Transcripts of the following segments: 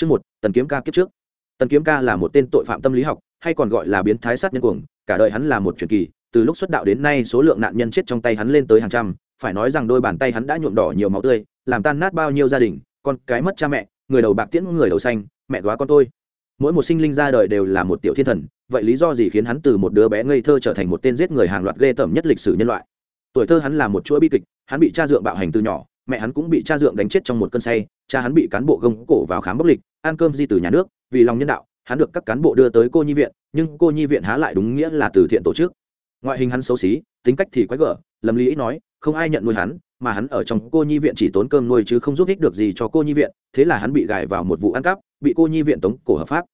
Chương một, Tần Kiếm Ca kiếp trước. Tần Kiếm Ca là một tên tội phạm tâm lý học, hay còn gọi là biến thái sát nhân cuồng, cả đời hắn là một truyền kỳ, từ lúc xuất đạo đến nay số lượng nạn nhân chết trong tay hắn lên tới hàng trăm, phải nói rằng đôi bàn tay hắn đã nhuộm đỏ nhiều máu tươi, làm tan nát bao nhiêu gia đình, con cái mất cha mẹ, người đầu bạc tiễn người đầu xanh, mẹ góa con tôi. Mỗi một sinh linh ra đời đều là một tiểu thiên thần, vậy lý do gì khiến hắn từ một đứa bé ngây thơ trở thành một tên giết người hàng loạt ghê tởm nhất lịch sử nhân loại? Tuổi thơ hắn là một chuỗi bi kịch, hắn bị cha dượng bạo hành từ nhỏ, mẹ hắn cũng bị cha dượng đánh chết trong một cơn say, cha hắn bị cán bộ gông cổ vào khám bốc lịch, ăn cơm di từ nhà nước, vì lòng nhân đạo, hắn được các cán bộ đưa tới cô nhi viện, nhưng cô nhi viện há lại đúng nghĩa là từ thiện tổ chức. Ngoại hình hắn xấu xí, tính cách thì quái gở, lầm lý nói, không ai nhận nuôi hắn, mà hắn ở trong cô nhi viện chỉ tốn cơm nuôi chứ không giúp ích được gì cho cô nhi viện, thế là hắn bị gài vào một vụ ăn cắp, bị cô nhi viện tống cổ hợp pháp.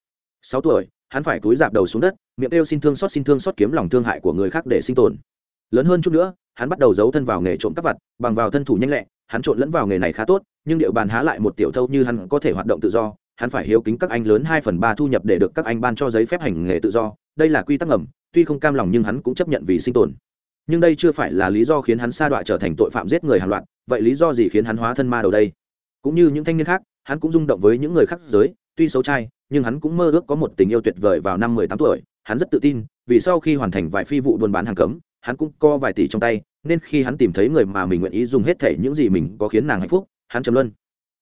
Sáu tuổi, hắn phải cúi dạp đầu xuống đất, miệng kêu xin thương xót xin thương xót kiếm lòng thương hại của người khác để sinh tồn. Lớn hơn chút nữa, hắn bắt đầu giấu thân vào nghề trộm cắp vặt, bằng vào thân thủ nhanh lẹ, hắn trộn lẫn vào nghề này khá tốt, nhưng địa bàn há lại một tiểu thâu như hắn có thể hoạt động tự do, hắn phải hiếu kính các anh lớn hai phần ba thu nhập để được các anh ban cho giấy phép hành nghề tự do, đây là quy tắc ngầm, tuy không cam lòng nhưng hắn cũng chấp nhận vì sinh tồn. Nhưng đây chưa phải là lý do khiến hắn sa đọa trở thành tội phạm giết người hàng loạt, vậy lý do gì khiến hắn hóa thân ma đầu đây? Cũng như những thanh niên khác, hắn cũng rung động với những người khác giới, tuy xấu trai, nhưng hắn cũng mơ ước có một tình yêu tuyệt vời vào năm mười tám tuổi, hắn rất tự tin, vì sau khi hoàn thành vài phi vụ buôn bán hàng cấm, hắn cũng co vài tỷ trong tay, nên khi hắn tìm thấy người mà mình nguyện ý dùng hết thể những gì mình có khiến nàng hạnh phúc, hắn trầm luân.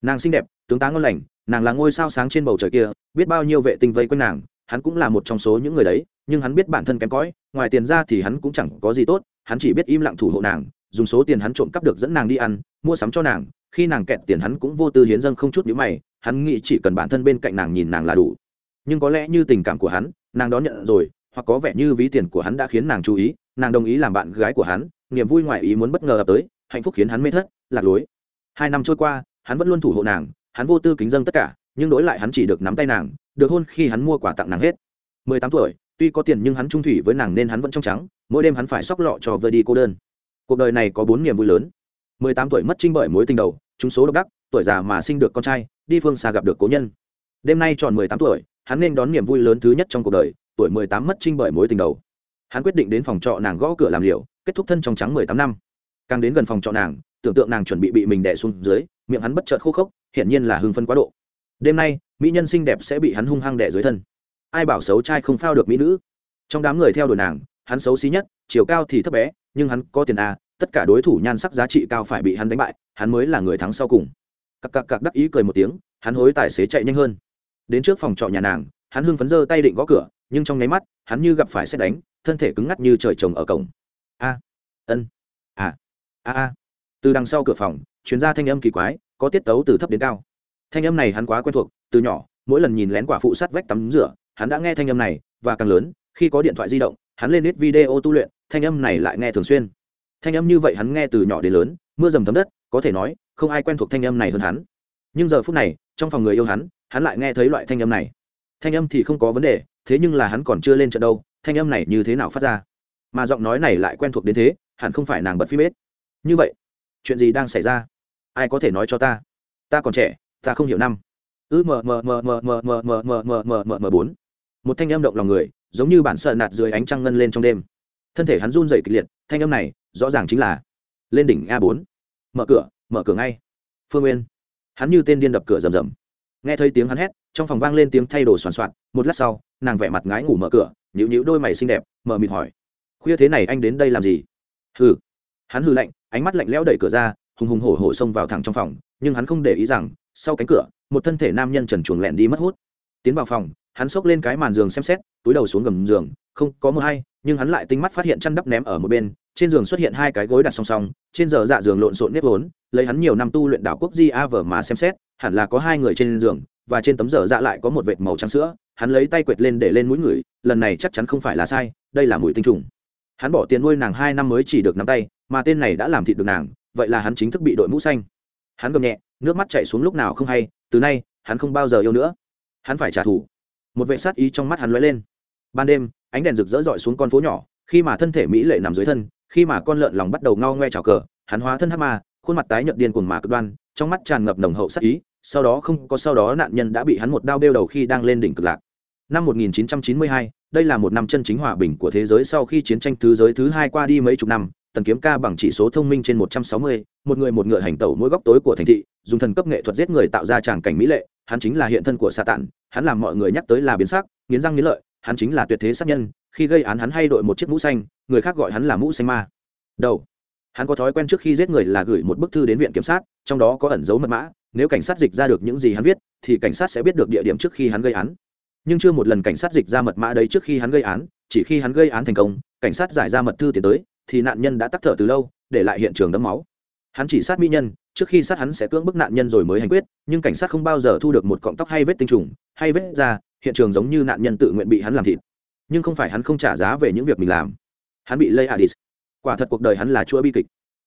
Nàng xinh đẹp, tướng tá ngon lành, nàng là ngôi sao sáng trên bầu trời kia, biết bao nhiêu vệ tinh vây quanh nàng, hắn cũng là một trong số những người đấy, nhưng hắn biết bản thân kém cỏi, ngoài tiền ra thì hắn cũng chẳng có gì tốt, hắn chỉ biết im lặng thủ hộ nàng, dùng số tiền hắn trộm cắp được dẫn nàng đi ăn, mua sắm cho nàng, khi nàng kẹt tiền hắn cũng vô tư hiến dâng không chút nhíu mày, hắn nghĩ chỉ cần bản thân bên cạnh nàng nhìn nàng là đủ. Nhưng có lẽ như tình cảm của hắn, nàng đón nhận rồi, hoặc có vẻ như ví tiền của hắn đã khiến nàng chú ý, nàng đồng ý làm bạn gái của hắn, niềm vui ngoài ý muốn bất ngờ ập tới, hạnh phúc khiến hắn mê thất, lạc lối. Hai năm trôi qua, hắn vẫn luôn thủ hộ nàng, hắn vô tư kính dâng tất cả, nhưng đối lại hắn chỉ được nắm tay nàng, được hôn khi hắn mua quà tặng nàng hết. Mười tám tuổi, tuy có tiền nhưng hắn trung thủy với nàng nên hắn vẫn trong trắng, mỗi đêm hắn phải sóc lọ cho vơi đi cô đơn. Cuộc đời này có bốn niềm vui lớn. Mười tám tuổi mất trinh bởi mối tình đầu, chúng số độc đắc, tuổi già mà sinh được con trai, đi phương xa gặp được cố nhân. Đêm nay tròn mười tám tuổi, hắn nên đón niềm vui lớn thứ nhất trong cuộc đời, tuổi mười tám mất trinh bởi mối tình đầu. Hắn quyết định đến phòng trọ nàng gõ cửa làm liều, kết thúc thân trong trắng mười tám năm. Càng đến gần phòng trọ nàng, tưởng tượng nàng chuẩn bị bị mình đè xuống dưới, miệng hắn bất chợt khô khốc, hiển nhiên là hưng phấn quá độ. Đêm nay, mỹ nhân xinh đẹp sẽ bị hắn hung hăng đè dưới thân. Ai bảo xấu trai không phao được mỹ nữ? Trong đám người theo đuổi nàng, hắn xấu xí nhất, chiều cao thì thấp bé, nhưng hắn có tiền à, tất cả đối thủ nhan sắc giá trị cao phải bị hắn đánh bại, hắn mới là người thắng sau cùng. Cặc cặc cặc đắc ý cười một tiếng, hắn hối tài xế chạy nhanh hơn. Đến trước phòng trọ nhà nàng, hắn hưng phấn giơ tay định gõ cửa, nhưng trong nháy mắt, hắn như gặp phải xét đánh, thân thể cứng ngắc như trời trồng ở cổng. A, ân, a, a a. Từ đằng sau cửa phòng, truyền ra thanh âm kỳ quái, có tiết tấu từ thấp đến cao. Thanh âm này hắn quá quen thuộc, từ nhỏ, mỗi lần nhìn lén quả phụ sát vách tắm rửa, hắn đã nghe thanh âm này, và càng lớn, khi có điện thoại di động, hắn lên nét video tu luyện, thanh âm này lại nghe thường xuyên. Thanh âm như vậy hắn nghe từ nhỏ đến lớn, mưa dầm thấm đất, có thể nói, không ai quen thuộc thanh âm này hơn hắn. Nhưng giờ phút này, trong phòng người yêu hắn, hắn lại nghe thấy loại thanh âm này. Thanh âm thì không có vấn đề, thế nhưng là hắn còn chưa lên trận đâu, thanh âm này như thế nào phát ra? Mà giọng nói này lại quen thuộc đến thế, hẳn không phải nàng bật phim hết. Như vậy, chuyện gì đang xảy ra? Ai có thể nói cho ta? Ta còn trẻ, ta không hiểu năm. Ư mờ mờ mờ mờ mờ mờ mờ mờ mờ mờ mờ mờ bốn. Một thanh âm động lòng người, giống như bản sợ nạt dưới ánh trăng ngân lên trong đêm thân thể hắn run dày kịch liệt thanh âm này rõ ràng chính là lên đỉnh a bốn mở cửa mở cửa ngay phương nguyên hắn như tên điên đập cửa rầm rầm nghe thấy tiếng hắn hét trong phòng vang lên tiếng thay đồ soàn soạn một lát sau nàng vẻ mặt ngái ngủ mở cửa nhữ nhữ đôi mày xinh đẹp, mở mịt hỏi. Khuya thế này anh đến đây làm gì? Hừ. Hắn hừ lạnh, ánh mắt lạnh lẽo đẩy cửa ra, hùng hùng hổ hổ xông vào thẳng trong phòng, nhưng hắn không để ý rằng, sau cánh cửa, một thân thể nam nhân trần chuồng lẹn đi mất hút. Tiến vào phòng, hắn xốc lên cái màn giường xem xét, túi đầu xuống gầm giường, không có mưa hay, nhưng hắn lại tinh mắt phát hiện chăn đắp ném ở một bên, trên giường xuất hiện hai cái gối đặt song song, trên giờ dạ giường lộn xộn nếp vốn, lấy hắn nhiều năm tu luyện đảo quốc di a vở mà xem xét, hẳn là có hai người trên giường và trên tấm dở dạ lại có một vệt màu trắng sữa. Hắn lấy tay quệt lên để lên mũi người. Lần này chắc chắn không phải là sai, đây là mùi tinh trùng. Hắn bỏ tiền nuôi nàng hai năm mới chỉ được nắm tay, mà tên này đã làm thịt được nàng, vậy là hắn chính thức bị đội mũ xanh. Hắn gầm nhẹ, nước mắt chạy xuống lúc nào không hay, từ nay, hắn không bao giờ yêu nữa. Hắn phải trả thù. Một vệ sát ý trong mắt hắn lóe lên. Ban đêm, ánh đèn rực rỡ rọi xuống con phố nhỏ, khi mà thân thể mỹ lệ nằm dưới thân, khi mà con lợn lòng bắt đầu ngao ngoe trào cờ, hắn hóa thân hắc ma khuôn mặt tái nhợt điên cuồng mà cực đoan trong mắt tràn ngập nồng hậu sát ý sau đó không có sau đó nạn nhân đã bị hắn một đao đeo đầu khi đang lên đỉnh cực lạc. Năm 1992, đây là một năm chân chính hòa bình của thế giới sau khi chiến tranh thế giới thứ hai qua đi mấy chục năm tần kiếm ca bằng chỉ số thông minh trên 160, một người một ngựa hành tẩu mỗi góc tối của thành thị dùng thần cấp nghệ thuật giết người tạo ra tràng cảnh mỹ lệ hắn chính là hiện thân của Sa tản hắn làm mọi người nhắc tới là biến sắc nghiến răng nghiến lợi hắn chính là tuyệt thế sát nhân khi gây án hắn hay đội một chiếc mũ xanh người khác gọi hắn là mũ xanh ma. Đầu hắn có thói quen trước khi giết người là gửi một bức thư đến viện kiểm sát, trong đó có ẩn dấu mật mã, nếu cảnh sát dịch ra được những gì hắn viết, thì cảnh sát sẽ biết được địa điểm trước khi hắn gây án. Nhưng chưa một lần cảnh sát dịch ra mật mã đấy trước khi hắn gây án, chỉ khi hắn gây án thành công, cảnh sát giải ra mật thư tiến tới, thì nạn nhân đã tắt thở từ lâu, để lại hiện trường đẫm máu. Hắn chỉ sát mỹ nhân, trước khi sát hắn sẽ cưỡng bức nạn nhân rồi mới hành quyết, nhưng cảnh sát không bao giờ thu được một cọng tóc hay vết tinh trùng, hay vết da, hiện trường giống như nạn nhân tự nguyện bị hắn làm thịt. Nhưng không phải hắn không trả giá về những việc mình làm. Hắn bị lây adis quả thật cuộc đời hắn là chuỗi bi kịch.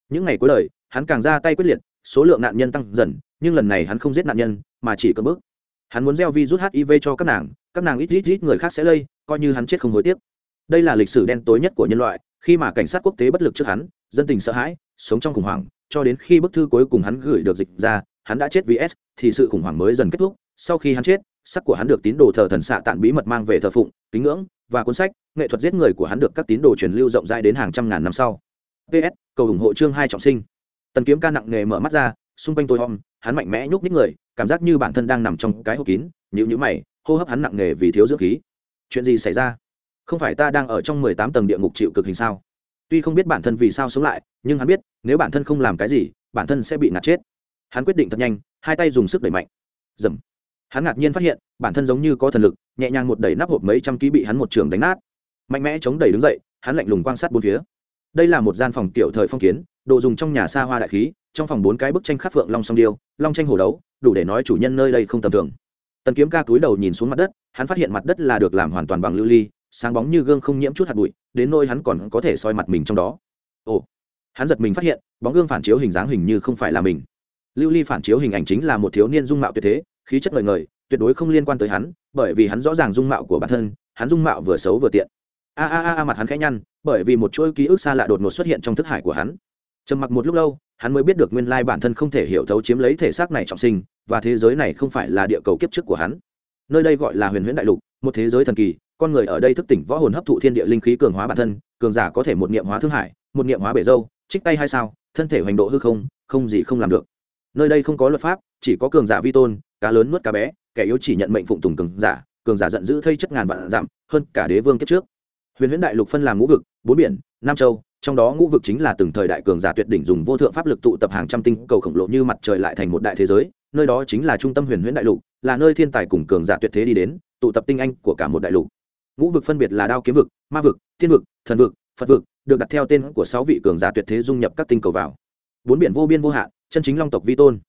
Những ngày cuối đời, hắn càng ra tay quyết liệt, số lượng nạn nhân tăng dần, nhưng lần này hắn không giết nạn nhân, mà chỉ cấm bước hắn muốn gieo virus hiv cho các nàng các nàng ít ít ít người khác sẽ lây, coi như hắn chết không hối tiếc. Đây là lịch sử đen tối nhất của nhân loại, khi mà cảnh sát quốc tế bất lực trước hắn, dân tình sợ hãi, sống trong khủng hoảng, cho đến khi bức thư cuối cùng hắn gửi được dịch ra, hắn đã chết vì s, thì sự khủng hoảng mới dần kết thúc. Sau khi hắn chết, sắc của hắn được tín đồ thờ thần xạ tạn bí mật mang về thờ phụng, kính ngưỡng và cuốn sách nghệ thuật giết người của hắn được các tín đồ truyền lưu rộng rãi đến hàng trăm ngàn năm sau. Ps cầu ủng hộ chương hai trọng sinh. Tần kiếm ca nặng nghề mở mắt ra xung quanh tôi om, hắn mạnh mẽ nhúc nhích người cảm giác như bản thân đang nằm trong cái hộp kín nhữ nhữ mày hô hấp hắn nặng nghề vì thiếu dưỡng khí. Chuyện gì xảy ra? Không phải ta đang ở trong mười tám tầng địa ngục chịu cực hình sao? Tuy không biết bản thân vì sao sống lại nhưng hắn biết nếu bản thân không làm cái gì bản thân sẽ bị nạt chết. Hắn quyết định thật nhanh hai tay dùng sức đẩy mạnh. Dầm hắn ngạc nhiên phát hiện, bản thân giống như có thần lực, nhẹ nhàng một đẩy nắp hộp mấy trăm ký bị hắn một trường đánh nát. Mạnh mẽ chống đẩy đứng dậy, hắn lạnh lùng quan sát bốn phía. Đây là một gian phòng kiểu thời phong kiến, đồ dùng trong nhà xa hoa đại khí, trong phòng bốn cái bức tranh khắc phượng long song điêu, long tranh hồ đấu, đủ để nói chủ nhân nơi đây không tầm thường. Tần kiếm ca túi đầu nhìn xuống mặt đất, hắn phát hiện mặt đất là được làm hoàn toàn bằng lưu ly, sáng bóng như gương không nhiễm chút hạt bụi, đến nơi hắn còn có thể soi mặt mình trong đó. Ồ, hắn giật mình phát hiện, bóng gương phản chiếu hình dáng hình như không phải là mình. Lưu ly phản chiếu hình ảnh chính là một thiếu niên dung mạo tuyệt thế khí chất ngời ngời, tuyệt đối không liên quan tới hắn, bởi vì hắn rõ ràng dung mạo của bản thân, hắn dung mạo vừa xấu vừa tiện. A a a mặt hắn khẽ nhăn, bởi vì một chuỗi ký ức xa lạ đột ngột xuất hiện trong thức hải của hắn. Trầm mặc một lúc lâu, hắn mới biết được nguyên lai bản thân không thể hiểu thấu chiếm lấy thể xác này trọng sinh, và thế giới này không phải là địa cầu kiếp trước của hắn. Nơi đây gọi là huyền huyễn đại lục, một thế giới thần kỳ, con người ở đây thức tỉnh võ hồn hấp thụ thiên địa linh khí cường hóa bản thân, cường giả có thể một niệm hóa thương hải, một niệm hóa bể dâu trích tay hay sao, thân thể hoành độ hư không không gì không làm được. Nơi đây không có luật pháp chỉ có cường giả vi tôn, cá lớn nuốt cá bé, kẻ yếu chỉ nhận mệnh phụng tùng cường giả cường giả giận dữ thây chất ngàn vạn giảm hơn cả đế vương kiếp trước. Huyền huyễn đại lục phân làm ngũ vực, bốn biển, nam châu, trong đó ngũ vực chính là từng thời đại cường giả tuyệt đỉnh dùng vô thượng pháp lực tụ tập hàng trăm tinh cầu khổng lồ như mặt trời lại thành một đại thế giới, nơi đó chính là trung tâm huyền huyễn đại lục, là nơi thiên tài cùng cường giả tuyệt thế đi đến, tụ tập tinh anh của cả một đại lục. Ngũ vực phân biệt là đao kiếm vực, ma vực, thiên vực, thần vực, phật vực, được đặt theo tên của sáu vị cường giả tuyệt thế dung nhập các tinh cầu vào. Bốn biển vô biên vô hạn, chân chính long tộc vi tôn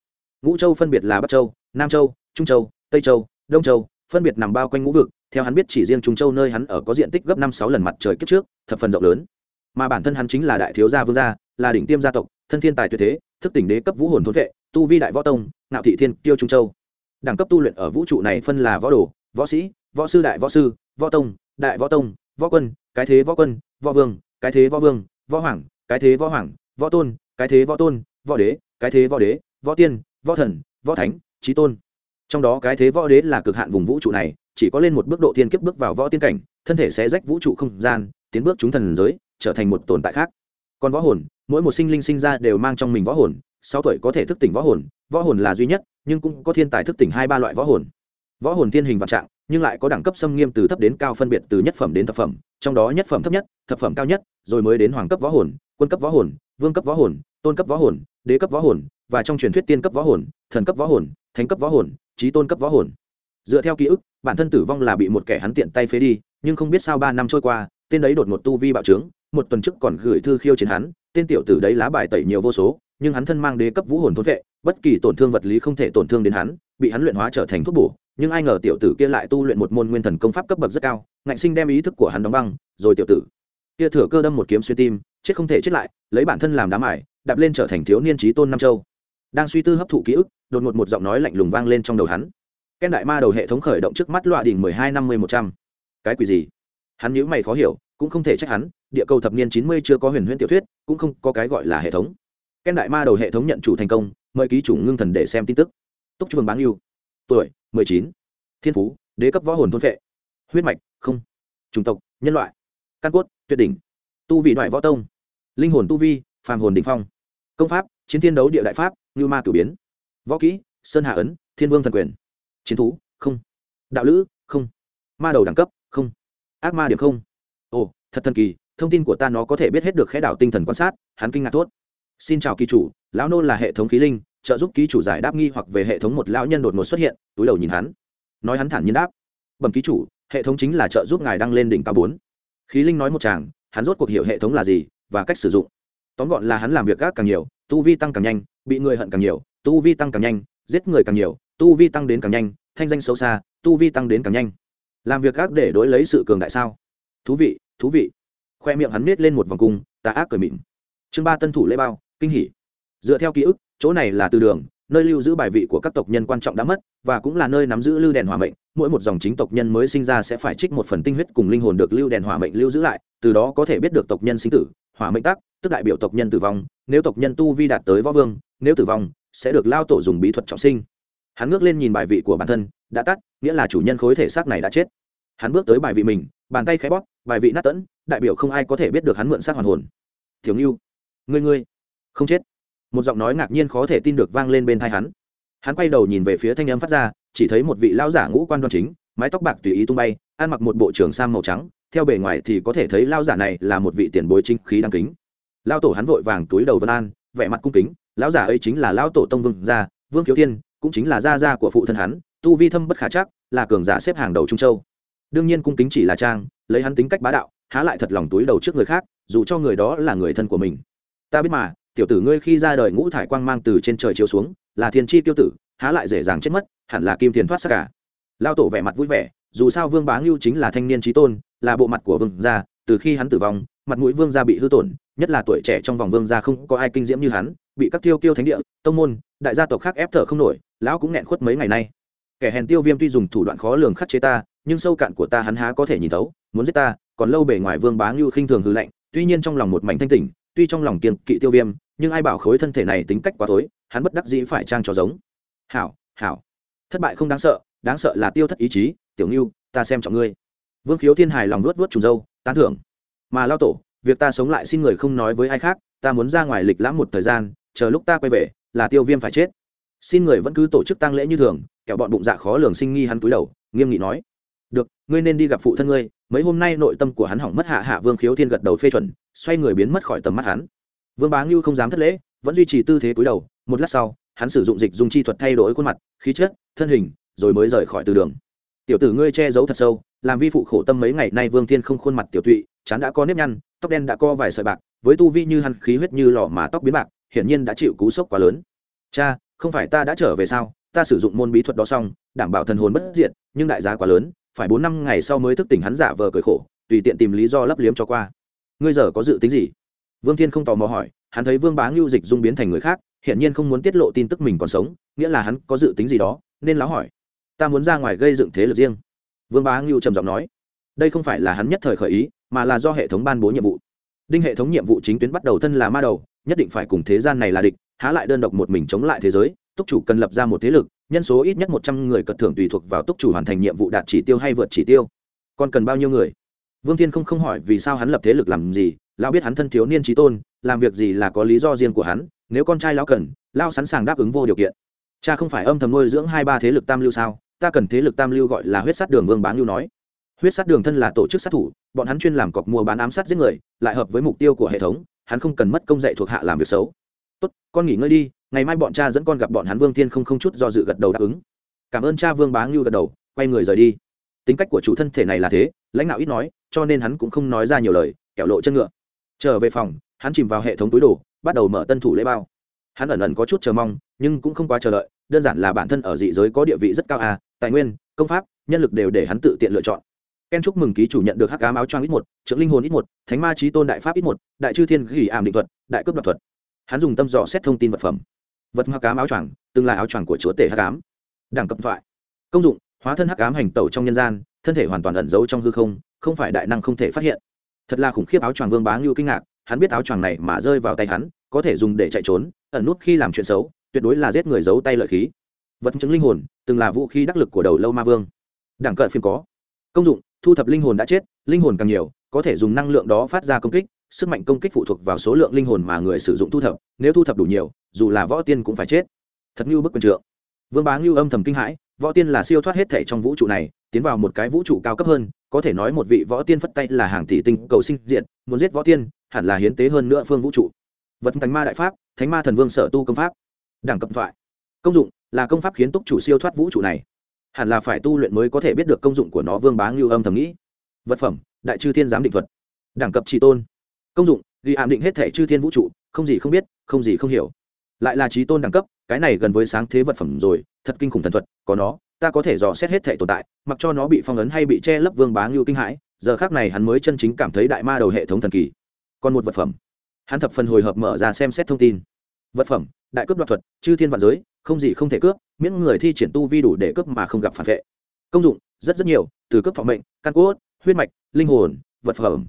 ngũ châu phân biệt là bắc châu, nam châu, trung châu, tây châu, đông châu, phân biệt nằm bao quanh ngũ vực. Theo hắn biết chỉ riêng trung châu nơi hắn ở có diện tích gấp năm sáu lần mặt trời kiếp trước, thập phần rộng lớn. Mà bản thân hắn chính là đại thiếu gia vương gia, là đỉnh tiêm gia tộc, thân thiên tài tuyệt thế, thức tỉnh đế cấp vũ hồn thôn vệ, tu vi đại võ tông nạo thị thiên tiêu trung châu. Đẳng cấp tu luyện ở vũ trụ này phân là võ đồ, võ sĩ, võ sư đại võ sư, võ tông, đại võ tông, võ quân, cái thế võ quân, võ vương, cái thế võ vương, võ hoàng, cái thế võ hoàng, võ tôn, cái thế võ tôn, võ đế, cái thế võ đế, võ tiên võ thần, võ thánh trí tôn. Trong đó cái thế võ đế là cực hạn vùng vũ trụ này, chỉ có lên một bước độ thiên kiếp bước vào võ tiên cảnh, thân thể sẽ rách vũ trụ không gian, tiến bước chúng thần giới, trở thành một tồn tại khác. Còn võ hồn, mỗi một sinh linh sinh ra đều mang trong mình võ hồn, sáu tuổi có thể thức tỉnh võ hồn võ hồn là duy nhất, nhưng cũng có thiên tài thức tỉnh hai ba loại võ hồn. Võ hồn thiên hình vạn trạng, nhưng lại có đẳng cấp xâm nghiêm từ thấp đến cao phân biệt từ nhất phẩm đến thập phẩm, trong đó nhất phẩm thấp nhất, thập phẩm cao nhất, rồi mới đến hoàng cấp võ hồn, quân cấp võ hồn, vương cấp võ hồn, tôn cấp võ hồn, đế cấp võ hồn và trong truyền thuyết tiên cấp võ hồn thần cấp võ hồn thánh cấp võ hồn trí tôn cấp võ hồn. Dựa theo ký ức bản thân tử vong là bị một kẻ hắn tiện tay phế đi nhưng không biết sao ba năm trôi qua tên đấy đột ngột tu vi bạo trướng một tuần trước còn gửi thư khiêu chiến hắn tên tiểu tử đấy lá bài tẩy nhiều vô số nhưng hắn thân mang đế cấp vũ hồn thôn vệ bất kỳ tổn thương vật lý không thể tổn thương đến hắn bị hắn luyện hóa trở thành thuốc bổ nhưng ai ngờ tiểu tử kia lại tu luyện một môn nguyên thần công pháp cấp bậc rất cao ngạnh sinh đem ý thức của hắn đóng băng rồi tiểu tử kia thừa cơ đâm một kiếm xuyên tim chết không thể chết lại lấy bản thân làm đá mài, đạp lên trở thành thiếu niên trí tôn nam châu đang suy tư hấp thụ ký ức, đột ngột một giọng nói lạnh lùng vang lên trong đầu hắn. Ken đại ma đầu hệ thống khởi động trước mắt loại đỉnh mười hai năm mươi một trăm. Cái quỷ gì? Hắn nhữ mày khó hiểu, cũng không thể trách hắn, địa cầu thập niên chín mươi chưa có huyền huyễn tiểu thuyết, cũng không có cái gọi là hệ thống. Ken đại ma đầu hệ thống nhận chủ thành công, mời ký chủ ngưng thần để xem tin tức. Túc vương bán yêu. Tuổi, mười chín. Thiên phú, đế cấp võ hồn thôn vệ huyết mạch, không. Chủng tộc, nhân loại. Căn cốt, tuyệt đỉnh. Tu vị loại võ tông. Linh hồn tu vi, phàm hồn đình phong. Công pháp chiến thiên đấu địa đại pháp, ngưu ma cử biến. Võ kỹ, sơn hạ ấn, thiên vương thần quyền. Chiến thú, không. Đạo lữ, không. Ma đầu đẳng cấp, không. Ác ma điểm không. Ồ, thật thần kỳ, thông tin của ta nó có thể biết hết được khẽ đảo tinh thần quan sát, hắn kinh ngạc thốt. Xin chào ký chủ, lão nô là hệ thống khí linh, trợ giúp ký chủ giải đáp nghi hoặc về hệ thống một lão nhân đột ngột xuất hiện, túi đầu nhìn hắn. Nói hắn thản nhiên đáp. Bẩm ký chủ, hệ thống chính là trợ giúp ngài đăng lên đỉnh cao bốn. Khí linh nói một chàng, hắn rốt cuộc hiểu hệ thống là gì, và cách sử dụng. Tóm gọn là hắn làm việc gác càng nhiều tu vi tăng càng nhanh, bị người hận càng nhiều, tu vi tăng càng nhanh, giết người càng nhiều, tu vi tăng đến càng nhanh, thanh danh xấu xa, tu vi tăng đến càng nhanh. Làm việc ác để đối lấy sự cường đại sao? Thú vị thú vị. Khoe miệng hắn nết lên một vòng cung, tà ác cười mịn. Chương ba tân thủ lễ bao, kinh hỉ. Dựa theo ký ức, chỗ này là từ đường, nơi lưu giữ bài vị của các tộc nhân quan trọng đã mất, và cũng là nơi nắm giữ lưu đèn hỏa mệnh, mỗi một dòng chính tộc nhân mới sinh ra sẽ phải trích một phần tinh huyết cùng linh hồn được lưu đèn hỏa mệnh lưu giữ lại, từ đó có thể biết được tộc nhân sinh tử hỏa mệnh tắc, tức đại biểu tộc nhân tử vong, nếu tộc nhân tu vi đạt tới võ vương, nếu tử vong, sẽ được lao tổ dùng bí thuật trọng sinh. Hắn ngước lên nhìn bài vị của bản thân, đã tắt, nghĩa là chủ nhân khối thể xác này đã chết. Hắn bước tới bài vị mình, bàn tay khẽ bóp, bài vị nát tẫn, đại biểu không ai có thể biết được hắn mượn xác hoàn hồn. Thiếu ngưu, ngươi ngươi, không chết. Một giọng nói ngạc nhiên khó thể tin được vang lên bên thai hắn. Hắn quay đầu nhìn về phía thanh âm phát ra, chỉ thấy một vị lão giả ngũ quan đoan chính, mái tóc bạc tùy ý tung bay, ăn mặc một bộ trưởng sam màu trắng theo bề ngoài thì có thể thấy lão giả này là một vị tiền bối chính khí đăng kính. Lão tổ hắn vội vàng túi đầu vân an, vẻ mặt cung kính, lão giả ấy chính là lão tổ tông vương gia, vương khiếu thiên cũng chính là gia gia của phụ thân hắn, tu vi thâm bất khả chắc, là cường giả xếp hàng đầu trung châu. Đương nhiên cung kính chỉ là trang, lấy hắn tính cách bá đạo, há lại thật lòng túi đầu trước người khác, dù cho người đó là người thân của mình. Ta biết mà, tiểu tử ngươi khi ra đời ngũ thải quang mang từ trên trời chiếu xuống, là thiên chi tiêu tử, há lại dễ dàng chết mất, hẳn là kim tiền thoát sắc cả. Lao tổ vẻ mặt vui vẻ, dù sao vương bá ngưu chính là thanh niên trí tôn là bộ mặt của vương gia, từ khi hắn tử vong, mặt mũi vương gia bị hư tổn, nhất là tuổi trẻ trong vòng vương gia không có ai kinh diễm như hắn, bị các tiêu kiêu thánh địa, tông môn, đại gia tộc khác ép thở không nổi, lão cũng nghẹn khuất mấy ngày nay. Kẻ hèn tiêu viêm tuy dùng thủ đoạn khó lường khắc chế ta, nhưng sâu cạn của ta hắn há có thể nhìn thấu, muốn giết ta, còn lâu bề ngoài vương bá ngưu khinh thường hư lạnh tuy nhiên trong lòng một mảnh thanh tỉnh, tuy trong lòng kiên kỵ tiêu viêm, nhưng ai bảo khối thân thể này tính cách quá tối hắn bất đắc dĩ phải trang cho giống. Hảo hảo. Thất bại không đáng sợ đáng sợ là tiêu thất ý chí, tiểu ngưu, ta xem trọng ngươi vương khiếu thiên hài lòng luốt vớt trùng dâu, tán thưởng. Mà lao tổ, việc ta sống lại xin người không nói với ai khác, ta muốn ra ngoài lịch lãm một thời gian, chờ lúc ta quay về, là tiêu viêm phải chết. Xin người vẫn cứ tổ chức tang lễ như thường, kẻo bọn bụng dạ khó lường sinh nghi hắn túi đầu, nghiêm nghị nói. Được, ngươi nên đi gặp phụ thân ngươi, mấy hôm nay nội tâm của hắn hỏng mất hạ hạ vương khiếu thiên gật đầu phê chuẩn, xoay người biến mất khỏi tầm mắt hắn. Vương bá ngưu không dám thất lễ, vẫn duy trì tư thế cúi đầu, một lát sau, hắn sử dụng dịch dùng chi thuật thay đổi khuôn mặt, khí chất, thân hình, rồi mới rời khỏi từ đường tiểu tử ngươi che giấu thật sâu, làm vi phụ khổ tâm mấy ngày nay vương thiên không khuôn mặt tiểu tụy, chán đã có nếp nhăn, tóc đen đã co vài sợi bạc, với tu vi như hắn, khí huyết như lò mà tóc biến bạc, hiển nhiên đã chịu cú sốc quá lớn. Cha, không phải ta đã trở về sao? Ta sử dụng môn bí thuật đó xong, đảm bảo thần hồn bất diệt, nhưng đại giá quá lớn, phải bốn năm ngày sau mới thức tỉnh hắn giả vờ cười khổ, tùy tiện tìm lý do lấp liếm cho qua. Ngươi giờ có dự tính gì? Vương thiên không tò mò hỏi, hắn thấy vương bá ngưu dịch dung biến thành người khác hiện nhiên không muốn tiết lộ tin tức mình còn sống, nghĩa là hắn có dự tính gì đó, nên láo hỏi ta muốn ra ngoài gây dựng thế lực riêng. Vương bá ngưu trầm giọng nói, đây không phải là hắn nhất thời khởi ý, mà là do hệ thống ban bố nhiệm vụ. Đinh hệ thống nhiệm vụ chính tuyến bắt đầu thân là ma đầu, nhất định phải cùng thế gian này là địch, há lại đơn độc một mình chống lại thế giới, túc chủ cần lập ra một thế lực, nhân số ít nhất một trăm người cật thưởng tùy thuộc vào túc chủ hoàn thành nhiệm vụ đạt chỉ tiêu hay vượt chỉ tiêu. Còn cần bao nhiêu người? Vương thiên không không hỏi vì sao hắn lập thế lực làm gì, lão biết hắn thân thiếu niên trí tôn, làm việc gì là có lý do riêng của hắn, nếu con trai lão cần, lão sẵn sàng đáp ứng vô điều kiện. Cha không phải âm thầm nuôi dưỡng hai ba thế lực tam lưu sao? Ta cần thế lực tam lưu gọi là huyết sát đường vương bá lưu nói. Huyết sát đường thân là tổ chức sát thủ, bọn hắn chuyên làm cọc mua bán ám sát giết người, lại hợp với mục tiêu của hệ thống, hắn không cần mất công dạy thuộc hạ làm việc xấu. Tốt, con nghỉ ngơi đi, ngày mai bọn cha dẫn con gặp bọn hắn vương thiên không không chút do dự gật đầu đáp ứng. Cảm ơn cha vương bá ngưu gật đầu, quay người rời đi. Tính cách của chủ thân thể này là thế, lãnh đạo ít nói, cho nên hắn cũng không nói ra nhiều lời, kẻo lộ chân ngựa. Trở về phòng, hắn chìm vào hệ thống túi đồ, bắt đầu mở tân thủ lễ bao hắn ẩn ẩn có chút chờ mong, nhưng cũng không quá chờ đợi, đơn giản là bản thân ở dị giới có địa vị rất cao à tài nguyên, công pháp, nhân lực đều để hắn tự tiện lựa chọn. Ken chúc mừng ký chủ nhận được hắc ám áo choàng ít một trưởng linh hồn ít một, thánh ma trí tôn đại pháp ít một, đại chư thiên ghi ảm định thuật, đại cướp đoạt thuật. Hắn dùng tâm dò xét thông tin vật phẩm. Vật hắc ám áo choàng, từng là áo choàng của chúa tể hắc ám. Đẳng cấp thoại. Công dụng, hóa thân hắc ám hành tẩu trong nhân gian, thân thể hoàn toàn ẩn giấu trong hư không không phải đại năng không thể phát hiện. Thật là khủng khiếp áo choàng vương bá ngưu kinh ngạc, hắn biết áo choàng này mà rơi vào tay hắn, có thể dùng để chạy trốn ẩn nút khi làm chuyện xấu, tuyệt đối là giết người giấu tay lợi khí. Vật chứng linh hồn, từng là vũ khí đắc lực của đầu lâu ma vương. Đẳng cận phim có. Công dụng, thu thập linh hồn đã chết, linh hồn càng nhiều, có thể dùng năng lượng đó phát ra công kích, sức mạnh công kích phụ thuộc vào số lượng linh hồn mà người sử dụng thu thập, nếu thu thập đủ nhiều, dù là võ tiên cũng phải chết. Thật như bức quần trượng. Vương bá ngưu âm thầm kinh hãi, võ tiên là siêu thoát hết thể trong vũ trụ này, tiến vào một cái vũ trụ cao cấp hơn, có thể nói một vị võ tiên phất tay là hàng tỷ tinh cầu sinh diện muốn giết võ tiên, hẳn là hiến tế hơn nữa phương vũ trụ vật thánh ma đại pháp, thánh ma thần vương sở tu công pháp. Đẳng cấp thoại. Công dụng, là công pháp khiến túc chủ siêu thoát vũ trụ này. Hẳn là phải tu luyện mới có thể biết được công dụng của nó vương bá ngưu âm thầm nghĩ. Vật phẩm, đại chư thiên giám định thuật. Đẳng cấp trí tôn. Công dụng, ghi ảm định hết thể chư thiên vũ trụ, không gì không biết, không gì không hiểu. Lại là trí tôn đẳng cấp, cái này gần với sáng thế vật phẩm rồi, thật kinh khủng thần thuật, có nó, ta có thể dò xét hết thể tồn tại, mặc cho nó bị phong ấn hay bị che lấp vương bá ngưu kinh hãi, giờ khác này hắn mới chân chính cảm thấy đại ma đầu hệ thống thần kỳ. Còn một vật phẩm hắn thập phần hồi hợp mở ra xem xét thông tin. Vật phẩm, đại cướp đoạt thuật, chư thiên vạn giới, không gì không thể cướp, miễn người thi triển tu vi đủ để cướp mà không gặp phản vệ. Công dụng, rất rất nhiều, từ cướp phòng mệnh, căn cốt, huyết mạch, linh hồn, vật phẩm.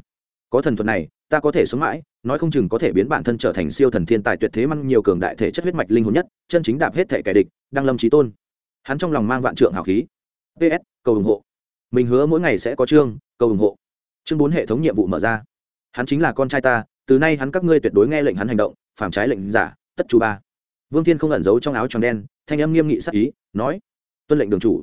Có thần thuật này, ta có thể sống mãi, nói không chừng có thể biến bản thân trở thành siêu thần thiên tài tuyệt thế măng nhiều cường đại thể chất huyết mạch linh hồn nhất, chân chính đạp hết thể kẻ địch đang lâm trí tôn. Hắn trong lòng mang vạn trượng hào khí. Ps cầu ủng hộ. Mình hứa mỗi ngày sẽ có chương, cầu ủng hộ. Chương bốn hệ thống nhiệm vụ mở ra. Hắn chính là con trai ta từ nay hắn các ngươi tuyệt đối nghe lệnh hắn hành động phản trái lệnh giả, tất chú ba. Vương thiên không ẩn giấu trong áo tròn đen, thanh âm nghiêm nghị sắc ý, nói, tuân lệnh đường chủ.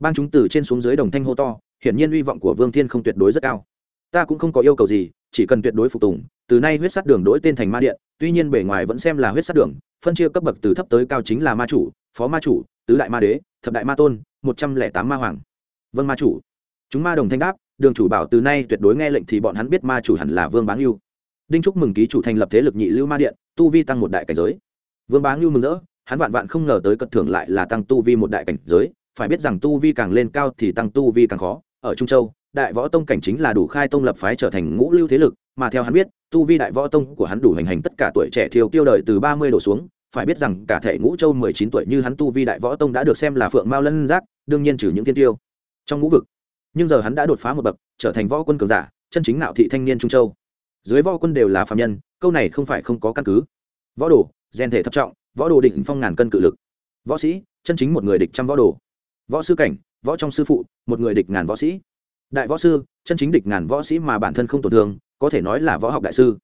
Ban chúng từ trên xuống dưới đồng thanh hô to, hiển nhiên hy vọng của vương thiên không tuyệt đối rất cao. Ta cũng không có yêu cầu gì, chỉ cần tuyệt đối phục tùng, từ nay huyết sát đường đổi tên thành ma điện, tuy nhiên bề ngoài vẫn xem là huyết sát đường, phân chia cấp bậc từ thấp tới cao chính là ma chủ, phó ma chủ, tứ đại ma đế, thập đại ma tôn, một trăm lẻ tám ma hoàng. Vâng ma chủ. Chúng ma đồng thanh đáp, đường chủ bảo từ nay tuyệt đối nghe lệnh thì bọn hắn biết ma chủ hẳn là vương báng yêu đinh chúc mừng ký chủ thành lập thế lực nhị lưu ma điện, tu vi tăng một đại cảnh giới. Vương Bá lưu mừng rỡ, hắn vạn vạn không ngờ tới cật thưởng lại là tăng tu vi một đại cảnh giới, phải biết rằng tu vi càng lên cao thì tăng tu vi càng khó. Ở trung châu, đại võ tông cảnh chính là đủ khai tông lập phái trở thành ngũ lưu thế lực, mà theo hắn biết, tu vi đại võ tông của hắn đủ hành hành tất cả tuổi trẻ thiêu tiêu đời từ ba mươi đổ xuống. Phải biết rằng cả thể ngũ châu mười chín tuổi như hắn tu vi đại võ tông đã được xem là phượng mao lân giác, đương nhiên trừ những thiên tiêu. Trong ngũ vực, nhưng giờ hắn đã đột phá một bậc, trở thành võ quân cường giả, chân chính nạo thị thanh niên trung châu dưới võ quân đều là phạm nhân, câu này không phải không có căn cứ. Võ đồ, gen thể thấp trọng, võ đồ đỉnh phong ngàn cân cự lực. Võ sĩ, chân chính một người địch trăm võ đồ. Võ sư cảnh, võ trong sư phụ, một người địch ngàn võ sĩ. Đại võ sư, chân chính địch ngàn võ sĩ mà bản thân không tổn thương, có thể nói là võ học đại sư.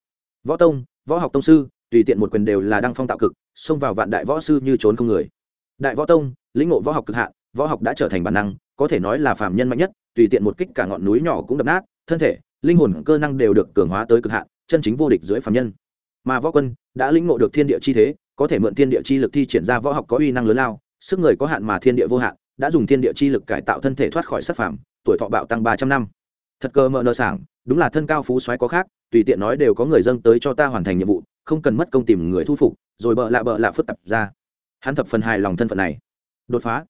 Võ tông, võ học tông sư, tùy tiện một quyền đều là đăng phong tạo cực, xông vào vạn đại võ sư như trốn không người. Đại võ tông, lĩnh ngộ võ học cực hạn, võ học đã trở thành bản năng, có thể nói là phàm nhân mạnh nhất, tùy tiện một kích cả ngọn núi nhỏ cũng đập nát, thân thể linh hồn cơ năng đều được cường hóa tới cực hạn, chân chính vô địch dưới phàm nhân. Mà võ quân đã lĩnh ngộ được thiên địa chi thế, có thể mượn thiên địa chi lực thi triển ra võ học có uy năng lớn lao, sức người có hạn mà thiên địa vô hạn, đã dùng thiên địa chi lực cải tạo thân thể thoát khỏi sắc phàm, tuổi thọ bạo tăng ba trăm năm. Thật cơ mờ nợ sảng, đúng là thân cao phú soái có khác, tùy tiện nói đều có người dâng tới cho ta hoàn thành nhiệm vụ, không cần mất công tìm người thu phục, rồi bợ lạ bợ lạ phức tạp ra. Hắn thập phần hài lòng thân phận này. Đột phá.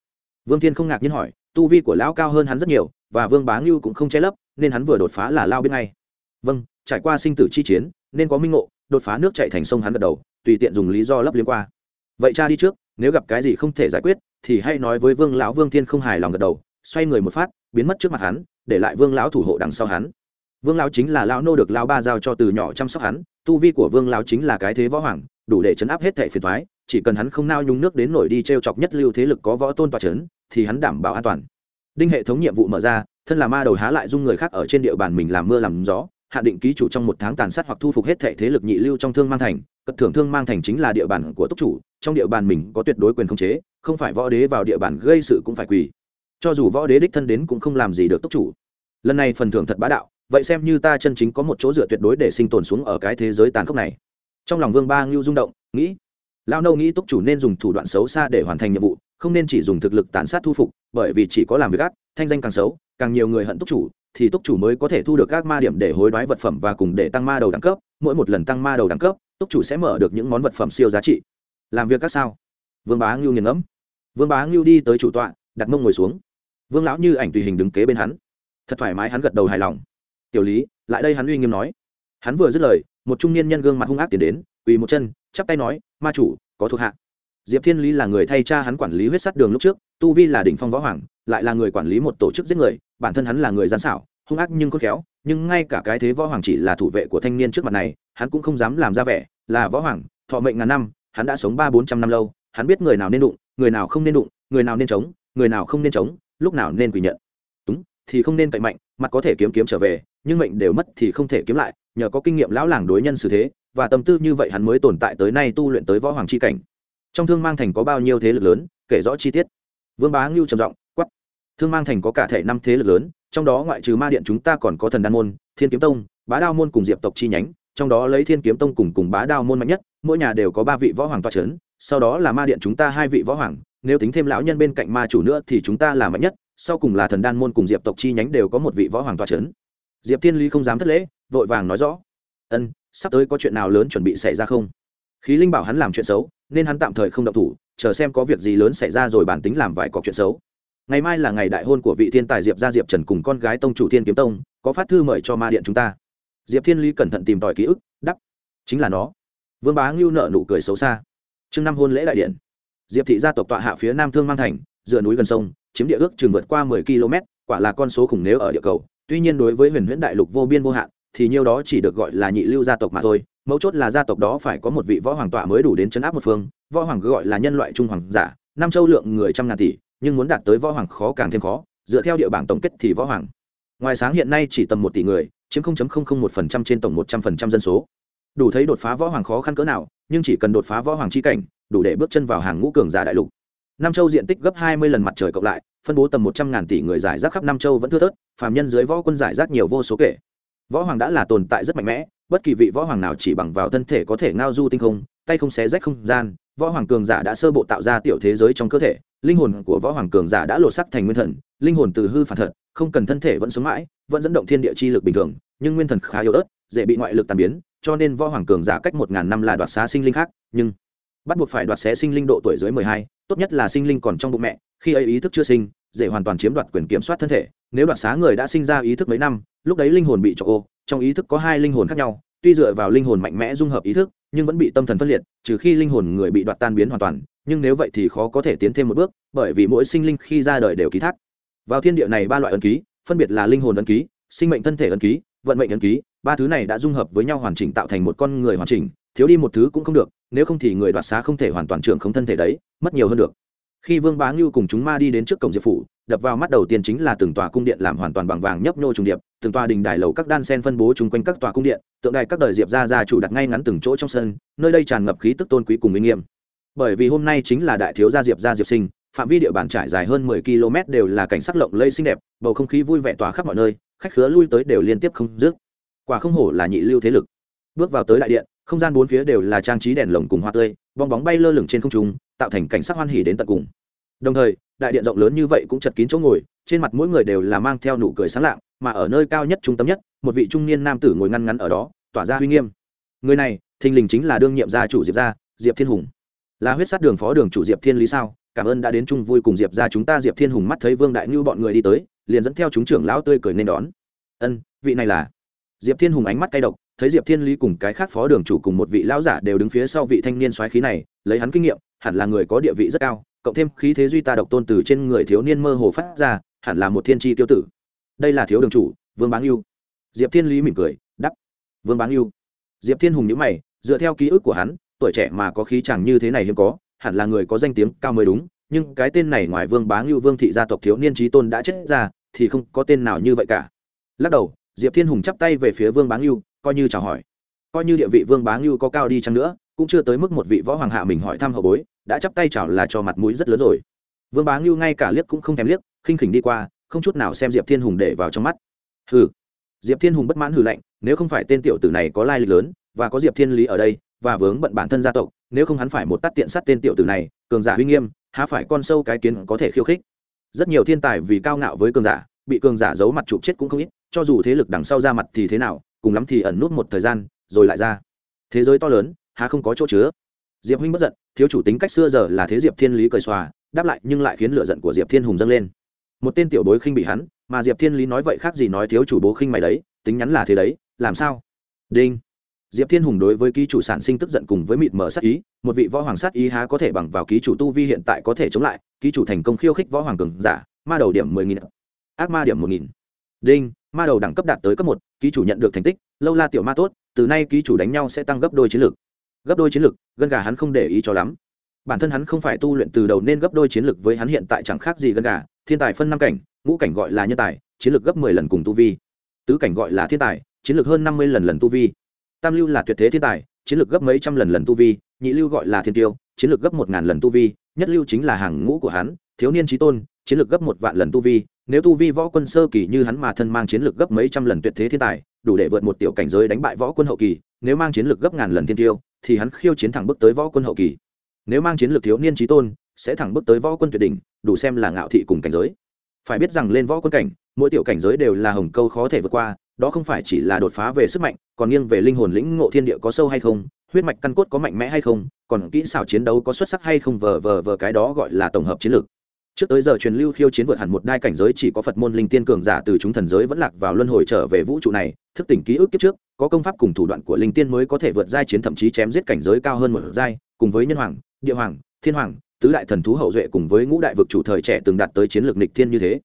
Vương thiên không ngạc nhiên hỏi, tu vi của lão cao hơn hắn rất nhiều, và vương bá ngưu cũng không che lấp nên hắn vừa đột phá là lao bên ngay. Vâng trải qua sinh tử chi chiến, nên có minh ngộ, đột phá nước chạy thành sông hắn gật đầu, tùy tiện dùng lý do lấp liên qua. Vậy cha đi trước, nếu gặp cái gì không thể giải quyết, thì hãy nói với vương lão vương thiên không hài lòng gật đầu, xoay người một phát, biến mất trước mặt hắn, để lại vương lão thủ hộ đằng sau hắn. Vương lão chính là lão nô được lão ba giao cho từ nhỏ chăm sóc hắn, tu vi của vương lão chính là cái thế võ hoàng, đủ để chấn áp hết thệ phiền thoái chỉ cần hắn không nao nhúng nước đến nổi đi t r e o chọc nhất lưu thế lực có võ tôn tòa c h ấ n thì hắn đảm bảo an toàn đinh hệ thống nhiệm vụ mở ra, thân là ma đầu há lại dung người khác ở trên địa bàn mình làm mưa làm gió, hạ định ký chủ trong một tháng tàn sát hoặc thu phục hết thệ thế lực nhị lưu trong thương mang thành, cất thưởng thương mang thành chính là địa bàn của túc chủ, trong địa bàn mình có tuyệt đối quyền khống chế, không phải võ đế vào địa bàn gây sự cũng phải quỳ. Cho dù võ đế đích thân đến cũng không làm gì được túc chủ. Lần này phần thưởng thật bá đạo, vậy xem như ta chân chính có một chỗ dựa tuyệt đối để sinh tồn xuống ở cái thế giới tàn khốc này. Trong lòng vương ba ngưu rung động, nghĩ lao nâu nghĩ túc chủ nên dùng thủ đoạn xấu xa để hoàn thành nhiệm vụ không nên chỉ dùng thực lực tàn sát thu phục, bởi vì chỉ có làm việc ác, thanh danh càng xấu, càng nhiều người hận túc chủ, thì túc chủ mới có thể thu được các ma điểm để hối đoái vật phẩm và cùng để tăng ma đầu đẳng cấp. Mỗi một lần tăng ma đầu đẳng cấp, túc chủ sẽ mở được những món vật phẩm siêu giá trị. Làm việc các sao? Vương bá ngưu nghiền ngẫm. Vương bá ngưu đi tới chủ tọa, đặt mông ngồi xuống. Vương lão như ảnh tùy hình đứng kế bên hắn. Thật thoải mái hắn gật đầu hài lòng. Tiểu lý, lại đây hắn uy nghiêm nói. Hắn vừa dứt lời, một trung niên nhân gương mặt hung ác tiến đến, quỳ một chân, chắp tay nói, ma chủ, có thuộc hạ diệp thiên lý là người thay cha hắn quản lý huyết sắt đường lúc trước, tu vi là đỉnh phong võ hoàng, lại là người quản lý một tổ chức giết người, bản thân hắn là người gian xảo, hung ác nhưng khôn khéo, nhưng ngay cả cái thế võ hoàng chỉ là thủ vệ của thanh niên trước mặt này, hắn cũng không dám làm ra vẻ, là võ hoàng, thọ mệnh ngàn năm, hắn đã sống ba bốn trăm năm lâu, hắn biết người nào nên đụng, người nào không nên đụng, người nào nên chống, người nào không nên chống, lúc nào nên quỳ nhận. Đúng, thì không nên cậy mạnh, mặt có thể kiếm kiếm trở về, nhưng mệnh đều mất thì không thể kiếm lại, nhờ có kinh nghiệm lão làng đối nhân xử thế, và tâm tư như vậy hắn mới tồn tại tới nay tu luyện tới võ hoàng c h i cảnh trong thương mang thành có bao nhiêu thế lực lớn, kể rõ chi tiết. Vương bá ngưu trầm giọng quắp thương mang thành có cả thể năm thế lực lớn, trong đó ngoại trừ ma điện chúng ta còn có thần đan môn, thiên kiếm tông, bá đao môn cùng diệp tộc chi nhánh, trong đó lấy thiên kiếm tông cùng cùng bá đao môn mạnh nhất, mỗi nhà đều có ba vị võ hoàng toa c h ấ n sau đó là ma điện chúng ta hai vị võ hoàng, nếu tính thêm lão nhân bên cạnh ma chủ nữa thì chúng ta là mạnh nhất, sau cùng là thần đan môn cùng diệp tộc chi nhánh đều có một vị võ hoàng toa c h ấ n diệp thiên lý không dám thất lễ, vội vàng nói rõ. Ân, sắp tới có chuyện nào lớn chuẩn bị xảy ra không? Khí linh bảo hắn làm chuyện xấu nên hắn tạm thời không động thủ, chờ xem có việc gì lớn xảy ra rồi bản tính làm vài cọc chuyện xấu. Ngày mai là ngày đại hôn của vị thiên tài diệp gia diệp trần cùng con gái tông chủ thiên kiếm tông, có phát thư mời cho ma điện chúng ta. Diệp thiên lý cẩn thận tìm tòi ký ức đắp chính là nó. Vương bá ngưu nợ nụ cười xấu xa. Chương năm hôn lễ đại điện. Diệp thị gia tộc tọa hạ phía nam thương mang thành dựa núi gần sông, chiếm địa ước chừng vượt qua mười km, quả là con số khủng nếu ở địa cầu. Tuy nhiên đối với huyền huyễn đại lục vô biên vô hạn, thì nhiêu đó chỉ được gọi là nhị lưu gia tộc mà thôi mấu chốt là gia tộc đó phải có một vị võ hoàng tọa mới đủ đến chấn áp một phương, võ hoàng gọi là nhân loại trung hoàng giả, năm châu lượng người trăm ngàn tỷ, nhưng muốn đạt tới võ hoàng khó càng thêm khó, dựa theo địa bảng tổng kết thì võ hoàng. Ngoài sáng hiện nay chỉ tầm một tỷ người, chiếm 0.001% trên tổng 100% dân số. Đủ thấy đột phá võ hoàng khó khăn cỡ nào, nhưng chỉ cần đột phá võ hoàng chi cảnh, đủ để bước chân vào hàng ngũ cường giả đại lục. Nam châu diện tích gấp 20 lần mặt trời cộng lại, phân bố tầm 100 ngàn tỷ người giải rác khắp nam châu vẫn thưa thớt, phàm nhân dưới võ quân giải rác nhiều vô số kể. Võ hoàng đã là tồn tại rất mạnh mẽ bất kỳ vị võ hoàng nào chỉ bằng vào thân thể có thể ngao du tinh không, tay không xé rách không gian, võ hoàng cường giả đã sơ bộ tạo ra tiểu thế giới trong cơ thể, linh hồn của võ hoàng cường giả đã lột sắc thành nguyên thần, linh hồn từ hư phản thật, không cần thân thể vẫn sống mãi, vẫn dẫn động thiên địa chi lực bình thường, nhưng nguyên thần khá yếu ớt, dễ bị ngoại lực tàn biến, cho nên võ hoàng cường giả cách một ngàn năm là đoạt xá sinh linh khác, nhưng bắt buộc phải đoạt xé sinh linh độ tuổi dưới mười hai, tốt nhất là sinh linh còn trong bụng mẹ, khi ấy ý thức chưa sinh, dễ hoàn toàn chiếm đoạt quyền kiểm soát thân thể, nếu đoạt xá người đã sinh ra ý thức mấy năm, lúc đấy linh hồn bị cho ô trong ý thức có hai linh hồn khác nhau, tuy dựa vào linh hồn mạnh mẽ dung hợp ý thức, nhưng vẫn bị tâm thần phân liệt, trừ khi linh hồn người bị đoạt tan biến hoàn toàn, nhưng nếu vậy thì khó có thể tiến thêm một bước, bởi vì mỗi sinh linh khi ra đời đều ký thác. Vào thiên địa này ba loại ấn ký, phân biệt là linh hồn ấn ký, sinh mệnh thân thể ấn ký, vận mệnh ấn ký, ba thứ này đã dung hợp với nhau hoàn chỉnh tạo thành một con người hoàn chỉnh, thiếu đi một thứ cũng không được, nếu không thì người đoạt xá không thể hoàn toàn trưởng không thân thể đấy, mất nhiều hơn được. Khi vương bá ngưu cùng chúng ma đi đến trước cổng diệp phủ, đập vào mắt đầu tiên chính là từng tòa cung điện làm hoàn toàn bằng vàng nhấp nhô trùng điệp từng tòa đình đài lầu các đan sen phân bố chung quanh các tòa cung điện, tượng đài các đời diệp ra ra chủ đặt ngay ngắn từng chỗ trong sân, nơi đây tràn ngập khí tức tôn quý cùng uy nghiêm. Bởi vì hôm nay chính là đại thiếu gia diệp gia diệp sinh, phạm vi địa bàn trải dài hơn mười km đều là cảnh sắc lộng lây xinh đẹp, bầu không khí vui vẻ tỏa khắp mọi nơi, khách khứa lui tới đều liên tiếp không dứt. Quả không hổ là nhị lưu thế lực. Bước vào tới đại điện, không gian bốn phía đều là trang trí đèn lồng cùng hoa tươi, bong bóng bay lơ lửng trên không trung, tạo thành cảnh sắc hoan hỉ đến tận cùng. Đồng thời đại điện rộng lớn như vậy cũng chật kín chỗ ngồi, trên mặt mỗi người đều là mang theo nụ cười sáng lạng, mà ở nơi cao nhất trung tâm nhất, một vị trung niên nam tử ngồi ngăn ngắn ở đó, tỏa ra uy nghiêm. Người này, thình lình chính là đương nhiệm gia chủ diệp gia, diệp thiên hùng. Là huyết sát đường phó đường chủ diệp thiên lý sao? Cảm ơn đã đến chung vui cùng diệp gia chúng ta, diệp thiên hùng mắt thấy vương đại ngưu bọn người đi tới, liền dẫn theo chúng trưởng lão tươi cười nên đón. Ân, vị này là? Diệp thiên hùng ánh mắt cay độc, thấy diệp thiên lý cùng cái khác phó đường chủ cùng một vị lão giả đều đứng phía sau vị thanh niên soái khí này, lấy hắn kinh nghiệm, hẳn là người có địa vị rất cao cộng thêm khí thế duy ta độc tôn từ trên người thiếu niên mơ hồ phát ra, hẳn là một thiên tri tiêu tử. Đây là thiếu đường chủ, vương báng yêu diệp thiên lý mỉm cười đắp vương báng yêu diệp thiên hùng nhữ mày, dựa theo ký ức của hắn, tuổi trẻ mà có khí chẳng như thế này hiếm có, hẳn là người có danh tiếng cao mới đúng, nhưng cái tên này ngoài vương bá ngưu, vương thị gia tộc thiếu niên trí tôn đã chết ra, thì không có tên nào như vậy cả. Lắc đầu, diệp thiên hùng chắp tay về phía vương bá ngưu, coi như chào hỏi. Coi như địa vị vương bá ngưu có cao đi chăng nữa cũng chưa tới mức một vị võ hoàng hạ mình hỏi thăm hậu bối, đã chắp tay chào là cho mặt mũi rất lớn rồi. Vương bá ngưu ngay cả liếc cũng không thèm liếc, khinh khỉnh đi qua, không chút nào xem diệp thiên hùng để vào trong mắt. Hừ. Diệp thiên hùng bất mãn hừ lạnh, nếu không phải tên tiểu tử này có lai lịch lớn, và có diệp thiên lý ở đây, và vướng bận bản thân gia tộc, nếu không hắn phải một tắt tiện sát tên tiểu tử này, cường giả uy nghiêm, há phải con sâu cái kiến có thể khiêu khích. Rất nhiều thiên tài vì cao ngạo với cường giả, bị cường giả giấu mặt chụp chết cũng không ít, cho dù thế lực đằng sau ra mặt thì thế nào, cùng lắm thì ẩn nút một thời gian, rồi lại ra. Thế giới to lớn há không có chỗ chứa. Diệp huynh bất giận, thiếu chủ tính cách xưa giờ là thế diệp thiên lý cười xòa, đáp lại nhưng lại khiến lựa giận của diệp thiên hùng dâng lên. Một tên tiểu bối khinh bị hắn, mà diệp thiên lý nói vậy khác gì nói thiếu chủ bố khinh mày đấy, tính nhắn là thế đấy, làm sao? Đinh. Diệp thiên hùng đối với ký chủ sản sinh tức giận cùng với mịt mở sát ý, một vị võ hoàng sát ý há có thể bằng vào ký chủ tu vi hiện tại có thể chống lại, ký chủ thành công khiêu khích võ hoàng cường giả, ma đầu điểm mười nghìn. Ác ma điểm một nghìn. Đinh, ma đầu đẳng cấp đạt tới cấp một, ký chủ nhận được thành tích, lâu la tiểu ma tốt, từ nay ký chủ đánh nhau sẽ tăng gấp đôi chiến lược gấp đôi chiến lực, gân gà hắn không để ý cho lắm. Bản thân hắn không phải tu luyện từ đầu nên gấp đôi chiến lực với hắn hiện tại chẳng khác gì gân gà thiên tài phân năm cảnh ngũ cảnh gọi là nhân tài chiến lực gấp mười lần cùng tu vi. Tứ cảnh gọi là thiên tài chiến lực hơn năm mươi lần lần tu vi. Tam lưu là tuyệt thế thiên tài chiến lực gấp mấy trăm lần lần tu vi nhị lưu gọi là thiên tiêu chiến lực gấp một ngàn lần tu vi nhất lưu chính là hàng ngũ của hắn thiếu niên trí tôn chiến lực gấp một vạn lần tu vi nếu tu vi võ quân sơ kỳ như hắn mà thân mang chiến lực gấp mấy trăm lần tuyệt thế thiên tài đủ để vượt một tiểu cảnh giới đánh bại võ quân hậu kỳ nếu mang chiến lực gấp ngàn lần thiên tiêu thì hắn khiêu chiến thẳng bước tới võ quân hậu kỳ. Nếu mang chiến lược thiếu niên trí tôn, sẽ thẳng bước tới võ quân tuyệt đỉnh, đủ xem là ngạo thị cùng cảnh giới. Phải biết rằng lên võ quân cảnh, mỗi tiểu cảnh giới đều là hồng câu khó thể vượt qua, đó không phải chỉ là đột phá về sức mạnh, còn nghiêng về linh hồn lĩnh ngộ thiên địa có sâu hay không, huyết mạch căn cốt có mạnh mẽ hay không, còn kỹ xảo chiến đấu có xuất sắc hay không, vờ vờ vờ cái đó gọi là tổng hợp chiến lược trước tới giờ truyền lưu khiêu chiến vượt hẳn một đai cảnh giới, chỉ có phật môn linh tiên cường giả từ chúng thần giới vẫn lạc vào luân hồi trở về vũ trụ này. Thức tỉnh ký ức kiếp trước, có công pháp cùng thủ đoạn của linh tiên mới có thể vượt giai chiến thậm chí chém giết cảnh giới cao hơn một giai, cùng với nhân hoàng, địa hoàng, thiên hoàng, tứ đại thần thú hậu duệ cùng với ngũ đại vực chủ thời trẻ từng đạt tới chiến lược nịch thiên như thế.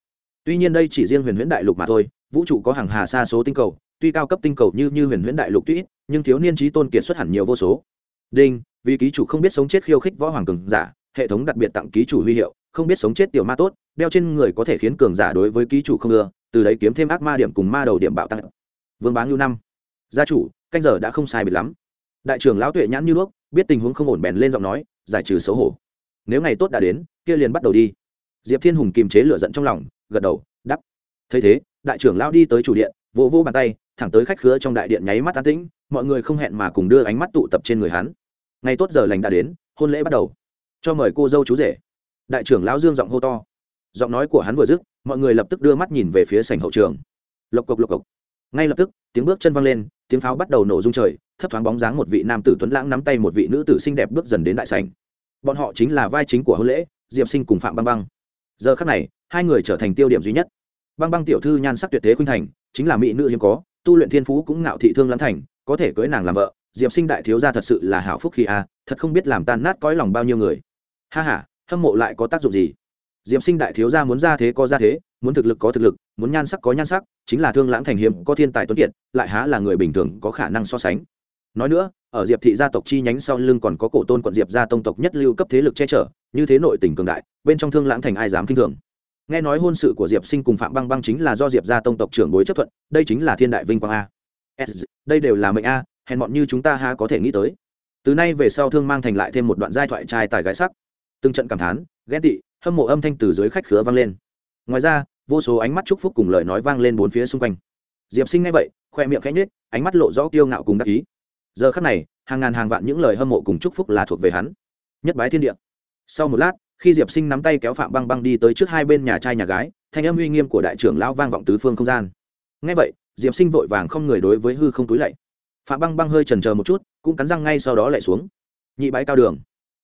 Tuy nhiên đây chỉ riêng huyền huyễn đại lục mà thôi, vũ trụ có hàng hà xa số tinh cầu, tuy cao cấp tinh cầu như như huyền huyễn đại lục tuy ít, nhưng thiếu niên trí tôn kiệt xuất hẳn nhiều vô số. Đinh, vì ký chủ không biết sống chết khiêu khích võ hoàng cường giả hệ thống đặc biệt tặng ký chủ huy hiệu, không biết sống chết tiểu ma tốt, đeo trên người có thể khiến cường giả đối với ký chủ không ưa, từ đấy kiếm thêm ác ma điểm cùng ma đầu điểm bạo tăng. Vương bá ngưu năm. Gia chủ, canh giờ đã không sai biệt lắm. Đại trưởng lão tuệ nhãn như đuốc, biết tình huống không ổn bèn lên giọng nói, giải trừ xấu hổ. Nếu ngày tốt đã đến, kia liền bắt đầu đi. Diệp thiên hùng kiềm chế lửa giận trong lòng, gật đầu đắp thấy thế, đại trưởng lão đi tới chủ điện, vỗ vỗ bàn tay, thẳng tới khách khứa trong đại điện nháy mắt an tĩnh, mọi người không hẹn mà cùng đưa ánh mắt tụ tập trên người hắn. Ngày tốt giờ lành đã đến, hôn lễ bắt đầu cho mời cô dâu chú rể. Đại trưởng lão dương giọng hô to. Giọng nói của hắn vừa dứt, mọi người lập tức đưa mắt nhìn về phía sảnh hậu trường. Lộc cộc lộc cộc. Ngay lập tức, tiếng bước chân văng lên, tiếng pháo bắt đầu nổ rung trời, thấp thoáng bóng dáng một vị nam tử tuấn lãng nắm tay một vị nữ tử xinh đẹp bước dần đến đại sảnh. Bọn họ chính là vai chính của hôn lễ, diệp sinh cùng phạm băng băng. Giờ khắc này, hai người trở thành tiêu điểm duy nhất. Băng băng tiểu thư nhan sắc tuyệt thế khuynh thành, chính là mỹ nữ hiếm có, tu luyện thiên phú cũng ngạo thị thương lãng thành, có thể cưới nàng làm vợ, diệp sinh đại thiếu gia thật sự là hảo phúc khi a, thật không biết làm tan nát cõi lòng bao nhiêu người ha ha, hâm mộ lại có tác dụng gì? Diệp sinh đại thiếu gia muốn ra thế có ra thế muốn thực lực có thực lực muốn nhan sắc có nhan sắc chính là thương lãng thành hiếm có thiên tài tuấn kiệt lại há là người bình thường có khả năng so sánh. Nói nữa ở diệp thị gia tộc chi nhánh sau lưng còn có cổ tôn quận diệp gia tông tộc nhất lưu cấp thế lực che chở như thế nội tỉnh cường đại bên trong thương lãng thành ai dám kinh thường? Nghe nói hôn sự của diệp sinh cùng phạm băng băng chính là do diệp gia tông tộc trưởng bối chấp thuận đây chính là thiên đại vinh quang a. Đây đều là mệnh a hèn bọn như chúng ta ha có thể nghĩ tới. Từ nay về sau thương mang thành lại thêm một đoạn giai thoại trai tài gái sắc từng trận cảm thán, ghen tị, hâm mộ âm thanh từ dưới khách khứa vang lên. Ngoài ra, vô số ánh mắt chúc phúc cùng lời nói vang lên bốn phía xung quanh. Diệp sinh nghe vậy, khoe miệng khẽ nhếch, ánh mắt lộ rõ kiêu ngạo cùng đắc ý. Giờ khắc này, hàng ngàn hàng vạn những lời hâm mộ cùng chúc phúc là thuộc về hắn. Nhất bái thiên địa. Sau một lát, khi diệp sinh nắm tay kéo phạm băng băng đi tới trước hai bên nhà trai nhà gái, thanh âm uy nghiêm của đại trưởng lão vang vọng tứ phương không gian. Ngay vậy, diệp sinh vội vàng không người đối với hư không túi lạy. Phạm băng băng hơi trần c một chút, cũng cắn răng ngay sau đó lại xuống. Nhị bái cao đường.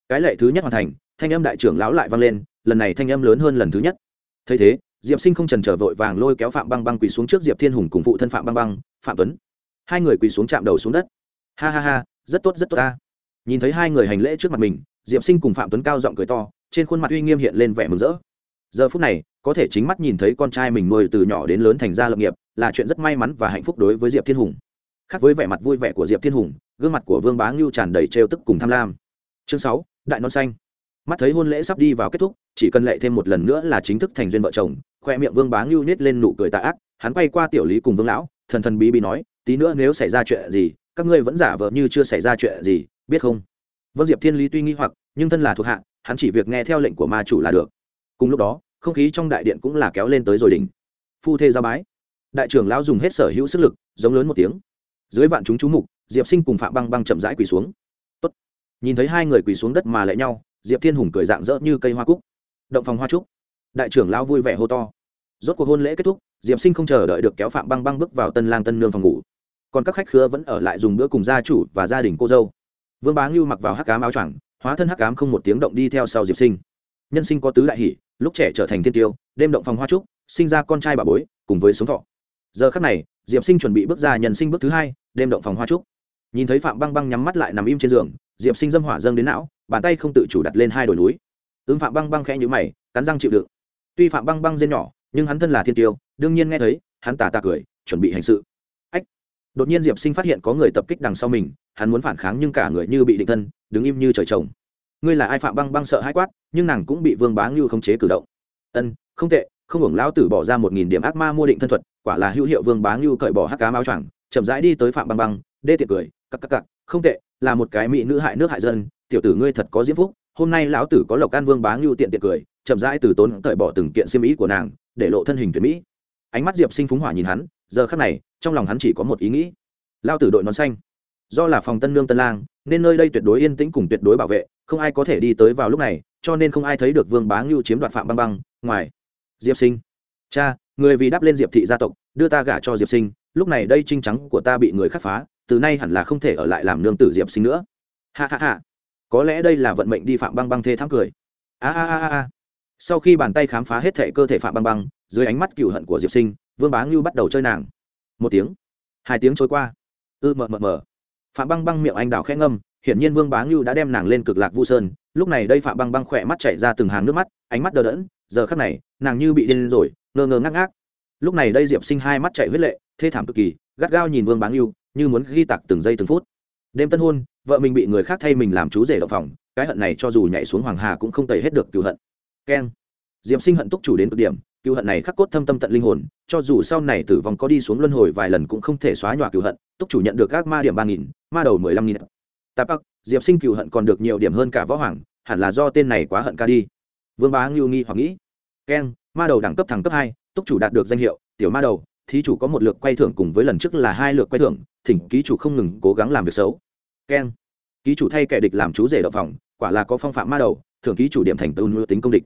Cái lệ thứ nhất hoàn thành thanh âm đại trưởng lão lại vang lên, lần này thanh âm lớn hơn lần thứ nhất. Thấy thế, diệp sinh không trần trở vội vàng lôi kéo phạm băng băng quỳ xuống trước diệp thiên hùng cùng phụ thân phạm băng băng, phạm tuấn. Hai người quỳ xuống chạm đầu xuống đất. Ha ha ha, rất tốt rất tốt ta. Nhìn thấy hai người hành lễ trước mặt mình, diệp sinh cùng phạm tuấn cao giọng cười to, trên khuôn mặt uy nghiêm hiện lên vẻ mừng rỡ. Giờ phút này, có thể chính mắt nhìn thấy con trai mình nuôi từ nhỏ đến lớn thành ra lập nghiệp, là chuyện rất may mắn và hạnh phúc đối với diệp thiên hùng. Khác với vẻ mặt vui vẻ của diệp thiên hùng, gương mặt của vương bá ngưu tràn đầy trêu tức cùng tham lam. Chương sáu, đại non xanh mắt thấy hôn lễ sắp đi vào kết thúc, chỉ cần lệ thêm một lần nữa là chính thức thành duyên vợ chồng, khoe miệng vương bá ngưu nết lên nụ cười tạ ác, hắn quay qua tiểu lý cùng vương lão, thần thần bí bí nói, tí nữa nếu xảy ra chuyện gì, các ngươi vẫn giả vờ như chưa xảy ra chuyện gì, biết không? Vâng diệp thiên lý tuy nghi hoặc, nhưng thân là thuộc hạ, hắn chỉ việc nghe theo lệnh của ma chủ là được. Cùng lúc đó, không khí trong đại điện cũng là kéo lên tới rồi đỉnh. Phu thê ra bái. Đại trưởng lão dùng hết sở hữu sức lực, giống lớn một tiếng. Dưới vạn chúng chú mục, diệp sinh cùng phạm băng băng chậm rãi quỳ xuống. Tốt. nhìn thấy hai người quỳ xuống đất mà lại nhau diệp thiên hùng cười dạng dỡ như cây hoa cúc động phòng hoa trúc đại trưởng lão vui vẻ hô to rốt cuộc hôn lễ kết thúc diệp sinh không chờ đợi được kéo phạm băng băng bước vào tân lang tân nương phòng ngủ còn các khách khứa vẫn ở lại dùng bữa cùng gia chủ và gia đình cô dâu vương bá ngưu mặc vào hắc cám áo choàng hóa thân hắc cám không một tiếng động đi theo sau diệp sinh nhân sinh có tứ đại hỷ lúc trẻ trở thành thiên tiêu đêm động phòng hoa trúc sinh ra con trai bà bối cùng với sống thọ giờ khắc này diệp sinh chuẩn bị bước ra nhân sinh bước thứ hai đêm động phòng hoa trúc nhìn thấy phạm băng băng nhắm mắt lại nằm im trên giường diệp sinh dâm hỏa dâng đến não bàn tay không tự chủ đặt lên hai đồi núi. Ứng phạm băng băng khẽ nhữ mày, cắn răng chịu đựng. Tuy phạm băng băng dên nhỏ, nhưng hắn thân là thiên tiêu, đương nhiên nghe thấy, hắn tà tà cười, chuẩn bị hành sự. Ách! Đột nhiên diệp sinh phát hiện có người tập kích đằng sau mình, hắn muốn phản kháng nhưng cả người như bị định thân, đứng im như trời trồng. Ngươi là ai phạm băng băng sợ hãi quát, nhưng nàng cũng bị vương bá ngưu khống chế cử động. Ân, không tệ, không hưởng lão tử bỏ ra một nghìn điểm ác ma mua định thân thuật, quả là hữu hiệu vương bá ngưu cởi bỏ hắc cá áo choàng, chậm rãi đi tới phạm băng băng, đê tiệc cười cắc cắc cắc không tệ, là một cái mỹ nữ hại nước hại dân tiểu tử ngươi thật có diễm phúc, hôm nay lão tử có lộc an vương bá ngưu tiện tiện cười, chậm rãi từ tốn cởi bỏ từng kiện xiêm ý của nàng, để lộ thân hình tuyệt mỹ. Ánh mắt diệp sinh phúng hỏa nhìn hắn, giờ khắc này, trong lòng hắn chỉ có một ý nghĩ. Lao tử đội nón xanh. Do là phòng tân nương tân lang, nên nơi đây tuyệt đối yên tĩnh cùng tuyệt đối bảo vệ, không ai có thể đi tới vào lúc này, cho nên không ai thấy được vương bá ngưu chiếm đoạt phạm băng băng, ngoài. Diệp sinh. Cha, người vì đáp lên diệp thị gia tộc, đưa ta gả cho diệp sinh, lúc này đây trinh trắng của ta bị người khắc phá, từ nay hẳn là không thể ở lại làm nương tử diệp sinh nữa. Ha ha ha có lẽ đây là vận mệnh đi phạm băng băng thê thắng cười. A a a a sau khi bàn tay khám phá hết thể cơ thể phạm băng băng, dưới ánh mắt cựu hận của diệp sinh, vương bá ngưu bắt đầu chơi nàng. Một tiếng, hai tiếng trôi qua. Ư mờ mờ mờ. Phạm băng băng miệng anh đào khẽ ngâm, hiển nhiên vương bá ngưu đã đem nàng lên cực lạc vu sơn. Lúc này đây phạm băng băng khỏe mắt chảy ra từng hàng nước mắt, ánh mắt đờ đẫn. Giờ khắc này, nàng như bị điên rồi, ngơ ngơ ngác ngác. Lúc này đây diệp sinh hai mắt chảy huyết lệ, thê thảm cực kỳ, gắt gao nhìn vương bá ngưu, như muốn ghi tặc từng giây từng phút đêm tân hôn, vợ mình bị người khác thay mình làm chú rể động phòng, cái hận này cho dù nhảy xuống hoàng hà cũng không tẩy hết được cựu hận. Keng. Diệp sinh hận túc chủ đến cực điểm cựu hận này khắc cốt thâm tâm tận linh hồn, cho dù sau này tử vong có đi xuống luân hồi vài lần cũng không thể xóa nhòa cựu hận, túc chủ nhận được các ma điểm ba nghìn, ma đầu mười lăm nghìn. Tạp bắc, diệp sinh cựu hận còn được nhiều điểm hơn cả võ hoàng, hẳn là do tên này quá hận ca đi. Vương bá ngưu nghi hoặc nghĩ. Keng, ma đầu đẳng cấp thẳng cấp hai, túc chủ đạt được danh hiệu, tiểu ma đầu thí chủ có một lượt quay thưởng cùng với lần trước là hai lượt quay thưởng, thỉnh ký chủ không ngừng cố gắng làm việc xấu. Keng. Ký chủ thay kẻ địch làm chú rể đậu phòng, quả là có phong phạm ma đầu thường ký chủ điểm thành tựu nữ tính công địch.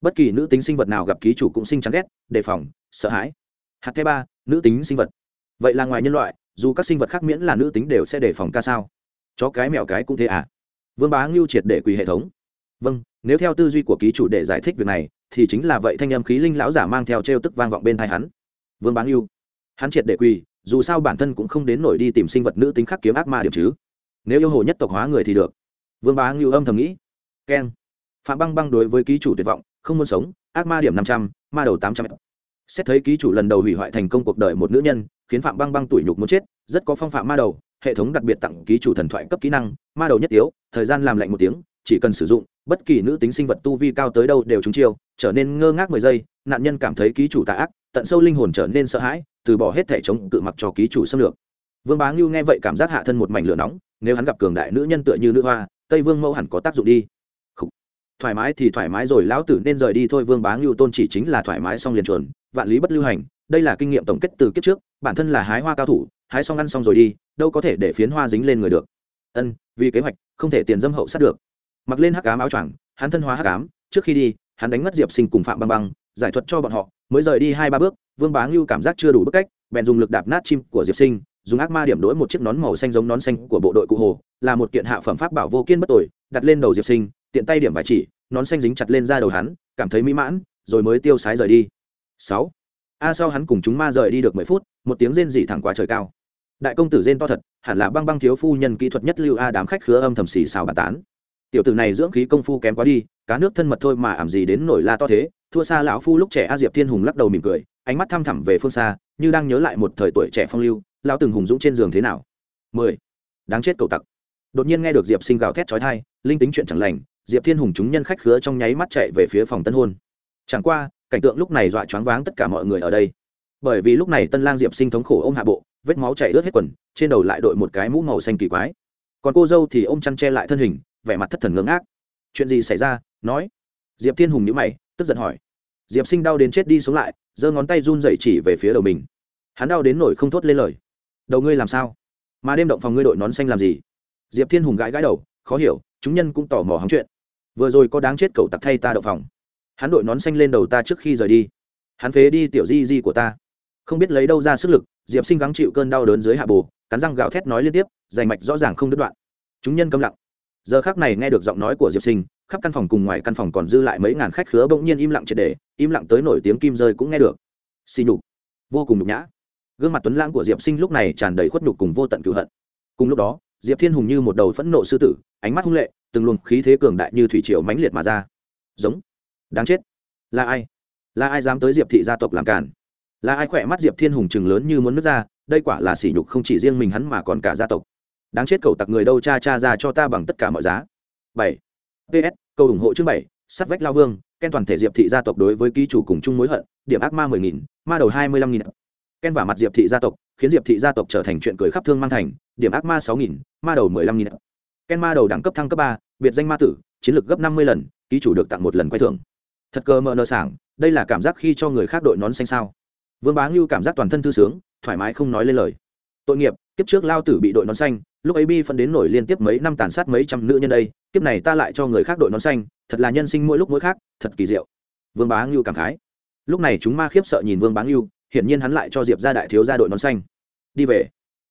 Bất kỳ nữ tính sinh vật nào gặp ký chủ cũng sinh chán ghét, đề phòng, sợ hãi. Hạt thứ ba, nữ tính sinh vật. Vậy là ngoài nhân loại, dù các sinh vật khác miễn là nữ tính đều sẽ đề phòng ca sao? Chó cái mèo cái cũng thế à? Vương bá ngưu triệt để quỳ hệ thống. Vâng nếu theo tư duy của ký chủ để giải thích việc này, thì chính là vậy thanh âm khí linh lão giả mang theo t r e o tức vang vọng bên thai hắn vương bán ngưu. Hắn triệt để quỳ, dù sao bản thân cũng không đến nổi đi tìm sinh vật nữ tính khắc kiếm ác ma điểm chứ. Nếu yêu hồ nhất tộc hóa người thì được. Vương bá ngưu âm thầm nghĩ. Keng. Phạm băng băng đối với ký chủ tuyệt vọng, không muốn sống, ác ma điểm năm trăm, ma đầu tám trăm. Xét thấy ký chủ lần đầu hủy hoại thành công cuộc đời một nữ nhân, khiến phạm băng băng tuổi nhục muốn chết, rất có phong phạm ma đầu, hệ thống đặc biệt tặng ký chủ thần thoại cấp kỹ năng, ma đầu nhất tiếu thời gian làm lạnh một tiếng, chỉ cần sử dụng, bất kỳ nữ tính sinh vật tu vi cao tới đâu đều trúng chiêu, trở nên ngơ ngác mười giây, nạn nhân cảm thấy ký chủ tạ ác tận sâu linh hồn trở nên sợ hãi, từ bỏ hết thể chống cự mặc cho ký chủ xâm lược. Vương bá ngưu nghe vậy cảm giác hạ thân một mảnh lửa nóng, nếu hắn gặp cường đại nữ nhân tựa như nữ hoa, tây vương mẫu hẳn có tác dụng đi. Khủ. thoải mái thì thoải mái rồi, lão tử nên rời đi thôi, vương bá ngưu tôn chỉ chính là thoải mái xong liền chuồn vạn lý bất lưu hành, đây là kinh nghiệm tổng kết từ kiếp trước, bản thân là hái hoa cao thủ, hái xong ăn xong rồi đi, đâu có thể để phiến hoa dính lên người được. Ân, vì kế hoạch, không thể tiền dâm hậu sát được. Mặc lên hắc ám áo choàng, hắn thân hóa hắc ám, trước khi đi, hắn đánh ngất diệp sinh cùng phạm băng băng, giải thuật cho bọn họ mới rời đi hai ba bước, vương bá ngưu cảm giác chưa đủ bức cách, bèn dùng lực đạp nát chim của diệp sinh, dùng ác ma điểm đỗi một chiếc nón màu xanh giống nón xanh của bộ đội cụ hồ, là một kiện hạ phẩm pháp bảo vô kiên bất tội đặt lên đầu diệp sinh, tiện tay điểm vài chỉ, nón xanh dính chặt lên ra đầu hắn, cảm thấy mỹ mãn, rồi mới tiêu sái rời đi. Sáu. A sau hắn cùng chúng ma rời đi được mười phút, một tiếng rên dị thẳng qua trời cao. Đại công tử rên to thật, hẳn là băng băng thiếu phu nhân kỹ thuật nhất lưu a đám khách khứa âm thầm xì xào bàn tán. Tiểu tử này dưỡng khí công phu kém quá đi, cá nước thân mật thôi mà ảm gì đến nổi la to thế thua xa lão phu lúc trẻ a diệp thiên hùng lắc đầu mỉm cười, ánh mắt thăm thẳm về phương xa, như đang nhớ lại một thời tuổi trẻ phong lưu, lão từng hùng dũng trên giường thế nào. Mười. Đáng chết cầu tặc. Đột nhiên nghe được diệp sinh gào thét chói tai, linh tính chuyện chẳng lành, diệp thiên hùng chúng nhân khách khứa trong nháy mắt chạy về phía phòng tân hôn. Chẳng qua, cảnh tượng lúc này dọa choáng váng tất cả mọi người ở đây. Bởi vì lúc này tân lang diệp sinh thống khổ ôm hạ bộ, vết máu chảy ướt hết quần, trên đầu lại đội một cái mũ màu xanh kỳ quái. Còn cô dâu thì ôm chăn che lại thân hình, vẻ mặt thất thần ngưỡng ác chuyện gì xảy ra? nói. Diệp thiên hùng nhữ mày tức giận hỏi. Diệp sinh đau đến chết đi sống lại, giơ ngón tay run dậy chỉ về phía đầu mình. Hắn đau đến nổi không thốt lên lời. Đầu ngươi làm sao? Mà đêm động phòng ngươi đội nón xanh làm gì? Diệp thiên hùng gãi gãi đầu, khó hiểu, chúng nhân cũng tò mò hóng chuyện. Vừa rồi có đáng chết cậu tặc thay ta động phòng. Hắn đội nón xanh lên đầu ta trước khi rời đi. Hắn phế đi tiểu di di của ta. Không biết lấy đâu ra sức lực, diệp sinh gắng chịu cơn đau đớn dưới hạ bồ, cắn răng gạo thét nói liên tiếp, giành mạch rõ ràng không đứt đoạn. Chúng nhân câm lặng. Giờ khác này nghe được giọng nói của diệp sinh khắp căn phòng cùng ngoài căn phòng còn dư lại mấy ngàn khách khứa bỗng nhiên im lặng triệt để, im lặng tới nổi tiếng kim rơi cũng nghe được. Xì nhục. Vô cùng nhục nhã. Gương mặt tuấn lãng của diệp sinh lúc này tràn đầy khuất nhục cùng vô tận cựu hận. Cùng lúc đó, diệp thiên hùng như một đầu phẫn nộ sư tử, ánh mắt hung lệ, từng luồng khí thế cường đại như thủy triều mãnh liệt mà ra. Giống. Đáng chết. Là ai? Là ai dám tới diệp thị gia tộc làm cản là ai khỏe mắt diệp thiên hùng chừng lớn như muốn nước ra, đây quả là sỉ nhục không chỉ riêng mình hắn mà còn cả gia tộc. Đáng chết cầu tặc người đâu cha cha ra cho ta bằng tất cả mọi giá. Bảy ps cầu ủng hộ chương bảy sắt vách lao vương, ken toàn thể diệp thị gia tộc đối với ký chủ cùng chung mối hận, điểm ác ma mười nghìn, ma đầu hai mươi lăm nghìn. Ken vả mặt diệp thị gia tộc, khiến diệp thị gia tộc trở thành chuyện cười khắp thương mang thành, điểm ác ma sáu nghìn, ma đầu mười lăm nghìn. Ken ma đầu đẳng cấp thăng cấp ba, biệt danh ma tử, chiến lược gấp năm mươi lần, ký chủ được tặng một lần quay thưởng. Thật cơ mờ nơ sảng, đây là cảm giác khi cho người khác đội nón xanh sao. Vương bá ngưu cảm giác toàn thân thư sướng, thoải mái không nói lên lời. Tội nghiệp kiếp trước lao tử bị đội nón xanh, lúc ấy bi phân đến nổi liên tiếp mấy năm tàn sát mấy trăm nữ nhân đây, kiếp này ta lại cho người khác đội nón xanh, thật là nhân sinh mỗi lúc mỗi khác, thật kỳ diệu. Vương bá ngưu cảm khái. Lúc này chúng ma khiếp sợ nhìn vương bá ngưu, hiển nhiên hắn lại cho diệp ra đại thiếu ra đội nón xanh. Đi về.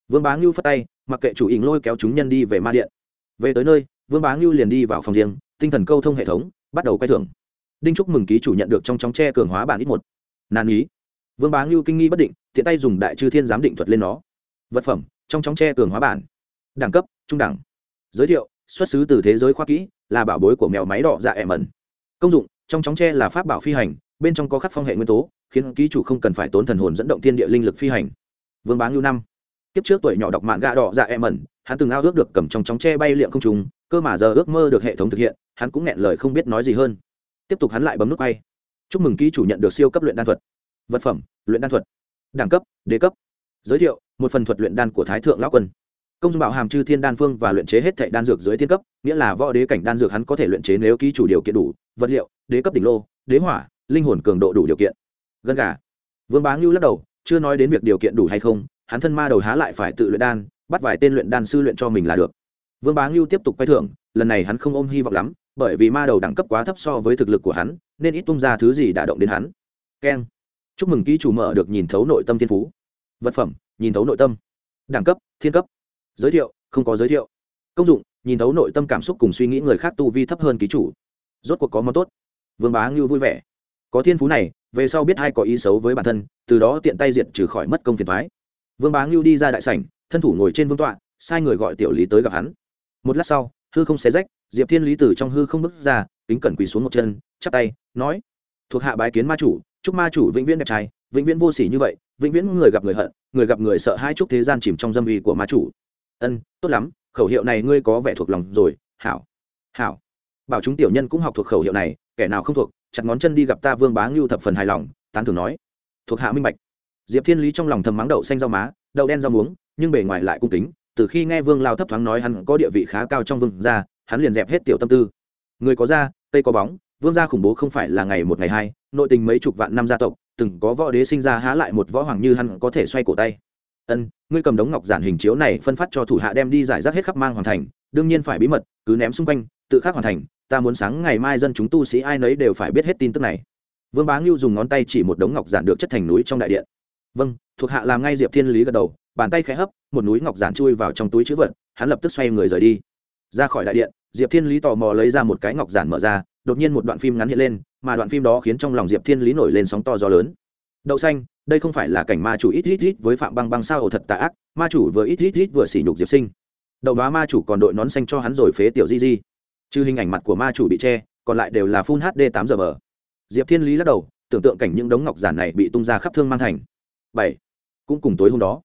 Vương bá ngưu phất tay, mặc kệ chủ ý lôi kéo chúng nhân đi về ma điện. Về tới nơi, vương bá ngưu liền đi vào phòng riêng, tinh thần câu thông hệ thống, bắt đầu quay thưởng. Đinh Trúc mừng ký chủ nhận được trong chóng tre cường hóa bản ít một. Nàn ý. Vương bá ngưu kinh nghi bất định, tiện tay dùng đại chư thiên giám định thuật lên nó. Vật phẩm trong chóng tre cường hóa bản. Đẳng cấp, trung đẳng. Giới thiệu, xuất xứ từ thế giới khoa kỹ, là bảo bối của mèo máy đỏ dạ ẻ mẩn công dụng, trong chóng tre là pháp bảo phi hành, bên trong có khắc phong hệ nguyên tố, khiến ký chủ không cần phải tốn thần hồn dẫn động thiên địa linh lực phi hành. Vương bá ngưu năm. Kiếp trước tuổi nhỏ đọc mạng gạ đỏ dạ ẻ mẩn hắn từng ao ước được cầm trong chóng tre bay liệm không trùng cơ mà giờ ước mơ được hệ thống thực hiện, hắn cũng nghẹn lời không biết nói gì hơn. Tiếp tục hắn lại bấm nút bay. Chúc mừng ký chủ nhận được siêu cấp luyện đan thuật. Vật phẩm, luyện đan thuật. Đẳng cấp, đế cấp giới thiệu, một phần thuật luyện đan của thái thượng lão quân. Công dung bảo hàm chư thiên đan phương và luyện chế hết thệ đan dược dưới thiên cấp, nghĩa là võ đế cảnh đan dược hắn có thể luyện chế nếu ký chủ điều kiện đủ, vật liệu, đế cấp đỉnh lô, đế hỏa, linh hồn cường độ đủ điều kiện. Gần cả vương bá ngưu lắc đầu, chưa nói đến việc điều kiện đủ hay không, hắn thân ma đầu há lại phải tự luyện đan, bắt vài tên luyện đan sư luyện cho mình là được. Vương bá ngưu tiếp tục quay thưởng, lần này hắn không ôm hy vọng lắm, bởi vì ma đầu đẳng cấp quá thấp so với thực lực của hắn, nên ít tung ra thứ gì đả động đến hắn. Keng. Chúc mừng ký chủ mở được nhìn thấu nội tâm thiên phú vật phẩm, nhìn thấu nội tâm. Đẳng cấp, thiên cấp. Giới thiệu, không có giới thiệu. Công dụng, nhìn thấu nội tâm cảm xúc cùng suy nghĩ người khác tu vi thấp hơn ký chủ. Rốt cuộc có món tốt. Vương bá ngưu vui vẻ. Có thiên phú này, về sau biết ai có ý xấu với bản thân, từ đó tiện tay diệt trừ khỏi mất công phiền thoái vương bá ngưu đi ra đại sảnh, thân thủ ngồi trên vương tọa, sai người gọi tiểu lý tới gặp hắn. Một lát sau, hư không xé rách, diệp thiên lý từ trong hư không bước ra, kính cẩn quỳ xuống một chân, chắp tay, nói, thuộc hạ bái kiến ma chủ, chúc ma chủ vĩnh viễn đẹp trai, vĩnh viễn vô sỉ như vậy vĩnh viễn người gặp người hận, người gặp người sợ hai chúc thế gian chìm trong dâm uy của ma chủ. Ân, tốt lắm, khẩu hiệu này ngươi có vẻ thuộc lòng rồi, hảo. Hảo. Bảo chúng tiểu nhân cũng học thuộc khẩu hiệu này, kẻ nào không thuộc, chặt ngón chân đi gặp ta vương bá ngưu thập phần hài lòng, tán thường nói. Thuộc hạ minh bạch. Diệp thiên lý trong lòng thầm mắng đậu xanh rau má, đậu đen rau muống, nhưng bề ngoài lại cung kính, từ khi nghe vương lao thấp thoáng nói hắn có địa vị khá cao trong vương gia, hắn liền dẹp hết tiểu tâm tư. Người có da, cây có bóng vương gia khủng bố không phải là ngày một ngày hai, nội tình mấy chục vạn năm gia tộc, từng có võ đế sinh ra há lại một võ hoàng như hắn có thể xoay cổ tay. Ân, ngươi cầm đống ngọc giản hình chiếu này phân phát cho thủ hạ đem đi giải rác hết khắp mang hoàn thành, đương nhiên phải bí mật, cứ ném xung quanh, tự khắc hoàn thành, ta muốn sáng ngày mai dân chúng tu sĩ ai nấy đều phải biết hết tin tức này. Vương bá ngưu dùng ngón tay chỉ một đống ngọc giản được chất thành núi trong đại điện. Vâng thuộc hạ làm ngay diệp thiên lý gật đầu, bàn tay khẽ hấp, một núi ngọc giản chui vào trong túi chữ vật, hắn lập tức xoay người rời đi. Ra khỏi đại điện, diệp thiên lý tò mò lấy ra một cái ngọc giản mở ra đột nhiên một đoạn phim ngắn hiện lên, mà đoạn phim đó khiến trong lòng diệp thiên lý nổi lên sóng to gió lớn. Đậu xanh, đây không phải là cảnh ma chủ ít ít ít với phạm băng băng sao ổ thật tà ác, ma chủ vừa ít ít ít vừa sỉ nhục diệp sinh. Đậu đoá ma chủ còn đội nón xanh cho hắn rồi phế tiểu di di. Trừ hình ảnh mặt của ma chủ bị che, còn lại đều là full hd tám giờ bờ. Diệp thiên lý lắc đầu, tưởng tượng cảnh những đống ngọc giản này bị tung ra khắp thương mang thành. Bảy, cũng cùng tối hôm đó.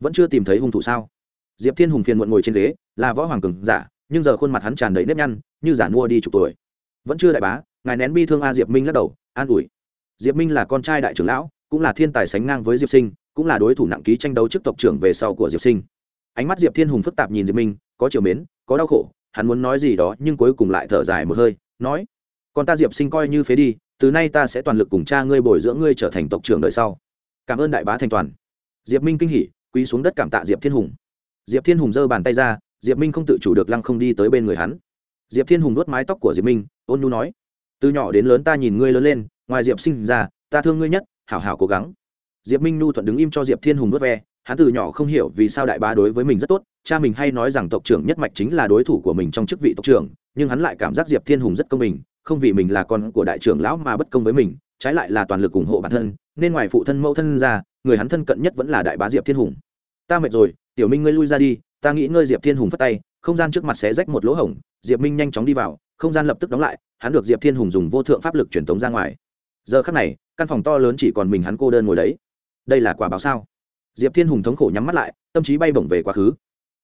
Vẫn chưa tìm thấy hung thủ sao? Diệp thiên hùng phiền muộn ngồi trên ghế, là võ hoàng cường giả, nhưng giờ khuôn mặt hắn tràn đầy nếp nhăn, như giả mua đi chục tuổi vẫn chưa đại bá, ngài nén bi thương a diệp minh lắc đầu, an ủi. Diệp minh là con trai đại trưởng lão, cũng là thiên tài sánh ngang với diệp sinh, cũng là đối thủ nặng ký tranh đấu trước tộc trưởng về sau của diệp sinh. Ánh mắt diệp thiên hùng phức tạp nhìn diệp minh, có chiều mến, có đau khổ, hắn muốn nói gì đó nhưng cuối cùng lại thở dài một hơi, nói còn ta diệp sinh coi như phế đi, từ nay ta sẽ toàn lực cùng cha ngươi bồi dưỡng ngươi trở thành tộc trưởng đời sau. Cảm ơn đại bá thành toàn. Diệp minh kinh hỉ quý xuống đất cảm tạ diệp thiên hùng. Diệp thiên hùng giơ bàn tay ra, diệp minh không tự chủ được lăng không đi tới bên người hắn diệp thiên hùng nuốt mái tóc của diệp minh, ôn nhu nói, từ nhỏ đến lớn ta nhìn ngươi lớn lên, ngoài diệp sinh ra, ta thương ngươi nhất, hảo hảo cố gắng. Diệp minh nhu thuận đứng im cho diệp thiên hùng nuốt ve, hắn từ nhỏ không hiểu vì sao đại bá đối với mình rất tốt, cha mình hay nói rằng tộc trưởng nhất mạch chính là đối thủ của mình trong chức vị tộc trưởng, nhưng hắn lại cảm giác diệp thiên hùng rất công bình, không vì mình là con của đại trưởng lão mà bất công với mình, trái lại là toàn lực ủng hộ bản thân, nên ngoài phụ thân mẫu thân ra, người hắn thân cận nhất vẫn là đại bá diệp thiên hùng. Ta mệt rồi, tiểu minh ngươi lui ra đi ta nghĩ ngơi diệp thiên hùng phất tay, không gian trước mặt sẽ rách một lỗ hổng, diệp minh nhanh chóng đi vào, không gian lập tức đóng lại, hắn được diệp thiên hùng dùng vô thượng pháp lực truyền tống ra ngoài. giờ khắc này, căn phòng to lớn chỉ còn mình hắn cô đơn ngồi đấy. đây là quả báo sao? diệp thiên hùng thống khổ nhắm mắt lại, tâm trí bay bổng về quá khứ.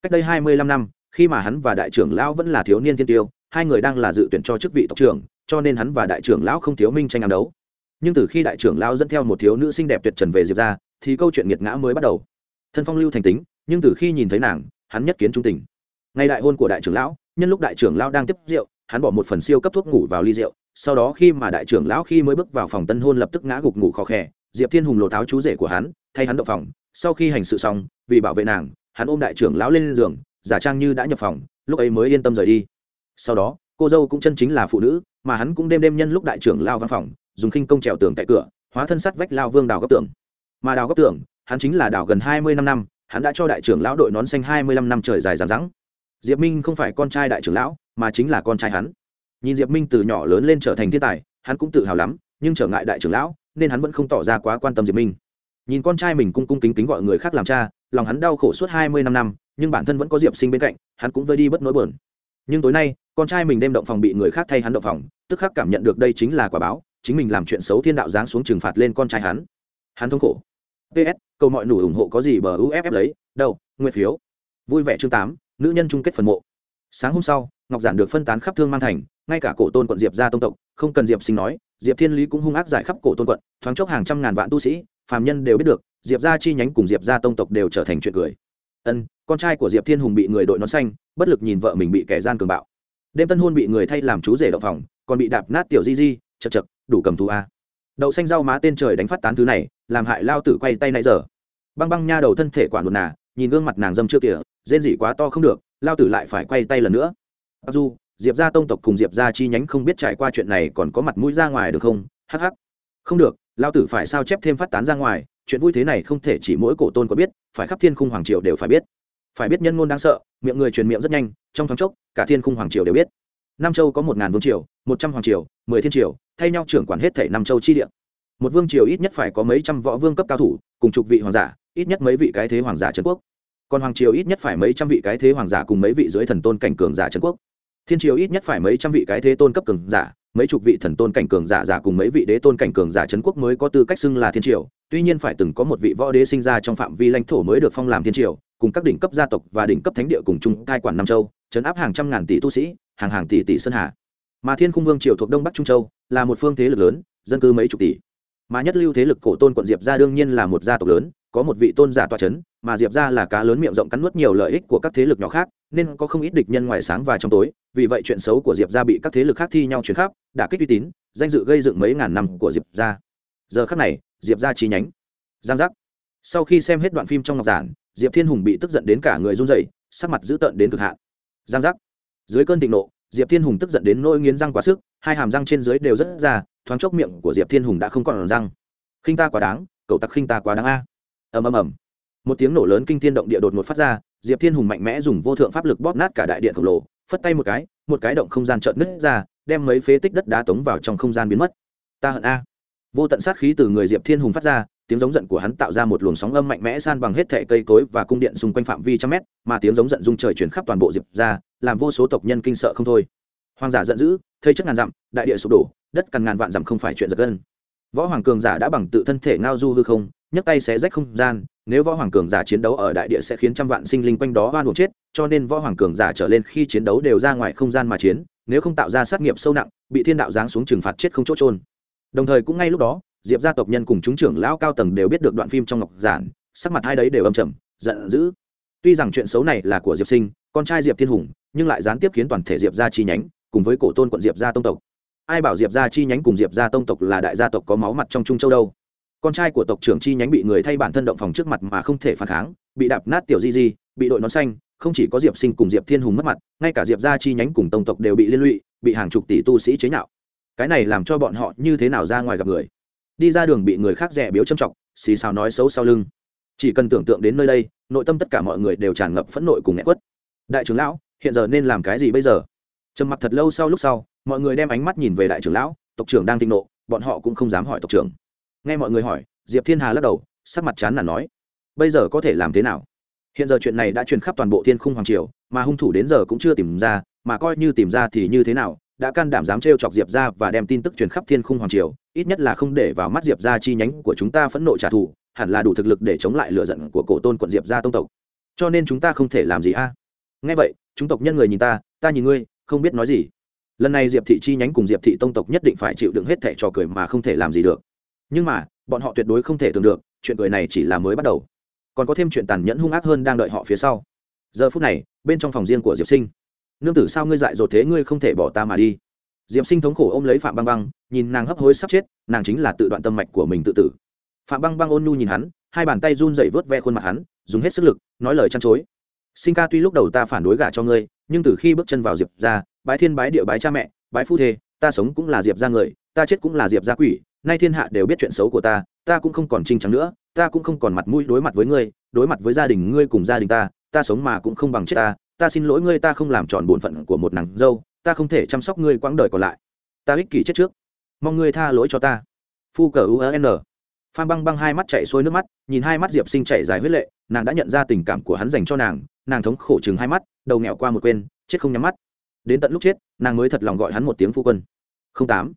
cách đây hai mươi lăm năm, khi mà hắn và đại trưởng lão vẫn là thiếu niên thiên tiêu, hai người đang là dự tuyển cho chức vị tộc trưởng, cho nên hắn và đại trưởng lão không thiếu minh tranh ám đấu. nhưng từ khi đại trưởng lão dẫn theo một thiếu nữ xinh đẹp tuyệt trần về diệp ra, thì câu chuyện nghiệt ngã mới bắt đầu. thân phong lưu thành tính, nhưng từ khi nhìn thấy nàng hắn nhất kiến trung tình. Ngày đại hôn của đại trưởng lão, nhân lúc đại trưởng lão đang tiếp rượu, hắn bỏ một phần siêu cấp thuốc ngủ vào ly rượu, sau đó khi mà đại trưởng lão khi mới bước vào phòng tân hôn lập tức ngã gục ngủ khó khè, diệp thiên hùng lột áo chú rể của hắn, thay hắn động phòng, sau khi hành sự xong, vì bảo vệ nàng, hắn ôm đại trưởng lão lên giường, giả trang như đã nhập phòng, lúc ấy mới yên tâm rời đi. Sau đó, cô dâu cũng chân chính là phụ nữ, mà hắn cũng đêm đêm nhân lúc đại trưởng lao văn phòng, dùng khinh công trèo tường tại cửa, hóa thân sắt vách lao vương đào góc tường. Mà đào góc tường, hắn chính là đào gần hai mươi năm năm hắn đã cho đại trưởng lão đội nón xanh hai mươi lăm năm trời dài dằng dẵng. Diệp minh không phải con trai đại trưởng lão, mà chính là con trai hắn. Nhìn diệp minh từ nhỏ lớn lên trở thành thiên tài, hắn cũng tự hào lắm, nhưng trở ngại đại trưởng lão, nên hắn vẫn không tỏ ra quá quan tâm diệp minh. Nhìn con trai mình cung cung kính kính gọi người khác làm cha, lòng hắn đau khổ suốt hai mươi năm năm, nhưng bản thân vẫn có diệp sinh bên cạnh, hắn cũng vơi đi bất nỗi buồn. Nhưng tối nay, con trai mình đêm động phòng bị người khác thay hắn động phòng, tức khắc cảm nhận được đây chính là quả báo, chính mình làm chuyện xấu thiên đạo giáng xuống trừng phạt lên con trai hắn. Hắn thống khổ. Ps câu mọi nụ ủng hộ có gì bờ uff lấy. Đâu nguyện phiếu. Vui vẻ chương tám, nữ nhân chung kết phần mộ. Sáng hôm sau, ngọc giản được phân tán khắp thương mang thành, ngay cả cổ tôn quận diệp ra tông tộc, không cần diệp sinh nói, diệp thiên lý cũng hung ác giải khắp cổ tôn quận, thoáng chốc hàng trăm ngàn vạn tu sĩ, phàm nhân đều biết được, diệp ra chi nhánh cùng diệp ra tông tộc đều trở thành chuyện cười. Ân, con trai của diệp thiên hùng bị người đội nón xanh, bất lực nhìn vợ mình bị kẻ gian cường bạo. Đêm tân hôn bị người thay làm chú rể đậu phòng, còn bị đạp nát tiểu di di, chật chật, đủ cầm thú a đậu xanh rau má tên trời đánh phát tán thứ này, làm hại lao tử quay tay nãy giờ. Băng băng nha đầu thân thể quản đột nà nhìn gương mặt nàng dâm chưa kìa, rên dị quá to không được, lao tử lại phải quay tay lần nữa. Mặc dù, diệp gia tông tộc cùng diệp gia chi nhánh không biết trải qua chuyện này còn có mặt mũi ra ngoài được không? Hh không được, lao tử phải sao chép thêm phát tán ra ngoài, chuyện vui thế này không thể chỉ mỗi cổ tôn có biết, phải khắp thiên khung hoàng triều đều phải biết. Phải biết nhân ngôn đáng sợ, miệng người truyền miệng rất nhanh, trong thoáng chốc, cả thiên khung hoàng triều đều biết. Nam châu có một ngàn vương triều một trăm hoàng triều, mười thiên triều, thay nhau trưởng quản hết thể nam châu chi địa. Một vương triều ít nhất phải có mấy trăm võ vương cấp cao thủ, cùng chục vị hoàng giả, ít nhất mấy vị cái thế hoàng giả trần quốc. Còn hoàng triều ít nhất phải mấy trăm vị cái thế hoàng giả cùng mấy vị dưới thần tôn cảnh cường giả trần quốc. Thiên triều ít nhất phải mấy trăm vị cái thế tôn cấp cường giả, mấy chục vị thần tôn cảnh cường giả giả cùng mấy vị đế tôn cảnh cường giả trấn quốc mới có tư cách xưng là thiên triều. Tuy nhiên phải từng có một vị võ đế sinh ra trong phạm vi lãnh thổ mới được phong làm thiên triều, cùng các đỉnh cấp gia tộc và đỉnh cấp thánh địa cùng chung cai quản nam châu, trấn áp hàng trăm ngàn tỷ tu sĩ, hàng hàng tỷ tỷ sơn hà mà thiên khung vương triều thuộc đông bắc trung châu là một phương thế lực lớn dân cư mấy chục tỷ mà nhất lưu thế lực cổ tôn quận diệp gia đương nhiên là một gia tộc lớn có một vị tôn giả tọa chấn mà diệp gia là cá lớn miệng rộng cắn nuốt nhiều lợi ích của các thế lực nhỏ khác nên có không ít địch nhân ngoài sáng và trong tối vì vậy chuyện xấu của diệp gia bị các thế lực khác thi nhau chuyển khắp đã kích uy tín danh dự gây dựng mấy ngàn năm của diệp gia giờ khắc này diệp gia chi nhánh giang giác sau khi xem hết đoạn phim trong ngọc giản diệp thiên hùng bị tức giận đến cả người run rẩy, sắc mặt dữ tợn đến cực hạn giang giác dưới cơn thịnh nộ diệp thiên hùng tức giận đến nỗi nghiến răng quá sức, hai hàm răng trên dưới đều rất ra, thoáng chốc miệng của diệp thiên hùng đã không còn răng. Khinh ta quá đáng, cậu tặc khinh ta quá đáng a. Ầm ầm ầm. Một tiếng nổ lớn kinh thiên động địa đột ngột phát ra, diệp thiên hùng mạnh mẽ dùng vô thượng pháp lực bóp nát cả đại điện khổng lồ, phất tay một cái một cái động không gian trợn nứt ra, đem mấy phế tích đất đá tống vào trong không gian biến mất. Ta hận a. Vô tận sát khí từ người diệp thiên hùng phát ra tiếng giống giận của hắn tạo ra một luồng sóng âm mạnh mẽ san bằng hết thệ cây cối và cung điện xung quanh phạm vi trăm mét, mà tiếng giống giận dung trời chuyển khắp toàn bộ diệp ra làm vô số tộc nhân kinh sợ không thôi. Hoàng giả giận dữ, thây chất ngàn dặm, đại địa sụp đổ, đất cằn ngàn vạn dặm không phải chuyện giật gân. Võ hoàng cường giả đã bằng tự thân thể ngao du hư không, nhấc tay xé rách không gian, nếu võ hoàng cường giả chiến đấu ở đại địa sẽ khiến trăm vạn sinh linh quanh đó oan buộc chết, cho nên võ hoàng cường giả trở lên khi chiến đấu đều ra ngoài không gian mà chiến, nếu không tạo ra sát nghiệp sâu nặng, bị thiên đạo giáng xuống trừng phạt chết không chỗ trôn đồng thời cũng ngay lúc đó, diệp gia tộc nhân cùng chúng trưởng lão cao tầng đều biết được đoạn phim trong ngọc giản, sắc mặt hai đấy đều âm trầm, giận dữ. Tuy rằng chuyện xấu này là của diệp sinh, con trai diệp thiên hùng, nhưng lại gián tiếp khiến toàn thể diệp gia chi nhánh, cùng với cổ tôn quận diệp gia tông tộc. Ai bảo diệp gia chi nhánh cùng diệp gia tông tộc là đại gia tộc có máu mặt trong trung châu đâu? Con trai của tộc trưởng chi nhánh bị người thay bản thân động phòng trước mặt mà không thể phản kháng, bị đạp nát tiểu di di, bị đội nón xanh, không chỉ có diệp sinh cùng diệp thiên hùng mất mặt, ngay cả diệp gia chi nhánh cùng tông tộc đều bị liên lụy, bị hàng chục tỷ tu sĩ chế nhạo cái này làm cho bọn họ như thế nào ra ngoài gặp người? Đi ra đường bị người khác rẻ biếu châm trọng xì xào nói xấu sau lưng. Chỉ cần tưởng tượng đến nơi đây, nội tâm tất cả mọi người đều tràn ngập phẫn nộ cùng nghẹn quất. Đại trưởng lão, hiện giờ nên làm cái gì bây giờ? Trầm mặc thật lâu sau lúc sau, mọi người đem ánh mắt nhìn về đại trưởng lão, tộc trưởng đang thịnh nộ, bọn họ cũng không dám hỏi tộc trưởng. Nghe mọi người hỏi, diệp thiên hà lắc đầu, sắc mặt chán là nói, bây giờ có thể làm thế nào? Hiện giờ chuyện này đã truyền khắp toàn bộ thiên khung hoàng triều, mà hung thủ đến giờ cũng chưa tìm ra, mà coi như tìm ra thì như thế nào đã can đảm dám trêu chọc diệp ra và đem tin tức truyền khắp thiên khung hoàng triều, ít nhất là không để vào mắt diệp ra chi nhánh của chúng ta phẫn nộ trả thù, hẳn là đủ thực lực để chống lại lựa giận của cổ tôn quận diệp ra tông tộc. Cho nên chúng ta không thể làm gì a. Nghe vậy, chúng tộc nhân người nhìn ta ta nhìn ngươi, không biết nói gì. Lần này diệp thị chi nhánh cùng diệp thị tông tộc nhất định phải chịu đựng hết thẻ trò cười mà không thể làm gì được. Nhưng mà, bọn họ tuyệt đối không thể tưởng được, chuyện cười này chỉ là mới bắt đầu. Còn có thêm chuyện tàn nhẫn hung ác hơn đang đợi họ phía sau. Giờ phút này, bên trong phòng riêng của diệp sinh nương tử sao ngươi dại dột thế ngươi không thể bỏ ta mà đi. Diệp sinh thống khổ ôm lấy phạm băng băng, nhìn nàng hấp hối sắp chết, nàng chính là tự đoạn tâm mạch của mình tự tử. Phạm băng băng ôn nhu nhìn hắn, hai bàn tay run dậy vớt ve khuôn mặt hắn, dùng hết sức lực, nói lời chăn chối. Sinh ca tuy lúc đầu ta phản đối gả cho ngươi, nhưng từ khi bước chân vào diệp ra bái thiên bái địa bái cha mẹ, bái phu thê, ta sống cũng là diệp ra người, ta chết cũng là diệp ra quỷ, nay thiên hạ đều biết chuyện xấu của ta ta cũng không còn trinh trắng nữa, ta cũng không còn mặt mũi đối mặt với ngươi, đối mặt với gia đình ngươi cùng gia đình ta ta sống mà cũng không bằng chết ta ta xin lỗi ngươi, ta không làm tròn bổn phận của một nàng dâu, ta không thể chăm sóc ngươi quãng đời còn lại. Ta ích kỷ chết trước. Mong ngươi tha lỗi cho ta. Phu cờ ун e phan băng băng hai mắt chạy xuôi nước mắt, nhìn hai mắt diệp sinh chạy dài huyết lệ, nàng đã nhận ra tình cảm của hắn dành cho nàng nàng thống khổ chừng hai mắt, đầu nghẹo qua một quên, chết không nhắm mắt. Đến tận lúc chết, nàng mới thật lòng gọi hắn một tiếng phu quân. Không tám.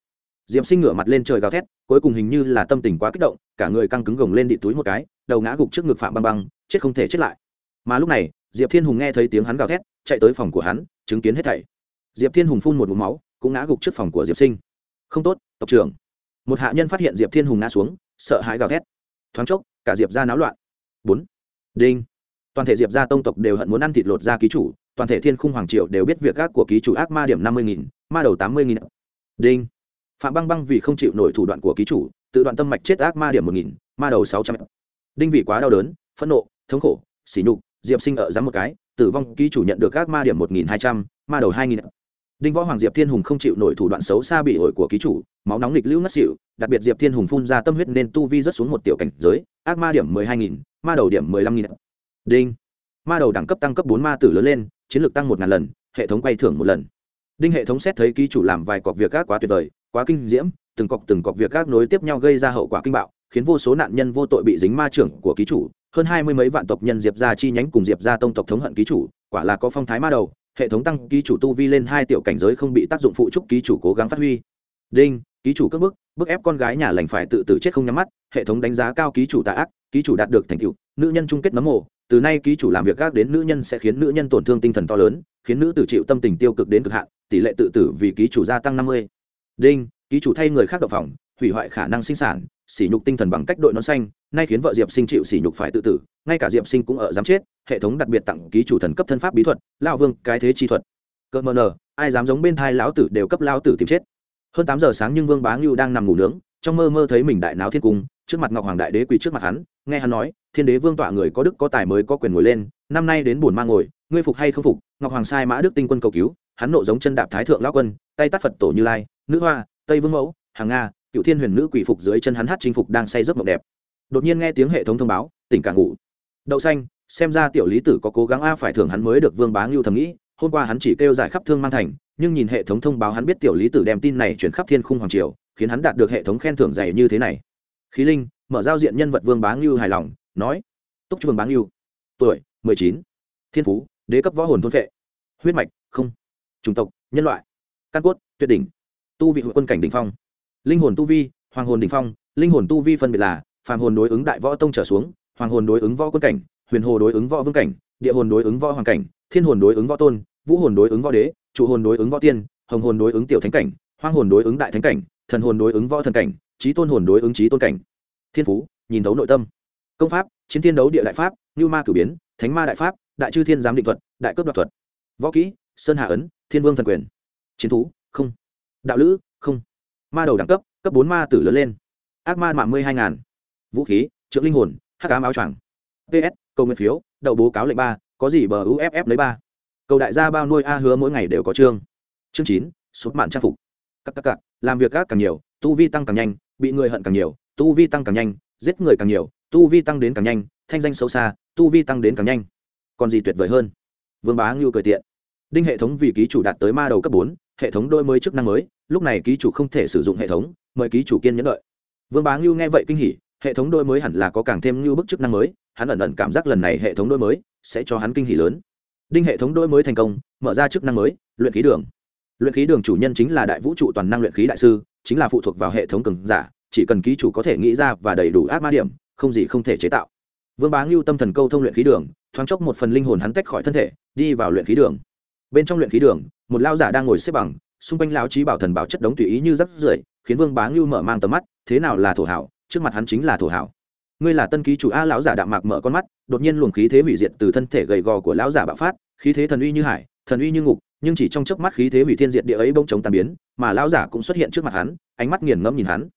Diệp sinh ngửa mặt lên trời gào thét, cuối cùng hình như là tâm tình quá kích động, cả người căng cứng gồng lên đị túi một cái, đầu ngã gục trước ngực phạm băng băng, chết không thể chết lại. Mà lúc này diệp thiên hùng nghe thấy tiếng hắn gào thét, chạy tới phòng của hắn, chứng kiến hết thảy. Diệp thiên hùng phun một mũ máu, cũng ngã gục trước phòng của diệp sinh. Không tốt, tộc trưởng. Một hạ nhân phát hiện diệp thiên hùng ngã xuống, sợ hãi gào thét. Thoáng chốc, cả diệp ra náo loạn. Bốn. Đinh. Toàn thể diệp ra tông tộc đều hận muốn ăn thịt lột ra ký chủ, toàn thể thiên khung hoàng triệu đều biết việc ác của ký chủ ác ma điểm năm mươi nghìn, ma đầu tám mươi nghìn. Đinh. Phạm băng băng vì không chịu nổi thủ đoạn của ký chủ, tự đoạn tâm mạch chết ác ma điểm một nghìn, ma đầu sáu trăm. Đinh vì quá đau đớn, phẫn nộ, thống khổ xỉ nhục diệp sinh ở dám một cái, tử vong ký chủ nhận được ác ma điểm một nghìn hai trăm, ma đầu hai nghìn. Đinh võ hoàng diệp thiên hùng không chịu nổi thủ đoạn xấu xa bị ổi của ký chủ, máu nóng lịch lưu ngất xịu đặc biệt diệp thiên hùng phun ra tâm huyết nên tu vi rất xuống một tiểu cảnh giới, ác ma điểm mười hai nghìn, ma đầu điểm mười lăm nghìn. Đinh. Ma đầu đẳng cấp tăng cấp bốn ma tử lớn lên, chiến lược tăng một ngàn lần, hệ thống quay thưởng một lần. Đinh hệ thống xét thấy ký chủ làm vài cọc việc ác quá tuyệt vời, quá kinh diễm, từng cọc từng cọc việc ác nối tiếp nhau gây ra hậu quả kinh bạo, khiến vô số nạn nhân vô tội bị dính ma trưởng của ký chủ hơn hai mươi mấy vạn tộc nhân diệp ra chi nhánh cùng diệp ra tông tộc thống hận ký chủ, quả là có phong thái ma đầu, hệ thống tăng ký chủ tu vi lên hai tiểu cảnh giới không bị tác dụng phụ trúc ký chủ cố gắng phát huy. Đinh, ký chủ cất bức bức ép con gái nhà lành phải tự tử chết không nhắm mắt, hệ thống đánh giá cao ký chủ tạ ác, ký chủ đạt được thành tựu, nữ nhân chung kết nấm mộ, từ nay ký chủ làm việc gác đến nữ nhân sẽ khiến nữ nhân tổn thương tinh thần to lớn, khiến nữ tử chịu tâm tình tiêu cực đến cực hạn, tỷ lệ tự tử vì ký chủ gia tăng năm mươi. Đinh, ký chủ thay người khác đậu phòng hủy hoại khả năng sinh sản, sỉ nhục tinh thần bằng cách đội nón xanh, nay khiến vợ diệp sinh chịu sỉ nhục phải tự tử, ngay cả diệp sinh cũng ở dám chết, hệ thống đặc biệt tặng ký chủ thần cấp thân pháp bí thuật lao vương, cái thế chi thuật. Cơn mờ nờ, ai dám giống bên thai lão tử đều cấp lao tử tìm chết. Hơn tám giờ sáng nhưng vương bá ngưu đang nằm ngủ nướng, trong mơ mơ thấy mình đại náo thiên cung, trước mặt ngọc hoàng đại đế quỳ trước mặt hắn, nghe hắn nói, thiên đế vương tọa người có đức có tài mới có quyền ngồi lên, năm nay đến buồn mang ngồi, ngươi phục hay không phục? Ngọc hoàng sai mã đức tinh quân cầu cứu, hắn nộ giống chân đạp thái thượng lão quân, tay tắt phật tổ như lai, nữ hoa, tây vương mẫu, hàng nga cựu thiên huyền nữ quỷ phục dưới chân hắn hát chinh phục đang say giấc mộng đẹp. Đột nhiên nghe tiếng hệ thống thông báo, tỉnh cả ngủ. Đậu xanh, xem ra tiểu lý tử có cố gắng a, phải thưởng hắn mới được vương bá ngưu thầm nghĩ. Hôm qua hắn chỉ kêu giải khắp thương mang thành, nhưng nhìn hệ thống thông báo hắn biết tiểu lý tử đem tin này chuyển khắp thiên khung hoàng triều, khiến hắn đạt được hệ thống khen thưởng dày như thế này. Khí linh, mở giao diện nhân vật vương bá ngưu hài lòng, nói, túc vương bá ngưu, tuổi mười chín, thiên phú, đế cấp võ hồn thôn vệ huyết mạch, không, chủng tộc, nhân loại, căn cốt, tuyệt đỉnh, tu vị hội quân cảnh đ ỉ n h phong linh hồn tu vi hoàng hồn đ ỉ n h phong linh hồn tu vi phân biệt là phàm hồn đối ứng đại võ tông trở xuống hoàng hồn đối ứng võ quân cảnh huyền hồ đối ứng võ vương cảnh địa hồn đối ứng võ hoàng cảnh thiên hồn đối ứng võ tôn vũ hồn đối ứng võ đế trụ hồn đối ứng võ tiên hồng hồn đối ứng tiểu thánh cảnh hoang hồn đối ứng đại thánh cảnh thần hồn đối ứng võ thần cảnh trí tôn hồn đối ứng trí tôn cảnh thiên phú nhìn thấu nội tâm công pháp chiến thiên đấu địa đại pháp như ma cử biến thánh ma đại pháp đại chư thiên giám định thuật đại cấp đoạt thuật võ kỹ sơn hạ ấn thiên vương thần quyền chiến thú không đạo lữ không ma đầu đẳng cấp cấp bốn ma tử lớn lên. Ác ma mạng mươi hai ngàn. Vũ khí, trượng linh hồn, hắc ám áo choàng. Ps cầu nguyện phiếu, đậu bố cáo lệnh ba, có gì bờ uff lấy ba. Cầu đại gia bao nuôi a hứa mỗi ngày đều có chương. Chương chín, sụp mạn trang phục. Các các cặp làm việc gác càng nhiều, tu vi tăng càng nhanh, bị người hận càng nhiều, tu vi tăng càng nhanh, giết người càng nhiều, tu vi tăng đến càng nhanh, thanh danh xấu xa, tu vi tăng đến càng nhanh. Còn gì tuyệt vời hơn? Vương bá ngưu cười tiện. Đinh hệ thống vì ký chủ đạt tới ma đầu cấp bốn hệ thống đôi mới chức năng mới, lúc này ký chủ không thể sử dụng hệ thống, mời ký chủ kiên nhẫn đợi. Vương bá ngưu nghe vậy kinh hỉ, hệ thống đôi mới hẳn là có càng thêm ngưu bức chức năng mới, hắn ẩn ẩn cảm giác lần này hệ thống đôi mới sẽ cho hắn kinh hỉ lớn. Đinh hệ thống đôi mới thành công, mở ra chức năng mới, luyện khí đường. Luyện khí đường chủ nhân chính là đại vũ trụ toàn năng luyện khí đại sư, chính là phụ thuộc vào hệ thống cường giả, chỉ cần ký chủ có thể nghĩ ra và đầy đủ ác ma điểm, không gì không thể chế tạo. Vương bá ngưu tâm thần câu thông luyện khí đường, thoáng chốc một phần linh hồn hắn tách khỏi thân thể, đi vào luyện khí đường bên trong luyện khí đường, một lao giả đang ngồi xếp bằng, xung quanh lao trí bảo thần bảo chất đống tùy ý như rắc rưởi, khiến vương bá ngưu mở mang tầm mắt, thế nào là thổ hảo, trước mặt hắn chính là thổ hảo. Ngươi là tân ký chủ a, lão giả đạm mạc mở con mắt, đột nhiên luồng khí thế hủy diệt từ thân thể gầy gò của lão giả bạo phát, khí thế thần uy như hải, thần uy như ngục, nhưng chỉ trong chớp mắt khí thế hủy thiên diệt địa ấy bỗng chống tàn biến, mà lão giả cũng xuất hiện trước mặt hắn, ánh mắt nghiền ngẫm nhìn hắn.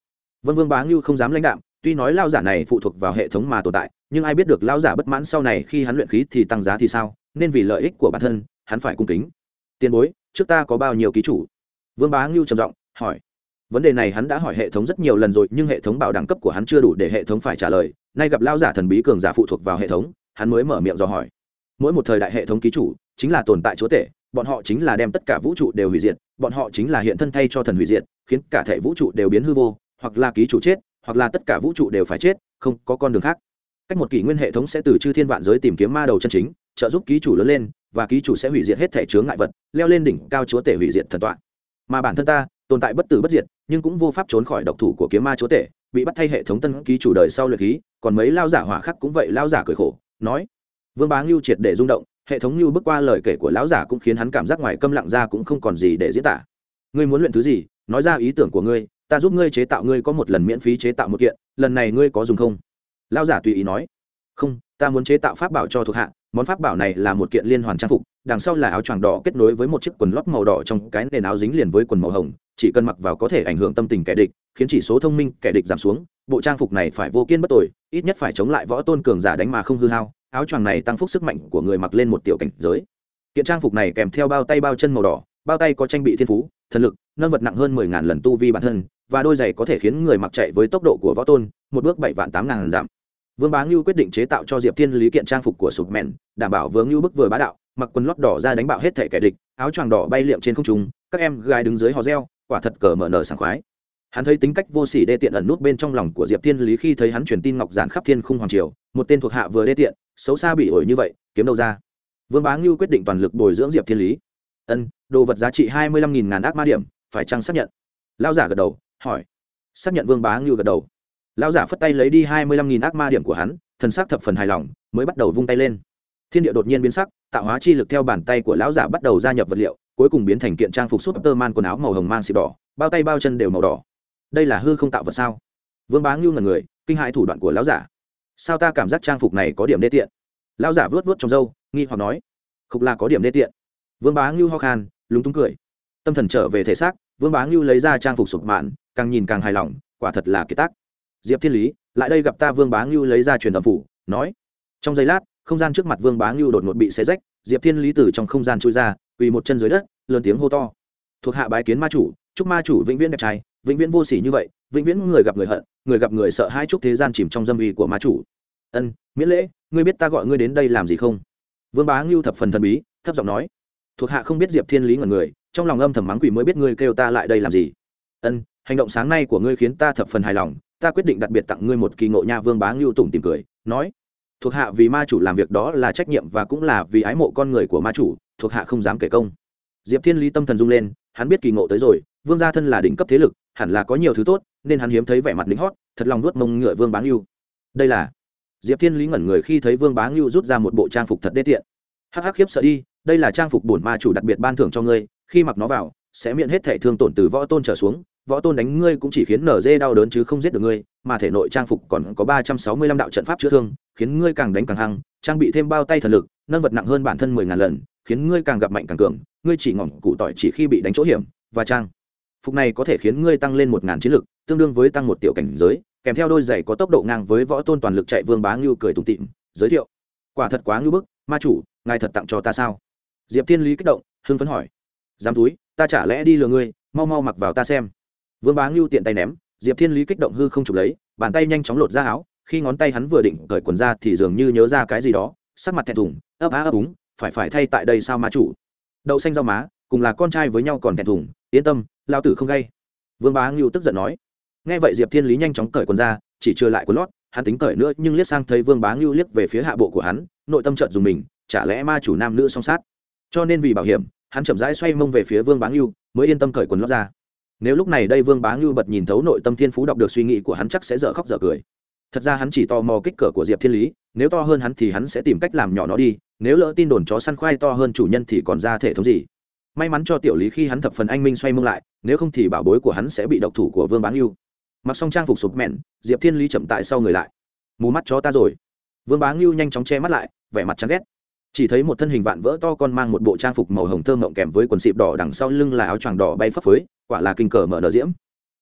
Vân vương bá ngưu không dám lãnh đạm, tuy nói lão giả này phụ thuộc vào hệ thống mà tồn tại, nhưng ai biết được lão giả bất mãn sau này khi hắn luyện khí thì tăng giá thì sao, nên vì lợi ích của bản thân hắn phải cung kính. Tiền bối, trước ta có bao nhiêu ký chủ? Vương bá ngưu trầm giọng hỏi. Vấn đề này hắn đã hỏi hệ thống rất nhiều lần rồi, nhưng hệ thống bảo đẳng cấp của hắn chưa đủ để hệ thống phải trả lời. Nay gặp lao giả thần bí cường giả phụ thuộc vào hệ thống, hắn mới mở miệng dò hỏi. Mỗi một thời đại hệ thống ký chủ chính là tồn tại chúa tể, bọn họ chính là đem tất cả vũ trụ đều hủy diệt, bọn họ chính là hiện thân thay cho thần hủy diệt, khiến cả thể vũ trụ đều biến hư vô, hoặc là ký chủ chết, hoặc là tất cả vũ trụ đều phải chết, không có con đường khác. Cách một kỷ nguyên hệ thống sẽ từ chư thiên vạn giới tìm kiếm ma đầu chân chính trợ giúp ký chủ lớn lên, và ký chủ sẽ hủy diệt hết thể chướng ngại vật, leo lên đỉnh cao chúa tể hủy diệt thần tọa. Mà bản thân ta, tồn tại bất tử bất diệt, nhưng cũng vô pháp trốn khỏi độc thủ của kiếm ma chúa tể, bị bắt thay hệ thống tân ký chủ đời sau luyện khí, còn mấy lao giả hỏa khắc cũng vậy, lao giả cười khổ, nói, vương bá ngưu triệt để rung động, hệ thống ngưu bước qua lời kể của lão giả cũng khiến hắn cảm giác ngoài câm lặng ra cũng không còn gì để diễn tả. Ngươi muốn luyện thứ gì, nói ra ý tưởng của ngươi, ta giúp ngươi chế tạo, ngươi có một lần miễn phí chế tạo một kiện, lần này ngươi có dùng không? Lão giả tùy ý nói, không, ta muốn chế tạo pháp bảo cho thuộc hạ món pháp bảo này là một kiện liên hoàn trang phục, đằng sau là áo choàng đỏ kết nối với một chiếc quần lót màu đỏ trong cái nền áo dính liền với quần màu hồng, chỉ cần mặc vào có thể ảnh hưởng tâm tình kẻ địch, khiến chỉ số thông minh kẻ địch giảm xuống. Bộ trang phục này phải vô kiên bất tội ít nhất phải chống lại võ tôn cường giả đánh mà không hư hao, áo choàng này tăng phúc sức mạnh của người mặc lên một tiểu cảnh giới. Kiện trang phục này kèm theo bao tay bao chân màu đỏ, bao tay có tranh bị thiên phú, thần lực, nâng vật nặng hơn mười ngàn lần tu vi bản thân, và đôi giày có thể khiến người mặc chạy với tốc độ của võ tôn, một bước bảy vạn tám ngàn giảm vương bá ngưu quyết định chế tạo cho diệp thiên lý kiện trang phục của sụp mẹn đảm bảo vương ngưu bức vừa bá đạo, mặc quần lót đỏ ra đánh bạo hết thể kẻ địch, áo choàng đỏ bay liệm trên không trung, các em gái đứng dưới hò reo, quả thật cờ mở nở sảng khoái. Hắn thấy tính cách vô sỉ đê tiện ẩn nút bên trong lòng của diệp thiên lý khi thấy hắn truyền tin ngọc giản khắp thiên khung hoàng triều, một tên thuộc hạ vừa đê tiện, xấu xa bị ổi như vậy, kiếm đâu ra. Vương bá ngưu quyết định toàn lực bồi dưỡng diệp thiên lý. Ân, đồ vật giá trị hai mươi lăm nghìn ngàn ác ma điểm, phải chăng xác nhận? Lao giả gật đầu, hỏi. Xác nhận vương bá ngưu gật đầu. Lão giả phất tay lấy đi hai mươi lăm nghìn ác ma điểm của hắn, thần sắc thập phần hài lòng, mới bắt đầu vung tay lên. Thiên địa đột nhiên biến sắc, tạo hóa chi lực theo bàn tay của lão giả bắt đầu gia nhập vật liệu, cuối cùng biến thành kiện trang phục súp tơ man quần áo màu hồng mang xịt đỏ, bao tay bao chân đều màu đỏ. Đây là hư không tạo vật sao? Vương bá ngưu ngần người, kinh hại thủ đoạn của lão giả. Sao ta cảm giác trang phục này có điểm đê tiện? Lão giả vớt vớt trong râu, nghi hoặc nói. Khục là có điểm đê tiện. Vương bá ngưu ho khan, lúng túng cười. Tâm thần trở về thể xác, vương bá ngưu lấy ra trang phục sụp mạn, càng nhìn càng hài lòng, quả thật là kiệt tác diệp thiên lý, lại đây gặp ta vương bá ngưu lấy ra truyền âm phủ, nói. Trong giây lát, không gian trước mặt vương bá ngưu đột ngột bị xé rách, diệp thiên lý từ trong không gian trôi ra, quỳ một chân dưới đất, lớn tiếng hô to. Thuộc hạ bái kiến ma chủ, chúc ma chủ vĩnh viễn đẹp trai, vĩnh viễn vô sỉ như vậy, vĩnh viễn người gặp người hận, người gặp người sợ hai chúc thế gian chìm trong dâm uy của ma chủ. Ân, miễn lễ, ngươi biết ta gọi ngươi đến đây làm gì không? Vương bá ngưu thập phần thần bí, thấp giọng nói. Thuộc hạ không biết diệp thiên lý ngẩn người, trong lòng âm thầm mắng quỷ mới biết ngươi kêu ta lại đây làm gì. Ân, hành động sáng nay của ngươi khiến ta thập phần hài lòng ta quyết định đặc biệt tặng ngươi một kỳ ngộ nha vương bá ngưu tùng tìm cười, nói, thuộc hạ vì ma chủ làm việc đó là trách nhiệm và cũng là vì ái mộ con người của ma chủ, thuộc hạ không dám kể công. Diệp thiên lý tâm thần rung lên, hắn biết kỳ ngộ tới rồi, vương gia thân là đỉnh cấp thế lực, hẳn là có nhiều thứ tốt, nên hắn hiếm thấy vẻ mặt lính hót, thật lòng nuốt mông ngựa vương bá ngưu. Đây là, diệp thiên lý ngẩn người khi thấy vương bá ngưu rút ra một bộ trang phục thật đê tiện. Hắc hắc khiếp sợ đi, đây là trang phục bổn ma chủ đặc biệt ban thưởng cho ngươi, khi mặc nó vào, sẽ miễn hết thể thương tổn từ võ tôn trở xuống võ tôn đánh ngươi cũng chỉ khiến nở dê đau đớn chứ không giết được ngươi, mà thể nội trang phục còn có ba trăm sáu mươi lăm đạo trận pháp chữa thương, khiến ngươi càng đánh càng hăng, trang bị thêm bao tay thần lực, nâng vật nặng hơn bản thân mười ngàn lần, khiến ngươi càng gặp mạnh càng cường, ngươi chỉ ngỏm cụ tỏi chỉ khi bị đánh chỗ hiểm, và trang. Phục này có thể khiến ngươi tăng lên một ngàn chiến lực, tương đương với tăng một tiểu cảnh giới, kèm theo đôi giày có tốc độ ngang với võ tôn toàn lực chạy vương bá ngưu cười tủm tịm giới thiệu. Quả thật quá ngưu bức, ma chủ, ngài thật tặng cho ta sao? Diệp thiên lý kích động, hưng phấn hỏi. Dám túi, ta chả lẽ đi lừa ngươi, mau mau mặc vào ta xem vương bá ngưu tiện tay ném, diệp thiên lý kích động hư không chụp lấy, bàn tay nhanh chóng lột ra áo, khi ngón tay hắn vừa định cởi quần ra thì dường như nhớ ra cái gì đó, sắc mặt thẹn thùng, ấp á ấp úng, phải phải thay tại đây sao má chủ. Đậu xanh rau má, cùng là con trai với nhau còn thẹn thùng, yên tâm lao tử không gây vương bá ngưu tức giận nói. Nghe vậy diệp thiên lý nhanh chóng cởi quần ra, chỉ chưa lại quần lót, hắn tính cởi nữa, nhưng liếc sang thấy vương bá ngưu liếc về phía hạ bộ của hắn, nội tâm trợn dùng mình, chả lẽ ma chủ nam nữ song sát. Cho nên vì bảo hiểm, hắn chậm rãi xoay mông về phía vương bá ngưu, mới yên tâm cởi quần lót ra nếu lúc này đây vương bá ngưu bật nhìn thấu nội tâm thiên phú đọc được suy nghĩ của hắn chắc sẽ dở khóc dở cười. Thật ra hắn chỉ tò mò kích cỡ của diệp thiên lý, nếu to hơn hắn thì hắn sẽ tìm cách làm nhỏ nó đi, nếu lỡ tin đồn chó săn khoai to hơn chủ nhân thì còn ra thể thống gì? May mắn cho tiểu lý khi hắn thập phần anh minh xoay mông lại, nếu không thì bảo bối của hắn sẽ bị độc thủ của vương bá ngưu. Mặc xong trang phục sụp mẹn, diệp thiên lý chậm tại sau người lại. Mù mắt cho ta rồi. Vương bá ngưu nhanh chóng che mắt lại, vẻ mặt chán ghét chỉ thấy một thân hình vạn vỡ to con mang một bộ trang phục màu hồng thơm mộng kèm với quần xịp đỏ đằng sau lưng là áo choàng đỏ bay phấp phới, quả là kinh cờ mở nở diễm.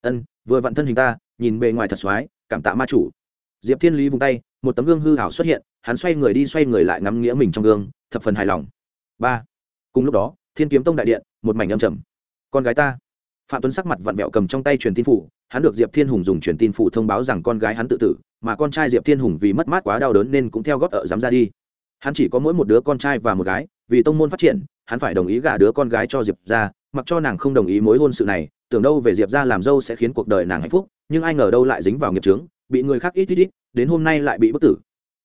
Ân, vừa vặn thân hình ta, nhìn bề ngoài thật xoái, cảm tạ ma chủ. Diệp thiên lý vung tay, một tấm gương hư hảo xuất hiện, hắn xoay người đi xoay người lại ngắm nghĩa mình trong gương, thập phần hài lòng. Ba. Cùng lúc đó, thiên kiếm tông đại điện, một mảnh âm trầm. Con gái ta. Phạm tuấn sắc mặt vặn vẹo cầm trong tay truyền tin phủ, hắn được diệp thiên hùng dùng truyền tin phủ thông báo rằng con gái hắn tự tử, mà con trai diệp thiên hùng vì mất mát quá đau đớn nên cũng theo góp ở dám ra đi hắn chỉ có mỗi một đứa con trai và một gái, vì tông môn phát triển, hắn phải đồng ý gả đứa con gái cho diệp ra, mặc cho nàng không đồng ý mối hôn sự này, tưởng đâu về diệp ra làm dâu sẽ khiến cuộc đời nàng hạnh phúc, nhưng ai ngờ đâu lại dính vào nghiệp trướng bị người khác ít ít ít, đến hôm nay lại bị bức tử.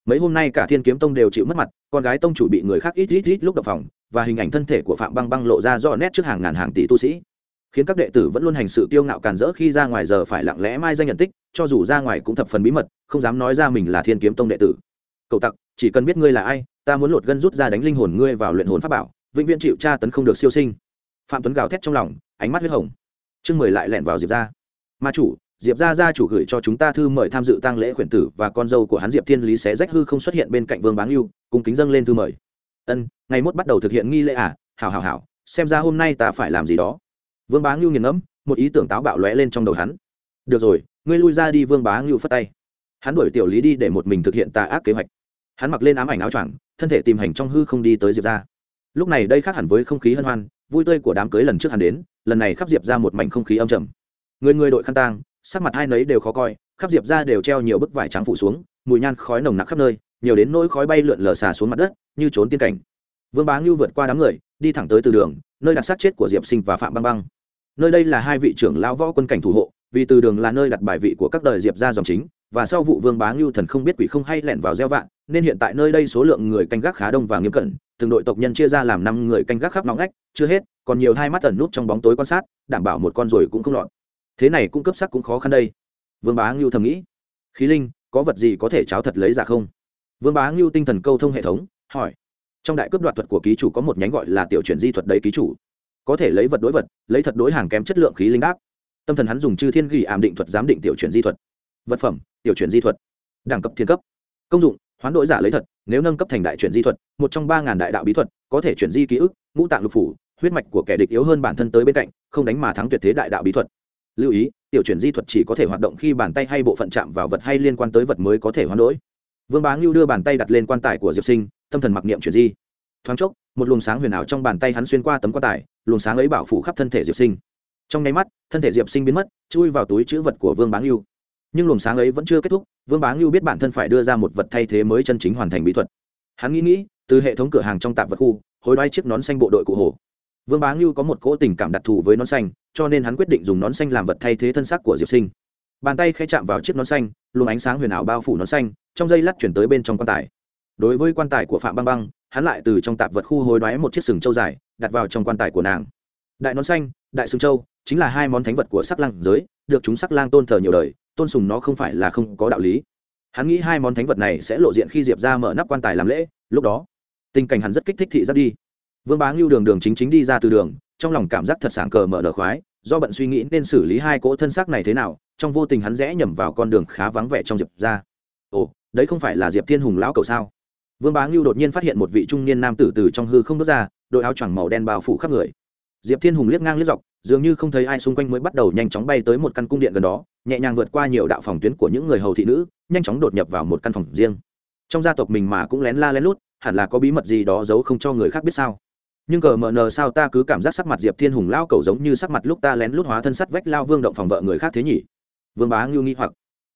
Mấy hôm nay cả thiên kiếm tông đều chịu mất mặt, con gái tông chủ bị người khác ít ít ít lúc đập phòng, và hình ảnh thân thể của phạm băng băng lộ ra rõ nét trước hàng ngàn hàng tỷ tu sĩ. Khiến các đệ tử vẫn luôn hành sự kiêu ngạo càn rỡ khi ra ngoài giờ phải lặng lẽ mai danh nhận tích, cho dù ra ngoài cũng thập phần bí mật, không dám nói ra mình là thiên kiếm tông đệ tử. Cậu tặc chỉ cần biết ngươi là ai, ta muốn lột gân rút ra đánh linh hồn ngươi vào luyện hồn pháp bảo, vĩnh viễn chịu tra tấn không được siêu sinh. Phạm tuấn gào thét trong lòng, ánh mắt huyết hồng. Chương mười lại lẹn vào diệp ra ma chủ, diệp ra gia chủ gửi cho chúng ta thư mời tham dự tăng lễ khuyển tử và con dâu của hắn diệp thiên lý xé rách hư không xuất hiện bên cạnh vương báng yêu cùng kính dâng lên thư mời. Ân, ngày mốt bắt đầu thực hiện nghi lễ à? Hảo hảo hảo, xem ra hôm nay ta phải làm gì đó. Vương bá ngưu nghiền ngẫm, một ý tưởng táo bạo lóe lên trong đầu hắn. Được rồi, ngươi lui ra đi, vương bá ngưu phất tay. Hắn đuổi tiểu lý đi để một mình thực hiện tà ác kế hoạch hắn mặc lên ám ảnh áo choàng, thân thể tìm hành trong hư không đi tới diệp ra lúc này đây khác hẳn với không khí hân hoan, vui tươi của đám cưới lần trước hắn đến, lần này khắp diệp ra một mảnh không khí âm trầm. Người người đội khăn tang, sắc mặt hai nấy đều khó coi, khắp diệp ra đều treo nhiều bức vải trắng phủ xuống, mùi nhan khói nồng nặc khắp nơi, nhiều đến nỗi khói bay lượn lờ xà xuống mặt đất, như trốn tiên cảnh. Vương bá ngưu vượt qua đám người, đi thẳng tới từ đường, nơi đặt xác chết của diệp sinh và phạm băng băng. Nơi đây là hai vị trưởng lão võ quân cảnh thủ hộ, vì từ đường là nơi đặt bài vị của các đời diệp ra dòng chính và sau vụ vương bá ngưu thần không biết quỷ không hay lẻn vào gieo vạn nên hiện tại nơi đây số lượng người canh gác khá đông và nghiêm cẩn, từng đội tộc nhân chia ra làm năm người canh gác khắp nóng ngách, chưa hết, còn nhiều hai mắt tẩn nút trong bóng tối quan sát, đảm bảo một con rồi cũng không lọt. Thế này cung cấp sắc cũng khó khăn đây. Vương bá ngưu thầm nghĩ, khí linh, có vật gì có thể cháo thật lấy giả không? Vương bá ngưu tinh thần câu thông hệ thống, hỏi, trong đại cướp đoạt thuật của ký chủ có một nhánh gọi là tiểu chuyển di thuật đấy ký chủ. Có thể lấy vật đối vật, lấy thật đối hàng kém chất lượng khí linh đáp. Tâm thần hắn dùng chư thiên ghi ảm định thuật giám định tiểu chuyển di thuật. Vật phẩm tiểu chuyển di thuật. Đẳng cấp thiên cấp. Công dụng, hoán đổi giả lấy thật nếu nâng cấp thành đại chuyển di thuật, một trong ba ngàn đại đạo bí thuật, có thể chuyển di ký ức, ngũ tạng lục phủ, huyết mạch của kẻ địch yếu hơn bản thân tới bên cạnh, không đánh mà thắng tuyệt thế đại đạo bí thuật. Lưu ý, tiểu chuyển di thuật chỉ có thể hoạt động khi bàn tay hay bộ phận chạm vào vật hay liên quan tới vật mới có thể hoán đổi. Vương bá ngưu đưa bàn tay đặt lên quan tài của diệp sinh, tâm thần mặc niệm chuyển di. Thoáng chốc, một luồng sáng huyền ảo trong bàn tay hắn xuyên qua tấm quan tài, luồng sáng ấy bảo phủ khắp thân thể diệp sinh. Trong nháy mắt, thân thể diệp sinh biến mất, chui vào túi chữ vật của vương bá ngưu nhưng luồng sáng ấy vẫn chưa kết thúc, vương bá ngưu biết bản thân phải đưa ra một vật thay thế mới chân chính hoàn thành bí thuật. Hắn nghĩ nghĩ, từ hệ thống cửa hàng trong tạp vật khu, hối đoái chiếc nón xanh bộ đội cụ hồ. Vương bá ngưu có một cỗ tình cảm đặc thù với nón xanh, cho nên hắn quyết định dùng nón xanh làm vật thay thế thân xác của diệp sinh. Bàn tay khẽ chạm vào chiếc nón xanh, luồng ánh sáng huyền ảo bao phủ nón xanh, trong dây lát chuyển tới bên trong quan tài. Đối với quan tài của phạm băng băng, hắn lại từ trong tạp vật khu hối đoái một chiếc sừng trâu dài, đặt vào trong quan tài của nàng. Đại nón xanh, đại sừng trâu, chính là hai món thánh vật của sắc lang giới, được chúng sắc lang tôn thờ nhiều đời tôn sùng nó không phải là không có đạo lý. Hắn nghĩ hai món thánh vật này sẽ lộ diện khi diệp ra mở nắp quan tài làm lễ, lúc đó, tình cảnh hắn rất kích thích thị giác đi. Vương bá ngưu đường đường chính chính đi ra từ đường, trong lòng cảm giác thật sảng cờ mở đờ khoái, do bận suy nghĩ nên xử lý hai cỗ thân xác này thế nào, trong vô tình hắn rẽ nhầm vào con đường khá vắng vẻ trong diệp ra. Ồ, đấy không phải là diệp thiên hùng lão cầu sao? Vương bá ngưu đột nhiên phát hiện một vị trung niên nam tử từ trong hư không bước ra, đội áo choàng màu đen bao phủ khắp người. Diệp thiên hùng liếc ngang liếc dọc dường như không thấy ai xung quanh mới bắt đầu nhanh chóng bay tới một căn cung điện gần đó, nhẹ nhàng vượt qua nhiều đạo phòng tuyến của những người hầu thị nữ, nhanh chóng đột nhập vào một căn phòng riêng. Trong gia tộc mình mà cũng lén la lén lút, hẳn là có bí mật gì đó giấu không cho người khác biết sao? Nhưng cờ mờ nờ sao ta cứ cảm giác sắc mặt diệp thiên hùng lao cầu giống như sắc mặt lúc ta lén lút hóa thân sắt vách lao vương động phòng vợ người khác thế nhỉ? Vương bá ngưu nghĩ hoặc.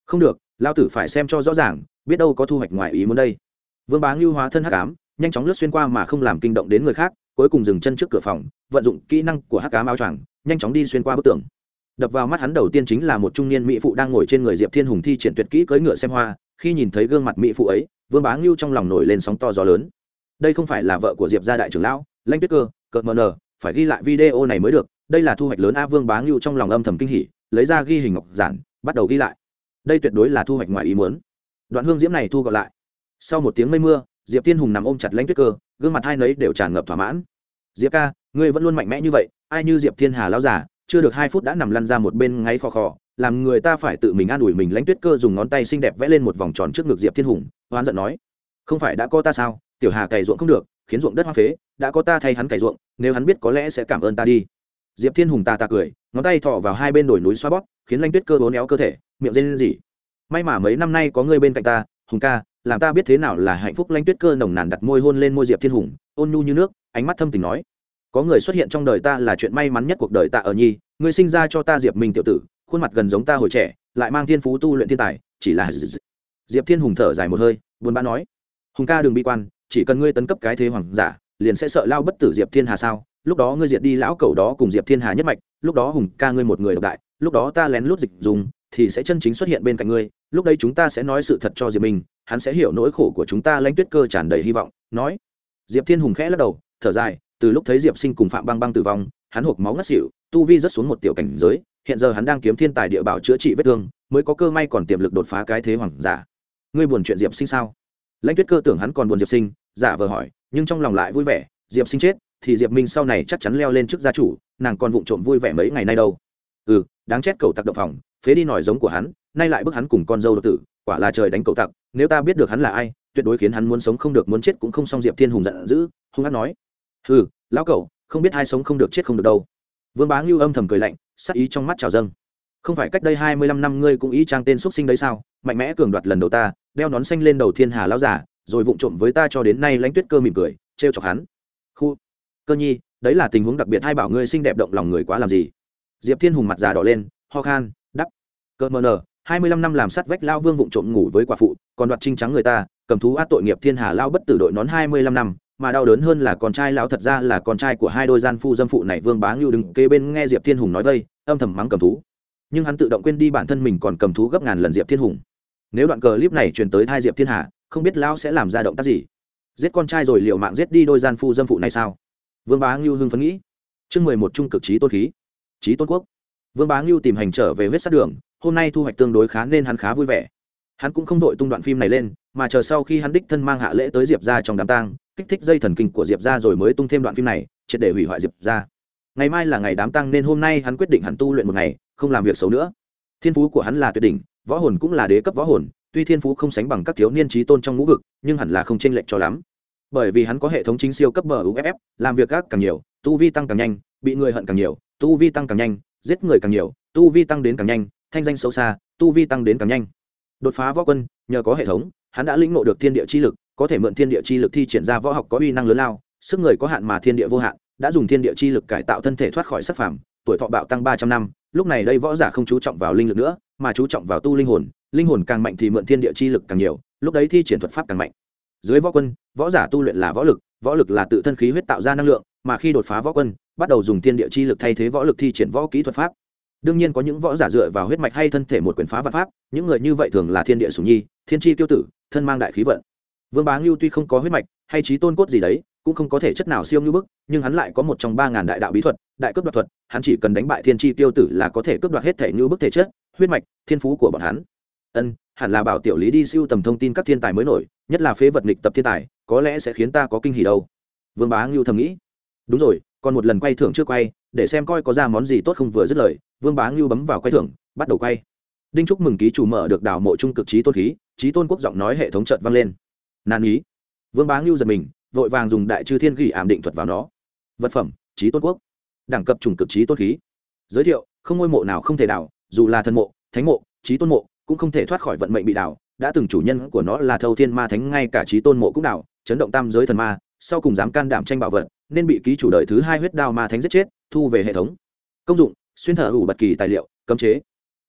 Không được lao tử phải xem cho rõ ràng, biết đâu có thu hoạch ngoài ý muốn đây. Vương bá ngưu hóa thân hắc ám, nhanh chóng lướt xuyên qua mà không làm kinh động đến người khác, cuối cùng dừng chân trước cửa phòng vận dụng kỹ năng của hắc ám áo choàng, nhanh chóng đi xuyên qua bức tường. Đập vào mắt hắn đầu tiên chính là một trung niên mỹ phụ đang ngồi trên người diệp thiên hùng thi triển tuyệt kỹ cưỡi ngựa xem hoa, khi nhìn thấy gương mặt mỹ phụ ấy, vương bá ngưu trong lòng nổi lên sóng to gió lớn. Đây không phải là vợ của diệp gia đại trưởng lão, lanh tuyết cơ, cợt mờ nờ phải ghi lại video này mới được, đây là thu hoạch lớn a, vương bá ngưu trong lòng âm thầm kinh hỉ, lấy ra ghi hình ngọc giản, bắt đầu ghi lại. Đây tuyệt đối là thu hoạch ngoài ý muốn. Đoạn hương diễm này thu gọn lại. Sau một tiếng mây mưa, diệp thiên hùng nằm ôm chặt lãnh tuyết cơ, gương mặt hai nấy đều tràn ngập thỏa mãn. Diệp ca ngươi vẫn luôn mạnh mẽ như vậy, ai như diệp thiên hà lao giả chưa được hai phút đã nằm lăn ra một bên ngáy khò khò, làm người ta phải tự mình an ủi mình lãnh tuyết cơ dùng ngón tay xinh đẹp vẽ lên một vòng tròn trước ngực diệp thiên hùng, hoán giận nói, không phải đã có ta sao? Tiểu hà cày ruộng không được, khiến ruộng đất hoa phế, đã có ta thay hắn cày ruộng, nếu hắn biết có lẽ sẽ cảm ơn ta đi. Diệp thiên hùng ta ta cười, ngón tay thọ vào hai bên đồi núi xoa bóp, khiến lanh tuyết cơ bố néo cơ thể, miệng rên gì may mà mấy năm nay có ngươi bên cạnh ta, hùng ca, làm ta biết thế nào là hạnh phúc. Lanh tuyết cơ nồng nàn đặt môi hôn lên môi diệp thiên hùng, ôn nhu như nước, ánh mắt thâm tình nói có người xuất hiện trong đời ta là chuyện may mắn nhất cuộc đời ta ở nhi, ngươi sinh ra cho ta diệp minh tiểu tử, khuôn mặt gần giống ta hồi trẻ, lại mang thiên phú tu luyện thiên tài, chỉ là diệp thiên hùng thở dài một hơi, buồn bã nói, hùng ca đừng bi quan, chỉ cần ngươi tấn cấp cái thế hoàng giả, liền sẽ sợ lao bất tử diệp thiên hà sao? Lúc đó ngươi diệt đi lão cầu đó cùng diệp thiên hà nhất mạch, lúc đó hùng ca ngươi một người độc đại, lúc đó ta lén lút dịch dùng, thì sẽ chân chính xuất hiện bên cạnh ngươi, lúc đây chúng ta sẽ nói sự thật cho diệp minh, hắn sẽ hiểu nỗi khổ của chúng ta lãnh tuyết cơ tràn đầy hy vọng. Nói, diệp thiên hùng khẽ lắc đầu, thở dài từ lúc thấy diệp sinh cùng phạm băng băng tử vong, hắn hộp máu ngất xỉu, tu vi rất xuống một tiểu cảnh giới, hiện giờ hắn đang kiếm thiên tài địa bảo chữa trị vết thương, mới có cơ may còn tiềm lực đột phá cái thế hoàng giả. Ngươi buồn chuyện diệp sinh sao? Lãnh tuyết cơ tưởng hắn còn buồn diệp sinh, giả vờ hỏi, nhưng trong lòng lại vui vẻ, diệp sinh chết, thì diệp minh sau này chắc chắn leo lên trước gia chủ, nàng còn vụng trộm vui vẻ mấy ngày nay đâu. Ừ đáng chết cầu tặc động phòng, phế đi nổi giống của hắn, nay lại bức hắn cùng con dâu độc tử, quả là trời đánh cầu tặc, nếu ta biết được hắn là ai, tuyệt đối khiến hắn muốn sống không được, muốn chết cũng không xong diệp thiên hùng giận dữ, hung hát nói ừ lão cậu không biết hai sống không được chết không được đâu. Vương bá ngưu âm thầm cười lạnh, sắc ý trong mắt trào dâng. Không phải cách đây hai mươi lăm năm ngươi cũng ý trang tên x u ấ t sinh đấy sao? Mạnh mẽ cường đoạt lần đầu ta, đeo nón xanh lên đầu thiên hà lão giả, rồi vụng trộm với ta cho đến nay lãnh tuyết cơ mỉm cười, trêu chọc hắn. Khu. Cơ nhi, đấy là tình huống đặc biệt hai bảo ngươi xinh đẹp động lòng người quá làm gì? Diệp thiên hùng mặt già đỏ lên, ho khan, đắp. Cơ mờ nờ, hai mươi lăm năm làm sắt vách lao vương vụng trộm ngủ với quả phụ, còn đoạt trinh trắng người ta, cầm thú át tội nghiệp thiên hà lao bất tử đội nón hai mươi lăm năm mà đau đớn hơn là con trai lão thật ra là con trai của hai đôi gian phu dâm phụ này vương bá ngưu đứng kế bên nghe diệp thiên hùng nói vây, âm thầm mắng cầm thú. Nhưng hắn tự động quên đi bản thân mình còn cầm thú gấp ngàn lần diệp thiên hùng. Nếu đoạn cờ clip này truyền tới thai diệp thiên hà, không biết lão sẽ làm ra động tác gì. Giết con trai rồi liệu mạng giết đi đôi gian phu dâm phụ này sao? Vương bá ngưu hưng phấn nghĩ. Chương mười một trung cực trí tôn khí. Trí tôn quốc. Vương bá ngưu tìm hành trở về huyết sát đường, hôm nay thu hoạch tương đối khá nên hắn khá vui vẻ hắn cũng không đội tung đoạn phim này lên, mà chờ sau khi hắn đích thân mang hạ lễ tới diệp ra trong đám tang, kích thích dây thần kinh của diệp ra rồi mới tung thêm đoạn phim này, triệt để hủy hoại diệp ra ngày mai là ngày đám tang nên hôm nay hắn quyết định hắn tu luyện một ngày, không làm việc xấu nữa. Thiên phú của hắn là tuyệt đỉnh, võ hồn cũng là đế cấp võ hồn, tuy thiên phú không sánh bằng các thiếu niên trí tôn trong ngũ vực, nhưng hẳn là không chênh lệch cho lắm. Bởi vì hắn có hệ thống chính siêu cấp bờ uff làm việc gác càng nhiều, tu vi tăng càng nhanh, bị người hận càng nhiều, tu vi tăng càng nhanh, giết người càng nhiều, tu vi tăng đến càng nhanh, thanh danh xấu xa, tu vi tăng đến càng nhanh đột phá võ quân, nhờ có hệ thống, hắn đã lĩnh ngộ được thiên địa chi lực, có thể mượn thiên địa chi lực thi triển ra võ học có uy năng lớn lao, sức người có hạn mà thiên địa vô hạn, đã dùng thiên địa chi lực cải tạo thân thể thoát khỏi sắc phàm, tuổi thọ bạo tăng ba trăm năm, lúc này đây võ giả không chú trọng vào linh lực nữa, mà chú trọng vào tu linh hồn linh hồn càng mạnh thì mượn thiên địa chi lực càng nhiều, lúc đấy thi triển thuật pháp càng mạnh. Dưới võ quân, võ giả tu luyện là võ lực võ lực là tự thân khí huyết tạo ra năng lượng, mà khi đột phá võ quân, bắt đầu dùng thiên địa chi lực thay thế võ lực thi triển võ kỹ thuật pháp đương nhiên có những võ giả dựa vào huyết mạch hay thân thể một quyền phá vật pháp, những người như vậy thường là thiên địa sùng nhi, thiên tri tiêu tử, thân mang đại khí vận. Vương bá ngưu tuy không có huyết mạch, hay trí tôn cốt gì đấy, cũng không có thể chất nào siêu ngưu bức, nhưng hắn lại có một trong ba ngàn đại đạo bí thuật, đại cướp đoạt thuật, hắn chỉ cần đánh bại thiên tri tiêu tử là có thể cướp đoạt hết thể ngưu bức thể chất, huyết mạch, thiên phú của bọn hắn. Ân, hẳn là bảo tiểu lý đi siêu tầm thông tin các thiên tài mới nổi, nhất là phế vật nghịch tập thiên tài, có lẽ sẽ khiến ta có kinh hỉ đâu. Vương bá ngưu thầm nghĩ đúng rồi, còn một lần quay thưởng chưa quay, để xem coi có ra món gì tốt không vừa dứt lời, vương bá ngưu bấm vào quay thưởng, bắt đầu quay. Đinh chúc mừng ký chủ mở được đảo mộ trung cực trí tôn khí, trí tôn quốc giọng nói hệ thống trợt vang lên. Nan ý. Vương bá ngưu giật mình, vội vàng dùng đại chư thiên ghi ảm định thuật vào nó. Vật phẩm, trí tôn quốc. Đẳng cấp trùng cực trí tôn khí. Giới thiệu, không ngôi mộ nào không thể đảo, dù là thân mộ, thánh mộ, trí tôn mộ, cũng không thể thoát khỏi vận mệnh bị đảo. Đã từng chủ nhân của nó là thâu thiên ma thánh, ngay cả trí tôn mộ cũng đảo, chấn động tam giới thần ma, sau cùng dám can đảm tranh bảo vật nên bị ký chủ đời thứ hai huyết đao ma thánh giết chết, thu về hệ thống. Công dụng, xuyên thở ủ bất kỳ tài liệu, cấm chế.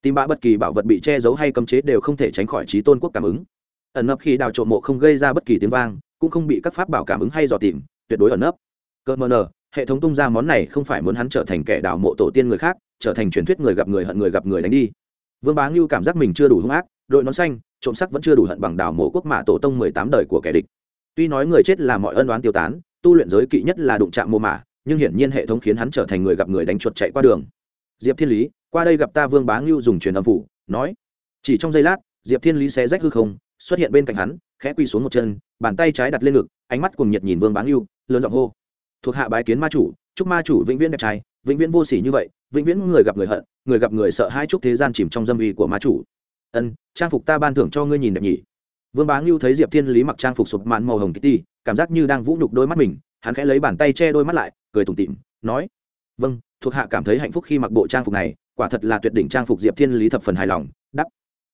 Tìm bã bất kỳ bảo vật bị che giấu hay cấm chế đều không thể tránh khỏi trí tôn quốc cảm ứng. Ẩn nấp khi đào trộm mộ không gây ra bất kỳ tiếng vang, cũng không bị các pháp bảo cảm ứng hay dò tìm, tuyệt đối ẩn nấp. Cơ mờ nờ, hệ thống tung ra món này không phải muốn hắn trở thành kẻ đào mộ tổ tiên người khác, trở thành truyền thuyết người gặp người hận người gặp người đánh đi. Vương bá ngưu cảm giác mình chưa đủ hung ác, đội nón xanh, trộm sắc vẫn chưa đủ hận bằng đào mộ quốc mạ tổ tông mười tám đời của kẻ địch. Tuy nói người chết là mọi ân đoán tiêu tán tu luyện giới kỵ nhất là đụng chạm mô mả, nhưng hiển nhiên hệ thống khiến hắn trở thành người gặp người đánh chuột chạy qua đường. Diệp thiên lý, qua đây gặp ta vương bá ngưu dùng truyền âm phủ, nói, chỉ trong giây lát, diệp thiên lý xé rách hư không, xuất hiện bên cạnh hắn, khẽ quy xuống một chân, bàn tay trái đặt lên ngực, ánh mắt cùng nhiệt nhìn vương bá ngưu, lớn giọng hô, thuộc hạ bái kiến ma chủ, chúc ma chủ vĩnh viễn đẹp trai, vĩnh viễn vô sỉ như vậy, vĩnh viễn người gặp người hận, người gặp người sợ hai chúc thế gian chìm trong dâm uy của ma chủ. Ân, trang phục ta ban thưởng cho ngươi nhìn đẹp nhỉ. Vương bá ngưu thấy diệp thiên lý mặc trang phục sụp mạn màu hồng kitty cảm giác như đang vũ nhục đôi mắt mình, hắn khẽ lấy bàn tay che đôi mắt lại, cười tủm tỉm, nói vâng thuộc hạ cảm thấy hạnh phúc khi mặc bộ trang phục này, quả thật là tuyệt đỉnh trang phục diệp thiên lý thập phần hài lòng. Đắp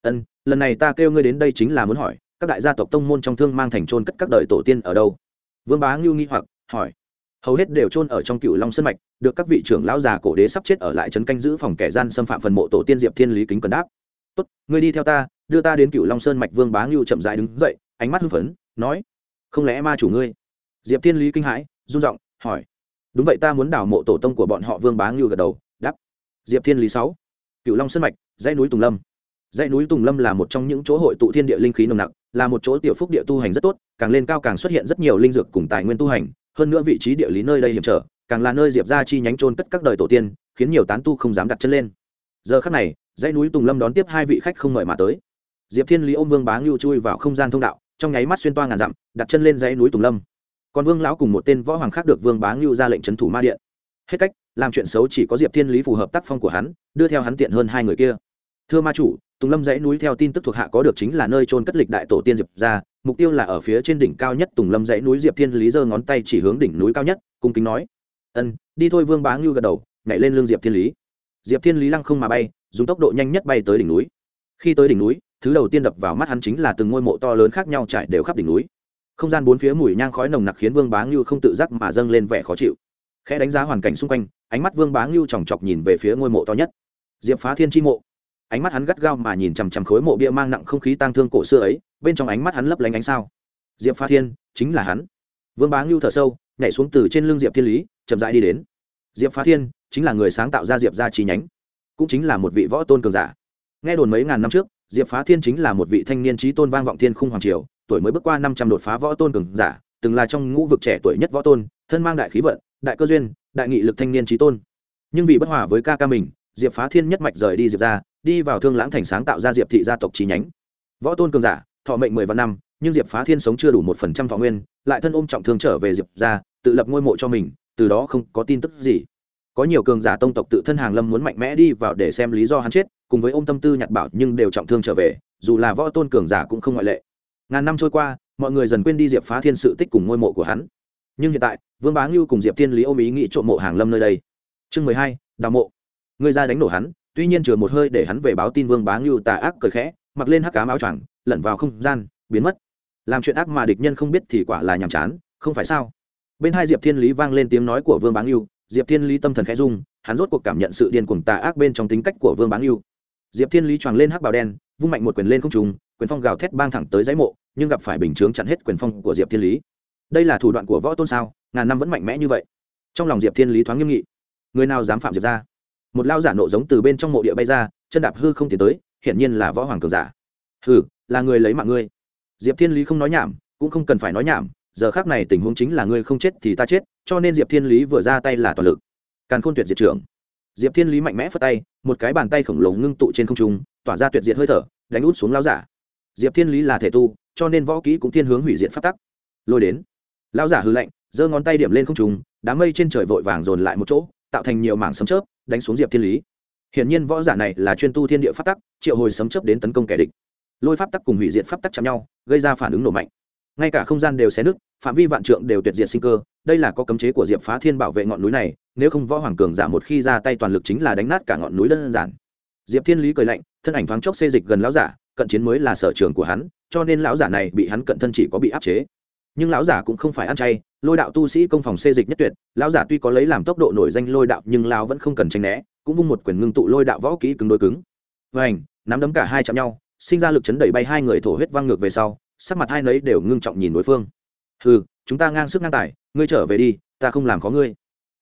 ân, lần này ta kêu ngươi đến đây chính là muốn hỏi, các đại gia tộc tông môn trong thương mang thành trôn cất các đời tổ tiên ở đâu? Vương bá ngưu nghi hoặc, hỏi, hầu hết đều trôn ở trong cựu long sân mạch, được các vị trưởng lão già cổ đế sắp chết ở lại trấn canh giữ phòng kẻ gian xâm phạm phần mộ tổ tiên diệp thiên lý kính cần đáp. Tốt, ngươi đi theo ta, đưa ta đến cựu long sơn mạch. Vương bá ngưu chậm dại đứng dậy, ánh mắt hưng phấn, nói không lẽ ma chủ ngươi? Diệp thiên lý kinh hãi, run giọng hỏi. Đúng vậy, ta muốn đào mộ tổ tông của bọn họ vương bá ngưu gật đầu, đáp. Diệp thiên lý sáu. Cựu long sân mạch, dãy núi tùng lâm. Dãy núi tùng lâm là một trong những chỗ hội tụ thiên địa linh khí nồng nặc, là một chỗ tiểu phúc địa tu hành rất tốt, càng lên cao càng xuất hiện rất nhiều linh dược cùng tài nguyên tu hành. Hơn nữa vị trí địa lý nơi đây hiểm trở, càng là nơi diệp ra chi nhánh trôn cất các đời tổ tiên, khiến nhiều tán tu không dám đặt chân lên. Giờ khắc này, dãy núi tùng lâm đón tiếp hai vị khách không mời mà tới. Diệp thiên lý ôm vương bá ngưu chui vào không gian thông đạo trong nháy mắt xuyên toa ngàn dặm, đặt chân lên dãy núi tùng lâm. Còn vương lão cùng một tên võ hoàng khác được vương bá ngưu ra lệnh trấn thủ ma điện. Hết cách, làm chuyện xấu chỉ có diệp thiên lý phù hợp tác phong của hắn, đưa theo hắn tiện hơn hai người kia. Thưa ma chủ, tùng lâm dãy núi theo tin tức thuộc hạ có được chính là nơi trôn cất lịch đại tổ tiên diệp ra mục tiêu là ở phía trên đỉnh cao nhất tùng lâm dãy núi diệp thiên lý giơ ngón tay chỉ hướng đỉnh núi cao nhất, cung kính nói. Ân, đi thôi vương bá ngưu gật đầu, nhảy lên lưng diệp thiên lý. Diệp thiên lý lăng không mà bay, dùng tốc độ nhanh nhất bay tới đỉnh núi. Khi tới đỉnh núi thứ đầu tiên đập vào mắt hắn chính là từng ngôi mộ to lớn khác nhau trải đều khắp đỉnh núi. Không gian bốn phía mùi nhang khói nồng nặc khiến vương bá ngưu không tự giác mà dâng lên vẻ khó chịu. Khẽ đánh giá hoàn cảnh xung quanh, ánh mắt vương bá ngưu chòng chọc nhìn về phía ngôi mộ to nhất. Diệp phá thiên tri mộ. Ánh mắt hắn gắt gao mà nhìn chằm chằm khối mộ bia mang nặng không khí tang thương cổ xưa ấy, bên trong ánh mắt hắn lấp lánh ánh sao. Diệp phá thiên, chính là hắn. Vương bá ngưu thở sâu, nhảy xuống từ trên lưng diệp thiên lý, chậm rãi đi đến. Diệp phá thiên, chính là người sáng tạo ra diệp gia chi nhánh. Cũng chính là một vị võ tôn cường giả. Nghe đồn mấy ngàn năm trước diệp phá thiên chính là một vị thanh niên trí tôn vang vọng thiên khung hoàng triều, tuổi mới bước qua năm trăm đột phá võ tôn cường giả, từng là trong ngũ vực trẻ tuổi nhất võ tôn, thân mang đại khí vận, đại cơ duyên, đại nghị lực thanh niên trí tôn. Nhưng vì bất hòa với ca ca mình, diệp phá thiên nhất mạch rời đi diệp ra đi vào thương lãng thành sáng tạo ra diệp thị gia tộc chi nhánh. Võ tôn cường giả, thọ mệnh mười vạn năm, nhưng diệp phá thiên sống chưa đủ một phần trăm thọ nguyên, lại thân ôm trọng thương trở về diệp ra tự lập ngôi mộ cho mình, từ đó không có tin tức gì. Có nhiều cường giả tông tộc tự thân hàng lâm muốn mạnh mẽ đi vào để xem lý do hắn chết cùng với ôm tâm tư nhặt bảo nhưng đều trọng thương trở về, dù là võ tôn cường giả cũng không ngoại lệ. Ngàn năm trôi qua, mọi người dần quên đi diệp phá thiên sự tích cùng ngôi mộ của hắn. Nhưng hiện tại, vương bá ngưu cùng diệp thiên lý ôm ý nghĩ trộm mộ hàng lâm nơi đây. Chương mười hai, đào mộ. Người ra đánh nổ hắn, tuy nhiên chừa một hơi để hắn về báo tin vương bá ngưu tà ác cười khẽ, mặc lên hắc cám áo choàng, lẩn vào không gian, biến mất. Làm chuyện ác mà địch nhân không biết thì quả là nhàm chán, không phải sao? Bên hai diệp thiên lý vang lên tiếng nói của vương bá ngưu, diệp thiên lý tâm thần khẽ dung hắn rốt cuộc cảm nhận sự điên cuồng tà ác bên trong tính cách của vương bá ngưu diệp thiên lý choàng lên hắc bào đen, vung mạnh một quyền lên không trùng quyền phong gào thét bang thẳng tới dãy mộ, nhưng gặp phải bình chướng chặn hết quyền phong của diệp thiên lý. Đây là thủ đoạn của võ tôn sao? Ngàn năm vẫn mạnh mẽ như vậy. Trong lòng diệp thiên lý thoáng nghiêm nghị. Người nào dám phạm diệp ra một lao giả nộ giống từ bên trong mộ địa bay ra, chân đạp hư không tiến tới, hiển nhiên là võ hoàng cường giả. Hừ, là người lấy mạng ngươi. Diệp thiên lý không nói nhảm, cũng không cần phải nói nhảm, giờ khác này tình huống chính là ngươi không chết thì ta chết, cho nên diệp thiên lý vừa ra tay là toàn lực. Càn khôn tuyệt diệt trưởng diệp thiên lý mạnh mẽ phất tay, một cái bàn tay khổng lồ ngưng tụ trên không trung, tỏa ra tuyệt diệt hơi thở, đánh út xuống lao giả. Diệp thiên lý là thể tu, cho nên võ kỹ cũng thiên hướng hủy diệt phát tắc. Lôi đến. Lao giả hư lạnh, giơ ngón tay điểm lên không trung, đám mây trên trời vội vàng dồn lại một chỗ, tạo thành nhiều mảng sấm chớp, đánh xuống diệp thiên lý. Hiển nhiên võ giả này là chuyên tu thiên địa pháp tắc, triệu hồi sấm chớp đến tấn công kẻ địch. Lôi pháp tắc cùng hủy diệt pháp tắc chạm nhau, gây ra phản ứng nổ mạnh ngay cả không gian đều xé nứt, phạm vi vạn trượng đều tuyệt diệt sinh cơ. Đây là có cấm chế của diệp phá thiên bảo vệ ngọn núi này, nếu không võ hoàng cường giả một khi ra tay toàn lực chính là đánh nát cả ngọn núi đơn giản. Diệp thiên lý cười lạnh, thân ảnh thoáng chốc xê dịch gần lão giả, cận chiến mới là sở trường của hắn, cho nên lão giả này bị hắn cận thân chỉ có bị áp chế. Nhưng lão giả cũng không phải ăn chay, lôi đạo tu sĩ công phòng xê dịch nhất tuyệt, lão giả tuy có lấy làm tốc độ nổi danh lôi đạo nhưng lão vẫn không cần tranh né, cũng vung một quyền ngưng tụ lôi đạo võ kỹ cứng đối cứng. Vảnh nắm đấm cả hai chạm nhau, sinh ra lực chấn đẩy bay hai người thổ huyết văng ngược về sau sắc mặt hai nấy đều ngưng trọng nhìn đối phương. Hừ chúng ta ngang sức ngang tài ngươi trở về đi ta không làm có ngươi.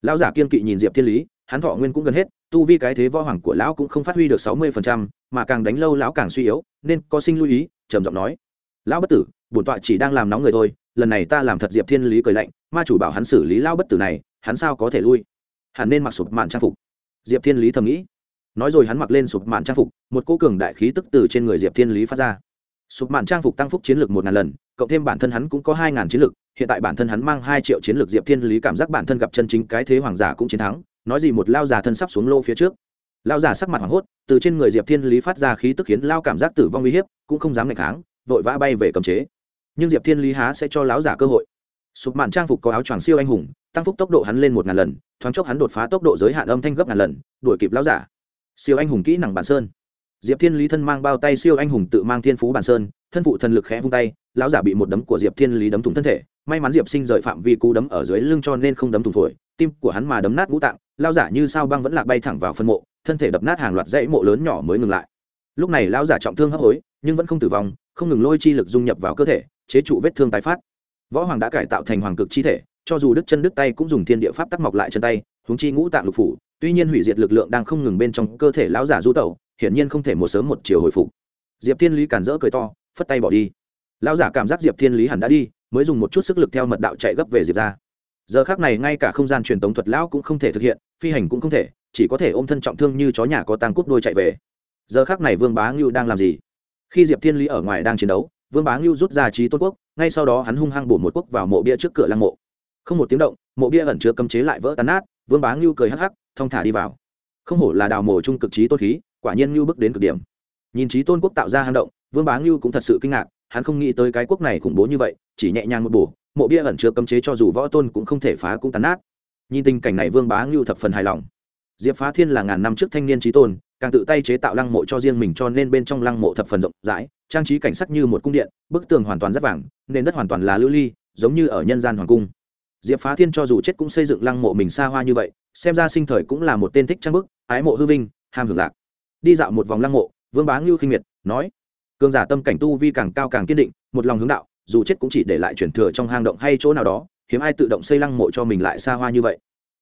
Lão giả kiên kỵ nhìn diệp thiên lý hắn thọ nguyên cũng gần hết tu vi cái thế võ hoàng của lão cũng không phát huy được sáu mươi phần trăm, mà càng đánh lâu lão càng suy yếu nên có sinh lưu ý trầm giọng nói. Lão bất tử bổn tọa chỉ đang làm nóng người thôi lần này ta làm thật. Diệp thiên lý cười lạnh ma chủ bảo hắn xử lý lão bất tử này hắn sao có thể lui? Hắn nên mặc sụp mạn trang phục. Diệp thiên lý thầm nghĩ. Nói rồi hắn mặc lên sụp mạn trang phục một cô cường đại khí tức từ trên người diệp thiên lý phát ra sụp mạn trang phục tăng phúc chiến lược một ngàn lần, cộng thêm bản thân hắn cũng có hai ngàn chiến lược, hiện tại bản thân hắn mang hai triệu chiến lược diệp thiên lý cảm giác bản thân gặp chân chính cái thế hoàng giả cũng chiến thắng, nói gì một lao già thân sắp xuống lô phía trước. Lao già sắc mặt hoảng hốt, từ trên người diệp thiên lý phát ra khí tức khiến lao cảm giác tử vong uy hiếp, cũng không dám ngày kháng, vội vã bay về cầm chế. Nhưng diệp thiên lý há sẽ cho lão giả cơ hội. Sụp màn trang phục có áo choàng siêu anh hùng, tăng phúc tốc độ hắn lên một ngàn lần, thoáng chốc hắn đột phá tốc độ giới hạn âm thanh gấp ngàn lần, đuổi kịp lão giả siêu anh hùng kỹ năng bản sơn diệp thiên lý thân mang bao tay siêu anh hùng tự mang thiên phú bản sơn, thân phụ thần lực khẽ vung tay, lão giả bị một đấm của diệp thiên lý đấm thủng thân thể. May mắn diệp sinh rời phạm vi cú đấm ở dưới lưng cho nên không đấm thủng phổi. Tim của hắn mà đấm nát ngũ tạng, lão giả như sao băng vẫn lạc bay thẳng vào phân mộ, thân thể đập nát hàng loạt dãy mộ lớn nhỏ mới ngừng lại. Lúc này lão giả trọng thương hấp hối, nhưng vẫn không tử vong, không ngừng lôi chi lực dung nhập vào cơ thể, chế trụ vết thương tái phát. Võ hoàng đã cải tạo thành hoàng cực chi thể, cho dù đứt chân đứt tay cũng dùng thiên địa pháp tắc mọc lại chân tay, huống chi ngũ tạng lục phủ. Tuy nhiên hủy diệt lực lượng đang không ngừng bên trong cơ thể lão giả du tẩu hiển nhiên không thể một sớm một chiều hồi phục. Diệp thiên lý cản rỡ cười to, phất tay bỏ đi. Lão giả cảm giác diệp thiên lý hẳn đã đi, mới dùng một chút sức lực theo mật đạo chạy gấp về diệp ra giờ khác này ngay cả không gian truyền tống thuật lão cũng không thể thực hiện, phi hành cũng không thể, chỉ có thể ôm thân trọng thương như chó nhà có tang cút đôi chạy về. Giờ khác này vương bá ngưu đang làm gì? Khi diệp thiên lý ở ngoài đang chiến đấu, vương bá ngưu rút ra trí tôn quốc, ngay sau đó hắn hung hăng bổ một quốc vào mộ bia trước cửa lăng mộ. Không một tiếng động, mộ bia ẩn chứa cấm chế lại vỡ tan nát, vương bá ngưu cười hắc hắc, thong thả đi vào. Không hổ là đào mộ trung cực trí tôn khí quả nhiên như bước đến cực điểm. Nhìn trí tôn quốc tạo ra hang động, vương bá ngưu cũng thật sự kinh ngạc, hắn không nghĩ tới cái quốc này khủng bố như vậy, chỉ nhẹ nhàng một bổ, mộ bia ẩn chứa cấm chế cho dù võ tôn cũng không thể phá cũng tàn nát. Nhìn tình cảnh này, vương bá ngưu thập phần hài lòng. Diệp phá thiên là ngàn năm trước thanh niên trí tôn, càng tự tay chế tạo lăng mộ cho riêng mình, cho nên bên trong lăng mộ thập phần rộng rãi, trang trí cảnh sắc như một cung điện, bức tường hoàn toàn rất vàng, nền đất hoàn toàn là lưu ly, giống như ở nhân gian hoàng cung. Diệp phá thiên cho dù chết cũng xây dựng lăng mộ mình xa hoa như vậy, xem ra sinh thời cũng là một tên thích trang bức, ái mộ hư vinh, ham hưởng lạc đi dạo một vòng lăng mộ, vương bá ngưu khinh miệt, nói, cường giả tâm cảnh tu vi càng cao càng kiên định, một lòng hướng đạo, dù chết cũng chỉ để lại chuyển thừa trong hang động hay chỗ nào đó, hiếm ai tự động xây lăng mộ cho mình lại xa hoa như vậy.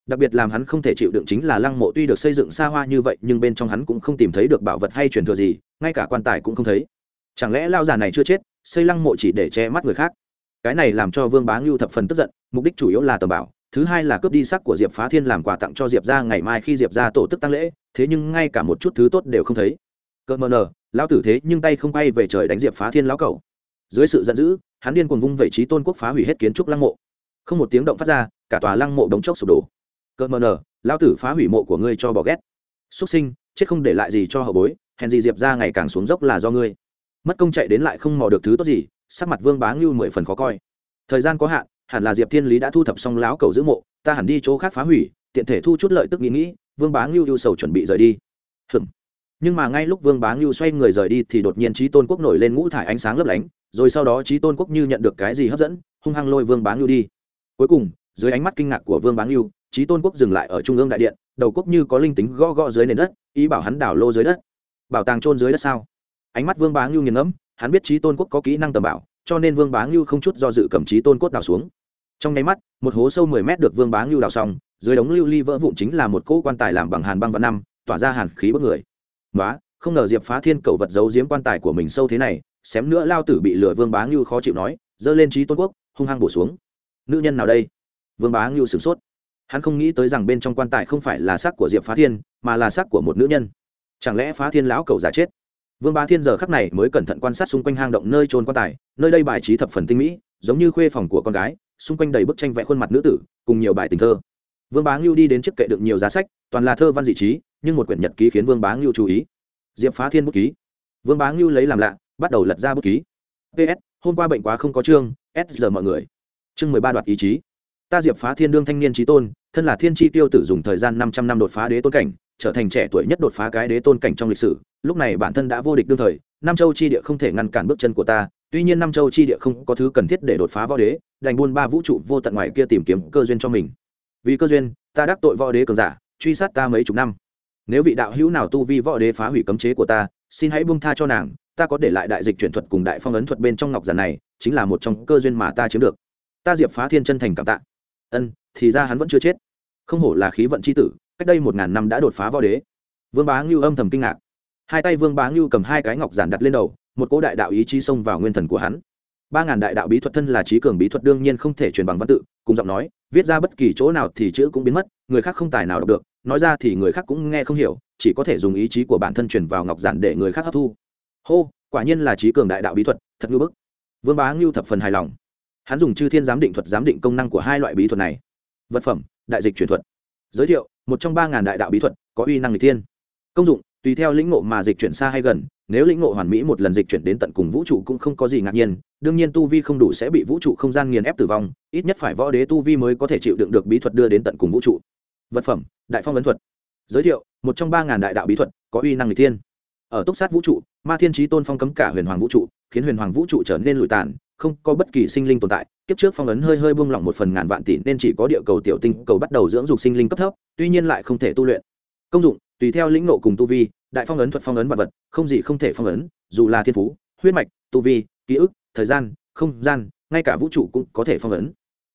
Đặc biệt làm hắn không thể chịu đựng chính là lăng mộ tuy được xây dựng xa hoa như vậy, nhưng bên trong hắn cũng không tìm thấy được bảo vật hay truyền thừa gì, ngay cả quan tài cũng không thấy. Chẳng lẽ lao già này chưa chết, xây lăng mộ chỉ để che mắt người khác? Cái này làm cho vương bá ngưu thập phần tức giận, mục đích chủ yếu là tầm bảo thứ hai là cướp đi sắc của diệp phá thiên làm quà tặng cho diệp ra ngày mai khi diệp ra tổ tức tăng lễ, thế nhưng ngay cả một chút thứ tốt đều không thấy. Cỡ mờ nờ, lão tử thế nhưng tay không bay về trời đánh diệp phá thiên lão cầu dưới sự giận dữ, hắn điên cuồng vung vẩy trí tôn quốc phá hủy hết kiến trúc lăng mộ. Không một tiếng động phát ra, cả tòa lăng mộ đống chốc sụp đổ. Cỡ mờ nờ, lão tử phá hủy mộ của ngươi cho bỏ ghét. Xuất sinh, chết không để lại gì cho hậu bối, hèn gì diệp ra ngày càng xuống dốc là do ngươi. Mất công chạy đến lại không mò được thứ tốt gì, sắc mặt vương bá ngưu mười phần khó coi. Thời gian có hạn hẳn là diệp thiên lý đã thu thập xong lão cầu giữ mộ, ta hẳn đi chỗ khác phá hủy, tiện thể thu chút lợi tức nghĩ nghĩ, vương bá ngưu ưu sầu chuẩn bị rời đi. Hừm nhưng mà ngay lúc vương bá ngưu xoay người rời đi thì đột nhiên trí tôn quốc nổi lên ngũ thải ánh sáng lấp lánh, rồi sau đó trí tôn quốc như nhận được cái gì hấp dẫn, hung hăng lôi vương bá ngưu đi. Cuối cùng, dưới ánh mắt kinh ngạc của vương bá ngưu trí tôn quốc dừng lại ở trung ương đại điện, đầu quốc như có linh tính gõ gõ dưới nền đất, ý bảo hắn đảo lô dưới đất. Bảo tàng trôn dưới đất sao? Ánh mắt vương bá ngưu nghiền ngẫm, hắn biết trí tôn quốc có kỹ năng tầm bảo, cho nên vương bá ngưu không chút do dự cầm trí tôn quốc đào xuống trong nháy mắt, một hố sâu mười mét được vương bá ngưu đào xong, dưới đống lưu ly vỡ vụn chính là một cỗ quan tài làm bằng hàn băng vạn năm, tỏa ra hàn khí bất người. Nói không ngờ diệp phá thiên cầu vật giấu giếm quan tài của mình sâu thế này, xém nữa lao tử bị lừa vương bá ngưu khó chịu nói giơ lên trí tôn quốc, hung hăng bổ xuống. Nữ nhân nào đây? Vương bá ngưu sửng sốt. Hắn không nghĩ tới rằng bên trong quan tài không phải là xác của diệp phá thiên, mà là xác của một nữ nhân. Chẳng lẽ phá thiên lão cầu giả chết? Vương bá thiên giờ khắc này mới cẩn thận quan sát xung quanh hang động nơi trôn quan tài, nơi đây bài trí thập phần tinh mỹ, giống như khuê phòng của con gái xung quanh đầy bức tranh vẽ khuôn mặt nữ tử, cùng nhiều bài tình thơ. Vương bá ngưu đi đến chiếc kệ đựng nhiều giá sách, toàn là thơ văn dị trí, nhưng một quyển nhật ký khiến vương bá ngưu chú ý. Diệp phá thiên bút ký. Vương bá ngưu lấy làm lạ, bắt đầu lật ra bút ký. Ps hôm qua bệnh quá không có chương, s giờ mọi người. Chương mười ba đoạt ý chí. Ta diệp phá thiên đương thanh niên trí tôn, thân là thiên tri tiêu tử dùng thời gian năm trăm năm đột phá đế tôn cảnh, trở thành trẻ tuổi nhất đột phá cái đế tôn cảnh trong lịch sử. Lúc này bản thân đã vô địch đương thời, nam châu chi địa không thể ngăn cản bước chân của ta tuy nhiên nam châu chi địa không có thứ cần thiết để đột phá võ đế, đành buôn ba vũ trụ vô tận ngoài kia tìm kiếm cơ duyên cho mình. Vì cơ duyên, ta đắc tội võ đế cường giả, truy sát ta mấy chục năm. Nếu vị đạo hữu nào tu vi võ đế phá hủy cấm chế của ta, xin hãy buông tha cho nàng, ta có để lại đại dịch chuyển thuật cùng đại phong ấn thuật bên trong ngọc giản này, chính là một trong cơ duyên mà ta chiếm được. Ta diệp phá thiên chân thành cảm tạ. Ân, thì ra hắn vẫn chưa chết. Không hổ là khí vận c h i tử, cách đây một ngàn năm đã đột phá võ đế. Vương bá ngưu âm thầm kinh ngạc. Hai tay vương bá ngưu cầm hai cái ngọc giản đặt lên đầu một cỗ đại đạo ý chí xông vào nguyên thần của hắn. Ba ngàn đại đạo bí thuật thân là trí cường bí thuật đương nhiên không thể truyền bằng văn tự, cùng giọng nói, viết ra bất kỳ chỗ nào thì chữ cũng biến mất, người khác không tài nào đọc được, nói ra thì người khác cũng nghe không hiểu, chỉ có thể dùng ý chí của bản thân truyền vào ngọc giản để người khác hấp thu. Hô, quả nhiên là trí cường đại đạo bí thuật, thật ngưu bức. Vương bá ngưu thập phần hài lòng. Hắn dùng chư thiên giám định thuật giám định công năng của hai loại bí thuật này. Vật phẩm, đại dịch truyền thuật. Giới thiệu, một trong ba ngàn đại đạo bí thuật có uy năng lịch thiên. Công dụng tùy theo lĩnh ngộ mà dịch chuyển xa hay gần, nếu lĩnh ngộ hoàn mỹ một lần dịch chuyển đến tận cùng vũ trụ cũng không có gì ngạc nhiên, đương nhiên tu vi không đủ sẽ bị vũ trụ không gian nghiền ép tử vong, ít nhất phải võ đế tu vi mới có thể chịu đựng được bí thuật đưa đến tận cùng vũ trụ. Vật phẩm, đại phong ấn thuật. Giới thiệu, một trong ba ngàn đại đạo bí thuật, có uy năng người thiên. Ở túc sát vũ trụ, ma thiên trí tôn phong cấm cả huyền hoàng vũ trụ, khiến huyền hoàng vũ trụ trở nên lụi tàn, không có bất kỳ sinh linh tồn tại. Kiếp trước phong ấn hơi hơi buông lỏng một phần ngàn vạn tỷ nên chỉ có địa cầu tiểu tinh cầu bắt đầu dưỡng dục sinh linh cấp thấp, tuy nhiên lại không thể tu luyện công dụng, tùy theo lĩnh nộ cùng tu vi, đại phong ấn thuật phong ấn vật vật, không gì không thể phong ấn, dù là thiên phú, huyết mạch, tu vi, ký ức, thời gian, không gian, ngay cả vũ trụ cũng có thể phong ấn.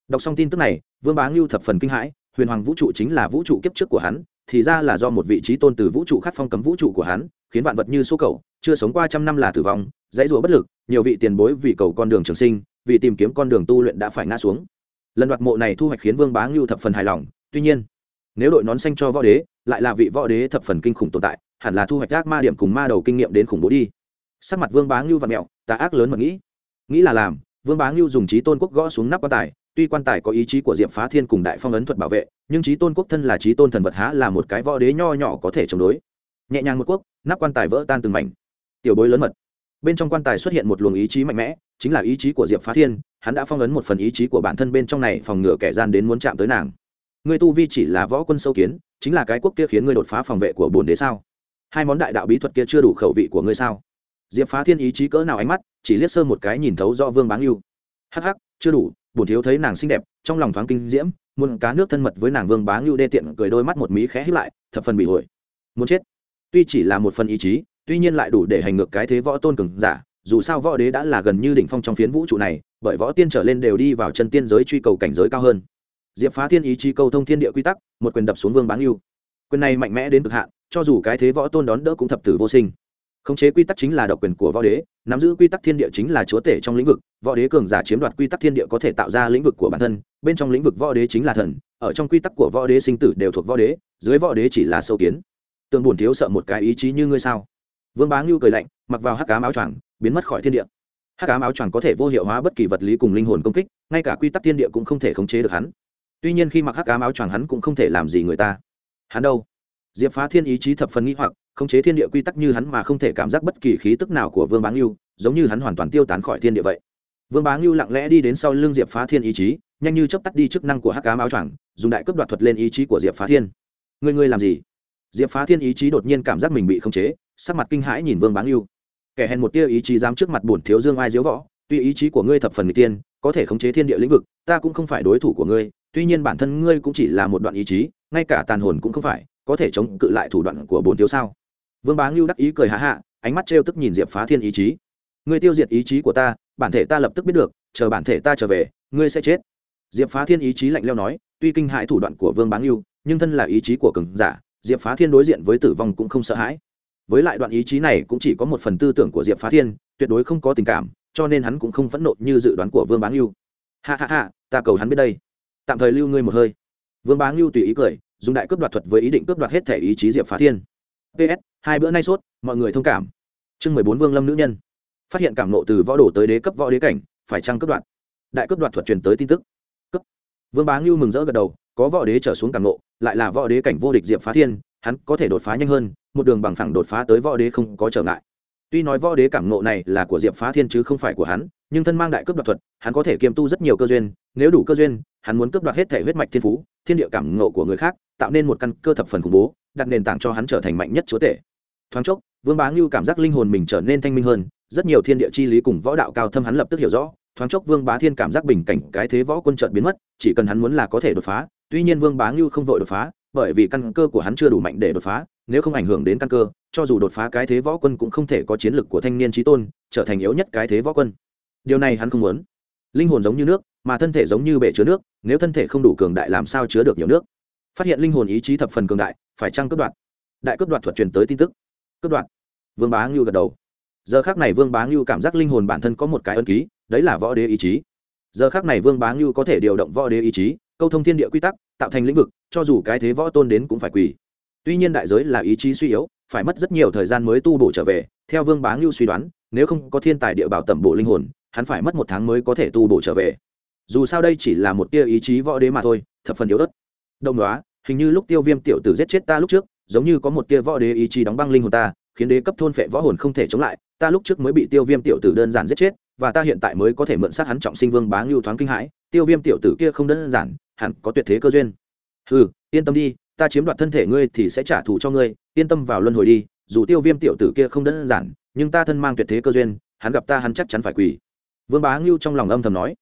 Đọc xong tin tức này, vương bá ngưu thập phần kinh hãi, huyền hoàng vũ trụ chính là vũ trụ kiếp trước của hắn, thì ra là do một vị trí tôn từ vũ trụ khắc phong cấm vũ trụ của hắn, khiến vạn vật như số cầu chưa sống qua trăm năm là tử vong, dãy rùa bất lực, nhiều vị tiền bối vì cầu con đường trường sinh, vì tìm kiếm con đường tu luyện đã phải ngã xuống. Lần đoạt mộ này thu hoạch khiến vương bá ngưu thập phần hài lòng, tuy nhiên, nếu đội nón xanh cho võ đế lại là vị võ đế thập phần kinh khủng tồn tại, hẳn là thu hoạch ác ma điểm cùng ma đầu kinh nghiệm đến khủng bố đi. Sắc mặt vương bá ngưu và mẹo, tà ác lớn mà nghĩ. Nghĩ là làm, vương bá ngưu dùng trí tôn quốc gõ xuống nắp quan tài, tuy quan tài có ý chí của diệp phá thiên cùng đại phong ấn thuật bảo vệ, nhưng trí tôn quốc thân là trí tôn thần vật há là một cái võ đế nho nhỏ có thể chống đối. Nhẹ nhàng một quốc, nắp quan tài vỡ tan từng mảnh. Tiểu bối lớn mật. Bên trong quan tài xuất hiện một luồng ý chí mạnh mẽ, chính là ý chí của diệp phá thiên, hắn đã phong ấn một phần ý chí của bản thân bên trong này, phòng ngừa kẻ gian đến muốn chạm tới nàng. Người tu vi chỉ là võ quân sâu kiến chính là cái quốc kia khiến ngươi đột phá phòng vệ của bồn đế sao? Hai món đại đạo bí thuật kia chưa đủ khẩu vị của ngươi sao? Diệp phá thiên ý chí cỡ nào ánh mắt, chỉ liếc sơ một cái nhìn thấu do vương báng yêu hắc hắc, chưa đủ, bổn thiếu thấy nàng xinh đẹp, trong lòng thoáng kinh diễm, muốn cá nước thân mật với nàng vương bá yêu đê tiện cười đôi mắt một mí khẽ hít lại, thập phần bị hồi muốn chết. Tuy chỉ là một phần ý chí, tuy nhiên lại đủ để hành ngược cái thế võ tôn cường giả, dù sao võ đế đã là gần như đỉnh phong trong phiến vũ trụ này, bởi võ tiên trở lên đều đi vào chân tiên giới truy cầu cảnh giới cao hơn diệp phá thiên ý chí câu thông thiên địa quy tắc, một quyền đập xuống vương bá yêu quyền này mạnh mẽ đến cực hạn, cho dù cái thế võ tôn đón đỡ cũng thập tử vô sinh. Khống chế quy tắc chính là độc quyền của võ đế, nắm giữ quy tắc thiên địa chính là chúa tể trong lĩnh vực, võ đế cường giả chiếm đoạt quy tắc thiên địa có thể tạo ra lĩnh vực của bản thân, bên trong lĩnh vực võ đế chính là thần, ở trong quy tắc của võ đế sinh tử đều thuộc võ đế, dưới võ đế chỉ là sâu kiến. Tương buồn thiếu sợ một cái ý chí như ngươi sao? Vương bá ngưu cười lạnh, mặc vào hắc cám áo choàng, biến mất khỏi thiên địa. Hắc cám áo choàng có thể vô hiệu hóa bất kỳ vật lý cùng linh hồn công kích, ngay cả quy tắc thiên địa cũng không thể khống chế được hắn tuy nhiên khi mặc hắc cám áo choàng hắn cũng không thể làm gì người ta. Hắn đâu? Diệp phá thiên ý chí thập phần nghĩ hoặc, khống chế thiên địa quy tắc như hắn mà không thể cảm giác bất kỳ khí tức nào của vương bá ngưu, giống như hắn hoàn toàn tiêu tán khỏi thiên địa vậy. Vương bá ngưu lặng lẽ đi đến sau lưng diệp phá thiên ý chí, nhanh như chấp tắt đi chức năng của hắc cám áo choàng, dùng đại cấp đoạt thuật lên ý chí của diệp phá thiên. Người ngươi làm gì? Diệp phá thiên ý chí đột nhiên cảm giác mình bị khống chế, sắc mặt kinh hãi nhìn vương bá ngưu. Kẻ hèn một tia ý chí dám trước mặt bổn thiếu dương ai diếu võ, tuy ý chí của ngươi thập phần người tiên, có thể khống chế thiên địa lĩnh vực, ta cũng không phải đối thủ của ngươi tuy nhiên bản thân ngươi cũng chỉ là một đoạn ý chí, ngay cả tàn hồn cũng không phải, có thể chống cự lại thủ đoạn của bốn thiếu sao? Vương bá ngưu đắc ý cười hạ hạ ánh mắt trêu tức nhìn diệp phá thiên ý chí. Ngươi tiêu diệt ý chí của ta, bản thể ta lập tức biết được, chờ bản thể ta trở về, ngươi sẽ chết. Diệp phá thiên ý chí lạnh leo nói, tuy kinh hại thủ đoạn của vương bá ngưu, nhưng thân là ý chí của cường giả, diệp phá thiên đối diện với tử vong cũng không sợ hãi. Với lại đoạn ý chí này cũng chỉ có một phần tư tưởng của diệp phá thiên, tuyệt đối không có tình cảm, cho nên hắn cũng không phẫn nộ như dự đoán của vương bá ngưu. Ha ha ha, ta cầu hắn biết đây tạm thời lưu ngươi một hơi. Vương bá ngưu tùy ý cười, dùng đại cướp đoạt thuật với ý định cướp đoạt hết thể ý chí diệp phá thiên. Ps hai bữa nay sốt, mọi người thông cảm. Chương mười bốn vương lâm nữ nhân. Phát hiện cảm nộ từ võ đồ tới đế cấp võ đế cảnh, phải trăng cướp đoạt? Đại cướp đoạt thuật truyền tới tin tức. Cấp vương bá ngưu mừng rỡ gật đầu, có võ đế trở xuống cảm nộ, lại là võ đế cảnh vô địch diệp phá thiên, hắn có thể đột phá nhanh hơn, một đường bằng phẳng đột phá tới võ đế không có trở ngại tuy nói võ đế cảm nộ này là của diệp phá thiên chứ không phải của hắn, nhưng thân mang đại cướp đoạt thuật, hắn có thể kiêm tu rất nhiều cơ duyên, nếu đủ cơ duyên, hắn muốn cướp đoạt hết thể huyết mạch thiên phú, thiên địa cảm nộ của người khác, tạo nên một căn cơ thập phần khủng bố, đặt nền tảng cho hắn trở thành mạnh nhất chúa tể. Thoáng chốc, vương bá ngưu cảm giác linh hồn mình trở nên thanh minh hơn, rất nhiều thiên địa chi lý cùng võ đạo cao thâm hắn lập tức hiểu rõ. Thoáng chốc, vương bá thiên cảm giác bình cảnh cái thế võ quân trợt biến mất, chỉ cần hắn muốn là có thể đột phá. Tuy nhiên vương bá ngưu không vội đột phá, bởi vì căn cơ của hắn chưa đủ mạnh để đột phá nếu không ảnh hưởng đến căn cơ, cho dù đột phá cái thế võ quân cũng không thể có chiến lực của thanh niên trí tôn, trở thành yếu nhất cái thế võ quân. Điều này hắn không muốn. Linh hồn giống như nước, mà thân thể giống như bể chứa nước, nếu thân thể không đủ cường đại làm sao chứa được nhiều nước? Phát hiện linh hồn ý chí thập phần cường đại, phải chăng cướp đoạt? Đại cướp đoạt thuật truyền tới tin tức. Cướp đoạt. Vương bá ngưu gật đầu. Giờ khác này vương bá ngưu cảm giác linh hồn bản thân có một cái ân ký, đấy là võ đế ý chí. Giờ khác này vương bá ngưu có thể điều động võ đế ý chí, câu thông thiên địa quy tắc, tạo thành lĩnh vực, cho dù cái thế võ tôn đến cũng phải quỳ tuy nhiên đại giới là ý chí suy yếu, phải mất rất nhiều thời gian mới tu bổ trở về, theo vương bá ngưu suy đoán, nếu không có thiên tài địa bảo tẩm bổ linh hồn, hắn phải mất một tháng mới có thể tu bổ trở về. Dù sao đây chỉ là một tia ý chí võ đế mà thôi, thập phần yếu ớt. Đông đoá, hình như lúc tiêu viêm tiểu tử giết chết ta lúc trước, giống như có một tia võ đế ý chí đóng băng linh hồn ta, khiến đế cấp thôn phệ võ hồn không thể chống lại, ta lúc trước mới bị tiêu viêm tiểu tử đơn giản giết chết, và ta hiện tại mới có thể mượn sát hắn trọng sinh vương bá ngưu thoáng kinh hãi, tiêu viêm tiểu tử kia không đơn giản, hẳn có tuyệt thế cơ duyên. Ừ yên tâm đi ta chiếm đoạt thân thể ngươi thì sẽ trả thù cho ngươi, yên tâm vào luân hồi đi, dù tiêu viêm tiểu tử kia không đơn giản, nhưng ta thân mang tuyệt thế cơ duyên, hắn gặp ta hắn chắc chắn phải quỳ. Vương bá ngưu trong lòng âm thầm nói.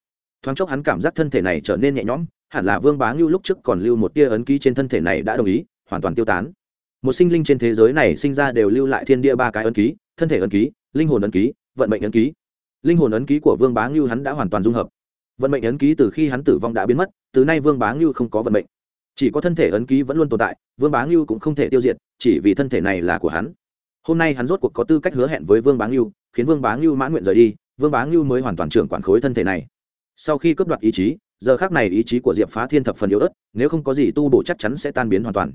Thoáng chốc hắn cảm giác thân thể này trở nên nhẹ nhõm, hẳn là vương bá ngưu lúc trước còn lưu một tia ấn ký trên thân thể này đã đồng ý, hoàn toàn tiêu tán. Một sinh linh trên thế giới này sinh ra đều lưu lại thiên địa ba cái ấn ký, thân thể ấn ký, linh hồn ấn ký, vận mệnh ấn ký. Linh hồn ấn ký của vương bá ngưu hắn đã hoàn toàn dung hợp. Vận mệnh ấn ký từ khi hắn tử vong đã biến mất, từ nay vương bá ngưu không có vận mệnh chỉ có thân thể ấn ký vẫn luôn tồn tại, vương bá ngưu cũng không thể tiêu diệt, chỉ vì thân thể này là của hắn. Hôm nay hắn rốt cuộc có tư cách hứa hẹn với vương bá ngưu, khiến vương bá ngưu mãn nguyện rời đi, vương bá ngưu mới hoàn toàn trưởng quản khối thân thể này. Sau khi cướp đoạt ý chí, giờ khác này ý chí của diệp phá thiên thập phần yếu ớt, nếu không có gì tu bổ chắc chắn sẽ tan biến hoàn toàn.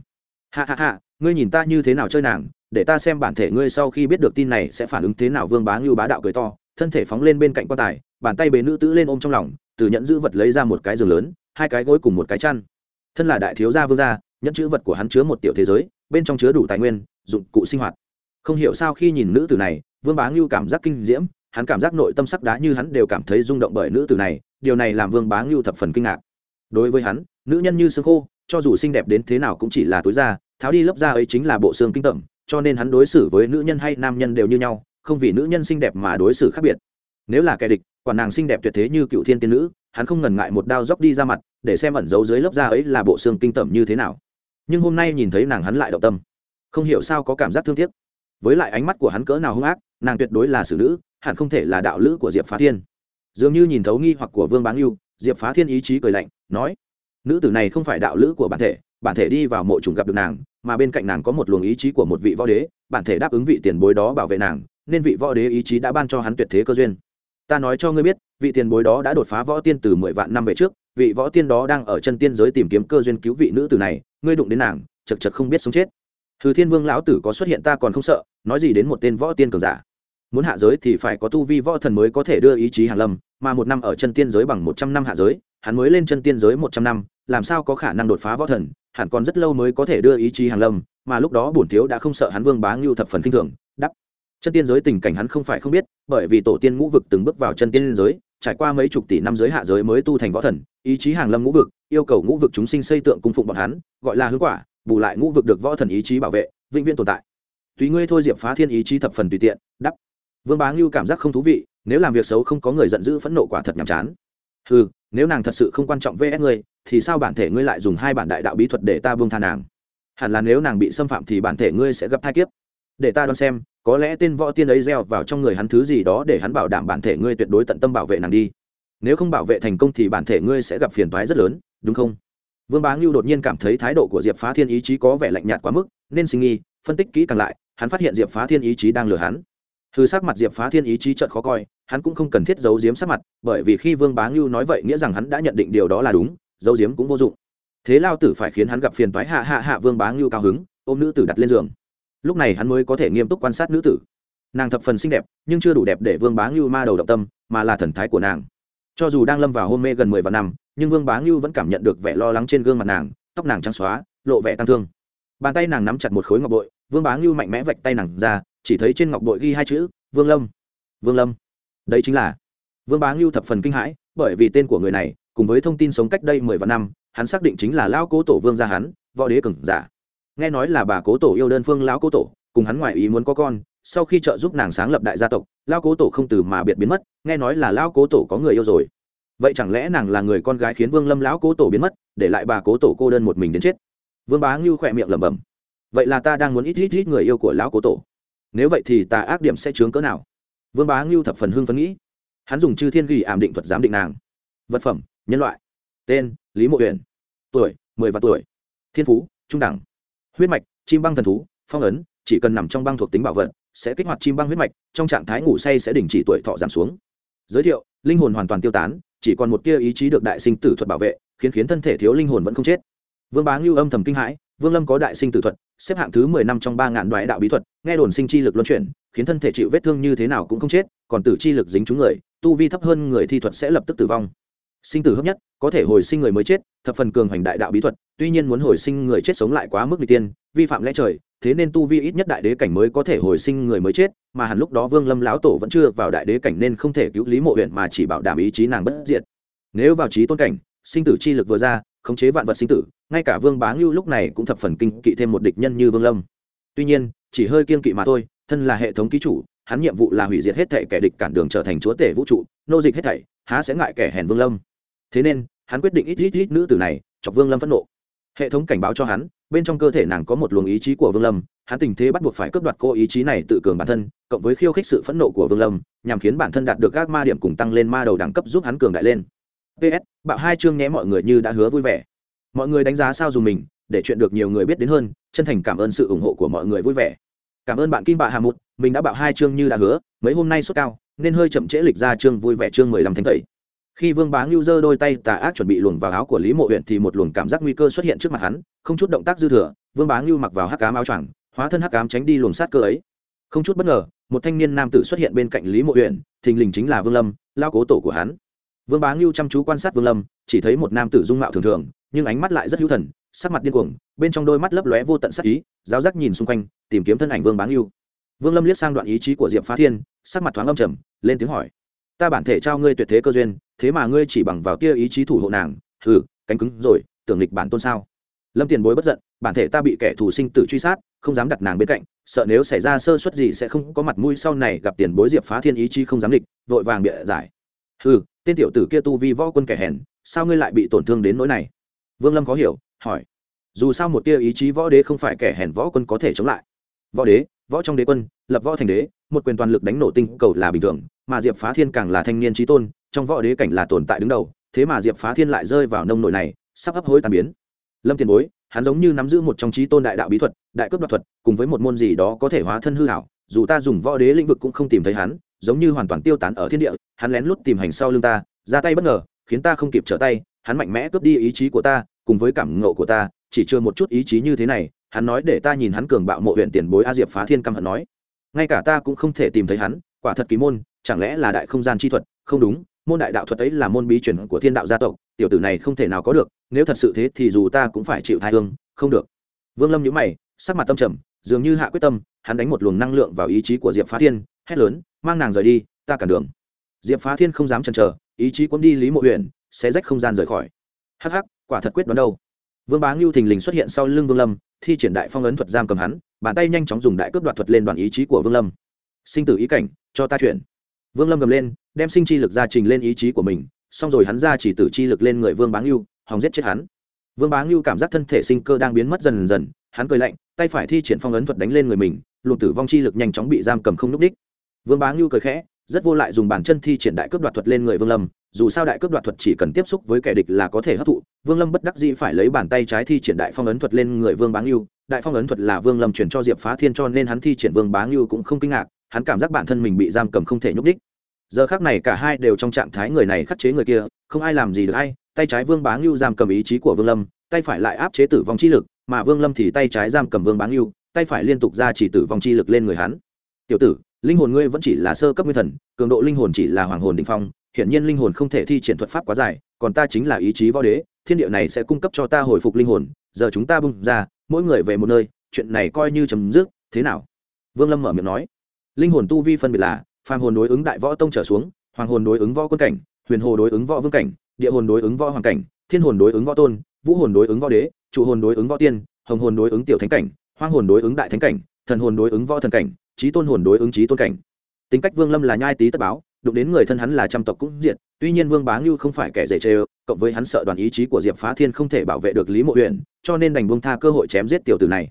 Hạ hạ hạ ngươi nhìn ta như thế nào chơi nàng, để ta xem bản thể ngươi sau khi biết được tin này sẽ phản ứng thế nào. Vương bá ngưu bá đạo cười to, thân thể phóng lên bên cạnh quan tài, bàn tay bế nữ tử lên ôm trong lòng, từ nhẫn giữ vật lấy ra một cái giường lớn, hai cái gối cùng một cái chăn thân là đại thiếu gia vương gia, nhẫn chữ vật của hắn chứa một tiểu thế giới, bên trong chứa đủ tài nguyên, dụng cụ sinh hoạt. Không hiểu sao khi nhìn nữ tử này, vương bá ngưu cảm giác kinh diễm, hắn cảm giác nội tâm sắc đá như hắn đều cảm thấy rung động bởi nữ tử này, điều này làm vương bá ngưu thập phần kinh ngạc. Đối với hắn, nữ nhân như xương khô, cho dù xinh đẹp đến thế nào cũng chỉ là túi da, tháo đi lớp da ấy chính là bộ xương kinh tởm, cho nên hắn đối xử với nữ nhân hay nam nhân đều như nhau, không vì nữ nhân xinh đẹp mà đối xử khác biệt. Nếu là kẻ địch quả nàng xinh đẹp tuyệt thế như cựu thiên tiên nữ hắn không ngần ngại một đao dốc đi ra mặt, để xem ẩn giấu dưới lớp da ấy là bộ xương kinh tởm như thế nào. Nhưng hôm nay nhìn thấy nàng hắn lại động tâm. Không hiểu sao có cảm giác thương tiếc. Với lại ánh mắt của hắn cỡ nào hung ác, nàng tuyệt đối là xử nữ, hẳn không thể là đạo lữ của diệp phá thiên. Dường như nhìn thấu nghi hoặc của vương báng yêu diệp phá thiên ý chí cười lạnh, nói, nữ tử này không phải đạo lữ của bản thể bản thể đi vào mộ trùng gặp được nàng, mà bên cạnh nàng có một luồng ý chí của một vị võ đế, bản thể đáp ứng vị tiền bối đó bảo vệ nàng, nên vị võ đế ý chí đã ban cho hắn tuyệt thế cơ duyên ta nói cho ngươi biết, vị tiền bối đó đã đột phá võ tiên từ mười vạn năm về trước, vị võ tiên đó đang ở chân tiên giới tìm kiếm cơ duyên cứu vị nữ tử này, ngươi đụng đến nàng, chật chật không biết sống chết hư thiên vương lão tử có xuất hiện ta còn không sợ, nói gì đến một tên võ tiên cường giả muốn hạ giới thì phải có tu vi võ thần mới có thể đưa ý chí hàn lâm, mà một năm ở chân tiên giới bằng một trăm năm hạ giới, hắn mới lên chân tiên giới một trăm năm, làm sao có khả năng đột phá võ thần, hẳn còn rất lâu mới có thể đưa ý chí hàn lâm, mà lúc đó bổn thiếu đã không sợ hắn vương bá ngưu thập phần kinh thường đắc chân tiên giới tình cảnh hắn không phải không biết, bởi vì tổ tiên ngũ vực từng bước vào chân tiên giới, trải qua mấy chục tỷ năm giới hạ giới mới tu thành võ thần, ý chí hàng lâm ngũ vực, yêu cầu ngũ vực chúng sinh xây tượng cung phụng bọn hắn, gọi là hướng quả, bù lại ngũ vực được võ thần ý chí bảo vệ, vĩnh viễn tồn tại. Tùy ngươi thôi diệp phá thiên ý chí thập phần tùy tiện, đắp. Vương bá ngưu cảm giác không thú vị, nếu làm việc xấu không có người giận dữ phẫn nộ quả thật nhàm chán. Ừ nếu nàng thật sự không quan trọng vs ngươi, thì sao bản thể ngươi lại dùng hai bản đại đạo bí thuật để ta buông tha nàng? Hẳn là nếu nàng bị xâm phạm thì bản thể ngươi sẽ gặp thai kiếp để ta đoán xem, có lẽ tên võ tiên ấy gieo vào trong người hắn thứ gì đó để hắn bảo đảm bản thể ngươi tuyệt đối tận tâm bảo vệ nàng đi. Nếu không bảo vệ thành công thì bản thể ngươi sẽ gặp phiền toái rất lớn, đúng không? Vương bá ngưu đột nhiên cảm thấy thái độ của diệp phá thiên ý chí có vẻ lạnh nhạt quá mức, nên sinh nghi phân tích kỹ càng lại, hắn phát hiện diệp phá thiên ý chí đang lừa hắn. Thư sắc mặt diệp phá thiên ý chí trợn khó coi, hắn cũng không cần thiết giấu giếm sắc mặt, bởi vì khi vương bá ngưu nói vậy nghĩa rằng hắn đã nhận định điều đó là đúng, giấu giếm cũng vô dụng. Thế lao tử phải khiến hắn gặp phiền toái, hạ hạ hạ, vương bá ngưu cao hứng, ôm nữ tử đặt lên giường lúc này hắn mới có thể nghiêm túc quan sát nữ tử. Nàng thập phần xinh đẹp, nhưng chưa đủ đẹp để vương bá ngưu ma đầu động tâm, mà là thần thái của nàng. Cho dù đang lâm vào hôn mê gần mười vạn năm, nhưng vương bá ngưu vẫn cảm nhận được vẻ lo lắng trên gương mặt nàng, tóc nàng trắng xóa, lộ vẻ tăng thương. Bàn tay nàng nắm chặt một khối ngọc bội, vương bá ngưu mạnh mẽ vạch tay nàng ra, chỉ thấy trên ngọc bội ghi hai chữ, vương lâm. Vương lâm. Đấy chính là. Vương bá ngưu thập phần kinh hãi, bởi vì tên của người này, cùng với thông tin sống cách đây mười vạn năm, hắn xác định chính là lão cố tổ vương gia hắn, võ đế cừng giả nghe nói là bà cố tổ yêu đơn phương lão cố tổ, cùng hắn ngoại ý muốn có con, sau khi trợ giúp nàng sáng lập đại gia tộc, lão cố tổ không từ mà biệt biến mất, nghe nói là lão cố tổ có người yêu rồi. Vậy chẳng lẽ nàng là người con gái khiến vương lâm lão cố tổ biến mất, để lại bà cố tổ cô đơn một mình đến chết? Vương bá ngưu khỏe miệng lẩm bẩm. Vậy là ta đang muốn ít ít ít người yêu của lão cố tổ. Nếu vậy thì ta ác điểm sẽ chướng cỡ nào? Vương bá ngưu thập phần hưng phấn nghĩ. Hắn dùng chư thiên ghi ảm định thuật giám định nàng. Vật phẩm, nhân loại, tên, lý mộ huyền tuổi, mười vạn tuổi. Thiên phú, trung đẳng huyết mạch, chim băng thần thú, phong ấn, chỉ cần nằm trong băng thuộc tính bảo vật, sẽ kích hoạt chim băng huyết mạch, trong trạng thái ngủ say sẽ đình chỉ tuổi thọ giảm xuống. Giới thiệu, linh hồn hoàn toàn tiêu tán, chỉ còn một tia ý chí được đại sinh tử thuật bảo vệ, khiến khiến thân thể thiếu linh hồn vẫn không chết. Vương bá ngưu âm thầm kinh hãi, vương lâm có đại sinh tử thuật, xếp hạng thứ mười năm trong ba ngàn đoái đạo bí thuật, nghe đồn sinh chi lực luân chuyển, khiến thân thể chịu vết thương như thế nào cũng không chết, còn tử chi lực dính trúng người, tu vi thấp hơn người thi thuật sẽ lập tức tử vong. Sinh tử hấp nhất, có thể hồi sinh người mới chết, thập phần cường hành đại đạo bí thuật tuy nhiên muốn hồi sinh người chết sống lại quá mức n tiên, vi phạm lẽ trời, thế nên tu vi ít nhất đại đế cảnh mới có thể hồi sinh người mới chết, mà hẳn lúc đó vương lâm lão tổ vẫn chưa vào đại đế cảnh nên không thể cứu lý mộ huyện mà chỉ bảo đảm ý chí nàng bất diệt. Nếu vào trí tôn cảnh, sinh tử chi lực vừa ra, khống chế vạn vật sinh tử, ngay cả vương bá ngưu lúc này cũng thập phần kinh kỵ thêm một địch nhân như vương lâm. Tuy nhiên, chỉ hơi kiên kỵ mà thôi, thân là hệ thống ký chủ, hắn nhiệm vụ là hủy diệt hết thảy kẻ địch cản đường trở thành chúa tể vũ trụ, nô dịch hết thảy, há sẽ ngại kẻ hèn vương lâm. Thế nên, hắn quyết định ít ít ít nữ tử này, chọc vương lâm phẫn nộ hệ thống cảnh báo cho hắn, bên trong cơ thể nàng có một luồng ý chí của vương lâm, hắn tình thế bắt buộc phải cướp đoạt cô ý chí này tự cường bản thân, cộng với khiêu khích sự phẫn nộ của vương lâm, nhằm khiến bản thân đạt được các ma điểm cùng tăng lên ma đầu đẳng cấp giúp hắn cường đại lên. Ps bạo hai chương nhé mọi người như đã hứa vui vẻ. Mọi người đánh giá sao dùng mình, để chuyện được nhiều người biết đến hơn, chân thành cảm ơn sự ủng hộ của mọi người vui vẻ. Cảm ơn bạn kim bạ hà mụt, mình đã bạo hai chương như đã hứa, mấy hôm nay sốt cao, nên hơi chậm trễ lịch ra chương vui vẻ chương mười lăm tháng tẩy khi vương bá ngưu giơ đôi tay tà ác chuẩn bị luồn vào áo của lý mộ huyện thì một luồng cảm giác nguy cơ xuất hiện trước mặt hắn, không chút động tác dư thừa, vương bá ngưu mặc vào hắc cám áo choàng, hóa thân hắc cám tránh đi luồng sát cơ ấy. Không chút bất ngờ, một thanh niên nam tử xuất hiện bên cạnh lý mộ huyện thình lình chính là vương lâm, lao cố tổ của hắn. Vương bá ngưu chăm chú quan sát vương lâm, chỉ thấy một nam tử dung mạo thường thường, nhưng ánh mắt lại rất hữu thần, sắc mặt điên cuồng, bên trong đôi mắt lấp lóe vô tận sắc ý, giáo giác nhìn xung quanh, tìm kiếm thân ảnh vương bá ngưu. Vương lâm liếc sang đoạn ý chí của diệp phá thiên, sắc mặt thoáng âm trầm, lên tiếng hỏi ta bản thể trao ngươi tuyệt thế cơ duyên, thế mà ngươi chỉ bằng vào kia ý chí thủ hộ nàng, hừ, cánh cứng rồi, tưởng lịch bản tôn sao? Lâm tiền bối bất giận, bản thể ta bị kẻ thù sinh tử truy sát, không dám đặt nàng bên cạnh, sợ nếu xảy ra sơ suất gì sẽ không có mặt mũi sau này gặp tiền bối diệp phá thiên ý chí không dám địch vội vàng bịa giải. Hừ, tên tiểu tử kia tu vi võ quân kẻ hèn, sao ngươi lại bị tổn thương đến nỗi này? Vương lâm có hiểu, hỏi. Dù sao một tia ý chí võ đế không phải kẻ hèn võ quân có thể chống lại. Võ đế, võ trong đế quân, lập võ thành đế một quyền toàn lực đánh nổ tinh cầu là bình thường, mà diệp phá thiên càng là thanh niên trí tôn, trong võ đế cảnh là tồn tại đứng đầu, thế mà diệp phá thiên lại rơi vào nông nội này, sắp hấp hối tàn biến. Lâm tiền bối, hắn giống như nắm giữ một trong trí tôn đại đạo bí thuật, đại cướp đoạt thuật, cùng với một môn gì đó có thể hóa thân hư hảo dù ta dùng võ đế lĩnh vực cũng không tìm thấy hắn, giống như hoàn toàn tiêu tán ở thiên địa, hắn lén lút tìm hành sau lưng ta, ra tay bất ngờ, khiến ta không kịp trở tay, hắn mạnh mẽ cướp đi ý chí của ta, cùng với cảm ngộ của ta, chỉ chưa một chút ý chí như thế này, hắn nói để ta nhìn hắn cường bạo mộ huyện tiền bối a diệp phá thiên căm hận nói ngay cả ta cũng không thể tìm thấy hắn, quả thật kỳ môn, chẳng lẽ là đại không gian chi thuật? Không đúng, môn đại đạo thuật ấy là môn bí truyền của thiên đạo gia tộc, tiểu tử này không thể nào có được, nếu thật sự thế thì dù ta cũng phải chịu thai hương, không được. Vương lâm nhữ mày, sắc mặt tâm trầm, dường như hạ quyết tâm, hắn đánh một luồng năng lượng vào ý chí của diệp phá thiên, hét lớn, mang nàng rời đi, ta cản đường. Diệp phá thiên không dám chần chờ, ý chí quân đi lý mộ huyện sẽ rách không gian rời khỏi. Hắc hắc, quả thật quyết đoán đâu vương bá ngưu thình lình xuất hiện sau lưng vương lâm, thi triển đại phong ấn thuật giam cầm hắn, bàn tay nhanh chóng dùng đại cướp đoạt thuật lên đoàn ý chí của vương lâm. Sinh tử ý cảnh, cho ta chuyển. Vương lâm gầm lên, đem sinh chi lực ra trình lên ý chí của mình, xong rồi hắn ra chỉ tử chi lực lên người vương bá ngưu, hòng giết chết hắn. Vương bá ngưu cảm giác thân thể sinh cơ đang biến mất dần dần, hắn cười lạnh, tay phải thi triển phong ấn thuật đánh lên người mình, luồng tử vong chi lực nhanh chóng bị giam cầm không n ú c đích vương bá ngưu cười khẽ rất vô lại dùng bàn chân thi triển đại cướp đoạt thuật lên người vương lâm, dù sao đại cướp đoạt thuật chỉ cần tiếp xúc với kẻ địch là có thể hấp thụ. Vương lâm bất đắc dĩ phải lấy bàn tay trái thi triển đại phong ấn thuật lên người vương bá yêu đại phong ấn thuật là vương lâm chuyển cho diệp phá thiên cho nên hắn thi triển vương bá yêu cũng không kinh ngạc, hắn cảm giác bản thân mình bị giam cầm không thể nhúc đích giờ khác này cả hai đều trong trạng thái người này khắc chế người kia, không ai làm gì được hay tay trái vương bá yêu giam cầm ý chí của vương lâm, tay phải lại áp chế tử vong chi lực, mà vương lâm thì tay trái giam cầm vương bá yêu tay phải liên tục ra chỉ tử vong chi lực lên người hắn. Tiểu tử linh hồn ngươi vẫn chỉ là sơ cấp nguyên thần cường độ linh hồn chỉ là hoàng hồn định phong hiển nhiên linh hồn không thể thi triển thuật pháp quá dài còn ta chính là ý chí võ đế thiên địa này sẽ cung cấp cho ta hồi phục linh hồn giờ chúng ta bung ra mỗi người về một nơi chuyện này coi như chấm dứt thế nào vương lâm mở miệng nói linh hồn tu vi phân biệt là phàm hồn đối ứng đại võ tông trở xuống hoàng hồn đối ứng võ quân cảnh huyền hồ đối ứng võ vương cảnh địa hồn đối ứng võ hoàng cảnh thiên hồn đối ứng võ tôn vũ hồn đối ứng võ đế trụ hồn đối ứng võ tiên hồng hồn đối ứng tiểu thánh cảnh hoang hồn đối ứng đại thánh cảnh thần hồn đối ứng võ thần cảnh trí tôn hồn đối ứng trí tôn cảnh. Tính cách vương lâm là nhai tý tất báo, đụng đến người thân hắn là trăm tộc cũng diện tuy nhiên vương bá ngưu không phải kẻ dễ chê ơ, cộng với hắn sợ đoàn ý chí của diệp phá thiên không thể bảo vệ được lý mộ huyện cho nên đành buông tha cơ hội chém giết tiểu tử này.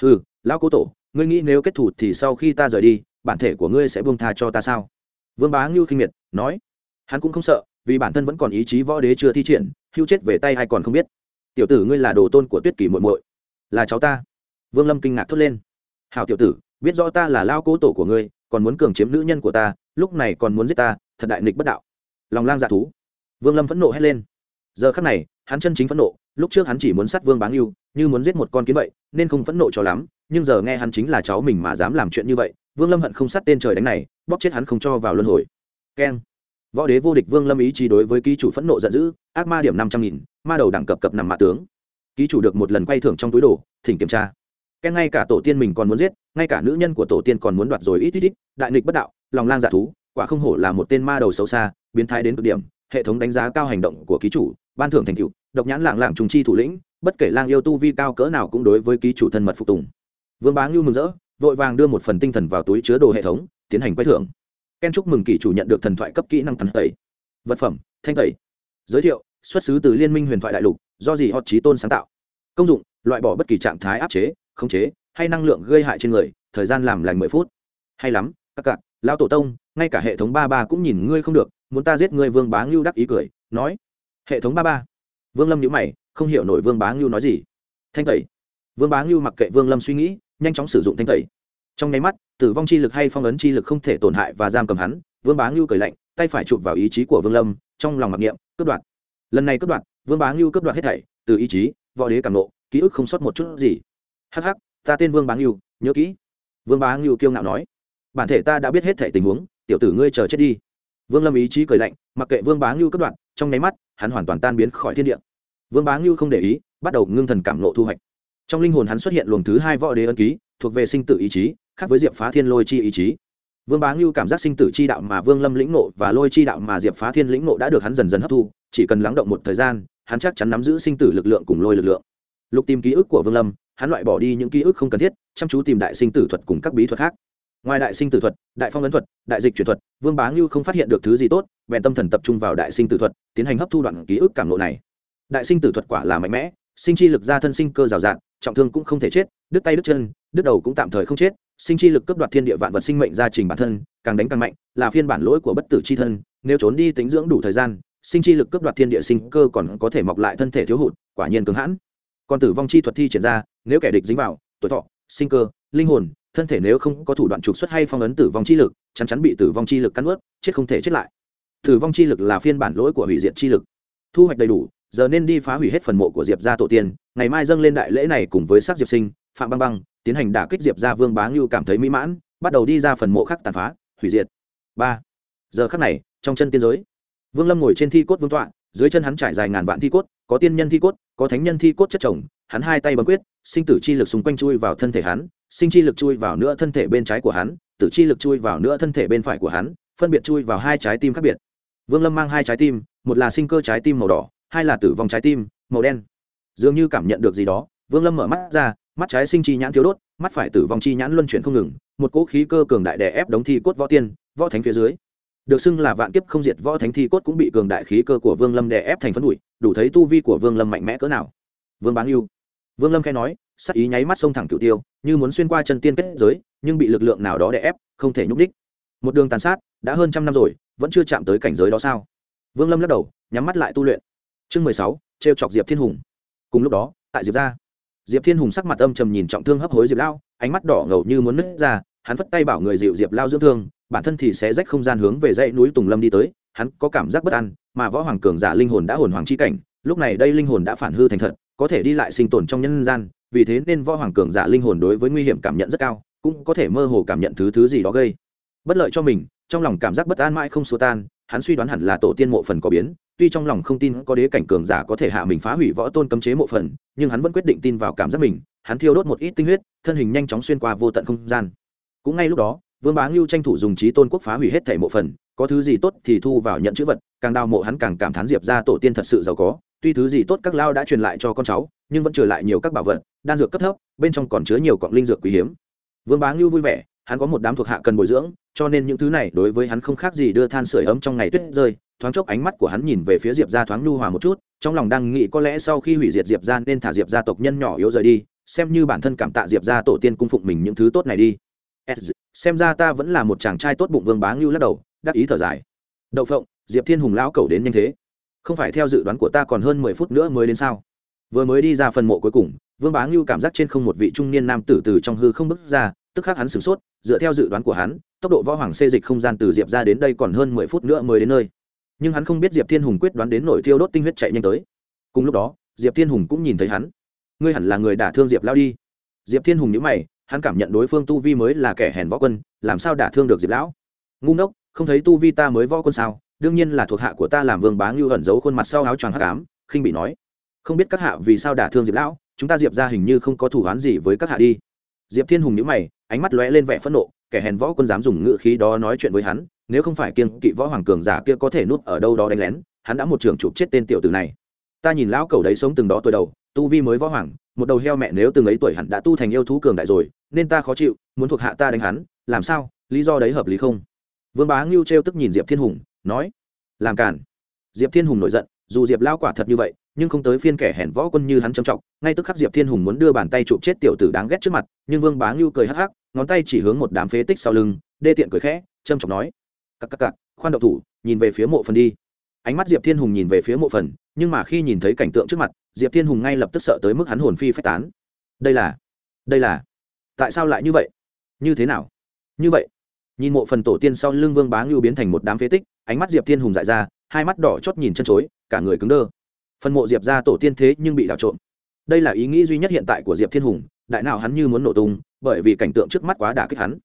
Ừ lão cố tổ, ngươi nghĩ nếu kết thù thì sau khi ta rời đi, bản thể của ngươi sẽ buông tha cho ta sao? Vương bá ngưu khinh miệt, nói. Hắn cũng không sợ, vì bản thân vẫn còn ý chí võ đế chưa thi triển, hưu chết về tay hay còn không biết. Tiểu tử ngươi là đồ tôn của tuyết kỳ muội muội. Là cháu ta. Vương lâm kinh ngạc thốt lên. Hào tiểu tử biết rõ ta là lao cố tổ của ngươi, còn muốn cường chiếm nữ nhân của ta, lúc này còn muốn giết ta, thật đại nghịch bất đạo. Lòng lang dạ thú. Vương lâm phẫn nộ hét lên. Giờ khắc này, hắn chân chính phẫn nộ, lúc trước hắn chỉ muốn sát vương báng yêu như muốn giết một con kiến vậy, nên không phẫn nộ cho lắm, nhưng giờ nghe hắn chính là cháu mình mà dám làm chuyện như vậy, vương lâm hận không sát tên trời đánh này, bóp chết hắn không cho vào luân hồi. Keng. Võ đế vô địch vương lâm ý chí đối với ký chủ phẫn nộ giận dữ, ác ma điểm năm trăm nghìn, ma đầu đẳng cập cập nằm mạ tướng. Ký chủ được một lần quay thưởng trong túi đồ, thỉnh kiểm tra cái ngay cả tổ tiên mình còn muốn giết ngay cả nữ nhân của tổ tiên còn muốn đoạt rồi ít ít ít đại nghịch bất đạo lòng lang dạ thú quả không hổ là một tên ma đầu xấu xa biến thái đến cực điểm hệ thống đánh giá cao hành động của ký chủ ban thưởng thành tựu, độc nhãn lạng lạng trùng chi thủ lĩnh bất kể lang yêu tu vi cao cỡ nào cũng đối với ký chủ thân mật phục tùng. Vương bá Nưu mừng rỡ vội vàng đưa một phần tinh thần vào túi chứa đồ hệ thống tiến hành quay thưởng. Ken chúc mừng ký chủ nhận được thần thoại cấp kỹ năng thần tẩy. Vật phẩm thanh tẩy. Giới thiệu xuất xứ từ liên minh huyền thoại đại lục do gì họ chí tôn sáng tạo. Công dụng loại bỏ bất kỳ trạng thái áp chế khống chế hay năng lượng gây hại trên người, thời gian làm lành mười phút. Hay lắm, các cạn lão tổ tông, ngay cả hệ thống ba ba cũng nhìn ngươi không được, muốn ta giết ngươi vương bá ngưu đắc ý cười, nói. Hệ thống ba ba. Vương lâm nhữ mày, không hiểu nổi vương bá ngưu nói gì. Thanh tẩy. Vương bá ngưu mặc kệ vương lâm suy nghĩ, nhanh chóng sử dụng thanh tẩy. Trong nháy mắt, tử vong chi lực hay phong ấn chi lực không thể tổn hại và giam cầm hắn, vương bá ngưu cười lạnh, tay phải chụp vào ý chí của vương lâm, trong lòng mặc niệm, cướp đoạt. Lần này cướp đoạt, vương bá ngưu cướp đoạt hết thảy, từ ý chí, võ đế cảm nộ, ký ức không sót một chút gì hắc hắc, ta tên vương bá ngưu, nhớ kỹ. Vương bá ngưu kiêu ngạo nói. Bản thể ta đã biết hết thể tình huống, tiểu tử ngươi chờ chết đi. Vương lâm ý chí cười lạnh, mặc kệ vương bá ngưu cất đoạn, trong nháy mắt, hắn hoàn toàn tan biến khỏi thiên địa. Vương bá ngưu không để ý, bắt đầu ngưng thần cảm nộ thu hoạch. Trong linh hồn hắn xuất hiện luồng thứ hai võ đế ân ký, thuộc về sinh tử ý chí, khác với diệp phá thiên lôi chi ý chí. Vương bá ngưu cảm giác sinh tử chi đạo mà vương lâm lĩnh nộ và lôi chi đạo mà diệp phá thiên lĩnh nộ đã được hắn dần dần hấp thu, chỉ cần lắng động một thời gian, hắn chắc chắn nắm giữ sinh tử lực lượng cùng lôi lực lượng. Lục tìm ký ức của vương lâm hắn loại bỏ đi những ký ức không cần thiết, chăm chú tìm đại sinh tử thuật cùng các bí thuật khác. Ngoài đại sinh tử thuật, đại phong ấn thuật, đại dịch chuyển thuật, vương bá ngưu không phát hiện được thứ gì tốt, bèn tâm thần tập trung vào đại sinh tử thuật, tiến hành hấp thu đoạn ký ức cảm lộ này. Đại sinh tử thuật quả là mạnh mẽ, sinh chi lực ra thân sinh cơ rào rạt, trọng thương cũng không thể chết, đứt tay đứt chân, đứt đầu cũng tạm thời không chết, sinh chi lực cấp đoạt thiên địa vạn vật sinh mệnh gia trình bản thân, càng đánh càng mạnh, là phiên bản lỗi của bất tử chi thân, nếu trốn đi tính dưỡng đủ thời gian, sinh chi lực cấp đoạt thiên địa sinh cơ còn có thể mọc lại thân thể thiếu hụt, quả nhiên cứng hãn. Còn tử vong chi thuật thi triển ra nếu kẻ địch dính vào, tuổi thọ, sinh cơ, linh hồn, thân thể nếu không có thủ đoạn trục xuất hay phong ấn tử vong chi lực chắn chắn bị tử vong chi lực cắn ướt chết không thể chết lại. Tử vong chi lực là phiên bản lỗi của hủy diệt chi lực. Thu hoạch đầy đủ, giờ nên đi phá hủy hết phần mộ của diệp gia tổ tiên, ngày mai dâng lên đại lễ này cùng với sắc diệp sinh, phạm băng băng, tiến hành đả kích diệp gia vương bá ngưu cảm thấy mỹ mãn, bắt đầu đi ra phần mộ khác tàn phá, hủy diệt. Ba. Giờ khắc này, trong chân tiên giới, vương lâm ngồi trên thi cốt vương tọa, dưới chân hắn trải dài ngàn vạn thi cốt, có tiên nhân thi cốt, có thánh nhân thi cốt chất chồng hắn hai tay bấm quyết, sinh tử chi lực xung quanh chui vào thân thể hắn, sinh chi lực chui vào nữa thân thể bên trái của hắn, tử chi lực chui vào nữa thân thể bên phải của hắn, phân biệt chui vào hai trái tim khác biệt. Vương lâm mang hai trái tim, một là sinh cơ trái tim màu đỏ, hai là tử vong trái tim, màu đen. Dường như cảm nhận được gì đó, vương lâm mở mắt ra, mắt trái sinh chi nhãn thiếu đốt, mắt phải tử vong chi nhãn luân chuyển không ngừng, một cỗ khí cơ cường đại đè ép đống thi cốt võ tiên, võ thánh phía dưới. Được xưng là vạn kiếp không diệt võ thánh thi cốt cũng bị cường đại khí cơ của vương lâm đè ép thành phấn bụi, đủ thấy tu vi của vương lâm mạnh mẽ cỡ nào. Vương bán yêu vương lâm khẽ nói, sắc ý nháy mắt xông thẳng cựu tiêu, như muốn xuyên qua chân tiên kết giới, nhưng bị lực lượng nào đó đè ép, không thể nhúc đích một đường tàn sát, đã hơn trăm năm rồi, vẫn chưa chạm tới cảnh giới đó sao? Vương lâm lắc đầu, nhắm mắt lại tu luyện. Chương mười sáu, trêu chọc diệp thiên hùng. Cùng lúc đó, tại diệp ra diệp thiên hùng sắc mặt âm trầm nhìn trọng thương hấp hối diệp lao, ánh mắt đỏ ngầu như muốn nứt ra, hắn phất tay bảo người dịu diệp lao dưỡng thương, bản thân thì sẽ rách không gian hướng về dãy núi tùng lâm đi tới, hắn có cảm giác bất an, mà võ hoàng cường giả linh hồn đã hồn hoàng chi cảnh, lúc này đây linh hồn đã phản hư thành thật có thể đi lại sinh tồn trong nhân gian, vì thế nên võ hoàng cường giả linh hồn đối với nguy hiểm cảm nhận rất cao, cũng có thể mơ hồ cảm nhận thứ thứ gì đó gây bất lợi cho mình, trong lòng cảm giác bất an mãi không xua tan, hắn suy đoán hẳn là tổ tiên mộ phần có biến, tuy trong lòng không tin có đế cảnh cường giả có thể hạ mình phá hủy võ tôn cấm chế mộ phần, nhưng hắn vẫn quyết định tin vào cảm giác mình, hắn thiêu đốt một ít tinh huyết, thân hình nhanh chóng xuyên qua vô tận không gian. Cũng ngay lúc đó, vương bá ngưu tranh thủ dùng trí tôn quốc phá hủy hết thể mộ phần, có thứ gì tốt thì thu vào nhận chữ vật, càng đào mộ hắn càng cảm thán diệp ra tổ tiên thật sự giàu có tuy thứ gì tốt các lao đã truyền lại cho con cháu, nhưng vẫn trở lại nhiều các bảo vật, đan dược cấp thấp, bên trong còn chứa nhiều cọng linh dược quý hiếm. Vương bá ngưu vui vẻ, hắn có một đám thuộc hạ cần bồi dưỡng, cho nên những thứ này đối với hắn không khác gì đưa than sửa ấm trong ngày tuyết rơi. Thoáng chốc ánh mắt của hắn nhìn về phía diệp ra thoáng nhu hòa một chút, trong lòng đang nghĩ có lẽ sau khi hủy diệt diệp ra nên thả diệp gia tộc nhân nhỏ yếu rời đi, xem như bản thân cảm tạ diệp ra tổ tiên cung phụng mình những thứ tốt này đi. Xem ra ta vẫn là một chàng trai tốt bụng, vương bá ngưu lắc đầu, đắc ý thở dài. Đậu phộng, diệp thiên hùng lão cầu đến nhanh thế không phải theo dự đoán của ta còn hơn mười phút nữa mới đến sao? Vừa mới đi ra phần mộ cuối cùng, vương bá ngưu cảm giác trên không một vị trung niên nam tử từ trong hư không bước ra, tức khắc hắn sửng sốt, dựa theo dự đoán của hắn, tốc độ võ hoàng xê dịch không gian từ diệp ra đến đây còn hơn mười phút nữa mới đến nơi. Nhưng hắn không biết diệp thiên hùng quyết đoán đến nổi thiêu đốt tinh huyết chạy nhanh tới. Cùng lúc đó, diệp thiên hùng cũng nhìn thấy hắn. Ngươi hẳn là người đả thương diệp lao đi. Diệp thiên hùng nhữ mày, hắn cảm nhận đối phương tu vi mới là kẻ hèn võ quân, làm sao đả thương được diệp lão? Ngu ngốc, không thấy tu vi ta mới võ quân sao? Đương nhiên là thuộc hạ của ta làm vương bá ngưu ẩn giấu khuôn mặt sau áo choàng hắc ám, khinh bị nói. Không biết các hạ vì sao đả thương diệp lão, chúng ta diệp ra hình như không có thủ án gì với các hạ đi. Diệp thiên hùng nhíu mày, ánh mắt lóe lên vẻ phẫn nộ, kẻ hèn võ quân dám dùng ngự khí đó nói chuyện với hắn, nếu không phải kiên kỵ võ hoàng cường giả kia có thể núp ở đâu đó đánh lén, hắn đã một trường chụp chết tên tiểu tử này. Ta nhìn lão cầu đấy sống từng đó tuổi đầu, tu vi mới võ hoàng, một đầu heo mẹ nếu từng ấy tuổi hẳn đã tu thành yêu thú cường đại rồi, nên ta khó chịu, muốn thuộc hạ ta đánh hắn, làm sao, lý do đấy hợp lý không? Vương bá ngưu trêu tức nhìn diệp thiên hùng nói, làm cản diệp thiên hùng nổi giận, dù diệp lao quả thật như vậy, nhưng không tới phiên kẻ hèn võ quân như hắn trầm trọng, ngay tức khắc diệp thiên hùng muốn đưa bàn tay chụp chết tiểu tử đáng ghét trước mặt, nhưng vương bá ngưu cười hắc hắc, ngón tay chỉ hướng một đám phế tích sau lưng, đê tiện cười khẽ trầm trọng nói, cặc cặc cặc, khoan độc thủ, nhìn về phía mộ phần đi. Ánh mắt diệp thiên hùng nhìn về phía mộ phần, nhưng mà khi nhìn thấy cảnh tượng trước mặt, diệp thiên hùng ngay lập tức sợ tới mức hắn hồn phi phách tán. Đây là đây là, tại sao lại như vậy? Như thế nào? Như vậy? Nhìn mộ phần tổ tiên sau lưng vương bá ngưu biến thành một đám phế tích ánh mắt diệp thiên hùng dại ra, hai mắt đỏ chót nhìn chân chối, cả người cứng đơ. Phần mộ diệp ra tổ tiên thế nhưng bị đảo trộm. Đây là ý nghĩ duy nhất hiện tại của diệp thiên hùng, đại nào hắn như muốn nổ tung, bởi vì cảnh tượng trước mắt quá đả kích hắn.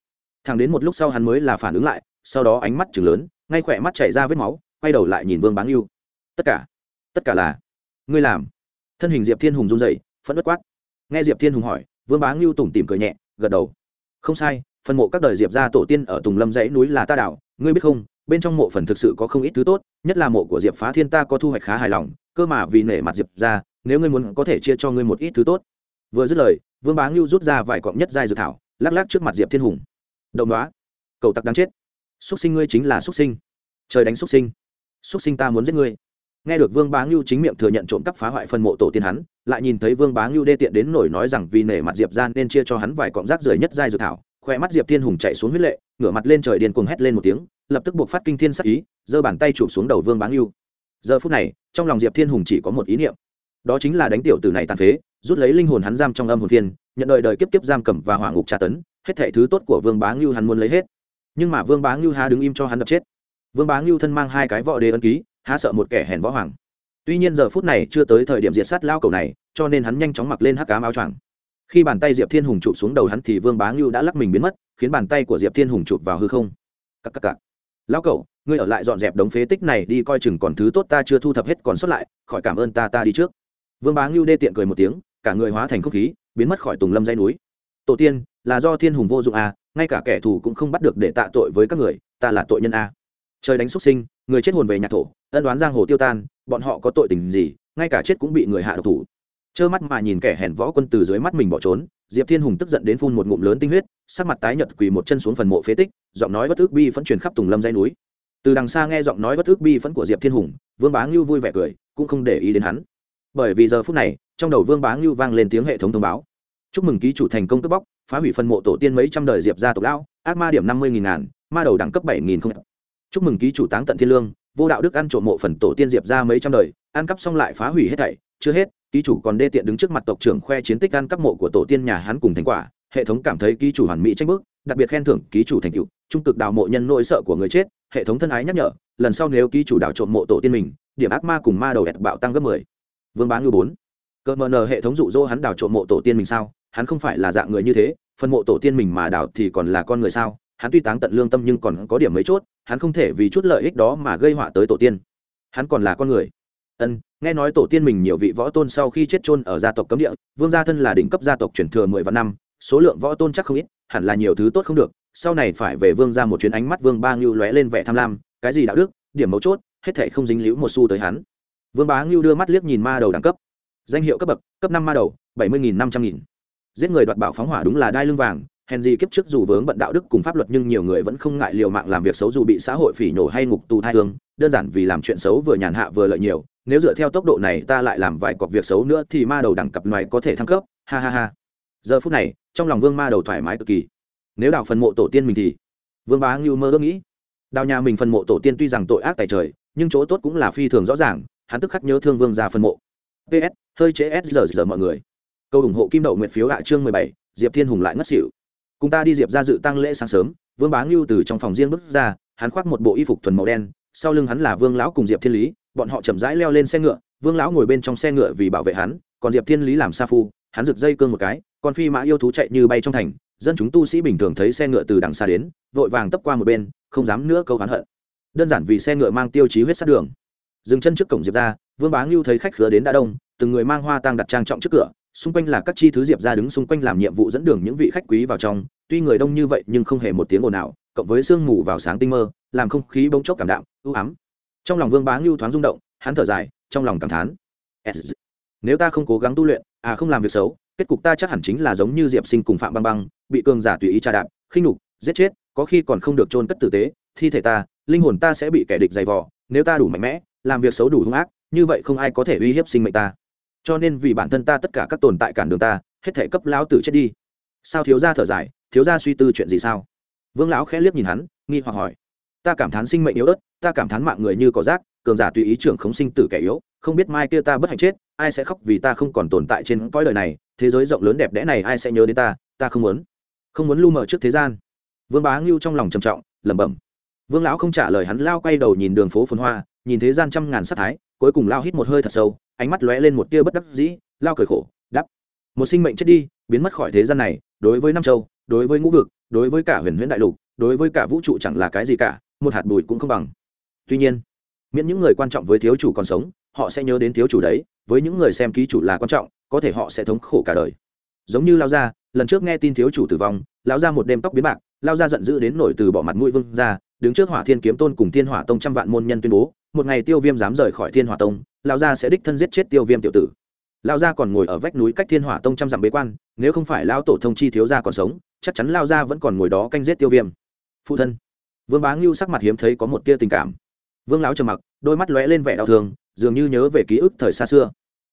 Thằng đến một lúc sau hắn mới là phản ứng lại, sau đó ánh mắt chừng lớn, ngay khỏe mắt chảy ra vết máu, quay đầu lại nhìn vương bá yêu tất cả tất cả là, ngươi làm. Thân hình diệp thiên hùng run dậy phẫn bất quát. Nghe diệp thiên hùng hỏi, vương bá yêu tủm tìm cười nhẹ, gật đầu. Không sai, phần mộ các đời diệp ra tổ tiên ở tùng lâm dãy núi là ta đảo, ngươi biết không bên trong mộ phần thực sự có không ít thứ tốt, nhất là mộ của diệp phá thiên ta có thu hoạch khá hài lòng, cơ mà vì nể mặt diệp ra, nếu ngươi muốn có thể chia cho ngươi một ít thứ tốt. Vừa dứt lời, vương bá ngưu rút ra vài cọng nhất giai dược thảo, lắc lắc trước mặt diệp thiên hùng. Động đoá cầu tặc đáng chết. Xúc sinh ngươi chính là xúc sinh. Trời đánh xúc sinh. Xúc sinh ta muốn giết ngươi. Nghe được vương bá ngưu chính miệng thừa nhận trộm cắp phá hoại phần mộ tổ tiên hắn, lại nhìn thấy vương bá ngưu đê tiện đến nổi nói rằng vì nể mặt diệp ra nên chia cho hắn vài cọng rác rưởi nhất giai dược thảo, khoe mắt diệp thiên hùng chạy xuống huyết lệ, ngửa mặt lên trời điên cuồng hét lên một tiếng lập tức buộc phát kinh thiên sắc ý giơ bàn tay chụp xuống đầu vương bá ngưu. Giờ phút này trong lòng diệp thiên hùng chỉ có một ý niệm. Đó chính là đánh tiểu tử này tàn phế rút lấy linh hồn hắn giam trong âm hồn thiên, nhận đợi đời kiếp kiếp giam cầm và hỏa ngục tra tấn hết thệ thứ tốt của vương bá ngưu hắn muốn lấy hết. Nhưng mà vương bá ngưu há đứng im cho hắn đập chết. Vương bá ngưu thân mang hai cái võ đế ân ký há sợ một kẻ hèn võ hoàng. Tuy nhiên giờ phút này chưa tới thời điểm diệt sát lao cầu này cho nên hắn nhanh chóng mặc lên hắc cám áo choàng. Khi bàn tay diệp thiên hùng chụp xuống đầu hắn thì vương bá ngưu đã lắc mình biến mất khiến bàn tay của diệp thiên hùng chụp vào hư không. Cắc cắc cắc lão cậu, ngươi ở lại dọn dẹp đống phế tích này đi coi chừng còn thứ tốt ta chưa thu thập hết còn sót lại, khỏi cảm ơn ta ta đi trước. Vương bá ngưu đê tiện cười một tiếng, cả người hóa thành không khí, biến mất khỏi tùng lâm dây núi. Tổ tiên, là do thiên hùng vô dụng à ngay cả kẻ thù cũng không bắt được để tạ tội với các người, ta là tội nhân a trời đánh xuất sinh, người chết hồn về nhà thổ, ân đoán giang hồ tiêu tan, bọn họ có tội tình gì, ngay cả chết cũng bị người hạ độc thủ trơ mắt mà nhìn kẻ hèn võ quân từ dưới mắt mình bỏ trốn, diệp thiên hùng tức giận đến phun một ngụm lớn tinh huyết, sắc mặt tái nhợt quỳ một chân xuống phần mộ phế tích, giọng nói bất ước bi vẫn truyền khắp tùng lâm dây núi. Từ đằng xa nghe giọng nói bất ước bi vẫn của diệp thiên hùng, vương bá ngưu vui vẻ cười, cũng không để ý đến hắn. Bởi vì giờ phút này, trong đầu vương bá ngưu vang lên tiếng hệ thống thông báo. Chúc mừng ký chủ thành công cướp bóc, phá hủy phần mộ tổ tiên mấy trăm đời diệp gia tộc lão, ác ma điểm năm mươi nghìn ngàn, ma đầu đẳng cấp bảy nghìn không. Chúc mừng ký chủ táng tận thiên lương, vô đạo đức ăn trộm mộ phần tổ tiên diệp ra mấy trăm đời, ăn cắp xong lại phá hủy hết thảy, chưa hết ký chủ còn đê tiện đứng trước mặt tộc trưởng khoe chiến tích ăn cắp mộ của tổ tiên nhà hắn cùng thành quả, hệ thống cảm thấy ký chủ hoàn mỹ tranh bước đặc biệt khen thưởng ký chủ thành tựu, trung cực đào mộ nhân nỗi sợ của người chết, hệ thống thân ái nhắc nhở, lần sau nếu ký chủ đào trộm mộ tổ tiên mình, điểm ác ma cùng ma đầu ẹt bạo tăng gấp mười. Vương bá ngư bốn. Cờ mờ nờ hệ thống dụ dỗ hắn đào trộm mộ tổ tiên mình sao? Hắn không phải là dạng người như thế, phần mộ tổ tiên mình mà đào thì còn là con người sao? Hắn tuy táng tận lương tâm nhưng còn có điểm mấy chốt, hắn không thể vì chút lợi ích đó mà gây họa tới tổ tiên. Hắn còn là con người. Ân nghe nói tổ tiên mình nhiều vị võ tôn sau khi chết chôn ở gia tộc cấm địa, vương gia thân là đỉnh cấp gia tộc truyền thừa mười vạn năm, số lượng võ tôn chắc không ít, hẳn là nhiều thứ tốt không được. Sau này phải về vương ra một chuyến ánh mắt vương ba ngưu lóe lên vẻ tham lam, cái gì đạo đức, điểm mấu chốt, hết thệ không dính líu một xu tới hắn. Vương bá ngưu đưa mắt liếc nhìn ma đầu đẳng cấp. Danh hiệu cấp bậc, cấp năm ma đầu, bảy mươi nghìn năm trăm nghìn. Giết người đoạt bảo phóng hỏa đúng là đai lưng vàng, hèn gì kiếp trước dù vướng bận đạo đức cùng pháp luật nhưng nhiều người vẫn không ngại liều mạng làm việc xấu dù bị xã hội phỉ nhổ hay ngục tù thai hương đơn giản vì làm chuyện xấu vừa nhàn hạ vừa lợi nhiều nếu dựa theo tốc độ này ta lại làm vài cọc việc xấu nữa thì ma đầu đẳng cặp này có thể thăng cấp, ha ha ha. Giờ phút này, trong lòng vương ma đầu thoải mái cực kỳ. Nếu đào phần mộ tổ tiên mình thì, vương bá ngưu mơ ước nghĩ, đào nhà mình phần mộ tổ tiên tuy rằng tội ác tại trời, nhưng chỗ tốt cũng là phi thường rõ ràng, hắn tức khắc nhớ thương vương ra phần mộ. Ps hơi chế s giờ giờ mọi người. Câu ủng hộ kim đậu nguyện phiếu hạ chương mười bảy, diệp thiên hùng lại ngất xỉu. Cùng ta đi diệp ra dự tăng lễ sáng sớm, vương bá ngưu từ trong phòng riêng bước ra, hắn khoác một bộ y phục thuần màu đen, sau lưng hắn là vương lão cùng diệp thiên lý bọn họ chậm rãi leo lên xe ngựa, vương lão ngồi bên trong xe ngựa vì bảo vệ hắn, còn diệp thiên lý làm sa phu, hắn rực dây cương một cái còn phi mã yêu thú chạy như bay trong thành, dân chúng tu sĩ bình thường thấy xe ngựa từ đằng xa đến, vội vàng tấp qua một bên, không dám nữa câu hắn hận. Đơn giản vì xe ngựa mang tiêu chí huyết sát đường. Dừng chân trước cổng diệp ra, vương bá ngưu thấy khách khứa đến đã đông, từng người mang hoa tăng đặt trang trọng trước cửa, xung quanh là các chi thứ diệp ra đứng xung quanh làm nhiệm vụ dẫn đường những vị khách quý vào trong, tuy người đông như vậy nhưng không hề một tiếng ồn nào cộng với sương mù vào sáng tinh mơ, làm không khí bỗng chốc cảm đạm ưu ám trong lòng vương bá ngưu thoáng rung động, hắn thở dài, trong lòng cảm thán. Nếu ta không cố gắng tu luyện à không làm việc xấu, kết cục ta chắc hẳn chính là giống như diệp sinh cùng phạm băng băng, bị cường giả tùy ý tra đạp, khinh nhục, giết chết, có khi còn không được trôn cất tử tế, thi thể ta, linh hồn ta sẽ bị kẻ địch dày vò, nếu ta đủ mạnh mẽ, làm việc xấu đủ hung ác, như vậy không ai có thể uy hiếp sinh mệnh ta. Cho nên vì bản thân ta tất cả các tồn tại cản đường ta, hết thể cấp lão tử chết đi. Sao thiếu gia thở dài, thiếu gia suy tư chuyện gì sao? Vương lão khẽ liếc nhìn hắn, nghi hoặc hỏi ta cảm thán sinh mệnh yếu ớt, ta cảm thán mạng người như cỏ rác, cường giả tùy ý trưởng khống sinh tử kẻ yếu, không biết mai kia ta bất hạnh chết, ai sẽ khóc vì ta không còn tồn tại trên cõi đời này, thế giới rộng lớn đẹp đẽ này ai sẽ nhớ đến ta ta không muốn không muốn lu mờ trước thế gian. Vương bá ngưu trong lòng trầm trọng, lẩm bẩm. Vương lão không trả lời hắn lao quay đầu nhìn đường phố phồn hoa, nhìn thế gian trăm ngàn sắc thái, cuối cùng lao hít một hơi thật sâu, ánh mắt lóe lên một tia bất đắc dĩ, lao cười khổ đắp một sinh mệnh chết đi, biến mất khỏi thế gian này, đối với nam châu, đối với ngũ vực, đối với cả huyền huyễn đại lục, đối với cả vũ trụ chẳng là cái gì cả một hạt bụi cũng không bằng. Tuy nhiên, miễn những người quan trọng với thiếu chủ còn sống, họ sẽ nhớ đến thiếu chủ đấy, với những người xem ký chủ là quan trọng, có thể họ sẽ thống khổ cả đời. Giống như lao gia, lần trước nghe tin thiếu chủ tử vong, lao ra một đêm tóc biến bạc, lao ra giận dữ đến nổi từ bỏ mặt mũi vương ra đứng trước hỏa thiên kiếm tôn cùng thiên hỏa tông trăm vạn môn nhân tuyên bố, một ngày tiêu viêm dám rời khỏi thiên hỏa tông, lao gia sẽ đích thân giết chết tiêu viêm tiểu tử. Lao gia còn ngồi ở vách núi cách thiên hỏa tông trăm dặm bế quan, nếu không phải lao tổ thông chi thiếu gia còn sống, chắc chắn lao gia vẫn còn ngồi đó canh giết tiêu viêm. Phụ thân vương bá ngưu sắc mặt hiếm thấy có một tia tình cảm. Vương lão trầm mặc, đôi mắt lóe lên vẻ đau thương, dường như nhớ về ký ức thời xa xưa.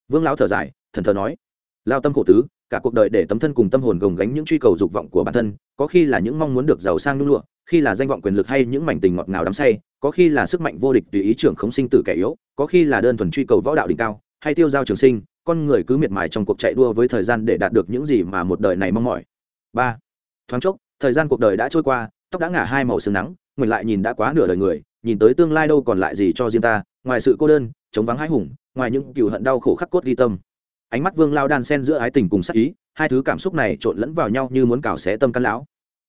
Vương lão thở dài, thần thờ nói, lao tâm khổ tứ, cả cuộc đời để tấm thân cùng tâm hồn gồng gánh những truy cầu dục vọng của bản thân, có khi là những mong muốn được giàu sang nung lụa, khi là danh vọng quyền lực hay những mảnh tình ngọt ngào đắm say, có khi là sức mạnh vô địch tùy ý trưởng không sinh tử kẻ yếu, có khi là đơn thuần truy cầu võ đạo đỉnh cao, hay tiêu giao trường sinh, con người cứ miệt mài trong cuộc chạy đua với thời gian để đạt được những gì mà một đời này mong mỏi. Ba. Thoáng chốc, thời gian cuộc đời đã trôi qua, tóc đã ngả hai màu sương nắng ngoảnh lại nhìn đã quá nửa đời người, nhìn tới tương lai đâu còn lại gì cho riêng ta, ngoài sự cô đơn, chống vắng hãi hùng, ngoài những cựu hận đau khổ khắc cốt ghi tâm. Ánh mắt vương lao đan sen giữa ái tình cùng sắc ý, hai thứ cảm xúc này trộn lẫn vào nhau như muốn cào xé tâm căn lão.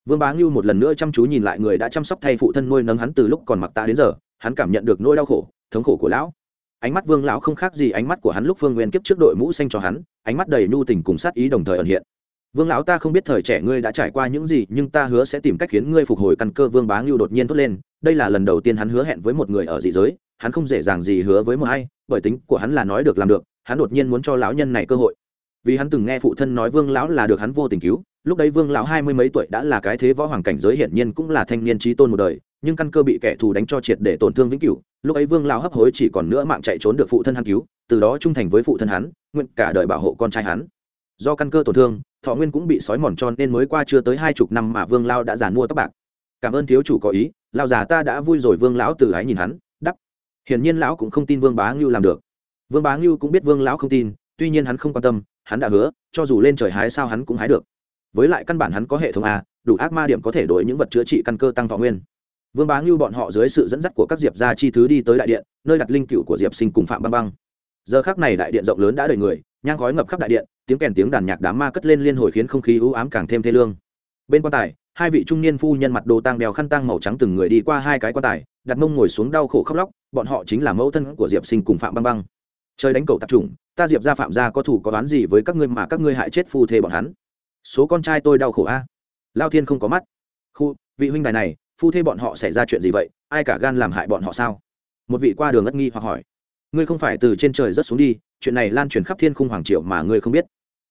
Vương bá ngưu một lần nữa chăm chú nhìn lại người đã chăm sóc thay phụ thân nuôi nấng hắn từ lúc còn mặc ta đến giờ, hắn cảm nhận được nỗi đau khổ, thống khổ của lão. Ánh mắt vương lão không khác gì ánh mắt của hắn lúc phương nguyên kiếp trước đội mũ xanh cho hắn, ánh mắt đầy nhu tình cùng sát ý đồng thời ẩn hiện vương lão ta không biết thời trẻ ngươi đã trải qua những gì nhưng ta hứa sẽ tìm cách khiến ngươi phục hồi căn cơ vương bá ngưu đột nhiên thốt lên đây là lần đầu tiên hắn hứa hẹn với một người ở dị giới hắn không dễ dàng gì hứa với một ai, bởi tính của hắn là nói được làm được hắn đột nhiên muốn cho lão nhân này cơ hội. Vì hắn từng nghe phụ thân nói vương lão là được hắn vô tình cứu lúc đấy vương lão hai mươi mấy tuổi đã là cái thế võ hoàng cảnh giới hiển nhiên cũng là thanh niên trí tôn một đời nhưng căn cơ bị kẻ thù đánh cho triệt để tổn thương vĩnh cửu lúc ấy vương lão hấp hối chỉ còn nữa mạng chạy trốn được phụ thân hắn cứu từ đó trung thành với phụ thân hắn nguyện cả đời bảo hộ con trai hắn. Do căn cơ tổn thương thọ nguyên cũng bị sói mòn tròn nên mới qua chưa tới hai chục năm mà vương lao đã giàn mua tóc bạc. Cảm ơn thiếu chủ có ý lao già ta đã vui rồi, vương lão từ ái nhìn hắn, đắp. Hiển nhiên lão cũng không tin vương bá ngưu làm được. Vương bá ngưu cũng biết vương lão không tin, tuy nhiên hắn không quan tâm, hắn đã hứa, cho dù lên trời hái sao hắn cũng hái được. Với lại căn bản hắn có hệ thống a, đủ ác ma điểm có thể đổi những vật chữa trị căn cơ tăng thọ nguyên. Vương bá ngưu bọn họ dưới sự dẫn dắt của các diệp gia chi thứ đi tới đại điện, nơi đặt linh cựu của diệp sinh cùng phạm băng băng. Giờ khác này đại điện rộng lớn đã đầy người, nhang khói ngập khắp đại điện tiếng kèn tiếng đàn nhạc đám ma cất lên liên hồi khiến không khí u ám càng thêm thê lương. Bên quan tài, hai vị trung niên phu nhân mặt đồ tang đèo khăn tang màu trắng từng người đi qua hai cái quan tài, đặt mông ngồi xuống đau khổ khóc lóc, bọn họ chính là mẫu thân của diệp sinh cùng phạm băng băng. Trời đánh cầu tập chủng, ta diệp ra phạm gia có thủ có đoán gì với các ngươi mà các ngươi hại chết phu thê bọn hắn? Số con trai tôi đau khổ a. Lao thiên không có mắt. Khu, vị huynh đài này, phu thê bọn họ xảy ra chuyện gì vậy? Ai cả gan làm hại bọn họ sao? Một vị qua đường ất nghi hoặc hỏi ngươi không phải từ trên trời rất xuống đi, chuyện này lan truyền khắp thiên khung hoàng triệu mà ngươi không biết.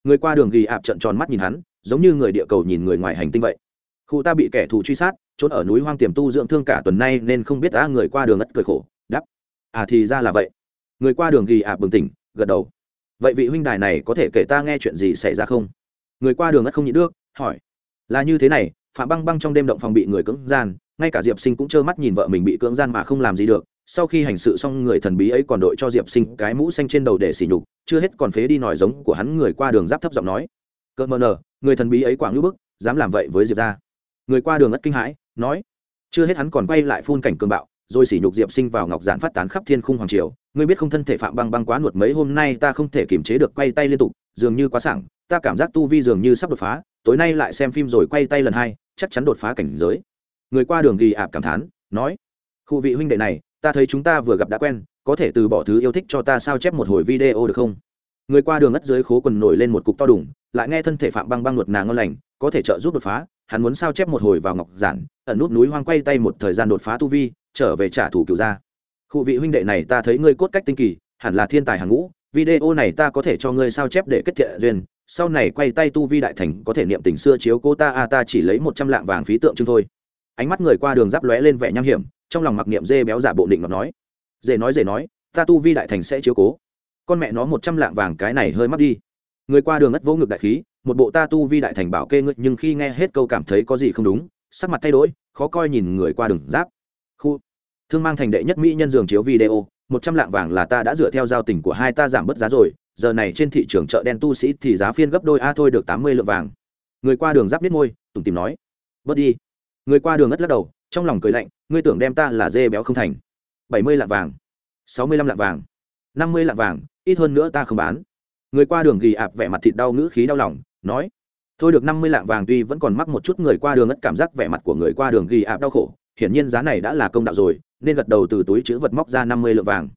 Người qua đường ghi ạp trận tròn mắt nhìn hắn, giống như người địa cầu nhìn người ngoài hành tinh vậy. Khu ta bị kẻ thù truy sát, trốn ở núi hoang tiềm tu dưỡng thương cả tuần nay nên không biết đã người qua đường ất cười khổ đắp à thì ra là vậy. Người qua đường ghi ạp bừng tỉnh, gật đầu. Vậy vị huynh đài này có thể kể ta nghe chuyện gì xảy ra không? Người qua đường ất không nhịn được, hỏi. Là như thế này, phạm băng băng trong đêm động phòng bị người cưỡng gian, ngay cả diệp sinh cũng trơ mắt nhìn vợ mình bị cưỡng gian mà không làm gì được sau khi hành sự xong, người thần bí ấy còn đội cho diệp sinh cái mũ xanh trên đầu để xỉ nhục, chưa hết còn phế đi nòi giống của hắn, người qua đường giáp thấp giọng nói. Cợt mờ nờ, người thần bí ấy quảng ngữ bức, dám làm vậy với diệp ra người qua đường ất kinh hãi, nói. Chưa hết hắn còn quay lại phun cảnh cường bạo, rồi sỉ nhục diệp sinh vào ngọc giản phát tán khắp thiên khung hoàng triều. Ngươi biết không, thân thể phạm băng băng quá nuột mấy, hôm nay ta không thể kiềm chế được, quay tay liên tục, dường như quá sảng. Ta cảm giác tu vi dường như sắp đột phá, tối nay lại xem phim rồi quay tay lần hai, chắc chắn đột phá cảnh giới. Người qua đường ghi ạp cảm thán, nói. Khu vị huynh đệ này ta thấy chúng ta vừa gặp đã quen, có thể từ bỏ thứ yêu thích cho ta sao chép một hồi video được không? Người qua đường ất dưới khố quần nổi lên một cục to đùng, lại nghe thân thể phạm băng băng luật nàng ngon lành, có thể trợ giúp đột phá, hắn muốn sao chép một hồi vào ngọc giản, ẩn nút núi hoang quay tay một thời gian đột phá tu vi, trở về trả thù cựu gia. Khu vị huynh đệ này ta thấy ngươi cốt cách tinh kỳ, hẳn là thiên tài hàng ngũ, video này ta có thể cho ngươi sao chép để kết thiện duyên, sau này quay tay tu vi đại thành, có thể niệm tình xưa chiếu cô ta a ta chỉ lấy một trăm lạng vàng phí tượng trưng thôi. Ánh mắt người qua đường giáp lóe lên vẻ nham hiểm trong lòng mặc niệm dê béo giả bộ định ngọt nói. Dê nói dê nói, ta tu vi đại thành sẽ chiếu cố. Con mẹ nó một trăm lạng vàng cái này hơi mắc đi. Người qua đường ất vỗ ngực đại khí, một bộ ta tu vi đại thành bảo kê ngự nhưng khi nghe hết câu cảm thấy có gì không đúng, sắc mặt thay đổi, khó coi nhìn người qua đường giáp. Khu. Thương mang thành đệ nhất mỹ nhân giường chiếu video, một trăm lạng vàng là ta đã dựa theo giao tình của hai ta giảm bớt giá rồi, giờ này trên thị trường chợ đen tu sĩ thì giá phiên gấp đôi, a, thôi được tám mươi lượng vàng. Người qua đường giáp biết môi tùng tìm nói. Bớt đi. Người qua đường ất lắc đầu trong lòng cười lạnh, ngươi tưởng đem ta là dê béo không thành? Bảy mươi lạng vàng, sáu mươi lăm lạng vàng, năm mươi lạng vàng, ít hơn nữa ta không bán. Người qua đường ghi ạp vẻ mặt thịt đau ngữ khí đau lòng, nói, thôi được, năm mươi lạng vàng tuy vẫn còn mắc một chút người qua đường ất cảm giác vẻ mặt của người qua đường ghi ạp đau khổ, hiển nhiên giá này đã là công đạo rồi, nên gật đầu từ túi chữ vật móc ra năm mươi lượng vàng.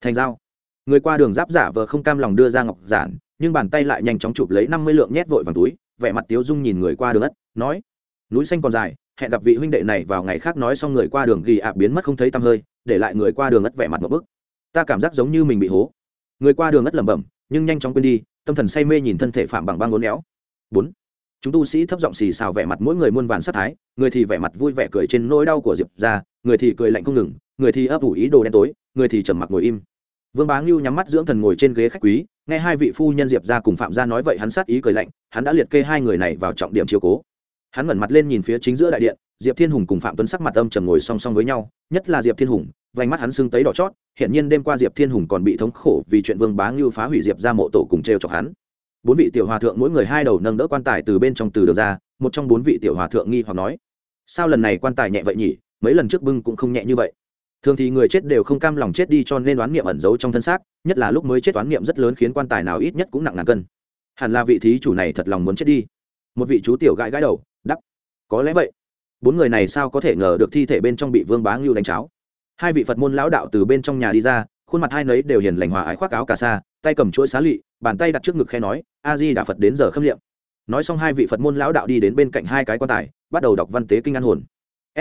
Thành dao người qua đường giáp giả vờ không cam lòng đưa ra ngọc giản, nhưng bàn tay lại nhanh chóng chụp lấy năm mươi lượng nhét vội vào túi, vẻ mặt tiếu dung nhìn người qua đường ất nói, núi xanh còn dài hẹn gặp vị huynh đệ này vào ngày khác nói xong người qua đường ghi ạ biến mất không thấy tăm hơi, để lại người qua đường ất vẻ mặt một bức. Ta cảm giác giống như mình bị hố. Người qua đường ất lẩm bẩm, nhưng nhanh chóng quên đi, tâm thần say mê nhìn thân thể phạm bằng băng ngốn éo. Bốn. Chúng tu sĩ thấp giọng xì xào vẻ mặt mỗi người muôn vàn sát thái, người thì vẻ mặt vui vẻ cười trên nỗi đau của diệp ra người thì cười lạnh không ngừng, người thì ấp ủ ý đồ đen tối, người thì trầm mặc ngồi im. Vương bá ngưu nhắm mắt dưỡng thần ngồi trên ghế khách quý, nghe hai vị phu nhân diệp ra cùng phạm ra nói vậy hắn sát ý cười lạnh, hắn đã liệt kê hai người này vào trọng điểm chiếu cố hắn ngẩn mặt lên nhìn phía chính giữa đại điện, diệp thiên hùng cùng phạm tuấn sắc mặt âm trầm ngồi song song với nhau, nhất là diệp thiên hùng, vành mắt hắn sưng tấy đỏ chót hiện nhiên đêm qua diệp thiên hùng còn bị thống khổ vì chuyện vương bá ngưu phá hủy diệp ra mộ tổ cùng t r chọc hắn. Bốn vị tiểu hòa thượng mỗi người hai đầu nâng đỡ quan tài từ bên trong từ được ra, một trong bốn vị tiểu hòa thượng nghi hoặc nói, sao lần này quan tài nhẹ vậy nhỉ? Mấy lần trước bưng cũng không nhẹ như vậy. Thường thì người chết đều không cam lòng chết đi cho nên đoán niệm ẩn giấu trong thân xác, nhất là lúc mới chết đoán niệm rất lớn khiến quan tài nào ít nhất cũng nặng ngàn cân. Hẳn là vị thí chủ này thật lòng muốn chết đi. Một vị chú tiểu gãi gãi đầu có lẽ vậy. Bốn người này sao có thể ngờ được thi thể bên trong bị vương bá ngưu đánh cháo? Hai vị phật môn lão đạo từ bên trong nhà đi ra, khuôn mặt hai nấy đều hiền lành hòa ái khoác áo cà sa, tay cầm chuỗi xá lị, bàn tay đặt trước ngực khe nói, a di đà phật đến giờ khâm liệm. Nói xong hai vị phật môn lão đạo đi đến bên cạnh hai cái quan tài, bắt đầu đọc văn tế kinh an hồn. S.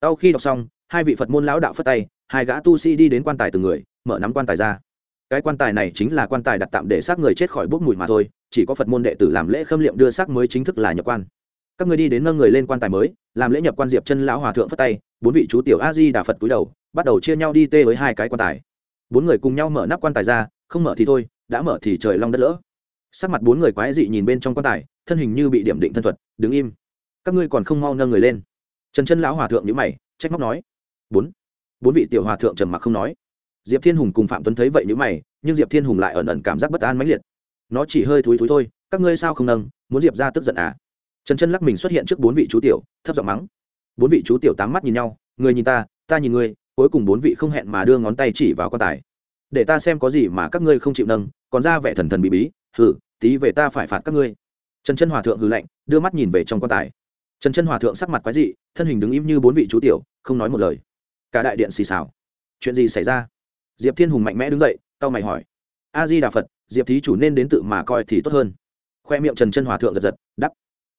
Sau khi đọc xong, hai vị phật môn lão đạo phất tay, hai gã tu sĩ đi đến quan tài từng người, mở nắm quan tài ra. Cái quan tài này chính là quan tài đặt tạm để xác người chết khỏi bốc mùi mà thôi, chỉ có phật môn đệ tử làm lễ khâm liệm đưa xác mới chính thức là nhập quan các người đi đến nâng người lên quan tài mới, làm lễ nhập quan diệp chân lão hòa thượng phất tay, bốn vị chú tiểu a di đà phật túi đầu, bắt đầu chia nhau đi tê với hai cái quan tài. Bốn người cùng nhau mở nắp quan tài ra, không mở thì thôi, đã mở thì trời long đất lỡ. Sắc mặt bốn người quái dị nhìn bên trong quan tài, thân hình như bị điểm định thân thuật, đứng im. Các ngươi còn không mau nâng người lên. Trần chân lão hòa thượng nhữ mày, trách móc nói. Bốn. Bốn vị tiểu hòa thượng trầm mặc không nói. Diệp thiên hùng cùng phạm tuấn thấy vậy nhữ mày, nhưng diệp thiên hùng lại ẩn ẩn cảm giác bất an mãnh liệt. Nó chỉ hơi thúi thúi thôi, các ngươi sao không nâng, muốn diệp ra tức giận à? Trần chân lắc mình xuất hiện trước bốn vị chú tiểu, thấp giọng mắng. Bốn vị chú tiểu tám mắt nhìn nhau, người nhìn ta ta nhìn ngươi, cuối cùng bốn vị không hẹn mà đưa ngón tay chỉ vào quan tài. Để ta xem có gì mà các ngươi không chịu nâng, còn ra vẻ thần thần bí bí hử tí về ta phải phạt các ngươi. Trần chân hòa thượng hư lạnh, đưa mắt nhìn về trong quan tài. Trần chân hòa thượng sắc mặt quái dị, thân hình đứng im như bốn vị chú tiểu, không nói một lời. Cả đại điện xì xào. Chuyện gì xảy ra? Diệp thiên hùng mạnh mẽ đứng dậy tao mày hỏi. A di đà phật, diệp thí chủ nên đến tự mà coi thì tốt hơn. Khoe miệng trần chân hòa thượng giật giật đắp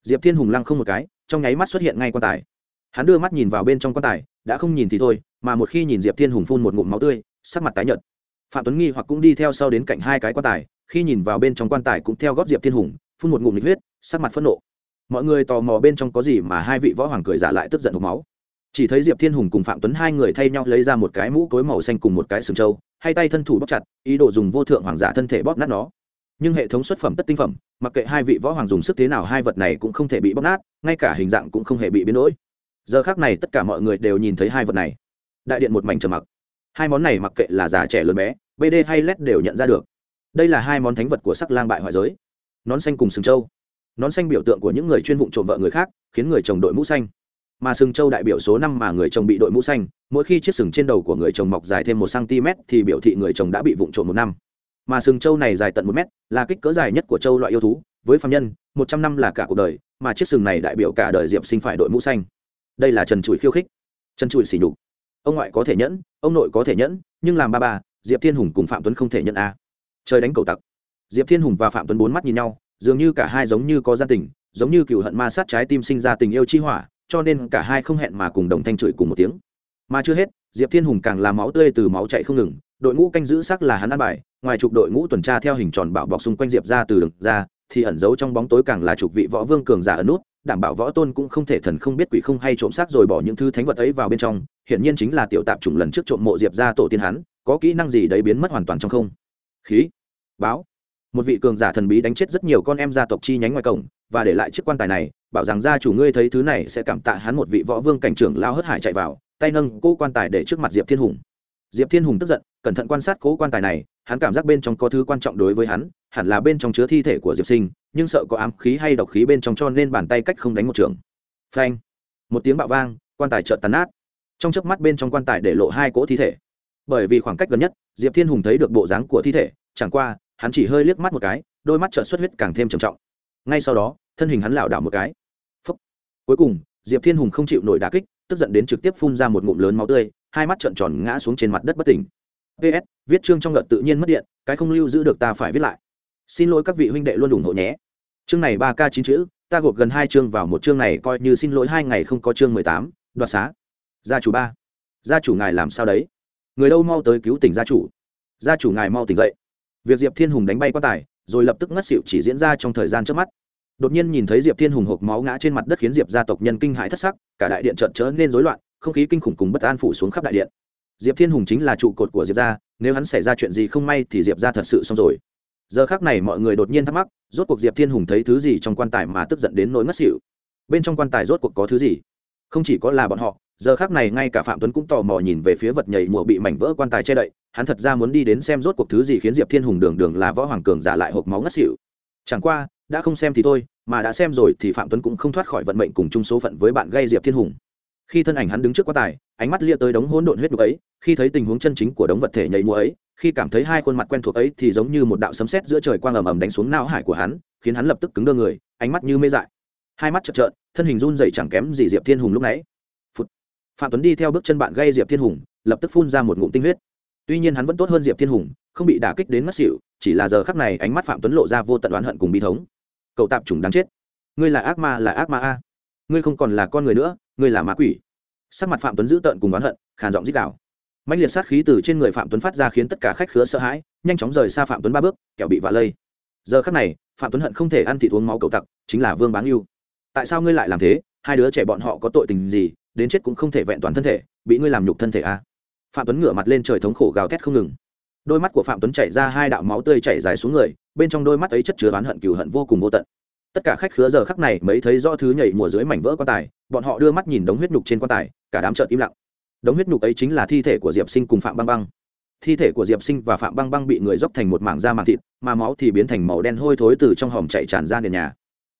diệp thiên hùng lăng không một cái, trong nháy mắt xuất hiện ngay quan tài. Hắn đưa mắt nhìn vào bên trong quan tài, đã không nhìn thì thôi, mà một khi nhìn diệp thiên hùng phun một ngụm máu tươi, sắc mặt tái nhợt. Phạm tuấn nghi hoặc cũng đi theo sau đến cạnh hai cái quan tài, khi nhìn vào bên trong quan tài cũng theo góp diệp thiên hùng, phun một ngụm nhiệt huyết, sắc mặt phẫn nộ. Mọi người tò mò bên trong có gì mà hai vị võ hoàng cười giả lại tức giận hộp máu. Chỉ thấy diệp thiên hùng cùng phạm tuấn hai người thay nhau lấy ra một cái mũ cối màu xanh cùng một cái sừng trâu hay tay thân thủ bóp chặt, ý đồ dùng vô thượng hoàng giả thân thể bóp nát nó nhưng hệ thống xuất phẩm tất tinh phẩm, mặc kệ hai vị võ hoàng dùng sức thế nào, hai vật này cũng không thể bị bóc nát, ngay cả hình dạng cũng không hề bị biến đổi. Giờ khác này tất cả mọi người đều nhìn thấy hai vật này. Đại điện một mảnh trầm mặc. Hai món này mặc kệ là già trẻ lớn bé bd hay led đều nhận ra được. Đây là hai món thánh vật của sắc lang bại hoại giới. Nón xanh cùng sừng châu nón xanh biểu tượng của những người chuyên vụ trộm vợ người khác, khiến người chồng đội mũ xanh. Mà sừng châu đại biểu số năm mà người chồng bị đội mũ xanh, mỗi khi chiếc sừng trên đầu của người chồng mọc dài thêm một cm thì biểu thị người chồng đã bị vụng trộm một năm mà sừng châu này dài tận một mét là kích cỡ dài nhất của châu loại yêu thú với phạm nhân một trăm năm là cả cuộc đời mà chiếc sừng này đại biểu cả đời diệp sinh phải đội mũ xanh. Đây là trần trụi khiêu khích. Trần trụi xỉ nhục. Ông ngoại có thể nhẫn ông nội có thể nhẫn nhưng làm ba bà, diệp thiên hùng cùng phạm tuấn không thể nhẫn a. Trời đánh cầu tặc. Diệp thiên hùng và phạm tuấn bốn mắt nhìn nhau dường như cả hai giống như có gia tình giống như cựu hận ma sát trái tim sinh ra tình yêu chi hỏa cho nên cả hai không hẹn mà cùng đồng thanh chửi cùng một tiếng. Mà chưa hết diệp thiên hùng càng làm máu tươi từ máu chạy không ngừng đội ngũ canh giữ sắc là hắn ăn bài ngoài chục đội ngũ tuần tra theo hình tròn bảo bọc xung quanh diệp ra từ đường ra, thì ẩn giấu trong bóng tối càng là chục vị võ vương cường giả ẩn nút, đảm bảo võ tôn cũng không thể thần không biết quỷ không hay trộm xác rồi bỏ những thứ thánh vật ấy vào bên trong. Hiển nhiên chính là tiểu tạp chủng lần trước trộm mộ diệp ra tổ tiên hắn, có kỹ năng gì đấy biến mất hoàn toàn trong không? Khí, báo. Một vị cường giả thần bí đánh chết rất nhiều con em gia tộc chi nhánh ngoài cổng, và để lại chiếc quan tài này, bảo rằng gia chủ ngươi thấy thứ này sẽ cảm tạ hắn một vị võ vương cảnh trưởng lao hớt hải chạy vào, tay nâng cỗ quan tài để trước mặt diệp thiên hùng. Diệp thiên hùng tức giận, cẩn thận quan sát cỗ quan tài này hắn cảm giác bên trong có thứ quan trọng đối với hắn, hẳn là bên trong chứa thi thể của diệp sinh, nhưng sợ có ám khí hay độc khí bên trong cho nên bàn tay cách không đánh một trường. Phanh! Một tiếng bạo vang, quan tài trợn tàn nát. Trong chớp mắt bên trong quan tài để lộ hai cỗ thi thể. Bởi vì khoảng cách gần nhất, diệp thiên hùng thấy được bộ dáng của thi thể, chẳng qua, hắn chỉ hơi liếc mắt một cái, đôi mắt trợn xuất huyết càng thêm trầm trọng. Ngay sau đó, thân hình hắn lảo đảo một cái. Phúc. cuối cùng, diệp thiên hùng không chịu nổi đà kích, tức giận đến trực tiếp phun ra một ngụm lớn máu tươi, hai mắt trợn tròn ngã xuống trên mặt đất bất tỉnh ps viết chương trong luật tự nhiên mất điện, cái không lưu giữ được ta phải viết lại. Xin lỗi các vị huynh đệ luôn ủng hộ nhé. Chương này ba k chín chữ, ta gộp gần hai chương vào một chương này coi như xin lỗi hai ngày không có chương mười tám, đoạt xá. Gia chủ ba. Gia chủ ngài làm sao đấy? Người đâu mau tới cứu tỉnh gia chủ? Gia chủ ngài mau tỉnh dậy. Việc diệp thiên hùng đánh bay quá tài, rồi lập tức ngất xịu chỉ diễn ra trong thời gian trước mắt. Đột nhiên nhìn thấy diệp thiên hùng hộp máu ngã trên mặt đất khiến diệp gia tộc nhân kinh hãi thất sắc, cả đại điện trợn trở nên rối loạn, không khí kinh khủng cùng bất an phủ xuống khắp đại điện diệp thiên hùng chính là trụ cột của diệp gia, nếu hắn xảy ra chuyện gì không may thì diệp gia thật sự xong rồi. Giờ khác này mọi người đột nhiên thắc mắc, rốt cuộc diệp thiên hùng thấy thứ gì trong quan tài mà tức giận đến nỗi ngất xỉu? Bên trong quan tài rốt cuộc có thứ gì? Không chỉ có là bọn họ, giờ khác này ngay cả phạm tuấn cũng tò mò nhìn về phía vật nhảy mùa bị mảnh vỡ quan tài che đậy, hắn thật ra muốn đi đến xem rốt cuộc thứ gì khiến diệp thiên hùng đường đường là võ hoàng cường giả lại hộp máu ngất xỉu. Chẳng qua, đã không xem thì thôi, mà đã xem rồi thì phạm tuấn cũng không thoát khỏi vận mệnh cùng chung số phận với bạn gây diệp thiên hùng khi thân ảnh hắn đứng trước quá tài, ánh mắt lia tới đống hỗn độn huyết đục ấy, khi thấy tình huống chân chính của đống vật thể nhảy múa ấy, khi cảm thấy hai khuôn mặt quen thuộc ấy thì giống như một đạo sấm sét giữa trời quang ầm ầm đánh xuống não hải của hắn, khiến hắn lập tức cứng đơ người, ánh mắt như mê dại. Hai mắt chợt trợn, thân hình run dậy chẳng kém gì diệp thiên hùng lúc nãy. Phụt. phạm tuấn đi theo bước chân bạn gây diệp thiên hùng, lập tức phun ra một ngụm tinh huyết. Tuy nhiên hắn vẫn tốt hơn diệp thiên hùng, không bị đả kích đến mất xỉu, chỉ là giờ khắc này ánh mắt phạm tuấn lộ ra vô tận oán hận cùng bi thống. Cậu tạp chủng đáng chết. Ngươi là ác ma, là ác ma a. Ngươi không còn là con người nữa ngươi là ma quỷ. Sắc mặt phạm tuấn giữ tợn cùng oán hận, khàn giọng dích đạo mạnh liệt sát khí từ trên người phạm tuấn phát ra khiến tất cả khách khứa sợ hãi, nhanh chóng rời xa phạm tuấn ba bước, kẻo bị vạ lây. Giờ khắc này, phạm tuấn hận không thể ăn thịt uống máu cầu tặc, chính là vương báng yêu tại sao ngươi lại làm thế? Hai đứa trẻ bọn họ có tội tình gì? Đến chết cũng không thể vẹn toàn thân thể, bị ngươi làm nhục thân thể à? phạm tuấn ngửa mặt lên trời thống khổ gào thét không ngừng. Đôi mắt của phạm tuấn chảy ra hai đạo máu tươi chảy dài xuống người, bên trong đôi mắt ấy chất chứa oán hận, cừu hận vô cùng vô tận tất cả khách khứa giờ khắc này mới thấy rõ thứ nhảy mùa dưới mảnh vỡ quan tài, bọn họ đưa mắt nhìn đống huyết nhục trên quan tài, cả đám trợn im lặng. Đống huyết nhục ấy chính là thi thể của diệp sinh cùng phạm băng băng. Thi thể của diệp sinh và phạm băng băng bị người dốc thành một mảng da màng thịt, mà máu thì biến thành màu đen hôi thối từ trong hòm chạy tràn ra nền nhà.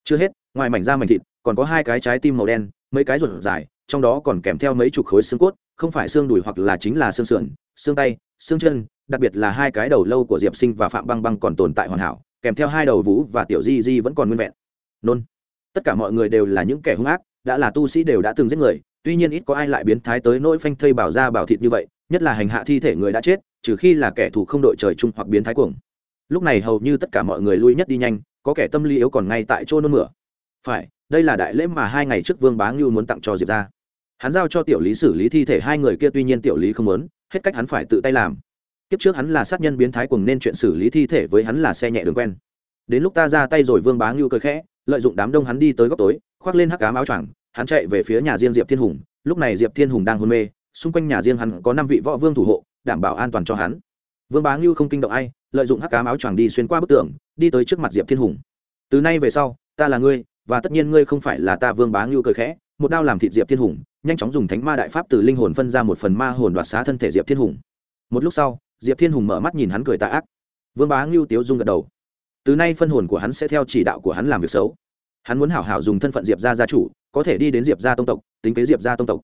Chưa hết, ngoài mảnh da mảnh thịt, còn có hai cái trái tim màu đen, mấy cái ruột dài, trong đó còn kèm theo mấy chục khối xương cốt, không phải xương đùi hoặc là chính là xương sườn, xương tay, xương chân, đặc biệt là hai cái đầu lâu của diệp sinh và phạm băng băng còn tồn tại hoàn hảo, kèm theo hai đầu vũ và tiểu di di vẫn còn nguyên vẹn nôn. Tất cả mọi người đều là những kẻ hung ác, đã là tu sĩ đều đã từng giết người, tuy nhiên ít có ai lại biến thái tới nỗi phanh thây bảo ra bảo thịt như vậy, nhất là hành hạ thi thể người đã chết, trừ khi là kẻ thù không đội trời chung hoặc biến thái cuồng. Lúc này hầu như tất cả mọi người lui nhất đi nhanh, có kẻ tâm lý yếu còn ngay tại chỗ nôn mửa. Phải, đây là đại lễ mà hai ngày trước vương bá ngưu muốn tặng cho diệp ra hắn giao cho tiểu lý xử lý thi thể hai người kia tuy nhiên tiểu lý không muốn, hết cách hắn phải tự tay làm. Kiếp trước hắn là sát nhân biến thái cùng nên chuyện xử lý thi thể với hắn là xe nhẹ đường quen. Đến lúc ta ra tay rồi vương bá ngưu cười khẽ lợi dụng đám đông hắn đi tới góc tối, khoác lên hắc cám áo choàng, hắn chạy về phía nhà riêng diệp thiên hùng. Lúc này diệp thiên hùng đang hôn mê, xung quanh nhà riêng hắn có năm vị võ vương thủ hộ, đảm bảo an toàn cho hắn. Vương bá ngưu không kinh động ai, lợi dụng hắc cám áo choàng đi xuyên qua bức tường, đi tới trước mặt diệp thiên hùng. Từ nay về sau, ta là ngươi, và tất nhiên ngươi không phải là ta. Vương bá ngưu cười khẽ, một đao làm thịt diệp thiên hùng, nhanh chóng dùng thánh ma đại pháp từ linh hồn phân ra một phần ma hồn đoạt xá thân thể diệp thiên hùng. Một lúc sau, diệp thiên hùng mở mắt nhìn hắn cười tạ ác. Vương bá ngưu tiếu dung gật đầu từ nay phân hồn của hắn sẽ theo chỉ đạo của hắn làm việc xấu. Hắn muốn hảo hảo dùng thân phận diệp gia gia chủ, có thể đi đến diệp gia tông tộc, tính kế diệp gia tông tộc.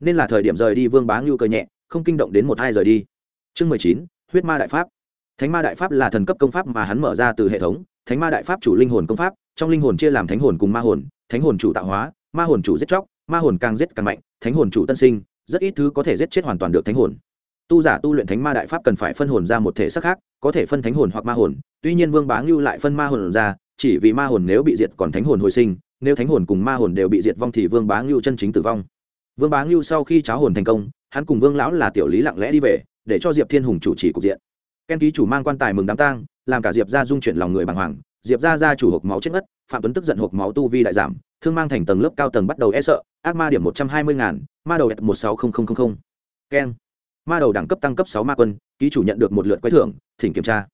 Nên là thời điểm rời đi vương bá ngưu cơ nhẹ, không kinh động đến một hai rời đi. Chương mười chín, huyết ma đại pháp. Thánh ma đại pháp là thần cấp công pháp mà hắn mở ra từ hệ thống. Thánh ma đại pháp chủ linh hồn công pháp, trong linh hồn chia làm thánh hồn cùng ma hồn. Thánh hồn chủ tạo hóa, ma hồn chủ giết chóc, ma hồn càng giết càng mạnh. Thánh hồn chủ tân sinh, rất ít thứ có thể giết chết hoàn toàn được thánh hồn tu giả tu luyện thánh ma đại pháp cần phải phân hồn ra một thể sắc khác, có thể phân thánh hồn hoặc ma hồn, tuy nhiên vương bá ngưu lại phân ma hồn ra, chỉ vì ma hồn nếu bị diệt còn thánh hồn hồi sinh, nếu thánh hồn cùng ma hồn đều bị diệt vong thì vương bá ngưu chân chính tử vong. Vương bá ngưu sau khi cháo hồn thành công, hắn cùng vương lão là tiểu lý lặng lẽ đi về, để cho diệp thiên hùng chủ trì cục diện. Ken ký chủ mang quan tài mừng đám tang, làm cả diệp ra dung chuyển lòng người bàng hoàng, diệp ra ra chủ hộp máu chết ngất, phạm tuấn tức giận hộp máu tu vi đại giảm, thương mang thành tầng lớp cao tầng bắt đầu e sợ, ác ma điểm một trăm hai mươi ngàn, ma đầu một sáu nghìn keng ma đầu đẳng cấp tăng cấp sáu ma quân, ký chủ nhận được một lượt quay thưởng, thỉnh kiểm tra.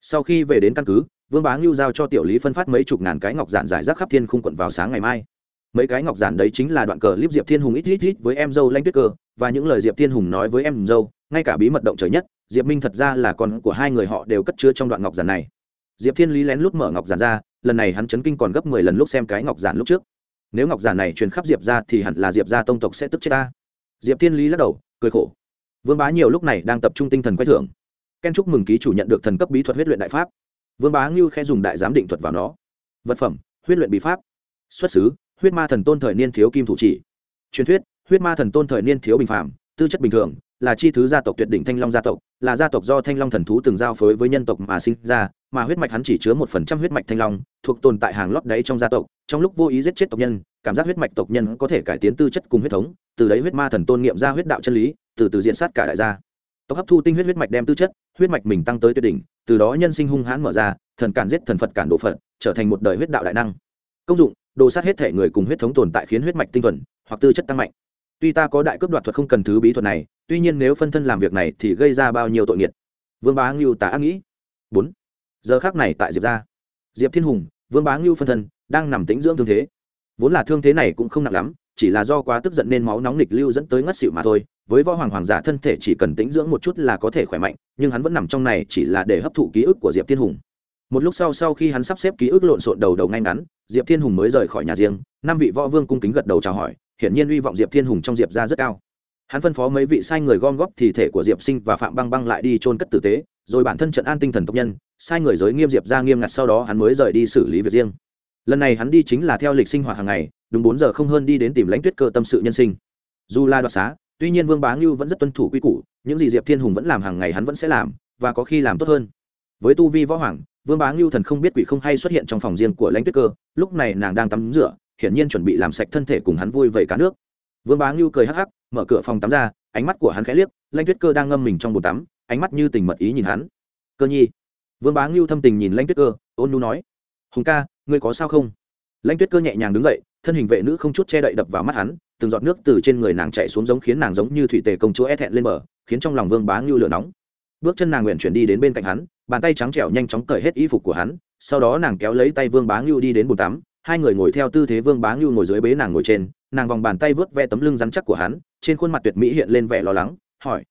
Sau khi về đến căn cứ, vương bá ngưu giao cho tiểu lý phân phát mấy chục ngàn cái ngọc giản giải rác khắp thiên khung quận vào sáng ngày mai. Mấy cái ngọc giản đấy chính là đoạn cờ clip diệp thiên hùng ít ít ít với em dâu lanh tuyết cơ, và những lời diệp thiên hùng nói với em dâu, ngay cả bí mật động trời nhất, diệp minh thật ra là con của hai người họ đều cất chứa trong đoạn ngọc giản này. Diệp thiên lý lén lút mở ngọc giản ra, lần này hắn chấn kinh còn gấp mười lần lúc xem cái ngọc giản lúc trước. Nếu ngọc giản này truyền khắp diệp ra thì hẳn là diệp ra tông tộc sẽ tức chết ta. Diệp thiên lý lắc đầu, cười khổ vương bá nhiều lúc này đang tập trung tinh thần quay thưởng. Ken chúc mừng ký chủ nhận được thần cấp bí thuật huyết luyện đại pháp. Vương bá ngưu khe dùng đại giám định thuật vào nó. Vật phẩm, huyết luyện bí pháp. Xuất xứ, huyết ma thần tôn thời niên thiếu kim thủ chỉ. Truyền thuyết, huyết ma thần tôn thời niên thiếu bình phàm, tư chất bình thường, là chi thứ gia tộc tuyệt đỉnh thanh long gia tộc, là gia tộc do thanh long thần thú từng giao phối với nhân tộc mà sinh ra mà huyết mạch hắn chỉ chứa một phần trăm huyết mạch thanh long, thuộc tồn tại hàng lót đáy trong gia tộc. Trong lúc vô ý giết chết tộc nhân, cảm giác huyết mạch tộc nhân có thể cải tiến tư chất cùng huyết thống, từ đấy huyết ma thần tôn nghiệm ra huyết đạo chân lý, từ từ diện sát cả đại gia. Tộc hấp thu tinh huyết huyết mạch đem tư chất, huyết mạch mình tăng tới tuyệt đỉnh, từ đó nhân sinh hung hãn mở ra, thần cản giết thần phật cản độ phật, trở thành một đời huyết đạo đại năng. Công dụng, đồ sát hết thể người cùng huyết thống tồn tại khiến huyết mạch tinh thuần, hoặc tư chất tăng mạnh. Tuy ta có đại cướp đoạt thuật không cần thứ bí thuật này, tuy nhiên nếu phân thân làm việc này thì gây ra bao nhiêu tội nghiệt. Vương bá ngưu ác nghĩ. Bốn giờ khác này tại diệp gia. Diệp thiên hùng, vương bá ngưu phân thân, đang nằm tĩnh dưỡng thương thế. Vốn là thương thế này cũng không nặng lắm, chỉ là do quá tức giận nên máu nóng nịch lưu dẫn tới ngất xịu mà thôi. Với võ hoàng hoàng giả thân thể chỉ cần tĩnh dưỡng một chút là có thể khỏe mạnh, nhưng hắn vẫn nằm trong này chỉ là để hấp thụ ký ức của diệp thiên hùng. Một lúc sau sau khi hắn sắp xếp ký ức lộn xộn đầu đầu ngay ngắn, diệp thiên hùng mới rời khỏi nhà riêng. Năm vị võ vương cung kính gật đầu chào hỏi, hiển nhiên hy vọng diệp thiên hùng trong diệp ra rất cao. Hắn phân phó mấy vị sai người gom góp thi thể của diệp sinh và phạm băng băng lại đi trôn cất tử tế, rồi bản thân trận an tinh thần tộc nhân sai người giới nghiêm diệp ra nghiêm ngặt sau đó hắn mới rời đi xử lý việc riêng. Lần này hắn đi chính là theo lịch sinh hoạt hàng ngày, đúng bốn giờ không hơn đi đến tìm lãnh tuyết cơ tâm sự nhân sinh. Dù là đoạt xá, tuy nhiên vương bá ngưu vẫn rất tuân thủ quy củ, những gì diệp thiên hùng vẫn làm hàng ngày hắn vẫn sẽ làm, và có khi làm tốt hơn. Với tu vi võ hoàng, vương bá ngưu thần không biết quỷ không hay xuất hiện trong phòng riêng của lãnh tuyết cơ, lúc này nàng đang tắm rửa, hiển nhiên chuẩn bị làm sạch thân thể cùng hắn vui vẩy cá nước. Vương bá ngưu cười hắc hắc, mở cửa phòng tắm ra, ánh mắt của hắn khẽ liếc, lãnh tuyết cơ đang ngâm mình trong bồn tắm, ánh mắt như tình mật ý nhìn hắn. Cơ nhi vương bá ngưu thâm tình nhìn lãnh tuyết cơ, ôn nu nói, hùng ca, ngươi có sao không? Lãnh tuyết cơ nhẹ nhàng đứng dậy, thân hình vệ nữ không chút che đậy đập vào mắt hắn, từng giọt nước từ trên người nàng chạy xuống giống khiến nàng giống như thủy tề công chúa e thẹn lên bờ, khiến trong lòng vương bá ngưu lửa nóng. Bước chân nàng nguyện chuyển đi đến bên cạnh hắn, bàn tay trắng trẻo nhanh chóng cởi hết y phục của hắn, sau đó nàng kéo lấy tay vương bá ngưu đi đến bồn tắm, hai người ngồi theo tư thế vương bá ngưu ngồi dưới bế nàng ngồi trên, nàng vòng bàn tay vớt ve tấm lưng rắn chắc của hắn, trên khuôn mặt tuyệt mỹ hiện lên vẻ lo lắng, hỏi,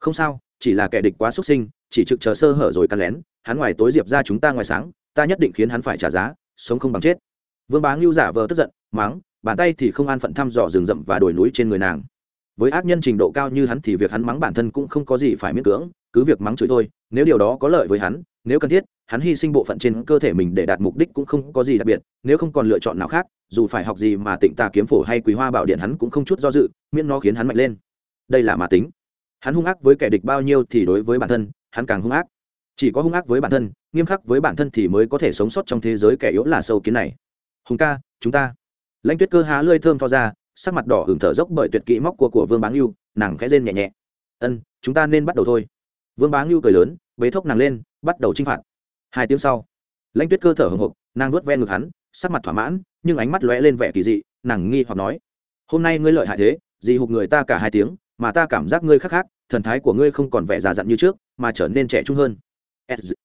không sao, chỉ là kẻ địch quá xuất sinh chỉ trực chờ sơ hở rồi căn lén, hắn ngoài tối diệp ra chúng ta ngoài sáng, ta nhất định khiến hắn phải trả giá, sống không bằng chết. Vương bá ngưu giả vờ tức giận, mắng, bàn tay thì không an phận thăm dò rừng rậm và đồi núi trên người nàng. Với ác nhân trình độ cao như hắn thì việc hắn mắng bản thân cũng không có gì phải miễn cưỡng, cứ việc mắng chửi thôi, nếu điều đó có lợi với hắn, nếu cần thiết, hắn hy sinh bộ phận trên cơ thể mình để đạt mục đích cũng không có gì đặc biệt, nếu không còn lựa chọn nào khác, dù phải học gì mà tịnh tà kiếm phổ hay quý hoa bảo điện hắn cũng không chút do dự, miễn nó khiến hắn mạnh lên. Đây là mà tính. Hắn hung ác với kẻ địch bao nhiêu thì đối với bản thân hắn càng hung ác. Chỉ có hung ác với bản thân, nghiêm khắc với bản thân thì mới có thể sống sót trong thế giới kẻ yếu là sâu kiến này. Hùng ca, chúng ta. Lãnh tuyết cơ há lơi thơm tho ra, sắc mặt đỏ hưởng thở dốc bởi tuyệt kỹ móc của của vương báng ngưu, nàng khẽ rên nhẹ nhẹ. Ân, chúng ta nên bắt đầu thôi. Vương báng ngưu cười lớn, bế thốc nàng lên, bắt đầu chinh phạt. Hai tiếng sau, lãnh tuyết cơ thở hồng hộc, nàng nuốt ven ngực hắn, sắc mặt thỏa mãn, nhưng ánh mắt lóe lên vẻ kỳ dị, nàng nghi hoặc nói, hôm nay ngươi lợi hại thế, gì hụt người ta cả hai tiếng mà ta cảm giác ngươi khác khác, thần thái của ngươi không còn vẻ già dặn như trước, mà trở nên trẻ trung hơn.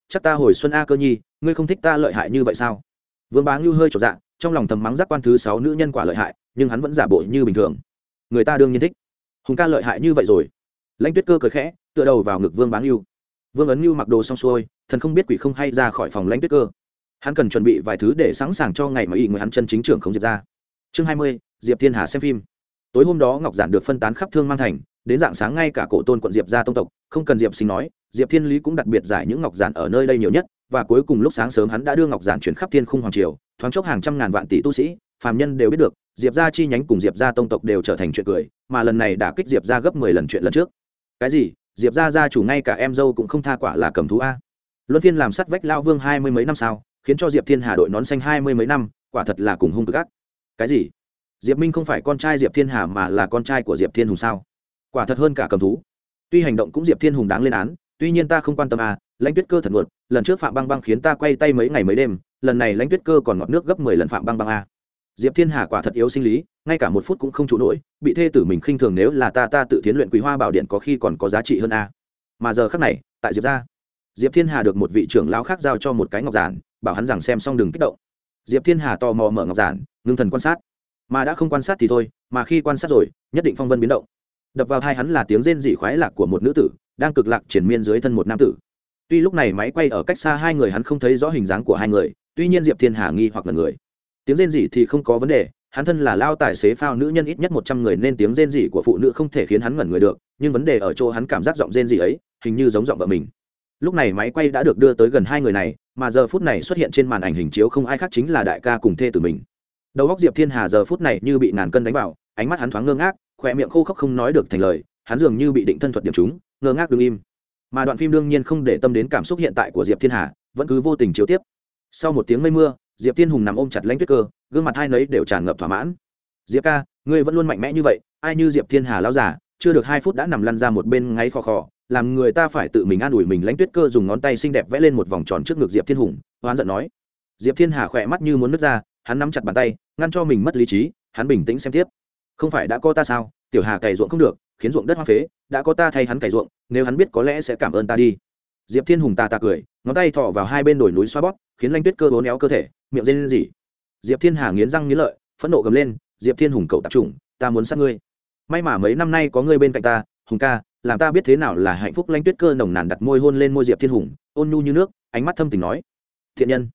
Chắc ta hồi xuân a cơ nhi, ngươi không thích ta lợi hại như vậy sao? Vương bá ngưu hơi trọn dạ trong lòng thầm mắng giác quan thứ sáu nữ nhân quả lợi hại, nhưng hắn vẫn giả bộ như bình thường. Người ta đương nhiên thích. Hùng ca lợi hại như vậy rồi. Lãnh tuyết cơ cười khẽ, tựa đầu vào ngực vương bá ngưu. Vương ấn ngưu mặc đồ xong xuôi, thần không biết quỷ không hay ra khỏi phòng lãnh tuyết cơ. Hắn cần chuẩn bị vài thứ để sẵn sàng cho ngày mà y người hắn chân chính trưởng không diệp ra. Chương hai mươi, diệp thiên hà xem phim tối hôm đó ngọc giản được phân tán khắp thương mang thành, đến dạng sáng ngay cả cổ tôn quận diệp ra tông tộc, không cần diệp sinh nói, diệp thiên lý cũng đặc biệt giải những ngọc giản ở nơi đây nhiều nhất, và cuối cùng lúc sáng sớm hắn đã đưa ngọc giản chuyển khắp thiên khung hoàng triều, thoáng chốc hàng trăm ngàn vạn tỷ tu sĩ, phàm nhân đều biết được, diệp ra chi nhánh cùng diệp ra tông tộc đều trở thành chuyện cười, mà lần này đã kích diệp ra gấp mười lần chuyện lần trước. Cái gì? Diệp ra gia chủ ngay cả em dâu cũng không tha quả là cầm thú a. Luân phiên làm sắt vách lao vương hai mươi mấy năm sao, khiến cho diệp thiên hà đội nón xanh hai mươi mấy năm, quả thật là cùng hung cực ác. Cái gì? Diệp minh không phải con trai diệp thiên hà mà là con trai của diệp thiên hùng sao? Quả thật hơn cả cầm thú. Tuy hành động cũng diệp thiên hùng đáng lên án, tuy nhiên ta không quan tâm à lãnh tuyết cơ thật ngột lần trước phạm băng băng khiến ta quay tay mấy ngày mấy đêm, lần này lãnh tuyết cơ còn ngọt nước gấp mười lần phạm băng băng à? diệp thiên hà quả thật yếu sinh lý, ngay cả một phút cũng không trụ nổi, bị thê tử mình khinh thường nếu là ta ta tự tiến luyện quý hoa bảo điện có khi còn có giá trị hơn a mà giờ khác này, tại diệp ra diệp thiên hà được một vị trưởng lão khác giao cho một cái ngọc giản, bảo hắn rằng xem xong đừng kích động. Diệp thiên hà tò mò mở ngọc giản, ngưng thần quan sát mà đã không quan sát thì thôi, mà khi quan sát rồi, nhất định phong vân biến động. Đập vào hai hắn là tiếng rên dị khoái lạc của một nữ tử, đang cực lạc triển miên dưới thân một nam tử. Tuy lúc này máy quay ở cách xa hai người hắn không thấy rõ hình dáng của hai người, tuy nhiên diệp thiên hà nghi hoặc là người. Tiếng rên dị thì không có vấn đề, hắn thân là lao tài xế phao nữ nhân ít nhất một trăm người nên tiếng rên dị của phụ nữ không thể khiến hắn ngẩn người được, nhưng vấn đề ở chỗ hắn cảm giác giọng rên dị ấy, hình như giống giọng vợ mình. Lúc này máy quay đã được đưa tới gần hai người này, mà giờ phút này xuất hiện trên màn ảnh hình chiếu không ai khác chính là đại ca cùng thê tử mình đầu góc diệp thiên hà giờ phút này như bị ngàn cân đánh vào, ánh mắt hắn thoáng ngơ ngác, khỏe miệng khô khốc không nói được thành lời, hắn dường như bị định thân thuật điểm chúng ngơ ngác đứng im. Mà đoạn phim đương nhiên không để tâm đến cảm xúc hiện tại của diệp thiên hà, vẫn cứ vô tình chiếu tiếp. Sau một tiếng mây mưa, diệp thiên hùng nằm ôm chặt lãnh tuyết cơ, gương mặt hai nấy đều tràn ngập thỏa mãn. Diệp ca, ngươi vẫn luôn mạnh mẽ như vậy, ai như diệp thiên hà lao giả chưa được hai phút đã nằm lăn ra một bên ngáy khò khò, làm người ta phải tự mình an ủi mình. Lãnh tuyết cơ dùng ngón tay xinh đẹp vẽ lên một vòng tròn trước ngực diệp thiên hùng oán giận nói. Diệp thiên hà khỏe mắt như muốn nứt ra hắn nắm chặt bàn tay, ngăn cho mình mất lý trí, hắn bình tĩnh xem tiếp. Không phải đã có ta sao? Tiểu hà cày ruộng không được, khiến ruộng đất hoa phế, đã có ta thay hắn cày ruộng, nếu hắn biết có lẽ sẽ cảm ơn ta đi. Diệp thiên hùng ta ta cười, ngón tay thọ vào hai bên đồi núi xoa bóp, khiến lanh tuyết cơ bốn éo cơ thể, miệng dây lên gì diệp thiên hà nghiến răng nghiến lợi, phẫn nộ gầm lên, diệp thiên hùng cậu tập trung ta muốn sát ngươi. May mà mấy năm nay có ngươi bên cạnh ta, hùng ca, làm ta biết thế nào là hạnh phúc. Lanh tuyết cơ nồng nàn đặt môi hôn lên môi diệp thiên hùng, ôn nhu như nước, ánh mắt thâm tình nói, thiện nhân.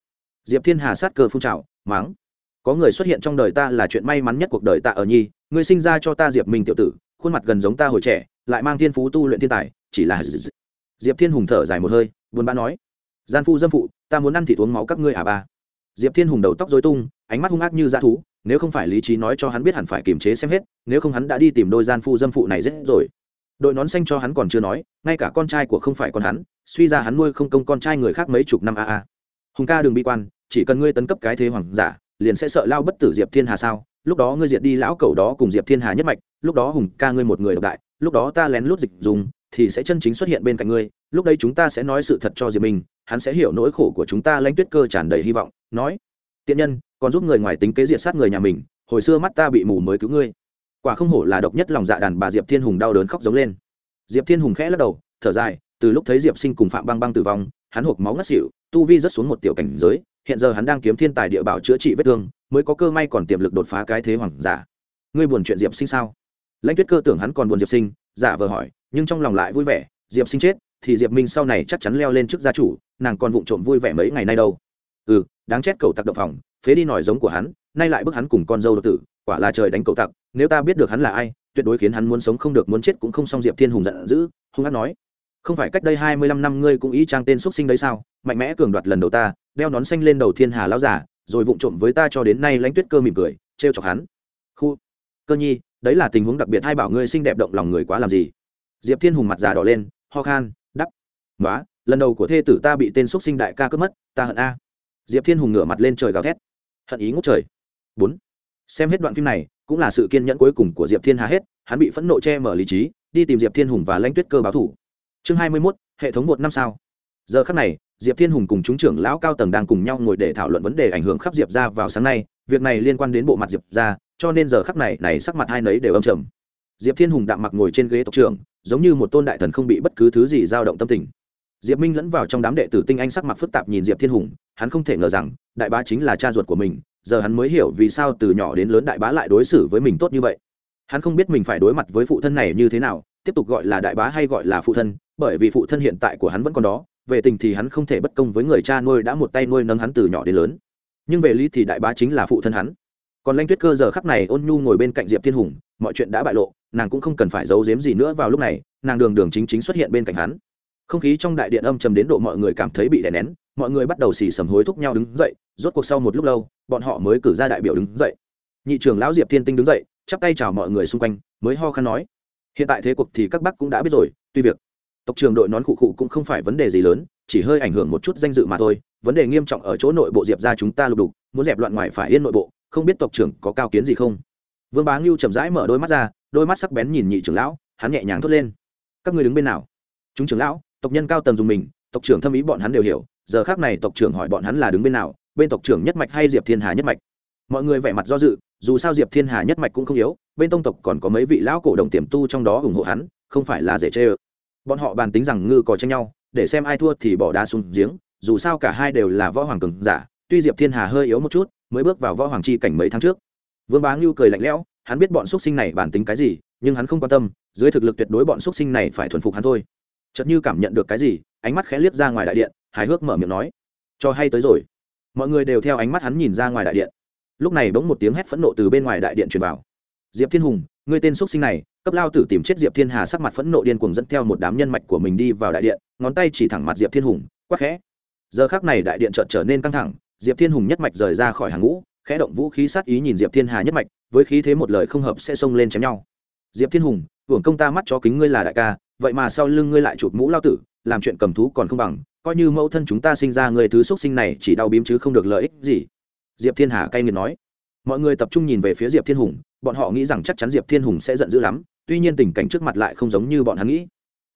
Diệp thiên hà sát cơ phun trào máng. Có người xuất hiện trong đời ta là chuyện may mắn nhất cuộc đời ta ở nhi, ngươi sinh ra cho ta diệp minh tiểu tử, khuôn mặt gần giống ta hồi trẻ, lại mang thiên phú tu luyện thiên tài, chỉ là diệp thiên hùng thở dài một hơi, buồn bã nói, gian phu dâm phụ, ta muốn ăn thịt uống máu các ngươi à ba. Diệp thiên hùng đầu tóc dối tung, ánh mắt hung ác như dã thú, nếu không phải lý trí nói cho hắn biết hẳn phải kiềm chế xem hết, nếu không hắn đã đi tìm đôi gian phu dâm phụ này rất rồi. Đội nón xanh cho hắn còn chưa nói, ngay cả con trai của không phải con hắn, suy ra hắn nuôi không công con trai người khác mấy chục năm a a. Hùng ca đừng bi quan chỉ cần ngươi tấn cấp cái thế hoàng giả, liền sẽ sợ lao bất tử diệp thiên hà sao? Lúc đó ngươi diệt đi lão cẩu đó cùng diệp thiên hà nhất mạch, lúc đó hùng ca ngươi một người độc đại, lúc đó ta lén lút dịch dùng, thì sẽ chân chính xuất hiện bên cạnh ngươi. Lúc đây chúng ta sẽ nói sự thật cho diệp minh, hắn sẽ hiểu nỗi khổ của chúng ta lãnh tuyết cơ tràn đầy hy vọng, nói, tiện nhân, còn giúp người ngoài tính kế diệt sát người nhà mình, hồi xưa mắt ta bị mù mới cứu ngươi. Quả không hổ là độc nhất lòng dạ đàn bà diệp thiên hùng đau đớn khóc giống lên. Diệp thiên hùng khẽ lắc đầu, thở dài, từ lúc thấy diệp sinh cùng phạm băng băng tử vong, hắn hộp máu ngất xỉu, tu vi rất xuống một tiểu cảnh giới hiện giờ hắn đang kiếm thiên tài địa bảo chữa trị vết thương, mới có cơ may còn tiềm lực đột phá cái thế hoàng giả. Ngươi buồn chuyện diệp sinh sao? Lãnh tuyết cơ tưởng hắn còn buồn diệp sinh, giả vờ hỏi, nhưng trong lòng lại vui vẻ, diệp sinh chết, thì diệp minh sau này chắc chắn leo lên trước gia chủ, nàng còn vụng trộm vui vẻ mấy ngày nay đâu. Ừ đáng chết cầu tặc động phòng, phế đi nổi giống của hắn, nay lại bức hắn cùng con dâu độc tử, quả là trời đánh cầu tặc, nếu ta biết được hắn là ai, tuyệt đối khiến hắn muốn sống không được, muốn chết cũng không xong diệp thiên hùng giận dữ, hung hát nói. Không phải cách đây hai mươi lăm năm ngươi cũng ý trang tên xuất sinh đấy sao? Mạnh mẽ cường đoạt lần đầu ta đeo nón xanh lên đầu thiên hà lão giả, rồi vụng trộm với ta cho đến nay lãnh tuyết cơ mỉm cười, trêu chọc hắn. Khu, cơ nhi, đấy là tình huống đặc biệt, hai bảo ngươi xinh đẹp động lòng người quá làm gì? Diệp thiên hùng mặt già đỏ lên, ho khan, đắp. Nói lần đầu của thê tử ta bị tên xúc sinh đại ca cướp mất, ta hận a. Diệp thiên hùng ngửa mặt lên trời gào thét. Hận ý ngút trời. Bốn. Xem hết đoạn phim này, cũng là sự kiên nhẫn cuối cùng của diệp thiên hà hết, hắn bị phẫn nộ che mở lý trí, đi tìm diệp thiên hùng và lãnh tuyết cơ báo thủ. Chương hai mươi mốt, hệ thống một năm sao. Giờ khắc này diệp thiên hùng cùng chúng trưởng lão cao tầng đang cùng nhau ngồi để thảo luận vấn đề ảnh hưởng khắp diệp ra vào sáng nay. Việc này liên quan đến bộ mặt diệp ra cho nên giờ khắc này này sắc mặt hai nấy đều âm trầm. Diệp thiên hùng đạm mặc ngồi trên ghế tộc trưởng, giống như một tôn đại thần không bị bất cứ thứ gì dao động tâm tình. Diệp minh lẫn vào trong đám đệ tử tinh anh sắc mặt phức tạp nhìn diệp thiên hùng, hắn không thể ngờ rằng, đại bá chính là cha ruột của mình, giờ hắn mới hiểu vì sao từ nhỏ đến lớn đại bá lại đối xử với mình tốt như vậy. Hắn không biết mình phải đối mặt với phụ thân này như thế nào, tiếp tục gọi là đại bá hay gọi là phụ thân, bởi vì phụ thân hiện tại của hắn vẫn còn đó về tình thì hắn không thể bất công với người cha nuôi đã một tay nuôi nấng hắn từ nhỏ đến lớn. Nhưng về lý thì đại bá chính là phụ thân hắn. Còn lanh tuyết cơ giờ khắc này ôn nhu ngồi bên cạnh diệp thiên hùng, mọi chuyện đã bại lộ, nàng cũng không cần phải giấu giếm gì nữa vào lúc này, nàng đường đường chính chính xuất hiện bên cạnh hắn. Không khí trong đại điện âm trầm đến độ mọi người cảm thấy bị đè nén, mọi người bắt đầu xì sầm hối thúc nhau đứng dậy, rốt cuộc sau một lúc lâu, bọn họ mới cử ra đại biểu đứng dậy. Nhị trưởng lão diệp thiên tinh đứng dậy, chắp tay chào mọi người xung quanh, mới ho khăn nói, hiện tại thế cuộc thì các bác cũng đã biết rồi, tuy việc tộc trưởng đội nón cụ cụ cũng không phải vấn đề gì lớn, chỉ hơi ảnh hưởng một chút danh dự mà thôi, vấn đề nghiêm trọng ở chỗ nội bộ diệp ra chúng ta lục đục, muốn dẹp loạn ngoài phải yên nội bộ, không biết tộc trưởng có cao kiến gì không? Vương bá ngưu chậm rãi mở đôi mắt ra, đôi mắt sắc bén nhìn nhị trưởng lão, hắn nhẹ nhàng thốt lên. Các người đứng bên nào? Chúng trưởng lão, tộc nhân cao tầng dùng mình, tộc trưởng thâm ý bọn hắn đều hiểu, giờ khác này tộc trưởng hỏi bọn hắn là đứng bên nào, bên tộc trưởng nhất mạch hay diệp thiên hà nhất mạch? Mọi người vẻ mặt do dự, dù sao diệp thiên hà nhất mạch cũng không yếu, bên tông tộc còn có mấy vị lão cổ đồng tiềm tu trong đó ủng hộ hắn, không phải là dễ chê ơ bọn họ bàn tính rằng ngư có tranh nhau, để xem ai thua thì bỏ đá xuống giếng, dù sao cả hai đều là võ hoàng cường giả, tuy diệp thiên hà hơi yếu một chút, mới bước vào võ hoàng chi cảnh mấy tháng trước. Vương bá ngưu cười lạnh lẽo, hắn biết bọn x sinh này bản tính cái gì, nhưng hắn không quan tâm, dưới thực lực tuyệt đối bọn x sinh này phải thuần phục hắn thôi. Chợt như cảm nhận được cái gì, ánh mắt khẽ liếc ra ngoài đại điện, hài hước mở miệng nói, cho hay tới rồi. Mọi người đều theo ánh mắt hắn nhìn ra ngoài đại điện. Lúc này bỗng một tiếng hét phẫn nộ từ bên ngoài đại điện truyền vào. Diệp thiên hùng người tên x sinh này cấp lao tử tìm chết diệp thiên hà sắc mặt phẫn nộ điên cuồng dẫn theo một đám nhân mạch của mình đi vào đại điện, ngón tay chỉ thẳng mặt diệp thiên hùng, quắc khẽ. Giờ khác này đại điện chợt trở nên căng thẳng, diệp thiên hùng nhất mạch rời ra khỏi hàng ngũ, khẽ động vũ khí sát ý nhìn diệp thiên hà nhất mạch, với khí thế một lời không hợp sẽ xông lên chém nhau. Diệp thiên hùng, hưởng công ta mắt cho kính ngươi là đại ca, vậy mà sau lưng ngươi lại chụp mũ lao tử, làm chuyện cầm thú còn không bằng, coi như mẫu thân chúng ta sinh ra người thứ x sinh này chỉ đau bím chứ không được lợi ích gì. Diệp thiên hà cay nghiệt nói. Mọi người tập trung nhìn về phía diệp thiên hùng, bọn họ nghĩ rằng chắc chắn diệp thiên hùng sẽ giận dữ lắm tuy nhiên tình cảnh trước mặt lại không giống như bọn hắn nghĩ.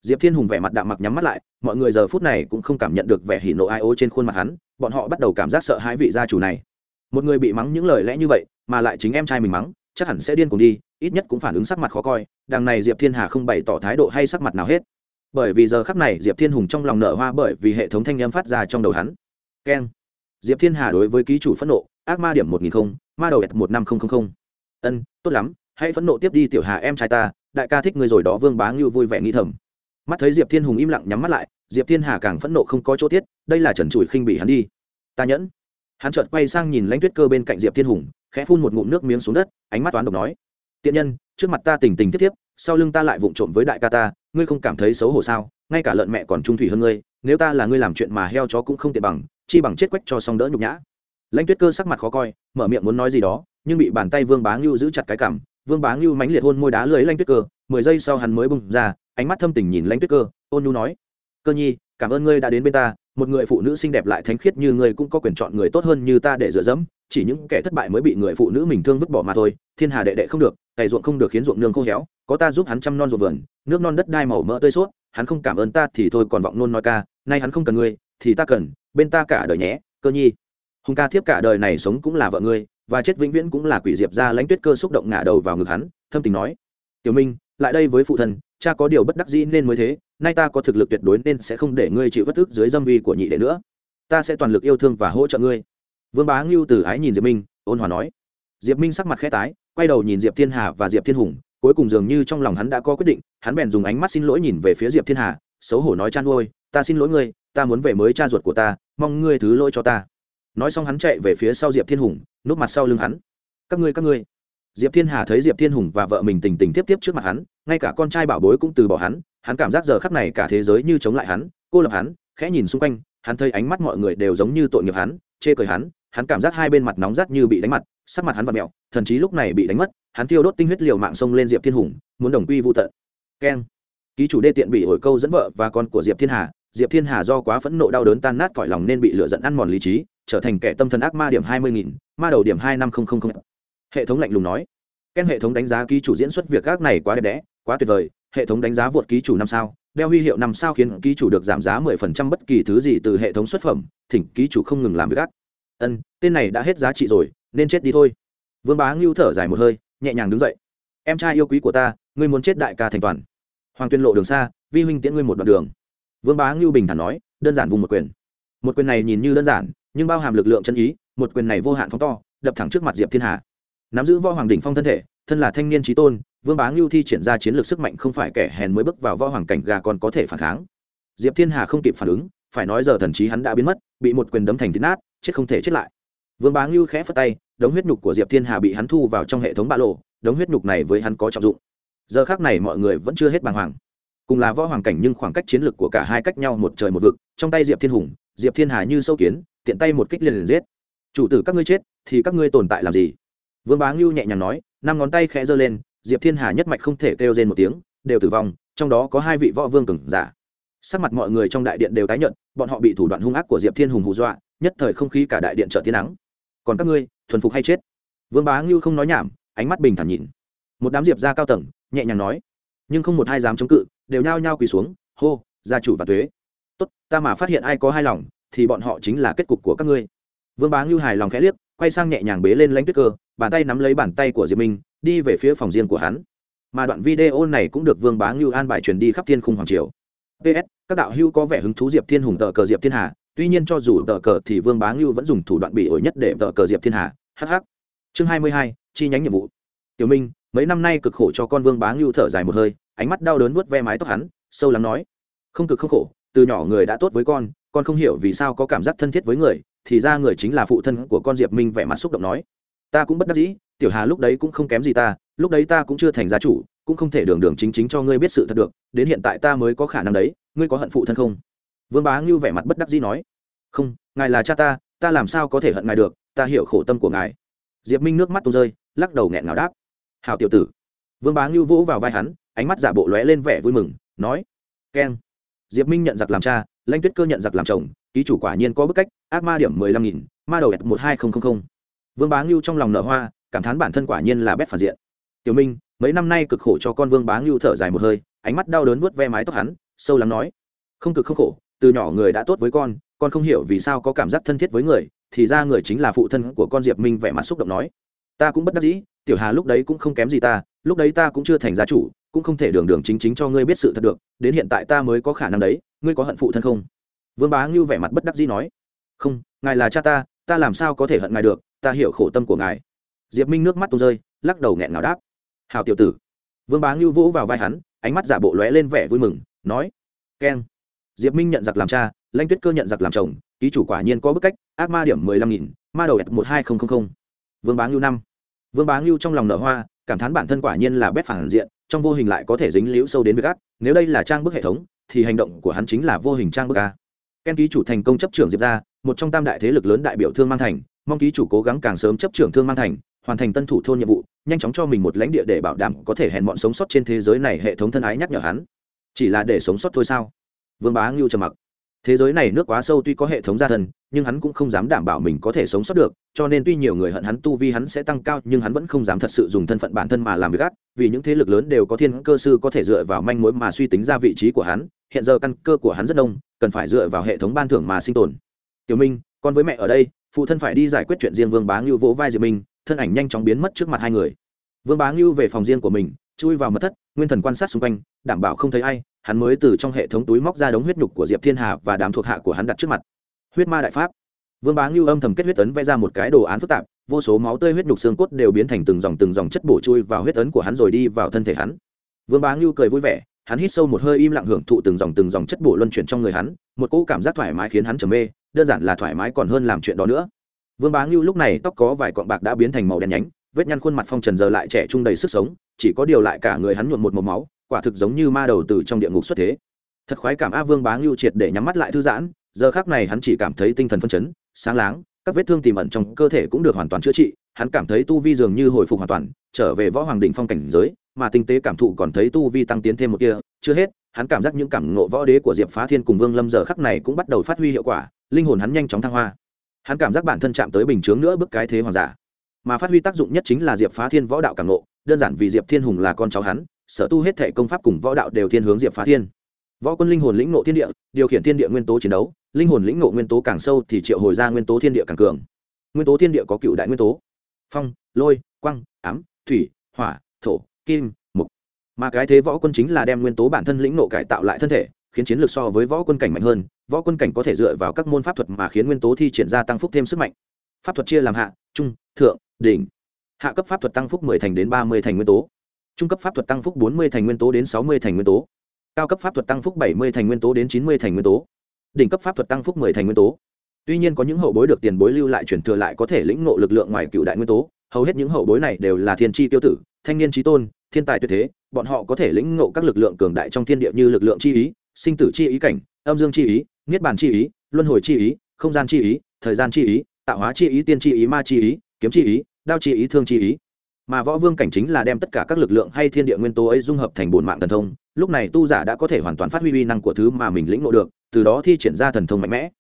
Diệp thiên hùng vẻ mặt đạm mặc nhắm mắt lại, mọi người giờ phút này cũng không cảm nhận được vẻ hỉ nộ ai ô trên khuôn mặt hắn, bọn họ bắt đầu cảm giác sợ hãi vị gia chủ này. Một người bị mắng những lời lẽ như vậy, mà lại chính em trai mình mắng, chắc hẳn sẽ điên cùng đi, ít nhất cũng phản ứng sắc mặt khó coi, đằng này diệp thiên hà không bày tỏ thái độ hay sắc mặt nào hết. Bởi vì giờ khắc này diệp thiên hùng trong lòng nở hoa bởi vì hệ thống thanh â m phát ra trong đầu hắn. Keng. Diệp thiên hà đối với ký chủ phẫn nộ, ác ma điểm một nghìn không, ma đầu một năm nghìn ân, tốt lắm hãy phẫn nộ tiếp đi tiểu hà, em trai ta, đại ca thích người rồi đó, vương bá ngưu vui vẻ nghi thầm. Mắt thấy diệp thiên hùng im lặng nhắm mắt lại, diệp thiên hà càng phẫn nộ không có chỗ tiết, đây là trần trụi khinh bị hắn đi. Ta nhẫn. Hắn chợt quay sang nhìn lãnh tuyết cơ bên cạnh diệp thiên hùng, khẽ phun một ngụm nước miếng xuống đất, ánh mắt toán độc nói. Tiện nhân, trước mặt ta tình tình tiếp tiếp sau lưng ta lại vụng trộm với đại ca ta, ngươi không cảm thấy xấu hổ sao? Ngay cả lợn mẹ còn trung thủy hơn ngươi, nếu ta là ngươi làm chuyện mà heo chó cũng không tiện bằng, chi bằng chết quách cho xong đỡ nhục nhã. Lãnh tuyết cơ sắc mặt khó coi, mở miệng muốn nói gì đó, nhưng bị bàn tay vương bá ngưu giữ chặt cái cảm vương bá ngưu mánh liệt hôn môi đá lưới Lanh tuyết cơ, mười giây sau hắn mới bung ra, ánh mắt thâm tình nhìn Lanh tuyết cơ, ôn nhu nói, cơ nhi, cảm ơn ngươi đã đến bên ta, một người phụ nữ xinh đẹp lại thánh khiết như ngươi cũng có quyền chọn người tốt hơn như ta để dựa dẫm, chỉ những kẻ thất bại mới bị người phụ nữ mình thương vứt bỏ mà thôi, thiên hà đệ đệ không được, cày ruộng không được khiến ruộng nương khô héo, có ta giúp hắn chăm non ruộng vườn, nước non đất đai màu mỡ tươi suốt, hắn không cảm ơn ta thì thôi còn vọng nôn nói ca, nay hắn không cần ngươi, thì ta cần, bên ta cả đời nhé, cơ nhi. Hùng ca thiếp cả đời này sống cũng là vợ ngươi và chết vĩnh viễn cũng là quỷ diệp ra lãnh tuyết cơ xúc động ngả đầu vào ngực hắn, thâm tình nói, tiểu minh, lại đây với phụ thân, cha có điều bất đắc dĩ nên mới thế, nay ta có thực lực tuyệt đối nên sẽ không để ngươi chịu bất thức dưới dâm vi của nhị đệ nữa. Ta sẽ toàn lực yêu thương và hỗ trợ ngươi. Vương bá ngưu từ ái nhìn diệp minh, ôn hòa nói. Diệp minh sắc mặt khẽ tái, quay đầu nhìn diệp thiên hà và diệp thiên hùng, cuối cùng dường như trong lòng hắn đã có quyết định, hắn bèn dùng ánh mắt xin lỗi nhìn về phía diệp thiên hà, xấu hổ nói chan ôi ta xin lỗi ngươi, ta muốn về mới cha ruột của ta, mong ngươi thứ lỗi cho ta. Nói xong hắn chạy về phía sau diệp thiên hùng núp mặt sau lưng hắn. Các ngươi các ngươi. Diệp thiên hà thấy diệp thiên hùng và vợ mình tình tình tiếp tiếp trước mặt hắn, ngay cả con trai bảo bối cũng từ bỏ hắn hắn cảm giác giờ khắc này cả thế giới như chống lại hắn, cô lập hắn, khẽ nhìn xung quanh, hắn thấy ánh mắt mọi người đều giống như tội nghiệp hắn, chê cười hắn hắn cảm giác hai bên mặt nóng rát như bị đánh mặt, sắc mặt hắn và mẹo thần chí lúc này bị đánh mất, hắn tiêu đốt tinh huyết liều mạng sông lên diệp thiên hùng, muốn đồng quy vô tận. Keng. Ký chủ đê tiện bị hồi câu dẫn vợ và con của diệp thiên hà, diệp thiên hà do quá phẫn nộ đau đớn tan nát cõi lòng nên bị lửa giận ăn mòn lý trí trở thành kẻ tâm thần ác ma điểm hai mươi nghìn, ma đầu điểm hai năm không không không. Hệ thống lạnh lùng nói. Ken hệ thống đánh giá ký chủ diễn xuất việc các này quá đẹp đẽ, quá tuyệt vời, hệ thống đánh giá vượt ký chủ năm sao, đeo huy hiệu năm sao khiến ký chủ được giảm giá mười phần trăm bất kỳ thứ gì từ hệ thống xuất phẩm, thỉnh ký chủ không ngừng làm việc gác ân, tên này đã hết giá trị rồi, nên chết đi thôi. Vương bá ngưu thở dài một hơi, nhẹ nhàng đứng dậy. Em trai yêu quý của ta, ngươi muốn chết đại ca thành toàn. Hoàng tuyên lộ đường xa, vi huynh tiễn ngươi một đoạn đường. Vương bá ngưu bình thản nói, đơn giản vùng một quyền. Một quyền này nhìn như đơn giản nhưng bao hàm lực lượng chân ý, một quyền này vô hạn phóng to, đập thẳng trước mặt diệp thiên hà. Nắm giữ võ hoàng đỉnh phong thân thể, thân là thanh niên trí tôn, vương bá ngưu thi triển ra chiến lược sức mạnh không phải kẻ hèn mới bước vào võ hoàng cảnh gà còn có thể phản kháng. Diệp thiên hà không kịp phản ứng, phải nói giờ thần trí hắn đã biến mất, bị một quyền đấm thành thít nát, chết không thể chết lại. Vương bá ngưu khẽ phất tay, đống huyết nhục của diệp thiên hà bị hắn thu vào trong hệ thống ba lộ, đống huyết nhục này với hắn có trọng dụng. Giờ khác này mọi người vẫn chưa hết bàng hoàng. Cùng là võ hoàng cảnh nhưng khoảng cách chiến lược của cả hai cách nhau một trời một vực, trong tay diệp thiên hùng, diệp thiên hà như sâu kiến tiện tay một kích liền liền giết. Chủ tử các ngươi chết, thì các ngươi tồn tại làm gì? Vương bá ngưu nhẹ nhàng nói, năm ngón tay khẽ giơ lên, diệp thiên hà nhất mạch không thể kêu rên một tiếng, đều tử vong, trong đó có hai vị võ vương cường giả. Sắc mặt mọi người trong đại điện đều tái nhận bọn họ bị thủ đoạn hung ác của diệp thiên hùng hù dọa, nhất thời không khí cả đại điện trợ tiến nắng. Còn các ngươi, thuần phục hay chết? Vương bá ngưu không nói nhảm, ánh mắt bình thản nhìn. Một đám diệp ra cao tầng, nhẹ nhàng nói, nhưng không một ai dám chống cự, đều nhao nhao quỳ xuống, hô, gia chủ và thuế tốt, ta mà phát hiện ai có hai lòng thì bọn họ chính là kết cục của các ngươi. Vương bá ngưu hài lòng khẽ liếc, quay sang nhẹ nhàng bế lên lãnh tuyết cơ, bàn tay nắm lấy bàn tay của diệp minh, đi về phía phòng riêng của hắn. Mà đoạn video này cũng được vương bá ngưu an bài truyền đi khắp thiên khung hoàng triều. Ps các đạo hưu có vẻ hứng thú diệp thiên hùng tờ cờ diệp thiên hà, tuy nhiên cho dù tờ cờ thì vương bá ngưu vẫn dùng thủ đoạn bị ổi nhất để tờ cờ diệp thiên hà. Hh chương hai mươi hai, chi nhánh nhiệm vụ. Tiểu minh, mấy năm nay cực khổ cho con vương bá ngưu thở dài một hơi, ánh mắt đau đớn vuốt ve mái tóc hắn, sâu lắng nói. Không cực không khổ, từ nhỏ người đã tốt với con con không hiểu vì sao có cảm giác thân thiết với người, thì ra người chính là phụ thân của con diệp minh vẻ mặt xúc động nói. Ta cũng bất đắc dĩ, tiểu hà lúc đấy cũng không kém gì ta, lúc đấy ta cũng chưa thành gia chủ, cũng không thể đường đường chính chính cho ngươi biết sự thật được, đến hiện tại ta mới có khả năng đấy, ngươi có hận phụ thân không? Vương bá ngưu vẻ mặt bất đắc dĩ nói. Không, ngài là cha ta ta làm sao có thể hận ngài được, ta hiểu khổ tâm của ngài. Diệp minh nước mắt tuôn rơi, lắc đầu nghẹn ngào đáp. Hào tiểu tử. Vương bá ngưu vỗ vào vai hắn, ánh mắt giả bộ lóe lên vẻ vui mừng, nói. Keng diệp minh nhận giặc làm cha lanh tuyết cơ nhận giặc làm chồng, ký chủ quả nhiên có bức cách, ác ma điểm mười lăm nghìn, ma đầu đẹp một hai nghìn vương bá ngưu trong lòng nở hoa, cảm thán bản thân quả nhiên là bét phản diện. Tiểu minh, mấy năm nay cực khổ cho con vương bá ngưu thở dài một hơi, ánh mắt đau đớn vuốt ve mái tóc hắn, sâu lắng nói, không cực không khổ, từ nhỏ người đã tốt với con con không hiểu vì sao có cảm giác thân thiết với người, thì ra người chính là phụ thân của con. Diệp minh vẻ mặt xúc động nói, ta cũng bất đắc dĩ, tiểu hà lúc đấy cũng không kém gì ta lúc đấy ta cũng chưa thành gia chủ, cũng không thể đường đường chính chính cho ngươi biết sự thật được, đến hiện tại ta mới có khả năng đấy, ngươi có hận phụ thân không? Vương bá ngưu vẻ mặt bất đắc dĩ nói. Không, ngài là cha ta ta làm sao có thể hận ngài được, ta hiểu khổ tâm của ngài. Diệp minh nước mắt tuôn rơi, lắc đầu nghẹn ngào đáp. Hào tiểu tử. Vương bá ngưu vỗ vào vai hắn, ánh mắt giả bộ lóe lên vẻ vui mừng, nói. Keng. Diệp minh nhận giặc làm cha lanh tuyết cơ nhận giặc làm chồng, ký chủ quả nhiên có bức cách, ác ma điểm mười lăm nghìn, ma đầu đẹp một hai nghìn vương bá ngưu năm. Vương bá ngưu trong lòng nở hoa cảm thán bản thân quả nhiên là bét phản diện, trong vô hình lại có thể dính liễu sâu đến với gác nếu đây là trang bức hệ thống, thì hành động của hắn chính là vô hình trang bức a. Ken ký chủ thành công chấp trưởng diệp ra một trong tam đại thế lực lớn đại biểu thương mang thành. Mong ký chủ cố gắng càng sớm chấp trưởng thương mang thành, hoàn thành tân thủ thôn nhiệm vụ, nhanh chóng cho mình một lãnh địa để bảo đảm có thể hẹn bọn sống sót trên thế giới này. Hệ thống thân ái nhắc nhở hắn, chỉ là để sống sót thôi sao? Vương bá ngưu trầm mặc thế giới này nước quá sâu tuy có hệ thống gia thân, nhưng hắn cũng không dám đảm bảo mình có thể sống sót được, cho nên tuy nhiều người hận hắn tu vi hắn sẽ tăng cao, nhưng hắn vẫn không dám thật sự dùng thân phận bản thân mà làm việc gắt vì những thế lực lớn đều có thiên cơ sư có thể dựa vào manh mối mà suy tính ra vị trí của hắn, hiện giờ căn cơ của hắn rất đông, cần phải dựa vào hệ thống ban thưởng mà sinh tồn. Tiểu minh, con với mẹ ở đây, phụ thân phải đi giải quyết chuyện riêng vương bá ngưu vỗ vai diệp minh, thân ảnh nhanh chóng biến mất trước mặt hai người. Vương bá ngưu về phòng riêng của mình, chui vào mật thất, nguyên thần quan sát xung quanh, đảm bảo không thấy ai hắn mới từ trong hệ thống túi móc ra đống huyết nhục của diệp thiên hà và đám thuộc hạ của hắn đặt trước mặt. Huyết ma đại pháp. Vương bá ngưu âm thầm kết huyết tấn vẽ ra một cái đồ án phức tạp, vô số máu tươi huyết nhục xương cốt đều biến thành từng dòng từng dòng chất bổ chui vào huyết tấn của hắn rồi đi vào thân thể hắn. Vương bá ngưu cười vui vẻ, hắn hít sâu một hơi im lặng hưởng thụ từng dòng từng dòng chất bổ luân chuyển trong người hắn, một cỗ cảm giác thoải mái khiến hắn trầm mê, đơn giản là thoải mái còn hơn làm chuyện đó nữa. Vương bá ngưu lúc này tóc có vài cọng bạc đã biến thành màu đen nhánh, vết nhăn khuôn mặt phong trần giờ lại trẻ trung đầy sức sống, chỉ có điều lại cả người hắn nhuộm một màu máu quả thực giống như ma đầu từ trong địa ngục xuất thế. Thật khoái cảm a vương bá ngưu triệt để nhắm mắt lại thư giãn, giờ khác này hắn chỉ cảm thấy tinh thần phân chấn, sáng láng, các vết thương tìm ẩn trong cơ thể cũng được hoàn toàn chữa trị, hắn cảm thấy tu vi dường như hồi phục hoàn toàn, trở về võ hoàng đỉnh phong cảnh giới, mà tinh tế cảm thụ còn thấy tu vi tăng tiến thêm một kia chưa hết, hắn cảm giác những cảm ngộ võ đế của diệp phá thiên cùng vương lâm giờ khắc này cũng bắt đầu phát huy hiệu quả, linh hồn hắn nhanh chóng thăng hoa. Hắn cảm giác bản thân chạm tới bình chướng nữa bước cái thế hoàng giả. Mà phát huy tác dụng nhất chính là diệp phá thiên võ đạo cảm ngộ, đơn giản vì diệp thiên hùng là con cháu hắn sở tu hết thể công pháp cùng võ đạo đều thiên hướng diệp phá thiên. Võ quân linh hồn lĩnh nộ thiên địa, điều khiển thiên địa nguyên tố chiến đấu, linh hồn lĩnh nộ nguyên tố càng sâu thì triệu hồi ra nguyên tố thiên địa càng cường. Nguyên tố thiên địa có cựu đại nguyên tố. Phong, lôi quăng ám, thủy, hỏa, thổ, kim, mục. Mà cái thế võ quân chính là đem nguyên tố bản thân lĩnh nộ cải tạo lại thân thể, khiến chiến lược so với võ quân cảnh mạnh hơn. Võ quân cảnh có thể dựa vào các môn pháp thuật mà khiến nguyên tố thi triển ra tăng phúc thêm sức mạnh. Pháp thuật chia làm hạ, trung, thượng, đỉnh. Hạ cấp pháp thuật tăng phúc mười thành đến ba mươi thành nguyên tố trung cấp pháp thuật tăng phúc bốn mươi thành nguyên tố đến sáu mươi thành nguyên tố cao cấp pháp thuật tăng phúc bảy mươi thành nguyên tố đến chín mươi thành nguyên tố đỉnh cấp pháp thuật tăng phúc mười thành nguyên tố tuy nhiên có những hậu bối được tiền bối lưu lại chuyển thừa lại có thể lĩnh ngộ lực lượng ngoài cựu đại nguyên tố hầu hết những hậu bối này đều là thiên tri tiêu tử thanh niên trí tôn thiên tài tuyệt thế bọn họ có thể lĩnh ngộ các lực lượng cường đại trong thiên địa như lực lượng chi ý sinh tử chi ý cảnh âm dương chi ý niết bàn chi ý luân hồi chi ý không gian chi ý thời gian chi ý tạo hóa chi ý tiên chi ý ma chi ý kiếm chi ý đao chi ý thương chi ý mà võ vương cảnh chính là đem tất cả các lực lượng hay thiên địa nguyên tố ấy dung hợp thành bổn mạng thần thông, lúc này tu giả đã có thể hoàn toàn phát huy uy năng của thứ mà mình lĩnh ngộ được, từ đó thi triển ra thần thông mạnh mẽ.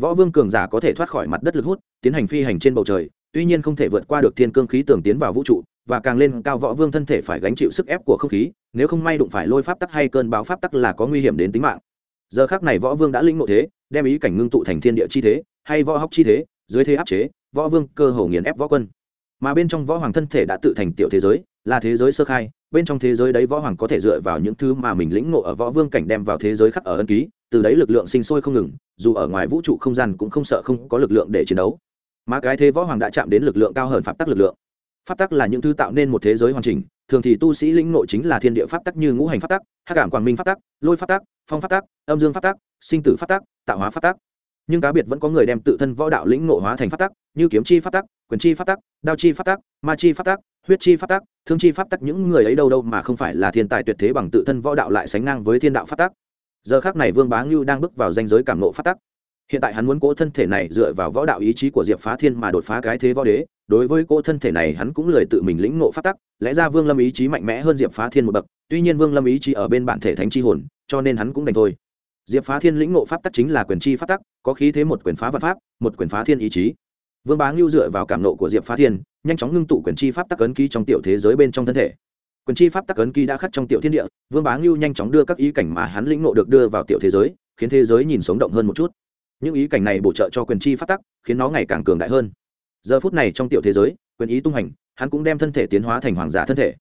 Võ vương cường giả có thể thoát khỏi mặt đất lực hút, tiến hành phi hành trên bầu trời, tuy nhiên không thể vượt qua được thiên cương khí tường tiến vào vũ trụ, và càng lên cao võ vương thân thể phải gánh chịu sức ép của không khí, nếu không may đụng phải lôi pháp tắc hay cơn báo pháp tắc là có nguy hiểm đến tính mạng. Giờ khác này võ vương đã lĩnh ngộ thế, đem ý cảnh ngưng tụ thành thiên địa chi thế, hay võ học chi thế, dưới thế áp chế, võ vương cơ hồ nghiền ép võ quân mà bên trong võ hoàng thân thể đã tự thành tiểu thế giới, là thế giới sơ khai, bên trong thế giới đấy võ hoàng có thể dựa vào những thứ mà mình lĩnh ngộ ở võ vương cảnh đem vào thế giới khắc ở ân ký, từ đấy lực lượng sinh sôi không ngừng, dù ở ngoài vũ trụ không gian cũng không sợ không có lực lượng để chiến đấu. Mà cái thế võ hoàng đã chạm đến lực lượng cao hơn pháp tắc lực lượng. Pháp tắc là những thứ tạo nên một thế giới hoàn chỉnh, thường thì tu sĩ lĩnh ngộ chính là thiên địa pháp tắc như ngũ hành pháp tắc hát cảm quảng minh pháp tắc, lôi pháp tắc, phong pháp tắc, âm dương pháp tắc, sinh tử pháp tắc, tạo hóa pháp tắc nhưng cá biệt vẫn có người đem tự thân võ đạo lĩnh ngộ hóa thành pháp tắc, như kiếm chi pháp tắc, quyền chi pháp tắc, đao chi pháp tắc, ma chi pháp tắc, huyết chi pháp tắc, thương chi pháp tắc, những người ấy đâu đâu mà không phải là thiên tài tuyệt thế bằng tự thân võ đạo lại sánh ngang với thiên đạo pháp tắc. Giờ khác này vương bá ngưu đang bước vào danh giới cảm nộ pháp tắc. Hiện tại hắn muốn cố thân thể này dựa vào võ đạo ý chí của diệp phá thiên mà đột phá cái thế võ đế, đối với cô thân thể này hắn cũng lười tự mình lĩnh ngộ pháp tắc, lẽ ra vương lâm ý chí mạnh mẽ hơn diệp phá thiên một bậc, tuy nhiên vương lâm ý chí ở bên bản thể thánh chi hồn, cho nên hắn cũng đành thôi diệp phá thiên lĩnh ngộ pháp tắc chính là quyền chi pháp tắc, có khí thế một quyền phá vật pháp, một quyền phá thiên ý chí. Vương bá ngưu dựa vào cảm nộ của diệp phá thiên, nhanh chóng ngưng tụ quyền chi pháp tắc ấn ký trong tiểu thế giới bên trong thân thể. Quyền chi pháp tắc ấn ký đã khắc trong tiểu thiên địa, vương bá ngưu nhanh chóng đưa các ý cảnh mà hắn lĩnh ngộ được đưa vào tiểu thế giới, khiến thế giới nhìn sống động hơn một chút. Những ý cảnh này bổ trợ cho quyền chi pháp tắc, khiến nó ngày càng cường đại hơn. Giờ phút này trong tiểu thế giới, quyền ý tung hành, hắn cũng đem thân thể tiến hóa thành hoàng giả thân thể.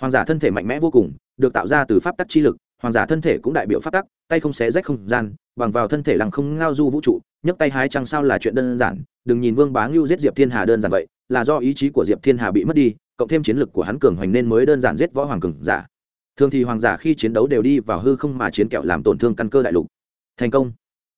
Hoàng giả thân thể mạnh mẽ vô cùng, được tạo ra từ pháp tắc chi lực hoàng giả thân thể cũng đại biểu pháp tắc, tay không xé rách không gian, bằng vào thân thể lằng không ngao du vũ trụ, nhấc tay hái trăng sao là chuyện đơn giản, đừng nhìn vương bá ngưu giết diệp thiên hà đơn giản vậy, là do ý chí của diệp thiên hà bị mất đi, cộng thêm chiến lực của hắn cường hoành nên mới đơn giản giết võ hoàng cường giả. Thường thì hoàng giả khi chiến đấu đều đi vào hư không mà chiến kẹo làm tổn thương căn cơ đại lục. Thành công.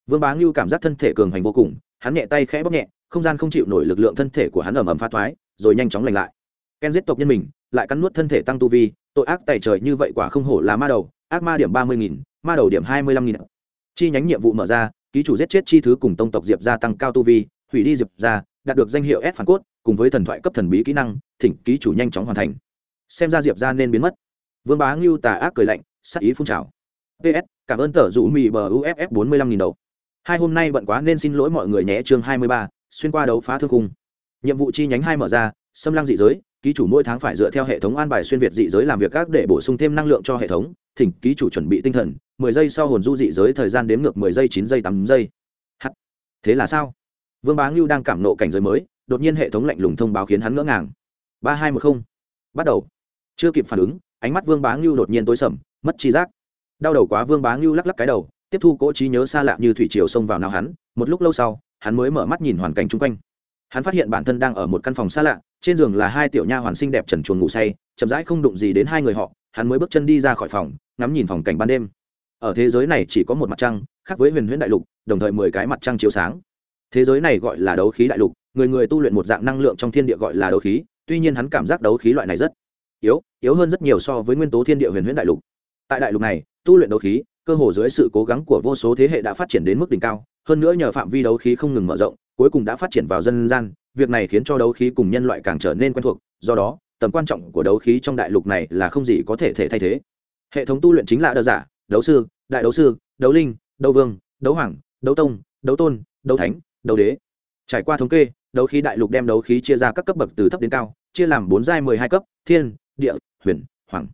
Vương bá ngưu cảm giác thân thể cường hoành vô cùng, hắn nhẹ tay khẽ bóp nhẹ, không gian không chịu nổi lực lượng thân thể của hắn ầm ầm pha thoái, rồi nhanh chóng lành lại. Ken giết tộc nhân mình, lại cắn nuốt thân thể tăng tu vi tội ác tài trời như vậy quả không hổ là ma đầu, ác ma điểm ba mươi nghìn, ma đầu điểm hai mươi lăm nghìn. Chi nhánh nhiệm vụ mở ra, ký chủ giết chết chi thứ cùng tông tộc diệp gia tăng cao tu vi, hủy đi diệp gia, đạt được danh hiệu s phản cốt, cùng với thần thoại cấp thần bí kỹ năng, thỉnh ký chủ nhanh chóng hoàn thành. Xem ra diệp gia nên biến mất. Vương bá ngưu tà ác cười lạnh, sắc ý phun trào. Ps cảm ơn tờ rủ mì bờ uff bốn mươi lăm nghìn đầu hai hôm nay bận quá nên xin lỗi mọi người nhé chương hai mươi ba, xuyên qua đấu phá thương khung. Nhiệm vụ chi nhánh hai mở ra, xâm lăng dị giới ký chủ mỗi tháng phải dựa theo hệ thống an bài xuyên việt dị giới làm việc các để bổ sung thêm năng lượng cho hệ thống, thỉnh ký chủ chuẩn bị tinh thần, mười giây sau hồn du dị giới thời gian đếm ngược mười giây, chín giây, tám giây. Hắt. Thế là sao? Vương bá ngưu đang cảm nộ cảnh giới mới, đột nhiên hệ thống lạnh lùng thông báo khiến hắn ngỡ ngàng. Ba hai một không. Bắt đầu. Chưa kịp phản ứng, ánh mắt vương bá ngưu đột nhiên tối sầm, mất chi giác. Đau đầu quá vương bá ngưu lắc lắc cái đầu, tiếp thu cỗ trí nhớ xa lạ như thủy triều xông vào nào hắn, một lúc lâu sau, hắn mới mở mắt nhìn hoàn cảnh chung quanh. Hắn phát hiện bản thân đang ở một căn phòng xa lạ trên giường là hai tiểu nha hoàn xinh đẹp trần chuồng ngủ say, chậm rãi không đụng gì đến hai người họ, hắn mới bước chân đi ra khỏi phòng, ngắm nhìn phòng cảnh ban đêm. Ở thế giới này chỉ có một mặt trăng, khác với huyền huyễn đại lục, đồng thời mười cái mặt trăng chiếu sáng. Thế giới này gọi là đấu khí đại lục, người người tu luyện một dạng năng lượng trong thiên địa gọi là đấu khí, tuy nhiên hắn cảm giác đấu khí loại này rất yếu yếu hơn rất nhiều so với nguyên tố thiên địa huyền huyễn đại lục. Tại đại lục này, tu luyện đấu khí, cơ hồ dưới sự cố gắng của vô số thế hệ đã phát triển đến mức đỉnh cao, hơn nữa nhờ phạm vi đấu khí không ngừng mở rộng cuối cùng đã phát triển vào dân gian, việc này khiến cho đấu khí cùng nhân loại càng trở nên quen thuộc, do đó, tầm quan trọng của đấu khí trong đại lục này là không gì có thể thể thay thế. Hệ thống tu luyện chính là đơ giả, đấu sư, đại đấu sư, đấu linh, đấu vương, đấu hoàng, đấu tông, đấu tôn, đấu thánh, đấu đế. Trải qua thống kê, đấu khí đại lục đem đấu khí chia ra các cấp bậc từ thấp đến cao, chia làm bốn giai mười hai cấp, thiên, địa, huyền, hoàng.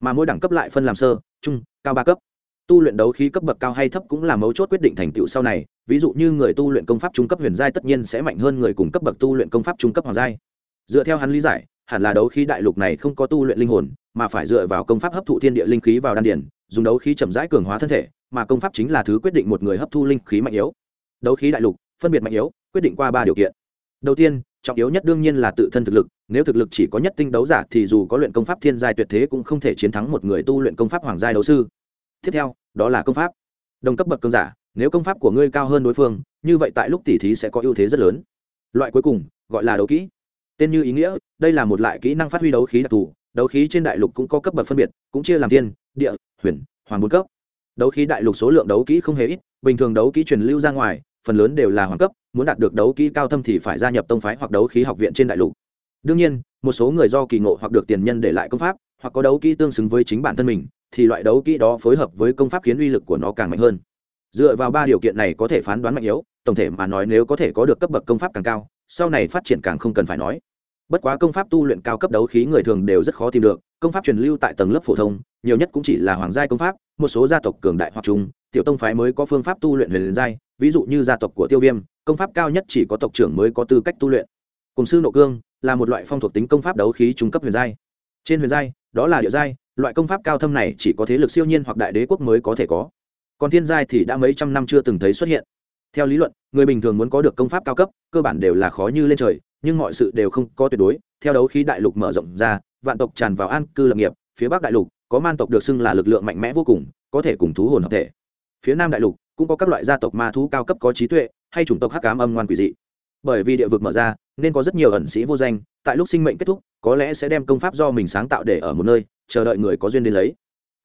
Mà mỗi đẳng cấp lại phân làm sơ, trung, cao ba cấp. Tu luyện đấu khí cấp bậc cao hay thấp cũng là mấu chốt quyết định thành tựu sau này ví dụ như người tu luyện công pháp trung cấp huyền giai tất nhiên sẽ mạnh hơn người cùng cấp bậc tu luyện công pháp trung cấp hoàng giai. Dựa theo hắn lý giải, hẳn là đấu khí đại lục này không có tu luyện linh hồn, mà phải dựa vào công pháp hấp thụ thiên địa linh khí vào đan điển dùng đấu khí chậm rãi cường hóa thân thể, mà công pháp chính là thứ quyết định một người hấp thu linh khí mạnh yếu. Đấu khí đại lục, phân biệt mạnh yếu, quyết định qua ba điều kiện. Đầu tiên, trọng yếu nhất đương nhiên là tự thân thực lực, nếu thực lực chỉ có nhất tinh đấu giả thì dù có luyện công pháp thiên giai tuyệt thế cũng không thể chiến thắng một người tu luyện công pháp hoàng giai đấu sư. Tiếp theo, đó là công pháp. Đồng cấp bậc cường giả nếu công pháp của ngươi cao hơn đối phương, như vậy tại lúc tỉ thí sẽ có ưu thế rất lớn. Loại cuối cùng, gọi là đấu kỹ. Tên như ý nghĩa, đây là một loại kỹ năng phát huy đấu khí đặc thù. Đấu khí trên đại lục cũng có cấp bậc phân biệt, cũng chia làm thiên, địa, huyền hoàng bốn cấp. Đấu khí đại lục số lượng đấu kỹ không hề ít, bình thường đấu kỹ truyền lưu ra ngoài, phần lớn đều là hoàng cấp, muốn đạt được đấu kỹ cao thâm thì phải gia nhập tông phái hoặc đấu khí học viện trên đại lục. Đương nhiên, một số người do kỳ ngộ hoặc được tiền nhân để lại công pháp, hoặc có đấu kỹ tương xứng với chính bản thân mình, thì loại đấu kỹ đó phối hợp với công pháp khiến uy lực của nó càng mạnh hơn dựa vào ba điều kiện này có thể phán đoán mạnh yếu, tổng thể mà nói nếu có thể có được cấp bậc công pháp càng cao, sau này phát triển càng không cần phải nói. Bất quá công pháp tu luyện cao cấp đấu khí người thường đều rất khó tìm được, công pháp truyền lưu tại tầng lớp phổ thông, nhiều nhất cũng chỉ là hoàng giai công pháp, một số gia tộc cường đại hoặc trung tiểu tông phái mới có phương pháp tu luyện huyền giai, ví dụ như gia tộc của tiêu viêm, công pháp cao nhất chỉ có tộc trưởng mới có tư cách tu luyện. Cùng sư nộ cương là một loại phong thuộc tính công pháp đấu khí trung cấp huyền giai. Trên huyền giai, đó là địa giai, loại công pháp cao thâm này chỉ có thế lực siêu nhiên hoặc đại đế quốc mới có thể có còn thiên giai thì đã mấy trăm năm chưa từng thấy xuất hiện. Theo lý luận, người bình thường muốn có được công pháp cao cấp, cơ bản đều là khó như lên trời, nhưng mọi sự đều không có tuyệt đối. Theo đấu khí đại lục mở rộng ra, vạn tộc tràn vào an cư lập nghiệp, phía bắc đại lục, có man tộc được xưng là lực lượng mạnh mẽ vô cùng, có thể cùng thú hồn hợp thể. Phía nam đại lục, cũng có các loại gia tộc ma thú cao cấp có trí tuệ, hay chủng tộc hắc cám âm ngoan quỷ dị. Bởi vì địa vực mở ra, nên có rất nhiều ẩn sĩ vô danh, tại lúc sinh mệnh kết thúc, có lẽ sẽ đem công pháp do mình sáng tạo để ở một nơi, chờ đợi người có duyên đến lấy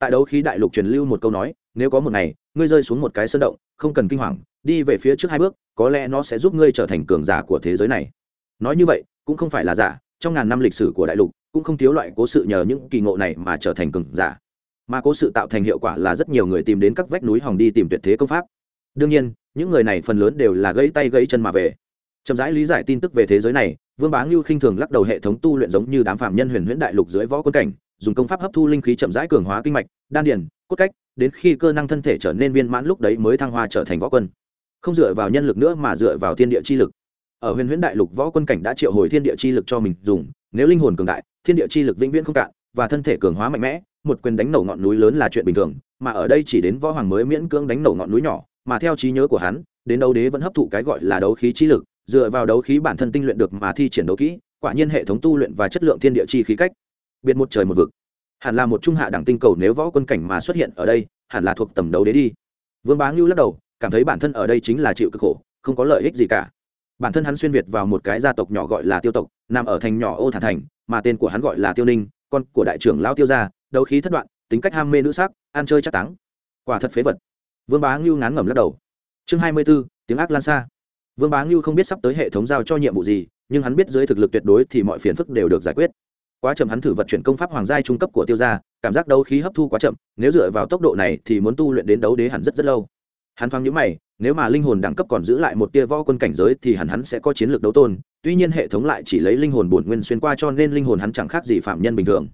tại đấu khí đại lục truyền lưu một câu nói, nếu có một ngày, ngươi rơi xuống một cái sơn động, không cần kinh hoàng, đi về phía trước hai bước, có lẽ nó sẽ giúp ngươi trở thành cường giả của thế giới này. Nói như vậy, cũng không phải là giả, trong ngàn năm lịch sử của đại lục, cũng không thiếu loại cố sự nhờ những kỳ ngộ này mà trở thành cường giả. Mà cố sự tạo thành hiệu quả là rất nhiều người tìm đến các vách núi hòng đi tìm tuyệt thế công pháp. Đương nhiên, những người này phần lớn đều là gãy tay gãy chân mà về. Chậm rãi lý giải tin tức về thế giới này, vương bá ngưu khinh thường lắc đầu hệ thống tu luyện giống như đám phạm nhân huyền huyễn đại lục dưới võ quân cảnh dùng công pháp hấp thu linh khí chậm rãi cường hóa kinh mạch, đan điền, cốt cách, đến khi cơ năng thân thể trở nên viên mãn lúc đấy mới thăng hoa trở thành võ quân. Không dựa vào nhân lực nữa mà dựa vào thiên địa chi lực. Ở huyền huyễn đại lục, võ quân cảnh đã triệu hồi thiên địa chi lực cho mình dùng, nếu linh hồn cường đại, thiên địa chi lực vĩnh viễn không cạn, và thân thể cường hóa mạnh mẽ, một quyền đánh nổ ngọn núi lớn là chuyện bình thường, mà ở đây chỉ đến võ hoàng mới miễn cưỡng đánh nổ ngọn núi nhỏ, mà theo trí nhớ của hắn, đến đấu đế vẫn hấp thụ cái gọi là đấu khí chi lực, dựa vào đấu khí bản thân tinh luyện được mà thi triển đấu kỹ, quả nhiên hệ thống tu luyện và chất lượng thiên địa chi khí cách biệt một trời một vực. Hẳn là một trung hạ đẳng tinh cầu nếu võ quân cảnh mà xuất hiện ở đây, hẳn là thuộc tầm đấu đế đi. Vương bá ngưu lắc đầu, cảm thấy bản thân ở đây chính là chịu cực khổ, không có lợi ích gì cả. Bản thân hắn xuyên việt vào một cái gia tộc nhỏ gọi là tiêu tộc, nằm ở thành nhỏ ô thản thành, mà tên của hắn gọi là tiêu ninh, con của đại trưởng lão tiêu gia, đấu khí thất đoạn, tính cách ham mê nữ sắc, ăn chơi chắc táng. Quả thật phế vật. Vương bá ngưu ngán ngẩm lắc đầu. Chương hai mươi b ố tiếng ác lan xa. Vương bá ngưu không biết sắp tới hệ thống giao cho nhiệm vụ gì, nhưng hắn biết dưới thực lực tuyệt đối thì mọi phiền phức đều được giải quyết quá chậm hắn thử vận chuyển công pháp hoàng giai trung cấp của tiêu gia, cảm giác đấu khí hấp thu quá chậm, nếu dựa vào tốc độ này thì muốn tu luyện đến đấu đế hẳn rất rất lâu. Hắn thoáng nhíu mày, nếu mà linh hồn đẳng cấp còn giữ lại một tia võ quân cảnh giới thì hẳn hắn sẽ có chiến lược đấu tôn, tuy nhiên hệ thống lại chỉ lấy linh hồn bổn nguyên xuyên qua cho nên linh hồn hắn chẳng khác gì phạm nhân bình thường.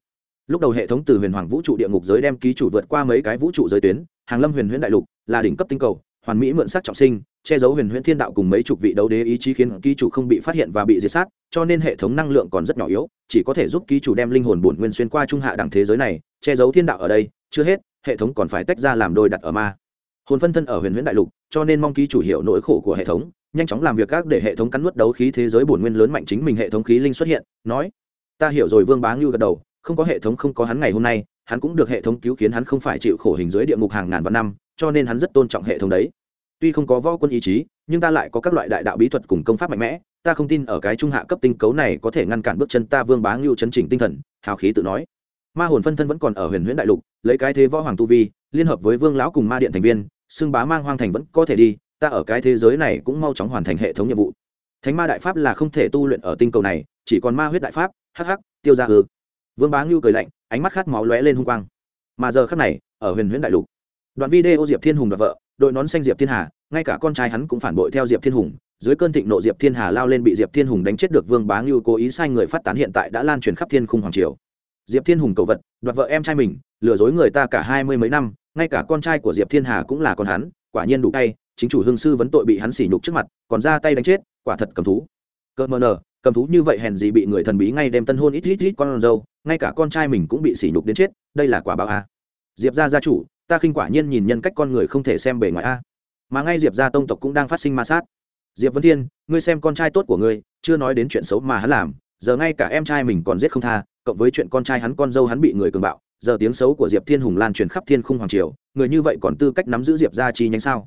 Lúc đầu hệ thống từ huyền hoàng vũ trụ địa ngục giới đem ký chủ vượt qua mấy cái vũ trụ giới tuyến, hàng lâm huyền huyễn đại lục, là đỉnh cấp tinh cầu, hoàn mỹ mượn sắc trọng sinh, che giấu huyền huyễn thiên đạo cùng mấy chục vị đấu đế ý chí khiến ký chủ không bị phát hiện và bị diệt sát cho nên hệ thống năng lượng còn rất nhỏ yếu, chỉ có thể giúp ký chủ đem linh hồn bổn nguyên xuyên qua trung hạ đẳng thế giới này, che giấu thiên đạo ở đây, chưa hết, hệ thống còn phải tách ra làm đôi đặt ở ma. Hồn phân thân ở huyền huyễn đại lục, cho nên mong ký chủ hiểu nỗi khổ của hệ thống, nhanh chóng làm việc các để hệ thống cắn nuốt đấu khí thế giới bổn nguyên lớn mạnh chính mình hệ thống khí linh xuất hiện, nói, ta hiểu rồi. Vương bá ngưu gật đầu, không có hệ thống không có hắn ngày hôm nay, hắn cũng được hệ thống cứu khiến hắn không phải chịu khổ hình dưới địa ngục hàng ngàn vạn năm, cho nên hắn rất tôn trọng hệ thống đấy. Tuy không có võ quân ý chí, nhưng ta lại có các loại đại đạo bí thuật cùng công pháp mạnh mẽ ta không tin ở cái trung hạ cấp tinh cấu này có thể ngăn cản bước chân ta vương bá ngưu chấn chỉnh tinh thần, hào khí tự nói. Ma hồn phân thân vẫn còn ở huyền huyễn đại lục, lấy cái thế võ hoàng tu vi, liên hợp với vương lão cùng ma điện thành viên, xưng bá mang hoang thành vẫn có thể đi, ta ở cái thế giới này cũng mau chóng hoàn thành hệ thống nhiệm vụ. Thánh ma đại pháp là không thể tu luyện ở tinh cầu này, chỉ còn ma huyết đại pháp, hắc hắc, tiêu ra ư. Vương bá ngưu cười lạnh, ánh mắt khát máu lóe lên hung quang. Mà giờ khắc này, ở huyền huyễn đại lục, đoạn video diệp thiên hùng và vợ, đội nón xanh diệp thiên hà, ngay cả con trai hắn cũng phản bội theo diệp thiên hùng dưới cơn thịnh nộ diệp thiên hà lao lên bị diệp thiên hùng đánh chết được vương bá ngưu cố ý sai người phát tán hiện tại đã lan truyền khắp thiên khung hoàng triều. Diệp thiên hùng cầu vật, đoạt vợ em trai mình, lừa dối người ta cả hai mươi mấy năm, ngay cả con trai của diệp thiên hà cũng là con hắn, quả nhiên đủ tay chính chủ hương sư vấn tội bị hắn sỉ nhục trước mặt, còn ra tay đánh chết, quả thật cầm thú. Cơ mờ nờ, cầm thú như vậy hèn gì bị người thần bí ngay đêm tân hôn ít ít ít con dâu ngay cả con trai mình cũng bị sỉ nhục đến chết, đây là quả báo a. Diệp gia gia chủ, ta khinh quả nhiên nhìn nhân cách con người không thể xem bề ngoài a. Mà ngay diệp gia tông tộc cũng đang phát sinh ma sát diệp vân thiên, ngươi xem con trai tốt của ngươi, chưa nói đến chuyện xấu mà hắn làm, giờ ngay cả em trai mình còn giết không tha, cộng với chuyện con trai hắn con dâu hắn bị người cường bạo, giờ tiếng xấu của diệp thiên hùng lan truyền khắp thiên khung hoàng triều, người như vậy còn tư cách nắm giữ diệp gia chi nhánh sao?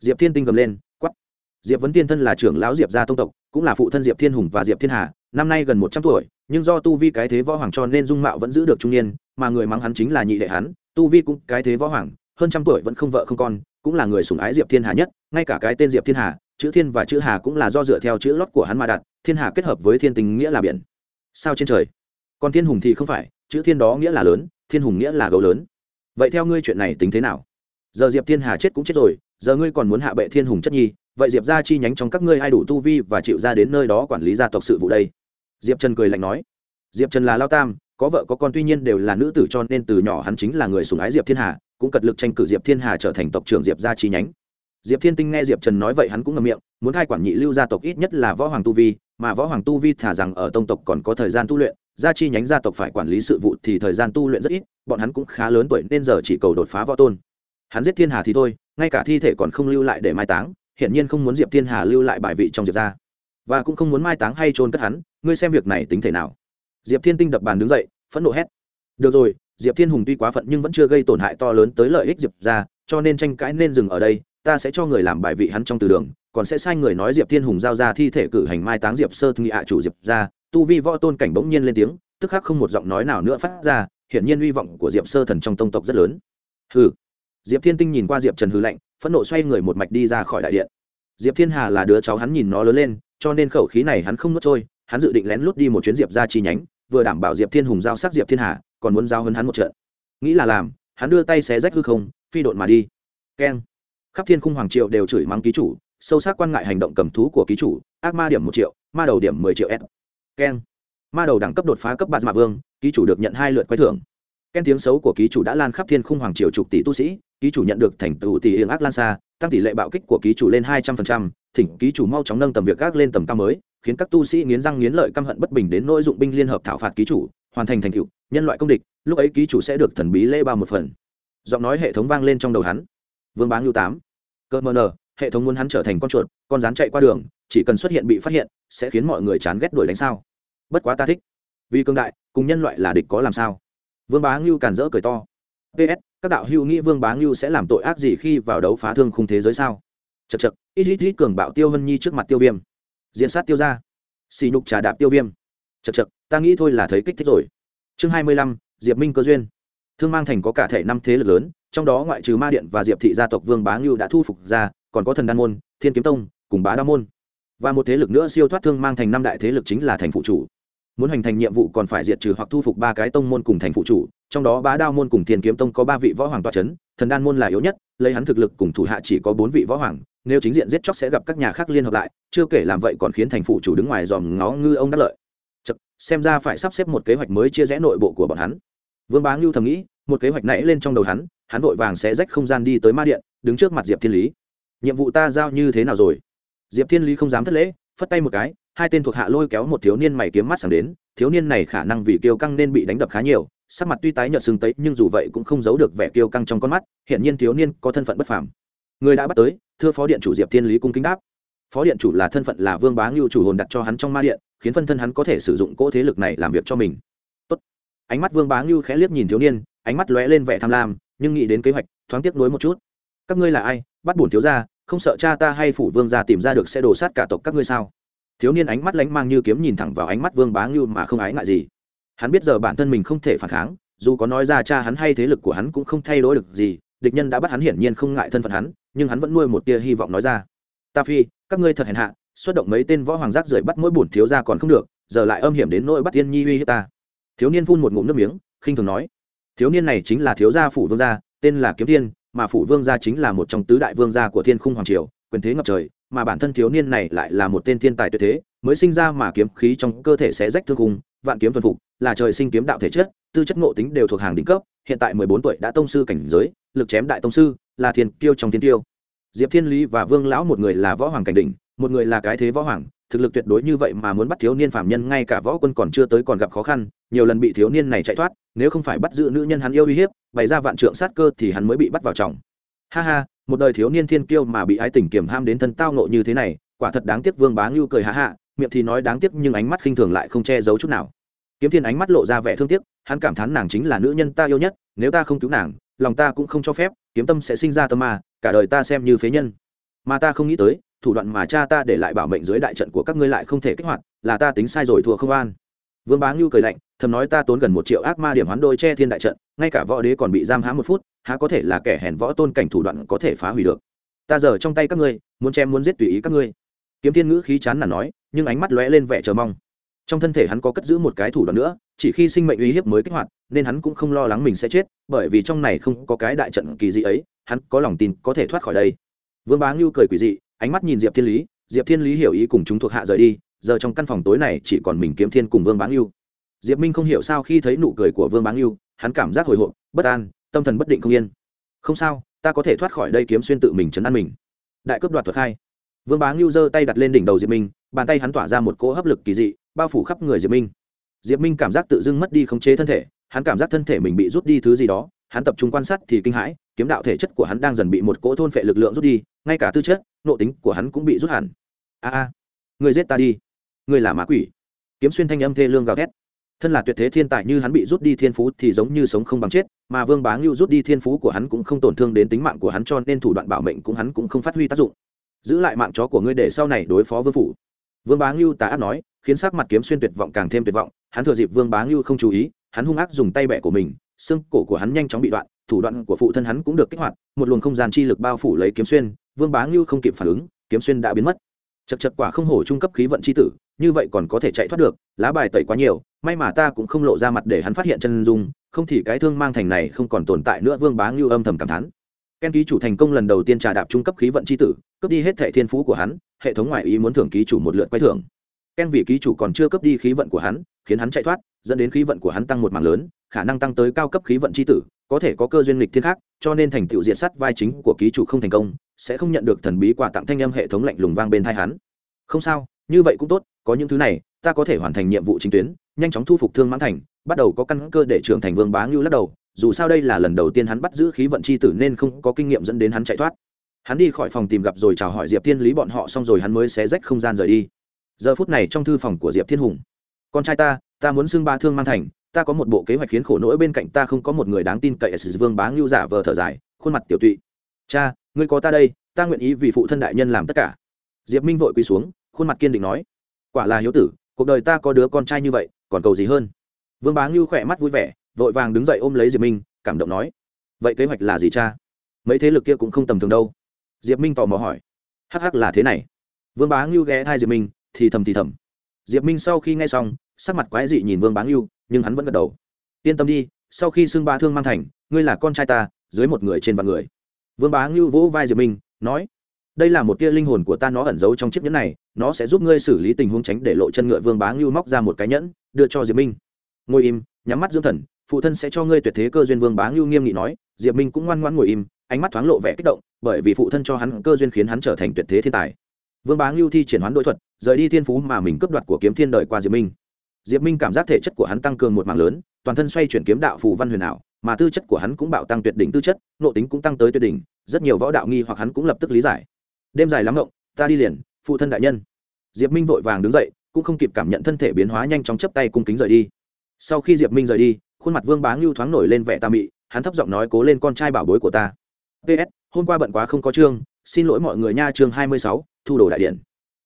Diệp thiên tinh gầm lên quắp diệp vấn tiên thân là trưởng lão diệp gia tông tộc, cũng là phụ thân diệp thiên hùng và diệp thiên hà, năm nay gần một trăm tuổi, nhưng do tu vi cái thế võ hoàng cho nên dung mạo vẫn giữ được trung niên, mà người mắng hắn chính là nhị đệ hắn, tu vi cũng cái thế võ hoàng, hơn trăm tuổi vẫn không vợ không con, cũng là người sủng ái diệp thiên hà nhất, ngay cả cái tên diệp thiên hà chữ thiên và chữ hà cũng là do dựa theo chữ lót của hắn mà đặt, thiên hà kết hợp với thiên tình nghĩa là biển. Sao trên trời? Còn thiên hùng thì không phải, chữ thiên đó nghĩa là lớn, thiên hùng nghĩa là gấu lớn. Vậy theo ngươi chuyện này tính thế nào? Giờ diệp thiên hà chết cũng chết rồi, giờ ngươi còn muốn hạ bệ thiên hùng chất nhi, vậy diệp ra chi nhánh trong các ngươi ai đủ tu vi và chịu ra đến nơi đó quản lý gia tộc sự vụ đây? Diệp trần cười lạnh nói. Diệp trần là lao tam, có vợ có con tuy nhiên đều là nữ tử cho nên từ nhỏ hắn chính là người sùng ái diệp thiên hà, cũng cật lực tranh cử diệp thiên hà trở thành tộc trưởng diệp gia chi nhánh diệp thiên tinh nghe diệp trần nói vậy hắn cũng ngậm miệng muốn hai quản nhị lưu gia tộc ít nhất là võ hoàng tu vi mà võ hoàng tu vi thả rằng ở tông tộc còn có thời gian tu luyện gia chi nhánh gia tộc phải quản lý sự vụ thì thời gian tu luyện rất ít bọn hắn cũng khá lớn tuổi nên giờ chỉ cầu đột phá võ tôn. Hắn giết thiên hà thì thôi ngay cả thi thể còn không lưu lại để mai táng hiển nhiên không muốn diệp thiên hà lưu lại bài vị trong diệp gia. Và cũng không muốn mai táng hay trôn cất hắn ngươi xem việc này tính thể nào. Diệp thiên tinh đập bàn đứng dậy phẫn nộ hét. Được rồi diệp thiên hùng tuy quá phận nhưng vẫn chưa gây tổn hại to lớn tới lợi ích diệp gia, cho nên tranh cãi nên dừng ở đây ta sẽ cho người làm bài vị hắn trong từ đường, còn sẽ sai người nói diệp thiên hùng giao ra thi thể cử hành mai táng diệp sơ nghị hạ chủ diệp ra, tu vi võ tôn cảnh bỗng nhiên lên tiếng, tức khắc không một giọng nói nào nữa phát ra, hiển nhiên hy vọng của diệp sơ thần trong tông tộc rất lớn. Hừ. Diệp thiên tinh nhìn qua diệp trần hư lạnh, phẫn nộ xoay người một mạch đi ra khỏi đại điện. Diệp thiên hà là đứa cháu hắn nhìn nó lớn lên, cho nên khẩu khí này hắn không nuốt trôi, hắn dự định lén lút đi một chuyến diệp ra chi nhánh, vừa đảm bảo diệp thiên hùng giao sắc diệp thiên hà, còn muốn giao hơn hắn một trận. Nghĩ là làm, hắn đưa tay xé rách hư không, phi độn mà đi. Keng khắp thiên khung hoàng triệu đều chửi mắng ký chủ, sâu sắc quan ngại hành động cầm thú của ký chủ, ác ma điểm một triệu, ma đầu điểm mười triệu s. Keng ma đầu đẳng cấp đột phá cấp bạt mạ vương, ký chủ được nhận hai lượt quay thưởng. Ken tiếng xấu của ký chủ đã lan khắp thiên khung hoàng triều chục tỷ tu sĩ, ký chủ nhận được thành tựu tỷ hiền ác lan xa tăng tỷ lệ bạo kích của ký chủ lên hai trăm phần trăm, thỉnh ký chủ mau chóng nâng tầm việc gác lên tầm cao mới, khiến các tu sĩ nghiến răng nghiến lợi căm hận bất bình đến nỗi dụng binh liên hợp thảo phạt ký chủ, hoàn thành thành tựu, nhân loại công địch, lúc ấy ký chủ sẽ được thần bí lễ bao một phần. Giọng nói hệ thống vang lên trong đầu hắn vương bá ngưu tám. Cơ mờ nờ, hệ thống muốn hắn trở thành con chuột, con rán chạy qua đường, chỉ cần xuất hiện bị phát hiện, sẽ khiến mọi người chán ghét đuổi đánh sao? Bất quá ta thích. Vì cương đại, cùng nhân loại là địch có làm sao? Vương bá ngưu càn rỡ cười to. Ps các đạo hữu nghĩ vương bá ngưu sẽ làm tội ác gì khi vào đấu phá thương khung thế giới sao? Chật chật ít ít ít cường bạo tiêu hân nhi trước mặt tiêu viêm. Diễn sát tiêu ra xì nhục trà đạp tiêu viêm. Chật chật ta nghĩ thôi là thấy kích thích rồi. Chương hai mươi lăm, diệp minh cơ duyên. Thương mang thành có cả thể năm thế lực lớn trong đó ngoại trừ ma điện và diệp thị gia tộc vương bá ngưu đã thu phục ra còn có thần đan môn thiên kiếm tông cùng bá đa môn. Và một thế lực nữa siêu thoát thương mang thành năm đại thế lực chính là thành phụ chủ. Muốn hoàn thành nhiệm vụ còn phải diệt trừ hoặc thu phục ba cái tông môn cùng thành phụ chủ trong đó bá đao môn cùng thiên kiếm tông có ba vị võ hoàng toa c h ấ n thần đan môn là yếu nhất lấy hắn thực lực cùng thủ hạ chỉ có bốn vị võ hoàng nếu chính diện giết chóc sẽ gặp các nhà khác liên hợp lại chưa kể làm vậy còn khiến thành phụ chủ đứng ngoài dòm ngó ngư ông đắc lợi. Chật, xem ra phải sắp xếp một kế hoạch mới chia rẽ nội bộ của bọn hắn. Vương bá ngưu thầm nghĩ một kế hoạch nảy lên trong đầu hắn hắn vội vàng sẽ rách không gian đi tới ma điện, đứng trước mặt diệp thiên lý. Nhiệm vụ ta giao như thế nào rồi? Diệp thiên lý không dám thất lễ, phất tay một cái, hai tên thuộc hạ lôi kéo một thiếu niên mày kiếm mắt sáng đến, thiếu niên này khả năng vì kiêu căng nên bị đánh đập khá nhiều, sắc mặt tuy tái nhợt sưng tấy, nhưng dù vậy cũng không giấu được vẻ kiêu căng trong con mắt hiện nhiên thiếu niên có thân phận bất phàm. Người đã bắt tới, thưa phó điện chủ diệp thiên lý cung kính đáp. Phó điện chủ là thân phận là vương bá ngưu chủ hồn đặt cho hắn trong ma điện, khiến phân thân hắn có thể sử dụng cỗ thế lực này làm việc cho mình. Tốt. ánh mắt vương bá ngưu khẽ liếc nhìn thiếu niên, ánh mắt lóe lên vẻ tham lam nhưng nghĩ đến kế hoạch, thoáng tiếc nuối một chút. Các ngươi là ai? Bắt bổn thiếu gia, không sợ cha ta hay phủ vương gia tìm ra được sẽ đổ sát cả tộc các ngươi sao? Thiếu niên ánh mắt lánh mang như kiếm nhìn thẳng vào ánh mắt vương bá ngưu mà không ái ngại gì. Hắn biết giờ bản thân mình không thể phản kháng, dù có nói ra cha hắn hay thế lực của hắn cũng không thay đổi được gì, địch nhân đã bắt hắn hiển nhiên không ngại thân phận hắn, nhưng hắn vẫn nuôi một tia hy vọng nói ra. Ta phi, các ngươi thật hèn hạ, xuất động mấy tên võ hoàng giác rời bắt mỗi bổn thiếu gia còn không được, giờ lại âm hiểm đến nỗi bắt tiên nhi uy hiếp ta. Thiếu niên phun một ngụm nước miếng, khinh thường nói thiếu niên này chính là thiếu gia phủ vương gia, tên là kiếm thiên, mà phủ vương gia chính là một trong tứ đại vương gia của thiên khung hoàng triều, quyền thế ngập trời, mà bản thân thiếu niên này lại là một tên thiên tài tuyệt thế, mới sinh ra mà kiếm khí trong cơ thể sẽ rách thương khung, vạn kiếm thuần phục, là trời sinh kiếm đạo thể chất, tư chất ngộ tính đều thuộc hàng đỉnh cấp, hiện tại mười bốn tuổi đã tông sư cảnh giới, lực chém đại tông sư, là thiên tiêu trong thiên tiêu. Diệp thiên lý và vương lão một người là võ hoàng cảnh đỉnh, một người là cái thế võ hoàng thực lực tuyệt đối như vậy mà muốn bắt thiếu niên phạm nhân, ngay cả võ quân còn chưa tới còn gặp khó khăn, nhiều lần bị thiếu niên này chạy thoát, nếu không phải bắt giữ nữ nhân hắn yêu uy hiếp, bày ra vạn trượng sát cơ thì hắn mới bị bắt vào trọng. Ha ha, một đời thiếu niên thiên kiêu mà bị ái tình kiềm ham đến thân tao nộ như thế này, quả thật đáng tiếc vương bá ngưu cười hạ hạ miệng thì nói đáng tiếc nhưng ánh mắt khinh thường lại không che giấu chút nào. Kiếm thiên ánh mắt lộ ra vẻ thương tiếc, hắn cảm thán nàng chính là nữ nhân ta yêu nhất, nếu ta không cứu nàng, lòng ta cũng không cho phép, kiếm tâm sẽ sinh ra tâm mà cả đời ta xem như phế nhân. Mà ta không nghĩ tới thủ đoạn mà cha ta để lại bảo mệnh dưới đại trận của các ngươi lại không thể kích hoạt, là ta tính sai rồi thua không an. Vương bá ngưu cười lạnh, thầm nói ta tốn gần một triệu ác ma điểm hoán đôi che thiên đại trận, ngay cả võ đế còn bị giam há một phút, há có thể là kẻ hèn võ tôn cảnh thủ đoạn có thể phá hủy được. Ta giờ trong tay các ngươi, muốn chém muốn giết tùy ý các ngươi. Kiếm thiên ngữ khí chán là nói, nhưng ánh mắt lóe lên vẻ chờ mong. Trong thân thể hắn có cất giữ một cái thủ đoạn nữa, chỉ khi sinh mệnh uy hiếp mới kích hoạt, nên hắn cũng không lo lắng mình sẽ chết, bởi vì trong này không có cái đại trận kỳ dị ấy, hắn có lòng tin có thể thoát khỏi đây. Vương bá ngưu cười quỷ dị ánh mắt nhìn diệp thiên lý, diệp thiên lý hiểu ý cùng chúng thuộc hạ rời đi, giờ trong căn phòng tối này chỉ còn mình kiếm thiên cùng vương bá yêu diệp minh không hiểu sao khi thấy nụ cười của vương bá yêu hắn cảm giác hồi hộp, bất an, tâm thần bất định không yên. Không sao, ta có thể thoát khỏi đây kiếm xuyên tự mình chấn an mình. Đại cướp đoạt thuật hai. Vương bá ngưu giơ tay đặt lên đỉnh đầu diệp minh, bàn tay hắn tỏa ra một cỗ hấp lực kỳ dị, bao phủ khắp người diệp minh. Diệp minh cảm giác tự dưng mất đi khống chế thân thể, hắn cảm giác thân thể mình bị rút đi thứ gì đó, hắn tập trung quan sát thì kinh hãi, kiếm đạo thể chất của hắn đang dần bị một cỗ thôn phệ lực lượng rút đi, ngay cả tư chất nộ tính của hắn cũng bị rút hẳn. A a, người giết ta đi. Người là mã quỷ. Kiếm xuyên thanh âm thê lương gào thét. Thân là tuyệt thế thiên tài như hắn bị rút đi thiên phú thì giống như sống không bằng chết, mà vương bá ngưu rút đi thiên phú của hắn cũng không tổn thương đến tính mạng của hắn cho nên thủ đoạn bảo mệnh cũng hắn cũng không phát huy tác dụng. Giữ lại mạng chó của ngươi để sau này đối phó vương phủ. Vương bá ngưu tà ác nói, khiến sắc mặt kiếm xuyên tuyệt vọng càng thêm tuyệt vọng, hắn thừa dịp vương bá ngưu không chú ý, hắn hung ác dùng tay bẻ của mình, xương cổ của hắn nhanh chóng bị đoạn, thủ đoạn của phụ thân hắn cũng được kích hoạt, một luồng không gian chi lực bao phủ lấy kiếm xuyên vương bá ngưu không kịp phản ứng, kiếm xuyên đã biến mất. Chật chật quả không hổ trung cấp khí vận c h i tử, như vậy còn có thể chạy thoát được, lá bài tẩy quá nhiều, may mà ta cũng không lộ ra mặt để hắn phát hiện chân dung, không thì cái thương mang thành này không còn tồn tại nữa, vương bá ngưu âm thầm cảm thán. Ken ký chủ thành công lần đầu tiên trà đạp trung cấp khí vận c h i tử, cướp đi hết thẻ thiên phú của hắn, hệ thống ngoại ý muốn thưởng ký chủ một lượt quay thưởng. Ken vì ký chủ còn chưa cướp đi khí vận của hắn, khiến hắn chạy thoát, dẫn đến khí vận của hắn tăng một mảng lớn, khả năng tăng tới cao cấp khí vận c h i tử, có thể có cơ duyên lịch thiên khác, cho nên thành tựu diện sắt vai chính của ký chủ không thành công sẽ không nhận được thần bí quà tặng thanh âm hệ thống lạnh lùng vang bên thai hắn. Không sao, như vậy cũng tốt, có những thứ này, ta có thể hoàn thành nhiệm vụ chính tuyến, nhanh chóng thu phục thương mãn thành, bắt đầu có căn cơ để trưởng thành vương bá ngưu lắc đầu, dù sao đây là lần đầu tiên hắn bắt giữ khí vận c h i tử nên không có kinh nghiệm dẫn đến hắn chạy thoát. Hắn đi khỏi phòng tìm gặp rồi chào hỏi diệp thiên lý bọn họ xong rồi hắn mới xé rách không gian rời đi. Giờ phút này trong thư phòng của diệp thiên hùng, con trai ta ta muốn xưng ba thương mang thành, ta có một bộ kế hoạch khiến khổ nỗi bên cạnh ta không có một người đáng tin cậy. S vương bá ngưu giả vờ thở dài, khuôn mặt tiểu tụy. Cha ngươi có ta đây, ta nguyện ý vì phụ thân đại nhân làm tất cả. Diệp minh vội quỳ xuống, khuôn mặt kiên định nói, quả là hiếu tử, cuộc đời ta có đứa con trai như vậy, còn cầu gì hơn? Vương bá ngưu khỏe mắt vui vẻ, vội vàng đứng dậy ôm lấy diệp minh, cảm động nói, vậy kế hoạch là gì cha? Mấy thế lực kia cũng không tầm thường đâu. Diệp minh tò mò hỏi, hắc hắc là thế này. Vương bá ngưu ghé thai diệp minh, thì thầm thì thầm. Diệp minh sau khi nghe xong, sắc mặt quái dị nhìn vương bá ngưu, nhưng hắn vẫn gật đầu. Yên tâm đi, sau khi xưng ba thương mang thành, ngươi là con trai ta, dưới một người trên vạn người vương bá ngưu vỗ vai diệp minh, nói, đây là một tia linh hồn của ta, nó ẩn giấu trong chiếc nhẫn này, nó sẽ giúp ngươi xử lý tình huống tránh để lộ chân ngựa. Vương bá ngưu móc ra một cái nhẫn, đưa cho diệp minh. Ngồi im, nhắm mắt dưỡng thần, phụ thân sẽ cho ngươi tuyệt thế cơ duyên. Vương bá ngưu nghiêm nghị nói. Diệp minh cũng ngoan ngoan ngồi im, ánh mắt thoáng lộ vẻ kích động, bởi vì phụ thân cho hắn cơ duyên khiến hắn trở thành tuyệt thế thiên tài. Vương bá ngưu thi triển hoán đối thuật, rời đi thiên phú mà mình cướp đoạt của kiếm thiên đời qua diệp minh. Diệp minh cảm giác thể chất của hắn tăng cường một mạng lớn, toàn thân xoay chuyển kiếm đạo phù văn huyền ảo, mà tư chất của hắn cũng bạo tăng tuyệt đỉnh tư chất nộ tính cũng tăng tới tuyệt đỉnh, rất nhiều võ đạo nghi hoặc hắn cũng lập tức lý giải. Đêm dài lắm ngộng, ta đi liền, phụ thân đại nhân. Diệp minh vội vàng đứng dậy, cũng không kịp cảm nhận thân thể biến hóa nhanh chóng chấp tay cung kính rời đi. Sau khi diệp minh rời đi, khuôn mặt vương bá ngưu thoáng nổi lên vẻ tà mị, hắn thấp giọng nói cố lên con trai bảo bối của ta. Ps hôm qua bận quá không có chương, xin lỗi mọi người nha, chương hai mươi sáu, thu đồ đại điện.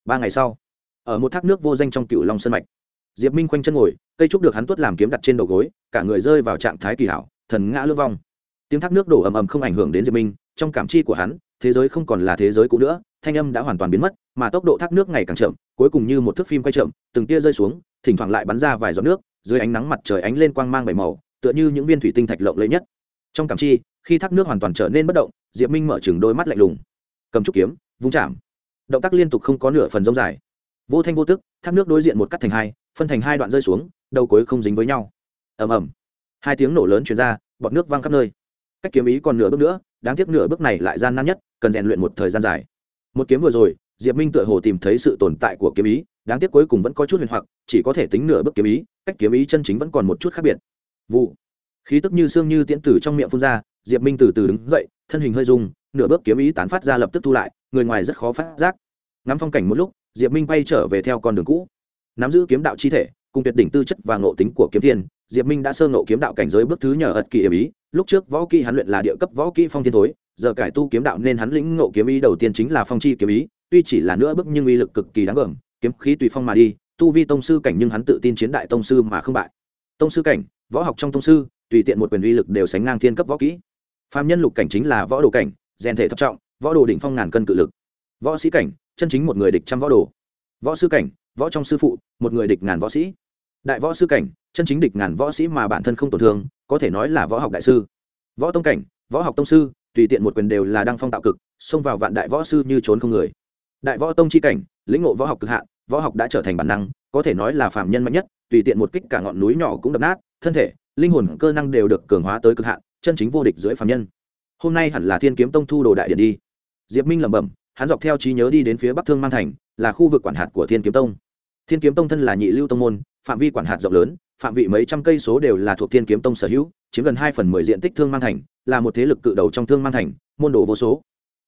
Ba ngày sau, ở một thác nước vô danh trong cựu long sân mạch, diệp minh khoanh chân ngồi, cây trúc được hắn tuốt làm kiếm đặt trên đầu gối, cả người rơi vào trạng thái kỳ hảo, thần ngã lưỡng vong tiếng thác nước đổ ầm ầm không ảnh hưởng đến diệp minh, trong cảm chi của hắn, thế giới không còn là thế giới cũ nữa, thanh âm đã hoàn toàn biến mất, mà tốc độ thác nước ngày càng chậm, cuối cùng như một thước phim quay chậm, từng tia rơi xuống, thỉnh thoảng lại bắn ra vài giọt nước, dưới ánh nắng mặt trời ánh lên quang mang bảy màu, tựa như những viên thủy tinh thạch lộng lẫy nhất. Trong cảm chi, khi thác nước hoàn toàn trở nên bất động, diệp minh mở chừng đôi mắt lạnh lùng. Cầm trúc kiếm, vung chạm. Động tác liên tục không có nửa phần rông dài. Vô thanh vô tức, thác nước đối diện một cắt thành hai, phân thành hai đoạn rơi xuống, đầu cuối không dính với nhau. Ầm ầm. Hai tiếng nổ lớn chuyển ra, bọt nước văng khắp nơi cách kiếm ý còn nửa bước nữa, đáng tiếc nửa bước này lại gian nan nhất, cần rèn luyện một thời gian dài. Một kiếm vừa rồi, diệp minh tựa hồ tìm thấy sự tồn tại của kiếm ý, đáng tiếc cuối cùng vẫn có chút huyền hoặc, chỉ có thể tính nửa bước kiếm ý, cách kiếm ý chân chính vẫn còn một chút khác biệt. Vụ. Khí tức như xương như tiễn tử trong miệng phun ra, diệp minh từ từ đứng dậy, thân hình hơi rung, nửa bước kiếm ý tán phát ra lập tức thu lại, người ngoài rất khó phát giác. Ngắm phong cảnh một lúc, diệp minh bay trở về theo con đường cũ. Nắm giữ kiếm đạo chi thể, cùng tuyệt đỉnh tư chất và ngộ tính của kiếm thiên, diệp minh đã sơ ngộ kiếm đạo cảnh giới bước thứ nhờ ật kỳ ẩm ý lúc trước võ kỹ hắn luyện là địa cấp võ kỹ phong thiên thối, giờ cải tu kiếm đạo nên hắn lĩnh ngộ kiếm ý đầu tiên chính là phong chi kiếm ý, tuy chỉ là nữa bước nhưng uy lực cực kỳ đáng gờm, kiếm khí tùy phong mà đi, tu vi tông sư cảnh nhưng hắn tự tin chiến đại tông sư mà không bại. Tông sư cảnh, võ học trong tông sư, tùy tiện một quyền uy lực đều sánh ngang thiên cấp võ kỹ. Phạm nhân lục cảnh chính là võ đồ cảnh, rèn thể thập trọng, võ đồ đỉnh phong ngàn cân cự lực. Võ sĩ cảnh, chân chính một người địch trăm võ đồ. Võ sư cảnh, võ trong sư phụ, một người địch ngàn võ sĩ. Đại võ sư cảnh, chân chính địch ngàn võ sĩ mà bản thân không tổn thương có thể nói là võ học đại sư. Võ tông cảnh, võ học tông sư, tùy tiện một quyền đều là đăng phong tạo cực, xông vào vạn đại võ sư như trốn không người. Đại võ tông chi cảnh, lĩnh ngộ võ học cực hạn, võ học đã trở thành bản năng, có thể nói là phạm nhân mạnh nhất, tùy tiện một kích cả ngọn núi nhỏ cũng đập nát, thân thể, linh hồn cơ năng đều được cường hóa tới cực hạn, chân chính vô địch dưới phạm nhân. Hôm nay hẳn là thiên kiếm tông thu đồ đại điện đi. Diệp minh lẩm bẩm, hắn dọc theo trí nhớ đi đến phía bắc thương mang thành, là khu vực quản hạt của thiên kiếm tông. Thiên kiếm tông thân là nhị lưu tông môn, phạm vi quản hạt rộng lớn phạm vị mấy trăm cây số đều là thuộc thiên kiếm tông sở hữu, chiếm gần hai phần mười diện tích thương mang thành, là một thế lực cự đầu trong thương mang thành, môn đồ vô số.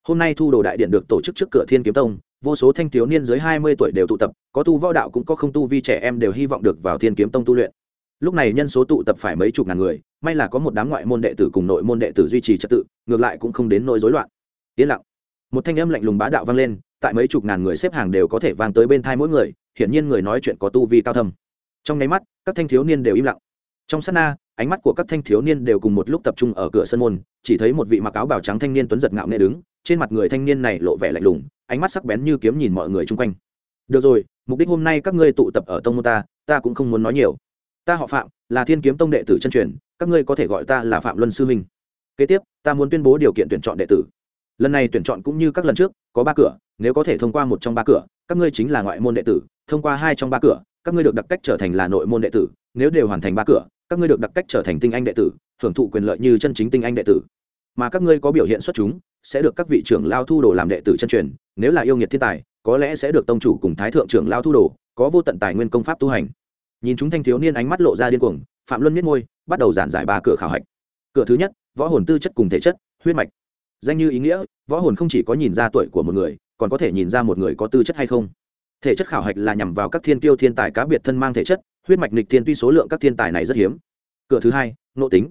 Hôm nay thu đồ đại điện được tổ chức trước cửa thiên kiếm tông, vô số thanh thiếu niên dưới hai mươi tuổi đều tụ tập, có tu võ đạo cũng có không tu vi trẻ em đều hy vọng được vào thiên kiếm tông tu luyện. Lúc này nhân số tụ tập phải mấy chục ngàn người, may là có một đám ngoại môn đệ tử cùng nội môn đệ tử duy trì trật tự, ngược lại cũng không đến nỗi rối loạn. Yên lặng. Một thanh âm lạnh lùng bá đạo vang lên, tại mấy chục ngàn người xếp hàng đều có thể vang tới bên thai mỗi người, hiển nhiên người nói chuyện có tu vi cao thâm trong nháy mắt, các thanh thiếu niên đều im lặng. Trong sát na, ánh mắt của các thanh thiếu niên đều cùng một lúc tập trung ở cửa sân môn, chỉ thấy một vị mặc áo bào trắng thanh niên tuấn giật ngạo nghệ đứng, trên mặt người thanh niên này lộ vẻ lạnh lùng, ánh mắt sắc bén như kiếm nhìn mọi người chung quanh. Được rồi, mục đích hôm nay các ngươi tụ tập ở tông môn ta ta cũng không muốn nói nhiều. Ta họ phạm, là thiên kiếm tông đệ tử chân truyền, các ngươi có thể gọi ta là phạm luân sư minh. Kế tiếp, ta muốn tuyên bố điều kiện tuyển chọn đệ tử. Lần này tuyển chọn cũng như các lần trước, có ba cửa, nếu có thể thông qua một trong ba cửa, các ngươi chính là ngoại môn đệ tử, thông qua hai trong ba cửa các ngươi được đặc cách trở thành là nội môn đệ tử, nếu đều hoàn thành ba cửa, các ngươi được đặc cách trở thành tinh anh đệ tử, hưởng thụ quyền lợi như chân chính tinh anh đệ tử. Mà các ngươi có biểu hiện xuất chúng, sẽ được các vị trưởng lao thu đồ làm đệ tử chân truyền, nếu là yêu nghiệt thiên tài, có lẽ sẽ được tông chủ cùng thái thượng trưởng lao thu đồ, có vô tận tài nguyên công pháp tu hành. Nhìn chúng thanh thiếu niên ánh mắt lộ ra điên cuồng, phạm luân miết môi, bắt đầu giảng giải ba cửa khảo hạch. Cửa thứ nhất, võ hồn tư chất cùng thể chất, huyết mạch. Danh như ý nghĩa, võ hồn không chỉ có nhìn ra tuổi của một người, còn có thể nhìn ra một người có tư chất hay không thể chất khảo hạch là nhằm vào các thiên tiêu thiên tài cá biệt thân mang thể chất, huyết mạch nịch thiên tuy số lượng các thiên tài này rất hiếm. Cửa thứ hai nộ tính.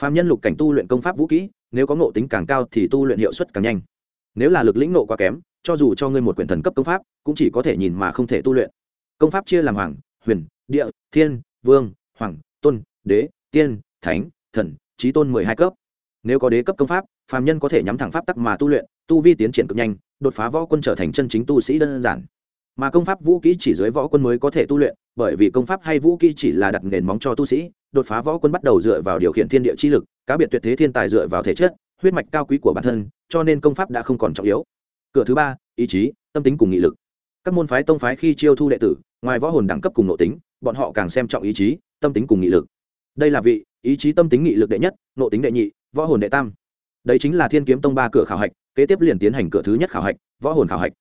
Phạm nhân lục cảnh tu luyện công pháp vũ kỹ, nếu có ngộ tính càng cao thì tu luyện hiệu suất càng nhanh. Nếu là lực lĩnh nộ quá kém, cho dù cho ngươi một quyển thần cấp công pháp, cũng chỉ có thể nhìn mà không thể tu luyện. Công pháp chia làm hoàng, huyền, địa, thiên, vương, hoàng, tôn, đế, tiên, thánh, thần trí tôn mười hai cấp. Nếu có đế cấp công pháp, phàm nhân có thể nhắm thẳng pháp tắc mà tu luyện, tu vi tiến triển cực nhanh, đột phá võ quân trở thành chân chính tu sĩ đơn giản mà công pháp vũ kỹ chỉ dưới võ quân mới có thể tu luyện, bởi vì công pháp hay vũ kỹ chỉ là đặt nền móng cho tu sĩ, đột phá võ quân bắt đầu dựa vào điều khiển thiên địa chi lực, cá biệt tuyệt thế thiên tài dựa vào thể chất, huyết mạch cao quý của bản thân, cho nên công pháp đã không còn trọng yếu. Cửa thứ ba, ý chí, tâm tính cùng nghị lực. Các môn phái tông phái khi chiêu thu đệ tử, ngoài võ hồn đẳng cấp cùng nội tính, bọn họ càng xem trọng ý chí, tâm tính cùng nghị lực. Đây là vị, ý chí tâm tính nghị lực đệ nhất, nội tính đệ nhị, võ hồn đệ tam. Đấy chính là thiên kiếm tông ba cửa khảo hạch, kế tiếp liền tiến hành cửa thứ nhất khảo hạch, võ hồn khảo hạch.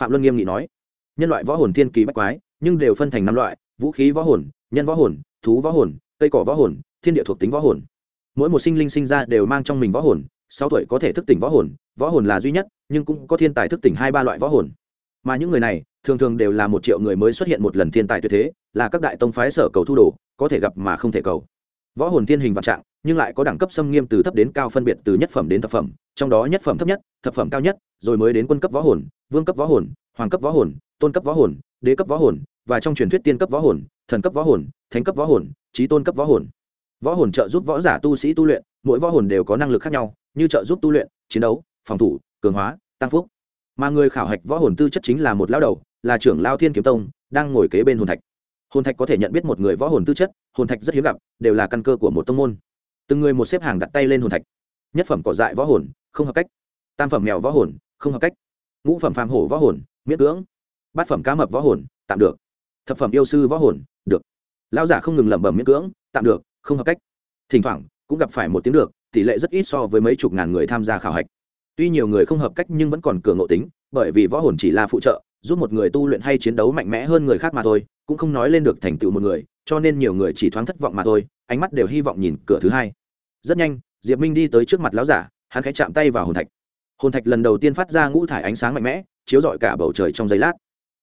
Phạm luân nghiêm nghị nói nhân loại võ hồn thiên kỳ bách quái, nhưng đều phân thành năm loại, vũ khí võ hồn, nhân võ hồn, thú võ hồn, cây cỏ võ hồn, thiên địa thuộc tính võ hồn. Mỗi một sinh linh sinh ra đều mang trong mình võ hồn, sáu tuổi có thể thức tỉnh võ hồn võ hồn là duy nhất, nhưng cũng có thiên tài thức tỉnh hai ba loại võ hồn. Mà những người này, thường thường đều là một triệu người mới xuất hiện một lần thiên tài tuyệt thế, là các đại tông phái sở cầu thu đồ, có thể gặp mà không thể cầu. Võ hồn thiên hình vạn trạng, nhưng lại có đẳng cấp xâm nghiêm từ thấp đến cao phân biệt từ nhất phẩm đến thập phẩm, trong đó nhất phẩm thấp nhất, thập phẩm cao nhất, rồi mới đến quân cấp võ hồn, vương cấp võ hồn, hoàng cấp võ hồn tôn cấp võ hồn, đế cấp võ hồn, và trong truyền thuyết tiên cấp võ hồn, thần cấp võ hồn, thánh cấp võ hồn trí tôn cấp võ hồn. Võ hồn trợ giúp võ giả tu sĩ tu luyện, mỗi võ hồn đều có năng lực khác nhau, như trợ giúp tu luyện, chiến đấu, phòng thủ, cường hóa, tăng phúc. Mà người khảo hạch võ hồn tư chất chính là một lao đầu, là trưởng lao thiên kiếm tông, đang ngồi kế bên hồn thạch. Hồn thạch có thể nhận biết một người võ hồn tư chất, hồn thạch rất hiếm gặp, đều là căn cơ của một tông môn. Từng người một xếp hàng đặt tay lên hồn thạch. Nhất phẩm cỏ dại võ hồn, không hợp cách. Tam phẩm mèo võ hồn, không hợp cách. Ngũ phẩm phàm hổ võ hồn, miễn cưỡng bát phẩm cá mập võ hồn, tạm được. Thập phẩm yêu sư võ hồn, được. Lão giả không ngừng lẩm bẩm miễn cưỡng, tạm được, không hợp cách. Thỉnh thoảng, cũng gặp phải một tiếng được, tỷ lệ rất ít so với mấy chục ngàn người tham gia khảo hạch. Tuy nhiều người không hợp cách nhưng vẫn còn cường ngộ tính, bởi vì võ hồn chỉ là phụ trợ, giúp một người tu luyện hay chiến đấu mạnh mẽ hơn người khác mà thôi, cũng không nói lên được thành tựu một người, cho nên nhiều người chỉ thoáng thất vọng mà thôi, ánh mắt đều hy vọng nhìn cửa thứ hai. Rất nhanh, diệp minh đi tới trước mặt lão giả, hắn khẽ chạm tay vào hồn thạch. Hồn thạch lần đầu tiên phát ra ngũ thải ánh sáng mạnh mẽ, chiếu rọi cả bầu trời trong giây lát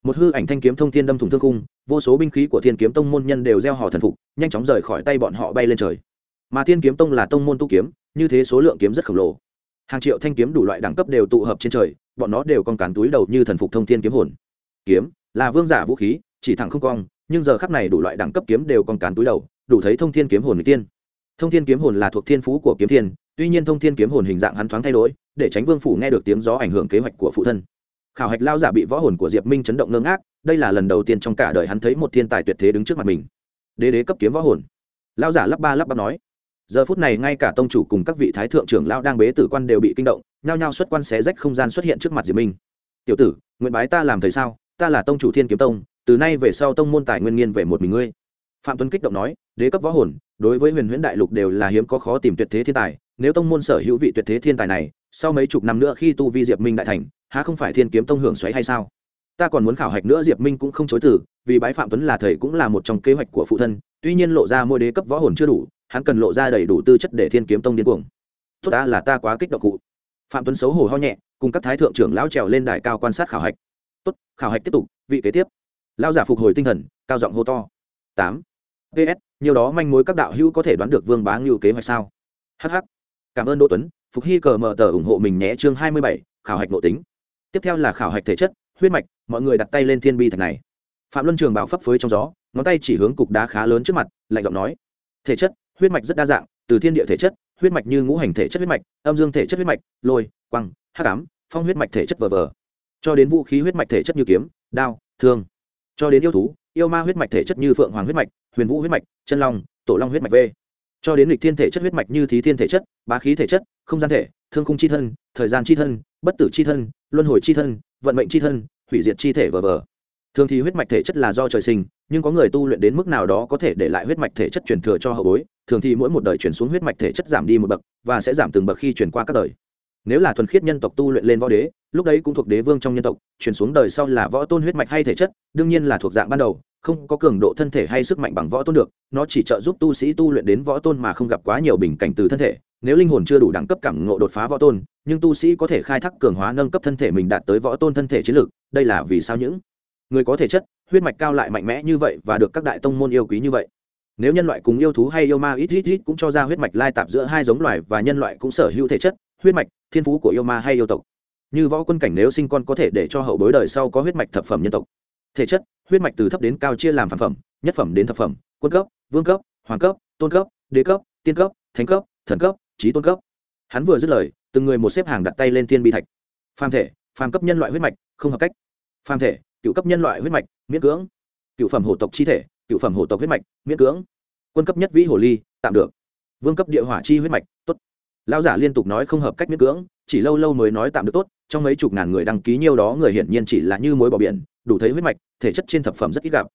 một hư ảnh thanh kiếm thông thiên đâm thủng thương khung, vô số binh khí của thiên kiếm tông môn nhân đều gieo hò thần phục, nhanh chóng rời khỏi tay bọn họ bay lên trời. Mà thiên kiếm tông là tông môn tu kiếm, như thế số lượng kiếm rất khổng lồ. Hàng triệu thanh kiếm đủ loại đẳng cấp đều tụ hợp trên trời, bọn nó đều còn cán túi đầu như thần phục thông thiên kiếm hồn. Kiếm là vương giả vũ khí, chỉ thẳng không cong, nhưng giờ khắp này đủ loại đẳng cấp kiếm đều còn cán túi đầu, đủ thấy thông thiên kiếm hồn người tiên. Thông thiên kiếm hồn là thuộc thiên phú của kiếm thiên, tuy nhiên thông thiên kiếm hồn hình dạng hắn thoáng thay đổi, để tránh vương phủ nghe được tiếng gió ảnh hưởng kế hoạch của phụ thân khảo hạch lao giả bị võ hồn của diệp minh chấn động ngơ ngác, đây là lần đầu tiên trong cả đời hắn thấy một thiên tài tuyệt thế đứng trước mặt mình. Đế đế cấp kiếm võ hồn. Lao giả lắp ba lắp bắp nói. Giờ phút này ngay cả tông chủ cùng các vị thái thượng trưởng lao đang bế tử quan đều bị kinh động, nhao nhao xuất quan xé rách không gian xuất hiện trước mặt diệp minh. Tiểu tử, nguyện bái ta làm thầy sao? Ta là tông chủ thiên kiếm tông, từ nay về sau tông môn tài nguyên nghiên về một mình ngươi. Phạm tuấn kích động nói, đế cấp võ hồn, đối với huyền huyễn đại lục đều là hiếm có khó tìm tuyệt thế thiên tài, nếu tông môn sở hữu vị tuyệt thế thiên tài này, sau mấy chục năm nữa khi tu vi diệp minh đại thành há không phải thiên kiếm tông hưởng xoáy hay sao? Ta còn muốn khảo hạch nữa, diệp minh cũng không chối từ, vì bái phạm tuấn là thầy cũng là một trong kế hoạch của phụ thân, tuy nhiên lộ ra môi đế cấp võ hồn chưa đủ, hắn cần lộ ra đầy đủ tư chất để thiên kiếm tông điên cuồng. Tốt ta là ta quá kích động cụ. Phạm tuấn xấu hổ ho nhẹ, cùng các thái thượng trưởng lão trèo lên đài cao quan sát khảo hạch. Tốt, khảo hạch tiếp tục, vị kế tiếp. Lão giả phục hồi tinh thần, cao giọng hô to. Tám. Ps nhiều đó manh mối các đạo hữu có thể đoán được vương bá ngưu kế hoạch sao? Hh cảm ơn đỗ tuấn, phục hy cờ mở tờ ủng hộ mình nhé, chương hai mươi bảy, khảo hạch nội tính tiếp theo là khảo hạch thể chất, huyết mạch, mọi người đặt tay lên thiên bi thạch này. Phạm luân trường bảo phấp phới trong gió, ngón tay chỉ hướng cục đá khá lớn trước mặt, lạnh giọng nói, thể chất, huyết mạch rất đa dạng, từ thiên địa thể chất, huyết mạch như ngũ hành thể chất huyết mạch, âm dương thể chất huyết mạch, lôi quăng hắc ám, phong huyết mạch thể chất vờ vờ. Cho đến vũ khí huyết mạch thể chất như kiếm, đao, thương. Cho đến yêu thú, yêu ma huyết mạch thể chất như phượng hoàng huyết mạch, huyền vũ huyết mạch, chân long, tổ long huyết mạch v cho đến lịch thiên thể chất huyết mạch như thí thiên thể chất, bá khí thể chất, không gian thể, thương khung chi thân, thời gian chi thân, bất tử chi thân luân hồi chi thân, vận mệnh chi thân, hủy diệt chi thể vờ vờ. thường thì huyết mạch thể chất là do trời sinh, nhưng có người tu luyện đến mức nào đó có thể để lại huyết mạch thể chất truyền thừa cho hậu bối. Thường thì mỗi một đời chuyển xuống huyết mạch thể chất giảm đi một bậc và sẽ giảm từng bậc khi chuyển qua các đời. Nếu là thuần khiết nhân tộc tu luyện lên võ đế, lúc đấy cũng thuộc đế vương trong nhân tộc, chuyển xuống đời sau là võ tôn huyết mạch hay thể chất, đương nhiên là thuộc dạng ban đầu, không có cường độ thân thể hay sức mạnh bằng võ tôn được, nó chỉ trợ giúp tu sĩ tu luyện đến võ tôn mà không gặp quá nhiều bình cảnh từ thân thể nếu linh hồn chưa đủ đẳng cấp cảm ngộ đột phá võ tôn, nhưng tu sĩ có thể khai thác cường hóa nâng cấp thân thể mình đạt tới võ tôn thân thể chiến lược, đây là vì sao những người có thể chất, huyết mạch cao lại mạnh mẽ như vậy và được các đại tông môn yêu quý như vậy. Nếu nhân loại cùng yêu thú hay yêu ma ít ít ít cũng cho ra huyết mạch lai tạp giữa hai giống loài và nhân loại cũng sở hữu thể chất, huyết mạch, thiên phú của yêu ma hay yêu tộc. Như võ quân cảnh nếu sinh con có thể để cho hậu bối đời sau có huyết mạch thập phẩm nhân tộc. Thể chất, huyết mạch từ thấp đến cao chia làm phản phẩm, nhất phẩm đến thập phẩm, quân cấp, vương cấp, hoàng cấp, tôn cấp, đế cấp, tiên cấp, thánh cấp, thần cấp trí tôn cấp. Hắn vừa dứt lời, từng người một xếp hàng đặt tay lên thiên bi thạch. Phàm thể, phàm cấp nhân loại huyết mạch, không hợp cách. Phàm thể, cựu cấp nhân loại huyết mạch, miễn cưỡng. Cựu phẩm hổ tộc chi thể, cựu phẩm hổ tộc huyết mạch, miễn cưỡng. Quân cấp nhất vĩ hồ ly, tạm được. Vương cấp địa hỏa chi huyết mạch, tốt. Lão giả liên tục nói không hợp cách miễn cưỡng, chỉ lâu lâu mới nói tạm được tốt, trong mấy chục ngàn người đăng ký nhiều đó người hiển nhiên chỉ là như mối bỏ biển, đủ thấy huyết mạch, thể chất trên thập phẩm rất ít gặp.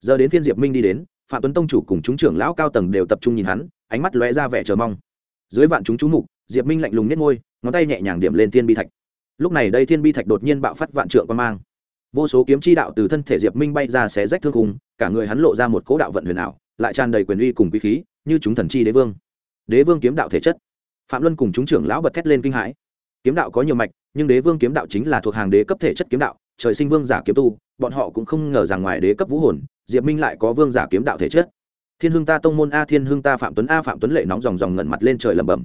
Giờ đến phiên diệp minh đi đến, phạm tuấn tông chủ cùng chúng trưởng lão cao tầng đều tập trung nhìn hắn, ánh mắt lóe ra vẻ chờ mong dưới vạn chúng chú mục, diệp minh lạnh lùng nhét ngôi ngón tay nhẹ nhàng điểm lên thiên bi thạch. Lúc này đây thiên bi thạch đột nhiên bạo phát vạn trượng quan mang. Vô số kiếm chi đạo từ thân thể diệp minh bay ra xé rách thương hùng cả người hắn lộ ra một cỗ đạo vận huyền ảo, lại tràn đầy quyền uy cùng quý khí, như chúng thần chi đế vương. Đế vương kiếm đạo thể chất. Phạm luân cùng chúng trưởng lão bật thét lên kinh hãi. Kiếm đạo có nhiều mạch, nhưng đế vương kiếm đạo chính là thuộc hàng đế cấp thể chất kiếm đạo, trời sinh vương giả kiếm tu, bọn họ cũng không ngờ rằng ngoài đế cấp vũ hồn, diệp minh lại có vương giả kiếm đạo thể chất thiên hương ta tông môn a, thiên hương ta phạm tuấn a, phạm tuấn lệ nóng dòng dòng ngẩn mặt lên trời lẩm bẩm.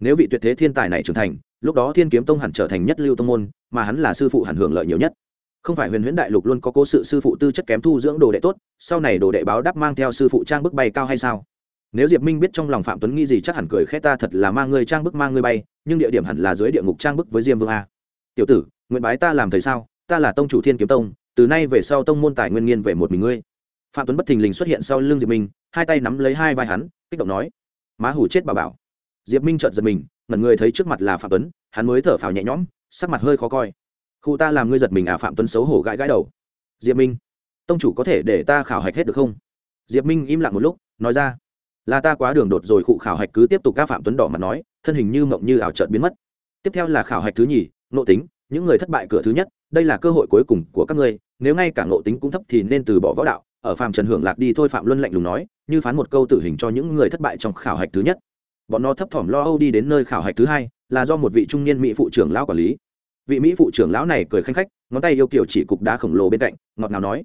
Nếu vị tuyệt thế thiên tài này trưởng thành, lúc đó thiên kiếm tông hẳn trở thành nhất lưu tông môn, mà hắn là sư phụ hẳn hưởng lợi nhiều nhất. Không phải huyền huyễn đại lục luôn có cố sự sư phụ tư chất kém thu dưỡng đồ đệ tốt, sau này đồ đệ báo đáp mang theo sư phụ trang bức bay cao hay sao? Nếu diệp minh biết trong lòng phạm tuấn nghĩ gì chắc hẳn cười khét ta thật là mang người trang bức mang người bay, nhưng địa điểm hẳn là dưới địa ngục trang bức với diêm vương a. Tiểu tử, nguyện bái ta làm thầy sao? Ta là tông chủ thiên kiếm tông, từ nay về sau tông môn tài nguyên nghiên về một mình ngươi. Phạm tuấn bất thình lình xuất hiện sau lưng diệp minh hai tay nắm lấy hai vai hắn, kích động nói, má hủ chết bà bảo. Diệp minh trợn giật mình, ngẩn người thấy trước mặt là phạm tuấn, hắn mới thở phào nhẹ nhõm, sắc mặt hơi khó coi. Khu ta làm ngươi giật mình à phạm tuấn xấu hổ gãi gãi đầu. Diệp minh, tông chủ có thể để ta khảo hạch hết được không? Diệp minh im lặng một lúc, nói ra, là ta quá đường đột rồi cụ khảo hạch cứ tiếp tục. Các phạm tuấn đỏ mặt nói, thân hình như mộng như ảo trợt biến mất. Tiếp theo là khảo hạch thứ nhì nội tính, những người thất bại cửa thứ nhất, đây là cơ hội cuối cùng của các ngươi, nếu ngay cả nội tính cũng thấp thì nên từ bỏ võ đạo. Ở phạm trần hưởng lạc đi thôi, phạm luân lạnh lùng nói như phán một câu tử hình cho những người thất bại trong khảo hạch thứ nhất. Bọn nó thấp thỏm lo âu đi đến nơi khảo hạch thứ hai, là do một vị trung niên mỹ phụ trưởng lão quản lý. Vị mỹ phụ trưởng lão này cười khanh khách, ngón tay yêu kiểu chỉ cục đá khổng lồ bên cạnh, ngọt ngào nói,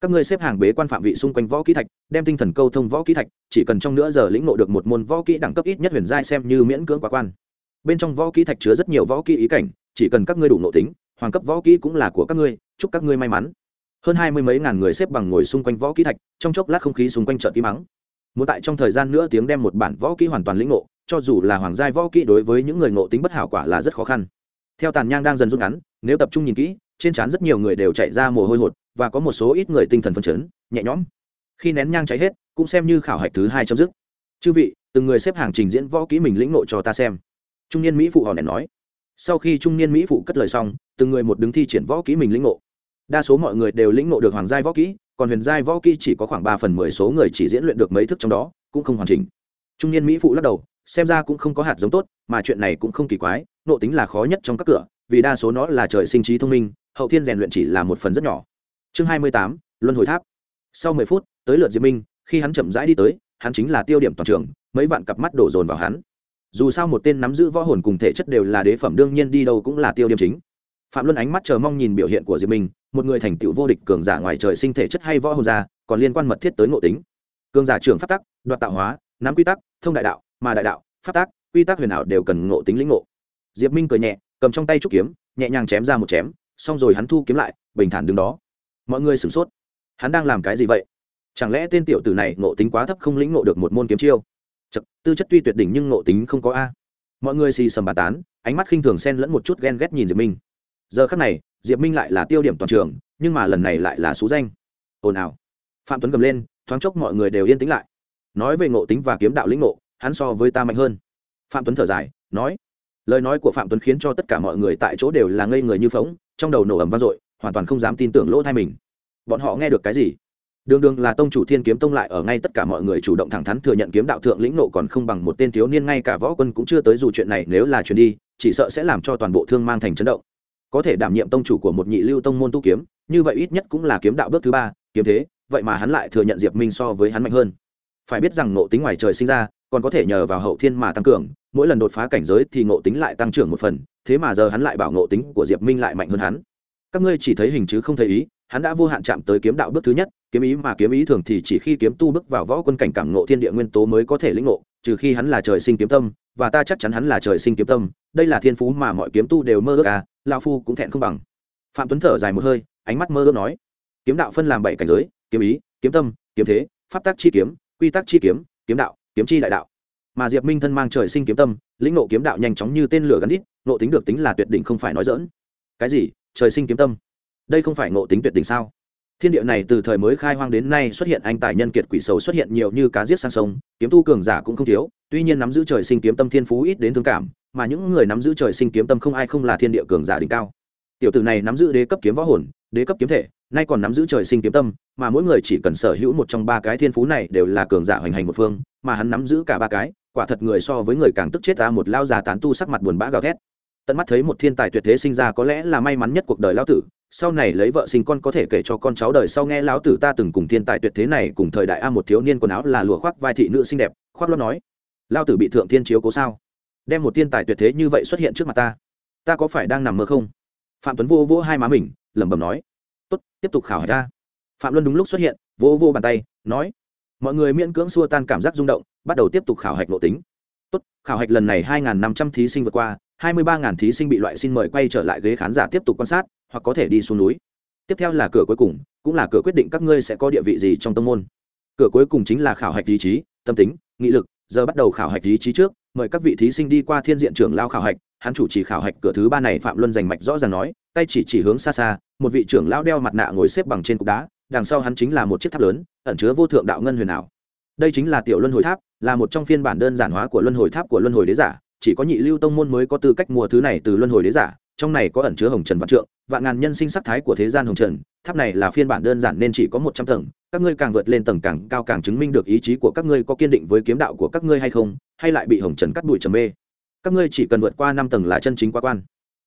các ngươi xếp hàng bế quan phạm vị xung quanh võ kỹ thạch, đem tinh thần câu thông võ kỹ thạch, chỉ cần trong nửa giờ lĩnh ngộ được một môn võ kỹ đẳng cấp ít nhất huyền giai xem như miễn cưỡng quá quan. Bên trong võ kỹ thạch chứa rất nhiều võ kỹ ý cảnh, chỉ cần các ngươi đủ nội tính, hoàng cấp võ kỹ cũng là của các ngươi, chúc các ngươi may mắn hơn hai mươi mấy ngàn người xếp bằng ngồi xung quanh võ kỹ thạch, trong chốc lát không khí xung quanh chợt im mắng muốn tại trong thời gian nữa tiếng đem một bản võ kỹ hoàn toàn lĩnh ngộ, cho dù là hoàng giai võ kỹ đối với những người ngộ tính bất hảo quả là rất khó khăn. Theo tàn nhang đang dần rút ngắn, nếu tập trung nhìn kỹ, trên trán rất nhiều người đều chạy ra mồ hôi hột và có một số ít người tinh thần phấn chấn, nhẹ nhõm. Khi nén nhang cháy hết, cũng xem như khảo hạch thứ hai chấm dứt. Chư vị, từng người xếp hàng trình diễn võ kỹ mình lĩnh nội cho ta xem. Trung niên mỹ phụ họ nén nói. Sau khi trung niên mỹ phụ cất lời xong, từng người một đứng thi triển võ kỹ mình lĩnh ngộ đa số mọi người đều lĩnh ngộ được hoàng giai võ kỹ, còn huyền giai võ kỹ chỉ có khoảng ba phần mười số người chỉ diễn luyện được mấy thức trong đó, cũng không hoàn chỉnh. Trung niên mỹ phụ lắc đầu, xem ra cũng không có hạt giống tốt, mà chuyện này cũng không kỳ quái, nộ tính là khó nhất trong các cửa, vì đa số nó là trời sinh trí thông minh, hậu thiên rèn luyện chỉ là một phần rất nhỏ. Chương hai mươi tám, luân hồi tháp. Sau mười phút, tới lượt diệp minh, khi hắn chậm rãi đi tới, hắn chính là tiêu điểm toàn trường, mấy vạn cặp mắt đổ dồn vào hắn. Dù sao một tên nắm giữ võ hồn cùng thể chất đều là đế phẩm, đương nhiên đi đâu cũng là tiêu điểm chính phạm luân ánh mắt chờ mong nhìn biểu hiện của diệp minh một người thành tựu vô địch cường giả ngoài trời sinh thể chất hay võ hồn ra còn liên quan mật thiết tới ngộ tính. Cường giả trưởng phát tắc đoạt tạo hóa nắm quy tắc thông đại đạo mà đại đạo phát tác quy tắc huyền ảo đều cần ngộ tính lĩnh ngộ. Diệp minh cười nhẹ cầm trong tay trúc kiếm nhẹ nhàng chém ra một chém xong rồi hắn thu kiếm lại bình thản đứng đó. Mọi người sửng sốt. Hắn đang làm cái gì vậy? Chẳng lẽ tên tiểu tử này ngộ tính quá thấp không lĩnh ngộ được một môn kiếm chiêu? Chật, tư chất tuy tuyệt đỉnh nhưng ngộ tính không có a. Mọi người xì sầm bà tán ánh mắt khinh thường xen lẫn một chút ghen ghét nhìn diệp minh giờ khắc này, diệp minh lại là tiêu điểm toàn trường, nhưng mà lần này lại là xú danh. Ồn ào. Phạm tuấn cầm lên, thoáng chốc mọi người đều yên tĩnh lại. Nói về ngộ tính và kiếm đạo lĩnh ngộ, hắn so với ta mạnh hơn. Phạm tuấn thở dài, nói, lời nói của phạm tuấn khiến cho tất cả mọi người tại chỗ đều là ngây người như phóng trong đầu nổ ẩm vang dội, hoàn toàn không dám tin tưởng lỗ thai mình. Bọn họ nghe được cái gì? Đường đường là tông chủ thiên kiếm tông lại ở ngay tất cả mọi người chủ động thẳng thắn thừa nhận kiếm đạo thượng lĩnh nộ còn không bằng một tên thiếu niên, ngay cả võ quân cũng chưa tới dù chuyện này, nếu là chuyện đi, chỉ sợ sẽ làm cho toàn bộ thương mang thành chấn động có thể đảm nhiệm tông chủ của một nhị lưu tông môn tu kiếm, như vậy ít nhất cũng là kiếm đạo bước thứ ba, kiếm thế, vậy mà hắn lại thừa nhận diệp minh so với hắn mạnh hơn. Phải biết rằng nộ tính ngoài trời sinh ra, còn có thể nhờ vào hậu thiên mà tăng cường, mỗi lần đột phá cảnh giới thì ngộ tính lại tăng trưởng một phần, thế mà giờ hắn lại bảo ngộ tính của diệp minh lại mạnh hơn hắn. Các ngươi chỉ thấy hình chứ không thấy ý, hắn đã vô hạn chạm tới kiếm đạo bước thứ nhất, kiếm ý mà kiếm ý thường thì chỉ khi kiếm tu bước vào võ quân cảnh cảm ngộ thiên địa nguyên tố mới có thể lĩnh ngộ trừ khi hắn là trời sinh kiếm tâm, và ta chắc chắn hắn là trời sinh kiếm tâm. Đây là thiên phú mà mọi kiếm tu đều mơ ước à lao phu cũng thẹn không bằng. Phạm tuấn thở dài một hơi, ánh mắt mơ ước nói, kiếm đạo phân làm bảy cảnh giới, kiếm ý, kiếm tâm, kiếm thế, pháp tác chi kiếm, quy tắc chi kiếm kiếm đạo, kiếm chi đại đạo. Mà diệp minh thân mang trời sinh kiếm tâm, lĩnh nộ kiếm đạo nhanh chóng như tên lửa gắn đít nộ tính được tính là tuyệt đỉnh không phải nói dỡn cái gì? Trời sinh kiếm tâm? Đây không phải nộ tính tuyệt đỉnh sao? Thiên địa này từ thời mới khai hoang đến nay xuất hiện anh tài nhân kiệt quỷ sầu xuất hiện nhiều như cá giết sang sông, kiếm tu cường giả cũng không thiếu, tuy nhiên nắm giữ trời sinh kiếm tâm thiên phú ít đến thương cảm, mà những người nắm giữ trời sinh kiếm tâm không ai không là thiên địa cường giả đỉnh cao. Tiểu tử này nắm giữ đế cấp kiếm võ hồn, đế cấp kiếm thể, nay còn nắm giữ trời sinh kiếm tâm, mà mỗi người chỉ cần sở hữu một trong ba cái thiên phú này đều là cường giả hoành hành một phương, mà hắn nắm giữ cả ba cái, quả thật người so với người càng tức chết ta một lao già tán tu sắc mặt buồn bã gào thét. Tận mắt thấy một thiên tài tuyệt thế sinh ra có lẽ là may mắn nhất cuộc đời lao tử sau này lấy vợ sinh con có thể kể cho con cháu đời sau nghe lão tử ta từng cùng thiên tài tuyệt thế này cùng thời đại a một thiếu niên quần áo là lụa khoác vai thị nữ xinh đẹp, khoác lót nói lao tử bị thượng thiên chiếu cố sao? Đem một thiên tài tuyệt thế như vậy xuất hiện trước mặt ta ta có phải đang nằm mơ không? Phạm tuấn vô vỗ hai má mình, lẩm bẩm nói, tốt, tiếp tục khảo hỏi ta. Phạm luân đúng lúc xuất hiện vô vô bàn tay, nói, mọi người miễn cưỡng xua tan cảm giác rung động, bắt đầu tiếp tục khảo hạch nội tính. Tốt, khảo hạch lần này hai năm trăm thí sinh vượt qua, hai mươi ba thí sinh bị loại xin mời quay trở lại ghế khán giả tiếp tục quan sát hoặc có thể đi xuống núi. Tiếp theo là cửa cuối cùng, cũng là cửa quyết định các ngươi sẽ có địa vị gì trong tâm môn. Cửa cuối cùng chính là khảo hạch ý chí, tâm tính, nghị lực, giờ bắt đầu khảo hạch ý chí trước, mời các vị thí sinh đi qua thiên diện trưởng lao khảo hạch, hắn chủ trì khảo hạch cửa thứ ba này phạm luân giành mạch rõ ràng nói, tay chỉ chỉ hướng xa xa, một vị trưởng lao đeo mặt nạ ngồi xếp bằng trên cục đá, đằng sau hắn chính là một chiếc tháp lớn, ẩn chứa vô thượng đạo ngân huyền ảo. Đây chính là tiểu luân hồi tháp, là một trong phiên bản đơn giản hóa của luân hồi tháp của luân hồi đế giả, chỉ có nhị lưu tông môn mới có tư cách mua thứ này từ luân hồi đế giả trong này có ẩn chứa hồng trần vạn trượng, vạn ngàn nhân sinh sắc thái của thế gian hồng trần, tháp này là phiên bản đơn giản nên chỉ có một trăm tầng, các ngươi càng vượt lên tầng càng cao càng chứng minh được ý chí của các ngươi có kiên định với kiếm đạo của các ngươi hay không, hay lại bị hồng trần cắt đuổi trầm mê. Các ngươi chỉ cần vượt qua năm tầng là chân chính quá quan.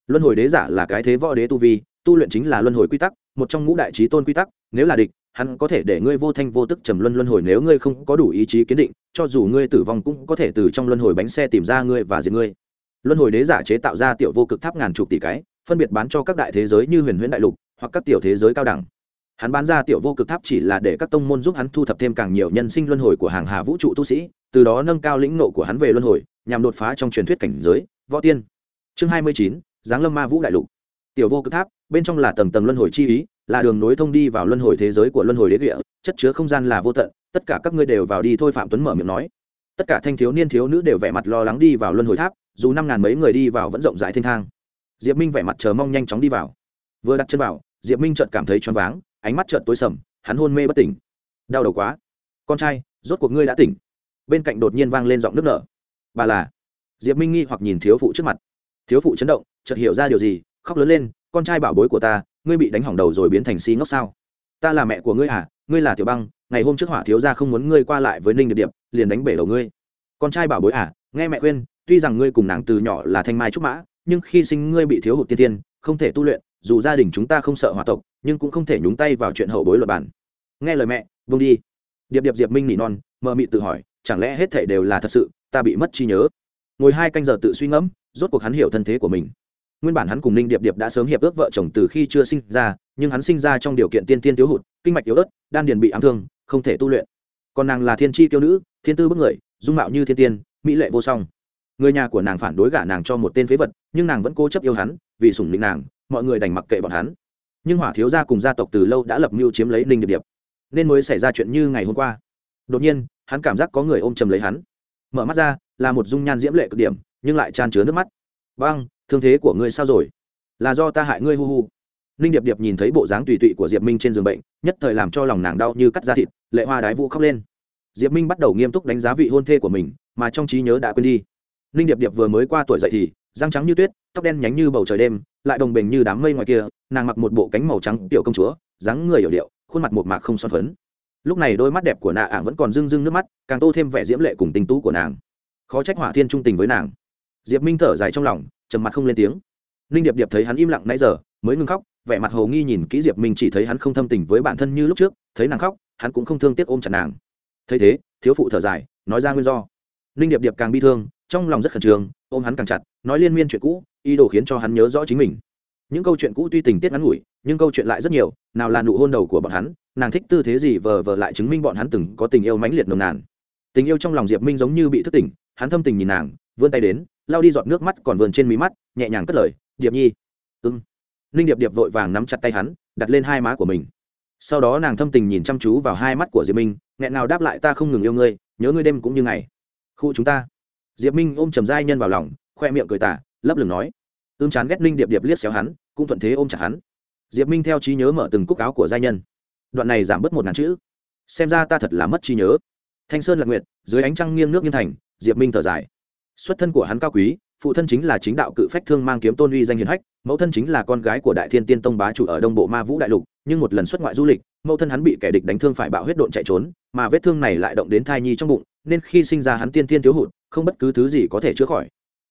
Luân hồi đế giả là cái thế võ đế tu vi, tu luyện chính là luân hồi quy tắc, một trong ngũ đại trí tôn quy tắc, nếu là địch, hắn có thể để ngươi vô thanh vô tức trầm luân luân hồi nếu ngươi không có đủ ý chí kiến định, cho dù ngươi tử vong cũng có thể từ trong luân hồi bánh xe tìm ra ngươi và diệt ngươi luân hồi đế giả chế tạo ra tiểu vô cực tháp ngàn chục tỷ cái, phân biệt bán cho các đại thế giới như huyền huyễn đại lục, hoặc các tiểu thế giới cao đẳng. Hắn bán ra tiểu vô cực tháp chỉ là để các tông môn giúp hắn thu thập thêm càng nhiều nhân sinh luân hồi của hàng hà vũ trụ tu sĩ, từ đó nâng cao lĩnh nộ của hắn về luân hồi, nhằm đột phá trong truyền thuyết cảnh giới, võ tiên. Chương hai mươi chín, giáng lâm ma vũ đại lục. Tiểu vô cực tháp, bên trong là tầng tầng luân hồi chi ý, là đường nối thông đi vào luân hồi thế giới của luân hồi đế địa, chất chứa không gian là vô tận, tất cả các ngươi đều vào đi thôi, phạm tuấn mở miệng nói. Tất cả thanh thiếu niên thiếu nữ đều vẻ mặt lo lắng đi vào luân hồi tháp dù năm ngàn mấy người đi vào vẫn rộng rãi thênh thang. Diệp minh vẻ mặt chờ mong nhanh chóng đi vào. Vừa đặt chân vào, diệp minh chợt cảm thấy choáng váng, ánh mắt chợt tối sầm, hắn hôn mê bất tỉnh. Đau đầu quá. Con trai, rốt cuộc ngươi đã tỉnh. Bên cạnh đột nhiên vang lên giọng nước nở. Bà là diệp minh nghi hoặc nhìn thiếu phụ trước mặt. Thiếu phụ chấn động, chợt hiểu ra điều gì, khóc lớn lên, con trai bảo bối của ta, ngươi bị đánh hỏng đầu rồi biến thành si ngốc sao? Ta là mẹ của ngươi à ngươi là tiểu băng, ngày hôm trước hỏa thiếu gia không muốn ngươi qua lại với ninh điệp điệp, liền đánh bể đầu ngươi. Con trai bảo bối à nghe mẹ khuyên tuy rằng ngươi cùng nàng từ nhỏ là thanh mai trúc mã, nhưng khi sinh ngươi bị thiếu hụt tiên tiên, không thể tu luyện, dù gia đình chúng ta không sợ hỏa tộc, nhưng cũng không thể nhúng tay vào chuyện hậu bối luật bản. Nghe lời mẹ vung đi. Điệp điệp diệp minh nỉ non mờ mị tự hỏi, chẳng lẽ hết thể đều là thật sự, ta bị mất trí nhớ? Ngồi hai canh giờ tự suy ngẫm, rốt cuộc hắn hiểu thân thế của mình. Nguyên bản hắn cùng ninh điệp điệp đã sớm hiệp ước vợ chồng từ khi chưa sinh ra, nhưng hắn sinh ra trong điều kiện tiên tiên thiếu hụt, kinh mạch yếu ớt, đan điền bị ám thương, không thể tu luyện. Còn nàng là thiên tri tiêu nữ, thiên tư bức người, dung mạo như thiên tiên, mỹ lệ vô song người nhà của nàng phản đối gả nàng cho một tên phế vật, nhưng nàng vẫn cố chấp yêu hắn, vì sủng lĩnh nàng, mọi người đành mặc kệ bọn hắn. Nhưng hỏa thiếu gia cùng gia tộc từ lâu đã lập mưu chiếm lấy ninh điệp điệp, nên mới xảy ra chuyện như ngày hôm qua. Đột nhiên, hắn cảm giác có người ôm chầm lấy hắn. Mở mắt ra, là một dung nhan diễm lệ cực điểm, nhưng lại tràn chứa nước mắt. Băng, thương thế của ngươi sao rồi? Là do ta hại ngươi hu hu. Ninh điệp điệp nhìn thấy bộ dáng tùy tụy của diệp minh trên giường bệnh, nhất thời làm cho lòng nàng đau như cắt da thịt, lệ hoa đái vũ khóc lên. Diệp minh bắt đầu nghiêm túc đánh giá vị hôn thê của mình, mà trong trí nhớ đã quên đi ninh điệp điệp vừa mới qua tuổi dậy thì, răng trắng như tuyết, tóc đen nhánh như bầu trời đêm, lại đồng bình như đám mây ngoài kia, nàng mặc một bộ cánh màu trắng tiểu công chúa, dáng người hiểu điệu, khuôn mặt một mạc không son phấn. Lúc này đôi mắt đẹp của nạ ảng vẫn còn rưng rưng nước mắt, càng tô thêm vẻ diễm lệ cùng tinh tú của nàng. Khó trách hỏa thiên trung tình với nàng. Diệp minh thở dài trong lòng, trầm mặt không lên tiếng. Ninh điệp điệp thấy hắn im lặng nãy giờ, mới ngưng khóc, vẻ mặt hồ nghi nhìn kỹ diệp minh chỉ thấy hắn không thâm tình với bản thân như lúc trước, thấy nàng khóc, hắn cũng không thương tiếc ôm chặt nàng. Thấy thế, thiếu phụ thở dài, nói ra nguyên do. Ninh điệp điệp càng bi thương trong lòng rất khẩn trương, ôm hắn càng chặt, nói liên miên chuyện cũ, ý đồ khiến cho hắn nhớ rõ chính mình. Những câu chuyện cũ tuy tình tiết ngắn ngủi, nhưng câu chuyện lại rất nhiều, nào là nụ hôn đầu của bọn hắn, nàng thích tư thế gì vờ vờ lại chứng minh bọn hắn từng có tình yêu mãnh liệt nồng nàn. Tình yêu trong lòng diệp minh giống như bị thức tỉnh, hắn thâm tình nhìn nàng, vươn tay đến lao đi giọt nước mắt còn vườn trên mí mắt, nhẹ nhàng cất lời, điệp nhi. Ưng ninh điệp điệp vội vàng nắm chặt tay hắn, đặt lên hai má của mình. Sau đó nàng thâm tình nhìn chăm chú vào hai mắt của diệp minh, nghẹn nào đáp lại, ta không ngừng yêu ngươi, nhớ ngươi đêm cũng như ngày. Khu chúng ta diệp minh ôm trầm giai nhân vào lòng, khoe miệng cười tả lấp lửng nói, ưm chán ghét ninh điệp điệp liếc xéo hắn, cũng thuận thế ôm chặt hắn. Diệp minh theo trí nhớ mở từng cúc áo của giai nhân. Đoạn này giảm bớt một ngàn chữ. Xem ra ta thật là mất trí nhớ. Thanh sơn lạc nguyệt, dưới ánh trăng nghiêng nước nghiêng thành, diệp minh thở dài. Xuất thân của hắn cao quý, phụ thân chính là chính đạo cự phách thương mang kiếm tôn uy danh hiền hách, mẫu thân chính là con gái của đại thiên tiên tông bá chủ ở đông bộ ma vũ đại lục, nhưng một lần xuất ngoại du lịch, mẫu thân hắn bị kẻ địch đánh thương phải bạo huyết độn chạy trốn, mà vết thương này lại động đến thai nhi trong bụng, nên khi sinh ra hắn tiên tiên thiếu hụt không bất cứ thứ gì có thể chữa khỏi.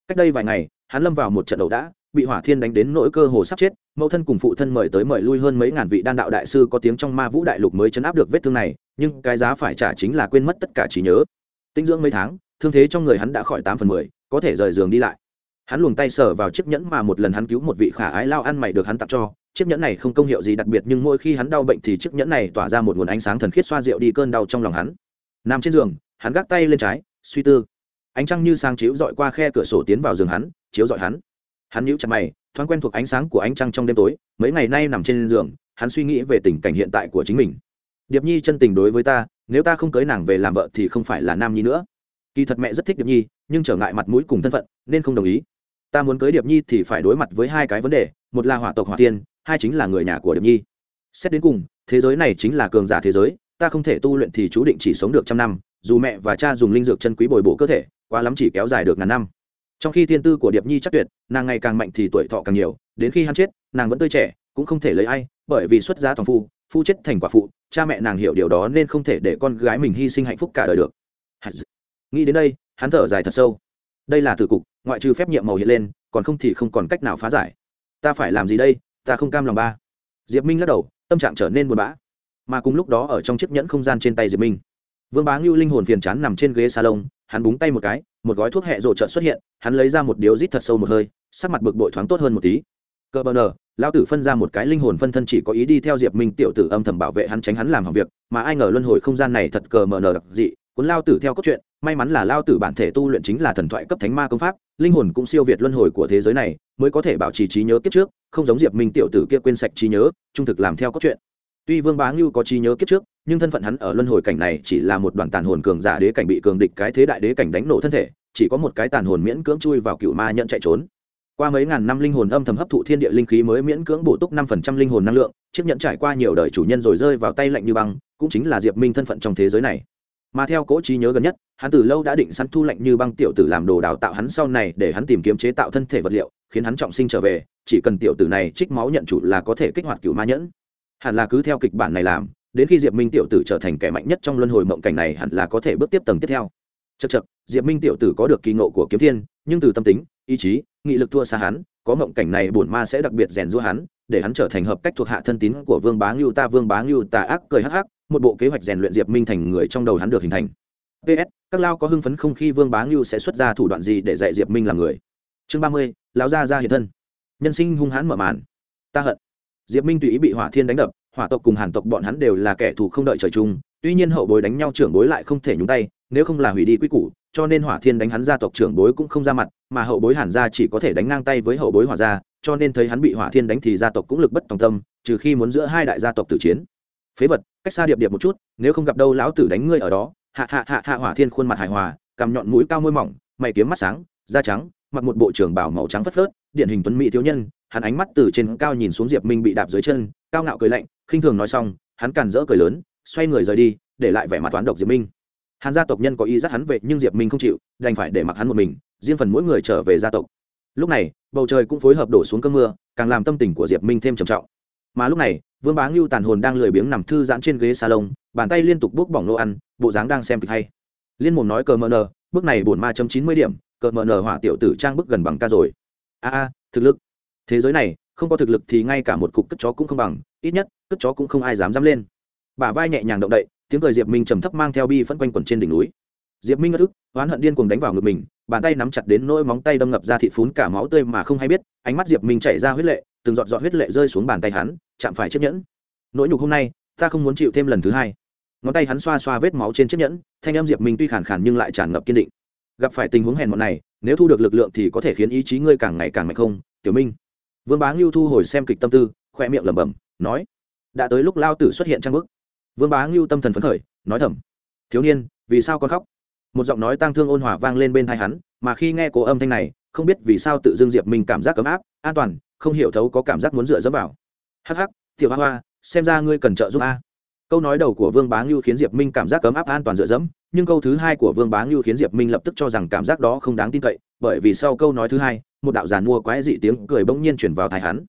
Cách đây vài ngày, hắn lâm vào một trận đấu đã bị hỏa thiên đánh đến nỗi cơ hồ sắp chết, mẫu thân cùng phụ thân mời tới mời lui hơn mấy ngàn vị đan đạo đại sư có tiếng trong ma vũ đại lục mới chấn áp được vết thương này, nhưng cái giá phải trả chính là quên mất tất cả trí nhớ. Tinh dưỡng mấy tháng, thương thế trong người hắn đã khỏi tám phần mười, có thể rời giường đi lại. Hắn luồng tay sờ vào chiếc nhẫn mà một lần hắn cứu một vị khả ái lao ăn mày được hắn tặng cho. Chiếc nhẫn này không công hiệu gì đặc biệt, nhưng mỗi khi hắn đau bệnh thì chiếc nhẫn này tỏa ra một nguồn ánh sáng thần khiết xoa dịu đi cơn đau trong lòng hắn. Nằm trên giường, hắn gác tay lên trái, suy tư ánh trăng như sang chiếu dọi qua khe cửa sổ tiến vào giường hắn, chiếu dọi hắn. Hắn nhíu chặt mày, thoáng quen thuộc ánh sáng của ánh trăng trong đêm tối, mấy ngày nay nằm trên giường, hắn suy nghĩ về tình cảnh hiện tại của chính mình. Điệp nhi chân tình đối với ta, nếu ta không cưới nàng về làm vợ thì không phải là nam nhi nữa. Kỳ thật mẹ rất thích điệp nhi, nhưng trở ngại mặt mũi cùng thân phận, nên không đồng ý. Ta muốn cưới điệp nhi thì phải đối mặt với hai cái vấn đề, một là hỏa tộc hỏa tiên, hai chính là người nhà của điệp nhi. Xét đến cùng, thế giới này chính là cường giả thế giới, ta không thể tu luyện thì chú định chỉ sống được trăm năm, dù mẹ và cha dùng linh dược chân quý bồi bổ cơ thể quá lắm chỉ kéo dài được ngàn năm. Trong khi thiên tư của điệp nhi chắc tuyệt, nàng ngày càng mạnh thì tuổi thọ càng nhiều, đến khi hắn chết, nàng vẫn tươi trẻ, cũng không thể lấy ai, bởi vì xuất gia toàn phu phu chết thành quả phụ, cha mẹ nàng hiểu điều đó nên không thể để con gái mình hy sinh hạnh phúc cả đời được. Nghĩ đến đây, hắn thở dài thật sâu. Đây là tử cục, ngoại trừ phép nhiệm màu hiện lên, còn không thì không còn cách nào phá giải. Ta phải làm gì đây? Ta không cam lòng ba. Diệp minh lắc đầu, tâm trạng trở nên buồn bã. Mà cùng lúc đó ở trong chiếc nhẫn không gian trên tay diệp minh, vương bá ngưu linh hồn phiền chán nằm trên ghế salon hắn búng tay một cái, một gói thuốc hẹ rộ trợn xuất hiện, hắn lấy ra một điếu rít thật sâu một hơi, sắc mặt bực bội thoáng tốt hơn một tí. Cơ bờ nờ, lão tử phân ra một cái linh hồn phân thân chỉ có ý đi theo diệp minh tiểu tử âm thầm bảo vệ hắn tránh hắn làm hỏng việc, mà ai ngờ luân hồi không gian này thật cờ mờ nờ đặc dị, cuốn lao tử theo cốt truyện, may mắn là lao tử bản thể tu luyện chính là thần thoại cấp thánh ma công pháp, linh hồn cũng siêu việt luân hồi của thế giới này, mới có thể bảo trì trí nhớ kiếp trước, không giống diệp minh tiểu tử kia quên sạch trí nhớ, trung thực làm theo cốt truyện. Tuy vương bá ngưu có trí nhớ kiếp trước nhưng thân phận hắn ở luân hồi cảnh này chỉ là một đoàn tàn hồn cường giả đế cảnh bị cường địch cái thế đại đế cảnh đánh nổ thân thể, chỉ có một cái tàn hồn miễn cưỡng chui vào cựu ma nhận chạy trốn. Qua mấy ngàn năm linh hồn âm thầm hấp thụ thiên địa linh khí mới miễn cưỡng bổ túc năm phần trăm linh hồn năng lượng, chiếc nhẫn trải qua nhiều đời chủ nhân rồi rơi vào tay lạnh như băng, cũng chính là diệp minh thân phận trong thế giới này. Mà theo cố trí nhớ gần nhất, hắn từ lâu đã định săn thu lạnh như băng tiểu tử làm đồ đào tạo hắn sau này để hắn tìm kiếm chế tạo thân thể vật liệu, khiến hắn trọng sinh trở về, chỉ cần tiểu tử này trích máu nhận chủ là có thể kích hoạt cựu ma nhẫn. Hẳn là cứ theo kịch bản này làm đến khi diệp minh tiểu tử trở thành kẻ mạnh nhất trong luân hồi mộng cảnh này hẳn là có thể bước tiếp tầng tiếp theo. Chật chật diệp minh tiểu tử có được kỳ ngộ của kiếm thiên, nhưng từ tâm tính, ý chí, nghị lực thua xa hắn, có mộng cảnh này bổn ma sẽ đặc biệt rèn giũa hắn, để hắn trở thành hợp cách thuộc hạ thân tín của vương bá ngưu ta, vương bá ngưu Ta ác cười hắc hắc, một bộ kế hoạch rèn luyện diệp minh thành người trong đầu hắn được hình thành. Ps các lao có hưng phấn không khi vương bá ngưu sẽ xuất ra thủ đoạn gì để dạy diệp minh làm người? Chương ba mươi, lão gia ra hiện thân. Nhân sinh hung hãn mở màn. Ta hận. Diệp minh tùy ý bị hỏa thiên đánh đập hỏa tộc cùng hàn tộc bọn hắn đều là kẻ thù không đợi trời chung, tuy nhiên hậu bối đánh nhau trưởng bối lại không thể nhúng tay, nếu không là hủy đi quy củ, cho nên hỏa thiên đánh hắn gia tộc trưởng bối cũng không ra mặt, mà hậu bối hàn gia chỉ có thể đánh ngang tay với hậu bối hỏa gia, cho nên thấy hắn bị hỏa thiên đánh thì gia tộc cũng lực bất tòng tâm, trừ khi muốn giữa hai đại gia tộc tử chiến. Phế vật, cách xa điệp điệp một chút, nếu không gặp đâu lão tử đánh ngươi ở đó. Hạ hạ hạ hạ, hỏa thiên khuôn mặt hài hòa cầm nhọn mũi cao môi mỏng, mày kiếm mắt sáng, da trắng, mặc một bộ trưởng bảo màu trắng phất phớt, điển hình tuấn mỹ thiếu nhân, hắn ánh mắt từ trên cao nhìn xuống diệp minh bị đạp dưới chân cao ngạo cười lạnh, khinh thường nói xong, hắn càn rỡ cười lớn, xoay người rời đi, để lại vẻ mặt toán độc diệp minh. Hàn gia tộc nhân có ý dắt hắn về, nhưng diệp minh không chịu, đành phải để mặc hắn một mình, riêng phần mỗi người trở về gia tộc. Lúc này, bầu trời cũng phối hợp đổ xuống cơn mưa, càng làm tâm tình của diệp minh thêm trầm trọng. Mà lúc này, vương bá ngưu tàn hồn đang lười biếng nằm thư giãn trên ghế salon, bàn tay liên tục bốc bỏng nô ăn, bộ dáng đang xem kịch hay. Liên mồm nói cờ mờ nờ, bước này bổn ma chấm chín mươi điểm, cờ mờ nờ hỏa tiểu tử trang bức gần bằng ca rồi. A a, thực lực. Thế giới này không có thực lực thì ngay cả một cục cất chó cũng không bằng, ít nhất, cất chó cũng không ai dám dám lên. Bả vai nhẹ nhàng động đậy, tiếng cười diệp minh trầm thấp mang theo bi phân quanh quẩn trên đỉnh núi. Diệp minh ngất ức, oán hận điên cuồng đánh vào ngực mình, bàn tay nắm chặt đến nỗi móng tay đâm ngập ra thịt phún cả máu tươi mà không hay biết, ánh mắt diệp minh chảy ra huyết lệ, từng giọt giọt huyết lệ rơi xuống bàn tay hắn, chạm phải chiếc nhẫn. Nỗi nhục hôm nay, ta không muốn chịu thêm lần thứ hai. Ngón tay hắn xoa xoa vết máu trên chiếc nhẫn, thanh em diệp minh tuy khàn khàn nhưng lại tràn ngập kiên định. Gặp phải tình huống hèn mọn này, nếu thu được lực lượng thì có thể khiến ý chí ngươi càng ngày càng mạnh không, tiểu minh? Vương bá ngưu thu hồi xem kịch tâm tư khoe miệng lẩm bẩm, nói, đã tới lúc lao tử xuất hiện trang bức. Vương bá ngưu tâm thần phấn khởi, nói thầm, thiếu niên, vì sao con khóc? Một giọng nói tang thương ôn hòa vang lên bên thai hắn, mà khi nghe cổ âm thanh này, không biết vì sao tự Dương diệp mình cảm giác ấm áp, an toàn, không hiểu thấu có cảm giác muốn dựa dẫm vào. Hắc hắc, tiểu hoa hoa, xem ra ngươi cần trợ giúp a. Câu nói đầu của vương bá ngưu khiến diệp minh cảm giác ấm áp an toàn dựa dẫm, nhưng câu thứ hai của vương bá ngưu khiến diệp minh lập tức cho rằng cảm giác đó không đáng tin cậy bởi vì sau câu nói thứ hai, một đạo giàn mua quái dị tiếng cười bỗng nhiên chuyển vào thái hắn.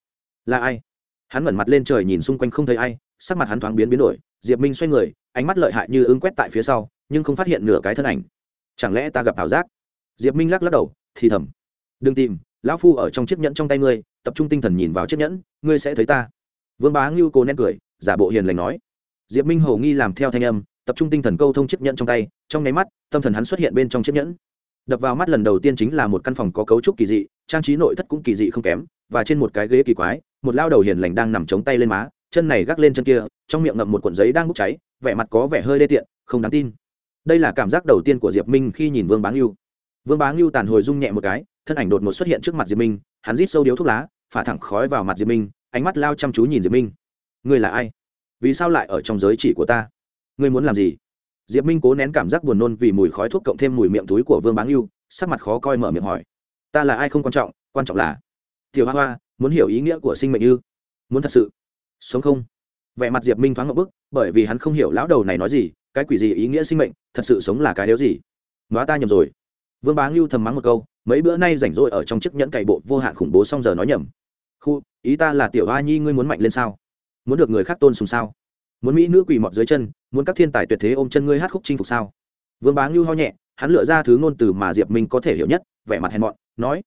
Là ai? Hắn ngẩn mặt lên trời nhìn xung quanh không thấy ai, sắc mặt hắn thoáng biến biến đổi, diệp minh xoay người, ánh mắt lợi hại như ứng quét tại phía sau, nhưng không phát hiện nửa cái thân ảnh. Chẳng lẽ ta gặp ảo giác? Diệp minh lắc lắc đầu, thì thầm. Đừng tìm, lão phu ở trong chiếc nhẫn trong tay ngươi, tập trung tinh thần nhìn vào chiếc nhẫn, ngươi sẽ thấy ta. Vương bá ngưu cố nén cười, giả bộ hiền lành nói. Diệp minh hầu nghi làm theo thanh âm, tập trung tinh thần câu thông chiếc nhẫn trong tay, trong nháy mắt, tâm thần hắn xuất hiện bên trong chiếc nhẫn đập vào mắt lần đầu tiên chính là một căn phòng có cấu trúc kỳ dị, trang trí nội thất cũng kỳ dị không kém, và trên một cái ghế kỳ quái, một lao đầu hiền lành đang nằm chống tay lên má, chân này gác lên chân kia, trong miệng ngậm một cuộn giấy đang bốc cháy, vẻ mặt có vẻ hơi đê tiện, không đáng tin. Đây là cảm giác đầu tiên của diệp minh khi nhìn vương bá ngưu. Vương bá ngưu tàn hồi rung nhẹ một cái, thân ảnh đột ngột xuất hiện trước mặt diệp minh, hắn rít sâu điếu thuốc lá, phả thẳng khói vào mặt diệp minh, ánh mắt lao chăm chú nhìn diệp minh. Ngươi là ai? Vì sao lại ở trong giới chỉ của ta? Ngươi muốn làm gì? Diệp minh cố nén cảm giác buồn nôn vì mùi khói thuốc cộng thêm mùi miệng túi của vương báng yêu sắc mặt khó coi mở miệng hỏi, ta là ai không quan trọng quan trọng là tiểu hoa hoa, muốn hiểu ý nghĩa của sinh mệnh ư? Muốn thật sự sống không? Vẻ mặt diệp minh thoáng ngậm bức, bởi vì hắn không hiểu lão đầu này nói gì, cái quỷ gì ý nghĩa sinh mệnh, thật sự sống là cái đéo gì? Nói ta nhầm rồi. Vương bá ngưu thầm mắng một câu, mấy bữa nay rảnh rỗi ở trong chiếc nhẫn cày bộ vô hạn khủng bố xong giờ nói nhầm. Khu, ý ta là tiểu hoa nhi ngươi muốn mạnh lên sao? Muốn được người khác tôn sùng sao? Muốn mỹ nữ quỳ mọt dưới chân, muốn các thiên tài tuyệt thế ôm chân ngươi hát khúc chinh phục sao? Vương bá ngưu ho nhẹ, hắn lựa ra thứ ngôn từ mà diệp minh có thể hiểu nhất, vẻ mặt hèn mọn, nói,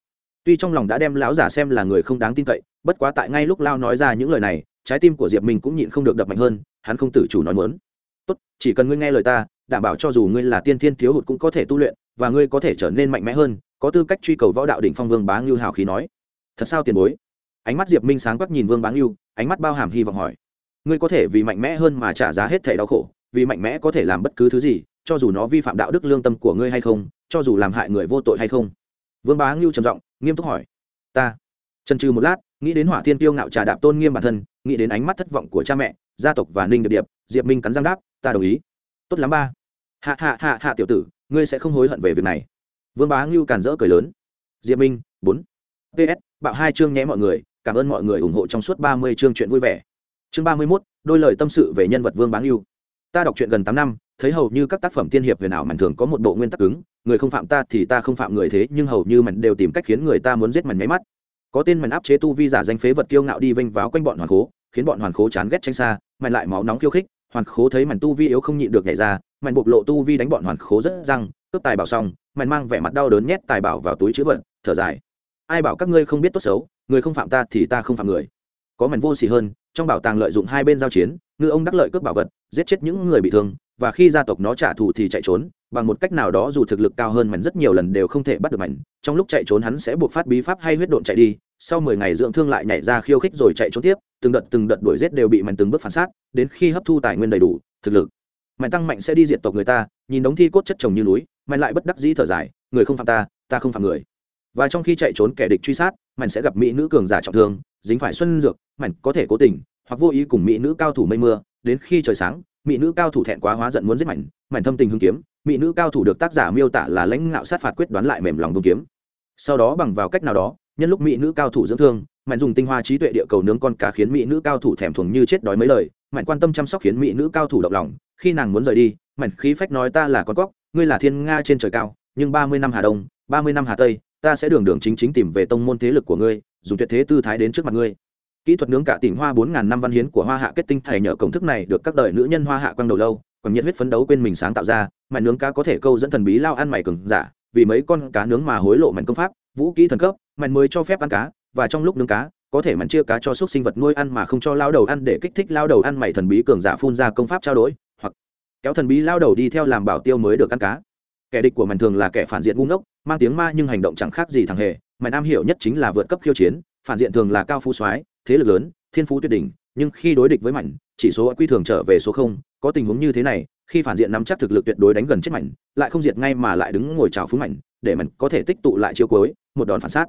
tuy trong lòng đã đem lão giả xem là người không đáng tin cậy, bất quá tại ngay lúc lao nói ra những lời này, trái tim của diệp minh cũng nhịn không được đập mạnh hơn, hắn không tự chủ nói mớn tốt, chỉ cần ngươi nghe lời ta, đảm bảo cho dù ngươi là tiên thiên thiếu hụt cũng có thể tu luyện, và ngươi có thể trở nên mạnh mẽ hơn, có tư cách truy cầu võ đạo đỉnh phong vương bá ngưu hào khí nói. Thật sao tiền bối? Ánh mắt diệp minh sáng quắc nhìn vương bá ngưu, ánh mắt bao hàm hy vọng hỏi ngươi có thể vì mạnh mẽ hơn mà trả giá hết thẻ đau khổ, vì mạnh mẽ có thể làm bất cứ thứ gì, cho dù nó vi phạm đạo đức lương tâm của ngươi hay không, cho dù làm hại người vô tội hay không. Vương bá ngưu trầm giọng, nghiêm túc hỏi, ta. Trần trừ một lát, nghĩ đến hỏa thiên tiêu ngạo trà đạp tôn nghiêm bản thân, nghĩ đến ánh mắt thất vọng của cha mẹ, gia tộc và ninh điệp điệp, diệp minh cắn răng đáp, ta đồng ý. Tốt lắm ba. Hạ hạ hạ hạ tiểu tử, ngươi sẽ không hối hận về việc này. Vương bá ngưu càn rỡ cười lớn. Diệp minh, bốn. Ps bạo hai chương nhé mọi người, cảm ơn mọi người ủng hộ trong suốt ba mươi chương chuyện vui vẻ chương ba mươi mốt, đôi lời tâm sự về nhân vật vương báng yêu ta đọc truyện gần tám năm, thấy hầu như các tác phẩm tiên hiệp huyền ảo mảnh thường có một bộ nguyên tắc cứng, người không phạm ta thì ta không phạm người thế, nhưng hầu như mảnh đều tìm cách khiến người ta muốn giết mảnh nháy mắt. Có tên mảnh áp chế tu vi giả danh phế vật kiêu ngạo đi vênh váo quanh bọn hoàn khố, khiến bọn hoàn khố chán ghét tranh xa mảnh lại máu nóng khiêu khích, hoàn khố thấy mảnh tu vi yếu không nhịn được nhảy ra mảnh bộc lộ tu vi đánh bọn hoàn khố rất răng, cướp tài bảo xong mảnh mang vẻ mặt đau đớn nhét tài bảo vào túi chữ vật, thở dài. Ai bảo các ngươi không biết tốt xấu, người không phạm ta thì ta không phạm người. Có mảnh vô xỉ hơn trong bảo tàng lợi dụng hai bên giao chiến, ngư ông đắc lợi cướp bảo vật, giết chết những người bị thương, và khi gia tộc nó trả thù thì chạy trốn, bằng một cách nào đó dù thực lực cao hơn mảnh rất nhiều lần đều không thể bắt được mảnh, trong lúc chạy trốn hắn sẽ buộc phát bí pháp hay huyết độn chạy đi, sau mười ngày dưỡng thương lại nhảy ra khiêu khích rồi chạy trốn tiếp, từng đợt từng đợt đuổi giết đều bị mảnh từng bước phản sát đến khi hấp thu tài nguyên đầy đủ, thực lực. Mạnh tăng mạnh sẽ đi diệt tộc người ta, nhìn đống thi cốt chất chồng như núi mạnh lại bất đắc dĩ thở dài, người không phạm ta ta không phạm người. Và trong khi chạy trốn kẻ địch truy sát mạnh sẽ gặp mỹ nữ cường giả trọng thương dính phải xuân dược mạnh có thể cố tình, hoặc vô ý cùng mỹ nữ cao thủ mây mưa, đến khi trời sáng, mỹ nữ cao thủ thẹn quá hóa giận muốn giết mạnh mạnh thâm tình hương kiếm, mỹ nữ cao thủ được tác giả miêu tả là lãnh ngạo sát phạt quyết đoán lại mềm lòng đông kiếm. Sau đó bằng vào cách nào đó, nhân lúc mỹ nữ cao thủ dưỡng thương mạnh dùng tinh hoa trí tuệ địa cầu nướng con cá khiến mỹ nữ cao thủ thèm thuồng như chết đói mấy lời mạnh quan tâm chăm sóc khiến mỹ nữ cao thủ động lòng, khi nàng muốn rời đi mạnh khí phách nói ta là con cóc, ngươi là thiên nga trên trời cao, nhưng ba mươi năm hà đông, ba mươi năm hà tây, ta sẽ đường đường chính chính tìm về tông môn thế lực của ngươi dùng tuyệt thế tư thái đến trước mặt ngươi. Kỹ thuật nướng cả tỉnh hoa bốn ngàn năm văn hiến của hoa hạ kết tinh thầy nhờ công thức này được các đời nữ nhân hoa hạ quang đầu lâu còn nhiệt huyết phấn đấu quên mình sáng tạo ra mày nướng cá có thể câu dẫn thần bí lao ăn mày cường giả, vì mấy con cá nướng mà hối lộ mạnh công pháp, vũ kỹ thần cấp mày mới cho phép ăn cá, và trong lúc nướng cá, có thể mặn chia cá cho xúc sinh vật nuôi ăn mà không cho lao đầu ăn để kích thích lao đầu ăn mày thần bí cường giả phun ra công pháp trao đổi, hoặc kéo thần bí lao đầu đi theo làm bảo tiêu mới được ăn cá. Kẻ địch của màn thường là kẻ phản diện ngu ngốc, mang tiếng ma nhưng hành động chẳng khác gì thằng hề mày nam hiểu nhất chính là vượt cấp khiêu chiến, phản diện thường là cao phú soái, thế lực lớn, thiên phú tuyệt đỉnh, nhưng khi đối địch với mạnh chỉ số quy thường trở về số không, có tình huống như thế này, khi phản diện nắm chắc thực lực tuyệt đối đánh gần chết mạnh lại không diệt ngay mà lại đứng ngồi trào phú mạnh để mạnh có thể tích tụ lại chiếu cuối, một đòn phản sát.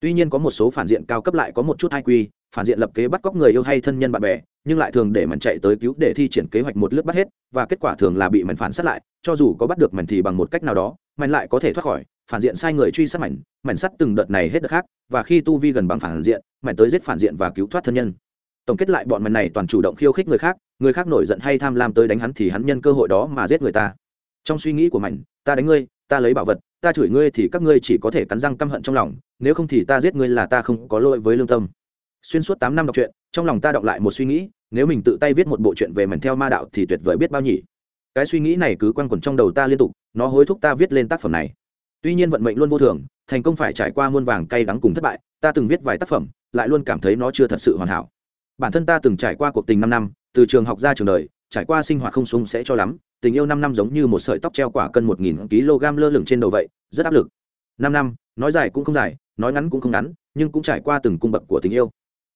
Tuy nhiên có một số phản diện cao cấp lại có một chút hai quy, phản diện lập kế bắt cóc người yêu hay thân nhân bạn bè, nhưng lại thường để mạnh chạy tới cứu để thi triển kế hoạch một lướt bắt hết, và kết quả thường là bị mạnh phản sát lại, cho dù có bắt được mạnh thì bằng một cách nào đó mạnh lại có thể thoát khỏi phản diện sai người truy sát mảnh, mảnh sắt từng đợt này hết đợt khác và khi tu vi gần bằng phản diện mảnh tới giết phản diện và cứu thoát thân nhân. Tổng kết lại bọn mảnh này toàn chủ động khiêu khích người khác người khác nổi giận hay tham lam tới đánh hắn thì hắn nhân cơ hội đó mà giết người ta. Trong suy nghĩ của mảnh, ta đánh ngươi ta lấy bảo vật ta chửi ngươi thì các ngươi chỉ có thể cắn răng căm hận trong lòng nếu không thì ta giết ngươi là ta không có lỗi với lương tâm. Xuyên suốt tám năm đọc truyện trong lòng ta đọc lại một suy nghĩ nếu mình tự tay viết một bộ truyện về mảnh theo ma đạo thì tuyệt vời biết bao nhỉ. Cái suy nghĩ này cứ quanh quẩn trong đầu ta liên tục nó hối thúc ta viết lên tác phẩm này tuy nhiên vận mệnh luôn vô thường, thành công phải trải qua muôn vàng cay đắng cùng thất bại, ta từng viết vài tác phẩm, lại luôn cảm thấy nó chưa thật sự hoàn hảo. Bản thân ta từng trải qua cuộc tình năm năm, từ trường học ra trường đời, trải qua sinh hoạt không sung sẽ cho lắm, tình yêu năm năm giống như một sợi tóc treo quả cân một nghìn kg lơ lửng trên đầu vậy, rất áp lực. Năm năm, nói dài cũng không dài, nói ngắn cũng không ngắn, nhưng cũng trải qua từng cung bậc của tình yêu.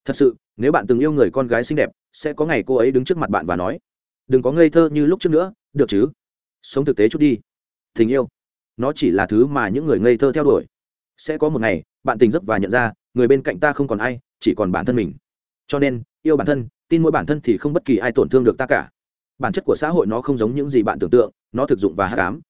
Thật sự, nếu bạn từng yêu người con gái xinh đẹp, sẽ có ngày cô ấy đứng trước mặt bạn và nói, đừng có ngây thơ như lúc trước nữa, được chứ? Sống thực tế chút đi. Tình yêu nó chỉ là thứ mà những người ngây thơ theo đuổi. Sẽ có một ngày, bạn tình giấc và nhận ra, người bên cạnh ta không còn ai, chỉ còn bản thân mình. Cho nên, yêu bản thân, tin mỗi bản thân thì không bất kỳ ai tổn thương được ta cả. Bản chất của xã hội nó không giống những gì bạn tưởng tượng, nó thực dụng và hát cám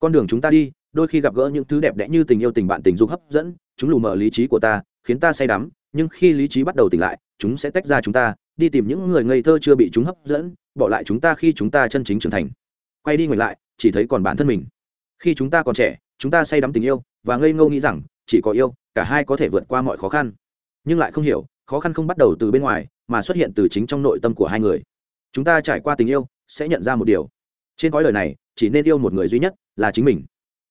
con đường chúng ta đi, đôi khi gặp gỡ những thứ đẹp đẽ như tình yêu tình bạn tình dục hấp dẫn, chúng lù mờ lý trí của ta, khiến ta say đắm, nhưng khi lý trí bắt đầu tỉnh lại, chúng sẽ tách ra chúng ta, đi tìm những người ngây thơ chưa bị chúng hấp dẫn, bỏ lại chúng ta khi chúng ta chân chính trưởng thành. Quay đi ngược lại, chỉ thấy còn bản thân mình khi chúng ta còn trẻ, chúng ta say đắm tình yêu, và ngây ngô nghĩ rằng, chỉ có yêu, cả hai có thể vượt qua mọi khó khăn. Nhưng lại không hiểu, khó khăn không bắt đầu từ bên ngoài, mà xuất hiện từ chính trong nội tâm của hai người. Chúng ta trải qua tình yêu, sẽ nhận ra một điều. Trên cõi đời này, chỉ nên yêu một người duy nhất là chính mình.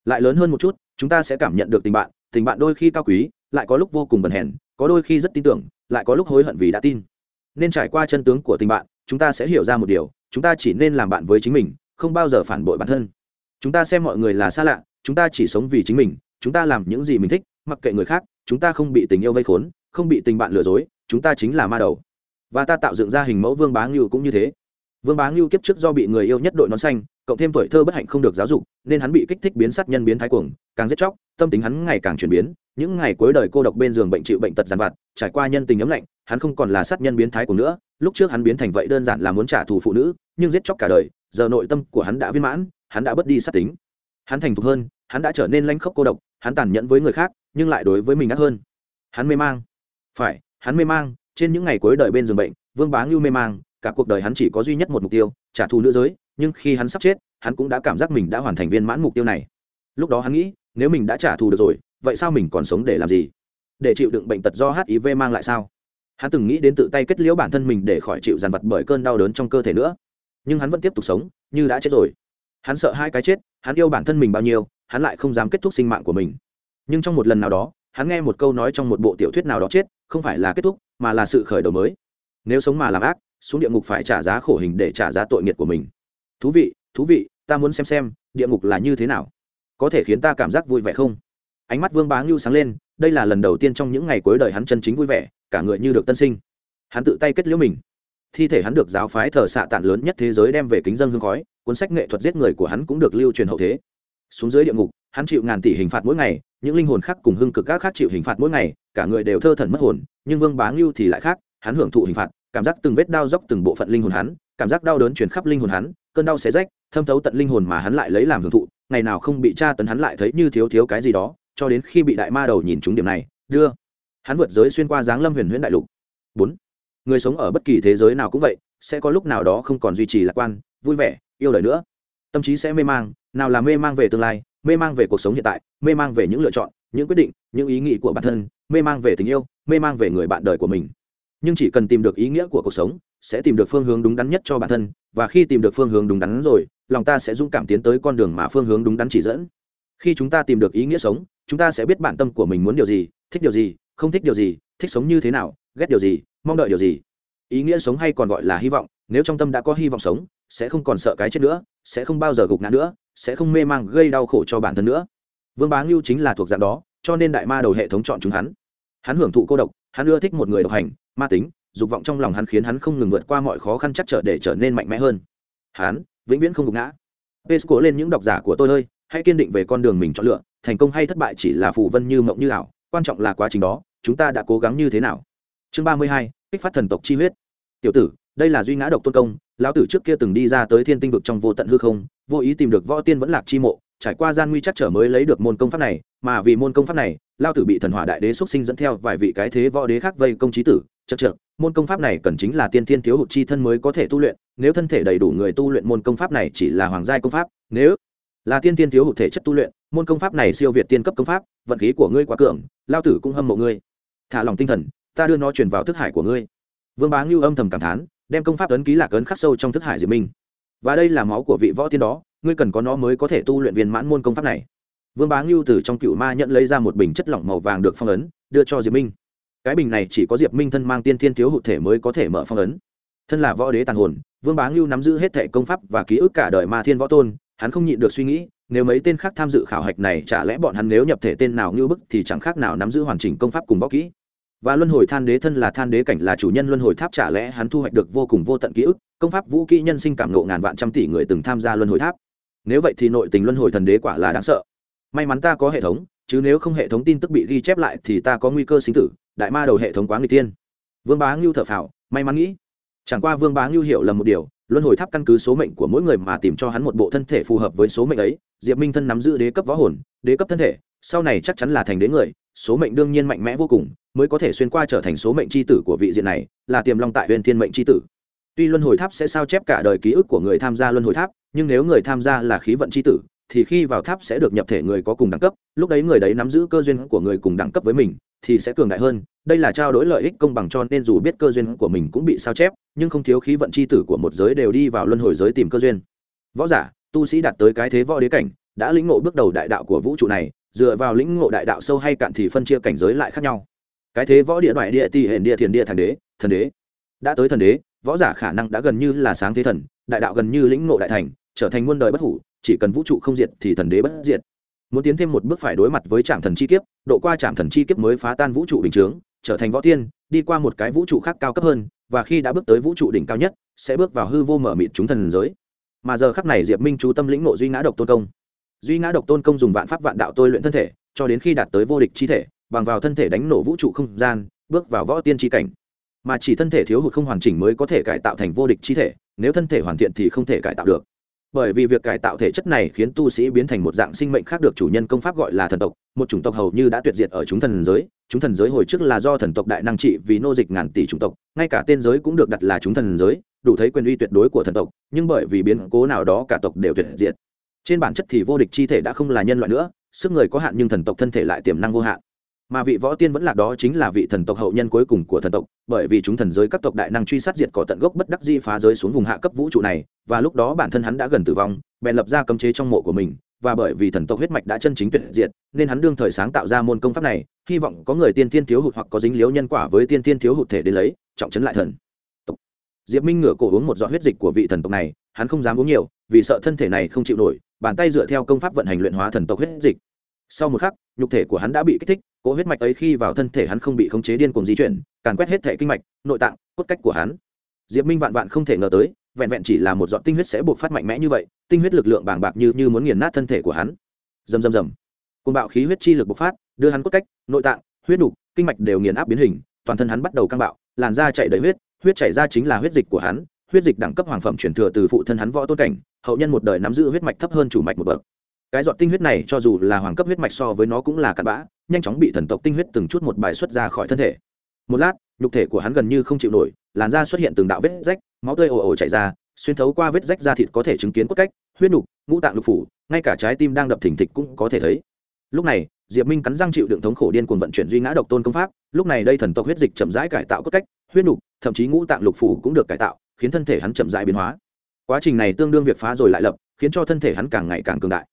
Lại lớn hơn một chút, chúng ta sẽ cảm nhận được tình bạn tình bạn đôi khi cao quý, lại có lúc vô cùng bần hèn, có đôi khi rất tin tưởng, lại có lúc hối hận vì đã tin. Nên trải qua chân tướng của tình bạn, chúng ta sẽ hiểu ra một điều, chúng ta chỉ nên làm bạn với chính mình, không bao giờ phản bội bản thân chúng ta xem mọi người là xa lạ, chúng ta chỉ sống vì chính mình, chúng ta làm những gì mình thích, mặc kệ người khác, chúng ta không bị tình yêu vây khốn, không bị tình bạn lừa dối, chúng ta chính là ma đầu. Và ta tạo dựng ra hình mẫu vương bá ngưu cũng như thế. Vương bá ngưu kiếp trước do bị người yêu nhất đội nón xanh, cộng thêm tuổi thơ bất hạnh không được giáo dục, nên hắn bị kích thích biến sát nhân biến thái cuồng, càng giết chóc, tâm tính hắn ngày càng chuyển biến. Những ngày cuối đời cô độc bên giường bệnh chịu bệnh tật giàn vặt, trải qua nhân tình ấm lạnh, hắn không còn là sát nhân biến thái cuồng nữa. Lúc trước hắn biến thành vậy đơn giản là muốn trả thù phụ nữ, nhưng giết chóc cả đời, giờ nội tâm của hắn đã viên mãn hắn đã bớt đi sát tính. Hắn thành thục hơn, hắn đã trở nên lanh khốc cô độc, hắn tàn nhẫn với người khác, nhưng lại đối với mình ác hơn. Hắn mê mang. Phải, hắn mê mang, trên những ngày cuối đời bên giường bệnh, vương bá ngưu mê mang, cả cuộc đời hắn chỉ có duy nhất một mục tiêu, trả thù nữ giới, nhưng khi hắn sắp chết, hắn cũng đã cảm giác mình đã hoàn thành viên mãn mục tiêu này. Lúc đó hắn nghĩ, nếu mình đã trả thù được rồi, vậy sao mình còn sống để làm gì? Để chịu đựng bệnh tật do hiv mang lại sao? Hắn từng nghĩ đến tự tay kết liễu bản thân mình để khỏi chịu dàn vật bởi cơn đau đớn trong cơ thể nữa. Nhưng hắn vẫn tiếp tục sống, như đã chết rồi hắn sợ hai cái chết, hắn yêu bản thân mình bao nhiêu, hắn lại không dám kết thúc sinh mạng của mình. Nhưng trong một lần nào đó, hắn nghe một câu nói trong một bộ tiểu thuyết nào đó chết, không phải là kết thúc, mà là sự khởi đầu mới. Nếu sống mà làm ác, xuống địa ngục phải trả giá khổ hình để trả giá tội nghiệt của mình. Thú vị thú vị, ta muốn xem xem, địa ngục là như thế nào. Có thể khiến ta cảm giác vui vẻ không? Ánh mắt vương bá ngưu sáng lên, đây là lần đầu tiên trong những ngày cuối đời hắn chân chính vui vẻ, cả người như được tân sinh. Hắn tự tay kết liễu mình thi thể hắn được giáo phái thờ xạ tạn lớn nhất thế giới đem về kính dân hương khói, cuốn sách nghệ thuật giết người của hắn cũng được lưu truyền hậu thế. Xuống dưới địa ngục, hắn chịu ngàn tỷ hình phạt mỗi ngày, những linh hồn khác cùng hưng cực các khác chịu hình phạt mỗi ngày, cả người đều thơ thần mất hồn, nhưng vương bá ngưu thì lại khác, hắn hưởng thụ hình phạt, cảm giác từng vết đau dốc từng bộ phận linh hồn hắn, cảm giác đau đớn chuyển khắp linh hồn hắn, cơn đau xé rách, thâm thấu tận linh hồn mà hắn lại lấy làm hưởng thụ, ngày nào không bị tra tấn hắn lại thấy như thiếu thiếu cái gì đó, cho đến khi bị đại ma đầu nhìn trúng điểm này, đưa, hắn vượt giới xuyên qua giáng lâm huyền huyễn đại lục. Bốn người sống ở bất kỳ thế giới nào cũng vậy, sẽ có lúc nào đó không còn duy trì lạc quan, vui vẻ, yêu đời nữa. Tâm trí sẽ mê mang, nào là mê mang về tương lai, mê mang về cuộc sống hiện tại, mê mang về những lựa chọn, những quyết định, những ý nghĩ của bản thân, mê mang về tình yêu, mê mang về người bạn đời của mình. Nhưng chỉ cần tìm được ý nghĩa của cuộc sống, sẽ tìm được phương hướng đúng đắn nhất cho bản thân, và khi tìm được phương hướng đúng đắn rồi, lòng ta sẽ dũng cảm tiến tới con đường mà phương hướng đúng đắn chỉ dẫn. Khi chúng ta tìm được ý nghĩa sống, chúng ta sẽ biết bản tâm của mình muốn điều gì, thích điều gì, không thích điều gì, thích sống như thế nào, ghét điều gì mong đợi điều gì? Ý nghĩa sống hay còn gọi là hy vọng, nếu trong tâm đã có hy vọng sống, sẽ không còn sợ cái chết nữa, sẽ không bao giờ gục ngã nữa, sẽ không mê mang, gây đau khổ cho bản thân nữa. Vương bá ngưu chính là thuộc dạng đó, cho nên đại ma đầu hệ thống chọn chúng hắn. Hắn hưởng thụ cô độc, hắn ưa thích một người độc hành, ma tính, dục vọng trong lòng hắn khiến hắn không ngừng vượt qua mọi khó khăn chắc trở để trở nên mạnh mẽ hơn. Hắn vĩnh viễn không gục ngã. Pesco lên những độc giả của tôi ơi, hãy kiên định về con đường mình chọn lựa, thành công hay thất bại chỉ là phù vân như mộng như ảo, quan trọng là quá trình đó, chúng ta đã cố gắng như thế nào? Chương ba mươi hai, kích phát thần tộc chi huyết. Tiểu tử, đây là duy ngã độc tôn công, lão tử trước kia từng đi ra tới thiên tinh vực trong vô tận hư không, vô ý tìm được võ tiên vẫn lạc chi mộ, trải qua gian nguy chắc trở mới lấy được môn công pháp này, mà vì môn công pháp này lao tử bị thần hỏa đại đế xuất sinh dẫn theo vài vị cái thế võ đế khác vây công trí tử, chật trượt môn công pháp này cần chính là tiên thiên thiếu hụt chi thân mới có thể tu luyện, nếu thân thể đầy đủ người tu luyện môn công pháp này chỉ là hoàng giai công pháp, nếu là tiên thiên thiếu hụt thể chất tu luyện, môn công pháp này siêu việt tiên cấp công pháp, vận khí của ngươi quá cường lao tử cũng hâm mộ ngươi. Thả lòng tinh thần ta đưa nó truyền vào thức hải của ngươi. Vương bá ngưu âm thầm cảm thán, đem công pháp ấn ký lạc ấn khắc sâu trong thức hải diệp minh. Và đây là máu của vị võ tiên đó, ngươi cần có nó mới có thể tu luyện viên mãn môn công pháp này. Vương bá ngưu từ trong cựu ma nhận lấy ra một bình chất lỏng màu vàng được phong ấn, đưa cho diệp minh. Cái bình này chỉ có diệp minh thân mang tiên thiên thiếu hụt thể mới có thể mở phong ấn. Thân là võ đế tàn hồn, vương bá ngưu nắm giữ hết thể công pháp và ký ức cả đời ma thiên võ tôn, hắn không nhịn được suy nghĩ, nếu mấy tên khác tham dự khảo hạch này chả lẽ bọn hắn nếu nhập thể tên nào ngưu bức thì chẳng khác nào nắm giữ hoàn chỉnh công pháp cùng võ kỹ và luân hồi than đế thân là than đế cảnh là chủ nhân luân hồi tháp chả lẽ hắn thu hoạch được vô cùng vô tận ký ức, công pháp vũ kỹ nhân sinh cảm ngộ ngàn vạn trăm tỷ người từng tham gia luân hồi tháp. Nếu vậy thì nội tình luân hồi thần đế quả là đáng sợ. May mắn ta có hệ thống, chứ nếu không hệ thống tin tức bị ghi chép lại thì ta có nguy cơ sinh tử, đại ma đầu hệ thống quá người tiên. Vương bá ngưu thở phào, may mắn nghĩ. Chẳng qua vương bá ngưu hiểu lầm một điều, luân hồi tháp căn cứ số mệnh của mỗi người mà tìm cho hắn một bộ thân thể phù hợp với số mệnh ấy, diệp minh thân nắm giữ đế cấp võ hồn, đế cấp thân thể, sau này chắc chắn là thành đế người số mệnh đương nhiên mạnh mẽ vô cùng, mới có thể xuyên qua trở thành số mệnh c h i tử của vị diện này, là tiềm long tại huyền thiên mệnh c h i tử. Tuy luân hồi tháp sẽ sao chép cả đời ký ức của người tham gia luân hồi tháp, nhưng nếu người tham gia là khí vận c h i tử, thì khi vào tháp sẽ được nhập thể người có cùng đẳng cấp, lúc đấy người đấy nắm giữ cơ duyên của người cùng đẳng cấp với mình, thì sẽ cường đại hơn. Đây là trao đổi lợi ích công bằng cho nên dù biết cơ duyên của mình cũng bị sao chép, nhưng không thiếu khí vận c h i tử của một giới đều đi vào luân hồi giới tìm cơ duyên. Võ giả, tu sĩ đạt tới cái thế võ đế cảnh, đã lĩnh ngộ bước đầu đại đạo của vũ trụ này dựa vào lĩnh ngộ đại đạo sâu hay cạn thì phân chia cảnh giới lại khác nhau. Cái thế võ địa đoại địa ti hển địa thiền địa thành đế, thần đế. Đã tới thần đế, võ giả khả năng đã gần như là sáng thế thần, đại đạo gần như lĩnh ngộ đại thành, trở thành muôn đời bất hủ, chỉ cần vũ trụ không diệt thì thần đế bất diệt. Muốn tiến thêm một bước phải đối mặt với trạm thần chi kiếp, độ qua trạm thần chi kiếp mới phá tan vũ trụ bình chướng, trở thành võ tiên, đi qua một cái vũ trụ khác cao cấp hơn, và khi đã bước tới vũ trụ đỉnh cao nhất, sẽ bước vào hư vô mở mịt chúng thần giới. Mà giờ khắc này diệp minh chú tâm lĩnh ngộ duy ngã độc tôn công duy ngã độc tôn công dùng vạn pháp vạn đạo tôi luyện thân thể, cho đến khi đạt tới vô địch chi thể, bằng vào thân thể đánh nổ vũ trụ không gian, bước vào võ tiên tri cảnh. Mà chỉ thân thể thiếu hụt không hoàn chỉnh mới có thể cải tạo thành vô địch chi thể, nếu thân thể hoàn thiện thì không thể cải tạo được. Bởi vì việc cải tạo thể chất này khiến tu sĩ biến thành một dạng sinh mệnh khác được chủ nhân công pháp gọi là thần tộc, một chủng tộc hầu như đã tuyệt diệt ở chúng thần giới. Chúng thần giới hồi trước là do thần tộc đại năng trị vì nô dịch ngàn tỷ chủng tộc, ngay cả tên giới cũng được đặt là chúng thần giới, đủ thấy quyền uy tuyệt đối của thần tộc, nhưng bởi vì biến cố nào đó cả tộc đều tuyệt diệt trên bản chất thì vô địch chi thể đã không là nhân loại nữa, sức người có hạn nhưng thần tộc thân thể lại tiềm năng vô hạn. Mà vị võ tiên vẫn lạc đó chính là vị thần tộc hậu nhân cuối cùng của thần tộc, bởi vì chúng thần giới các tộc đại năng truy sát diệt cỏ tận gốc bất đắc di phá giới xuống vùng hạ cấp vũ trụ này, và lúc đó bản thân hắn đã gần tử vong, bèn lập ra cấm chế trong mộ của mình, và bởi vì thần tộc huyết mạch đã chân chính tuyệt diệt, nên hắn đương thời sáng tạo ra môn công pháp này, hy vọng có người tiên tiên thiếu hụt hoặc có dính liếu nhân quả với tiên tiên thiếu hụt thể đến lấy, trọng chấn lại thần tộc. Diệp minh ngửa cổ uống một giọt huyết dịch của vị thần tộc này, hắn không dám uống nhiều, vì sợ thân thể này không chịu nổi bàn tay dựa theo công pháp vận hành luyện hóa thần tộc huyết dịch. Sau một khắc, nhục thể của hắn đã bị kích thích, cỗ huyết mạch ấy khi vào thân thể hắn không bị khống chế điên cuồng di chuyển, càn quét hết thể kinh mạch, nội tạng, cốt cách của hắn. Diệp minh vạn vạn không thể ngờ tới, vẹn vẹn chỉ là một giọt tinh huyết sẽ buộc phát mạnh mẽ như vậy, tinh huyết lực lượng bàng bạc như như muốn nghiền nát thân thể của hắn. Dầm dầm dầm côn bạo khí huyết chi lực bộc phát, đưa hắn cốt cách, nội tạng, huyết đục kinh mạch đều nghiền áp biến hình, toàn thân hắn bắt đầu căng bạo, làn da chạy đầy huyết huyết chảy ra chính là huyết dịch của hắn, huyết dịch đẳng cấp hoàng phẩm chuyển thừa từ phụ thân hắn võ tôn cảnh hậu nhân một đời nắm giữ huyết mạch thấp hơn chủ mạch một bậc. Cái giọt tinh huyết này cho dù là hoàng cấp huyết mạch so với nó cũng là cặn bã, nhanh chóng bị thần tộc tinh huyết từng chút một bài xuất ra khỏi thân thể. Một lát, nhục thể của hắn gần như không chịu nổi, làn da xuất hiện từng đạo vết rách, máu tươi ồ ồ chảy ra, xuyên thấu qua vết rách da thịt có thể chứng kiến cốt cách, huyết nục ngũ tạng lục phủ, ngay cả trái tim đang đập thình thịch cũng có thể thấy. Lúc này, diệp minh cắn răng chịu đựng thống khổ điên cuồng vận chuyển duy ngã độc tôn công pháp, lúc này đây thần tộc huyết dịch chậm rãi cải tạo cốt cách, huyết nục thậm chí ngũ tạng lục phủ cũng được cải tạo, khiến thân thể hắn chậm rãi biến hóa quá trình này tương đương việc phá rồi lại lập, khiến cho thân thể hắn càng ngày càng cường đại.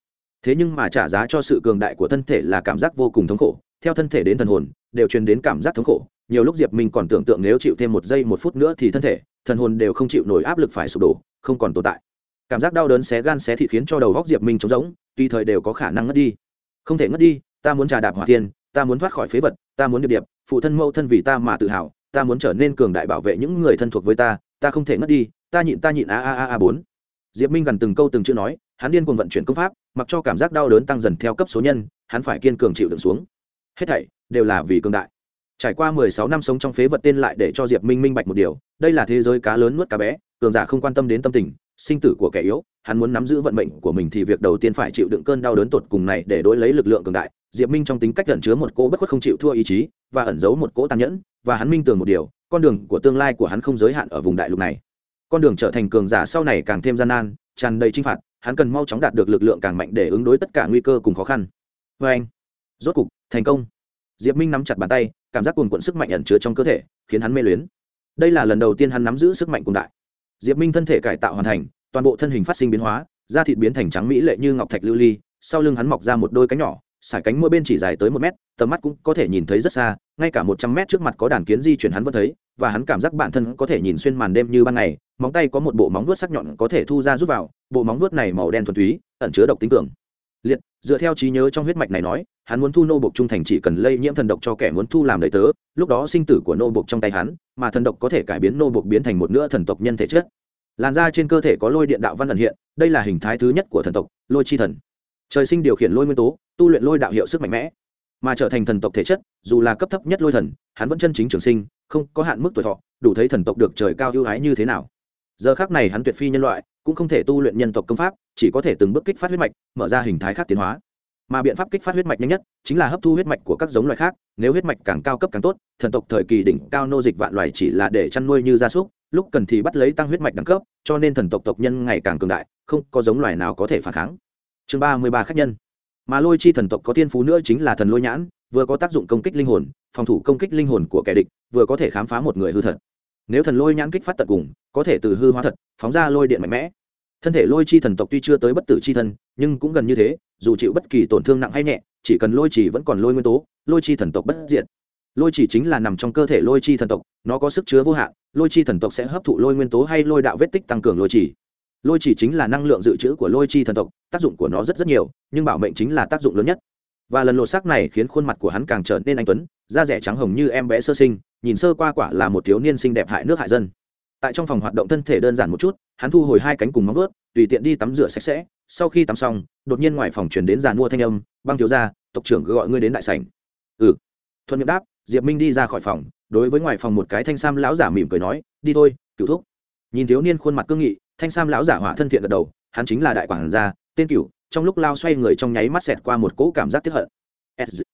Thế nhưng mà trả giá cho sự cường đại của thân thể là cảm giác vô cùng thống khổ. Theo thân thể đến thần hồn, đều truyền đến cảm giác thống khổ. Nhiều lúc diệp minh còn tưởng tượng nếu chịu thêm một giây một phút nữa thì thân thể, thần hồn đều không chịu nổi áp lực phải sụp đổ, không còn tồn tại. Cảm giác đau đớn xé gan xé thịt khiến cho đầu góc diệp minh trống rỗng, tùy thời đều có khả năng ngất đi. Không thể ngất đi, ta muốn trà đạp hỏa thiên, ta muốn thoát khỏi phế vật, ta muốn điệp điệp, phụ thân mẫu thân vì ta mà tự hào, ta muốn trở nên cường đại bảo vệ những người thân thuộc với ta ta không thể ngất đi ta nhịn ta nhịn a a a a bốn. Diệp minh gần từng câu từng chữ nói, hắn điên cuồng vận chuyển công pháp, mặc cho cảm giác đau đớn tăng dần theo cấp số nhân, hắn phải kiên cường chịu đựng xuống. Hết thảy đều là vì cường đại. Trải qua mười sáu năm sống trong phế vật tên lại để cho diệp minh minh bạch một điều, đây là thế giới cá lớn nuốt cá bé, cường giả không quan tâm đến tâm tình, sinh tử của kẻ yếu, hắn muốn nắm giữ vận mệnh của mình thì việc đầu tiên phải chịu đựng cơn đau đớn tột cùng này để đối lấy lực lượng cường đại. Diệp minh trong tính cách ẩn chứa một cỗ bất khuất không chịu thua ý chí, và ẩn giấu một cỗ tàn nhẫn, và hắn minh tường một điều, con đường của tương lai của hắn không giới hạn ở vùng đại lục này con đường trở thành cường giả sau này càng thêm gian nan, tràn đầy chinh phạt, hắn cần mau chóng đạt được lực lượng càng mạnh để ứng đối tất cả nguy cơ cùng khó khăn. Vê anh, rốt cục, thành công. Diệp minh nắm chặt bàn tay, cảm giác cuồn cuộn sức mạnh ẩn chứa trong cơ thể, khiến hắn mê luyến. Đây là lần đầu tiên hắn nắm giữ sức mạnh cùng đại. Diệp minh thân thể cải tạo hoàn thành, toàn bộ thân hình phát sinh biến hóa, da thịt biến thành trắng mỹ lệ như ngọc thạch lưu ly, sau lưng hắn mọc ra một đôi cánh nhỏ, sải cánh mỗi bên chỉ dài tới một mét, tầm mắt cũng có thể nhìn thấy rất xa, ngay cả một trăm mét trước mặt có đàn kiến di chuyển hắn vẫn thấy, và hắn cảm giác bản thân có thể nhìn xuyên màn đêm như ban ngày móng tay có một bộ móng vuốt sắc nhọn có thể thu ra rút vào, bộ móng vuốt này màu đen thuần túy, ẩn chứa độc tính cường. Liệt, dựa theo trí nhớ trong huyết mạch này nói, hắn muốn thu nô bộc trung thành chỉ cần lây nhiễm thần độc cho kẻ muốn thu làm đầy tớ, lúc đó sinh tử của nô bộc trong tay hắn, mà thần độc có thể cải biến nô bộc biến thành một nửa thần tộc nhân thể chất. Làn da trên cơ thể có lôi điện đạo văn ẩn hiện, đây là hình thái thứ nhất của thần tộc, lôi chi thần. Trời sinh điều khiển lôi nguyên tố, tu luyện lôi đạo hiệu sức mạnh mẽ, mà trở thành thần tộc thể chất, dù là cấp thấp nhất lôi thần, hắn vẫn chân chính trường sinh, không có hạn mức tuổi thọ, đủ thấy thần tộc được trời cao ưu ái như thế nào giờ khác này hắn tuyệt phi nhân loại, cũng không thể tu luyện nhân tộc công pháp, chỉ có thể từng bước kích phát huyết mạch, mở ra hình thái khác tiến hóa. Mà biện pháp kích phát huyết mạch nhanh nhất chính là hấp thu huyết mạch của các giống loài khác, nếu huyết mạch càng cao cấp càng tốt, thần tộc thời kỳ đỉnh cao nô dịch vạn loài chỉ là để chăn nuôi như gia súc, lúc cần thì bắt lấy tăng huyết mạch đẳng cấp, cho nên thần tộc tộc nhân ngày càng cường đại, không có giống loài nào có thể phản kháng. Chương ba mươi ba khách nhân. Mà lôi chi thần tộc có thiên phú nữa chính là thần lôi nhãn, vừa có tác dụng công kích linh hồn, phòng thủ công kích linh hồn của kẻ địch, vừa có thể khám phá một người hư thật nếu thần lôi nhãn kích phát tận cùng, có thể từ hư hóa thật, phóng ra lôi điện mạnh mẽ. Thân thể lôi chi thần tộc tuy chưa tới bất tử chi thân, nhưng cũng gần như thế, dù chịu bất kỳ tổn thương nặng hay nhẹ, chỉ cần lôi chỉ vẫn còn lôi nguyên tố, lôi chi thần tộc bất diệt. Lôi chỉ chính là nằm trong cơ thể lôi chi thần tộc, nó có sức chứa vô hạn, lôi chi thần tộc sẽ hấp thụ lôi nguyên tố hay lôi đạo vết tích tăng cường lôi chỉ. Lôi chỉ chính là năng lượng dự trữ của lôi chi thần tộc, tác dụng của nó rất rất nhiều, nhưng bảo mệnh chính là tác dụng lớn nhất và lần lộ sắc này khiến khuôn mặt của hắn càng trở nên anh tuấn, da rẻ trắng hồng như em bé sơ sinh, nhìn sơ qua quả là một thiếu niên xinh đẹp hại nước hại dân. Tại trong phòng hoạt động thân thể đơn giản một chút, hắn thu hồi hai cánh cùng móng ướt tùy tiện đi tắm rửa sạch sẽ. Sau khi tắm xong, đột nhiên ngoài phòng chuyển đến giàn mua thanh âm, băng thiếu gia, tộc trưởng gọi ngươi đến đại sảnh. Ừ. Thuận miệng đáp, diệp minh đi ra khỏi phòng, đối với ngoài phòng một cái thanh sam lão giả mỉm cười nói, đi thôi, cựu thúc. Nhìn thiếu niên khuôn mặt cương nghị, thanh sam lão giả hỏa thân thiện gật đầu, hắn chính là đại quản gia, tên cửu trong lúc lao xoay người trong nháy mắt xẹt qua một cỗ cảm giác tiếp hận.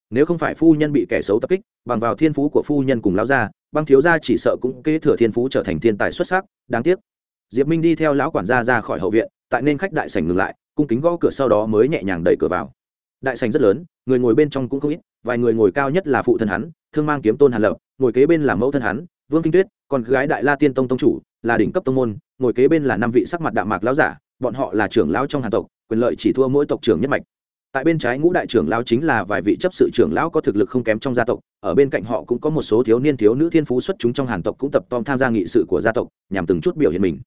Nếu không phải phu nhân bị kẻ xấu tập kích, bằng vào thiên phú của phu nhân cùng lão gia, băng thiếu gia chỉ sợ cũng kế thừa thiên phú trở thành thiên tài xuất sắc, đáng tiếc. Diệp minh đi theo lão quản gia ra khỏi hậu viện, tại nên khách đại sảnh ngừng lại, cung kính gõ cửa sau đó mới nhẹ nhàng đẩy cửa vào. Đại sảnh rất lớn, người ngồi bên trong cũng không ít, vài người ngồi cao nhất là phụ thân hắn, thương mang kiếm tôn hàn lập, ngồi kế bên là mẫu thân hắn, vương kinh tuyết còn gái đại la tiên tông tông chủ, là đỉnh cấp tông môn, ngồi kế bên là năm vị sắc mặt đạm mạc lão giả bọn họ là trưởng lão trong hàn tộc, quyền lợi chỉ thua mỗi tộc trưởng nhất mạch. Tại bên trái ngũ đại trưởng lão chính là vài vị chấp sự trưởng lão có thực lực không kém trong gia tộc, ở bên cạnh họ cũng có một số thiếu niên thiếu nữ thiên phú xuất chúng trong hàn tộc cũng tập tom tham gia nghị sự của gia tộc, nhằm từng chút biểu hiện mình.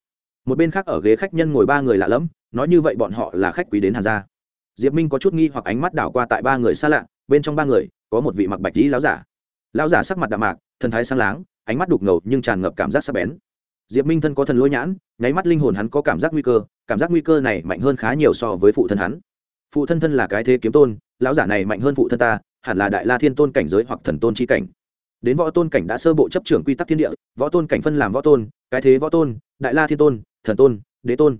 Một bên khác ở ghế khách nhân ngồi ba người lạ lẫm, nói như vậy bọn họ là khách quý đến hàn gia. Diệp minh có chút nghi hoặc ánh mắt đảo qua tại ba người xa lạ, bên trong ba người, có một vị mặc bạch lý lão giả. Lão giả sắc mặt đạm mạc, thần thái sáng láng, ánh mắt đục ngầu nhưng tràn ngập cảm giác sắc bén diệp minh thân có thần lôi nhãn, nháy mắt linh hồn hắn có cảm giác nguy cơ, cảm giác nguy cơ này mạnh hơn khá nhiều so với phụ thân hắn. Phụ thân thân là cái thế kiếm tôn, lão giả này mạnh hơn phụ thân ta, hẳn là đại la thiên tôn cảnh giới hoặc thần tôn chi cảnh. Đến võ tôn cảnh đã sơ bộ chấp trưởng quy tắc thiên địa, võ tôn cảnh phân làm võ tôn, cái thế võ tôn, đại la thiên tôn, thần tôn, đế tôn.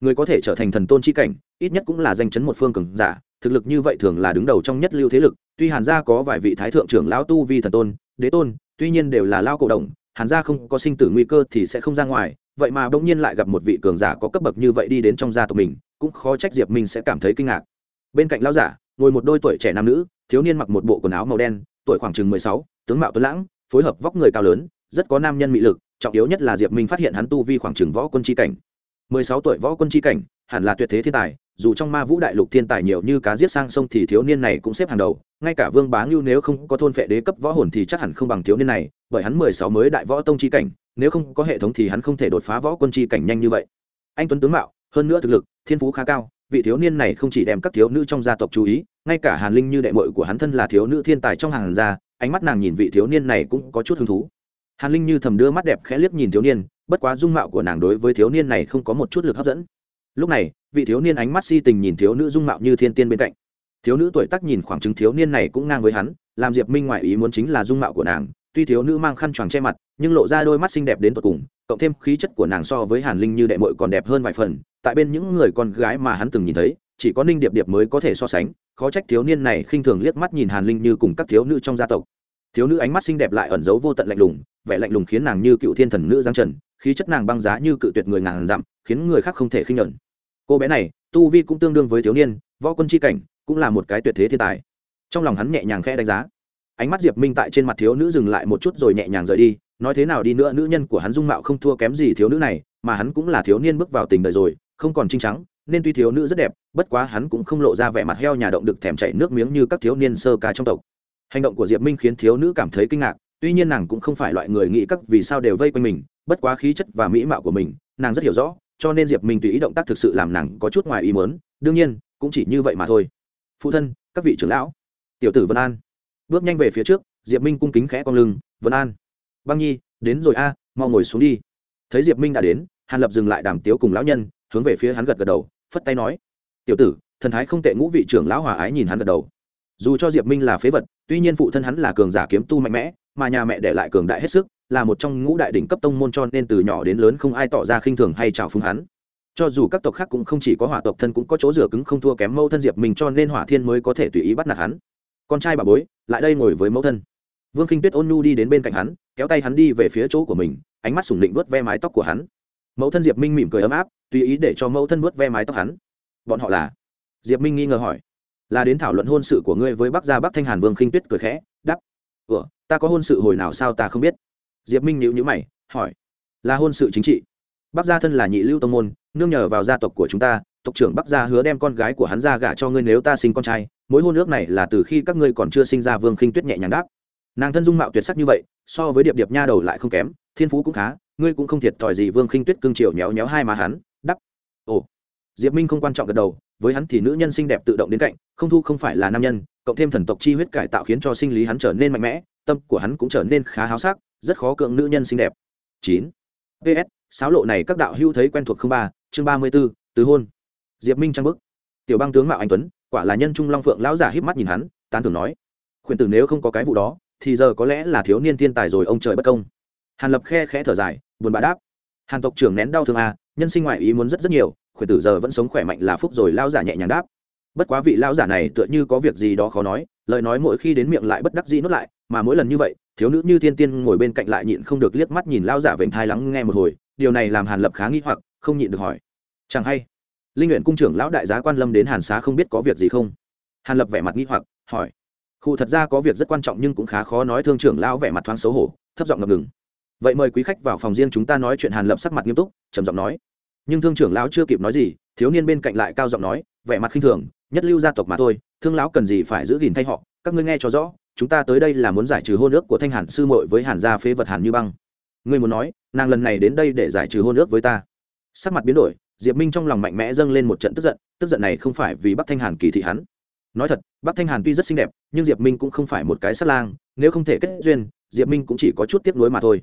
Người có thể trở thành thần tôn chi cảnh, ít nhất cũng là danh chấn một phương cường giả, thực lực như vậy thường là đứng đầu trong nhất lưu thế lực, tuy hàn gia có vài vị thái thượng trưởng lão tu vi thần tôn, đế tôn, tuy nhiên đều là lao cổ đồng hàn gia không có sinh tử nguy cơ thì sẽ không ra ngoài, vậy mà bỗng nhiên lại gặp một vị cường giả có cấp bậc như vậy đi đến trong gia tộc mình, cũng khó trách diệp minh sẽ cảm thấy kinh ngạc. Bên cạnh lão giả, ngồi một đôi tuổi trẻ nam nữ, thiếu niên mặc một bộ quần áo màu đen, tuổi khoảng chừng mười sáu, tướng mạo tuấn lãng, phối hợp vóc người cao lớn, rất có nam nhân mị lực, trọng yếu nhất là diệp minh phát hiện hắn tu vi khoảng chừng võ quân tri cảnh. Mười sáu tuổi võ quân tri cảnh, hẳn là tuyệt thế thiên tài dù trong ma vũ đại lục thiên tài nhiều như cá giết sang sông thì thiếu niên này cũng xếp hàng đầu, ngay cả vương bá ngưu nếu không có thôn phệ đế cấp võ hồn thì chắc hẳn không bằng thiếu niên này, bởi hắn mười sáu mới đại võ tông chi cảnh, nếu không có hệ thống thì hắn không thể đột phá võ quân chi cảnh nhanh như vậy. Anh tuấn tướng mạo, hơn nữa thực lực, thiên phú khá cao, vị thiếu niên này không chỉ đem các thiếu nữ trong gia tộc chú ý, ngay cả hàn linh như đệ mội của hắn thân là thiếu nữ thiên tài trong hàng gia, ánh mắt nàng nhìn vị thiếu niên này cũng có chút hứng thú. Hàn linh như thầm đưa mắt đẹp khẽ liếc nhìn thiếu niên, bất quá dung mạo của nàng đối với thiếu niên này không có một chút lực hấp dẫn lúc này, vị thiếu niên ánh mắt si tình nhìn thiếu nữ dung mạo như thiên tiên bên cạnh. Thiếu nữ tuổi tác nhìn khoảng chứng thiếu niên này cũng ngang với hắn, làm diệp minh ngoại ý muốn chính là dung mạo của nàng, tuy thiếu nữ mang khăn choàng che mặt, nhưng lộ ra đôi mắt xinh đẹp đến tột cùng, cộng thêm khí chất của nàng so với hàn linh như đệ mội còn đẹp hơn vài phần, tại bên những người con gái mà hắn từng nhìn thấy, chỉ có ninh điệp điệp mới có thể so sánh, khó trách thiếu niên này khinh thường liếc mắt nhìn hàn linh như cùng các thiếu nữ trong gia tộc. Thiếu nữ ánh mắt xinh đẹp lại ẩn giấu vô tận lạnh lùng, vẻ lạnh lùng khiến nàng như cựu thiên thần nữ giang trần, khí chất nàng băng giá như cự tuyệt người ngàn dặm, khiến người khác không thể khinh nhẫn cô bé này, tu vi cũng tương đương với thiếu niên, võ quân chi cảnh cũng là một cái tuyệt thế thiên tài. Trong lòng hắn nhẹ nhàng khẽ đánh giá. Ánh mắt diệp minh tại trên mặt thiếu nữ dừng lại một chút rồi nhẹ nhàng rời đi, nói thế nào đi nữa, nữ nhân của hắn dung mạo không thua kém gì thiếu nữ này, mà hắn cũng là thiếu niên bước vào tình đời rồi, không còn trinh trắng, nên tuy thiếu nữ rất đẹp, bất quá hắn cũng không lộ ra vẻ mặt heo nhà động được thèm chảy nước miếng như các thiếu niên sơ ca trong tộc. Hành động của diệp minh khiến thiếu nữ cảm thấy kinh ngạc, tuy nhiên nàng cũng không phải loại người nghĩ các vì sao đều vây quanh mình, bất quá khí chất và mỹ mạo của mình, nàng rất hiểu rõ cho nên diệp minh tùy ý động tác thực sự làm nàng có chút ngoài ý mớn đương nhiên, cũng chỉ như vậy mà thôi. Phụ thân, các vị trưởng lão, tiểu tử vân an. Bước nhanh về phía trước, diệp minh cung kính khẽ con lưng, vân an, băng nhi, đến rồi a, mau ngồi xuống đi. Thấy diệp minh đã đến, hàn lập dừng lại đàm tiếu cùng lão nhân, hướng về phía hắn gật gật đầu, phất tay nói, tiểu tử, thần thái không tệ ngũ vị trưởng lão hòa ái nhìn hắn gật đầu. Dù cho diệp minh là phế vật, tuy nhiên phụ thân hắn là cường giả kiếm tu mạnh mẽ, mà nhà mẹ để lại cường đại hết sức là một trong ngũ đại đỉnh cấp tông môn cho nên từ nhỏ đến lớn không ai tỏ ra khinh thường hay chào phúng hắn. Cho dù các tộc khác cũng không chỉ có hỏa tộc thân cũng có chỗ rửa cứng không thua kém mâu thân diệp mình cho nên hỏa thiên mới có thể tùy ý bắt nạt hắn. Con trai bà bối, lại đây ngồi với mẫu thân. Vương kinh tuyết ôn nhu đi đến bên cạnh hắn, kéo tay hắn đi về phía chỗ của mình, ánh mắt sủng định vớt ve mái tóc của hắn. Mẫu thân diệp minh mỉm cười ấm áp, tùy ý để cho mẫu thân vớt ve mái tóc hắn. Bọn họ là? Diệp minh nghi ngờ hỏi. Là đến thảo luận hôn sự của ngươi với bắc gia bắc thanh hàn, vương khinh tuyết cười khẽ đắp ủa, ta có hôn sự hồi nào sao ta không biết? Diệp minh nhíu nhíu mày, hỏi, là hôn sự chính trị? Bắc gia thân là nhị lưu tông môn, nương nhờ vào gia tộc của chúng ta, tộc trưởng bắc gia hứa đem con gái của hắn ra gả cho ngươi nếu ta sinh con trai, mối hôn ước này là từ khi các ngươi còn chưa sinh ra vương khinh tuyết nhẹ nhàng đáp. Nàng thân dung mạo tuyệt sắc như vậy, so với điệp điệp nha đầu lại không kém, thiên phú cũng khá, ngươi cũng không thiệt thòi gì vương khinh tuyết cương triều nhéo nhéo hai má hắn đắp ồ. Diệp minh không quan trọng gật đầu, với hắn thì nữ nhân xinh đẹp tự động đến cạnh, không thu không phải là nam nhân, cộng thêm thần tộc chi huyết cải tạo khiến cho sinh lý hắn trở nên mạnh mẽ, tâm của hắn cũng trở nên khá háo sắc rất khó cưỡng nữ nhân xinh đẹp. Chín. Ps sáo lộ này các đạo hưu thấy quen thuộc không ba? Chương ba mươi b ố tứ hôn. Diệp minh trang bức tiểu bang tướng mạo anh tuấn, quả là nhân trung long phượng lão giả híp mắt nhìn hắn, tán thường nói. Khuyên tử nếu không có cái vụ đó, thì giờ có lẽ là thiếu niên thiên tài rồi, ông trời bất công. Hàn lập khe khẽ thở dài, buồn bã đáp. Hàn tộc trưởng nén đau thương à nhân sinh ngoại ý muốn rất rất nhiều, khuyển tử giờ vẫn sống khỏe mạnh là phúc rồi, lão giả nhẹ nhàng đáp. Bất quá vị lão giả này tựa như có việc gì đó khó nói, lời nói mỗi khi đến miệng lại bất đắc dĩ nuốt lại, mà mỗi lần như vậy thiếu nữ như thiên tiên ngồi bên cạnh lại nhịn không được liếc mắt nhìn lao giả vểnh thai lắng nghe một hồi, điều này làm hàn lập khá nghi hoặc, không nhịn được hỏi. Chẳng hay. Linh nguyện cung trưởng lão đại giá quan lâm đến hàn xá không biết có việc gì không? Hàn lập vẻ mặt nghi hoặc, hỏi. Khu thật ra có việc rất quan trọng nhưng cũng khá khó nói thương trưởng lão vẻ mặt thoáng xấu hổ, thấp giọng ngập ngừng. Vậy mời quý khách vào phòng riêng chúng ta nói chuyện hàn lập sắc mặt nghiêm túc, trầm giọng nói. Nhưng thương trưởng lão chưa kịp nói gì, thiếu niên bên cạnh lại cao giọng nói, vẻ mặt khinh thường, nhất lưu gia tộc mà thôi, thương lão cần gì phải giữ gìn thay họ, các ngươi nghe cho rõ chúng ta tới đây là muốn giải trừ hôn ước của thanh hàn sư muội với hàn gia phế vật hàn như băng. Ngươi muốn nói, nàng lần này đến đây để giải trừ hôn ước với ta. Sắc mặt biến đổi, diệp minh trong lòng mạnh mẽ dâng lên một trận tức giận tức giận này không phải vì bắc thanh hàn kỳ thị hắn. Nói thật, bắc thanh hàn tuy rất xinh đẹp, nhưng diệp minh cũng không phải một cái sát lang, nếu không thể kết duyên, diệp minh cũng chỉ có chút tiếc nuối mà thôi.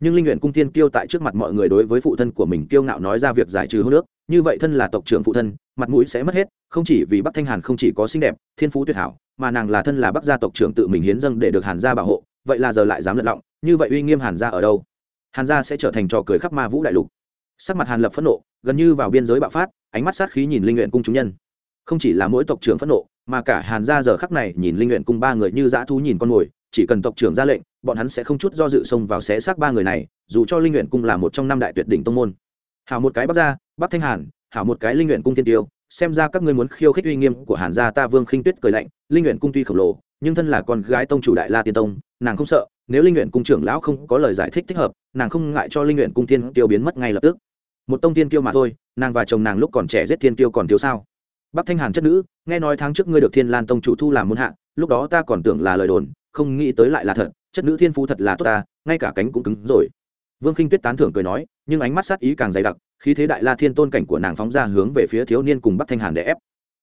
Nhưng linh nguyện cung tiên kiêu tại trước mặt mọi người đối với phụ thân của mình kiêu ngạo nói ra việc giải trừ hôn ước như vậy thân là tộc trưởng phụ thân, mặt mũi sẽ mất hết, không chỉ vì bắc thanh hàn không chỉ có xinh đẹp, thiên phú tuyệt hảo, mà nàng là thân là bắc gia tộc trưởng tự mình hiến dâng để được hàn gia bảo hộ, vậy là giờ lại dám lật lọng, như vậy uy nghiêm hàn gia ở đâu? Hàn gia sẽ trở thành trò cười khắp ma vũ đại lục. Sắc mặt hàn lập phẫn nộ, gần như vào biên giới bạo phát, ánh mắt sát khí nhìn linh nguyện cung chúng nhân. Không chỉ là mỗi tộc trưởng phẫn nộ, mà cả hàn gia giờ khắc này nhìn linh nguyện cung ba người như dã thú nhìn con mồi chỉ cần tộc trưởng ra lệnh, bọn hắn sẽ không chút do dự xông vào xé xác ba người này, dù cho linh nguyện cung là một trong năm đại tuyệt đỉnh tông môn. Hào một cái bắc gia bắc thanh hàn, hảo một cái linh nguyện cung tiên tiêu, xem ra các ngươi muốn khiêu khích uy nghiêm của hàn gia ta vương khinh tuyết cười lạnh, linh nguyện cung tuy khổng lồ, nhưng thân là con gái tông chủ đại la tiên tông, nàng không sợ, nếu linh nguyện cung trưởng lão không có lời giải thích thích hợp, nàng không ngại cho linh nguyện cung tiên tiêu biến mất ngay lập tức. Một tông tiên tiêu mà thôi, nàng và chồng nàng lúc còn trẻ giết tiên tiêu còn thiếu sao? Bắc thanh hàn chất nữ, nghe nói tháng trước ngươi được thiên lan tông chủ thu làm muôn hạ, lúc đó ta còn tưởng là lời đồn, không nghĩ tới lại là thật, chất nữ thiên phú thật là tốt ta, ngay cả cánh cũng cứng rồi. Vương khinh tuyết tán thưởng cười nói, nhưng ánh mắt sát ý càng dày đặc khí thế đại la thiên tôn cảnh của nàng phóng ra hướng về phía thiếu niên cùng bắc thanh hàn để ép.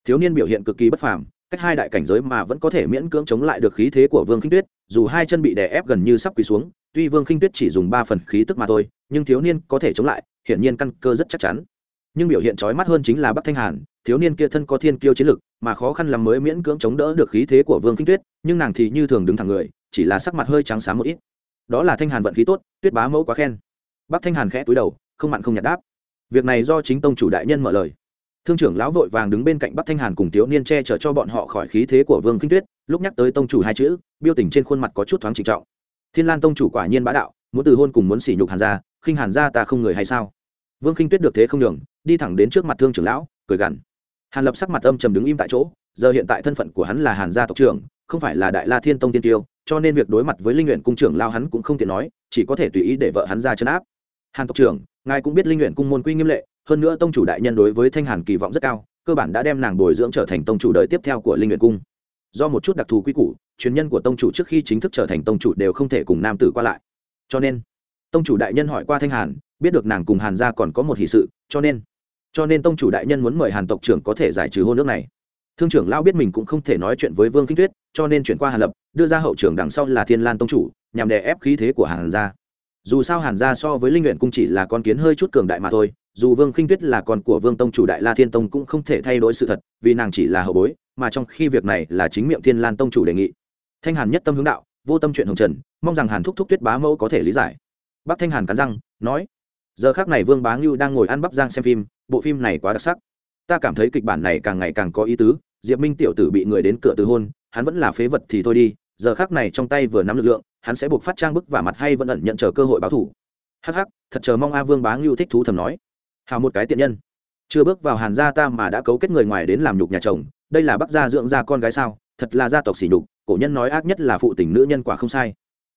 Thiếu niên biểu hiện cực kỳ bất phàm, cách hai đại cảnh giới mà vẫn có thể miễn cưỡng chống lại được khí thế của vương khinh tuyết, dù hai chân bị đè ép gần như sắp quỳ xuống, tuy vương khinh tuyết chỉ dùng ba phần khí tức mà thôi, nhưng thiếu niên có thể chống lại, hiển nhiên căn cơ rất chắc chắn. Nhưng biểu hiện trói mắt hơn chính là bắc thanh hàn, thiếu niên kia thân có thiên kiêu chiến lực, mà khó khăn lắm mới miễn cưỡng chống đỡ được khí thế của vương khinh tuyết, nhưng nàng thì như thường đứng thẳng người, chỉ là sắc mặt hơi trắng sáng một ít. Đó là thanh hàn vận khí tốt, tuyết bá mẫu quá khen. Bắc thanh hàn khẽ túi đầu, không mặn không nhạt đáp việc này do chính tông chủ đại nhân mở lời. Thương trưởng lão vội vàng đứng bên cạnh bắc thanh hàn cùng thiếu niên che chở cho bọn họ khỏi khí thế của vương kinh tuyết, lúc nhắc tới tông chủ hai chữ biêu tình trên khuôn mặt có chút thoáng trịnh trọng. Thiên lan tông chủ quả nhiên bá đạo, muốn từ hôn cùng muốn sỉ nhục hàn gia, khinh hàn gia ta không người hay sao? Vương kinh tuyết được thế không đường đi thẳng đến trước mặt thương trưởng lão, cười gằn. Hàn lập sắc mặt âm trầm đứng im tại chỗ, giờ hiện tại thân phận của hắn là hàn gia tộc trưởng, không phải là đại la thiên tông tiên tiêu, cho nên việc đối mặt với linh nguyện cung trưởng lao hắn cũng không tiện nói, chỉ có thể tùy ý để vợ hắn ra chân áp hàn tộc trưởng, ngài cũng biết linh nguyện cung môn quy nghiêm lệ, hơn nữa tông chủ đại nhân đối với thanh hàn kỳ vọng rất cao, cơ bản đã đem nàng bồi dưỡng trở thành tông chủ đời tiếp theo của linh nguyện cung. Do một chút đặc thù quy củ, truyền nhân của tông chủ trước khi chính thức trở thành tông chủ đều không thể cùng nam tử qua lại. Cho nên, tông chủ đại nhân hỏi qua thanh hàn, biết được nàng cùng hàn gia còn có một hỷ sự, cho nên cho nên tông chủ đại nhân muốn mời hàn tộc trưởng có thể giải trừ hôn nước này. Thương trưởng lao biết mình cũng không thể nói chuyện với vương kinh tuyết, cho nên chuyển qua hàn lập, đưa ra hậu trưởng đằng sau là thiên lan tông chủ, nhằm đè ép khí thế của hàn gia dù sao hàn gia so với linh nguyện cung chỉ là con kiến hơi chút cường đại mà thôi, dù vương khinh tuyết là con của vương tông chủ đại la thiên tông cũng không thể thay đổi sự thật, vì nàng chỉ là hậu bối, mà trong khi việc này là chính miệng thiên lan tông chủ đề nghị. Thanh hàn nhất tâm hướng đạo, vô tâm chuyện hồng trần, mong rằng hàn thúc thúc tuyết bá mẫu có thể lý giải. Bắc thanh hàn cắn răng, nói, giờ khác này vương bá ngưu đang ngồi ăn bắp giang xem phim, bộ phim này quá đặc sắc. Ta cảm thấy kịch bản này càng ngày càng có ý tứ, diệp minh tiểu tử bị người đến cửa từ hôn, hắn vẫn là phế vật thì thôi đi, giờ khác này trong tay vừa nắm lực lượng hắn sẽ buộc phát trang bức và mặt hay vẫn ẩn nhận chờ cơ hội báo thủ. Hắc hắc, thật chờ mong a vương bá ngưu thích thú thầm nói. Hào một cái tiện nhân. Chưa bước vào hàn gia ta mà đã cấu kết người ngoài đến làm nhục nhà chồng, đây là bắc gia dưỡng ra con gái sao? Thật là gia tộc sỉ nhục, cổ nhân nói ác nhất là phụ tình nữ nhân quả không sai.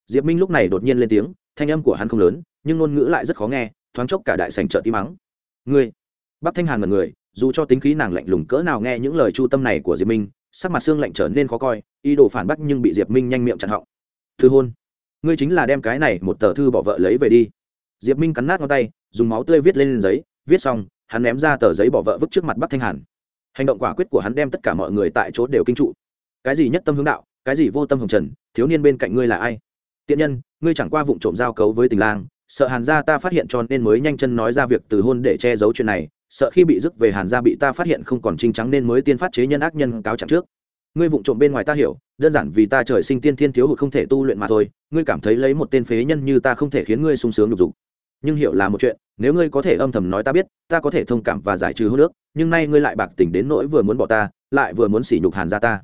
Diệp minh lúc này đột nhiên lên tiếng, thanh âm của hắn không lớn, nhưng ngôn ngữ lại rất khó nghe, thoáng chốc cả đại sành trợ tí mắng ngươi, bắc thanh hàn là người, dù cho tính khí nàng lạnh lùng cỡ nào nghe những lời chu tâm này của diệp minh, sắc mặt xương lạnh trở nên khó coi, ý đồ phản bác nhưng bị diệp minh nhanh miệng chặn họng thư hôn. Ngươi chính là đem cái này một tờ thư bỏ vợ lấy về đi. Diệp minh cắn nát ngón tay, dùng máu tươi viết lên giấy, viết xong, hắn ném ra tờ giấy bỏ vợ vứt trước mặt bắc thanh hàn. Hành động quả quyết của hắn đem tất cả mọi người tại chỗ đều kinh trụ. Cái gì nhất tâm hướng đạo, cái gì vô tâm hồng trần, thiếu niên bên cạnh ngươi là ai? Tiện nhân, ngươi chẳng qua vụ trộm giao cấu với tình lang, sợ hàn gia ta phát hiện cho nên mới nhanh chân nói ra việc từ hôn để che giấu chuyện này, sợ khi bị dứt về hàn gia bị ta phát hiện không còn trinh trắng nên mới tiên phát chế nhân ác nhân cáo trạng trước ngươi vụng trộm bên ngoài ta hiểu, đơn giản vì ta trời sinh tiên thiên thiếu hụt không thể tu luyện mà thôi, ngươi cảm thấy lấy một tên phế nhân như ta không thể khiến ngươi sung sướng nhục dục. Nhưng hiểu là một chuyện, nếu ngươi có thể âm thầm nói ta biết, ta có thể thông cảm và giải trừ hô nước, nhưng nay ngươi lại bạc tỉnh đến nỗi vừa muốn bỏ ta, lại vừa muốn sỉ nhục hàn gia ta.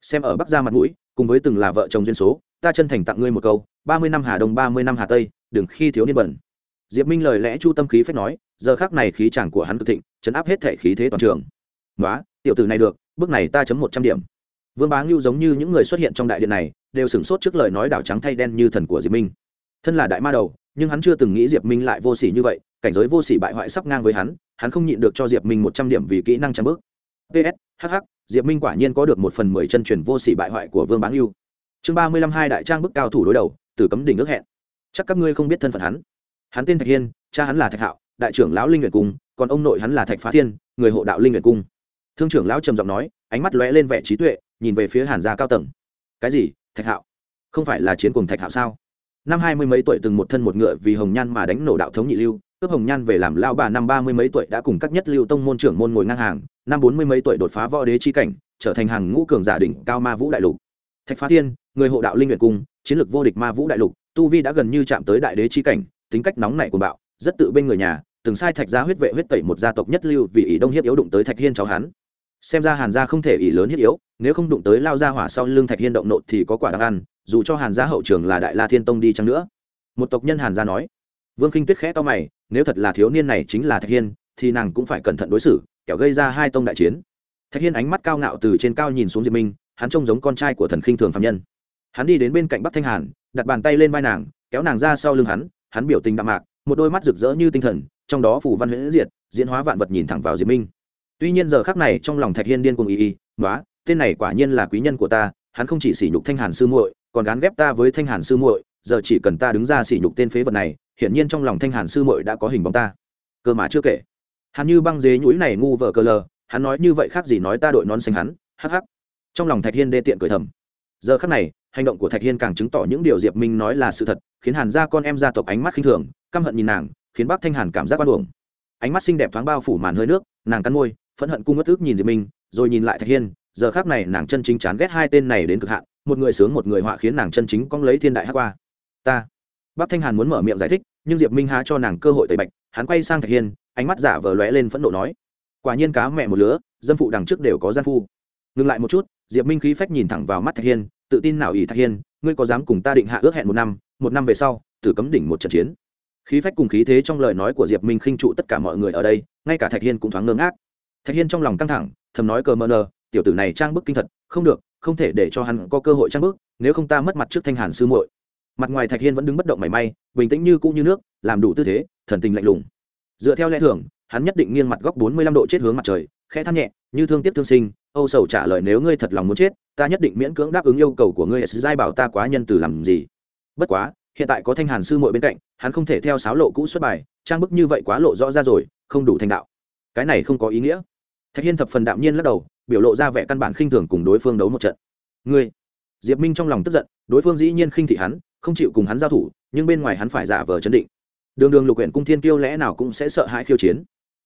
Xem ở bắc gia mặt mũi, cùng với từng là vợ chồng duyên số, ta chân thành tặng ngươi một câu, ba mươi năm hà đông, ba mươi năm hà tây, đừng khi thiếu niên bẩn. Diệp minh lời lẽ chu tâm khí phép nói, giờ khác này khí chàng của hắn cực thịnh, chấn áp hết thể khí thế toàn trường. Nói tiểu tử này được, bước này ta chấm một trăm điểm vương bá ngưu giống như những người xuất hiện trong đại điện này, đều sửng sốt trước lời nói đảo trắng thay đen như thần của diệp minh. Thân là đại ma đầu, nhưng hắn chưa từng nghĩ diệp minh lại vô s ỉ như vậy, cảnh giới vô s ỉ bại hoại sắp ngang với hắn hắn không nhịn được cho diệp minh một trăm điểm vì kỹ năng trăm bước. Ps hh diệp minh quả nhiên có được một phần mười chân truyền vô s ỉ bại hoại của vương bá ngưu. Chương ba mươi lăm hai đại trang bức cao thủ đối đầu, từ cấm đỉnh ước hẹn. Chắc các ngươi không biết thân phận hắn. Hắn tên thạch hiên, cha hắn là thạch hạo, đại trưởng lão linh nguyện cung, còn ông nội hắn là thạch phá thiên, người hộ đạo linh nguyện cung. Thương trưởng lão trầm giọng nói, ánh mắt lóe lên vẻ trí tuệ nhìn về phía hàn gia cao tầng. Cái gì? Thạch hạo? Không phải là chiến cùng thạch hạo sao? Năm hai mươi mấy tuổi từng một thân một ngựa vì hồng nhan mà đánh nổ đạo thống nhị lưu, cướp hồng nhan về làm lao bà năm ba mươi mấy tuổi đã cùng các nhất lưu tông môn trưởng môn ngồi ngang hàng, năm bốn mươi mấy tuổi đột phá võ đế chi cảnh, trở thành hàng ngũ cường giả đỉnh cao ma vũ đại lục. Thạch phá thiên, người hộ đạo linh nguyện cung, chiến lược vô địch ma vũ đại lục, tu vi đã gần như chạm tới đại đế chi cảnh, tính cách nóng nảy của bạo, rất tự bên người nhà, từng sai thạch gia huyết vệ huyết tẩy một gia tộc nhất lưu vì ý đông hiếp yếu đụng tới thạch hiên cháu hắn xem ra hàn gia không thể ỷ lớn hiếp yếu, nếu không đụng tới lao ra hỏa sau lưng thạch hiên động nộ thì có quả đáng ăn, dù cho hàn gia hậu trường là đại la thiên tông đi chăng nữa. Một tộc nhân hàn gia nói. Vương khinh tuyết khẽ to mày, nếu thật là thiếu niên này chính là thạch hiên, thì nàng cũng phải cẩn thận đối xử, kẻo gây ra hai tông đại chiến. Thạch hiên ánh mắt cao ngạo từ trên cao nhìn xuống diệp minh, hắn trông giống con trai của thần khinh thường phạm nhân. Hắn đi đến bên cạnh bắc thanh hàn, đặt bàn tay lên vai nàng, kéo nàng ra sau lưng hắn hắn biểu tình đạm mạc, một đôi mắt rực rỡ như tinh thần, trong đó phủ văn huyễn diệt, diễn hóa vạn vật nhìn thẳng vào diệp minh tuy nhiên giờ khắc này trong lòng thạch hiên điên cuồng y y nói tên này quả nhiên là quý nhân của ta, hắn không chỉ sỉ nhục thanh hàn sư muội, còn gán ghép ta với thanh hàn sư muội, giờ chỉ cần ta đứng ra sỉ nhục tên phế vật này, hiển nhiên trong lòng thanh hàn sư muội đã có hình bóng ta. Cơ mà chưa kể, hắn như băng dế nhũi này ngu vợ cơ lờ, hắn nói như vậy khác gì nói ta đội nón xanh hắn, hắc hắc. Trong lòng thạch hiên đê tiện cười thầm. Giờ khắc này, hành động của thạch hiên càng chứng tỏ những điều diệp minh nói là sự thật, khiến hàn gia con em gia tộc ánh mắt khinh thường, căm hận nhìn nàng, khiến bác thanh hàn cảm giác bắt uổng. Ánh mắt xinh đẹp thoáng bao phủ màn hơi nước, nàng cắn môi phẫn hận cung ngất ước nhìn diệp minh, rồi nhìn lại thạch hiên, giờ khác này nàng chân chính chán ghét hai tên này đến cực hạn, một người sướng một người họa khiến nàng chân chính cong lấy thiên đại hát qua. Ta. Bác thanh hàn muốn mở miệng giải thích, nhưng diệp minh há cho nàng cơ hội tẩy bạch, hắn quay sang thạch hiên, ánh mắt giả vờ lóe lên phẫn nộ nói, quả nhiên cá mẹ một lứa dân phụ đằng trước đều có gian phu. Ngừng lại một chút, diệp minh khí phách nhìn thẳng vào mắt thạch hiên, tự tin nào ỷ thạch hiên, ngươi có dám cùng ta định hạ ước hẹn một năm một năm về sau tử cấm đỉnh một trận chiến. Khí phách cùng khí thế trong lời nói của diệp minh khinh trụ tất cả mọi người ở đây, ngay cả thạch hiên cũng thoáng ngơ ngác thạch hiên trong lòng căng thẳng, thầm nói cờ mờ nờ, tiểu tử này trang bức kinh thật, không được, không thể để cho hắn có cơ hội trang bức, nếu không ta mất mặt trước thanh hàn sư muội. Mặt ngoài thạch hiên vẫn đứng bất động mảy may, bình tĩnh như cũ như nước, làm đủ tư thế, thần tình lạnh lùng. Dựa theo lẽ thường, hắn nhất định nghiêng mặt góc bốn mươi lăm độ chết hướng mặt trời, khẽ than nhẹ, như thương tiếp thương sinh, âu sầu trả lời nếu ngươi thật lòng muốn chết, ta nhất định miễn cưỡng đáp ứng yêu cầu của ngươi giai bảo ta quá nhân từ làm gì. Bất quá, hiện tại có thanh hàn sư muội bên cạnh, hắn không thể theo sáo lộ cũ xuất bài, trang bức như vậy quá lộ rõ ra rồi, không đủ thành đạo. Cái này không có ý nghĩa thạch hiên thập phần đạm nhiên lắc đầu, biểu lộ ra vẻ căn bản khinh thường cùng đối phương đấu một trận. Ngươi? Diệp minh trong lòng tức giận, đối phương dĩ nhiên khinh thị hắn, không chịu cùng hắn giao thủ, nhưng bên ngoài hắn phải giả vờ chấn định. Đường đường lục huyện cung thiên kiêu lẽ nào cũng sẽ sợ hãi khiêu chiến.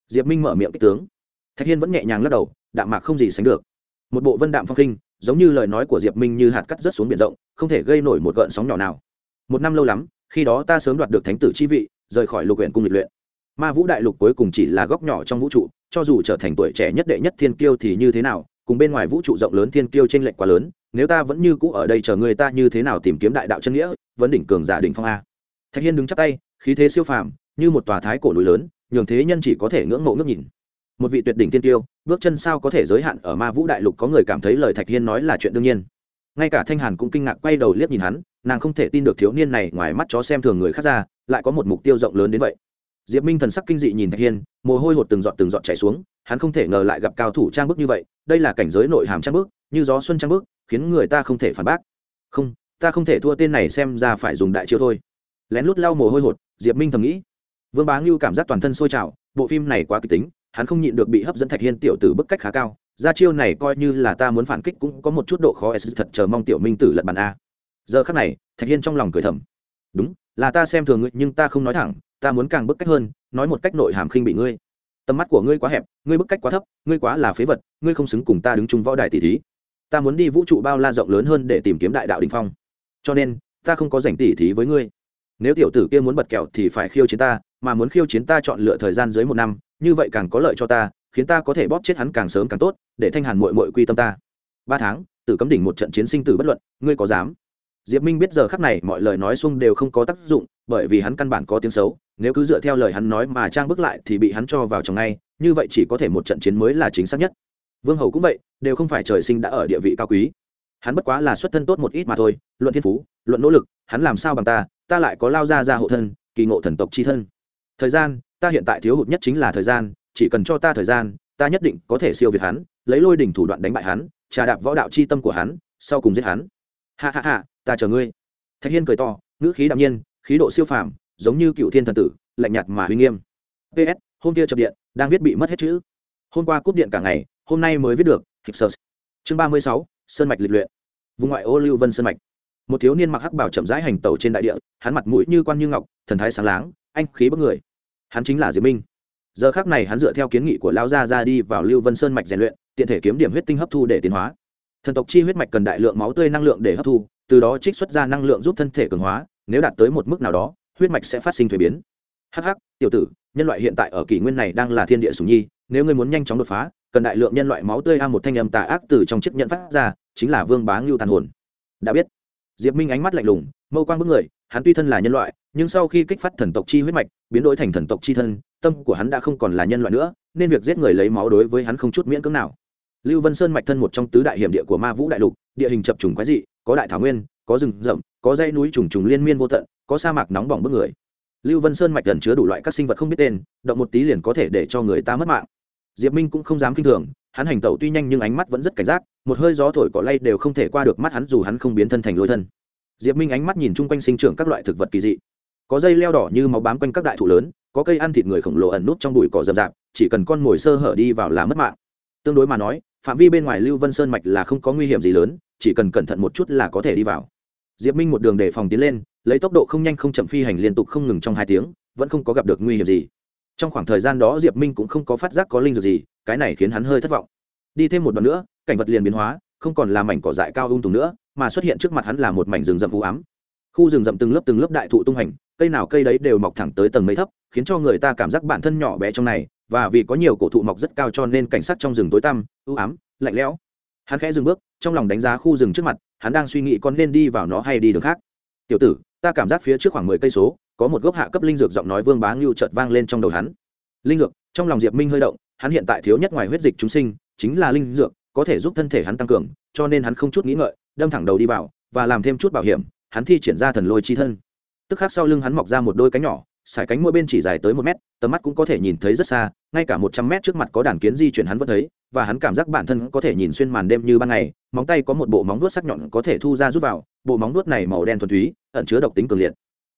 Diệp minh mở miệng kích tướng. Thạch hiên vẫn nhẹ nhàng lắc đầu, đạm mạc không gì sánh được. Một bộ vân đạm phong khinh, giống như lời nói của diệp minh như hạt cắt rớt xuống biển rộng, không thể gây nổi một gợn sóng nhỏ nào. Một năm lâu lắm, khi đó ta sớm đoạt được thánh tử chi vị, rời khỏi lục huyện cung lịch luyện ma vũ đại lục cuối cùng chỉ là góc nhỏ trong vũ trụ, cho dù trở thành tuổi trẻ nhất đệ nhất thiên kiêu thì như thế nào, cùng bên ngoài vũ trụ rộng lớn thiên kiêu t r ê n lệch quá lớn, nếu ta vẫn như cũ ở đây chờ người ta như thế nào tìm kiếm đại đạo chân nghĩa vẫn đỉnh cường giả đỉnh phong a. Thạch hiên đứng chắp tay, khí thế siêu phàm, như một tòa thái cổ núi lớn, nhường thế nhân chỉ có thể ngưỡng mộ ngước nhìn. Một vị tuyệt đỉnh thiên tiêu bước chân sao có thể giới hạn ở ma vũ đại lục có người cảm thấy lời thạch hiên nói là chuyện đương nhiên. Ngay cả thanh hàn cũng kinh ngạc quay đầu liếc nhìn hắn, nàng không thể tin được thiếu niên này ngoài mắt chó xem thường người khác ra, lại có một mục tiêu rộng lớn đến vậy diệp minh thần sắc kinh dị nhìn thạch hiên, mồ hôi hột từng giọt từng giọt chảy xuống, hắn không thể ngờ lại gặp cao thủ trang bức như vậy, đây là cảnh giới nội hàm trang bức, như gió xuân trang bức, khiến người ta không thể phản bác. Không, ta không thể thua tên này xem ra phải dùng đại chiêu thôi. Lén lút lau mồ hôi hột, diệp minh thầm nghĩ. Vương bá ngưu cảm giác toàn thân sôi trào, bộ phim này quá kịch tính, hắn không nhịn được bị hấp dẫn thạch hiên tiểu tử bức cách khá cao, ra chiêu này coi như là ta muốn phản kích cũng có một chút độ khó, s thật chờ mong tiểu minh tử lật bàn a. Giờ khắc này, thạch hiên trong lòng cười thầm. Đúng, là ta xem thường ngươi, nhưng ta không nói thẳng ta muốn càng bức cách hơn, nói một cách nội hàm khinh bị ngươi. Tầm mắt của ngươi quá hẹp, ngươi bức cách quá thấp, ngươi quá là phế vật, ngươi không xứng cùng ta đứng chung võ đài tỷ thí. Ta muốn đi vũ trụ bao la rộng lớn hơn để tìm kiếm đại đạo đình phong. Cho nên, ta không có giành tỷ thí với ngươi. Nếu tiểu tử kia muốn bật kẹo thì phải khiêu chiến ta, mà muốn khiêu chiến ta chọn lựa thời gian dưới một năm, như vậy càng có lợi cho ta, khiến ta có thể bóp chết hắn càng sớm càng tốt, để thanh hàn mội mội quy tâm ta. Ba tháng tử cấm đỉnh một trận chiến sinh tử bất luận, ngươi có dám? Diệp minh biết giờ khắc này mọi lời nói xung đều không có tác dụng, bởi vì hắn căn bản có tiếng xấu, nếu cứ dựa theo lời hắn nói mà trang bước lại thì bị hắn cho vào trong ngay, như vậy chỉ có thể một trận chiến mới là chính xác nhất. Vương hầu cũng vậy, đều không phải trời sinh đã ở địa vị cao quý. Hắn bất quá là xuất thân tốt một ít mà thôi, luận thiên phú, luận nỗ lực, hắn làm sao bằng ta ta lại có lao ra ra hộ thân, kỳ ngộ thần tộc c h i thân. Thời gian, ta hiện tại thiếu hụt nhất chính là thời gian, chỉ cần cho ta thời gian, ta nhất định có thể siêu việt hắn, lấy lôi đỉnh thủ đoạn đánh bại hắn, trà đạp võ đạo c h i tâm của hắn, sau cùng giết hắn hạ hạ hạ, ta chờ ngươi. Thạch hiên cười to, ngữ khí đạm nhiên, khí độ siêu phàm, giống như cựu thiên thần tử, lạnh nhạt mà uy nghiêm. Ps hôm kia chập điện, đang viết bị mất hết chữ. Hôm qua cúp điện cả ngày, hôm nay mới viết được hip sơ chương ba mươi sáu, sơn mạch lịch luyện. Vùng ngoại ô lưu vân sơn mạch. Một thiếu niên mặc hắc bảo chậm rãi hành tẩu trên đại địa, hắn mặt mũi như quan như ngọc, thần thái sáng láng, anh khí bất người. Hắn chính là diệp minh. Giờ khác này hắn dựa theo kiến nghị của lão gia ra đi vào lưu vân sơn mạch rèn luyện, tiện thể kiếm điểm huyết tinh hấp thu để tiến hóa thần tộc chi huyết mạch cần đại lượng máu tươi năng lượng để hấp thu, từ đó trích xuất ra năng lượng giúp thân thể cường hóa, nếu đạt tới một mức nào đó, huyết mạch sẽ phát sinh thuế biến. Hh tiểu tử, nhân loại hiện tại ở kỷ nguyên này đang là thiên địa sùng nhi, nếu ngươi muốn nhanh chóng đột phá, cần đại lượng nhân loại máu tươi a một thanh âm tà ác từ trong chiếc nhận phát ra, chính là vương bá ngưu tàn hồn. Đã biết. Diệp minh ánh mắt lạnh lùng, mâu quang bức người, hắn tuy thân là nhân loại, nhưng sau khi kích phát thần tộc chi huyết mạch, biến đổi thành thần tộc chi thân, tâm của hắn đã không còn là nhân loại nữa, nên việc giết người lấy máu đối với hắn không chút miễn cưỡng nào lưu vân sơn mạch thân một trong tứ đại hiểm địa của ma vũ đại lục, địa hình chập trùng quái dị, có đại thảo nguyên, có rừng rậm, có dãy núi trùng trùng liên miên vô tận, có sa mạc nóng bỏng bức người. Lưu vân sơn mạch gần chứa đủ loại các sinh vật không biết tên, động một tí liền có thể để cho người ta mất mạng. Diệp minh cũng không dám kinh thường, hắn hành tẩu tuy nhanh nhưng ánh mắt vẫn rất cảnh giác, một hơi gió thổi cỏ lay đều không thể qua được mắt hắn dù hắn không biến thân thành lôi thân. Diệp minh ánh mắt nhìn chung quanh sinh trưởng các loại thực vật kỳ dị. Có dây leo đỏ như máu bám quanh các đại thụ lớn, có cây ăn thịt người khổng lồ ẩn nút trong bụi cỏ rậm rạp, chỉ cần con mồi sơ hở đi vào là mất mạng. Tương đối mà nói phạm vi bên ngoài lưu vân sơn mạch là không có nguy hiểm gì lớn, chỉ cần cẩn thận một chút là có thể đi vào. Diệp minh một đường để phòng tiến lên, lấy tốc độ không nhanh không chậm phi hành liên tục không ngừng trong hai tiếng, vẫn không có gặp được nguy hiểm gì. Trong khoảng thời gian đó diệp minh cũng không có phát giác có linh dược gì, cái này khiến hắn hơi thất vọng. Đi thêm một đoạn nữa, cảnh vật liền biến hóa, không còn là mảnh cỏ dại cao ung tùng nữa, mà xuất hiện trước mặt hắn là một mảnh rừng rậm u ám. Khu rừng rậm từng lớp từng lớp đại thụ tung hành cây nào cây đấy đều mọc thẳng tới tầng mấy thấp khiến cho người ta cảm giác bản thân nhỏ bé trong này, và vì có nhiều cổ thụ mọc rất cao cho nên cảnh sát trong rừng tối tăm, u ám, lạnh lẽo. Hắn khẽ dừng bước, trong lòng đánh giá khu rừng trước mặt, hắn đang suy nghĩ con nên đi vào nó hay đi đường khác. Tiểu tử, ta cảm giác phía trước khoảng mười cây số, có một gốc hạ cấp linh dược giọng nói vương bá ngưu chợt vang lên trong đầu hắn. Linh dược, trong lòng diệp minh hơi động, hắn hiện tại thiếu nhất ngoài huyết dịch chúng sinh, chính là linh dược, có thể giúp thân thể hắn tăng cường, cho nên hắn không chút nghĩ ngợi, đâm thẳng đầu đi vào, và làm thêm chút bảo hiểm, hắn thi triển ra thần lôi chi thân. Tức khác sau lưng hắn mọc ra một đôi cánh nhỏ sải cánh mỗi bên chỉ dài tới một mét, tầm mắt cũng có thể nhìn thấy rất xa, ngay cả một trăm mét trước mặt có đàn kiến di chuyển hắn vẫn thấy, và hắn cảm giác bản thân có thể nhìn xuyên màn đêm như ban ngày, móng tay có một bộ móng vuốt sắc nhọn có thể thu ra rút vào, bộ móng vuốt này màu đen thuần túy, ẩn chứa độc tính cường liệt.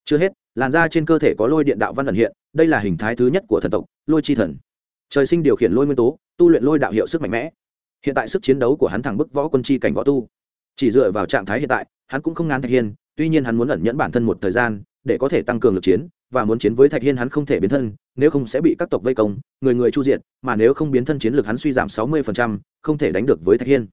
Chưa hết, làn da trên cơ thể có lôi điện đạo văn ẩn hiện, đây là hình thái thứ nhất của thần tộc, lôi chi thần. Trời sinh điều khiển lôi nguyên tố, tu luyện lôi đạo hiệu sức mạnh mẽ. Hiện tại sức chiến đấu của hắn thẳng bức võ quân chi cảnh võ tu. Chỉ dựa vào trạng thái hiện tại, hắn cũng không ngán thạch hiên, tuy nhiên hắn muốn ẩn nhẫn bản thân một thời gian, để có thể tăng cường lực chiến và muốn chiến với thạch hiên hắn không thể biến thân, nếu không sẽ bị các tộc vây công, người người chu diện mà nếu không biến thân chiến lược hắn suy giảm sáu mươi không thể đánh được với thạch hiên.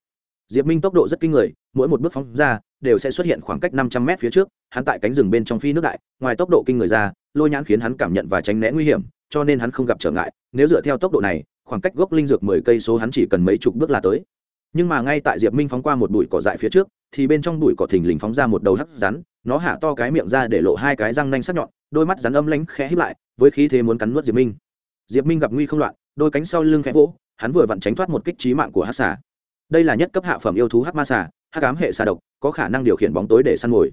Diệp minh tốc độ rất kinh người, mỗi một bước phóng ra, đều sẽ xuất hiện khoảng cách năm trăm mét phía trước, hắn tại cánh rừng bên trong phi nước đại, ngoài tốc độ kinh người ra, lôi nhãn khiến hắn cảm nhận và tránh né nguy hiểm, cho nên hắn không gặp trở ngại, nếu dựa theo tốc độ này, khoảng cách gốc linh dược mười cây số hắn chỉ cần mấy chục bước là tới. Nhưng mà ngay tại diệp minh phóng qua một bụi cỏ dại phía trước, thì bên trong bụi cỏ thình lình phóng ra một đầu hắc rắn, nó hạ to cái miệng ra để lộ hai cái răng nanh sắc nhọn đôi mắt rắn âm lánh khẽ hít lại, với khí thế muốn cắn nuốt diệp minh. Diệp minh gặp nguy không loạn, đôi cánh sau lưng khẽ vỗ, hắn vừa vặn tránh thoát một kích trí mạng của hắc xà. Đây là nhất cấp hạ phẩm yêu thú hắc ma xà, hắc ám hệ xà độc, có khả năng điều khiển bóng tối để săn mồi.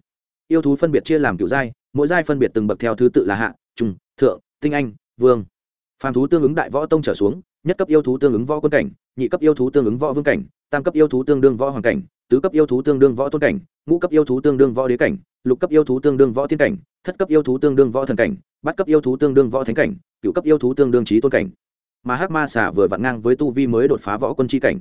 Yêu thú phân biệt chia làm kiểu giai, mỗi giai phân biệt từng bậc theo thứ tự là hạ trung thượng, tinh anh, vương. Phàm thú tương ứng đại võ tông trở xuống, nhất cấp yêu thú tương ứng võ quân cảnh, nhị cấp yêu thú tương ứng võ vương cảnh, tam cấp yêu thú tương đương võ hoàng cảnh, tứ cấp yêu thú tương đương võ tôn cảnh, ngũ cấp yêu thú tương đương võ đế cảnh, lục cấp yêu thú tương đương võ tiên cảnh thất cấp yêu thú tương đương võ thần cảnh bát cấp yêu thú tương đương võ thánh cảnh, cựu cấp yêu thú tương đương trí tôn cảnh. Mà hắc ma xà vừa vặn ngang với tu vi mới đột phá võ quân chi cảnh.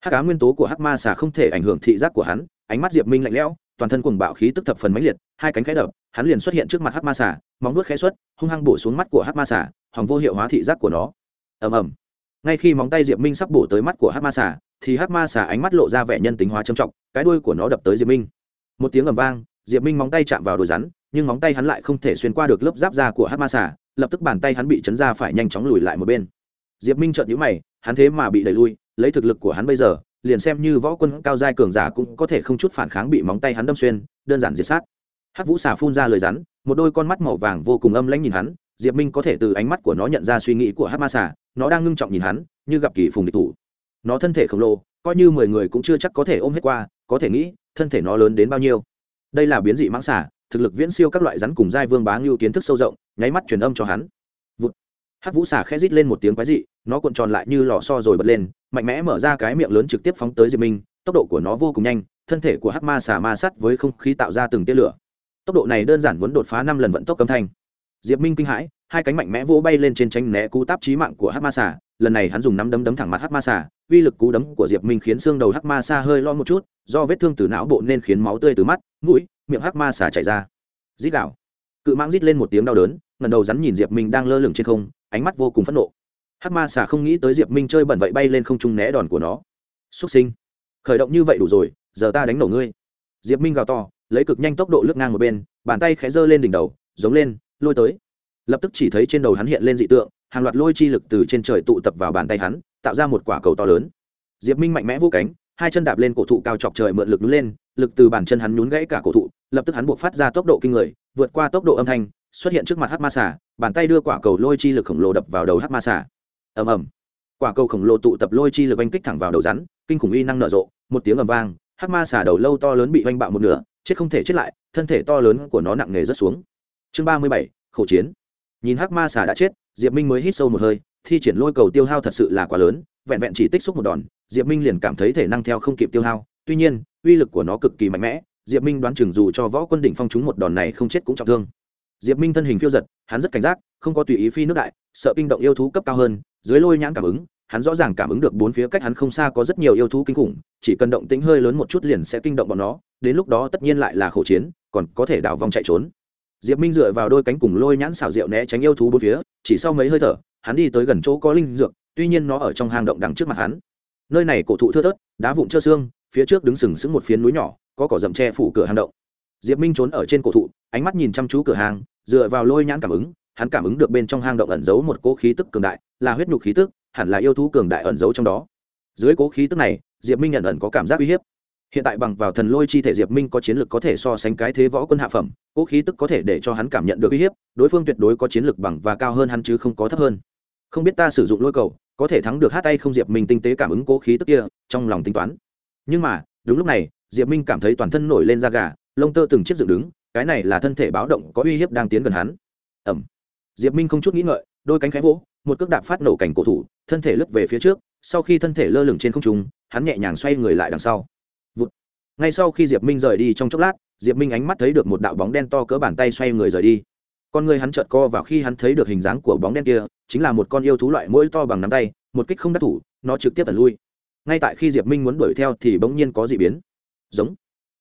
Hắc á nguyên tố của hắc ma xà không thể ảnh hưởng thị giác của hắn, ánh mắt diệp minh lạnh lẽo, toàn thân cuồng bạo khí tức thập phần mãnh liệt, hai cánh khẽ đập, hắn liền xuất hiện trước mặt hắc ma xà, móng vuốt khẽ xuất, hung hăng bổ xuống mắt của hắc ma xà hòng vô hiệu hóa thị giác của nó. Ầm ầm. Ngay khi móng tay diệp minh sắp bổ tới mắt của hắc ma xà, thì hắc ma xà ánh mắt lộ ra vẻ nhân tính hóa trầm trọng, cái đuôi của nó đập tới diệp minh. Một tiếng ầm vang, diệp minh móng tay chạm vào đồi rắn nhưng móng tay hắn lại không thể xuyên qua được lớp giáp da của hát ma xà, lập tức bàn tay hắn bị chấn ra phải nhanh chóng lùi lại một bên. Diệp minh trợn nhữ mày, hắn thế mà bị đẩy lui, lấy thực lực của hắn bây giờ, liền xem như võ quân cao giai cường giả cũng có thể không chút phản kháng bị móng tay hắn đâm xuyên, đơn giản diệt sát. Hát vũ xà phun ra lời rắn, một đôi con mắt màu vàng vô cùng âm lãnh nhìn hắn, diệp minh có thể từ ánh mắt của nó nhận ra suy nghĩ của Hát ma xà, nó đang ngưng trọng nhìn hắn, như gặp kỳ phùng địch thủ. Nó thân thể khổng lồ, coi như mười người cũng chưa chắc có thể ôm hết qua, có thể nghĩ, thân thể nó lớn đến bao nhiêu. Đây là biến dị mãng xà thực lực viễn siêu các loại rắn cùng giai vương bá ngưu kiến thức sâu rộng, nháy mắt truyền âm cho hắn. Vụt. hắc vũ xà khẽ rít lên một tiếng quái dị, nó cuộn tròn lại như lò xo rồi bật lên, mạnh mẽ mở ra cái miệng lớn trực tiếp phóng tới diệp minh, tốc độ của nó vô cùng nhanh, thân thể của hắc ma xà ma sát với không khí tạo ra từng tia lửa. Tốc độ này đơn giản muốn đột phá năm lần vận tốc cấm thanh. Diệp minh kinh hãi, hai cánh mạnh mẽ vỗ bay lên trên tranh né cú táp trí mạng của hắc ma xà, lần này hắn dùng nắm đấm đấm thẳng mặt hắc ma xà, uy lực cú đấm của diệp minh khiến xương đầu hắc ma xà hơi lo một chút, do vết thương từ não bộ nên khiến máu tươi từ mắt, mũi miệng hắc ma xà chảy ra. Rít đảo cự mãng rít lên một tiếng đau đớn ngần đầu rắn nhìn diệp minh đang lơ lửng trên không, ánh mắt vô cùng phẫn nộ. Hắc ma xà không nghĩ tới diệp minh chơi bẩn vậy bay lên không trung né đòn của nó. Xuất sinh. Khởi động như vậy đủ rồi, giờ ta đánh nổ ngươi. Diệp minh gào to, lấy cực nhanh tốc độ lướt ngang một bên, bàn tay khẽ giơ lên đỉnh đầu, giống lên, lôi tới. Lập tức chỉ thấy trên đầu hắn hiện lên dị tượng, hàng loạt lôi chi lực từ trên trời tụ tập vào bàn tay hắn, tạo ra một quả cầu to lớn. Diệp minh mạnh mẽ vô cánh hai chân đạp lên cổ thụ cao chọc trời mượn lực nhún lên, lực từ bàn chân hắn nhún gãy cả cổ thụ, lập tức hắn buộc phát ra tốc độ kinh người, vượt qua tốc độ âm thanh, xuất hiện trước mặt hát ma xà, bàn tay đưa quả cầu lôi chi lực khổng lồ đập vào đầu hát ma xà. Ầm ầm. Quả cầu khổng lồ tụ tập lôi chi lực oanh kích thẳng vào đầu rắn, kinh khủng uy năng nở rộ, một tiếng ầm vang hát ma xà đầu lâu to lớn bị oanh bạo một nửa, chết không thể chết lại, thân thể to lớn của nó nặng nề rất xuống. Chương ba mươi bảy, khẩu chiến. Nhìn hắc ma xà đã chết, diệp minh mới hít sâu một hơi, thi triển lôi cầu tiêu hao thật sự là quá lớn, vẹn vẹn chỉ tích xúc một đòn diệp minh liền cảm thấy thể năng theo không kịp tiêu hao, tuy nhiên, uy lực của nó cực kỳ mạnh mẽ, diệp minh đoán chừng dù cho võ quân đỉnh phong chúng một đòn này không chết cũng trọng thương. Diệp minh thân hình phiêu giật, hắn rất cảnh giác, không có tùy ý phi nước đại, sợ kinh động yêu thú cấp cao hơn, dưới lôi nhãn cảm ứng, hắn rõ ràng cảm ứng được bốn phía cách hắn không xa có rất nhiều yêu thú kinh khủng, chỉ cần động tĩnh hơi lớn một chút liền sẽ kinh động bọn nó, đến lúc đó tất nhiên lại là khẩu chiến, còn có thể đảo vòng chạy trốn. Diệp minh dựa vào đôi cánh cùng lôi nhãn xảo diệu né tránh yêu thú bốn phía, chỉ sau mấy hơi thở, hắn đi tới gần chỗ có linh dược, tuy nhiên nó ở trong hang động đằng trước mặt hắn nơi này cổ thụ thưa thớt, đá vụn trơ xương, phía trước đứng sừng sững một phiến núi nhỏ, có cỏ rậm che phủ cửa hang động. Diệp minh trốn ở trên cổ thụ, ánh mắt nhìn chăm chú cửa hàng dựa vào lôi nhãn cảm ứng, hắn cảm ứng được bên trong hang động ẩn giấu một cỗ khí tức cường đại, là huyết nhục khí tức, hẳn là yêu thú cường đại ẩn giấu trong đó. Dưới cỗ khí tức này, diệp minh nhận ẩn có cảm giác uy hiếp. Hiện tại bằng vào thần lôi chi thể diệp minh có chiến lược có thể so sánh cái thế võ quân hạ phẩm, cỗ khí tức có thể để cho hắn cảm nhận được uy hiếp, đối phương tuyệt đối có chiến lược bằng và cao hơn hắn chứ không có thấp hơn. Không biết ta sử dụng lôi cầu có thể thắng được hát tay không diệp minh tinh tế cảm ứng cố khí tức kia, trong lòng tính toán. Nhưng mà, đúng lúc này, diệp minh cảm thấy toàn thân nổi lên da gà, lông tơ từng chiếc dựng đứng, cái này là thân thể báo động có uy hiếp đang tiến gần hắn. Ẩm diệp minh không chút nghĩ ngợi, đôi cánh khẽ vỗ, một cước đạp phát nổ cảnh cổ thủ, thân thể lướt về phía trước, sau khi thân thể lơ lửng trên không trung, hắn nhẹ nhàng xoay người lại đằng sau. Vụt. ngay sau khi diệp minh rời đi trong chốc lát, diệp minh ánh mắt thấy được một đạo bóng đen to cỡ bàn tay xoay người rời đi. Con người hắn chợt co vào khi hắn thấy được hình dáng của bóng đen kia chính là một con yêu thú loại mũi to bằng nắm tay, một kích không đắc thủ, nó trực tiếp ẩn lui. Ngay tại khi diệp minh muốn đuổi theo thì bỗng nhiên có d ị biến. Giống.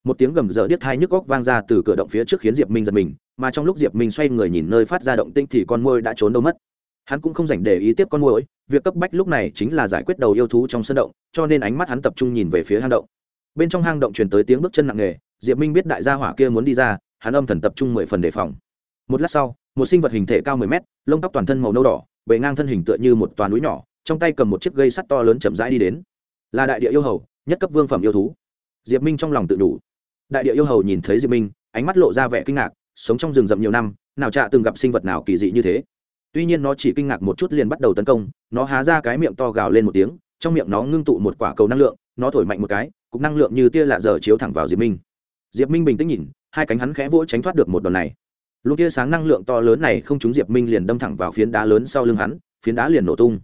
Một tiếng gầm dở điếc hai nhức góc vang ra từ cửa động phía trước khiến diệp minh giật mình, mà trong lúc diệp minh xoay người nhìn nơi phát ra động tinh thì con môi đã trốn đâu mất. Hắn cũng không dành để ý tiếp con môi việc cấp bách lúc này chính là giải quyết đầu yêu thú trong sân động, cho nên ánh mắt hắn tập trung nhìn về phía hang động. Bên trong hang động truyền tới tiếng bước chân nặng nề, diệp minh biết đại gia hỏa kia muốn đi ra, hắn âm thần tập trung mười phần đề phòng. Một lát sau, một sinh vật hình thể cao mười mét, lông tóc toàn thân màu nâu đỏ bề ngang thân hình tựa như một toàn núi nhỏ, trong tay cầm một chiếc gây sắt to lớn chậm rãi đi đến. Là đại địa yêu hầu, nhất cấp vương phẩm yêu thú. Diệp minh trong lòng tự đủ. Đại địa yêu hầu nhìn thấy diệp minh, ánh mắt lộ ra vẻ kinh ngạc, sống trong rừng rậm nhiều năm, nào trạ từng gặp sinh vật nào kỳ dị như thế. Tuy nhiên nó chỉ kinh ngạc một chút liền bắt đầu tấn công, nó há ra cái miệng to gào lên một tiếng, trong miệng nó ngưng tụ một quả cầu năng lượng, nó thổi mạnh một cái, cục năng lượng như tia lạ giờ chiếu thẳng vào diệp minh. Diệp minh bình tĩnh nhìn, hai cánh hắn khẽ vỗ tránh thoát được một đòn này lúc tia sáng năng lượng to lớn này không trúng diệp minh liền đâm thẳng vào phiến đá lớn sau lưng hắn, phiến đá liền nổ tung.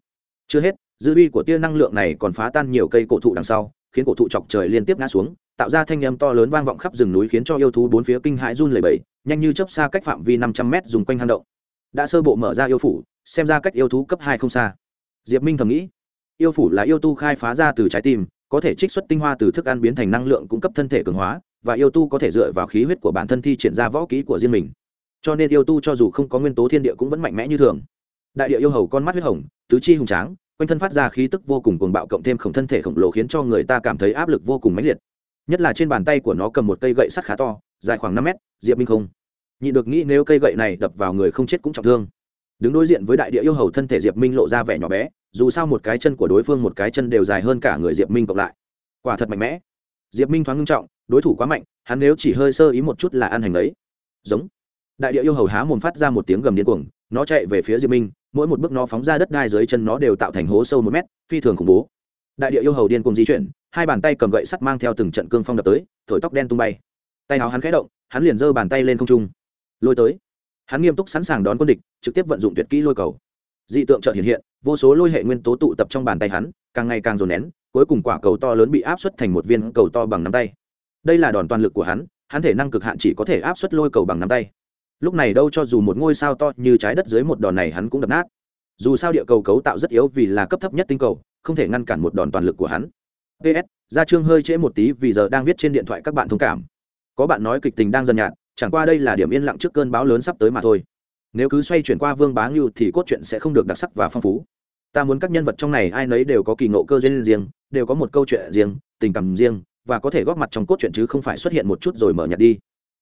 Chưa hết, dư uy của tia năng lượng này còn phá tan nhiều cây cổ thụ đằng sau, khiến cổ thụ chọc trời liên tiếp ngã xuống, tạo ra thanh âm to lớn vang vọng khắp rừng núi khiến cho yêu thú bốn phía kinh hãi run lẩy bẩy, nhanh như chớp xa cách phạm vi năm trăm mét dùng quanh hang động. Đã sơ bộ mở ra yêu phủ, xem ra cách yêu thú cấp hai không xa. Diệp minh thầm nghĩ, yêu phủ là yêu tu khai phá ra từ trái tim, có thể trích xuất tinh hoa từ thức ăn biến thành năng lượng cung cấp thân thể cường hóa, và yêu tu có thể dựa vào khí huyết của bản thân thi triển ra võ kỹ của riêng mình cho nên yêu tu cho dù không có nguyên tố thiên địa cũng vẫn mạnh mẽ như thường. Đại địa yêu hầu con mắt huyết hồng, tứ chi hùng tráng, quanh thân phát ra khí tức vô cùng cuồng bạo cộng thêm khổng thân thể khổng lồ khiến cho người ta cảm thấy áp lực vô cùng mãnh liệt. Nhất là trên bàn tay của nó cầm một cây gậy sắt khá to, dài khoảng năm mét, diệp minh không. Nhị được nghĩ nếu cây gậy này đập vào người không chết cũng trọng thương. Đứng đối diện với đại địa yêu hầu thân thể diệp minh lộ ra vẻ nhỏ bé, dù sao một cái chân của đối phương một cái chân đều dài hơn cả người diệp minh cộng lại. Quả thật mạnh mẽ. Diệp minh thoáng ngưng trọng, đối thủ quá mạnh, hắn nếu chỉ hơi sơ ý một chút là ăn hành đấy giống đại địa yêu hầu há mồm phát ra một tiếng gầm điên cuồng, nó chạy về phía diệp minh, mỗi một bước nó phóng ra đất đai dưới chân nó đều tạo thành hố sâu một mét, phi thường khủng bố. Đại địa yêu hầu điên cuồng di chuyển, hai bàn tay cầm gậy sắt mang theo từng trận cương phong đập tới, thổi tóc đen tung bay. Tay áo hắn khẽ động, hắn liền giơ bàn tay lên không trung. Lôi tới. Hắn nghiêm túc sẵn sàng đón quân địch, trực tiếp vận dụng tuyệt kỹ lôi cầu. Dị tượng chợt hiện hiện, vô số lôi hệ nguyên tố tụ tập trong bàn tay hắn, càng ngày càng dồn nén, cuối cùng quả cầu to lớn bị áp suất thành một viên cầu to bằng nắm tay. Đây là đòn toàn lực của hắn hắn thể năng cực hạn chỉ có thể áp suất lôi cầu bằng nắm tay lúc này đâu cho dù một ngôi sao to như trái đất dưới một đòn này hắn cũng đập nát. Dù sao địa cầu cấu tạo rất yếu vì là cấp thấp nhất tinh cầu, không thể ngăn cản một đòn toàn lực của hắn. Ps ra chương hơi trễ một tí vì giờ đang viết trên điện thoại các bạn thông cảm. Có bạn nói kịch tình đang dần nhạt, chẳng qua đây là điểm yên lặng trước cơn bão lớn sắp tới mà thôi. Nếu cứ xoay chuyển qua vương bá ngưu thì cốt truyện sẽ không được đặc sắc và phong phú. Ta muốn các nhân vật trong này ai nấy đều có kỳ ngộ cơ duyên riêng, đều có một câu chuyện riêng, tình cảm riêng, và có thể góp mặt trong cốt truyện chứ không phải xuất hiện một chút rồi mở nhạt đi.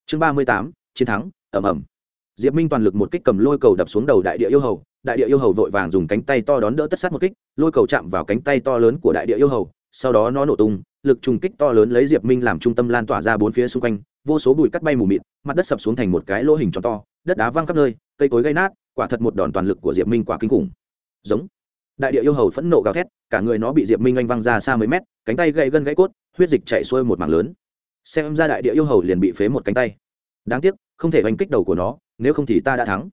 Chương ba mươi tám chiến thắng ẩm ẩm diệp minh toàn lực một kích cầm lôi cầu đập xuống đầu đại địa yêu hầu, đại địa yêu hầu vội vàng dùng cánh tay to đón đỡ tất sát một kích, lôi cầu chạm vào cánh tay to lớn của đại địa yêu hầu, sau đó nó nổ tung, lực trùng kích to lớn lấy diệp minh làm trung tâm lan tỏa ra bốn phía xung quanh, vô số bụi cắt bay mù mịt, mặt đất sập xuống thành một cái lỗ hình tròn to, đất đá văng khắp nơi, cây cối gây nát, quả thật một đòn toàn lực của diệp minh quả kinh khủng. Giống. Đại địa yêu hầu phẫn nộ gào thét, cả người nó bị diệp minh anh văng ra xa mấy mét, cánh tay gãy gân gãy cốt, huyết dịch chạy xuôi một mảng lớn. Xem ra đại địa yêu hầu liền bị phế một cánh tay. Đáng tiếc không thể oanh kích đầu của nó, nếu không thì ta đã thắng.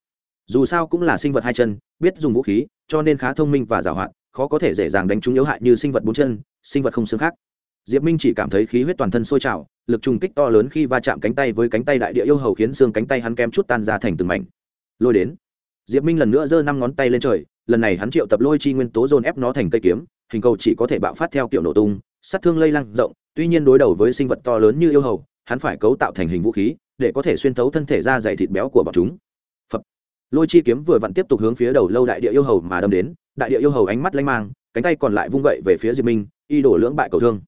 Dù sao cũng là sinh vật hai chân, biết dùng vũ khí, cho nên khá thông minh và giảo hoạt, khó có thể dễ dàng đánh trúng yếu hại như sinh vật bốn chân, sinh vật không xương khác. Diệp minh chỉ cảm thấy khí huyết toàn thân sôi trào, lực trùng kích to lớn khi va chạm cánh tay với cánh tay đại địa yêu hầu khiến xương cánh tay hắn kém chút tan ra thành từng mảnh. Lôi đến. Diệp minh lần nữa giơ năm ngón tay lên trời, lần này hắn triệu tập lôi chi nguyên tố dồn ép nó thành cây kiếm, hình cầu chỉ có thể bạo phát theo kiểu nổ tung, sát thương lây lan rộng, tuy nhiên đối đầu với sinh vật to lớn như yêu hầu, hắn phải cấu tạo thành hình vũ khí để có thể xuyên thấu thân thể ra dày thịt béo của bọn chúng. Phật. lôi chi kiếm vừa vặn tiếp tục hướng phía đầu lâu đại địa yêu hầu mà đâm đến, đại địa yêu hầu ánh mắt lanh mang, cánh tay còn lại vung gậy về phía diệp minh, y đổ lưỡng bại cầu thương.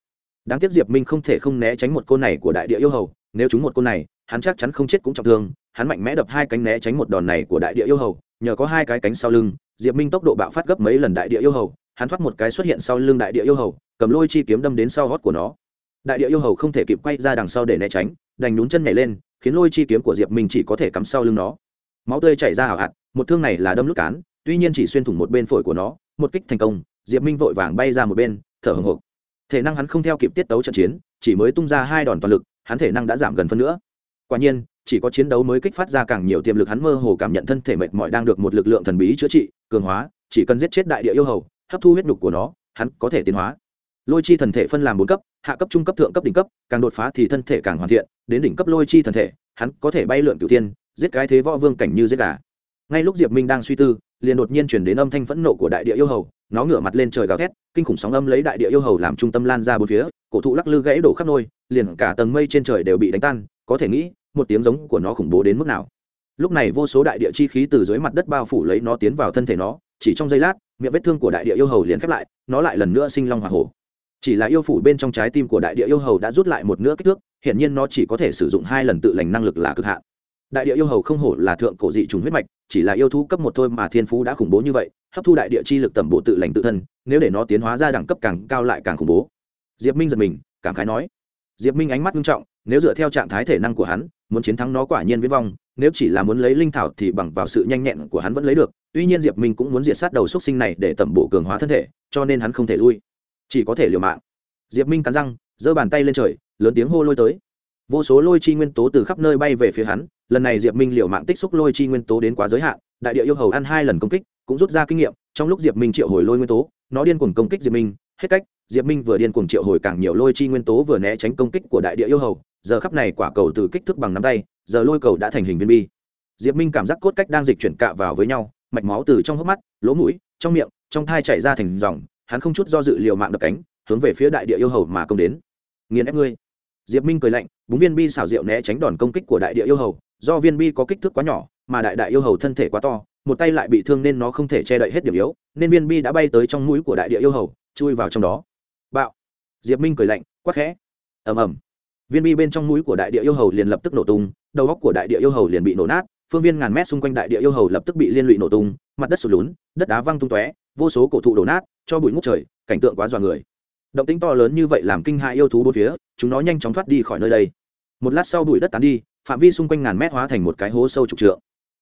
Đáng tiếc diệp minh không thể không né tránh một côn này của đại địa yêu hầu, nếu chúng một côn này, hắn chắc chắn không chết cũng trọng thương, hắn mạnh mẽ đập hai cánh né tránh một đòn này của đại địa yêu hầu, nhờ có hai cái cánh sau lưng, diệp minh tốc độ bạo phát gấp mấy lần đại địa yêu hầu, hắn thoát một cái xuất hiện sau lưng đại địa yêu hầu, cầm lôi chi kiếm đâm đến sau hót của nó. Đại địa yêu hầu không thể kịp quay ra đằng sau để né tránh, đành nhún chân nhảy lên khiến lôi chi kiếm của diệp minh chỉ có thể cắm sau lưng nó. Máu tươi chảy ra hào hạt một thương này là đâm lúc cán, tuy nhiên chỉ xuyên thủng một bên phổi của nó, một kích thành công, diệp minh vội vàng bay ra một bên, thở hồng hộc. Thể năng hắn không theo kịp tiết tấu trận chiến, chỉ mới tung ra hai đòn toàn lực, hắn thể năng đã giảm gần phân nữa. Quả nhiên, chỉ có chiến đấu mới kích phát ra càng nhiều tiềm lực, hắn mơ hồ cảm nhận thân thể mệt mỏi đang được một lực lượng thần bí chữa trị, cường hóa, chỉ cần giết chết đại địa yêu hầu, hấp thu huyết nhục của nó, hắn có thể tiến hóa lôi chi thần thể phân làm bốn cấp, hạ cấp, trung cấp, thượng cấp, đỉnh cấp, càng đột phá thì thân thể càng hoàn thiện, đến đỉnh cấp lôi chi thần thể, hắn có thể bay lượn cửu tiên giết cái thế võ vương cảnh như giết gà. Ngay lúc diệp minh đang suy tư, liền đột nhiên chuyển đến âm thanh phẫn nộ của đại địa yêu hầu, nó ngửa mặt lên trời gào thét, kinh khủng sóng âm lấy đại địa yêu hầu làm trung tâm lan ra bốn phía, cổ thụ lắc lư gãy đổ khắp nôi, liền cả tầng mây trên trời đều bị đánh tan, có thể nghĩ, một tiếng giống của nó khủng bố đến mức nào. Lúc này vô số đại địa chi khí từ dưới mặt đất bao phủ lấy nó tiến vào thân thể nó, chỉ trong giây lát, miệng vết thương của đại địa yêu hầu liền khép lại, nó lại lần nữa sinh long h o hổ chỉ là yêu phủ bên trong trái tim của đại địa yêu hầu đã rút lại một nửa kích thước hiện nhiên nó chỉ có thể sử dụng hai lần tự lành năng lực là cực hạn. Đại địa yêu hầu không hổ là thượng cổ dị trùng huyết mạch, chỉ là yêu thú cấp một thôi mà thiên phú đã khủng bố như vậy, hấp thu đại địa chi lực tẩm bộ tự lành tự thân, nếu để nó tiến hóa ra đẳng cấp càng cao lại càng khủng bố. Diệp minh giật mình, cảm khái nói. Diệp minh ánh mắt nghiêm trọng, nếu dựa theo trạng thái thể năng của hắn, muốn chiến thắng nó quả nhiên viễn vong, nếu chỉ là muốn lấy linh thảo thì bằng vào sự nhanh nhẹn của hắn vẫn lấy được, tuy nhiên diệp minh cũng muốn diệt sát đầu x sinh này để tẩm bộ cường hóa thân thể, cho nên hắn không thể lui chỉ có thể liều mạng. Diệp minh cắn răng, giơ bàn tay lên trời, lớn tiếng hô lôi tới. Vô số lôi chi nguyên tố từ khắp nơi bay về phía hắn, lần này diệp minh liều mạng tích xúc lôi chi nguyên tố đến quá giới hạn, đại địa yêu hầu ăn hai lần công kích, cũng rút ra kinh nghiệm, trong lúc diệp minh triệu hồi lôi nguyên tố, nó điên cuồng công kích diệp minh, hết cách, diệp minh vừa điên cuồng triệu hồi càng nhiều lôi chi nguyên tố vừa né tránh công kích của đại địa yêu hầu, giờ khắp này quả cầu từ kích thước bằng nắm tay, giờ lôi cầu đã thành hình viên bi. Diệp minh cảm giác cốt cách đang dịch chuyển cạ vào với nhau, mạch máu từ trong hốc mắt, lỗ mũi, trong miệng, trong thai chảy ra thành dòng hắn không chút do dự liều mạng đập cánh, hướng về phía đại địa yêu hầu mà công đến. Nghiền ép ngươi. Diệp minh cười lạnh, búng viên bi xảo diệu né tránh đòn công kích của đại địa yêu hầu. Do viên bi có kích thước quá nhỏ, mà đại đại yêu hầu thân thể quá to, một tay lại bị thương nên nó không thể che đậy hết điểm yếu, nên viên bi đã bay tới trong mũi của đại địa yêu hầu, chui vào trong đó. Bạo. Diệp minh cười lạnh, quắc khẽ. Ầm ầm. Viên bi bên trong mũi của đại địa yêu hầu liền lập tức nổ tung, đầu góc của đại địa yêu hầu liền bị nổ nát, phương viên ngàn mét xung quanh đại địa yêu hầu lập tức bị liên lụy nổ tung, mặt đất sụt lún, đất đá văng tung tóe, vô số cổ thụ đổ nát cho bụi ngút trời, cảnh tượng quá dọa người. Động tính to lớn như vậy làm kinh hại yêu thú bốn phía, chúng nó nhanh chóng thoát đi khỏi nơi đây. Một lát sau bụi đất tán đi, phạm vi xung quanh ngàn mét hóa thành một cái hố sâu trục trượng.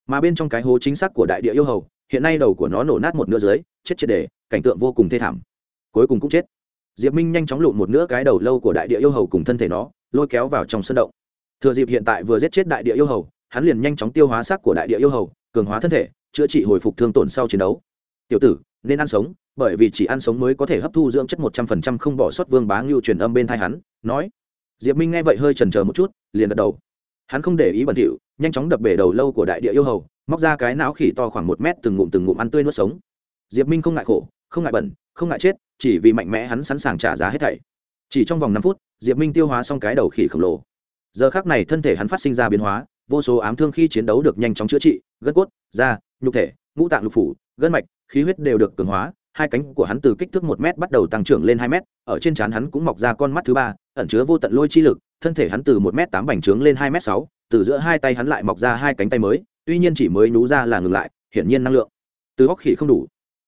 Mà bên trong cái hố chính xác của đại địa yêu hầu, hiện nay đầu của nó nổ nát một nửa dưới, chết chết để cảnh tượng vô cùng thê thảm. Cuối cùng cũng chết. Diệp minh nhanh chóng lụn một nửa cái đầu lâu của đại địa yêu hầu cùng thân thể nó, lôi kéo vào trong sân động. Thừa dịp hiện tại vừa giết chết đại địa yêu hầu, hắn liền nhanh chóng tiêu hóa xác của đại địa yêu hầu, cường hóa thân thể, chữa trị hồi phục thương tổn sau chiến đấu. Tiểu tử, nên ăn sống bởi vì chỉ ăn sống mới có thể hấp thu dưỡng chất một trăm phần trăm không bỏ sót vương bá ngưu truyền âm bên thai hắn, nói, diệp minh nghe vậy hơi chần chờ một chút, liền gật đầu. Hắn không để ý bẩn thỉu, nhanh chóng đập bể đầu lâu của đại địa yêu hầu, móc ra cái não khỉ to khoảng một mét từng ngụm từng ngụm ăn tươi nuốt sống. Diệp minh không ngại khổ, không ngại bẩn, không ngại chết, chỉ vì mạnh mẽ hắn sẵn sàng trả giá hết thảy. Chỉ trong vòng năm phút, diệp minh tiêu hóa xong cái đầu khỉ khổng lồ. Giờ khác này thân thể hắn phát sinh ra biến hóa, vô số ám thương khi chiến đấu được nhanh chóng chữa trị, gân cốt, da, nhục thể, ngũ tạng lục phủ, gân mạch, khí huyết đều được cường hóa hai cánh của hắn từ kích thước một m bắt đầu tăng trưởng lên hai m ở trên trán hắn cũng mọc ra con mắt thứ ba, ẩn chứa vô tận lôi chi lực, thân thể hắn từ một m tám bành trướng lên hai m sáu, từ giữa hai tay hắn lại mọc ra hai cánh tay mới, tuy nhiên chỉ mới nú ra là ngừng lại, hiển nhiên năng lượng. Từ góc khỉ không đủ.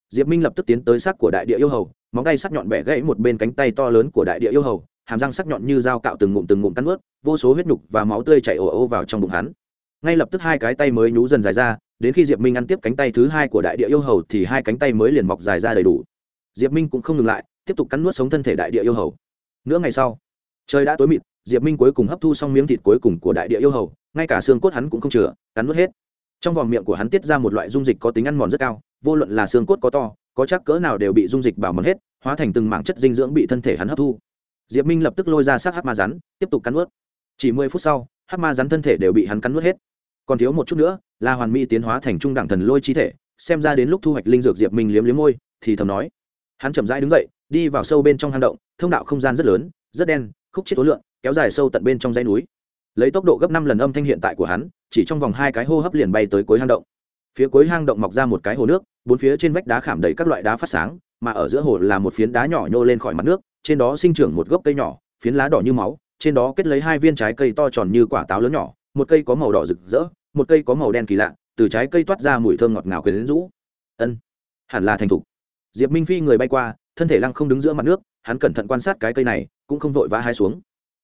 Diệp minh lập tức tiến tới xác của đại địa yêu hầu, móng tay sắc nhọn bẻ gãy một bên cánh tay to lớn của đại địa yêu hầu, hàm răng sắc nhọn như dao cạo từng ngụm từng ngụm cắn ướt vô số huyết nhục và máu tươi chảy ồ ồ vào trong bụng hắn. Ngay lập tức hai cái tay mới nhú dần dài ra đến khi diệp minh ăn tiếp cánh tay thứ hai của đại địa yêu hầu thì hai cánh tay mới liền mọc dài ra đầy đủ. Diệp minh cũng không ngừng lại, tiếp tục cắn nuốt sống thân thể đại địa yêu hầu. Nửa ngày sau, trời đã tối mịt, diệp minh cuối cùng hấp thu xong miếng thịt cuối cùng của đại địa yêu hầu, ngay cả xương cốt hắn cũng không chừa, cắn nuốt hết. Trong vòng miệng của hắn tiết ra một loại dung dịch có tính ăn mòn rất cao, vô luận là xương cốt có to, có chắc cỡ nào đều bị dung dịch bảo mòn hết, hóa thành từng mảng chất dinh dưỡng bị thân thể hắn hấp thu. Diệp minh lập tức lôi ra xác hát ma rắn, tiếp tục cắn nuốt. Chỉ mười phút sau hát ma rắn thân thể đều bị hắn cắn nuốt hết. Còn thiếu một chút nữa là hoàn mỹ tiến hóa thành trung đẳng thần lôi chi thể, xem ra đến lúc thu hoạch linh dược diệp minh liếm liếm môi, thì thầm nói. Hắn chậm rãi đứng dậy, đi vào sâu bên trong hang động, thông đạo không gian rất lớn, rất đen, khúc chết tối lượng, kéo dài sâu tận bên trong dãy núi. Lấy tốc độ gấp năm lần âm thanh hiện tại của hắn, chỉ trong vòng hai cái hô hấp liền bay tới cuối hang động. Phía cuối hang động mọc ra một cái hồ nước, bốn phía trên vách đá khảm đầy các loại đá phát sáng, mà ở giữa hồ là một phiến đá nhỏ nhô lên khỏi mặt nước, trên đó sinh trưởng một gốc cây nhỏ, phiến lá đỏ như máu, trên đó kết lấy hai viên trái cây to tròn như quả táo lớn nhỏ, một cây có màu đỏ rực rỡ một cây có màu đen kỳ lạ, từ trái cây toát ra mùi thơm ngọt ngào quyến rũ. Ân, hẳn là thành thục. Diệp minh phi người bay qua, thân thể lăng không đứng giữa mặt nước, hắn cẩn thận quan sát cái cây này, cũng không vội vã hai xuống.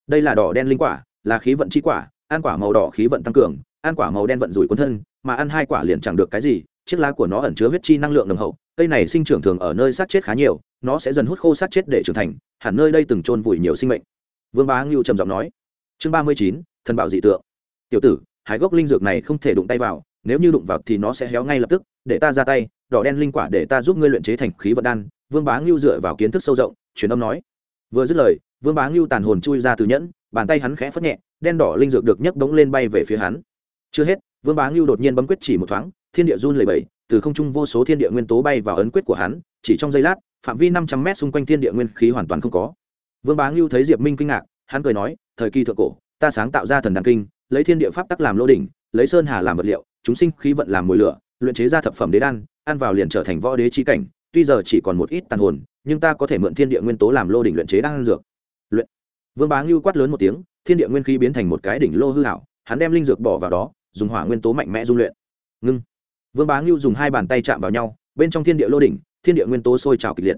Đây là đỏ đen linh quả, là khí vận chi quả, ăn quả màu đỏ khí vận tăng cường, ăn quả màu đen vận rủi cuốn thân, mà ăn hai quả liền chẳng được cái gì, chiếc lá của nó ẩn chứa huyết chi năng lượng nồng hậu, cây này sinh trưởng thường ở nơi sát chết khá nhiều, nó sẽ dần hút khô sát chết để trưởng thành, hẳn nơi đây từng chôn vùi nhiều sinh mệnh. Vương bá ngưu trầm giọng nói. Chương ba mươi chín, thần bảo dị tượng. Tiểu tử hái gốc linh dược này không thể đụng tay vào, nếu như đụng vào thì nó sẽ héo ngay lập tức, để ta ra tay, đỏ đen linh quả để ta giúp ngươi luyện chế thành khí vật đan, vương bá ngưu dựa vào kiến thức sâu rộng, truyền âm nói. Vừa dứt lời, vương bá ngưu tàn hồn chui ra từ nhẫn, bàn tay hắn khẽ phất nhẹ, đen đỏ linh dược được nhấc bóng lên bay về phía hắn. Chưa hết, vương bá ngưu đột nhiên bấm quyết chỉ một thoáng, thiên địa run lẩy bẩy, từ không trung vô số thiên địa nguyên tố bay vào ấn quyết của hắn, chỉ trong giây lát, phạm vi năm trăm mét xung quanh thiên địa nguyên khí hoàn toàn không có. Vương bá ngưu thấy diệp minh kinh ngạc, hắn cười nói, thời kỳ thượng cổ, ta sáng tạo ra thần đàn kinh lấy thiên địa pháp tắc làm lô đỉnh, lấy sơn hà làm vật liệu, chúng sinh khí vận làm mồi lửa, luyện chế ra thập phẩm đế đan, ăn vào liền trở thành võ đế chi cảnh, tuy giờ chỉ còn một ít tàn hồn, nhưng ta có thể mượn thiên địa nguyên tố làm lô đỉnh luyện chế đan dược. Luyện. Vương bá ngưu quát lớn một tiếng, thiên địa nguyên khí biến thành một cái đỉnh lô hư hảo, hắn đem linh dược bỏ vào đó, dùng hỏa nguyên tố mạnh mẽ dung luyện. Ngưng. Vương bá ngưu dùng hai bàn tay chạm vào nhau, bên trong thiên địa lô đỉnh, thiên địa nguyên tố sôi trào kịch liệt.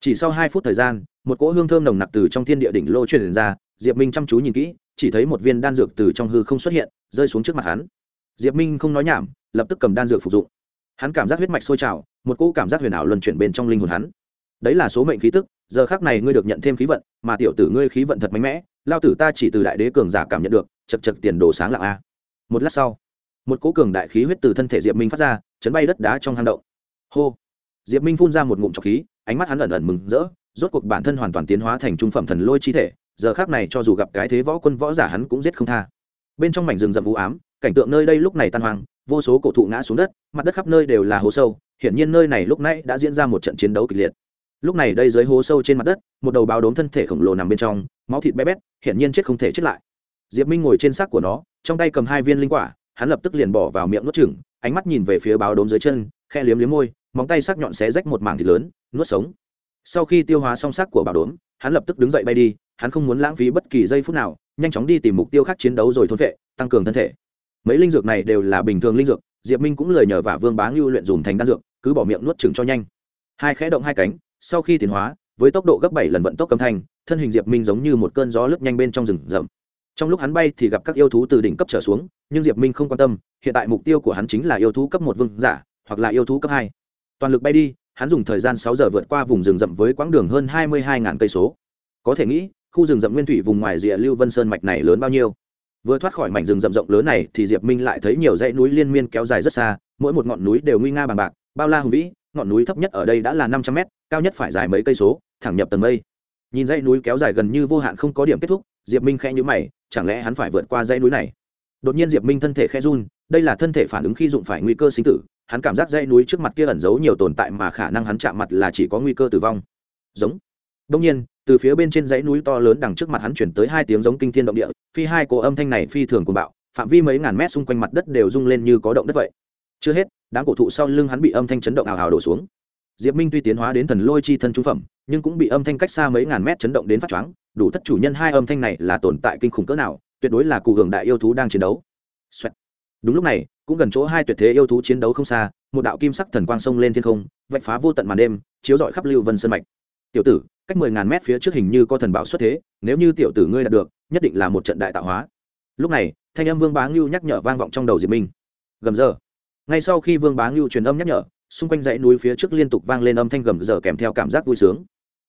Chỉ sau hai phút thời gian, một cỗ hương thơm nồng nặc từ trong thiên địa đỉnh lô truyền ra, diệp minh chăm chú nhìn kỹ chỉ thấy một viên đan dược từ trong hư không xuất hiện, rơi xuống trước mặt hắn. Diệp minh không nói nhảm, lập tức cầm đan dược phục dụng. Hắn cảm giác huyết mạch sôi trào, một cỗ cảm giác huyền ảo luân chuyển bên trong linh hồn hắn. Đấy là số mệnh khí tức, giờ khác này ngươi được nhận thêm khí vận, mà tiểu tử ngươi khí vận thật mạnh mẽ, lao tử ta chỉ từ đại đế cường giả cảm nhận được, chật chật tiền đồ sáng lạng a. Một lát sau, một cỗ cường đại khí huyết từ thân thể diệp minh phát ra, chấn bay đất đá trong hang động. Hô! Diệp minh phun ra một ngụm trọc khí, ánh mắt hắn ẩn ẩn mừng rỡ, rốt cuộc bản thân hoàn toàn tiến hóa thành trung phẩm thần lôi chi thể giờ khác này cho dù gặp cái thế võ quân võ giả hắn cũng giết không tha. Bên trong mảnh rừng rậm u ám, cảnh tượng nơi đây lúc này tan hoang, vô số cổ thụ ngã xuống đất, mặt đất khắp nơi đều là hố sâu, hiển nhiên nơi này lúc nãy đã diễn ra một trận chiến đấu kịch liệt. Lúc này đây dưới hố sâu trên mặt đất, một đầu báo đốm thân thể khổng lồ nằm bên trong, máu thịt bé bét, hiển nhiên chết không thể chết lại. Diệp minh ngồi trên xác của nó, trong tay cầm hai viên linh quả, hắn lập tức liền bỏ vào miệng nuốt chừng ánh mắt nhìn về phía báo đốm dưới chân, khe liếm liếm môi, móng tay sắc nhọn xé rách một mảng thịt lớn, nuốt sống sau khi tiêu hóa song sắc của bảo đốm, hắn lập tức đứng dậy bay đi, hắn không muốn lãng phí bất kỳ giây phút nào, nhanh chóng đi tìm mục tiêu khác chiến đấu rồi thôn vệ, tăng cường thân thể. Mấy linh dược này đều là bình thường linh dược, diệp minh cũng lời nhờ vả vương bá ngưu luyện dùng thành đan dược, cứ bỏ miệng nuốt chừng cho nhanh. Hai khẽ động hai cánh, sau khi tiến hóa, với tốc độ gấp bảy lần vận tốc cầm thanh, thân hình diệp minh giống như một cơn gió lướt nhanh bên trong rừng rậm. Trong lúc hắn bay thì gặp các yêu thú từ đỉnh cấp trở xuống, nhưng diệp minh không quan tâm, hiện tại mục tiêu của hắn chính là yêu thú cấp một vương giả, hoặc là yêu thú cấp hai. Toàn lực bay đi hắn dùng thời gian sáu giờ vượt qua vùng rừng rậm với quãng đường hơn hai mươi hai cây số. Có thể nghĩ, khu rừng rậm nguyên thủy vùng ngoài rìa lưu vân sơn mạch này lớn bao nhiêu? Vừa thoát khỏi mảnh rừng rậm rộng lớn này thì diệp minh lại thấy nhiều dãy núi liên miên kéo dài rất xa, mỗi một ngọn núi đều nguy nga bằng bạc, bao la hùng vĩ, ngọn núi thấp nhất ở đây đã là năm trăm mét, cao nhất phải dài mấy cây số, thẳng nhập tầng mây. Nhìn dãy núi kéo dài gần như vô hạn không có điểm kết thúc, diệp minh khẽ nhíu mày, chẳng lẽ hắn phải vượt qua dãy núi này? Đột nhiên diệp minh thân thể khẽ run, đây là thân thể phản ứng khi đụng phải nguy cơ sinh tử hắn cảm giác dãy núi trước mặt kia ẩn giấu nhiều tồn tại mà khả năng hắn chạm mặt là chỉ có nguy cơ tử vong. Giống. Đông nhiên, từ phía bên trên dãy núi to lớn đằng trước mặt hắn chuyển tới hai tiếng giống kinh thiên động địa, phi hai cổ âm thanh này phi thường cuồng bạo, phạm vi mấy ngàn mét xung quanh mặt đất đều rung lên như có động đất vậy. Chưa hết, đám cổ thụ sau lưng hắn bị âm thanh chấn động ào ào đổ xuống. Diệp minh tuy tiến hóa đến thần lôi chi thân trung phẩm, nhưng cũng bị âm thanh cách xa mấy ngàn mét chấn động đến phát choáng, đủ thất chủ nhân hai âm thanh này là tồn tại kinh khủng cỡ nào, tuyệt đối là cụ hưởng đại yêu thú đang chiến đấu、Xoẹt đúng lúc này, cũng gần chỗ hai tuyệt thế yêu thú chiến đấu không xa, một đạo kim sắc thần quang sông lên thiên không, vạch phá vô tận màn đêm, chiếu rọi khắp lưu vân sơn mạch. Tiểu tử, cách mười ngàn mét phía trước hình như có thần bảo xuất thế, nếu như tiểu tử ngươi đạt được, nhất định là một trận đại tạo hóa. Lúc này, thanh âm vương bá ngưu nhắc nhở vang vọng trong đầu diệp minh. Gầm giờ. Ngay sau khi vương bá ngưu truyền âm nhắc nhở, xung quanh dãy núi phía trước liên tục vang lên âm thanh gầm giờ kèm theo cảm giác vui sướng.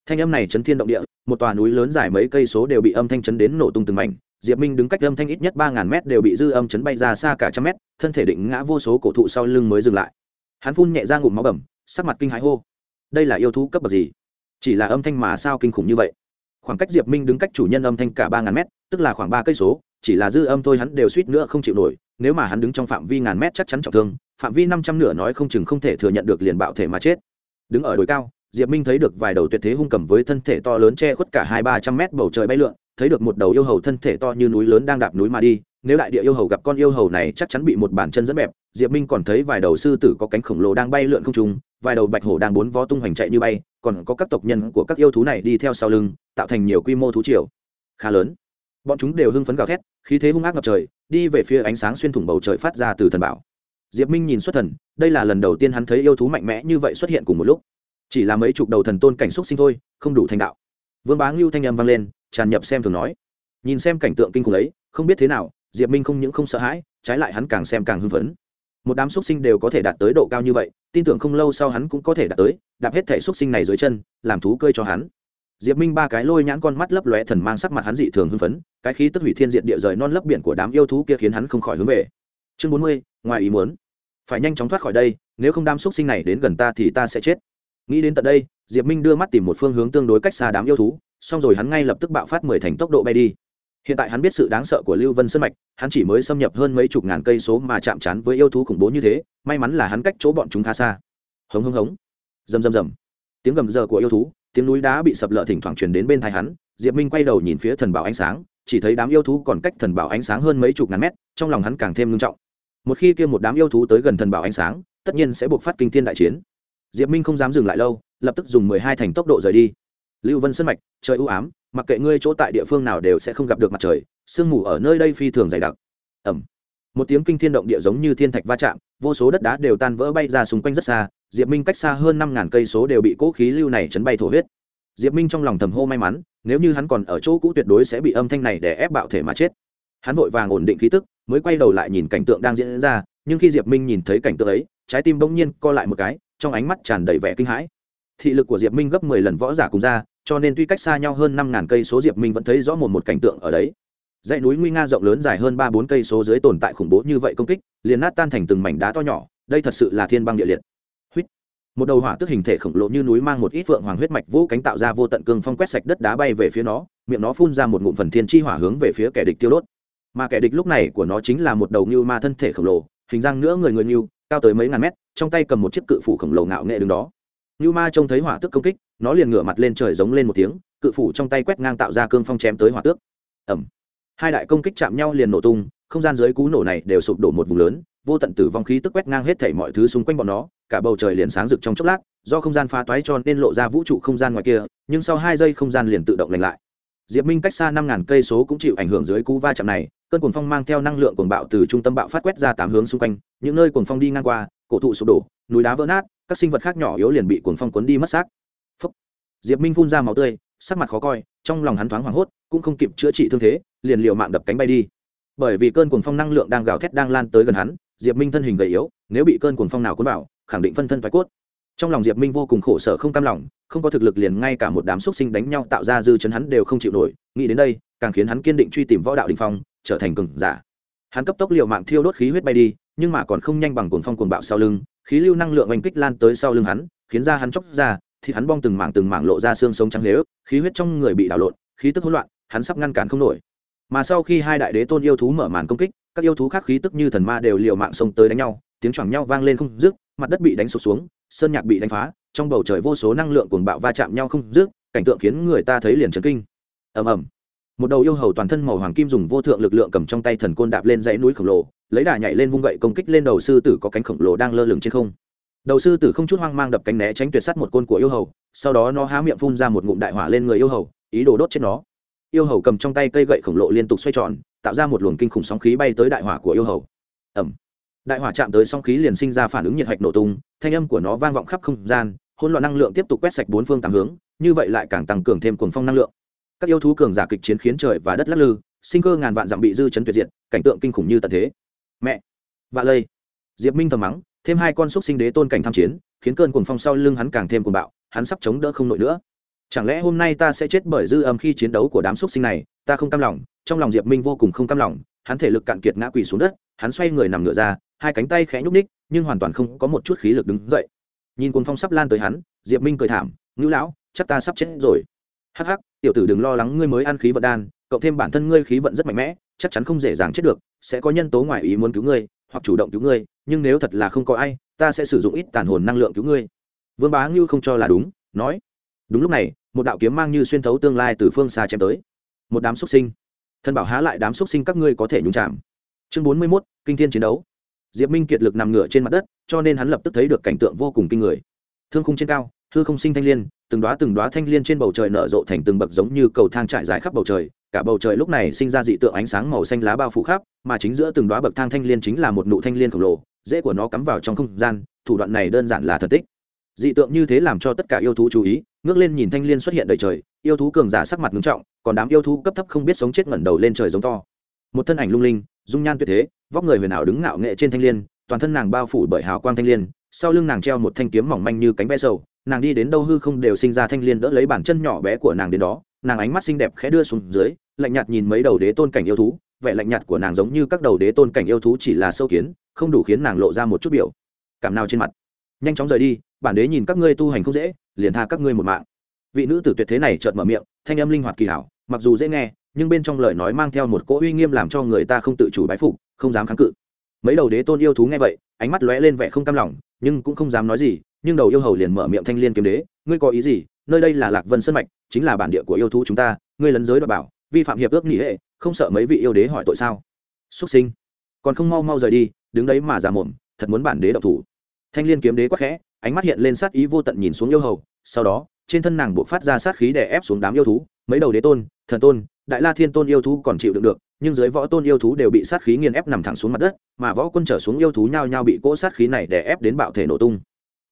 Thanh âm này chấn thiên động địa, một tòa núi lớn dài mấy cây số đều bị âm thanh chấn đến nổ tung từng mảnh diệp minh đứng cách âm thanh ít nhất ba ngàn mét đều bị dư âm chấn bay ra xa cả trăm mét, thân thể định ngã vô số cổ thụ sau lưng mới dừng lại. Hắn phun nhẹ ra ngụm máu bầm, sắc mặt kinh hãi hô. Đây là yêu thú cấp bậc gì? Chỉ là âm thanh mà sao kinh khủng như vậy? Khoảng cách diệp minh đứng cách chủ nhân âm thanh cả ba ngàn mét, tức là khoảng ba cây số, chỉ là dư âm thôi hắn đều suýt nữa không chịu nổi, nếu mà hắn đứng trong phạm vi ngàn mét chắc chắn trọng thương, phạm vi năm trăm nửa nói không chừng không thể thừa nhận được liền bạo thể mà chết. Đứng ở đồi cao, diệp minh thấy được vài đầu tuyệt thế hung cầm với thân thể to lớn che khuất cả hai ba trăm mét bầu trời bay lượn thấy được một đầu yêu hầu thân thể to như núi lớn đang đạp núi mà đi, nếu đại địa yêu hầu gặp con yêu hầu này chắc chắn bị một bàn chân dẫn bẹp. Diệp minh còn thấy vài đầu sư tử có cánh khổng lồ đang bay lượn không trung, vài đầu bạch hổ đang bốn vó tung hoành chạy như bay, còn có các tộc nhân của các yêu thú này đi theo sau lưng, tạo thành nhiều quy mô thú triều. Khá lớn. Bọn chúng đều hưng phấn gào thét, khí thế hung ác ngập trời, đi về phía ánh sáng xuyên thủng bầu trời phát ra từ thần bảo. Diệp minh nhìn xuất thần, đây là lần đầu tiên hắn thấy yêu thú mạnh mẽ như vậy xuất hiện cùng một lúc. Chỉ là mấy chục đầu thần tôn cảnh xúc sinh thôi, không đủ thành đạo. Vương bá ngưu thanh âm vang lên tràn nhập xem thường nói. Nhìn xem cảnh tượng kinh khủng ấy, không biết thế nào, diệp minh không những không sợ hãi, trái lại hắn càng xem càng hưng phấn. Một đám xúc sinh đều có thể đạt tới độ cao như vậy, tin tưởng không lâu sau hắn cũng có thể đạt tới, đạp hết thể xúc sinh này dưới chân, làm thú cơi cho hắn. Diệp minh ba cái lôi nhãn con mắt lấp lóe thần mang sắc mặt hắn dị thường hưng phấn, cái khí tức hủy thiên diện địa rời non lấp biển của đám yêu thú kia khiến hắn không khỏi hướng về. Chương bốn mươi, ngoài ý muốn. Phải nhanh chóng thoát khỏi đây, nếu không đám xúc sinh này đến gần ta thì ta sẽ chết. Nghĩ đến tận đây, diệp minh đưa mắt tìm một phương hướng tương đối cách xa đám yêu thú xong rồi hắn ngay lập tức bạo phát mười thành tốc độ bay đi. Hiện tại hắn biết sự đáng sợ của lưu vân sơn mạch, hắn chỉ mới xâm nhập hơn mấy chục ngàn cây số mà chạm trán với yêu thú khủng bố như thế, may mắn là hắn cách chỗ bọn chúng khá xa. Hống hống hống. Rầm rầm rầm. Tiếng gầm rờ của yêu thú, tiếng núi đá bị sập lợ thỉnh thoảng truyền đến bên tai hắn, diệp minh quay đầu nhìn phía thần bảo ánh sáng, chỉ thấy đám yêu thú còn cách thần bảo ánh sáng hơn mấy chục ngàn mét, trong lòng hắn càng thêm ngưng trọng. Một khi kia một đám yêu thú tới gần thần bảo ánh sáng, tất nhiên sẽ buộc phát kinh thiên đại chiến. Diệp minh không dám dừng lại lâu, lập tức dùng mười hai thành tốc độ rời đi lưu vân sân mạch, trời ưu ám, mặc kệ ngươi chỗ tại địa phương nào đều sẽ không gặp được mặt trời, sương mù ở nơi đây phi thường dày đặc. Ẩm một tiếng kinh thiên động địa giống như thiên thạch va chạm, vô số đất đá đều tan vỡ bay ra xung quanh rất xa, diệp minh cách xa hơn năm ngàn cây số đều bị cỗ khí lưu này chấn bay thổ huyết. Diệp minh trong lòng thầm hô may mắn, nếu như hắn còn ở chỗ cũ tuyệt đối sẽ bị âm thanh này để ép bạo thể mà chết. Hắn vội vàng ổn định khí tức, mới quay đầu lại nhìn cảnh tượng đang diễn ra, nhưng khi diệp minh nhìn thấy cảnh tượng ấy, trái tim bỗng nhiên co lại một cái, trong ánh mắt tràn đầy vẻ kinh hãi. Thị lực của diệp minh gấp mười lần võ giả cùng ra cho nên tuy cách xa nhau hơn năm ngàn cây số diệp minh vẫn thấy rõ một một cảnh tượng ở đấy. Dãy núi nguy nga rộng lớn dài hơn ba bốn cây số dưới tồn tại khủng bố như vậy công kích, liền nát tan thành từng mảnh đá to nhỏ, đây thật sự là thiên băng địa liệt. Huyết một đầu hỏa tức hình thể khổng lồ như núi mang một ít phượng hoàng huyết mạch vũ cánh tạo ra vô tận cương phong quét sạch đất đá bay về phía nó, miệng nó phun ra một ngụm phần thiên chi hỏa hướng về phía kẻ địch tiêu đốt. Mà kẻ địch lúc này của nó chính là một đầu như ma thân thể khổng lồ, hình dáng nữa người người như cao tới mấy ngàn mét, trong tay cầm một chiếc cự phủ khổng lồ ngạo nghệ đứng đó. Như ma trông thấy hỏa tức công kích nó liền ngửa mặt lên trời giống lên một tiếng, cự phủ trong tay quét ngang tạo ra cương phong chém tới hỏa tước. Ẩm hai đại công kích chạm nhau liền nổ tung, không gian dưới cú nổ này đều sụp đổ một vùng lớn, vô tận tử vong khí tức quét ngang hết thảy mọi thứ xung quanh bọn nó, cả bầu trời liền sáng rực trong chốc lát, do không gian phá toái cho nên lộ ra vũ trụ không gian ngoài kia, nhưng sau hai giây không gian liền tự động lành lại. Diệp minh cách xa năm ngàn cây số cũng chịu ảnh hưởng dưới cú va chạm này, cơn cuồng phong mang theo năng lượng cuồng bạo từ trung tâm bạo phát quét ra tám hướng xung quanh, những nơi cuồng phong đi ngang qua, cổ thụ sụp đổ, núi đá vỡ nát, các sinh vật khác nhỏ yếu liền bị cuồng phong cuốn đi mất xác diệp minh phun ra máu tươi, sắc mặt khó coi, trong lòng hắn thoáng hoảng hốt, cũng không kịp chữa trị thương thế, liền liều mạng đập cánh bay đi. Bởi vì cơn cuồng phong năng lượng đang gào thét đang lan tới gần hắn, diệp minh thân hình gầy yếu, nếu bị cơn cuồng phong nào cuốn vào, khẳng định phân thân thoái cốt. Trong lòng diệp minh vô cùng khổ sở không cam lòng, không có thực lực liền ngay cả một đám xúc sinh đánh nhau tạo ra dư chấn hắn đều không chịu nổi, nghĩ đến đây, càng khiến hắn kiên định truy tìm võ đạo đình phong, trở thành cường giả. Hắn cấp tốc liều mạng thiêu đốt khí huyết bay đi, nhưng mà còn không nhanh bằng cuồng phong cuồng bạo sau lưng, khí lưu năng lượng oanh kích lan tới sau lưng hắn, khiến ra hắn chóc ra thì hắn bong từng mảng từng mảng lộ ra xương sống trắng lếu, khí huyết trong người bị đảo lộn, khí tức hỗn loạn, hắn sắp ngăn cản không nổi. Mà sau khi hai đại đế tôn yêu thú mở màn công kích, các yêu thú khác khí tức như thần ma đều liều mạng xông tới đánh nhau, tiếng choảng nhau vang lên không dứt, mặt đất bị đánh sụp xuống, sơn nhạc bị đánh phá, trong bầu trời vô số năng lượng cuồng bạo va chạm nhau không dứt, cảnh tượng khiến người ta thấy liền chấn kinh. Ầm ầm. Một đầu yêu hầu toàn thân màu hoàng kim dùng vô thượng lực lượng cầm trong tay thần côn đạp lên dãy núi khổng lồ, lấy đà nhảy lên vung gậy công kích lên đầu sư tử có cánh khổng lồ đang lơ lửng trên không đầu sư tử không chút hoang mang đập cánh né tránh tuyệt sắt một côn của yêu hầu, sau đó nó há miệng phun ra một ngụm đại hỏa lên người yêu hầu, ý đồ đốt chết nó. Yêu hầu cầm trong tay cây gậy khổng lồ liên tục xoay tròn, tạo ra một luồng kinh khủng sóng khí bay tới đại hỏa của yêu hầu. Ẩm đại hỏa chạm tới sóng khí liền sinh ra phản ứng nhiệt hạch nổ tung, thanh âm của nó vang vọng khắp không gian, hỗn loạn năng lượng tiếp tục quét sạch bốn phương tám hướng, như vậy lại càng tăng cường thêm cuồng phong năng lượng. Các yêu thú cường giả kịch chiến khiến trời và đất lắc lư, sinh cơ ngàn vạn dặm bị dư chấn tuyệt diệt, cảnh tượng kinh khủng như tận thế. Mẹ. Vạ lây. Diệp minh thầm mắng thêm hai con xúc sinh đế tôn cảnh tham chiến, khiến cơn cuồng phong sau lưng hắn càng thêm cuồng bạo, hắn sắp chống đỡ không nổi nữa. Chẳng lẽ hôm nay ta sẽ chết bởi dư âm khi chiến đấu của đám xúc sinh này? Ta không cam lòng, trong lòng diệp minh vô cùng không cam lòng, hắn thể lực cạn kiệt ngã quỳ xuống đất, hắn xoay người nằm ngửa ra, hai cánh tay khẽ nhúc ních nhưng hoàn toàn không có một chút khí lực đứng dậy. Nhìn cuồng phong sắp lan tới hắn, diệp minh cười thảm ngữ lão, chắc ta sắp chết rồi. Hắc hắc, tiểu tử đừng lo lắng, ngươi mới ăn khí vận đan, cộng thêm bản thân ngươi khí vận rất mạnh mẽ, chắc chắn không dễ dàng chết được, sẽ có nhân tố ngoài ý muốn cứu ngươi hoặc chủ động cứu ngươi, nhưng nếu thật là không có ai, ta sẽ sử dụng ít tàn hồn năng lượng cứu ngươi. Vương bá ngưu không cho là đúng, nói, đúng lúc này, một đạo kiếm mang như xuyên thấu tương lai từ phương xa chém tới. Một đám xuất sinh. Thân bảo há lại đám xuất sinh các ngươi có thể nhúng chạm chương bốn mươi mốt, kinh thiên chiến đấu. Diệp minh kiệt lực nằm ngửa trên mặt đất, cho nên hắn lập tức thấy được cảnh tượng vô cùng kinh người. Thương khung trên cao, hư không sinh thanh liên, từng đoá từng đoá thanh liên trên bầu trời nở rộ thành từng bậc giống như cầu thang trải dài khắp bầu trời cả bầu trời lúc này sinh ra dị tượng ánh sáng màu xanh lá bao phủ khắp, mà chính giữa từng đoá bậc thang thanh liên chính là một nụ thanh liên khổng lồ dễ của nó cắm vào trong không gian, thủ đoạn này đơn giản là thần tích. Dị tượng như thế làm cho tất cả yêu thú chú ý, ngước lên nhìn thanh liên xuất hiện đầy trời, yêu thú cường giả sắc mặt nghiêm trọng, còn đám yêu thú cấp thấp không biết sống chết ngẩng đầu lên trời giống to. Một thân ảnh lung linh, dung nhan tuyệt thế, vóc người huyền ảo đứng ngạo nghệ trên thanh liên, toàn thân nàng bao phủ bởi hào quang thanh liên, sau lưng nàng treo một thanh kiếm mỏng manh như cánh ve sầu, nàng đi đến đâu hư không đều sinh ra thanh liên đỡ lấy bàn chân nhỏ bé của nàng đến đó nàng ánh mắt xinh đẹp khẽ đưa xuống dưới, lạnh nhạt nhìn mấy đầu đế tôn cảnh yêu thú, vẻ lạnh nhạt của nàng giống như các đầu đế tôn cảnh yêu thú chỉ là sâu kiến, không đủ khiến nàng lộ ra một chút biểu cảm nào trên mặt. Nhanh chóng rời đi, bản đế nhìn các ngươi tu hành không dễ, liền tha các ngươi một mạng. Vị nữ tử tuyệt thế này chợt mở miệng, thanh âm linh hoạt kỳ hảo, mặc dù dễ nghe, nhưng bên trong lời nói mang theo một cỗ uy nghiêm làm cho người ta không tự chủ bái phục, không dám kháng cự. Mấy đầu đế tôn yêu thú nghe vậy, ánh mắt lóe lên vẻ không cam lòng, nhưng cũng không dám nói gì, nhưng đầu yêu hầu liền mở miệng thanh liên kiếm đế, ngươi có ý gì? Nơi đây là lạc vân sân mạch chính là bản địa của yêu thú chúng ta ngươi lấn giới đoạt bảo vi phạm hiệp ước nghỉ hệ không sợ mấy vị yêu đế hỏi tội sao xuất sinh còn không mau mau rời đi đứng đấy mà giả mồm thật muốn bản đế độc thủ thanh liên kiếm đế quắc khẽ ánh mắt hiện lên sát ý vô tận nhìn xuống yêu hầu sau đó trên thân nàng buộc phát ra sát khí để ép xuống đám yêu thú mấy đầu đế tôn thần tôn đại la thiên tôn yêu thú còn chịu đựng được nhưng dưới võ tôn yêu thú đều bị sát khí nghiền ép nằm thẳng xuống mặt đất mà võ quân trở xuống yêu thú nhao nhao bị cỗ sát khí này để ép đến bạo thể nổ tung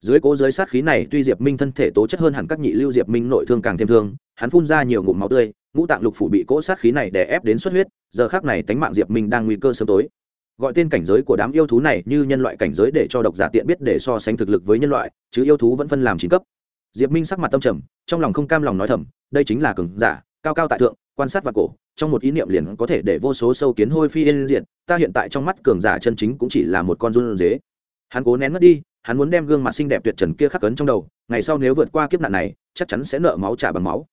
dưới cỗ dưới sát khí này, tuy diệp minh thân thể tố chất hơn hẳn các nhị lưu diệp minh nội thương càng thêm thương, hắn phun ra nhiều ngụm máu tươi, ngũ tạng lục phủ bị cỗ sát khí này để ép đến xuất huyết, giờ khác này tánh mạng diệp minh đang nguy cơ sớm tối. Gọi tên cảnh giới của đám yêu thú này như nhân loại cảnh giới để cho độc giả tiện biết để so sánh thực lực với nhân loại, chứ yêu thú vẫn phân làm chín cấp. Diệp minh sắc mặt tâm trầm, trong lòng không cam lòng nói thầm, đây chính là cường giả, cao cao tại thượng, quan sát và cổ, trong một ý niệm liền có thể để vô số sâu kiến hôi phi yên diện ta hiện tại trong mắt cường giả chân chính cũng chỉ là một con run dế hắn cố nén mất đi hắn muốn đem gương mặt xinh đẹp tuyệt trần kia khắc cấn trong đầu, ngày sau nếu vượt qua kiếp nạn này, chắc chắn sẽ nợ máu trả bằng máu.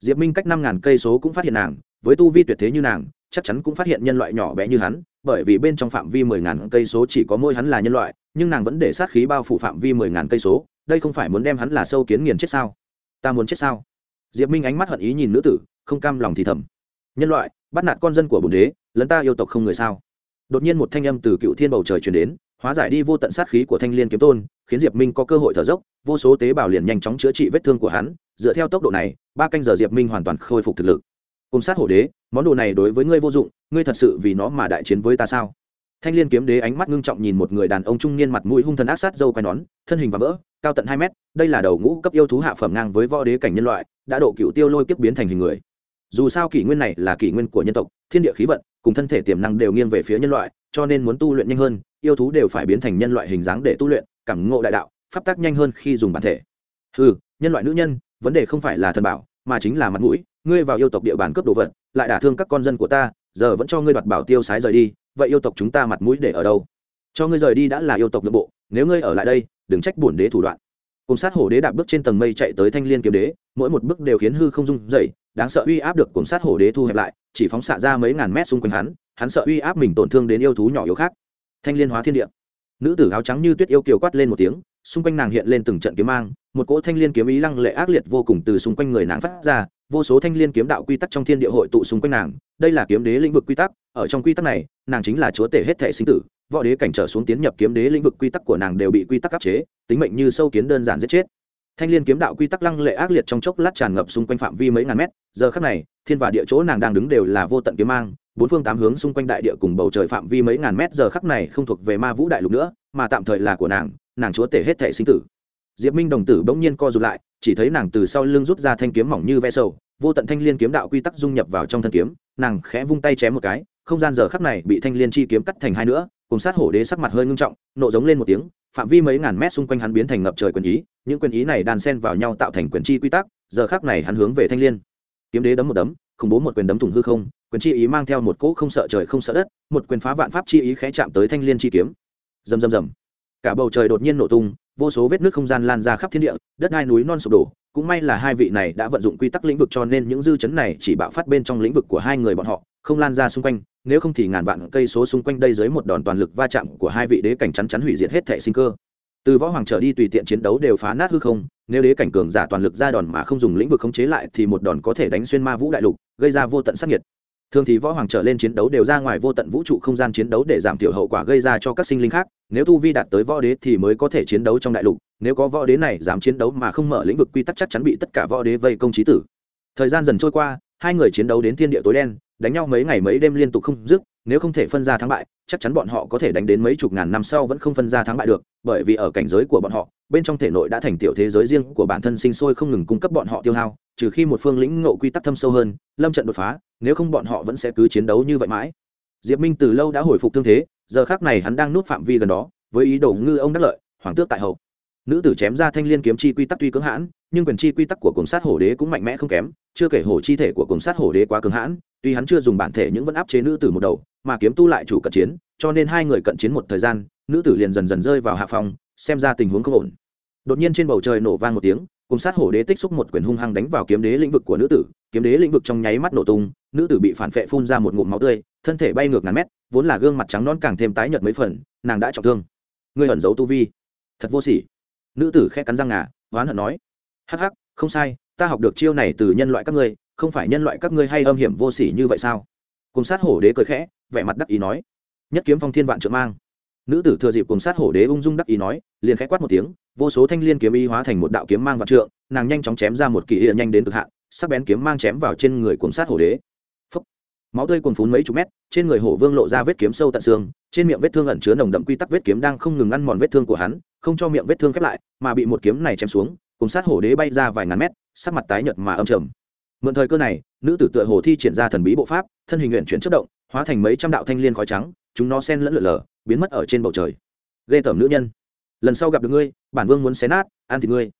Diệp minh cách năm ngàn cây số cũng phát hiện nàng, với tu vi tuyệt thế như nàng, chắc chắn cũng phát hiện nhân loại nhỏ bé như hắn, bởi vì bên trong phạm vi mười ngàn cây số chỉ có môi hắn là nhân loại, nhưng nàng vẫn để sát khí bao phủ phạm vi mười ngàn cây số, đây không phải muốn đem hắn là sâu kiến nghiền chết sao? Ta muốn chết sao? Diệp minh ánh mắt hận ý nhìn nữ tử, không cam lòng thì thầm. Nhân loại, bắt nạt con dân của bồn đế, lấn ta yêu tộc không người sao? Đột nhiên một thanh âm từ cựu thiên bầu trời truyền đến hóa giải đi vô tận sát khí của thanh liên kiếm tôn, khiến diệp minh có cơ hội thở dốc, vô số tế bào liền nhanh chóng chữa trị vết thương của hắn, dựa theo tốc độ này, ba canh giờ diệp minh hoàn toàn khôi phục thực lực. Cùng sát hổ đế, món đồ này đối với ngươi vô dụng, ngươi thật sự vì nó mà đại chiến với ta sao? Thanh l i ê n kiếm đế ánh mắt ngưng trọng nhìn một người đàn ông trung niên mặt mũi hung thần ác sát dâu quai nón, thân hình và vỡ, cao tận hai mét, đây là đầu ngũ cấp yêu thú hạ phẩm ngang với võ đế cảnh nhân loại, đã độ cựu tiêu lôi kiếp biến thành hình người. Dù sao kỷ nguyên này là kỷ nguyên của nhân tộc, thiên địa khí vận, cùng thân thể tiềm năng đều nghiêng về phía nhân loại cho nên muốn tu luyện nhanh hơn, yêu thú đều phải biến thành nhân loại hình dáng để tu luyện, cảm ngộ đại đạo, pháp tác nhanh hơn khi dùng bản thể. Ừ nhân loại nữ nhân, vấn đề không phải là thần bảo, mà chính là mặt mũi, ngươi vào yêu tộc địa bàn cướp đồ vật, lại đả thương các con dân của ta, giờ vẫn cho ngươi đoạt bảo tiêu sái rời đi, vậy yêu tộc chúng ta mặt mũi để ở đâu? Cho ngươi rời đi đã là yêu tộc nội bộ, nếu ngươi ở lại đây, đừng trách bổn đế thủ đoạn. Cùng sát hổ đế đạp bước trên tầng mây chạy tới thanh liên kiếm đế, mỗi một bước đều khiến hư không rung dậy, đáng sợ uy áp được cùng sát hổ đế thu hẹp lại, chỉ phóng xạ ra mấy ngàn mét xung quanh hắn hắn sợ uy áp mình tổn thương đến yêu thú nhỏ yếu khác. Thanh liên hóa thiên địa. Nữ tử áo trắng như tuyết yêu kiều quát lên một tiếng, xung quanh nàng hiện lên từng trận kiếm mang, một cỗ thanh liên kiếm ý lăng lệ ác liệt vô cùng từ xung quanh người nàng phát ra, vô số thanh liên kiếm đạo quy tắc trong thiên địa hội tụ xung quanh nàng, đây là kiếm đế lĩnh vực quy tắc, ở trong quy tắc này, nàng chính là chúa tể hết thể sinh tử, võ đế cảnh trở xuống tiến nhập kiếm đế lĩnh vực quy tắc của nàng đều bị quy tắc áp chế, tính mệnh như sâu kiến đơn giản giết chết. Thanh liên kiếm đạo quy tắc lăng lệ ác liệt trong chốc lát tràn ngập xung quanh phạm vi mấy ngàn mét, giờ khắc này, thiên và địa chỗ nàng đang đứng đều là vô tận kiếm mang bốn phương tám hướng xung quanh đại địa cùng bầu trời phạm vi mấy ngàn mét giờ khắc này không thuộc về ma vũ đại lục nữa, mà tạm thời là của nàng nàng chúa tể hết thể sinh tử. Diệp minh đồng tử bỗng nhiên co rụt lại, chỉ thấy nàng từ sau lưng rút ra thanh kiếm mỏng như ve sầu, vô tận thanh liên kiếm đạo quy tắc dung nhập vào trong thân kiếm, nàng khẽ vung tay chém một cái, không gian giờ khắc này bị thanh liên chi kiếm cắt thành hai nữa cùng sát hổ đế sắc mặt hơi ngưng trọng, nộ giống lên một tiếng, phạm vi mấy ngàn mét xung quanh hắn biến thành ngập trời quyền ý, những quyền ý này đan sen vào nhau tạo thành quyền chi quy tắc, giờ khắc này hắn hướng về thanh liên. Kiếm đế đấm một đấm, khủng bố một quyền đấm thủng hư không quyền chi ý mang theo một cỗ không sợ trời không sợ đất, một quyền phá vạn pháp chi ý khẽ chạm tới thanh liên chi kiếm. Rầm rầm rầm. Cả bầu trời đột nhiên nổ tung, vô số vết nước không gian lan ra khắp thiên địa, đất hai núi non sụp đổ, cũng may là hai vị này đã vận dụng quy tắc lĩnh vực cho nên những dư chấn này chỉ bạo phát bên trong lĩnh vực của hai người bọn họ, không lan ra xung quanh, nếu không thì ngàn vạn cây số xung quanh đây dưới một đòn toàn lực va chạm của hai vị đế cảnh chắn chắn hủy diệt hết thảy sinh cơ. Từ võ hoàng trở đi tùy tiện chiến đấu đều phá nát hư không, nếu đế cảnh cường giả toàn lực ra đòn mà không dùng lĩnh vực khống chế lại thì một đòn có thể đánh xuyên ma vũ đại lục, gây ra vô tận sát nhiệt thường thì võ hoàng trở lên chiến đấu đều ra ngoài vô tận vũ trụ không gian chiến đấu để giảm thiểu hậu quả gây ra cho các sinh linh khác. Nếu tu vi đạt tới võ đế thì mới có thể chiến đấu trong đại lục. Nếu có võ đế này dám chiến đấu mà không mở lĩnh vực quy tắc chắc chắn bị tất cả võ đế vây công trí tử. Thời gian dần trôi qua, hai người chiến đấu đến thiên địa tối đen, đánh nhau mấy ngày mấy đêm liên tục không dứt. Nếu không thể phân ra thắng bại, chắc chắn bọn họ có thể đánh đến mấy chục ngàn năm sau vẫn không phân ra thắng bại được, bởi vì ở cảnh giới của bọn họ, bên trong thể nội đã thành tiểu thế giới riêng của bản thân sinh sôi không ngừng cung cấp bọn họ tiêu hao, trừ khi một phương lĩnh ngộ quy tắc thâm sâu hơn, lâm trận đột phá nếu không bọn họ vẫn sẽ cứ chiến đấu như vậy mãi. Diệp minh từ lâu đã hồi phục thương thế, giờ khác này hắn đang nút phạm vi gần đó, với ý đồ ngư ông đắc lợi, hoàng tước tại hậu. Nữ tử chém ra thanh liên kiếm chi quy tắc tuy cứng hãn, nhưng quyền chi quy tắc của cùng sát hổ đế cũng mạnh mẽ không kém, chưa kể hổ chi thể của cùng sát hổ đế quá cứng hãn, tuy hắn chưa dùng bản thể nhưng vẫn áp chế nữ tử một đầu, mà kiếm tu lại chủ cận chiến, cho nên hai người cận chiến một thời gian, nữ tử liền dần dần rơi vào hạ phòng xem ra tình huống không ổn. Đột nhiên trên bầu trời nổ vang một tiếng cùng sát hổ đế tích xúc một quyền hung hăng đánh vào kiếm đế lĩnh vực của nữ tử, kiếm đế lĩnh vực trong nháy mắt nổ tung, nữ tử bị phản phệ phun ra một ngụm máu tươi, thân thể bay ngược ngàn mét, vốn là gương mặt trắng non càng thêm tái nhợt mấy phần, nàng đã trọng thương. Ngươi ẩn giấu tu vi. Thật vô sỉ. Nữ tử khẽ cắn răng ngà, oán hận nói, hắc hắc, không sai, ta học được chiêu này từ nhân loại các ngươi, không phải nhân loại các ngươi hay âm hiểm vô sỉ như vậy sao? Cùng sát hổ đế cười khẽ, vẻ mặt đắc ý nói, nhất kiếm phong thiên vạn trượng mang nữ tử thừa dịp cùng sát hổ đế ung dung đắc ý nói, liền khẽ quát một tiếng, vô số thanh liên kiếm y hóa thành một đạo kiếm mang vạn trượng, nàng nhanh chóng chém ra một kỳ hiện nhanh đến cực hạn, sắc bén kiếm mang chém vào trên người cùng sát hổ đế Phúc. máu tươi cuồn phún mấy chục mét, trên người hổ vương lộ ra vết kiếm sâu tận xương, trên miệng vết thương ẩn chứa nồng đậm quy tắc vết kiếm đang không ngừng ăn mòn vết thương của hắn, không cho miệng vết thương khép lại, mà bị một kiếm này chém xuống cùng sát hổ đế bay ra vài ngàn mét, sắc mặt tái nhợt mà âm trầm mượn thời cơ này, nữ tử tựa hồ thi triển ra thần bí bộ pháp, thân hình nguyện chuyển chất động, hóa thành mấy trăm đạo thanh liên khói trắng, chúng nó sen lẫn lượn lờ biến mất ở trên bầu trời. Ghê tởm nữ nhân. Lần sau gặp được ngươi, bản vương muốn xé nát, ăn thịt ngươi.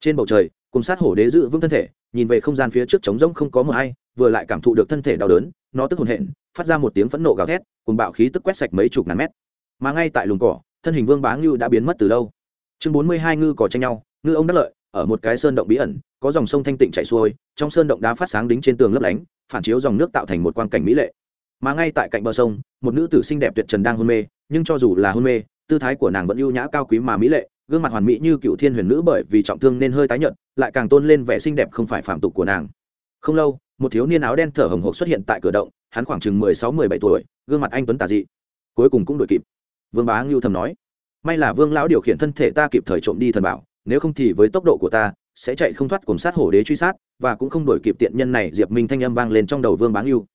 Trên bầu trời, cùng sát hổ đế giữ vững thân thể, nhìn về không gian phía trước trống rỗng không có mờ hay, vừa lại cảm thụ được thân thể đau đớn, nó tức hồn hện, phát ra một tiếng phẫn nộ gào thét, cùng bạo khí tức quét sạch mấy chục ngàn mét. Mà ngay tại lùng cỏ, thân hình vương bá ngưu đã biến mất từ lâu. Chương bốn mươi hai ngư cỏ tranh nhau, ngư ông đắc lợi, ở một cái sơn động bí ẩn, có dòng sông thanh tịnh chảy xuôi, trong sơn động đá phát sáng đính trên tường lấp lánh, phản chiếu dòng nước tạo thành một quang cảnh mỹ lệ. Mà ngay tại cạnh bờ sông, một nữ tử xinh đẹp tuyệt trần đang hôn mê nhưng cho dù là hôn mê, tư thái của nàng vẫn ưu nhã cao quý mà mỹ lệ, gương mặt hoàn mỹ như cựu thiên huyền nữ bởi vì trọng thương nên hơi tái nhợt, lại càng tôn lên vẻ xinh đẹp không phải phạm tục của nàng. Không lâu, một thiếu niên áo đen thở hồng hộc xuất hiện tại cửa động, hắn khoảng chừng mười sáu, mười bảy tuổi, gương mặt anh tuấn tà dị. Cuối cùng cũng đuổi kịp. Vương bá ngưu thầm nói, may là vương lão điều khiển thân thể ta kịp thời trộm đi thần bảo, nếu không thì với tốc độ của ta, sẽ chạy không thoát cùng sát hổ đế truy sát, và cũng không đổi kịp tiện nhân này. Diệp minh thanh âm vang lên trong đầu vương bá ngưu.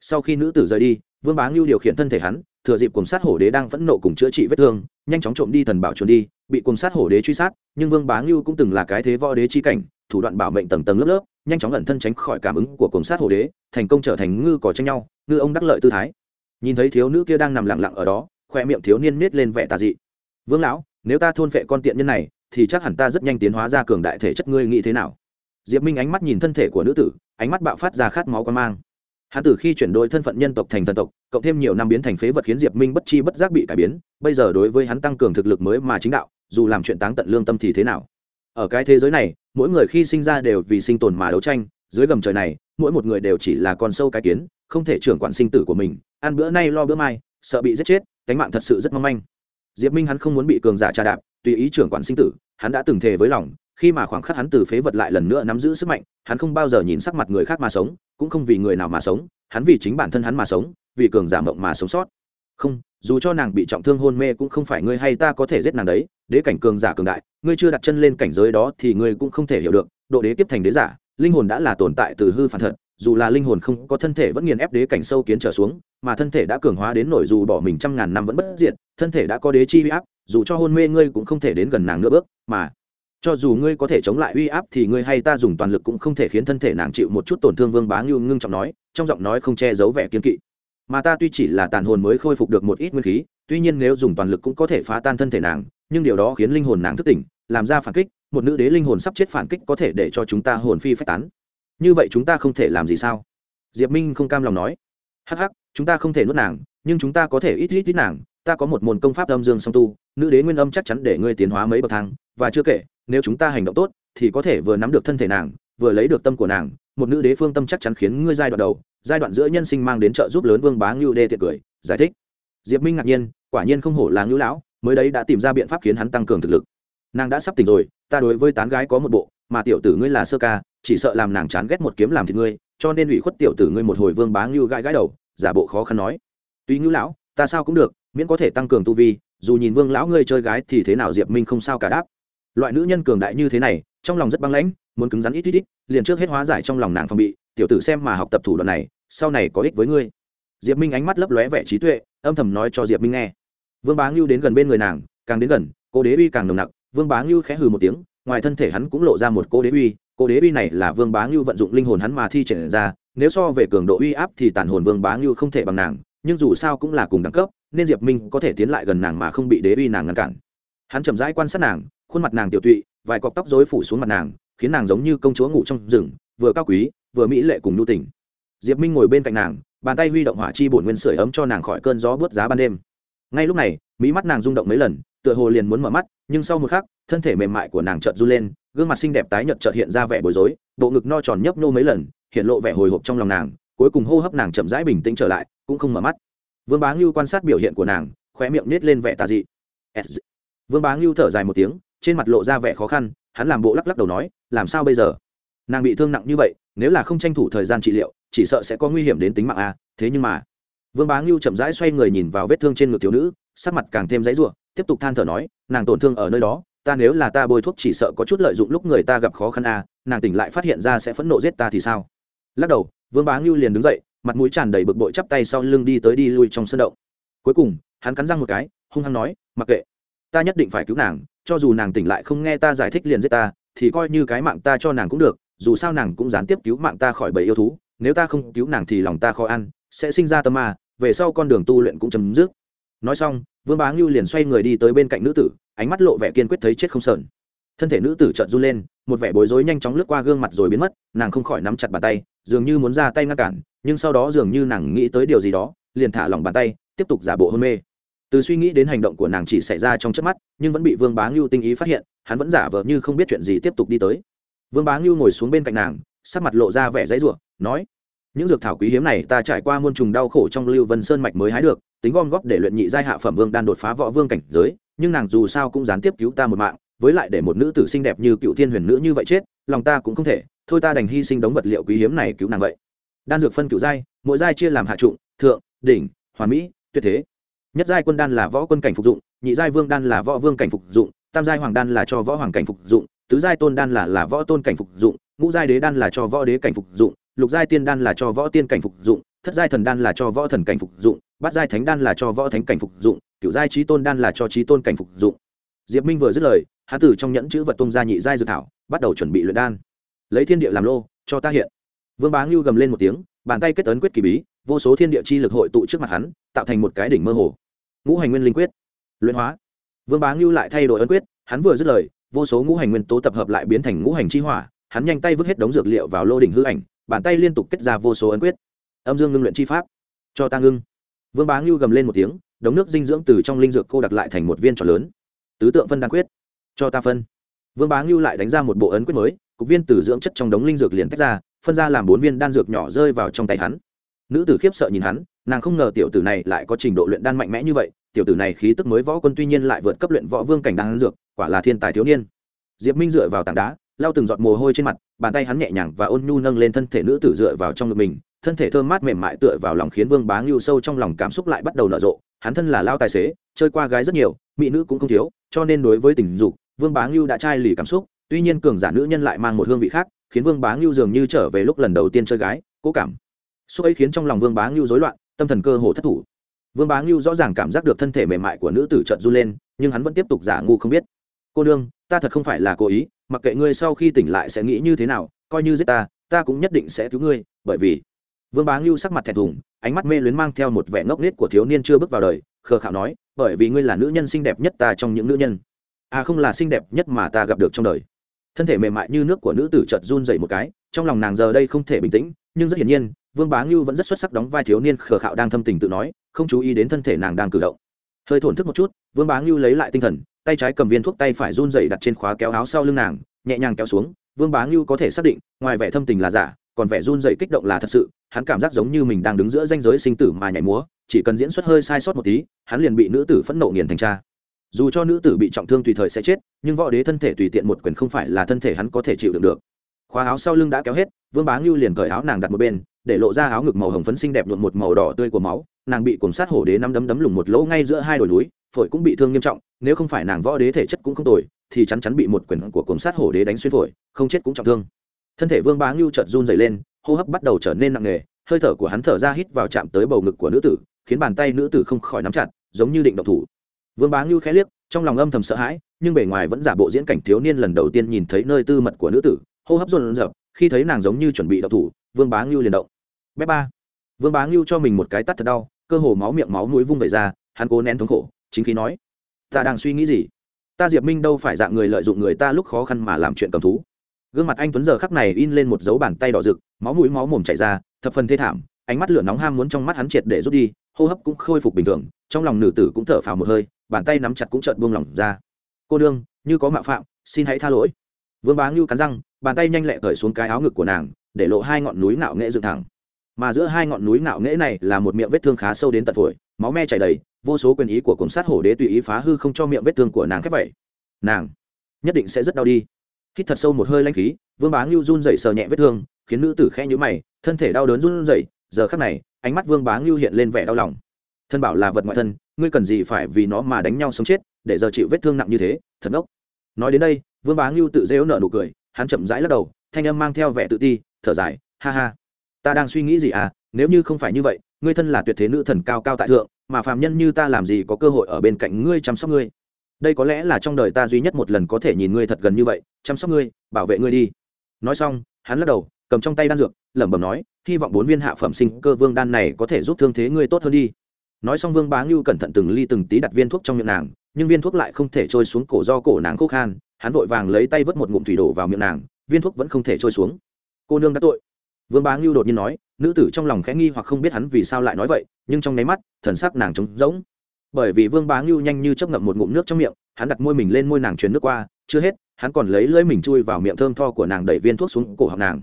Sau khi nữ tử rời đi, vương bá ngưu điều khiển thân thể hắn thừa dịp cùng sát hổ đế đang phẫn nộ cùng chữa trị vết thương, nhanh chóng trộm đi thần bảo trốn đi, bị cùng sát hổ đế truy sát, nhưng vương bá ngưu cũng từng là cái thế võ đế chi cảnh, thủ đoạn bảo mệnh tầng tầng lớp lớp, nhanh chóng ẩn thân tránh khỏi cảm ứng của cùng sát hổ đế, thành công trở thành ngư cỏ tranh nhau, ngư ông đắc lợi tư thái. Nhìn thấy thiếu nữ kia đang nằm lặng lặng ở đó, khoe miệng thiếu niên nết lên vẻ tà dị. Vương lão, nếu ta thôn phệ con tiện nhân này, thì chắc hẳn ta rất nhanh tiến hóa ra cường đại thể chất, ngươi nghĩ thế nào? Diệp minh ánh mắt nhìn thân thể của nữ tử, ánh mắt bạo phát ra khát máu con mang hắn từ khi chuyển đổi thân phận nhân tộc thành thần tộc, cộng thêm nhiều năm biến thành phế vật khiến diệp minh bất chi bất giác bị cải biến, bây giờ đối với hắn tăng cường thực lực mới mà chính đạo, dù làm chuyện táng tận lương tâm thì thế nào? Ở cái thế giới này, mỗi người khi sinh ra đều vì sinh tồn mà đấu tranh, dưới gầm trời này, mỗi một người đều chỉ là con sâu cái kiến, không thể trưởng quản sinh tử của mình, ăn bữa nay lo bữa mai, sợ bị giết chết cánh mạng thật sự rất mong manh. Diệp minh hắn không muốn bị cường giả tra đạp, tùy ý trưởng quản sinh tử, hắn đã từng thề với lòng, khi mà khoảng khắc hắn từ phế vật lại lần nữa nắm giữ sức mạnh, hắn không bao giờ nhìn sắc mặt người khác mà sống cũng không vì người nào mà sống, hắn vì chính bản thân hắn mà sống, vì cường giả mộng mà sống sót. Không, dù cho nàng bị trọng thương hôn mê cũng không phải ngươi hay ta có thể giết nàng đấy, đế cảnh cường giả cường đại, ngươi chưa đặt chân lên cảnh giới đó thì ngươi cũng không thể hiểu được, độ đế kiếp thành đế giả, linh hồn đã là tồn tại từ hư phản thật, dù là linh hồn không có thân thể vẫn nghiền ép đế cảnh sâu kiến trở xuống, mà thân thể đã cường hóa đến nổi dù bỏ mình trăm ngàn năm vẫn bất diệt, thân thể đã có đế chi huy áp, dù cho hôn mê ngươi cũng không thể đến gần nàng nữa bước, mà cho dù ngươi có thể chống lại uy áp thì ngươi hay ta dùng toàn lực cũng không thể khiến thân thể nàng chịu một chút tổn thương vương bá ngưu ngưng trọng nói, trong giọng nói không che giấu vẻ kiên kỵ. Mà ta tuy chỉ là tàn hồn mới khôi phục được một ít nguyên khí, tuy nhiên nếu dùng toàn lực cũng có thể phá tan thân thể nàng, nhưng điều đó khiến linh hồn nàng thức tỉnh, làm ra phản kích, một nữ đế linh hồn sắp chết phản kích có thể để cho chúng ta hồn phi phách tán. Như vậy chúng ta không thể làm gì sao? Diệp minh không cam lòng nói. Hắc hắc, chúng ta không thể nuốt nàng, nhưng chúng ta có thể ít ít ít nàng, ta có một môn công pháp âm dương song tu, nữ đế nguyên âm chắc chắn để ngươi tiến hóa mấy bậc thang, và chưa kể nếu chúng ta hành động tốt, thì có thể vừa nắm được thân thể nàng, vừa lấy được tâm của nàng. Một nữ đế phương tâm chắc chắn khiến ngươi giai đoạn đầu, giai đoạn giữa nhân sinh mang đến trợ giúp lớn vương bá ngưu đê tiệt cười, giải thích. Diệp minh ngạc nhiên, quả nhiên không hổ là ngưu lão, mới đấy đã tìm ra biện pháp khiến hắn tăng cường thực lực. Nàng đã sắp tỉnh rồi, ta đối với tán gái có một bộ, mà tiểu tử ngươi là sơ ca, chỉ sợ làm nàng chán ghét một kiếm làm thịt ngươi, cho nên ủy khuất tiểu tử ngươi một hồi vương bá ngưu gãi gãi đầu, giả bộ khó khăn nói. Tuy ngưu lão, ta sao cũng được, miễn có thể tăng cường tu vi, dù nhìn vương lão ngươi chơi gái thì thế nào diệp minh không sao cả đáp loại nữ nhân cường đại như thế này, trong lòng rất băng lãnh, muốn cứng rắn ít ít ít, liền trước hết hóa giải trong lòng nàng phòng bị, tiểu tử xem mà học tập thủ đoạn này, sau này có ích với ngươi. Diệp minh ánh mắt lấp lóe vẻ trí tuệ, âm thầm nói cho diệp minh nghe. Vương bá ngưu đến gần bên người nàng, càng đến gần cô đế uy càng nồng nặc, vương bá ngưu khẽ hừ một tiếng, ngoài thân thể hắn cũng lộ ra một cô đế uy cô đế uy này là vương bá ngưu vận dụng linh hồn hắn mà thi triển ra, nếu so về cường độ uy áp thì tàn hồn vương bá ngưu không thể bằng nàng, nhưng dù sao cũng là cùng đẳng cấp, nên diệp minh có thể tiến lại gần nàng mà không bị đế uy nàng ngăn cản. Hắn chậm rãi quan sát nàng khuôn mặt nàng tiểu tụy, vài cọc tóc rối phủ xuống mặt nàng, khiến nàng giống như công chúa ngủ trong rừng, vừa cao quý, vừa mỹ lệ cùng nhu tình. Diệp minh ngồi bên cạnh nàng, bàn tay huy động hỏa chi bổn nguyên sưởi ấm cho nàng khỏi cơn gió bớt giá ban đêm. Ngay lúc này mỹ mắt nàng rung động mấy lần, tựa hồ liền muốn mở mắt, nhưng sau một khắc, thân thể mềm mại của nàng chợt run lên, gương mặt xinh đẹp tái nhợt chợt hiện ra vẻ bối rối, bộ ngực no tròn nhấp nô mấy lần, hiện lộ vẻ hồi hộp trong lòng nàng, cuối cùng hô hấp nàng chậm rãi bình tĩnh trở lại, cũng không mở mắt. Vương bá ngưu quan sát biểu hiện của nàng, khóe miệng nết lên vẻ tà dị. Vương bá ngưu thở dài một tiếng trên mặt lộ ra vẻ khó khăn, hắn làm bộ lắc lắc đầu nói, làm sao bây giờ? Nàng bị thương nặng như vậy, nếu là không tranh thủ thời gian trị liệu, chỉ sợ sẽ có nguy hiểm đến tính mạng a, thế nhưng mà. Vương bá ngưu chậm rãi xoay người nhìn vào vết thương trên ngực thiếu nữ, sắc mặt càng thêm dãy ruộng tiếp tục than thở nói, nàng tổn thương ở nơi đó, ta nếu là ta bôi thuốc chỉ sợ có chút lợi dụng lúc người ta gặp khó khăn a, nàng tỉnh lại phát hiện ra sẽ phẫn nộ giết ta thì sao? Lắc đầu, vương bá ngưu liền đứng dậy, mặt mũi tràn đầy bực bội chắp tay sau lưng đi tới đi lui trong sân động. Cuối cùng, hắn cắn răng một cái, hung hăng nói, mặc kệ, ta nhất định phải cứu nàng cho dù nàng tỉnh lại không nghe ta giải thích liền giết ta, thì coi như cái mạng ta cho nàng cũng được, dù sao nàng cũng gián tiếp cứu mạng ta khỏi bầy yêu thú, nếu ta không cứu nàng thì lòng ta khó ăn, sẽ sinh ra tâm ma, về sau con đường tu luyện cũng chấm dứt. Nói xong, vương bá ngưu liền xoay người đi tới bên cạnh nữ tử, ánh mắt lộ vẻ kiên quyết thấy chết không sờn. Thân thể nữ tử trợn run lên, một vẻ bối rối nhanh chóng lướt qua gương mặt rồi biến mất, nàng không khỏi nắm chặt bàn tay, dường như muốn ra tay ngăn cản, nhưng sau đó dường như nàng nghĩ tới điều gì đó, liền thả lỏng bàn tay, tiếp tục giả bộ hôn mê từ suy nghĩ đến hành động của nàng chỉ xảy ra trong chớp mắt, nhưng vẫn bị vương bá ngưu tinh ý phát hiện, hắn vẫn giả vờ như không biết chuyện gì tiếp tục đi tới. Vương bá ngưu ngồi xuống bên cạnh nàng, sắc mặt lộ ra vẻ dãy ruộng nói, những dược thảo quý hiếm này ta trải qua muôn trùng đau khổ trong lưu vân sơn mạch mới hái được, tính gom góp để luyện nhị giai hạ phẩm vương đan đột phá võ vương cảnh giới, nhưng nàng dù sao cũng gián tiếp cứu ta một mạng, với lại để một nữ tử xinh đẹp như cựu thiên huyền nữ như vậy chết, lòng ta cũng không thể, thôi ta đành hy sinh đống vật liệu quý hiếm này cứu nàng vậy. Đan dược phân cựu giai, mỗi giai chia làm hạ trụng thượng, đỉnh, hoàn mỹ, tuyệt thế nhất giai quân đan là võ quân cảnh phục dụng, nhị giai vương đan là võ vương cảnh phục dụng, tam giai hoàng đan là cho võ hoàng cảnh phục dụng, tứ giai tôn đan là là võ tôn cảnh phục dụng, ngũ giai đế đan là cho võ đế cảnh phục dụng, lục giai tiên đan là cho võ tiên cảnh phục dụng, thất giai thần đan là cho võ thần cảnh phục dụng, bát giai thánh đan là cho võ thánh cảnh phục dụng cựu giai trí tôn đan là cho trí tôn cảnh phục dụng. Diệp minh vừa dứt lời hán tử trong nhẫn chữ vật tung ra nhị giai dự thảo, bắt đầu chuẩn bị luyện đan. Lấy thiên địa làm lô, cho ta hiện. Vương bá ngưu gầm lên một tiếng, bàn tay kết ấn quyết kỳ bí, vô số thiên địa chi lực hội tụ trước mặt hắn, tạo thành một cái đỉnh mơ hồ ngũ hành nguyên linh quyết. Luyện hóa. Vương bá ngưu lại thay đổi ấn quyết, hắn vừa dứt lời, vô số ngũ hành nguyên tố tập hợp lại biến thành ngũ hành chi hỏa, hắn nhanh tay vứt hết đống dược liệu vào lô đỉnh hư ảnh, bàn tay liên tục kết ra vô số ấn quyết. Âm dương ngưng luyện chi pháp. Cho ta ngưng. Vương bá ngưu gầm lên một tiếng, đống nước dinh dưỡng từ trong linh dược cô đặt lại thành một viên tròn lớn. Tứ tượng phân đan quyết. Cho ta phân. Vương bá ngưu lại đánh ra một bộ ấn quyết mới, cục viên từ dưỡng chất trong đống linh dược liền tách ra, phân ra làm bốn viên đan dược nhỏ rơi vào trong tay hắn nữ tử khiếp sợ nhìn hắn, nàng không ngờ tiểu tử này lại có trình độ luyện đan mạnh mẽ như vậy, tiểu tử này khí tức mới võ quân tuy nhiên lại vượt cấp luyện võ vương cảnh đan dược, quả là thiên tài thiếu niên. Diệp minh dựa vào tảng đá, lau từng giọt mồ hôi trên mặt, bàn tay hắn nhẹ nhàng và ôn nhu nâng lên thân thể nữ tử dựa vào trong ngực mình, thân thể thơm mát mềm mại tựa vào lòng khiến vương bá ngưu sâu trong lòng cảm xúc lại bắt đầu nở rộ, hắn thân là lao tài xế, chơi qua gái rất nhiều, mỹ nữ cũng không thiếu, cho nên đối với tình dục, vương bá ngưu đã trai lì cảm xúc, tuy nhiên cường giả nữ nhân lại mang một hương vị khác, khiến vương bá ngưu dường như trở về lúc lần đầu tiên chơi gái, cố cảm xúc ấy khiến trong lòng vương bá ngưu rối loạn, tâm thần cơ hồ thất thủ. Vương bá ngưu rõ ràng cảm giác được thân thể mềm mại của nữ tử trợn run lên, nhưng hắn vẫn tiếp tục giả ngu không biết. Cô nương, ta thật không phải là cố ý, mặc kệ ngươi sau khi tỉnh lại sẽ nghĩ như thế nào, coi như giết ta ta cũng nhất định sẽ cứu ngươi, bởi vì vương bá ngưu sắc mặt thẹn thùng, ánh mắt mê luyến mang theo một vẻ ngốc nết của thiếu niên chưa bước vào đời, khờ khạo nói, bởi vì ngươi là nữ nhân xinh đẹp nhất ta trong những nữ nhân. À không là xinh đẹp nhất mà ta gặp được trong đời. Thân thể mềm mại như nước của nữ tử chợt run dậy một cái, trong lòng nàng giờ đây không thể bình tĩnh nhưng rất hiển nhiên, vương bá ngưu vẫn rất xuất sắc đóng vai thiếu niên khờ khạo đang thâm tình tự nói, không chú ý đến thân thể nàng đang cử động. Hơi thổn thức một chút, vương bá ngưu lấy lại tinh thần, tay trái cầm viên thuốc tay phải run dày đặt trên khóa kéo áo sau lưng nàng, nhẹ nhàng kéo xuống, vương bá ngưu có thể xác định, ngoài vẻ thâm tình là giả, còn vẻ run dày kích động là thật sự, hắn cảm giác giống như mình đang đứng giữa danh giới sinh tử mà nhảy múa, chỉ cần diễn xuất hơi sai sót một tí, hắn liền bị nữ tử phẫn nộ nghiền thành cha. Dù cho nữ tử bị trọng thương tùy thời sẽ chết, nhưng võ đế thân thể tùy tiện một quyền không phải là thân thể hắn có thể chịu đựng được khóa áo sau lưng đã kéo hết, vương bá ngưu liền cởi áo nàng đặt một bên, để lộ ra áo ngực màu hồng phấn xinh đẹp nhuộm một màu đỏ tươi của máu. Nàng bị cuồng sát hổ đế năm đấm đấm lùng một lỗ ngay giữa hai đồi núi, phổi cũng bị thương nghiêm trọng, nếu không phải nàng võ đế thể chất cũng không tồi, thì chắn chắn bị một quyền của cuồng sát hổ đế đánh xuyên phổi, không chết cũng trọng thương. Thân thể vương bá ngưu chợt run dày lên, hô hấp bắt đầu trở nên nặng nề, hơi thở của hắn thở ra hít vào chạm tới bầu ngực của nữ tử, khiến bàn tay nữ tử không khỏi nắm chặt, giống như định độc thủ. Vương bá ngưu khẽ liếc, trong lòng âm thầm sợ hãi, nhưng bề ngoài vẫn giả bộ diễn cảnh thiếu niên lần đầu tiên nhìn thấy nơi tư mật của nữ tử hô hấp dồn rợp, khi thấy nàng giống như chuẩn bị đậu thủ, vương bá ngưu liền động. Bé ba. Vương bá ngưu cho mình một cái tắt thật đau, cơ hồ máu miệng máu mũi vung về ra, hắn cố nén thống khổ, chính khí nói, ta đang suy nghĩ gì? Ta diệp minh đâu phải dạng người lợi dụng người ta lúc khó khăn mà làm chuyện cầm thú. Gương mặt anh tuấn giờ khắc này in lên một dấu bàn tay đỏ rực, máu mũi máu mồm chảy ra, thập phần thê thảm, ánh mắt lửa nóng ham muốn trong mắt hắn triệt để rút đi, hô hấp cũng khôi phục bình thường, trong lòng nữ tử cũng thở phào một hơi, bàn tay nắm chặt cũng chợt buông lỏng ra. Cô đương như có mạo phạm, xin hãy tha lỗi vương bá ngưu cắn răng, bàn tay nhanh lẹ cởi xuống cái áo ngực của nàng, để lộ hai ngọn núi nạo nghễ dựng thẳng. Mà giữa hai ngọn núi nạo nghễ này là một miệng vết thương khá sâu đến tận phổi, máu me chảy đầy, vô số quyền ý của cổng sát hổ đế tùy ý phá hư không cho miệng vết thương của nàng khép vậy. Nàng nhất định sẽ rất đau đi. Hít thật sâu một hơi lanh khí, vương bá ngưu run dậy sờ nhẹ vết thương, khiến nữ tử khe nhữ mày, thân thể đau đớn run dậy giờ khắc này, ánh mắt vương bá ngưu hiện lên vẻ đau lòng. Thân bảo là vật ngoại thân, ngươi cần gì phải vì nó mà đánh nhau sống chết, để giờ chịu vết thương nặng như thế, thật ốc. nói đến đây vương bá ngưu tự dễu nợ nụ cười, hắn chậm rãi lắc đầu, thanh âm mang theo vẻ tự ti, thở dài, ha ha, ta đang suy nghĩ gì à? Nếu như không phải như vậy, ngươi thân là tuyệt thế nữ thần cao cao tại thượng, mà phàm nhân như ta làm gì có cơ hội ở bên cạnh ngươi chăm sóc ngươi? Đây có lẽ là trong đời ta duy nhất một lần có thể nhìn ngươi thật gần như vậy, chăm sóc ngươi, bảo vệ ngươi đi. Nói xong, hắn lắc đầu, cầm trong tay đan dược, lẩm bẩm nói, hy vọng bốn viên hạ phẩm sinh cơ vương đan này có thể giúp thương thế ngươi tốt hơn đi. Nói xong vương bá ngưu cẩn thận từng ly từng tí đặt viên thuốc trong miệng nàng, nhưng viên thuốc lại không thể trôi xuống cổ do cổ nàng khô khan hắn vội vàng lấy tay vớt một ngụm thủy đổ vào miệng nàng, viên thuốc vẫn không thể trôi xuống. Cô nương đã tội. Vương bá ngưu đột nhiên nói, nữ tử trong lòng khẽ nghi hoặc không biết hắn vì sao lại nói vậy, nhưng trong nháy mắt, thần sắc nàng trống rỗng. Bởi vì vương bá ngưu nhanh như chấp ngậm một ngụm nước trong miệng, hắn đặt môi mình lên môi nàng truyền nước qua, chưa hết, hắn còn lấy lưỡi mình chui vào miệng thơm tho của nàng đẩy viên thuốc xuống cổ họng nàng.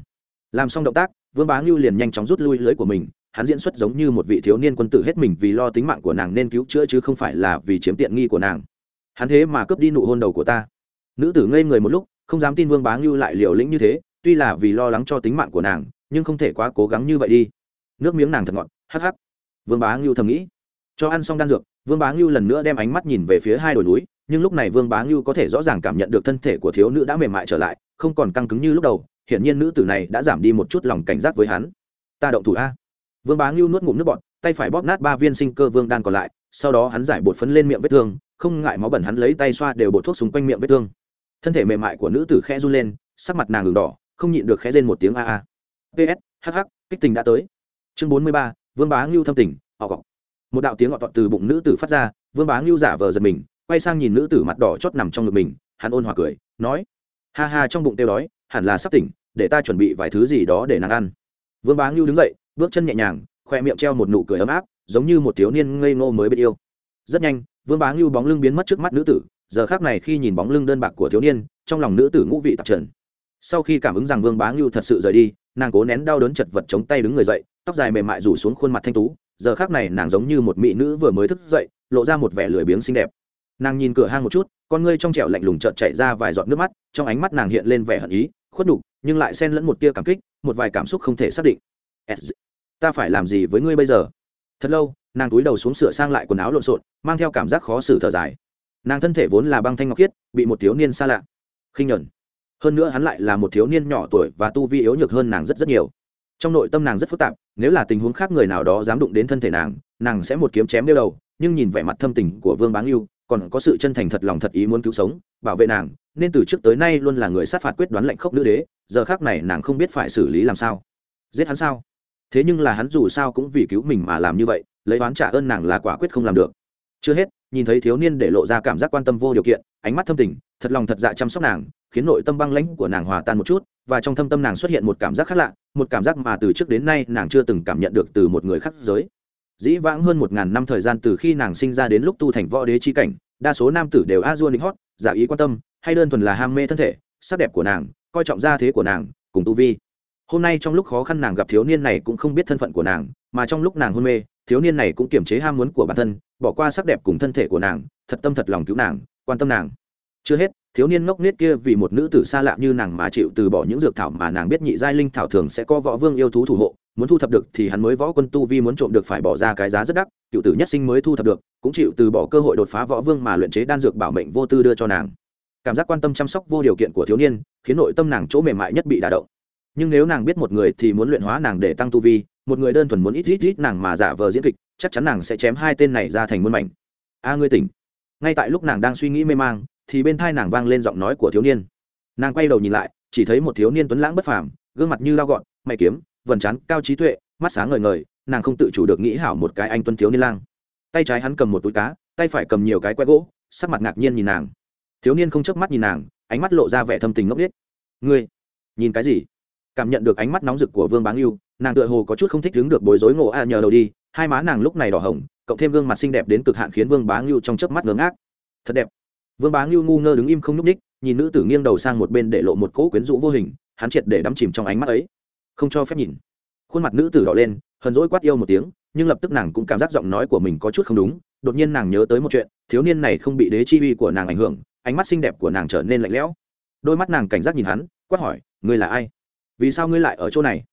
Làm xong động tác, vương bá ngưu liền nhanh chóng rút lui lưỡi của mình, hắn diễn xuất giống như một vị thiếu niên quân tử hết mình vì lo tính mạng của nàng nên cứu chữa chứ không phải là vì chiếm tiện nghi của nàng. Hắn thế mà cướp đi nụ hôn đầu của ta nữ tử ngây người một lúc, không dám tin vương bá ngưu lại liều lĩnh như thế, tuy là vì lo lắng cho tính mạng của nàng, nhưng không thể quá cố gắng như vậy đi. Nước miếng nàng thật ngọt, hắc hắc. Vương bá ngưu thầm nghĩ. Cho ăn xong đan dược, vương bá ngưu lần nữa đem ánh mắt nhìn về phía hai đồi núi, nhưng lúc này vương bá ngưu có thể rõ ràng cảm nhận được thân thể của thiếu nữ đã mềm mại trở lại, không còn căng cứng như lúc đầu, hiển nhiên nữ tử này đã giảm đi một chút lòng cảnh giác với hắn. Ta động thủ a. Vương bá ngưu nuốt ngụm nước bọt, tay phải bóp nát ba viên sinh cơ vương đan còn lại, sau đó hắn giải bột phấn lên miệng vết thương, không ngại máu bẩn hắn lấy tay xoa đều bột thuốc xung quanh miệng vết thương thân thể mềm mại của nữ tử khẽ run lên, sắc mặt nàng đường đỏ, không nhịn được khẽ rên một tiếng a a. Ps hh kích tình đã tới. Chương bốn mươi ba, vương bá ngưu thâm tình, họ gọc. Một đạo tiếng họ tọt từ bụng nữ tử phát ra, vương bá ngưu giả vờ giật mình, quay sang nhìn nữ tử mặt đỏ chót nằm trong ngực mình, hắn ôn hòa cười, nói, ha ha, trong bụng tiêu đói, hẳn là sắp tỉnh, để ta chuẩn bị vài thứ gì đó để nàng ăn. Vương bá ngưu đứng dậy, bước chân nhẹ nhàng, khoe miệng treo một nụ cười ấm áp, giống như một thiếu niên ngây ngô mới biết yêu. Rất nhanh vương bá ngưu bóng lưng biến mất trước mắt nữ tử, giờ khác này khi nhìn bóng lưng đơn bạc của thiếu niên, trong lòng nữ tử ngũ vị tạp trần. Sau khi cảm ứng rằng vương bá ngưu thật sự rời đi, nàng cố nén đau đớn chật vật chống tay đứng người dậy, tóc dài mềm mại rủ xuống khuôn mặt thanh tú, giờ khác này nàng giống như một mỹ nữ vừa mới thức dậy, lộ ra một vẻ lười biếng xinh đẹp. Nàng nhìn cửa hang một chút, con ngươi trong trẻo lạnh lùng chợt chảy ra vài giọt nước mắt, trong ánh mắt nàng hiện lên vẻ hận ý, khuất nhục, nhưng lại xen lẫn một tia cảm kích, một vài cảm xúc không thể xác định. Ta phải làm gì với ngươi bây giờ? Thật lâu nàng túi đầu xuống sửa sang lại quần áo lộn xộn, mang theo cảm giác khó xử thở dài. Nàng thân thể vốn là băng thanh ngọc khiết, bị một thiếu niên xa lạ. Khinh nhẫn hơn nữa hắn lại là một thiếu niên nhỏ tuổi và tu vi yếu nhược hơn nàng rất rất nhiều. Trong nội tâm nàng rất phức tạp, nếu là tình huống khác người nào đó dám đụng đến thân thể nàng nàng sẽ một kiếm chém đeo đầu, nhưng nhìn vẻ mặt thâm tình của vương báng yêu còn có sự chân thành thật lòng thật ý muốn cứu sống, bảo vệ nàng, nên từ trước tới nay luôn là người sát phạt quyết đoán lệnh khốc nữ đế, giờ khác này nàng không biết phải xử lý làm sao. Giết hắn sao? Thế nhưng là hắn dù sao cũng vì cứu mình mà làm như vậy lấy oán trả ơn nàng là quả quyết không làm được. Chưa hết, nhìn thấy thiếu niên để lộ ra cảm giác quan tâm vô điều kiện, ánh mắt thâm tình, thật lòng thật dạ chăm sóc nàng, khiến nội tâm băng lãnh của nàng hòa tan một chút, và trong thâm tâm nàng xuất hiện một cảm giác khác lạ, một cảm giác mà từ trước đến nay nàng chưa từng cảm nhận được từ một người khác giới. Dĩ vãng hơn một ngàn năm thời gian từ khi nàng sinh ra đến lúc tu thành võ đế chi cảnh, đa số nam tử đều a dua lính hót, giả ý quan tâm, hay đơn thuần là ham mê thân thể, sắc đẹp của nàng, coi trọng gia thế của nàng, cùng tu vi. Hôm nay trong lúc khó khăn nàng gặp thiếu niên này cũng không biết thân phận của nàng, mà trong lúc nàng hôn mê thiếu niên này cũng kiềm chế ham muốn của bản thân, bỏ qua sắc đẹp cùng thân thể của nàng, thật tâm thật lòng cứu nàng, quan tâm nàng. Chưa hết, thiếu niên ngốc nghếch kia vì một nữ tử xa lạ như nàng mà chịu từ bỏ những dược thảo mà nàng biết nhị giai linh thảo thường sẽ có võ vương yêu thú thủ hộ, muốn thu thập được thì hắn mới võ quân tu vi muốn trộm được phải bỏ ra cái giá rất đắt, cựu tử nhất sinh mới thu thập được, cũng chịu từ bỏ cơ hội đột phá võ vương mà luyện chế đan dược bảo mệnh vô tư đưa cho nàng. Cảm giác quan tâm chăm sóc vô điều kiện của thiếu niên, khiến nội tâm nàng chỗ mềm mại nhất bị đả động. Nhưng nếu nàng biết một người thì muốn luyện hóa nàng để tăng tu vi một người đơn thuần muốn ít ít ít nàng mà giả vờ diễn kịch, chắc chắn nàng sẽ chém hai tên này ra thành muôn mảnh. A, ngươi tỉnh. Ngay tại lúc nàng đang suy nghĩ mê mang, thì bên thai nàng vang lên giọng nói của thiếu niên. Nàng quay đầu nhìn lại, chỉ thấy một thiếu niên tuấn lãng bất phàm, gương mặt như lao gọn, mày kiếm, vần chán cao trí tuệ, mắt sáng ngời ngời, nàng không tự chủ được nghĩ hảo một cái anh tuấn thiếu niên lang. Tay trái hắn cầm một túi cá, tay phải cầm nhiều cái que gỗ, sắc mặt ngạc nhiên nhìn nàng. Thiếu niên không chớp mắt nhìn nàng, ánh mắt lộ ra vẻ thâm tình ngốc nghếch. Ngươi, nhìn cái gì? Cảm nhận được ánh mắt nóng rực của vương báng yêu nàng tựa hồ có chút không thích đứng được bối rối ngộ a nhờ đầu đi, hai má nàng lúc này đỏ hồng, cộng thêm gương mặt xinh đẹp đến cực hạn khiến vương bá ngưu trong chớp mắt ngớ ngác. Thật đẹp. Vương bá ngưu ngu ngơ đứng im không nhúc ních nhìn nữ tử nghiêng đầu sang một bên để lộ một cỗ quyến rũ vô hình, hắn triệt để đắm chìm trong ánh mắt ấy. Không cho phép nhìn. Khuôn mặt nữ tử đỏ lên, hờn dỗi quát yêu một tiếng, nhưng lập tức nàng cũng cảm giác giọng nói của mình có chút không đúng, đột nhiên nàng nhớ tới một chuyện, thiếu niên này không bị đế chi uy của nàng ảnh hưởng, ánh mắt xinh đẹp của nàng trở nên lạnh lẽo. Đôi mắt nàng cảnh giác nhìn hắn, quát hỏi, ngươi là ai? Vì sao ngươi lại ở chỗ này?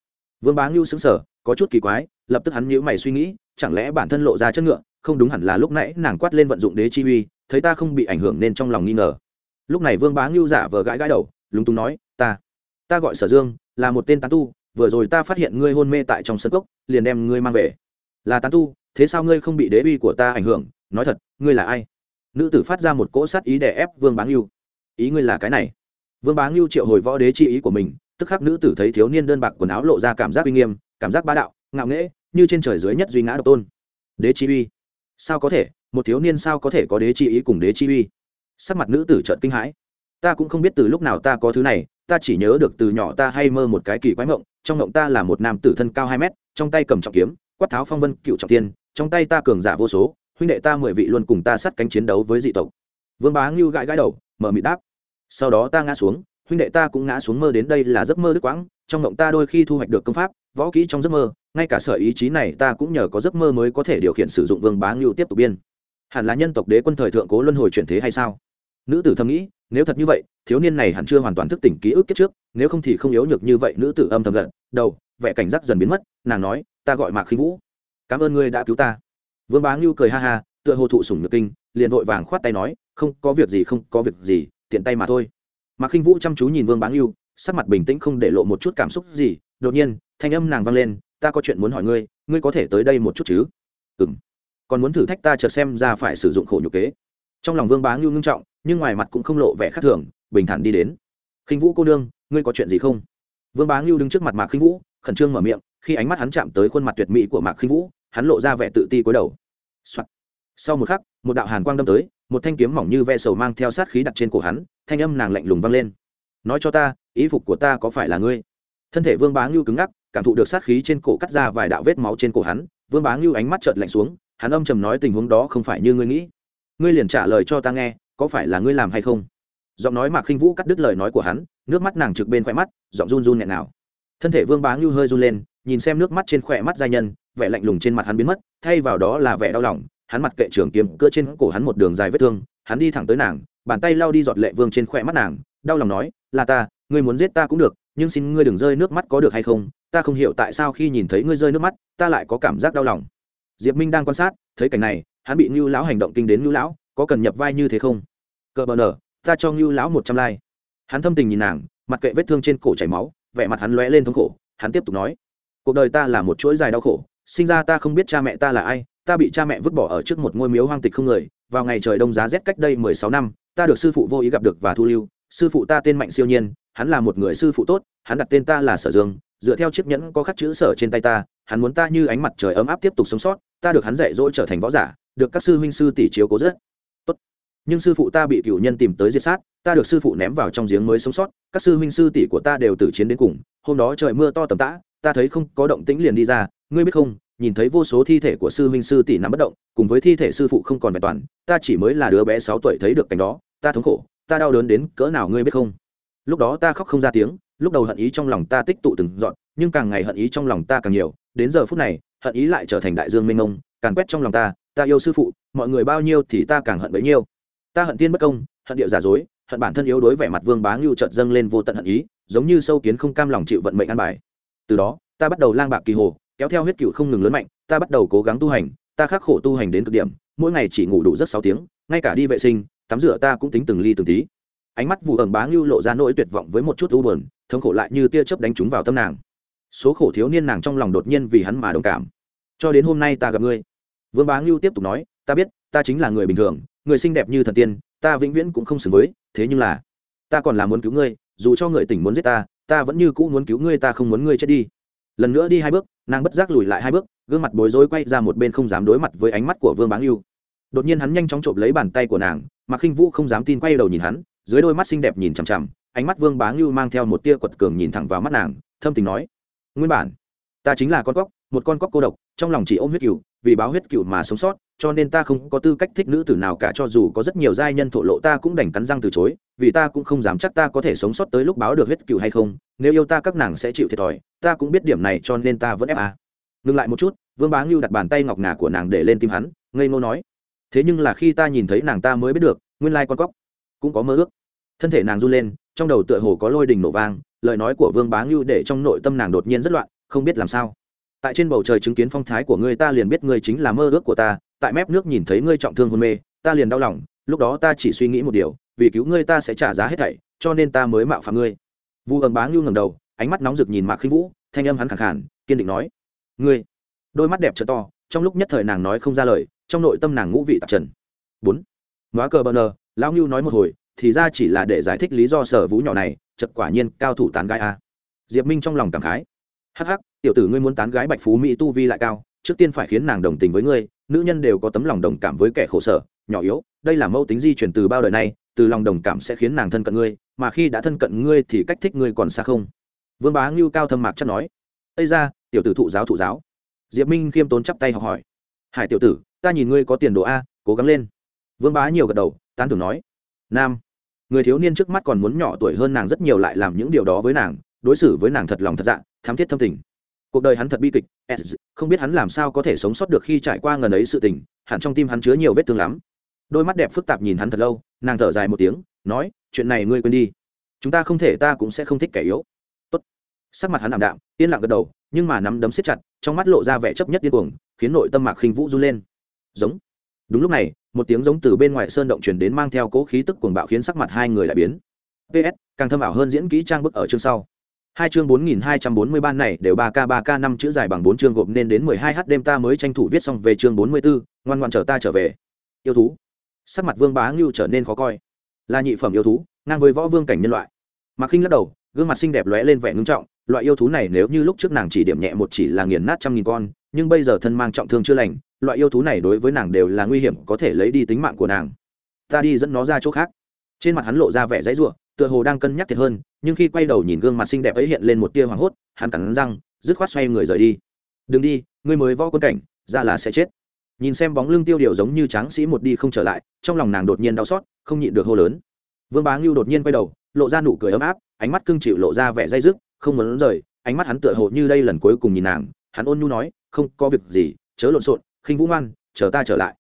Vương bá ngưu xứng sở có chút kỳ quái, lập tức hắn nhữ mày suy nghĩ, chẳng lẽ bản thân lộ ra chất ngựa, không đúng hẳn là lúc nãy nàng quát lên vận dụng đế chi uy, thấy ta không bị ảnh hưởng nên trong lòng nghi ngờ. Lúc này vương bá ngưu giả vờ gãi gãi đầu, lúng túng nói, ta ta gọi sở dương, là một tên tán tu, vừa rồi ta phát hiện ngươi hôn mê tại trong sân cốc, liền đem ngươi mang về. Là tán tu, thế sao ngươi không bị đế uy của ta ảnh hưởng? Nói thật, ngươi là ai? Nữ tử phát ra một cỗ sát ý đè ép vương bá ngưu. Ý ngươi là cái này. Vương bá ngưu triệu hồi võ đế chi ý của mình tức khắc nữ tử thấy thiếu niên đơn bạc quần áo lộ ra cảm giác uy nghiêm, cảm giác bá đạo, ngạo nghễ, như trên trời dưới nhất duy ngã độc tôn. Đế chi uy. Sao có thể? Một thiếu niên sao có thể có đế chi ý cùng đế chi uy? Sắc mặt nữ tử trợn kinh hãi. Ta cũng không biết từ lúc nào ta có thứ này, ta chỉ nhớ được từ nhỏ ta hay mơ một cái kỳ quái mộng, trong mộng ta là một nam tử thân cao hai mét, trong tay cầm trọng kiếm, quát tháo phong vân cựu trọng tiên, trong tay ta cường giả vô số, huynh đệ ta mười vị luôn cùng ta sát cánh chiến đấu với dị tộc. Vương bá ngưu gãi gãi đầu, mở mịt đáp. Sau đó ta ngã xuống huynh đệ ta cũng ngã xuống mơ đến đây là giấc mơ đức quãng, trong mộng ta đôi khi thu hoạch được công pháp, võ kỹ trong giấc mơ, ngay cả sở ý chí này ta cũng nhờ có giấc mơ mới có thể điều khiển sử dụng vương bá ngưu tiếp tục biên. Hẳn là nhân tộc đế quân thời thượng cố luân hồi chuyển thế hay sao? Nữ tử thầm nghĩ, nếu thật như vậy, thiếu niên này hẳn chưa hoàn toàn thức tỉnh ký ức kiếp trước, nếu không thì không yếu nhược như vậy, nữ tử âm thầm gật đầu, vẻ cảnh giác dần biến mất, nàng nói, ta gọi mạc khinh vũ. Cảm ơn ngươi đã cứu ta. Vương bá ngưu cười ha ha, tựa hồ thụ sủng nhược kinh, liền vội vàng khoát tay nói, không có việc gì, không có việc gì, tiện tay mà thôi mạc khinh vũ chăm chú nhìn vương bá ngưu, sắc mặt bình tĩnh không để lộ một chút cảm xúc gì. Đột nhiên, thanh âm nàng vang lên, ta có chuyện muốn hỏi ngươi ngươi có thể tới đây một chút chứ? Ừ m còn muốn thử thách ta chợt xem ra phải sử dụng khổ nhục kế. Trong lòng vương bá ngưu ngưng trọng, nhưng ngoài mặt cũng không lộ vẻ khác thường, bình thản đi đến. Khinh vũ cô nương, ngươi có chuyện gì không? Vương bá ngưu đứng trước mặt mạc khinh vũ, khẩn trương mở miệng, khi ánh mắt hắn chạm tới khuôn mặt tuyệt mỹ của mạc khinh vũ, hắn lộ ra vẻ tự ti cúi đầu、Soạn. sau một khắc, một đạo hàn quang đâm tới một thanh kiếm mỏng như ve sầu mang theo sát khí đặt trên cổ hắn, thanh âm nàng lạnh lùng vang lên. Nói cho ta, ý phục của ta có phải là ngươi? Thân thể vương bá ngưu cứng ngắc, cảm thụ được sát khí trên cổ cắt ra vài đạo vết máu trên cổ hắn, vương bá ngưu ánh mắt trợt lạnh xuống, hắn âm trầm nói tình huống đó không phải như ngươi nghĩ. Ngươi liền trả lời cho ta nghe, có phải là ngươi làm hay không? Giọng nói mạc khinh vũ cắt đứt lời nói của hắn, nước mắt nàng trực bên khoe mắt, giọng run run nhẹ nào. Thân thể vương bá ngưu hơi run lên, nhìn xem nước mắt trên khoe mắt giai nhân, vẻ lạnh lùng trên mặt hắn biến mất, thay vào đó là vẻ đau lòng hắn mặt kệ trường kiếm cưa trên cổ hắn một đường dài vết thương, hắn đi thẳng tới nàng, bàn tay lao đi giọt lệ vương trên khỏe mắt nàng, đau lòng nói, là ta, ngươi muốn giết ta cũng được, nhưng xin ngươi đừng rơi nước mắt có được hay không? Ta không hiểu tại sao khi nhìn thấy ngươi rơi nước mắt, ta lại có cảm giác đau lòng. Diệp minh đang quan sát, thấy cảnh này, hắn bị ngưu lão hành động kinh đến ngưu lão, có cần nhập vai như thế không? Cờ bờ nở, ta cho ngưu lão một trăm lai. Hắn thâm tình nhìn nàng, mặt kệ vết thương trên cổ chảy máu, vẻ mặt hắn lóe lên thống khổ, hắn tiếp tục nói, cuộc đời ta là một chuỗi dài đau khổ, sinh ra ta không biết cha mẹ ta là ai ta bị cha mẹ vứt bỏ ở trước một ngôi miếu hoang tịch không người, vào ngày trời đông giá rét cách đây mười sáu năm, ta được sư phụ vô ý gặp được và thu lưu. Sư phụ ta tên mạnh siêu nhiên, hắn là một người sư phụ tốt, hắn đặt tên ta là sở dương, dựa theo chiếc nhẫn có khắc chữ sở trên tay ta, hắn muốn ta như ánh mặt trời ấm áp tiếp tục sống sót, ta được hắn dạy dỗ trở thành võ giả, được các sư huynh sư tỷ chiếu cố rất tốt. Nhưng sư phụ ta bị cựu nhân tìm tới diệt sát, ta được sư phụ ném vào trong giếng mới sống sót, các sư huynh sư tỷ của ta đều tử chiến đến cùng, hôm đó trời mưa to tầm tã, ta thấy không có động tĩnh liền đi ra, ngươi biết không nhìn thấy vô số thi thể của sư huynh sư tỷ nằm bất động, cùng với thi thể sư phụ không còn vẹn toàn, ta chỉ mới là đứa bé sáu tuổi thấy được cảnh đó, ta thống khổ, ta đau đớn đến cỡ nào ngươi biết không? Lúc đó ta khóc không ra tiếng, lúc đầu hận ý trong lòng ta tích tụ từng dọn nhưng càng ngày hận ý trong lòng ta càng nhiều, đến giờ phút này, hận ý lại trở thành đại dương mênh mông càng quét trong lòng ta ta yêu sư phụ, mọi người bao nhiêu thì ta càng hận bấy nhiêu. Ta hận tiên bất công, hận điệu giả dối, hận bản thân yếu đối vẻ mặt vương bá ngưu trợt dâng lên vô tận hận ý, giống như sâu kiến không cam lòng chịu vận mệnh ăn bài. Từ đó, ta bắt đầu lang bạc kỳ hồ kéo theo huyết cựu không ngừng lớn mạnh, ta bắt đầu cố gắng tu hành, ta khắc khổ tu hành đến cực điểm, mỗi ngày chỉ ngủ đủ rất sáu tiếng, ngay cả đi vệ sinh, tắm rửa ta cũng tính từng ly từng tí. Ánh mắt vụ ẩn bá ngưu lộ ra nỗi tuyệt vọng với một chút u buồn, thống khổ lại như tia chớp đánh trúng vào tâm nàng. Số khổ thiếu niên nàng trong lòng đột nhiên vì hắn mà đồng cảm. Cho đến hôm nay ta gặp ngươi. Vương bá ngưu tiếp tục nói, ta biết, ta chính là người bình thường, người xinh đẹp như thần tiên, ta vĩnh viễn cũng không xứng với, thế nhưng là, ta còn là muốn cứu ngươi, dù cho người tỉnh muốn giết ta ta vẫn như cũ muốn cứu ngươi, ta không muốn ngươi chết đi. Lần nữa đi hai bước nàng bất giác lùi lại hai bước, gương mặt bối rối quay ra một bên không dám đối mặt với ánh mắt của vương bá yêu đột nhiên hắn nhanh chóng trộm lấy bàn tay của nàng mà khinh vũ không dám tin quay đầu nhìn hắn, dưới đôi mắt xinh đẹp nhìn chằm chằm, ánh mắt vương bá yêu mang theo một tia quật cường nhìn thẳng vào mắt nàng, thâm tình nói, nguyên bản, ta chính là con cóc, một con cóc cô độc, trong lòng chỉ ôm huyết cựu vì báo huyết cựu mà sống sót cho nên ta không có tư cách thích nữ tử nào cả, cho dù có rất nhiều giai nhân thổ lộ ta cũng đành cắn răng từ chối, vì ta cũng không dám chắc ta có thể sống sót tới lúc báo được huyết cựu hay không, nếu yêu ta các nàng sẽ chịu thiệt thòi, ta cũng biết điểm này cho nên ta vẫn ép à. ngừng lại một chút, vương bá ngưu đặt bàn tay ngọc ngà của nàng để lên tim hắn, ngây ngô nói, thế nhưng là khi ta nhìn thấy nàng ta mới biết được, nguyên lai con cóc cũng có mơ ước thân thể nàng run lên, trong đầu tựa hồ có lôi đình nổ vang, lời nói của vương bá ngưu để trong nội tâm nàng đột nhiên rất loạn, không biết làm sao tại trên bầu trời chứng kiến phong thái của ngươi ta liền biết ngươi chính là mơ ước của ta tại mép nước nhìn thấy ngươi trọng thương hôn mê, ta liền đau lòng, lúc đó ta chỉ suy nghĩ một điều, vì cứu ngươi ta sẽ trả giá hết thảy, cho nên ta mới mạo phạm ngươi. Vu ẩn bá ngưu ngầm đầu, ánh mắt nóng rực nhìn mạc khinh vũ, thanh âm hắn khẳng khản kiên định nói, ngươi. Đôi mắt đẹp t to, trong lúc nhất thời nàng nói không ra lời, trong nội tâm nàng ngũ vị tạp trần. Bốn. Nói cờ bờ nờ, lão ngưu nói một hồi, thì ra chỉ là để giải thích lý do sở vũ nhỏ này chật quả nhiên cao thủ tán gái a. Diệp minh trong lòng cảm khái, hắc hắc, tiểu tử ngươi muốn tán gái bạch phú mỹ tu vi lại cao, trước tiên phải khiến nàng đồng tình với ngươi nữ nhân đều có tấm lòng đồng cảm với kẻ khổ sở, nhỏ yếu, đây là mẫu tính di chuyển từ bao đời nay, từ lòng đồng cảm sẽ khiến nàng thân cận ngươi, mà khi đã thân cận ngươi thì cách thích ngươi còn xa không. Vương bá ngưu cao thâm mạc chắc nói. Ây ra tiểu tử thụ giáo thụ giáo. Diệp minh khiêm tốn chắp tay học hỏi. Hải tiểu tử, ta nhìn ngươi có tiền đồ a, cố gắng lên. Vương bá nhiều gật đầu, tán thưởng nói. Nam, người thiếu niên trước mắt còn muốn nhỏ tuổi hơn nàng rất nhiều lại làm những điều đó với nàng, đối xử với nàng thật lòng thật dạ thám thiết thâm tình cuộc đời hắn thật bi kịch không biết hắn làm sao có thể sống sót được khi trải qua ngần ấy sự tình, hẳn trong tim hắn chứa nhiều vết thương lắm. Đôi mắt đẹp phức tạp nhìn hắn thật lâu, nàng thở dài một tiếng, nói, chuyện này ngươi quên đi. Chúng ta không thể, ta cũng sẽ không thích kẻ yếu. Tốt. sắc mặt hắn ảm đạm, yên lặng gật đầu, nhưng mà nắm đấm siết chặt, trong mắt lộ ra vẻ chấp nhất điên cuồng, khiến nội tâm mạc khinh vũ run lên. Giống. Đúng lúc này, một tiếng giống từ bên ngoài sơn động truyền đến mang theo cố khí tức cuồng bạo khiến sắc mặt hai người lại biến. Ps càng thâm ảo hơn diễn kỹ trang bức ở chương sau hai chương bốn nghìn hai trăm bốn mươi ban này đều ba k ba k năm chữ dài bằng bốn chương gộp nên đến mười hai h đêm ta mới tranh thủ viết xong về chương bốn mươi bốn ngoan ngoan chờ ta trở về. Yêu thú. Sắc mặt vương bá ngưu trở nên khó coi. Là nhị phẩm yêu thú, ngang với võ vương cảnh nhân loại. Mạc khinh lắc đầu, gương mặt xinh đẹp lóe lên vẻ ngưng trọng, loại yêu thú này nếu như lúc trước nàng chỉ điểm nhẹ một chỉ là nghiền nát trăm nghìn con, nhưng bây giờ thân mang trọng thương chưa lành, loại yêu thú này đối với nàng đều là nguy hiểm, có thể lấy đi tính mạng của nàng. Ta đi dẫn nó ra chỗ khác. Trên mặt hắn lộ ra vẻ dãy ruộng tựa hồ đang cân nhắc thiệt hơn, nhưng khi quay đầu nhìn gương mặt xinh đẹp ấy hiện lên một tia hoảng hốt, hắn cắn răng, dứt khoát xoay người rời đi. Đừng đi, ngươi mới võ quân cảnh, ra là sẽ chết. Nhìn xem bóng lưng tiêu điều giống như tráng sĩ một đi không trở lại, trong lòng nàng đột nhiên đau xót, không nhịn được hô lớn. Vương bá ngưu đột nhiên quay đầu, lộ ra nụ cười ấm áp, ánh mắt cưng chịu lộ ra vẻ dây dứt, không muốn rời, ánh mắt hắn tựa hồ như đây lần cuối cùng nhìn nàng, hắn ôn nhu nói, không có việc gì, chớ lộn xộn, khinh vũ ngoan, chờ ta trở lại.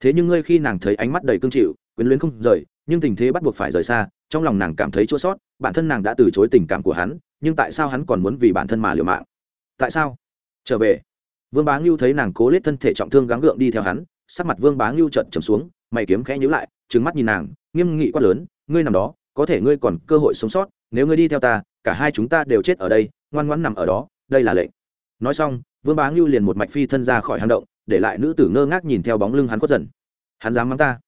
Thế nhưng ngươi khi nàng thấy ánh mắt đầy cưng chịu, quyến luyến không rời, nhưng tình thế bắt buộc phải rời xa trong lòng nàng cảm thấy chua sót, bản thân nàng đã từ chối tình cảm của hắn, nhưng tại sao hắn còn muốn vì bản thân mà liều mạng? Tại sao? Trở về. Vương bá ngưu thấy nàng cố lết thân thể trọng thương gắng gượng đi theo hắn, sắc mặt vương bá ngưu trận trầm xuống, mày kiếm khẽ nhíu lại, trừng mắt nhìn nàng, nghiêm nghị quát lớn, ngươi nằm đó, có thể ngươi còn cơ hội sống sót, nếu ngươi đi theo ta, cả hai chúng ta đều chết ở đây, ngoan ngoãn nằm ở đó, đây là lệnh. Nói xong, vương bá ngưu liền một mạch phi thân ra khỏi hang động, để lại nữ tử ngơ ngác nhìn theo bóng lưng hắn khuất dần. Hắn dám mắng ta?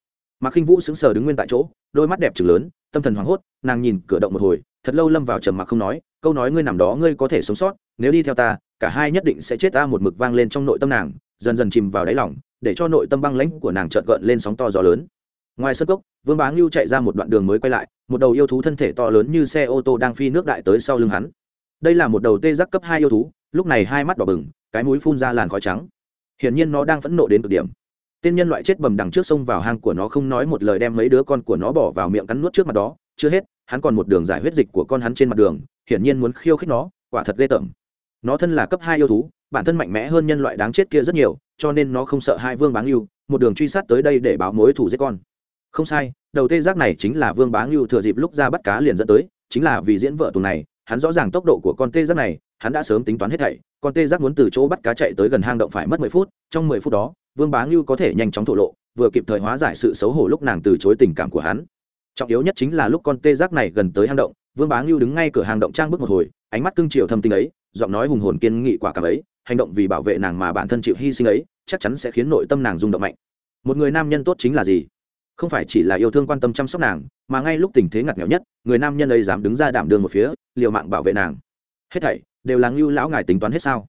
Mà khinh vũ sững sờ đứng nguyên tại chỗ, đôi mắt đẹp trừng lớn tâm thần hoảng hốt, nàng nhìn cửa động một hồi, thật lâu lâm vào trầm mặc không nói, câu nói ngươi nằm đó ngươi có thể sống sót, nếu đi theo ta, cả hai nhất định sẽ chết ta một mực vang lên trong nội tâm nàng, dần dần chìm vào đáy lòng, để cho nội tâm băng lãnh của nàng trợn gợn lên sóng to gió lớn. Ngoài sân cốc, vương bá ngưu chạy ra một đoạn đường mới quay lại, một đầu yêu thú thân thể to lớn như xe ô tô đang phi nước đại tới sau lưng hắn. Đây là một đầu tê giác cấp hai yêu thú, lúc này hai mắt đỏ bừng, cái mũi phun ra làn khói trắng. Hiển nhiên nó đang phẫn nộ đến cực điểm tên nhân loại chết bầm đằng trước sông vào hang của nó không nói một lời đem mấy đứa con của nó bỏ vào miệng cắn nuốt trước mặt đó. Chưa hết, hắn còn một đường giải huyết dịch của con hắn trên mặt đường, hiển nhiên muốn khiêu khích nó, quả thật ghê tởm. Nó thân là cấp hai yêu thú, bản thân mạnh mẽ hơn nhân loại đáng chết kia rất nhiều, cho nên nó không sợ hai vương báng yêu một đường truy sát tới đây để báo mối thủ giết con. Không sai, đầu tê giác này chính là vương bá yêu thừa dịp lúc ra bắt cá liền dẫn tới, chính là vì diễn vợ tuần này, hắn rõ ràng tốc độ của con tê giác này, hắn đã sớm tính toán hết thảy, con tê giác muốn từ chỗ bắt cá chạy tới gần hang động phải mất mười phút, trong mười phút đó vương bá ngưu có thể nhanh chóng thổ lộ, vừa kịp thời hóa giải sự xấu hổ lúc nàng từ chối tình cảm của hắn. Trọng yếu nhất chính là lúc con tê giác này gần tới hang động, vương bá ngưu đứng ngay cửa hang động trang bước một hồi, ánh mắt cưng chiều thâm tinh ấy, giọng nói hùng hồn kiên nghị quả cảm ấy, hành động vì bảo vệ nàng mà bản thân chịu hy sinh ấy, chắc chắn sẽ khiến nội tâm nàng rung động mạnh. Một người nam nhân tốt chính là gì? Không phải chỉ là yêu thương quan tâm chăm sóc nàng, mà ngay lúc tình thế ngặt nghèo nhất, người nam nhân ấy dám đứng ra đảm đương một phía, liều mạng bảo vệ nàng. Hết thảy đều là ngưu lão ngài tính toán hết sao?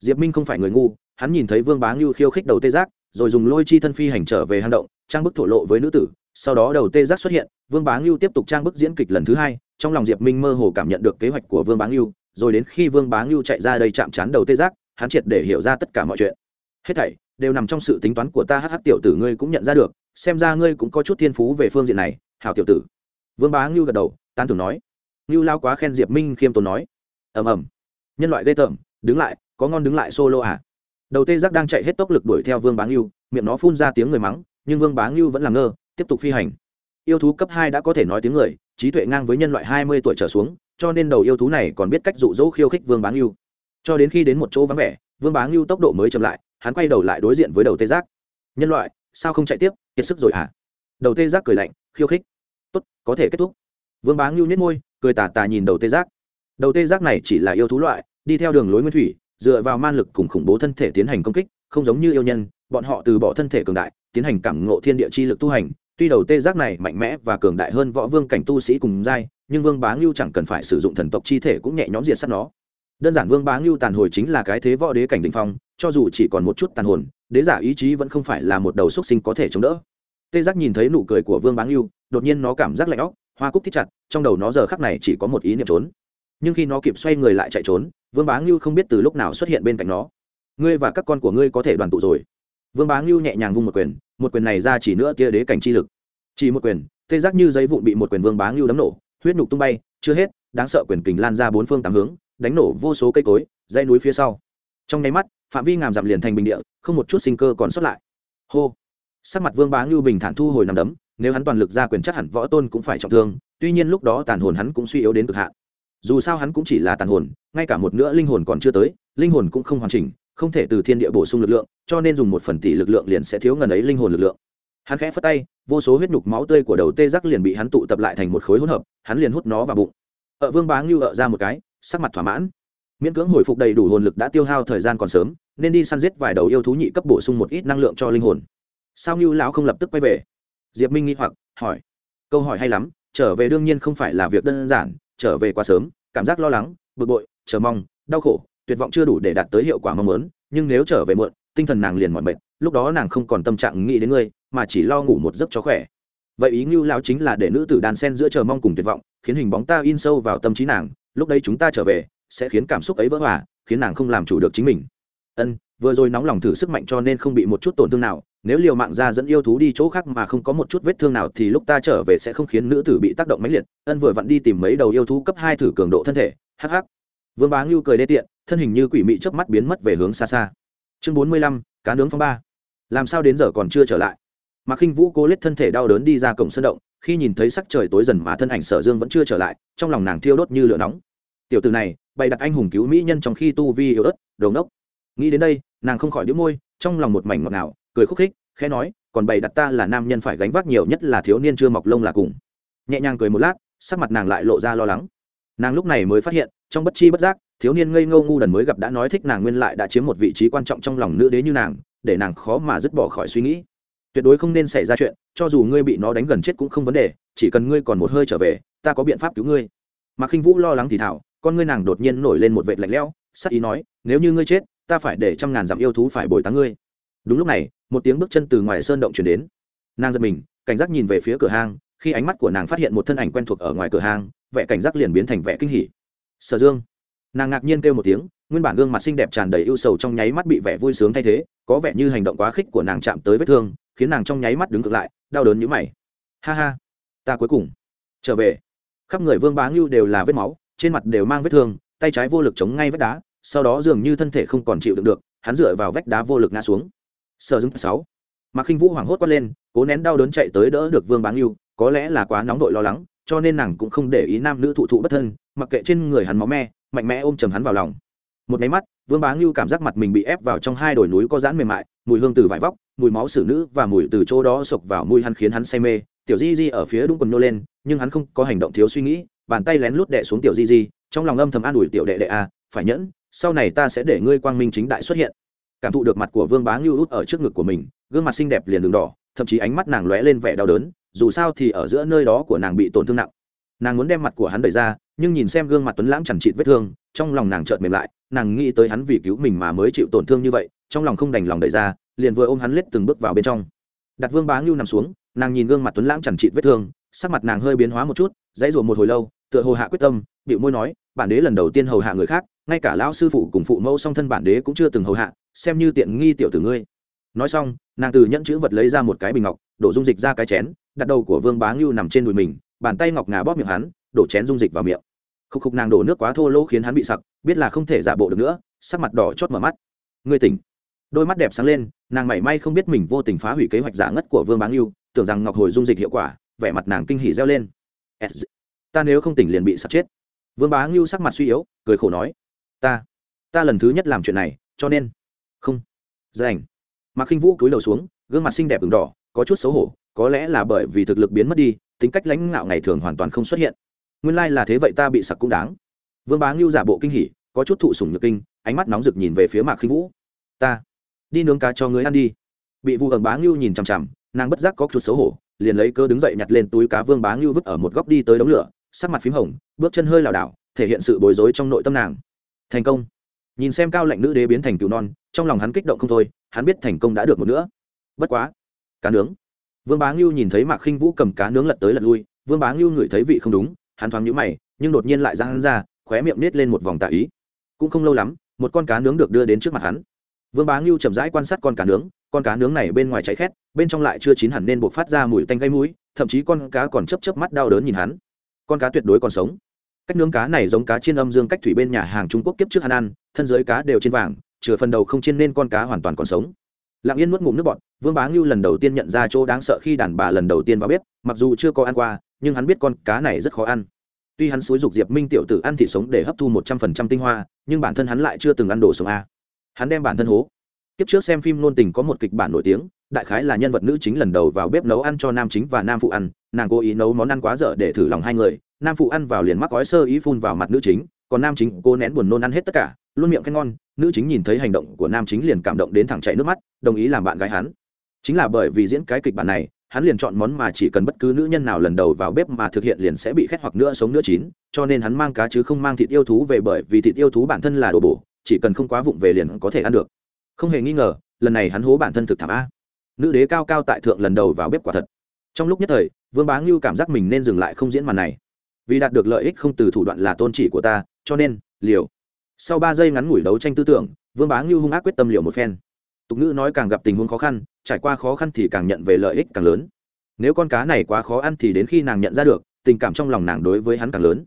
Diệp minh không phải người ngu hắn nhìn thấy vương bá ngưu khiêu khích đầu tê giác, rồi dùng lôi chi thân phi hành trở về hang động, trang bức thổ lộ với nữ tử. Sau đó đầu tê giác xuất hiện, vương bá ngưu tiếp tục trang bức diễn kịch lần thứ hai, trong lòng diệp minh mơ hồ cảm nhận được kế hoạch của vương bá ngưu, rồi đến khi vương bá ngưu chạy ra đây chạm trán đầu tê giác, hắn triệt để hiểu ra tất cả mọi chuyện. Hết thảy đều nằm trong sự tính toán của ta hh tiểu tử ngươi cũng nhận ra được, xem ra ngươi cũng có chút thiên phú về phương diện này, hảo tiểu tử. Vương bá ngưu gật đầu tan tưởng nói. Ngưu lao quá khen diệp minh khiêm tốn nói. Ầm ầm. Nhân loại ghê tởm, đứng lại, có ngon đứng lại solo à? Đầu tê giác đang chạy hết tốc lực đuổi theo vương bá ngưu, miệng nó phun ra tiếng người mắng, nhưng vương bá ngưu vẫn làm ngơ, tiếp tục phi hành. Yêu thú cấp hai đã có thể nói tiếng người, trí tuệ ngang với nhân loại hai mươi tuổi trở xuống, cho nên đầu yêu thú này còn biết cách dụ dỗ khiêu khích vương bá ngưu. Cho đến khi đến một chỗ vắng vẻ, vương bá ngưu tốc độ mới chậm lại, hắn quay đầu lại đối diện với đầu tê giác. Nhân loại, sao không chạy tiếp? Kiệt sức rồi hả? Đầu tê giác cười lạnh, khiêu khích. Tốt, có thể kết thúc. Vương bá ngưu nhét môi, cười tà tà nhìn đầu tê giác. Đầu tê giác này chỉ là yêu thú loại, đi theo đường lối nguyên thủy dựa vào man lực cùng khủng bố thân thể tiến hành công kích, không giống như yêu nhân, bọn họ từ bỏ thân thể cường đại, tiến hành cảm ngộ thiên địa chi lực tu hành. Tuy đầu tê giác này mạnh mẽ và cường đại hơn võ vương cảnh tu sĩ cùng giai, nhưng vương bá ngưu chẳng cần phải sử dụng thần tộc chi thể cũng nhẹ nhõm diệt sát nó. Đơn giản vương bá ngưu tàn hồi chính là cái thế võ đế cảnh đ ỉ n h phong, cho dù chỉ còn một chút tàn hồn, đế giả ý chí vẫn không phải là một đầu xúc sinh có thể chống đỡ. Tê giác nhìn thấy nụ cười của vương bá ngưu, đột nhiên nó cảm giác lạnh óc, hoa cúc thích chặt, trong đầu nó giờ khắc này chỉ có một ý niệm trốn nhưng khi nó kịp xoay người lại chạy trốn, vương bá ngưu không biết từ lúc nào xuất hiện bên cạnh nó. Ngươi và các con của ngươi có thể đoàn tụ rồi. Vương bá ngưu nhẹ nhàng vung một quyền một quyền này ra chỉ nữa tia đế cảnh chi lực. Chỉ một quyền, tê giác như giấy vụn bị một quyền vương bá ngưu đấm nổ, huyết nhục tung bay, chưa hết, đáng sợ quyền kình lan ra bốn phương tám hướng, đánh nổ vô số cây cối dây núi phía sau. Trong nháy mắt, phạm vi ngàm giảm liền thành bình địa, không một chút sinh cơ còn sót lại. Hô! Sắc mặt vương bá ngưu bình thản thu hồi nằm đấm, nếu hắn toàn lực ra quyền chắc hẳn võ tôn cũng phải trọng thương, tuy nhiên lúc đó tàn hồn hắn cũng suy yếu đến cực hạn dù sao hắn cũng chỉ là tàn hồn, ngay cả một nữa linh hồn còn chưa tới, linh hồn cũng không hoàn chỉnh, không thể từ thiên địa bổ sung lực lượng, cho nên dùng một phần tỷ lực lượng liền sẽ thiếu ngần ấy linh hồn lực lượng. Hắn khẽ phất tay, vô số huyết nhục máu tươi của đầu tê giác liền bị hắn tụ tập lại thành một khối hỗn hợp, hắn liền hút nó vào bụng. Ở vương bá ngưu ở ra một cái, sắc mặt thỏa mãn. Miễn cưỡng hồi phục đầy đủ hồn lực đã tiêu hao thời gian còn sớm, nên đi săn giết vài đầu yêu thú nhị cấp bổ sung một ít năng lượng cho linh hồn. Sao ngưu lão không lập tức quay về? Diệp minh nghĩ hoặc, hỏi. Câu hỏi hay lắm, trở về đương nhiên không phải là việc đơn giản trở về quá sớm, cảm giác lo lắng, bực bội, chờ mong, đau khổ, tuyệt vọng chưa đủ để đạt tới hiệu quả mong muốn, nhưng nếu trở về muộn, tinh thần nàng liền mỏi mệt, lúc đó nàng không còn tâm trạng nghĩ đến ngươi, mà chỉ lo ngủ một giấc cho khỏe. Vậy ý ngưu lao chính là để nữ tử đàn sen giữa chờ mong cùng tuyệt vọng, khiến hình bóng ta in sâu vào tâm trí nàng, lúc đấy chúng ta trở về, sẽ khiến cảm xúc ấy vỡ hòa, khiến nàng không làm chủ được chính mình. Ân, vừa rồi nóng lòng thử sức mạnh cho nên không bị một chút tổn thương nào nếu liều mạng ra dẫn yêu thú đi chỗ khác mà không có một chút vết thương nào thì lúc ta trở về sẽ không khiến nữ tử bị tác động mãnh liệt. Ân vừa vặn đi tìm mấy đầu yêu thú cấp hai thử cường độ thân thể. Hắc hắc. Vương bá ngưu cười đê tiện, thân hình như quỷ mị chớp mắt biến mất về hướng xa xa. Chương bốn mươi lăm, cá nướng phong ba. Làm sao đến giờ còn chưa trở lại? Mà khinh vũ cố lết thân thể đau đớn đi ra cổng sân động, khi nhìn thấy sắc trời tối dần mà thân ảnh sở dương vẫn chưa trở lại, trong lòng nàng thiêu đốt như lửa nóng. Tiểu từ này, bày đặt anh hùng cứu mỹ nhân trong khi tu vi yếu ớt đầu nốc nghĩ đến đây, nàng không khỏi đĩu môi, trong lòng một mảnh ngọt ngào cười khúc khích, khẽ nói, còn bày đặt ta là nam nhân phải gánh vác nhiều nhất là thiếu niên chưa mọc lông là cùng. Nhẹ nhàng cười một lát, sắc mặt nàng lại lộ ra lo lắng. Nàng lúc này mới phát hiện, trong bất chi bất giác, thiếu niên ngây ngô ngu đần mới gặp đã nói thích nàng nguyên lại đã chiếm một vị trí quan trọng trong lòng nữ đế như nàng, để nàng khó mà dứt bỏ khỏi suy nghĩ. Tuyệt đối không nên xảy ra chuyện, cho dù ngươi bị nó đánh gần chết cũng không vấn đề, chỉ cần ngươi còn một hơi trở về, ta có biện pháp cứu ngươi. Mà khinh vũ lo lắng thì thảo, con ngươi nàng đột nhiên nổi lên một vệt lạnh lẽo, sắc ý nói, nếu như ngươi chết, ta phải để trăm ngàn dặm yêu thú phải bồi táng ngươi. Đúng lúc này một tiếng bước chân từ ngoài sơn động chuyển đến. Nàng giật mình, cảnh giác nhìn về phía cửa hang, khi ánh mắt của nàng phát hiện một thân ảnh quen thuộc ở ngoài cửa hang, vẻ cảnh giác liền biến thành vẻ kinh hỉ. Sở dương. Nàng ngạc nhiên kêu một tiếng, nguyên bản gương mặt xinh đẹp tràn đầy ưu sầu trong nháy mắt bị vẻ vui sướng thay thế, có vẻ như hành động quá khích của nàng chạm tới vết thương, khiến nàng trong nháy mắt đứng ngược lại, đau đớn như mày. Ha ha, ta cuối cùng trở về. Khắp người vương bá ngưu đều là vết máu, trên mặt đều mang vết thương, tay trái vô lực chống ngay vách đá, sau đó dường như thân thể không còn chịu đựng được, hắn dựa vào vách đá vô lực ngã xuống sở dưng sáu. Mà khinh vũ hoảng hốt quát lên cố nén đau đớn chạy tới đỡ được vương bá yêu có lẽ là quá nóng đội lo lắng cho nên nàng cũng không để ý nam nữ thụ thụ bất thân mặc kệ trên người hắn máu me mạnh mẽ ôm chầm hắn vào lòng. Một máy mắt vương bá ngưu cảm giác mặt mình bị ép vào trong hai đồi núi có dãn mềm mại mùi hương từ vải vóc mùi máu xử nữ và mùi từ chỗ đó sộc vào mùi hắn khiến hắn say mê. Tiểu di di ở phía đúng quần nô lên nhưng hắn không có hành động thiếu suy nghĩ bàn tay lén lút đệ xuống tiểu di di trong lòng âm thầm an ủi tiểu đệ đệ a à, phải nhẫn sau này ta sẽ để ngươi quang minh chính đại xuất hiện cảm thụ được mặt của vương bá ngưu út ở trước ngực của mình, gương mặt xinh đẹp liền đường đỏ, thậm chí ánh mắt nàng lóe lên vẻ đau đớn, dù sao thì ở giữa nơi đó của nàng bị tổn thương nặng. Nàng muốn đem mặt của hắn đẩy ra, nhưng nhìn xem gương mặt tuấn lãng chẳng chịt vết thương, trong lòng nàng chợt mềm lại, nàng nghĩ tới hắn vì cứu mình mà mới chịu tổn thương như vậy, trong lòng không đành lòng đẩy ra, liền vừa ôm hắn lết từng bước vào bên trong. Đặt vương bá ngưu nằm xuống, nàng nhìn gương mặt tuấn lãng chẳng chịt vết thương, sắc mặt nàng hơi biến hóa một chút, dãy rủa một hồi lâu, tựa hồ hạ quyết tâm bịu môi nói, bản đế lần đầu tiên hầu hạ người khác, ngay cả lão sư phụ cùng phụ mẫu song thân bản đế cũng chưa từng hầu hạ xem như tiện nghi tiểu tử ngươi. Nói xong, nàng từ nhẫn chữ vật lấy ra một cái bình ngọc, đổ dung dịch ra cái chén, đặt đầu của vương bá ngưu nằm trên đùi mình, bàn tay ngọc ngà bóp miệng hắn, đổ chén dung dịch vào miệng. Khúc khúc nàng đổ nước quá thô lỗ khiến hắn bị sặc, biết là không thể giả bộ được nữa, sắc mặt đỏ chót mở mắt. Ngươi tỉnh. Đôi mắt đẹp sáng lên, nàng mảy may không biết mình vô tình phá hủy kế hoạch giả ngất của vương bá ngưu, tưởng rằng ngọc hồi dung dịch hiệu quả, vẻ mặt nàng kinh hỉ reo lên. Ta nếu không tỉnh liền bị sặc chết. Vương bá ngưu sắc mặt suy yếu, cười khổ nói, ta ta lần thứ nhất làm chuyện này, cho nên rảnh mạc khinh vũ cúi đầu xuống, gương mặt xinh đẹp ửng đỏ, có chút xấu hổ, có lẽ là bởi vì thực lực biến mất đi, tính cách lãnh ngạo ngày thường hoàn toàn không xuất hiện. Nguyên lai là thế vậy ta bị sặc cũng đáng. Vương bá ngưu giả bộ kinh hỉ, có chút thụ sủng nhược kinh, ánh mắt nóng rực nhìn về phía mạc khinh vũ. Ta, đi nướng cá cho người ăn đi. Bị vu ẩn bá ngưu nhìn chằm chằm, nàng bất giác có chút xấu hổ, liền lấy cơ đứng dậy nhặt lên túi cá vương bá ngưu vứt ở một góc đi tới đống lửa, sắc mặt p h í m hồng, bước chân hơi lảo đảo, thể hiện sự bối rối trong nội tâm nàng. Thành công nhìn xem cao lệnh nữ đế biến thành cừu non, trong lòng hắn kích động không thôi, hắn biết thành công đã được một nữa. Bất quá, cá nướng. Vương bá ngưu nhìn thấy mạc khinh vũ cầm cá nướng lật tới lật lui, vương bá ngưu ngửi thấy vị không đúng, hắn thoáng nhũ mày, nhưng đột nhiên lại ra hắn ra, khóe miệng nết lên một vòng tạ ý. Cũng không lâu lắm, một con cá nướng được đưa đến trước mặt hắn. Vương bá ngưu chậm rãi quan sát con cá nướng, con cá nướng này bên ngoài cháy khét, bên trong lại chưa chín hẳn nên buộc phát ra mùi tanh gây mũi, thậm chí con cá còn chấp chấp mắt đau đớn nhìn hắn. Con cá tuyệt đối còn sống cách nướng cá này giống cá chiên âm dương cách thủy bên nhà hàng trung quốc kiếp trước hắn ăn thân dưới cá đều trên vàng, chừa phần đầu không chiên nên con cá hoàn toàn còn sống. Lặng yên nuốt ngụm nước bọt, vương bá ngưu lần đầu tiên nhận ra chỗ đáng sợ khi đàn bà lần đầu tiên vào bếp, mặc dù chưa có ăn qua, nhưng hắn biết con cá này rất khó ăn. Tuy hắn xúi dục diệp minh tiểu tử ăn thịt sống để hấp thu một trăm phần trăm tinh hoa, nhưng bản thân hắn lại chưa từng ăn đồ sống a. Hắn đem bản thân hố. Kiếp trước xem phim nôn tình có một kịch bản nổi tiếng, đại khái là nhân vật nữ chính lần đầu vào bếp nấu ăn cho nam chính và nam phụ ăn, nàng cố ý nấu món ăn quá dở để thử lòng hai người nam phụ ăn vào liền mắc gói sơ ý phun vào mặt nữ chính, còn nam chính cô nén buồn nôn ăn hết tất cả, luôn miệng khen ngon, nữ chính nhìn thấy hành động của nam chính liền cảm động đến thẳng chạy nước mắt, đồng ý làm bạn gái hắn. Chính là bởi vì diễn cái kịch bản này, hắn liền chọn món mà chỉ cần bất cứ nữ nhân nào lần đầu vào bếp mà thực hiện liền sẽ bị khét hoặc nữa sống nữa chín, cho nên hắn mang cá chứ không mang thịt yêu thú về bởi vì thịt yêu thú bản thân là đồ bổ, chỉ cần không quá vụng về liền có thể ăn được. Không hề nghi ngờ, lần này hắn hố bản thân thực thảm a. Nữ đế cao cao tại thượng lần đầu vào bếp quả thật. Trong lúc nhất thời, vương bá ngưu cảm giác mình nên dừng lại không diễn màn này vì đạt được lợi ích không từ thủ đoạn là tôn chỉ của ta, cho nên, liều. Sau ba giây ngắn ngủi đấu tranh tư tưởng, vương bá ngưu hung ác quyết tâm liều một phen. Tục ngữ nói càng gặp tình huống khó khăn, trải qua khó khăn thì càng nhận về lợi ích càng lớn. Nếu con cá này quá khó ăn thì đến khi nàng nhận ra được, tình cảm trong lòng nàng đối với hắn càng lớn.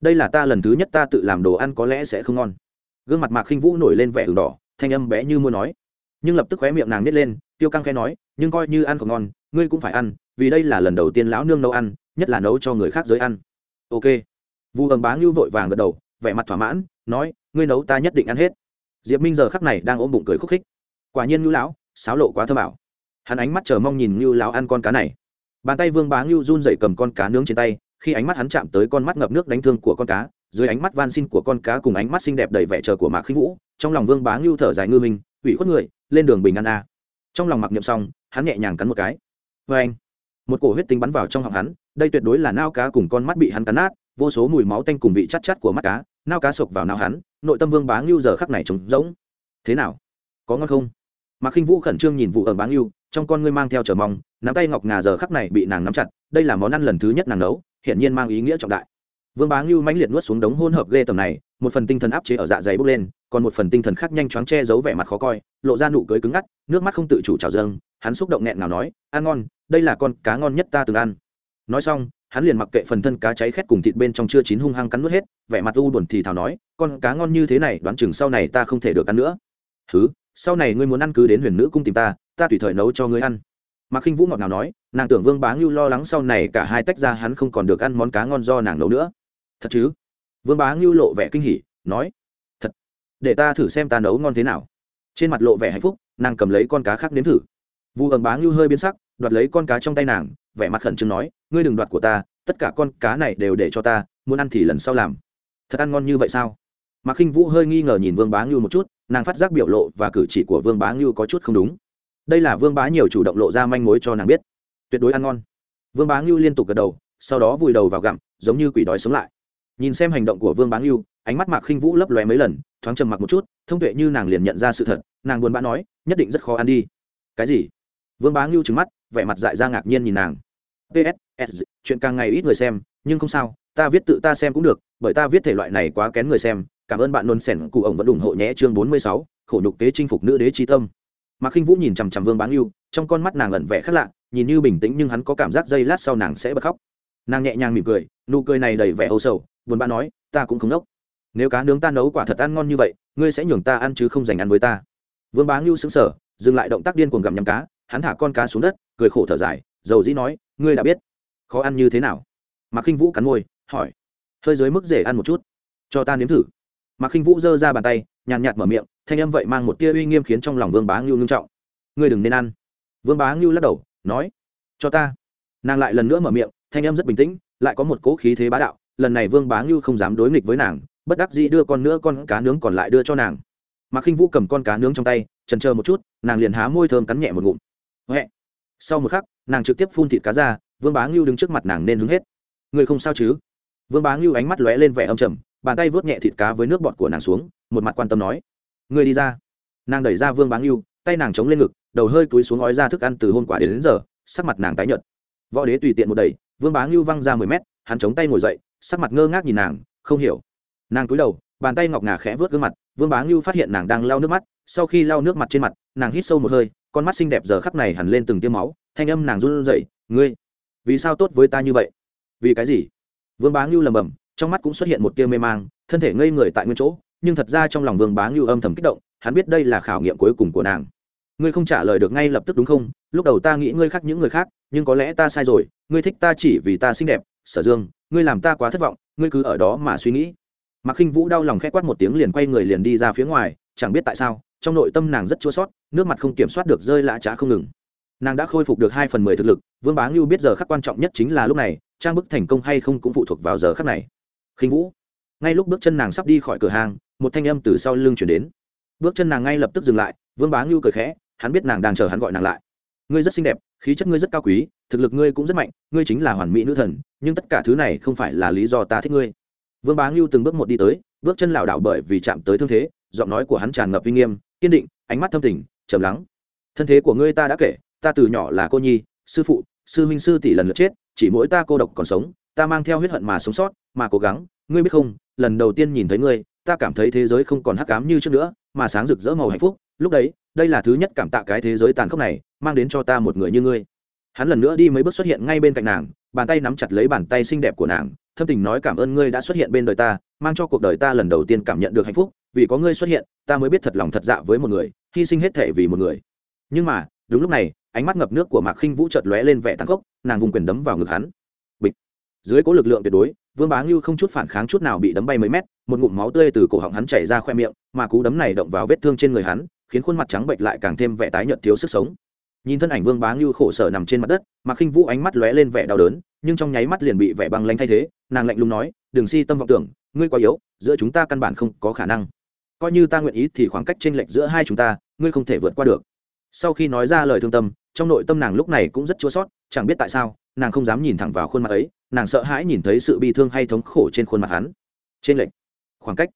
Đây là ta lần thứ nhất ta tự làm đồ ăn có lẽ sẽ không ngon. Gương mặt mạc khinh vũ nổi lên vẻ ửng đỏ, thanh âm bé như mua nói. Nhưng lập tức khóe miệng nàng nít lên, tiêu căng khẽ nói, nhưng coi như ăn còn ngon, ngươi cũng phải ăn, vì đây là lần đầu tiên lão nương nấu ăn, nhất là nấu cho người khác giới ăn ok. Vu ẩn bá ngưu vội vàng gật đầu, vẻ mặt thỏa mãn, nói, ngươi nấu ta nhất định ăn hết. Diệp minh giờ khắc này đang ôm bụng cười khúc khích. Quả nhiên ngưu lão, sáo lộ quá thơ bảo hắn ánh mắt chờ mong nhìn ngưu lão ăn con cá này. Bàn tay vương bá ngưu run dậy cầm con cá nướng trên tay, khi ánh mắt hắn chạm tới con mắt ngập nước đánh thương của con cá, dưới ánh mắt van xin của con cá cùng ánh mắt xinh đẹp đầy vẻ chờ của mạc khinh vũ, trong lòng vương bá ngưu thở dài ngư minh, ủy khuất người, lên đường bình an a. Trong lòng mặc niệm xong, hắn nhẹ nhàng cắn một cái. Vê anh một cổ huyết tinh bắn vào trong họng hắn đây tuyệt đối là nao cá cùng con mắt bị hắn cắn nát, vô số mùi máu tanh cùng vị chắt chắt của mắt cá, nao cá sộc vào nao hắn, nội tâm vương bá ngưu giờ khắc này trống rỗng. Thế nào? Có ngon không? Mạc khinh vũ khẩn trương nhìn vụ ở bá ngưu, trong con ngươi mang theo chờ mong, nắm tay ngọc ngà giờ khắc này bị nàng nắm chặt, đây là món ăn lần thứ nhất nàng nấu, hiển nhiên mang ý nghĩa trọng đại. Vương bá ngưu mãnh liệt nuốt xuống đống hôn hợp ghê tầm này, một phần tinh thần áp chế ở dạ dày bốc lên, còn một phần tinh thần khác nhanh chóng che giấu vẻ mặt khó coi, lộ ra nụ cười cứng ngắt, nước mắt không tự chủ trào dâng, hắn xúc động nghẹn nào nói, ăn ngon, đây là con cá ngon nhất ta từng ăn nói xong, hắn liền mặc kệ phần thân cá cháy khét cùng thịt bên trong chưa chín hung hăng cắn nuốt hết, vẻ mặt u buồn thì thào nói, con cá ngon như thế này, đoán chừng sau này ta không thể được ăn nữa. Thứ sau này ngươi muốn ăn cứ đến huyền nữ cung tìm ta ta tùy thời nấu cho ngươi ăn. Mà khinh vũ ngọt nào nói, nàng tưởng vương bá ngưu lo lắng sau này cả hai tách ra hắn không còn được ăn món cá ngon do nàng nấu nữa. Thật chứ? Vương bá ngưu lộ vẻ kinh hỉ, nói, thật, để ta thử xem ta nấu ngon thế nào. Trên mặt lộ vẻ hạnh phúc, nàng cầm lấy con cá khác nếm thử. Vu ầm bá ngưu hơi biến sắc, đoạt lấy con cá trong tay nàng vẻ mặt khẩn trương nói, ngươi đừng đoạt của ta, tất cả con cá này đều để cho ta, muốn ăn thì lần sau làm. Thật ăn ngon như vậy sao? Mạc khinh vũ hơi nghi ngờ nhìn vương bá ngưu một chút, nàng phát giác biểu lộ và cử chỉ của vương bá ngưu có chút không đúng. Đây là vương bá nhiều chủ động lộ ra manh mối cho nàng biết. Tuyệt đối ăn ngon. Vương bá ngưu liên tục gật đầu, sau đó vùi đầu vào gặm, giống như quỷ đói sống lại. Nhìn xem hành động của vương bá ngưu, ánh mắt mạc khinh vũ lấp lóe mấy lần, thoáng trầm mặc một chút, thông tuệ như nàng liền nhận ra sự thật, nàng buồn bã nói, nhất định rất khó ăn đi. Cái gì? Vương bá ngưu trừng mắt, vẻ mặt dại ra ngạc nhiên nhìn nàng. Ps chuyện càng ngày ít người xem, nhưng không sao, ta viết tự ta xem cũng được, bởi ta viết thể loại này quá kén người xem. Cảm ơn bạn nôn sẻn, cụ ổng vẫn ủng hộ nhé, chương bốn mươi sáu, khổ nhục kế chinh phục nữ đế trí tâm. Mà khinh vũ nhìn chằm chằm vương bá ngưu, trong con mắt nàng ẩn vẻ khác lạ, nhìn như bình tĩnh nhưng hắn có cảm giác giây lát sau nàng sẽ bật khóc. Nàng nhẹ nhàng mỉm cười, nụ cười này đầy vẻ âu sầu, buồn bã nói, ta cũng không nốc. Nếu cá nướng ta nấu quả thật ăn ngon như vậy, ngươi sẽ nhường ta ăn chứ không dành ăn với ta. Vương bá ngưu xứng sở dừng lại động tác điên cuồng gặm nhắm cá hắn thả con cá xuống đất, cười khổ thở dài, dầu dĩ nói, ngươi đã biết khó ăn như thế nào? Mạc khinh vũ cắn môi, hỏi, hơi dưới mức rể ăn một chút, cho ta nếm thử. Mạc khinh vũ giơ ra bàn tay, nhàn nhạt mở miệng, thanh âm vậy mang một tia uy nghiêm khiến trong lòng vương bá ngưu ngưng trọng. Ngươi đừng nên ăn. Vương bá ngưu lắc đầu, nói, cho ta. Nàng lại lần nữa mở miệng, thanh âm rất bình tĩnh, lại có một cỗ khí thế bá đạo, lần này vương bá ngưu không dám đối nghịch với nàng, bất đắc dĩ đưa con nữa con cá nướng còn lại đưa cho nàng. Mạc khinh vũ cầm con cá nướng trong tay trần chờ một chút, nàng liền há môi thơm cắn nhẹ một ngụm huệ. Sau một khắc nàng trực tiếp phun thịt cá ra vương bá ngưu đứng trước mặt nàng nên hứng hết. Người không sao chứ? Vương bá ngưu ánh mắt lóe lên vẻ âm trầm bàn tay vớt nhẹ thịt cá với nước bọt của nàng xuống một mặt quan tâm nói. Người đi ra. Nàng đẩy ra vương bá ngưu tay nàng chống lên ngực đầu hơi cúi xuống ói ra thức ăn từ hôm quả đến, đến giờ sắc mặt nàng tái nhợt. Võ đế tùy tiện một đẩy vương bá ngưu văng ra mười mét hắn chống tay ngồi dậy sắc mặt ngơ ngác nhìn nàng không hiểu. Nàng cúi đầu bàn tay ngọc ngà khẽ vớt gương mặt vương bá ngưu phát hiện nàng đang lau nước mắt sau khi lau nước mặt trên mặt nàng hít sâu một hơi con mắt xinh đẹp giờ khắc này hẳn lên từng tiêm máu, thanh âm nàng run rẩy, ngươi, vì sao tốt với ta như vậy? Vì cái gì? Vương bá ngưu lầm bầm trong mắt cũng xuất hiện một tia mê mang, thân thể ngây người tại nguyên chỗ, nhưng thật ra trong lòng vương bá ngưu âm thầm kích động, hắn biết đây là khảo nghiệm cuối cùng của nàng. Ngươi không trả lời được ngay lập tức đúng không? Lúc đầu ta nghĩ ngươi khác những người khác, nhưng có lẽ ta sai rồi, ngươi thích ta chỉ vì ta xinh đẹp, sở dương, ngươi làm ta quá thất vọng, ngươi cứ ở đó mà suy nghĩ. Mạc khinh vũ đau lòng khẽ quát một tiếng liền quay người liền đi ra phía ngoài, chẳng biết tại sao trong nội tâm nàng rất chua sót, nước mặt không kiểm soát được rơi lạ trá không ngừng. Nàng đã khôi phục được hai phần mười thực lực, vương bá ngưu biết giờ khắc quan trọng nhất chính là lúc này, trang bức thành công hay không cũng phụ thuộc vào giờ khắc này. Khinh vũ, ngay lúc bước chân nàng sắp đi khỏi cửa hàng, một thanh âm từ sau lưng chuyển đến. Bước chân nàng ngay lập tức dừng lại, vương bá ngưu cười khẽ, hắn biết nàng đang chờ hắn gọi nàng lại. Ngươi rất xinh đẹp, khí chất ngươi rất cao quý, thực lực ngươi cũng rất mạnh, ngươi chính là hoàn mỹ nữ thần, nhưng tất cả thứ này không phải là lý do ta thích ngươi. Vương bá ngưu từng bước một đi tới, bước chân lảo đảo bởi vì chạm tới thương thế, giọng nói của hắn tràn ngập uy nghiêm kiên định, ánh mắt thâm tình, trầm lắng. Thân thế của ngươi ta đã kể, ta từ nhỏ là cô nhi, sư phụ, sư huynh sư tỷ lần lượt chết, chỉ mỗi ta cô độc còn sống, ta mang theo huyết hận mà sống sót, mà cố gắng, ngươi biết không, lần đầu tiên nhìn thấy ngươi, ta cảm thấy thế giới không còn hắc ám như trước nữa, mà sáng rực rỡ màu hạnh phúc. Lúc đấy, đây là thứ nhất cảm tạ cái thế giới tàn khốc này, mang đến cho ta một người như ngươi. Hắn lần nữa đi mấy bước xuất hiện ngay bên cạnh nàng, bàn tay nắm chặt lấy bàn tay xinh đẹp của nàng, thâm tình nói cảm ơn ngươi đã xuất hiện bên đời ta, mang cho cuộc đời ta lần đầu tiên cảm nhận được hạnh phúc vì có ngươi xuất hiện, ta mới biết thật lòng thật dạ với một người, hy sinh hết thể vì một người. Nhưng mà, đúng lúc này, ánh mắt ngập nước của mạc khinh vũ chợt lóe lên vẻ tăng cốc nàng vùng quyền đấm vào ngực hắn. Bịch. Dưới có lực lượng tuyệt đối, vương bá ngưu không chút phản kháng chút nào bị đấm bay mấy mét, một ngụm máu tươi từ cổ họng hắn chảy ra khoe miệng, mà cú đấm này động vào vết thương trên người hắn, khiến khuôn mặt trắng bệnh lại càng thêm vẻ tái nhợt thiếu sức sống. Nhìn thân ảnh vương bá ngưu khổ sở nằm trên mặt đất, mạc khinh vũ ánh mắt lóe lên vẻ đau đớn, nhưng trong nháy mắt liền bị vẻ băng lanh thay thế, nàng lạnh lùng nói, đừng si tâm vọng tưởng, ngươi quá yếu, giữa chúng ta căn bản không có khả năng coi như ta nguyện ý thì khoảng cách chênh lệch giữa hai chúng ta, ngươi không thể vượt qua được. Sau khi nói ra lời thương tâm, trong nội tâm nàng lúc này cũng rất chua sót, chẳng biết tại sao, nàng không dám nhìn thẳng vào khuôn mặt ấy, nàng sợ hãi nhìn thấy sự bi thương hay thống khổ trên khuôn mặt hắn. Trên lệch, khoảng cách.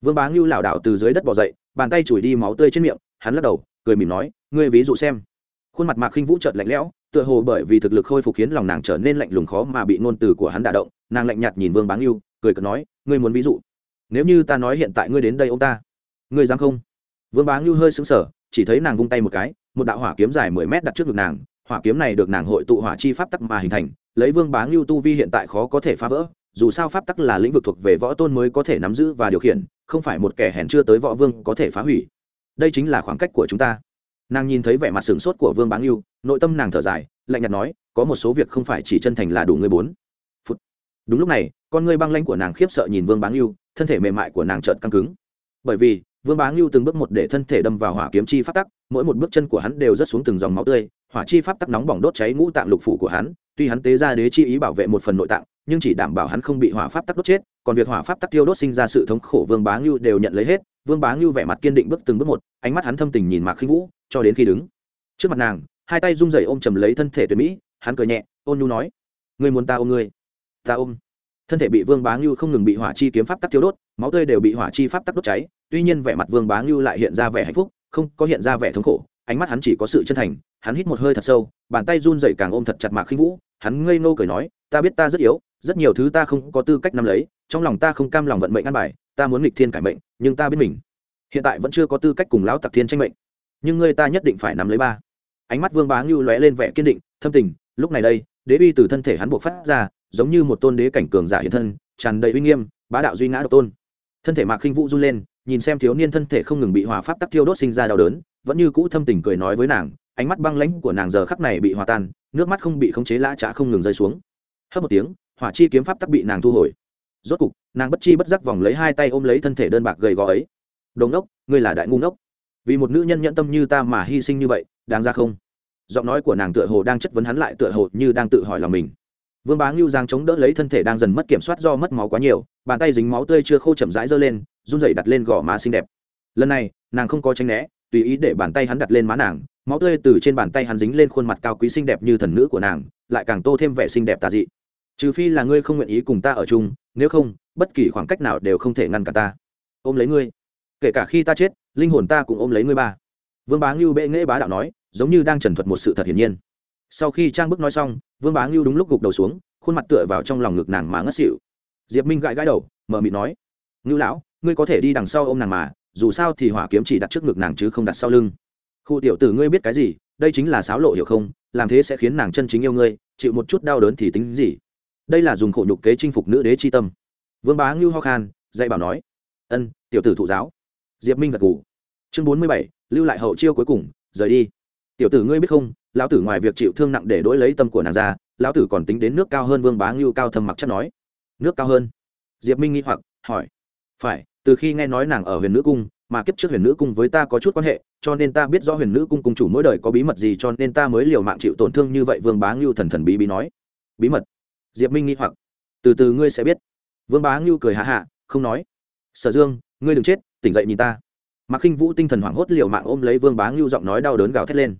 Vương bá ngưu lảo đảo từ dưới đất bỏ dậy, bàn tay chùi đi máu tươi trên miệng, hắn lắc đầu, cười mỉm nói, ngươi ví dụ xem. Khuôn mặt mạc khinh vũ chợt lạnh lẽo, tựa hồ bởi vì thực lực khôi phục khiến lòng nàng trở nên lạnh lùng khó mà bị ngôn từ của hắn đả động, nàng lạnh nhạt nhìn vương bá ngưu, cười cợt nói, ngươi muốn ví dụ? Nếu như ta nói hiện tại ngươi đến đây ông ta ngươi dám không? Vương bá ngưu hơi sững sờ, chỉ thấy nàng vung tay một cái, một đạo hỏa kiếm dài mười mét đặt trước ngực nàng. Hỏa kiếm này được nàng hội tụ hỏa chi pháp tắc mà hình thành, lấy vương bá ngưu tu vi hiện tại khó có thể phá vỡ, dù sao pháp tắc là lĩnh vực thuộc về võ tôn mới có thể nắm giữ và điều khiển, không phải một kẻ hèn chưa tới võ vương có thể phá hủy. Đây chính là khoảng cách của chúng ta. Nàng nhìn thấy vẻ mặt sửng sốt của vương bá ngưu, nội tâm nàng thở dài, lạnh nhạt nói, có một số việc không phải chỉ chân thành là đủ người bốn. Phút. đúng lúc này, con ngươi băng lanh của nàng khiếp sợ nhìn vương bá ngưu, thân thể mềm mại của nàng trợn căng cứng. Bởi vì vương bá ngưu từng bước một để thân thể đâm vào hỏa kiếm chi pháp tắc, mỗi một bước chân của hắn đều rất xuống từng dòng máu tươi, hỏa chi pháp tắc nóng bỏng đốt cháy ngũ tạng lục phủ của hắn, tuy hắn tế ra đế chi ý bảo vệ một phần nội tạng, nhưng chỉ đảm bảo hắn không bị hỏa pháp tắc đốt chết, còn việc hỏa pháp tắc tiêu đốt sinh ra sự thống khổ vương bá ngưu đều nhận lấy hết, vương bá ngưu vẻ mặt kiên định bước từng bước một, ánh mắt hắn thâm tình nhìn mạc khinh vũ, cho đến khi đứng trước mặt nàng, hai tay rung rẩy ôm chầm lấy thân thể tuyệt mỹ, hắn cười nhẹ, ôn nhu nói, ngươi muốn ta ôm ngươi? Ta ôm. Thân thể bị vương bá ngưu không ngừng bị hỏa chi kiếm pháp tắc tiêu đốt, máu tươi đều bị hỏa chi pháp tắc đốt cháy tuy nhiên vẻ mặt vương bá ngưu lại hiện ra vẻ hạnh phúc, không có hiện ra vẻ thống khổ, ánh mắt hắn chỉ có sự chân thành, hắn hít một hơi thật sâu, bàn tay run dậy càng ôm thật chặt mạc khinh vũ, hắn ngây ngô cười nói, ta biết ta rất yếu, rất nhiều thứ ta không có tư cách nắm lấy, trong lòng ta không cam lòng vận mệnh ăn bài, ta muốn nghịch thiên cải mệnh, nhưng ta biết mình hiện tại vẫn chưa có tư cách cùng lão tặc thiên tranh mệnh. Nhưng ngươi ta nhất định phải nắm lấy ba. Ánh mắt vương bá ngưu lóe lên vẻ kiên định, thâm tình, lúc này đây, đế uy từ thân thể hắn buộc phát ra, giống như một tôn đế cảnh cường giả hiện thân, tràn đầy uy nghiêm, bá đạo duy ngã độc tôn. Thân thể mạc khinh vũ run lên nhìn xem thiếu niên thân thể không ngừng bị hỏa pháp tắc thiêu đốt sinh ra đau đớn, vẫn như cũ thâm tình cười nói với nàng, ánh mắt băng lãnh của nàng giờ khắc này bị hòa tan, nước mắt không bị khống chế lã trá không ngừng rơi xuống. Hấp một tiếng, hỏa chi kiếm pháp tắc bị nàng thu hồi. Rốt cục, nàng bất chi bất giác vòng lấy hai tay ôm lấy thân thể đơn bạc gầy gò ấy. Đồn ngốc, ngươi là đại ngu ngốc. Vì một nữ nhân nhẫn tâm như ta mà hy sinh như vậy, đáng ra không? Giọng nói của nàng tựa hồ đang chất vấn hắn lại tựa hồ như đang tự hỏi lòng mình. Vương bá ngưu giang chống đỡ lấy thân thể đang dần mất kiểm soát do mất máu quá nhiều, bàn tay dính máu tươi chưa khô chậm rãi giơ lên run rẩy đặt lên gò má xinh đẹp. Lần này, nàng không có tránh né, tùy ý để bàn tay hắn đặt lên má nàng, máu tươi từ trên bàn tay hắn dính lên khuôn mặt cao quý xinh đẹp như thần nữ của nàng, lại càng tô thêm vẻ xinh đẹp tà dị. Trừ phi là ngươi không nguyện ý cùng ta ở chung, nếu không, bất kỳ khoảng cách nào đều không thể ngăn cả ta. Ôm lấy ngươi. Kể cả khi ta chết, linh hồn ta cũng ôm lấy ngươi ba. Vương bá ngưu bệ nghễ bá đạo nói, giống như đang trần thuật một sự thật hiển nhiên. Sau khi trang bức nói xong, vương bá ngưu đúng lúc gục đầu xuống, khuôn mặt tựa vào trong lòng ngực nàng mà ngất xỉu. Diệp minh gãi gãi đầu mờ mịt nói, ngưu lão ngươi có thể đi đằng sau ô m nàng mà, dù sao thì hỏa kiếm chỉ đặt trước ngực nàng chứ không đặt sau lưng. Khu tiểu tử ngươi biết cái gì, đây chính là sáo lộ hiểu không, làm thế sẽ khiến nàng chân chính yêu ngươi, chịu một chút đau đớn thì tính gì. Đây là dùng khổ nhục kế chinh phục nữ đế chi tâm. Vương bá ngưu ho khan, dạy bảo nói, ân, tiểu tử thụ giáo. Diệp minh gật g ủ chương bốn mươi bảy, lưu lại hậu chiêu cuối cùng, rời đi. Tiểu tử ngươi biết không, lão tử ngoài việc chịu thương nặng để đỗi lấy tâm của nàng ra, lão tử còn tính đến nước cao hơn vương bá ngưu cao thâm mặc chắc nói. Nước cao hơn? Diệp minh nghĩ hoặc, hỏi. Phải từ khi nghe nói nàng ở huyền nữ cung, mà kiếp trước huyền nữ cung với ta có chút quan hệ, cho nên ta biết rõ huyền nữ cung cung chủ mỗi đời có bí mật gì, cho nên ta mới liều mạng chịu tổn thương như vậy, vương bá ngưu thần thần bí bí nói. Bí mật? Diệp minh nghĩ hoặc. Từ từ ngươi sẽ biết. Vương bá ngưu cười hạ hạ không nói. Sở dương, ngươi đừng chết, tỉnh dậy nhìn ta. Mặc khinh vũ tinh thần hoảng hốt liều mạng ôm lấy vương bá ngưu giọng nói đau đớn gào thét lên.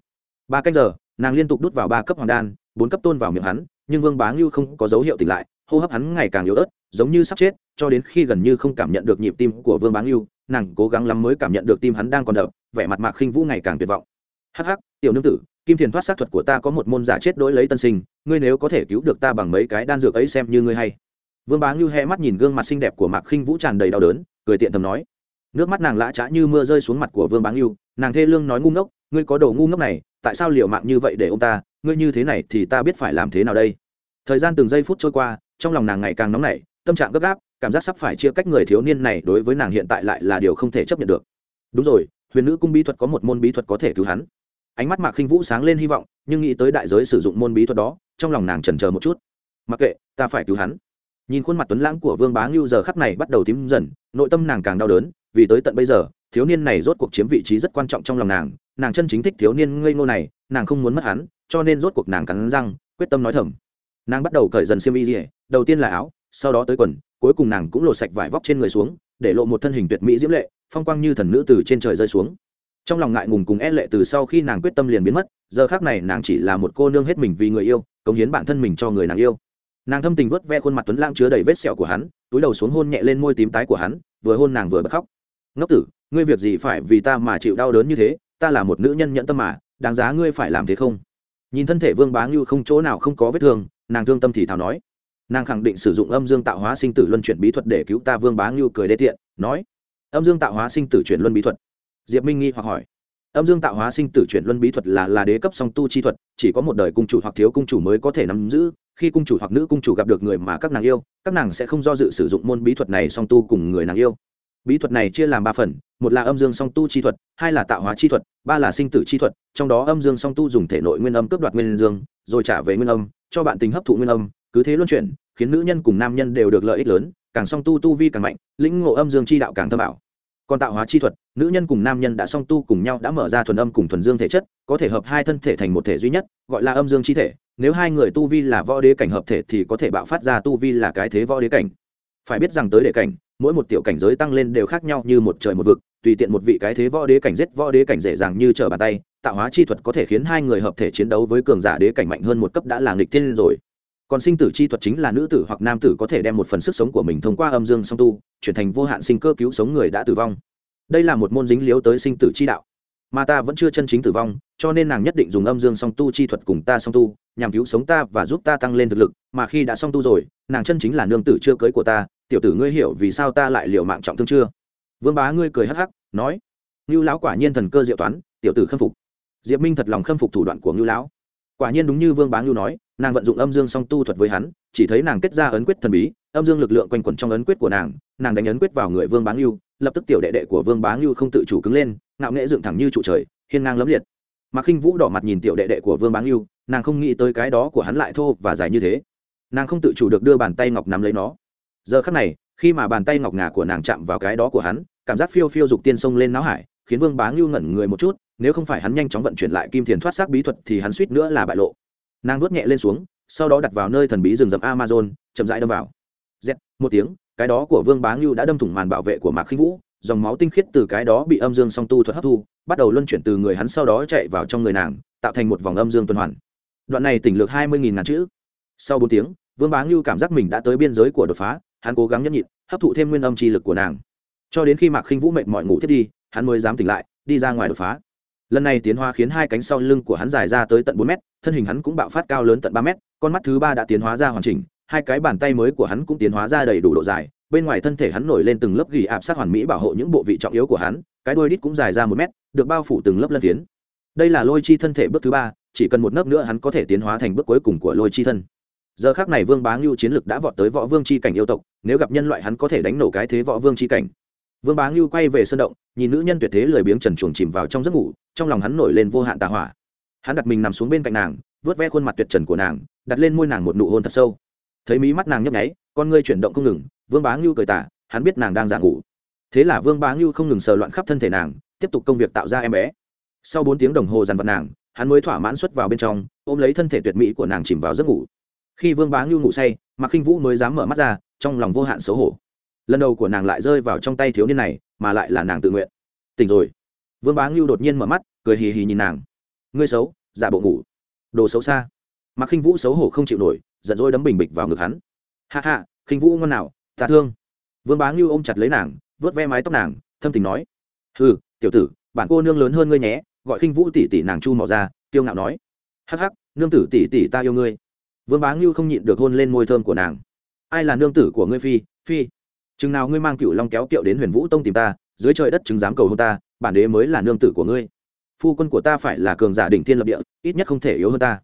Ba cách giờ, nàng liên tục đút vào ba cấp hoàng đan, bốn cấp tôn vào miệng hắn, nhưng vương bá ngưu không có dấu hiệu tỉnh lại, hô hấp hắn ngày càng yếu ớt giống như sắp chết, cho đến khi gần như không cảm nhận được nhịp tim của vương báng yêu nàng cố gắng lắm mới cảm nhận được tim hắn đang còn đập, vẻ mặt mạc khinh vũ ngày càng tuyệt vọng. Hắc hắc, tiểu nương tử, kim thiền thoát sát thuật của ta có một môn giả chết đối lấy tân sinh, ngươi nếu có thể cứu được ta bằng mấy cái đan dược ấy xem như ngươi hay. Vương bá ngưu hẹ mắt nhìn gương mặt xinh đẹp của mạc khinh vũ tràn đầy đau đớn, cười tiện thầm nói. Nước mắt nàng lã trá như mưa rơi xuống mặt của vương bá ngưu, nàng thê lương nói ngu ngốc, ngươi có đồ ngu ngốc này, tại sao liệu mạng như vậy để ông ta, ngươi như thế này thì ta biết phải làm thế nào đây? Thời gian từng giây phút trôi qua, trong lòng nàng ngày càng nóng nảy tâm trạng gấp gáp, cảm giác sắp phải chia cách người thiếu niên này đối với nàng hiện tại lại là điều không thể chấp nhận được. Đúng rồi, huyền nữ cung bí thuật có một môn bí thuật có thể cứu hắn. Ánh mắt mạc khinh vũ sáng lên hy vọng, nhưng nghĩ tới đại giới sử dụng môn bí thuật đó, trong lòng nàng chần chờ một chút. Mặc kệ, ta phải cứu hắn. Nhìn khuôn mặt tuấn lãng của vương bá ngưu giờ khắp này bắt đầu tím dần, nội tâm nàng càng đau đớn, vì tới tận bây giờ, thiếu niên này rốt cuộc chiếm vị trí rất quan trọng trong lòng nàng nàng chân chính thích thiếu niên ngây ngô này, nàng không muốn mất hắn, cho nên rốt cuộc nàng cắn răng, quyết tâm nói thầm. Nàng bắt đầu cởi dần xiêm y dỉa đầu tiên là áo sau đó tới quần, cuối cùng nàng cũng lột sạch vải vóc trên người xuống, để lộ một thân hình tuyệt mỹ diễm lệ, phong quang như thần nữ từ trên trời rơi xuống. Trong lòng ngại ngùng cùng e lệ từ sau khi nàng quyết tâm liền biến mất, giờ khác này nàng chỉ là một cô nương hết mình vì người yêu, cống hiến bản thân mình cho người nàng yêu. Nàng thâm tình vớt ve khuôn mặt tuấn lang chứa đầy vết sẹo của hắn, túi đầu xuống hôn nhẹ lên môi tím tái của hắn, vừa hôn nàng vừa bật khóc. Ngốc tử, ngươi việc gì phải vì ta mà chịu đau đớn như thế, ta là một nữ nhân nhẫn tâm mà, đáng giá ngươi phải làm thế không? Nhìn thân thể vương bá ngưu không chỗ nào không có vết thương, nàng thương tâm thì thào nói nàng khẳng định sử dụng âm dương tạo hóa sinh tử luân chuyển bí thuật để cứu ta vương bá ngưu cười đê tiện, nói, âm dương tạo hóa sinh tử chuyển luân bí thuật? Diệp minh nghi hoặc hỏi. Âm dương tạo hóa sinh tử chuyển luân bí thuật là là đế cấp song tu chi thuật, chỉ có một đời cung chủ hoặc thiếu cung chủ mới có thể nắm giữ, khi cung chủ hoặc nữ cung chủ gặp được người mà các nàng yêu, các nàng sẽ không do dự sử dụng môn bí thuật này song tu cùng người nàng yêu. Bí thuật này chia làm ba phần, một là âm dương song tu chi thuật, hai là tạo hóa chi thuật, ba là sinh tử chi thuật, trong đó âm dương song tu dùng thể nội nguyên âm cướp đoạt nguyên dương, rồi trả về nguyên âm, cho bạn tình hấp thụ nguyên âm cứ thế luân chuyển, khiến nữ nhân cùng nam nhân đều được lợi ích lớn, càng song tu tu vi càng mạnh, lĩnh ngộ âm dương chi đạo càng thâm bảo còn tạo hóa chi thuật, nữ nhân cùng nam nhân đã song tu cùng nhau đã mở ra thuần âm cùng thuần dương thể chất, có thể hợp hai thân thể thành một thể duy nhất, gọi là âm dương chi thể. Nếu hai người tu vi là võ đế cảnh hợp thể thì có thể bạo phát ra tu vi là cái thế võ đế cảnh. Phải biết rằng tới đệ cảnh, mỗi một tiểu cảnh giới tăng lên đều khác nhau như một trời một vực, tùy tiện một vị cái thế võ đế cảnh giết võ đế cảnh dễ dàng như trở bàn tay, tạo hóa chi thuật có thể khiến hai người hợp thể chiến đấu với cường giả đế cảnh mạnh hơn một cấp đã là nghịch thiên rồi còn sinh tử chi thuật chính là nữ tử hoặc nam tử có thể đem một phần sức sống của mình thông qua âm dương song tu, chuyển thành vô hạn sinh cơ cứu sống người đã tử vong. Đây là một môn dính liếu tới sinh tử chi đạo. Mà ta vẫn chưa chân chính tử vong, cho nên nàng nhất định dùng âm dương song tu chi thuật cùng ta song tu, nhằm cứu sống ta và giúp ta tăng lên thực lực, mà khi đã song tu rồi, nàng chân chính là nương tử chưa cưới của ta, tiểu tử ngươi hiểu vì sao ta lại liều mạng trọng thương chưa? Vương bá ngươi cười hắc hắc, nói, ngưu lão quả nhiên thần cơ diệu toán, tiểu tử khâm phục. Diệp minh thật lòng khâm phục thủ đoạn của ngưu lão. Quả nhiên đúng như vương bá ngưu nói nàng vận dụng âm dương song tu thuật với hắn, chỉ thấy nàng kết ra ấn quyết thần bí, âm dương lực lượng quanh quẩn trong ấn quyết của nàng nàng đánh ấn quyết vào người vương bá ngưu, lập tức tiểu đệ đệ của vương bá ngưu không tự chủ cứng lên, ngạo nghễ dựng thẳng như trụ trời, hiên ngang lấm liệt. Mà khinh vũ đỏ mặt nhìn tiểu đệ đệ của vương bá ngưu, nàng không nghĩ tới cái đó của hắn lại thô và dài như thế. Nàng không tự chủ được đưa bàn tay ngọc nắm lấy nó. Giờ khắc này, khi mà bàn tay ngọc ngà của nàng chạm vào cái đó của hắn, cảm giác phiêu phiêu dục tiên sông lên não hải, khiến vương bá ngưu ngẩn người một chút, nếu không phải hắn nhanh chóng vận chuyển lại kim thiền thoát xác bí thuật thì hắn suýt nữa là bại lộ nàng nuốt nhẹ lên xuống, sau đó đặt vào nơi thần bí rừng rậm amazon, chậm rãi đâm vào. Z một tiếng, cái đó của vương bá ngưu đã đâm thủng màn bảo vệ của mạc khinh vũ, dòng máu tinh khiết từ cái đó bị âm dương song tu thuật hấp thu, bắt đầu luân chuyển từ người hắn sau đó chạy vào trong người nàng, tạo thành một vòng âm dương tuần hoàn. Đoạn này tỉnh lược hai mươi nghìn ngàn chữ. Sau bốn tiếng, vương bá ngưu cảm giác mình đã tới biên giới của đột phá, hắn cố gắng nhẫn nhịn, hấp thụ thêm nguyên âm chi lực của nàng. Cho đến khi mạc khinh vũ mệt mọi ngủ thiết đi, hắn mới dám tỉnh lại, đi ra ngoài đột phá lần này tiến hóa khiến hai cánh sau lưng của hắn dài ra tới tận bốn mét, thân hình hắn cũng bạo phát cao lớn tận ba mét, con mắt thứ ba đã tiến hóa ra hoàn chỉnh, hai cái bàn tay mới của hắn cũng tiến hóa ra đầy đủ độ dài, bên ngoài thân thể hắn nổi lên từng lớp gỉ áp sát hoàn mỹ bảo hộ những bộ vị trọng yếu của hắn, cái đuôi đít cũng dài ra một mét, được bao phủ từng lớp lân phiến. Đây là lôi chi thân thể bước thứ ba, chỉ cần một nấc nữa hắn có thể tiến hóa thành bước cuối cùng của lôi chi thân. Giờ khác này vương bá ngưu chiến lực đã vọt tới võ vương c h i cảnh yêu tộc, nếu gặp nhân loại hắn có thể đánh nổ cái thế võ vương c h i cảnh. Vương bá ngưu quay về sân động nhìn nữ nhân tuyệt thế lười biếng trần chuồng chìm vào trong giấc ngủ, trong lòng hắn nổi lên vô hạn tà hỏa. Hắn đặt mình nằm xuống bên cạnh nàng vớt ve khuôn mặt tuyệt trần của nàng, đặt lên môi nàng một nụ hôn thật sâu. Thấy mí mắt nàng nhấp nháy, con ngươi chuyển động không ngừng, vương bá ngưu cười tả hắn biết nàng đang giả ngủ. Thế là vương bá ngưu không ngừng sờ loạn khắp thân thể nàng, tiếp tục công việc tạo ra em bé. Sau bốn tiếng đồng hồ dằn vặt nàng, hắn mới thỏa mãn xuất vào bên trong, ôm lấy thân thể tuyệt mỹ của nàng chìm vào giấc ngủ. Khi vương bá ngưu ngủ say, mạc khinh vũ mới dám mở mắt ra, trong lòng vô hạn xấu hổ lần đầu của nàng lại rơi vào trong tay thiếu niên này, mà lại là nàng tự nguyện. Tỉnh rồi. Vương bá ngưu đột nhiên mở mắt, cười hì hì nhìn nàng. Ngươi xấu, giả bộ ngủ. Đồ xấu xa. Mặc khinh vũ xấu hổ không chịu nổi, giận dỗi đấm bình bịch vào ngực hắn. Hạ hạ khinh vũ ngon nào, ta thương. Vương bá ngưu ôm chặt lấy nàng vớt ve mái tóc nàng, thâm tình nói. Hừ, tiểu tử bản cô nương lớn hơn ngươi nhé, gọi khinh vũ tỷ tỷ nàng chu mỏ ra tiêu ngạo nói. Hắc hắc, nương tử tỷ tỷ ta yêu ngươi. Vương bá ngưu không nhịn được hôn lên môi thơm của nàng. Ai là nương tử của ngươi phi phi? Chừng nào ngươi mang cựu long kéo kiệu đến huyền vũ tông tìm ta, dưới trời đất chứng dám cầu hôn ta, bản đế mới là nương tử của ngươi. Phu quân của ta phải là cường giả đỉnh thiên lập địa, ít nhất không thể yếu hơn ta.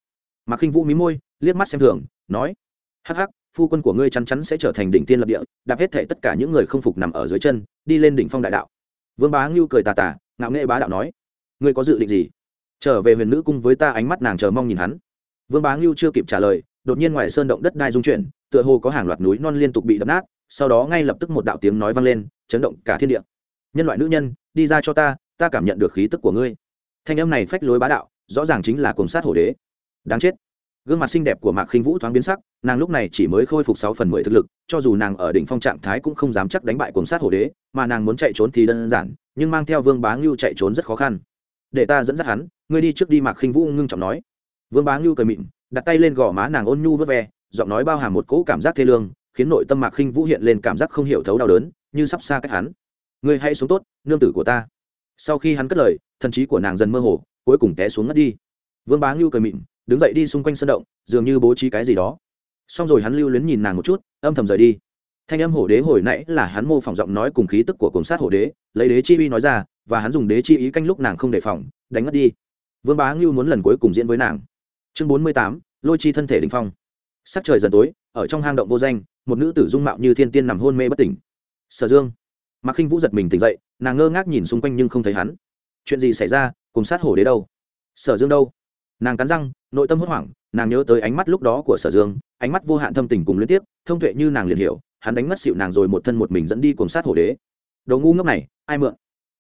Mà khinh vũ mí môi, liếc mắt xem thường, nói, hắc hắc, phu quân của ngươi chắn chắn sẽ trở thành đỉnh thiên lập địa, đạp hết thể tất cả những người không phục nằm ở dưới chân, đi lên đỉnh phong đại đạo. Vương bá ngưu cười tà tà, ngạo nghệ bá đạo nói, ngươi có dự định gì? Trở về huyền nữ cung với ta ánh mắt nàng chờ mong nhìn hắn. Vương bá ngưu chưa kịp trả lời, đột nhiên ngoài sơn động đất đai dung chuyển, tựa hồ có hàng loạt núi non liên tục bị đập nát sau đó ngay lập tức một đạo tiếng nói vang lên, chấn động cả thiên địa. Nhân loại nữ nhân, đi ra cho ta ta cảm nhận được khí tức của ngươi. Thanh âm này phách lối bá đạo, rõ ràng chính là cồn sát hổ đế. Đáng chết. Gương mặt xinh đẹp của mạc khinh vũ thoáng biến sắc, nàng lúc này chỉ mới khôi phục sáu phần mười thực lực, cho dù nàng ở đỉnh phong trạng thái cũng không dám chắc đánh bại cồn sát hổ đế, mà nàng muốn chạy trốn thì đơn giản, nhưng mang theo vương bá ngưu chạy trốn rất khó khăn. Để ta dẫn dắt hắn, ngươi đi trước đi, mạc khinh vũ ngưng trọng nói. Vương bá ngưu cười mịn đặt tay lên gò má nàng ôn nhu vớt ve, giọng nói bao hàm một cỗ cảm giác thê lương khiến nội tâm mạc khinh vũ hiện lên cảm giác không hiểu thấu đau đớn, như sắp xa cách hắn. Ngươi hãy sống tốt, nương tử của ta. Sau khi hắn cất lời, thần trí của nàng dần mơ hồ, cuối cùng té xuống ngất đi. Vương bá ngưu cười mịn đứng dậy đi xung quanh sân động, dường như bố trí cái gì đó. Xong rồi hắn lưu luyến nhìn nàng một chút, âm thầm rời đi. Thanh âm hổ đế hồi nãy là hắn mô phỏng giọng nói cùng khí tức của cồn sát hổ đế, lấy đế chi uy nói ra, và hắn dùng đế chi ý canh lúc nàng không đề phòng, đánh ngất đi. Vương bá ngưu muốn lần cuối cùng diễn với nàng. Chương bốn mươi tám, lôi chi thân thể đình phong. Sắc trời dần tối, ở trong hang động vô danh một nữ tử dung mạo như thiên tiên nằm hôn mê bất tỉnh. Sở dương. Mặc khinh vũ giật mình tỉnh dậy, nàng ngơ ngác nhìn xung quanh nhưng không thấy hắn. Chuyện gì xảy ra, cùng sát hổ đế đâu? Sở dương đâu? Nàng cắn răng, nội tâm hốt hoảng, nàng nhớ tới ánh mắt lúc đó của sở dương, ánh mắt vô hạn thâm tình cùng liên tiếp, thông tuệ như nàng liền hiểu, hắn đánh mất xịu nàng rồi một thân một mình dẫn đi cùng sát hổ đế. Đồ ngu ngốc này, ai mượn?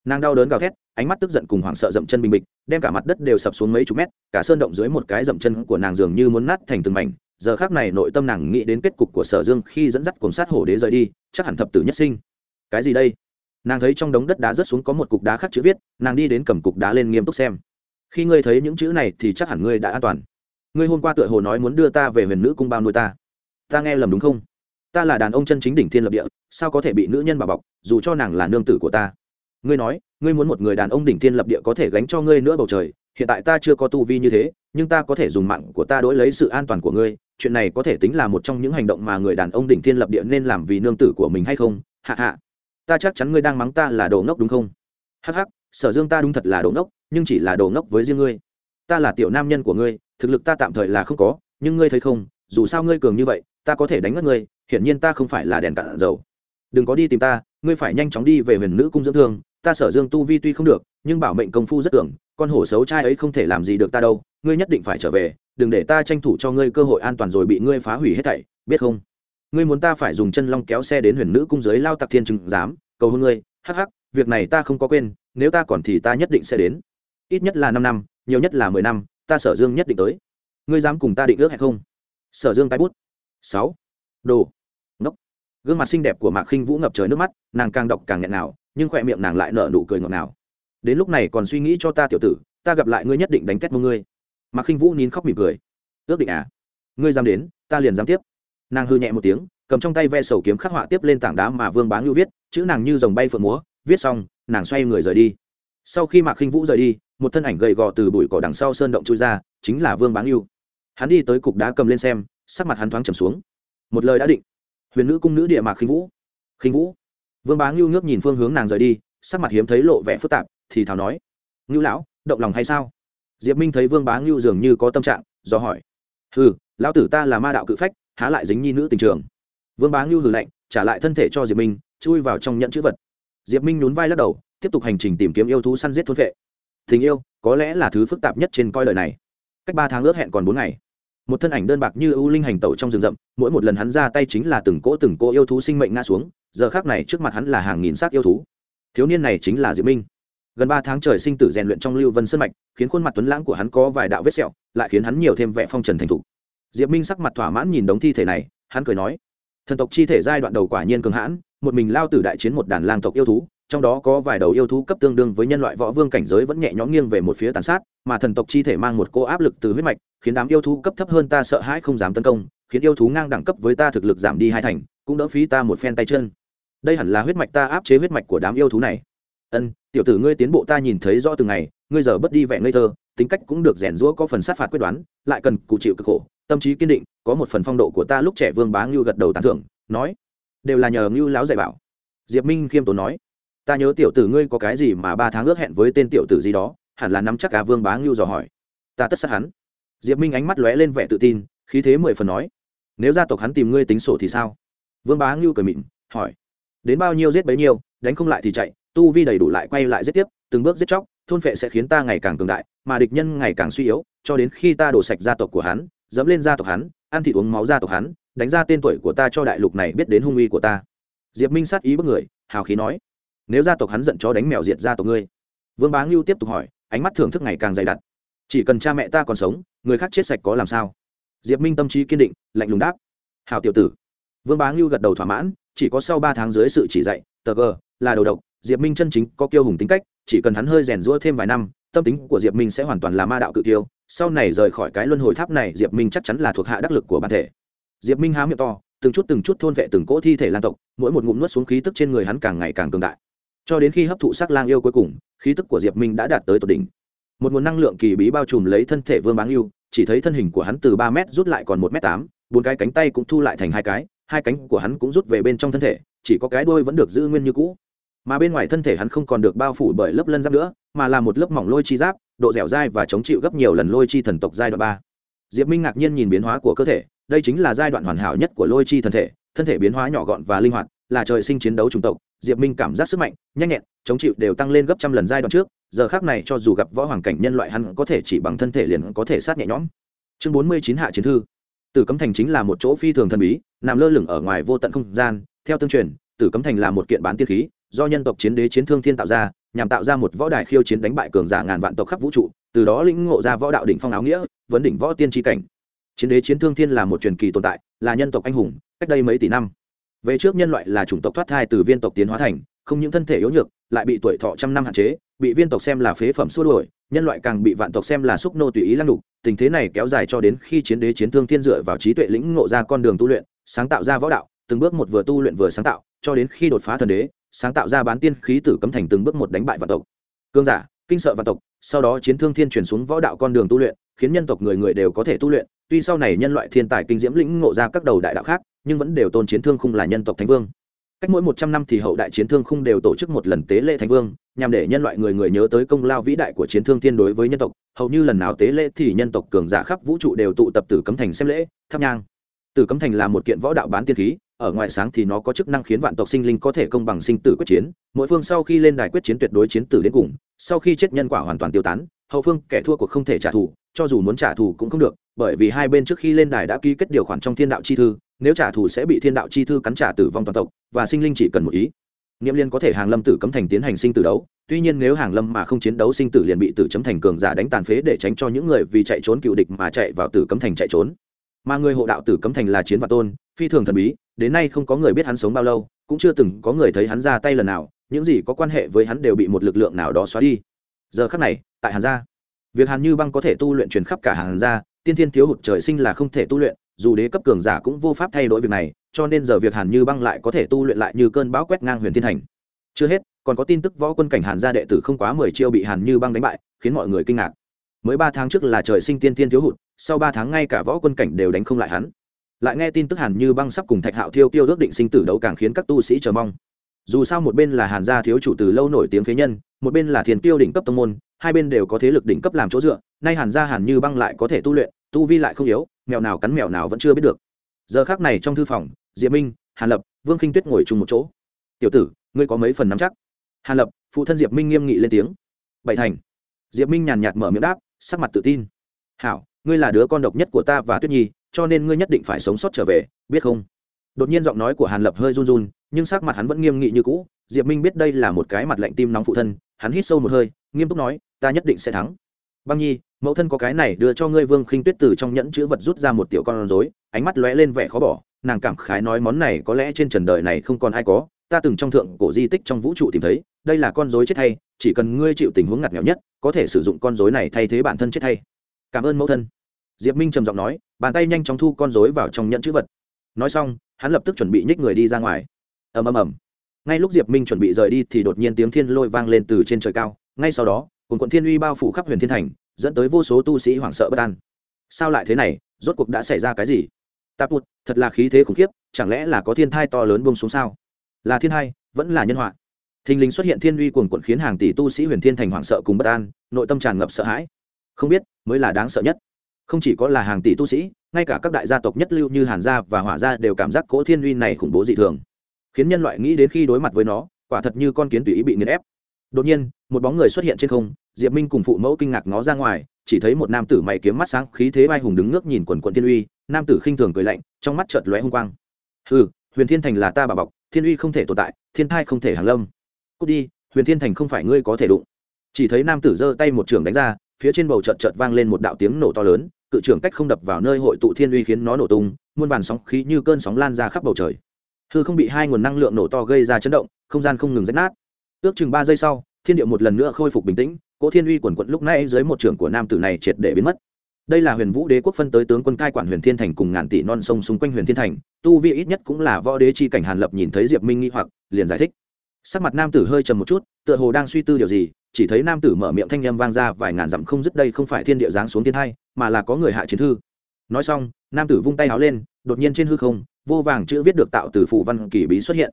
Nàng đau đớn gào thét, ánh mắt tức giận cùng hoảng sợ dậm chân bình bịch, đem cả mặt đất đều sập xuống mấy chục mét, cả sơn động dưới một cái dậm chân của nàng dường như muốn nát thành từng mảnh giờ khác này nội tâm nàng nghĩ đến kết cục của sở dương khi dẫn dắt cùng sát hổ đế rời đi, chắc hẳn thập tử nhất sinh. Cái gì đây? Nàng thấy trong đống đất đá rớt xuống có một cục đá khắc chữ viết, nàng đi đến cầm cục đá lên nghiêm túc xem. Khi ngươi thấy những chữ này thì chắc hẳn ngươi đã an toàn. Ngươi hôm qua tựa hồ nói muốn đưa ta về huyền nữ cung bao nuôi ta. Ta nghe lầm đúng không? Ta là đàn ông chân chính đỉnh thiên lập địa, sao có thể bị nữ nhân bà bọc, dù cho nàng là nương tử của ta. Ngươi nói, ngươi muốn một người đàn ông đỉnh thiên lập địa có thể gánh cho ngươi nữa bầu trời, hiện tại ta chưa có tu vi như thế nhưng ta có thể dùng mạng của ta đổi lấy sự an toàn của ngươi, chuyện này có thể tính là một trong những hành động mà người đàn ông đỉnh thiên lập địa nên làm vì nương tử của mình hay không? Hạ hạ. Ta chắc chắn ngươi đang mắng ta là đồ ngốc đúng không? Hắc hắc, sở dương ta đúng thật là đồ ngốc, nhưng chỉ là đồ ngốc với riêng ngươi. Ta là tiểu nam nhân của ngươi, thực lực ta tạm thời là không có, nhưng ngươi thấy không, dù sao ngươi cường như vậy, ta có thể đánh mất ngươi, hiển nhiên ta không phải là đèn cạn dầu. Đừng có đi tìm ta, ngươi phải nhanh chóng đi về huyền nữ cung dưỡng thương, ta sở dương tu vi tuy không được, nhưng bảo mệnh công phu rất tưởng, con hổ xấu trai ấy không thể làm gì được ta đâu ngươi nhất định phải trở về, đừng để ta tranh thủ cho ngươi cơ hội an toàn rồi bị ngươi phá hủy hết thảy, biết không? Ngươi muốn ta phải dùng chân long kéo xe đến huyền nữ cung giới lao tặc thiên trừng dám cầu hôn ngươi, hắc hắc, việc này ta không có quên, nếu ta còn thì ta nhất định sẽ đến. Ít nhất là năm năm, nhiều nhất là mười năm, ta sở dương nhất định tới. Ngươi dám cùng ta định ước hay không? Sở dương tay bút. Sáu. Đồ. Ngốc. Gương mặt xinh đẹp của mạc khinh vũ ngập trời nước mắt, nàng càng đọc càng nghẹn nào, nhưng khỏe miệng nàng lại nở nụ cười ngọt ngào. Đến lúc này còn suy nghĩ cho ta tiểu tử, ta gặp lại ngươi nhất định đánh tét mông ngươi mạc khinh vũ nín khóc mỉm cười. Ước định à? Ngươi dám đến, ta liền dám tiếp. Nàng hư nhẹ một tiếng, cầm trong tay ve sầu kiếm khắc họa tiếp lên tảng đá mà vương bá ngưu viết, chữ nàng như dòng bay phượng múa, viết xong, nàng xoay người rời đi. Sau khi mạc khinh vũ rời đi, một thân ảnh gầy gò từ bụi cỏ đằng sau sơn động chui ra, chính là vương bá ngưu. Hắn đi tới cục đá cầm lên xem, sắc mặt hắn thoáng trầm xuống. Một lời đã định. Huyền nữ cung nữ địa mạc khinh vũ. Khinh vũ. Vương bá ngưu ngước nhìn phương hướng nàng rời đi, sắc mặt hiếm thấy lộ vẻ phức tạp, thì thào nói, ngưu lão, động lòng hay sao? Diệp minh thấy vương bá ngưu dường như có tâm trạng do hỏi. "Hừ, lão tử ta là ma đạo cự phách há lại dính nhi nữ tình trường? Vương bá ngưu hừ lạnh trả lại thân thể cho diệp minh chui vào trong nhận chữ vật. Diệp minh nhún vai lắc đầu tiếp tục hành trình tìm kiếm yêu thú săn giết thôn vệ. Tình yêu có lẽ là thứ phức tạp nhất trên coi lời này. Cách ba tháng ước hẹn còn bốn ngày. Một thân ảnh đơn bạc như ưu linh hành tẩu trong rừng rậm mỗi một lần hắn ra tay chính là từng cỗ từng cỗ yêu thú sinh mệnh ngã xuống giờ khác này trước mặt hắn là hàng nghìn xác yêu thú. Thiếu niên này chính là diệp minh gần ba tháng trời sinh tử rèn luyện trong lưu vân sân mạch, khiến khuôn mặt tuấn lãng của hắn có vài đạo vết sẹo, lại khiến hắn nhiều thêm vẻ phong trần thành thục. Diệp minh sắc mặt thỏa mãn nhìn đống thi thể này, hắn cười nói, thần tộc chi thể giai đoạn đầu quả nhiên cường hãn, một mình lao tử đại chiến một đàn lang tộc yêu thú, trong đó có vài đầu yêu thú cấp tương đương với nhân loại võ vương cảnh giới vẫn nhẹ nhõm nghiêng về một phía tàn sát, mà thần tộc chi thể mang một cô áp lực từ huyết mạch, khiến đám yêu thú cấp thấp hơn ta sợ hãi không dám tấn công, khiến yêu thú ngang đẳng cấp với ta thực lực giảm đi hai thành, cũng đỡ phí ta một phen tay chân. Đây hẳn là huyết mạch ta áp chế huyết mạch của đám yêu thú này ân, tiểu tử ngươi tiến bộ ta nhìn thấy rõ từng ngày, ngươi giờ bất đi vẻ ngây thơ, tính cách cũng được rèn rũa có phần sát phạt quyết đoán, lại cần cụ chịu cực khổ, tâm trí kiên định, có một phần phong độ của ta lúc trẻ vương bá ngưu gật đầu tán thưởng, nói, đều là nhờ ngưu láo dạy bảo. Diệp minh khiêm tốn nói, ta nhớ tiểu tử ngươi có cái gì mà ba tháng ước hẹn với tên tiểu tử gì đó, hẳn là nắm chắc cả vương bá ngưu dò hỏi. Ta tất sát hắn. Diệp minh ánh mắt lóe lên vẻ tự tin, khí thế mười phần nói, nếu gia tộc hắn tìm ngươi tính sổ thì sao? Vương bá ngưu cười mịn hỏi, đến bao nhiêu giết bấy nhiêu, đánh không lại thì chạy tu vi đầy đủ lại quay lại giết tiếp, từng bước giết chóc, thôn phệ sẽ khiến ta ngày càng cường đại, mà địch nhân ngày càng suy yếu, cho đến khi ta đổ sạch gia tộc của hắn, dẫm lên gia tộc hắn, ăn thịt uống máu gia tộc hắn, đánh ra tên tuổi của ta cho đại lục này biết đến hung uy của ta. Diệp minh sát ý bức người, hào khí nói, nếu gia tộc hắn giận chó đánh mèo diệt gia tộc ngươi. Vương bá ngưu tiếp tục hỏi, ánh mắt thưởng thức ngày càng dày đặc. Chỉ cần cha mẹ ta còn sống, người khác chết sạch có làm sao? Diệp minh tâm trí kiên định, lạnh lùng đáp, hào tiểu tử. Vương bá ngưu gật đầu thỏa mãn, chỉ có sau ba tháng dưới sự chỉ dạy, tờ g là đầu độc diệp minh chân chính có kiêu hùng tính cách, chỉ cần hắn hơi rèn rũa thêm vài năm, tâm tính của diệp minh sẽ hoàn toàn là ma đạo cự tiêu sau này rời khỏi cái luân hồi tháp này, diệp minh chắc chắn là thuộc hạ đắc lực của bản thể. Diệp minh há miệng to, từng chút từng chút thôn vệ từng cỗ thi thể lan tộc, mỗi một ngụm nuốt xuống khí tức trên người hắn càng ngày càng cường đại. Cho đến khi hấp thụ sắc lang yêu cuối cùng, khí tức của diệp minh đã đạt tới tột đỉnh. Một nguồn năng lượng kỳ bí bao trùm lấy thân thể vương báng yêu chỉ thấy thân hình của hắn từ ba m rút lại còn một m tám, bốn cái cánh tay cũng thu lại thành hai cái, hai cánh của hắn cũng rút về bên trong thân thể, chỉ có cái đuôi vẫn được giữ nguyên như cũ mà bên ngoài thân thể hắn không còn được bao phủ bởi lớp lân giáp nữa, mà là một lớp mỏng lôi chi giáp, độ dẻo dai và chống chịu gấp nhiều lần lôi chi thần tộc giai đoạn ba. Diệp minh ngạc nhiên nhìn biến hóa của cơ thể, đây chính là giai đoạn hoàn hảo nhất của lôi chi thần thể, thân thể biến hóa nhỏ gọn và linh hoạt, là trời sinh chiến đấu chủng tộc, diệp minh cảm giác sức mạnh, nhanh nhẹn, chống chịu đều tăng lên gấp trăm lần giai đoạn trước, giờ khác này cho dù gặp võ hoàng cảnh nhân loại hắn có thể chỉ bằng thân thể liền có thể sát nhẹ nhõm. Chương bốn mươi chín hạ chiến thư. Tử cấm thành chính là một chỗ phi thường thần bí, nằm lơ lửng ở ngoài vô tận không gian, theo tương truyền, tử cấm thành là một kiện bán tiên khí do nhân tộc chiến đế chiến thương thiên tạo ra, nhằm tạo ra một võ đài khiêu chiến đánh bại cường giả ngàn vạn tộc khắp vũ trụ, từ đó lĩnh ngộ ra võ đạo đỉnh phong áo nghĩa, vấn đỉnh võ tiên tri cảnh. Chiến đế chiến thương thiên là một truyền kỳ tồn tại, là nhân tộc anh hùng, cách đây mấy tỷ năm. Về trước nhân loại là chủng tộc thoát thai từ viên tộc tiến hóa thành, không những thân thể yếu nhược, lại bị tuổi thọ trăm năm hạn chế, bị viên tộc xem là phế phẩm xua đuổi, nhân loại càng bị vạn tộc xem là xúc nô tùy ý lăng đục, tình thế này kéo dài cho đến khi chiến đế chiến thương thiên dựa vào trí tuệ lĩnh ngộ ra con đường tu luyện, sáng tạo ra võ đạo, từng bước một vừa tu luyện vừa sáng tạo, cho đến khi đột phá thần đế sáng tạo ra bán tiên khí tử cấm thành từng bước một đánh bại vạn tộc. Cương giả, kinh sợ vạn tộc, sau đó chiến thương thiên chuyển xuống võ đạo con đường tu luyện, khiến nhân tộc người người đều có thể tu luyện. Tuy sau này nhân loại thiên tài kinh diễm lĩnh ngộ ra các đầu đại đạo khác, nhưng vẫn đều tôn chiến thương khung là nhân tộc thánh vương. Cách mỗi một trăm năm thì hậu đại chiến thương khung đều tổ chức một lần tế lễ thánh vương, nhằm để nhân loại người người nhớ tới công lao vĩ đại của chiến thương tiên đối với nhân tộc. Hầu như lần nào tế lễ thì nhân tộc cường giả khắp vũ trụ đều tụ tập từ cấm thành xem lễ, thắp nhang tử cấm thành là một kiện võ đạo bán tiên khí, ở ngoài sáng thì nó có chức năng khiến vạn tộc sinh linh có thể công bằng sinh tử quyết chiến, mỗi phương sau khi lên đài quyết chiến tuyệt đối chiến tử đến cùng, sau khi chết nhân quả hoàn toàn tiêu tán, hậu phương kẻ thua cuộc không thể trả thù, cho dù muốn trả thù cũng không được, bởi vì hai bên trước khi lên đài đã ký kết điều khoản trong thiên đạo chi thư, nếu trả thù sẽ bị thiên đạo chi thư cắn trả tử vong toàn tộc, và sinh linh chỉ cần một ý. Nghiệm liên có thể hàng lâm tử cấm thành tiến hành sinh tử đấu, tuy nhiên nếu hàng lâm mà không chiến đấu sinh tử liền bị tử chấm thành cường giả đánh tàn phế để tránh cho những người vì chạy trốn cựu địch mà chạy vào tử cấm thành chạy trốn mà người hộ đạo tử cấm thành là chiến và tôn, phi thường thần bí, đến nay không có người biết hắn sống bao lâu, cũng chưa từng có người thấy hắn ra tay lần nào, những gì có quan hệ với hắn đều bị một lực lượng nào đó xóa đi. Giờ khắc này, tại hàn gia, việc hàn như băng có thể tu luyện truyền khắp cả hàn gia, tiên thiên thiếu hụt trời sinh là không thể tu luyện, dù đế cấp cường giả cũng vô pháp thay đổi việc này, cho nên giờ việc hàn như băng lại có thể tu luyện lại như cơn bão quét ngang huyền thiên thành. Chưa hết, còn có tin tức võ quân cảnh hàn gia đệ tử không quá mười chiêu bị hàn như băng đánh bại, khiến mọi người kinh ngạc mới ba tháng trước là trời sinh tiên tiên thiếu hụt, sau ba tháng ngay cả võ quân cảnh đều đánh không lại hắn. Lại nghe tin tức hàn như băng sắp cùng thạch hạo thiêu tiêu ước định sinh tử đấu càng khiến các tu sĩ chờ mong. Dù sao một bên là hàn gia thiếu chủ từ lâu nổi tiếng phế nhân, một bên là thiền tiêu đỉnh cấp tông môn, hai bên đều có thế lực đỉnh cấp làm chỗ dựa, nay hàn gia hàn như băng lại có thể tu luyện, tu vi lại không yếu, mèo nào cắn mèo nào vẫn chưa biết được. Giờ khác này trong thư phòng, diệp minh, hàn lập, vương khinh tuyết ngồi chung một chỗ. Tiểu tử, ngươi có mấy phần nắm chắc? Hàn lập, phụ thân diệp minh nghiêm nghị lên tiếng. Bảy thành. Diệp minh nhàn nhạt mở miệng đáp sắc mặt tự tin. Hảo, ngươi là đứa con độc nhất của ta và tuyết nhi, cho nên ngươi nhất định phải sống sót trở về, biết không? Đột nhiên giọng nói của hàn lập hơi run run, nhưng sắc mặt hắn vẫn nghiêm nghị như cũ. Diệp minh biết đây là một cái mặt lạnh tim nóng phụ thân, hắn hít sâu một hơi, nghiêm túc nói, ta nhất định sẽ thắng. Băng nhi, mẫu thân có cái này đưa cho ngươi vương khinh tuyết từ trong nhẫn chữ vật rút ra một tiểu con rối. Ánh mắt lóe lên vẻ khó bỏ, nàng cảm khái nói, món này có lẽ trên trần đời này không còn ai có ta từng trong thượng cổ di tích trong vũ trụ tìm thấy, đây là con rối chết thay, chỉ cần ngươi chịu tình huống ngặt nghèo nhất, có thể sử dụng con rối này thay thế bản thân chết thay. Cảm ơn mẫu thân. Diệp minh trầm giọng nói, bàn tay nhanh chóng thu con rối vào trong nhận chữ vật. Nói xong, hắn lập tức chuẩn bị nhích người đi ra ngoài. Ầm ầm ầm. Ngay lúc diệp minh chuẩn bị rời đi thì đột nhiên tiếng thiên lôi vang lên từ trên trời cao. Ngay sau đó cùng quận thiên uy bao phủ khắp huyền thiên thành, dẫn tới vô số tu sĩ hoảng sợ bất an. Sao lại thế này? Rốt cuộc đã xảy ra cái gì? Tạp bụt thật là khí thế khủng khiếp, chẳng lẽ là có thiên thai to lớn bông xuống sao? Là thiên hai, vẫn là nhân họa. Thình lình xuất hiện thiên uy cuồng quận khiến hàng tỷ tu sĩ huyền thiên thành hoảng sợ cùng bất an, nội tâm tràn ngập sợ hãi. Không biết, mới là đáng sợ nhất. Không chỉ có là hàng tỷ tu sĩ, ngay cả các đại gia tộc nhất lưu như hàn gia và hỏa gia đều cảm giác cỗ thiên uy này khủng bố dị thường. Khiến nhân loại nghĩ đến khi đối mặt với nó, quả thật như con kiến tùy ý bị nghiền ép. Đột nhiên, một bóng người xuất hiện trên không, diệp minh cùng phụ mẫu kinh ngạc ngó ra ngoài, chỉ thấy một nam tử mày kiếm mắt sáng, khí thế vai hùng đứng ngước nhìn quần quận thiên uy. Nam tử khinh thường cười lạnh, trong mắt chợt lóe hung quang. Ừ huyền thiên thành là ta bà bọc thiên uy không thể tồn tại, thiên thai không thể hàng lâm. Cút đi, huyền thiên thành không phải ngươi có thể đụng. Chỉ thấy nam tử giơ tay một trường đánh ra, phía trên bầu chợt chợt vang lên một đạo tiếng nổ to lớn, cự trưởng cách không đập vào nơi hội tụ thiên uy khiến nó nổ tung, muôn vàn sóng khí như cơn sóng lan ra khắp bầu trời. Hư không bị hai nguồn năng lượng nổ to gây ra chấn động, không gian không ngừng rách nát. Ước chừng ba giây sau, thiên địa một lần nữa khôi phục bình tĩnh, cỗ thiên uy quần quận lúc này dưới một trường của nam tử này triệt để biến mất đây là huyền vũ đế quốc phân tới tướng quân cai quản huyền thiên thành cùng ngàn tỷ non sông xung quanh huyền thiên thành, tu vi ít nhất cũng là võ đế chi cảnh hàn lập nhìn thấy diệp minh nghi hoặc, liền giải thích. Sắc mặt nam tử hơi trầm một chút, tựa hồ đang suy tư điều gì, chỉ thấy nam tử mở miệng thanh â m vang ra vài ngàn dặm không dứt đây không phải thiên địa giáng xuống thiên hai, mà là có người hạ chiến thư. Nói xong, nam tử vung tay áo lên, đột nhiên trên hư không, vô vàng chữ viết được tạo từ phủ văn kỳ bí xuất hiện.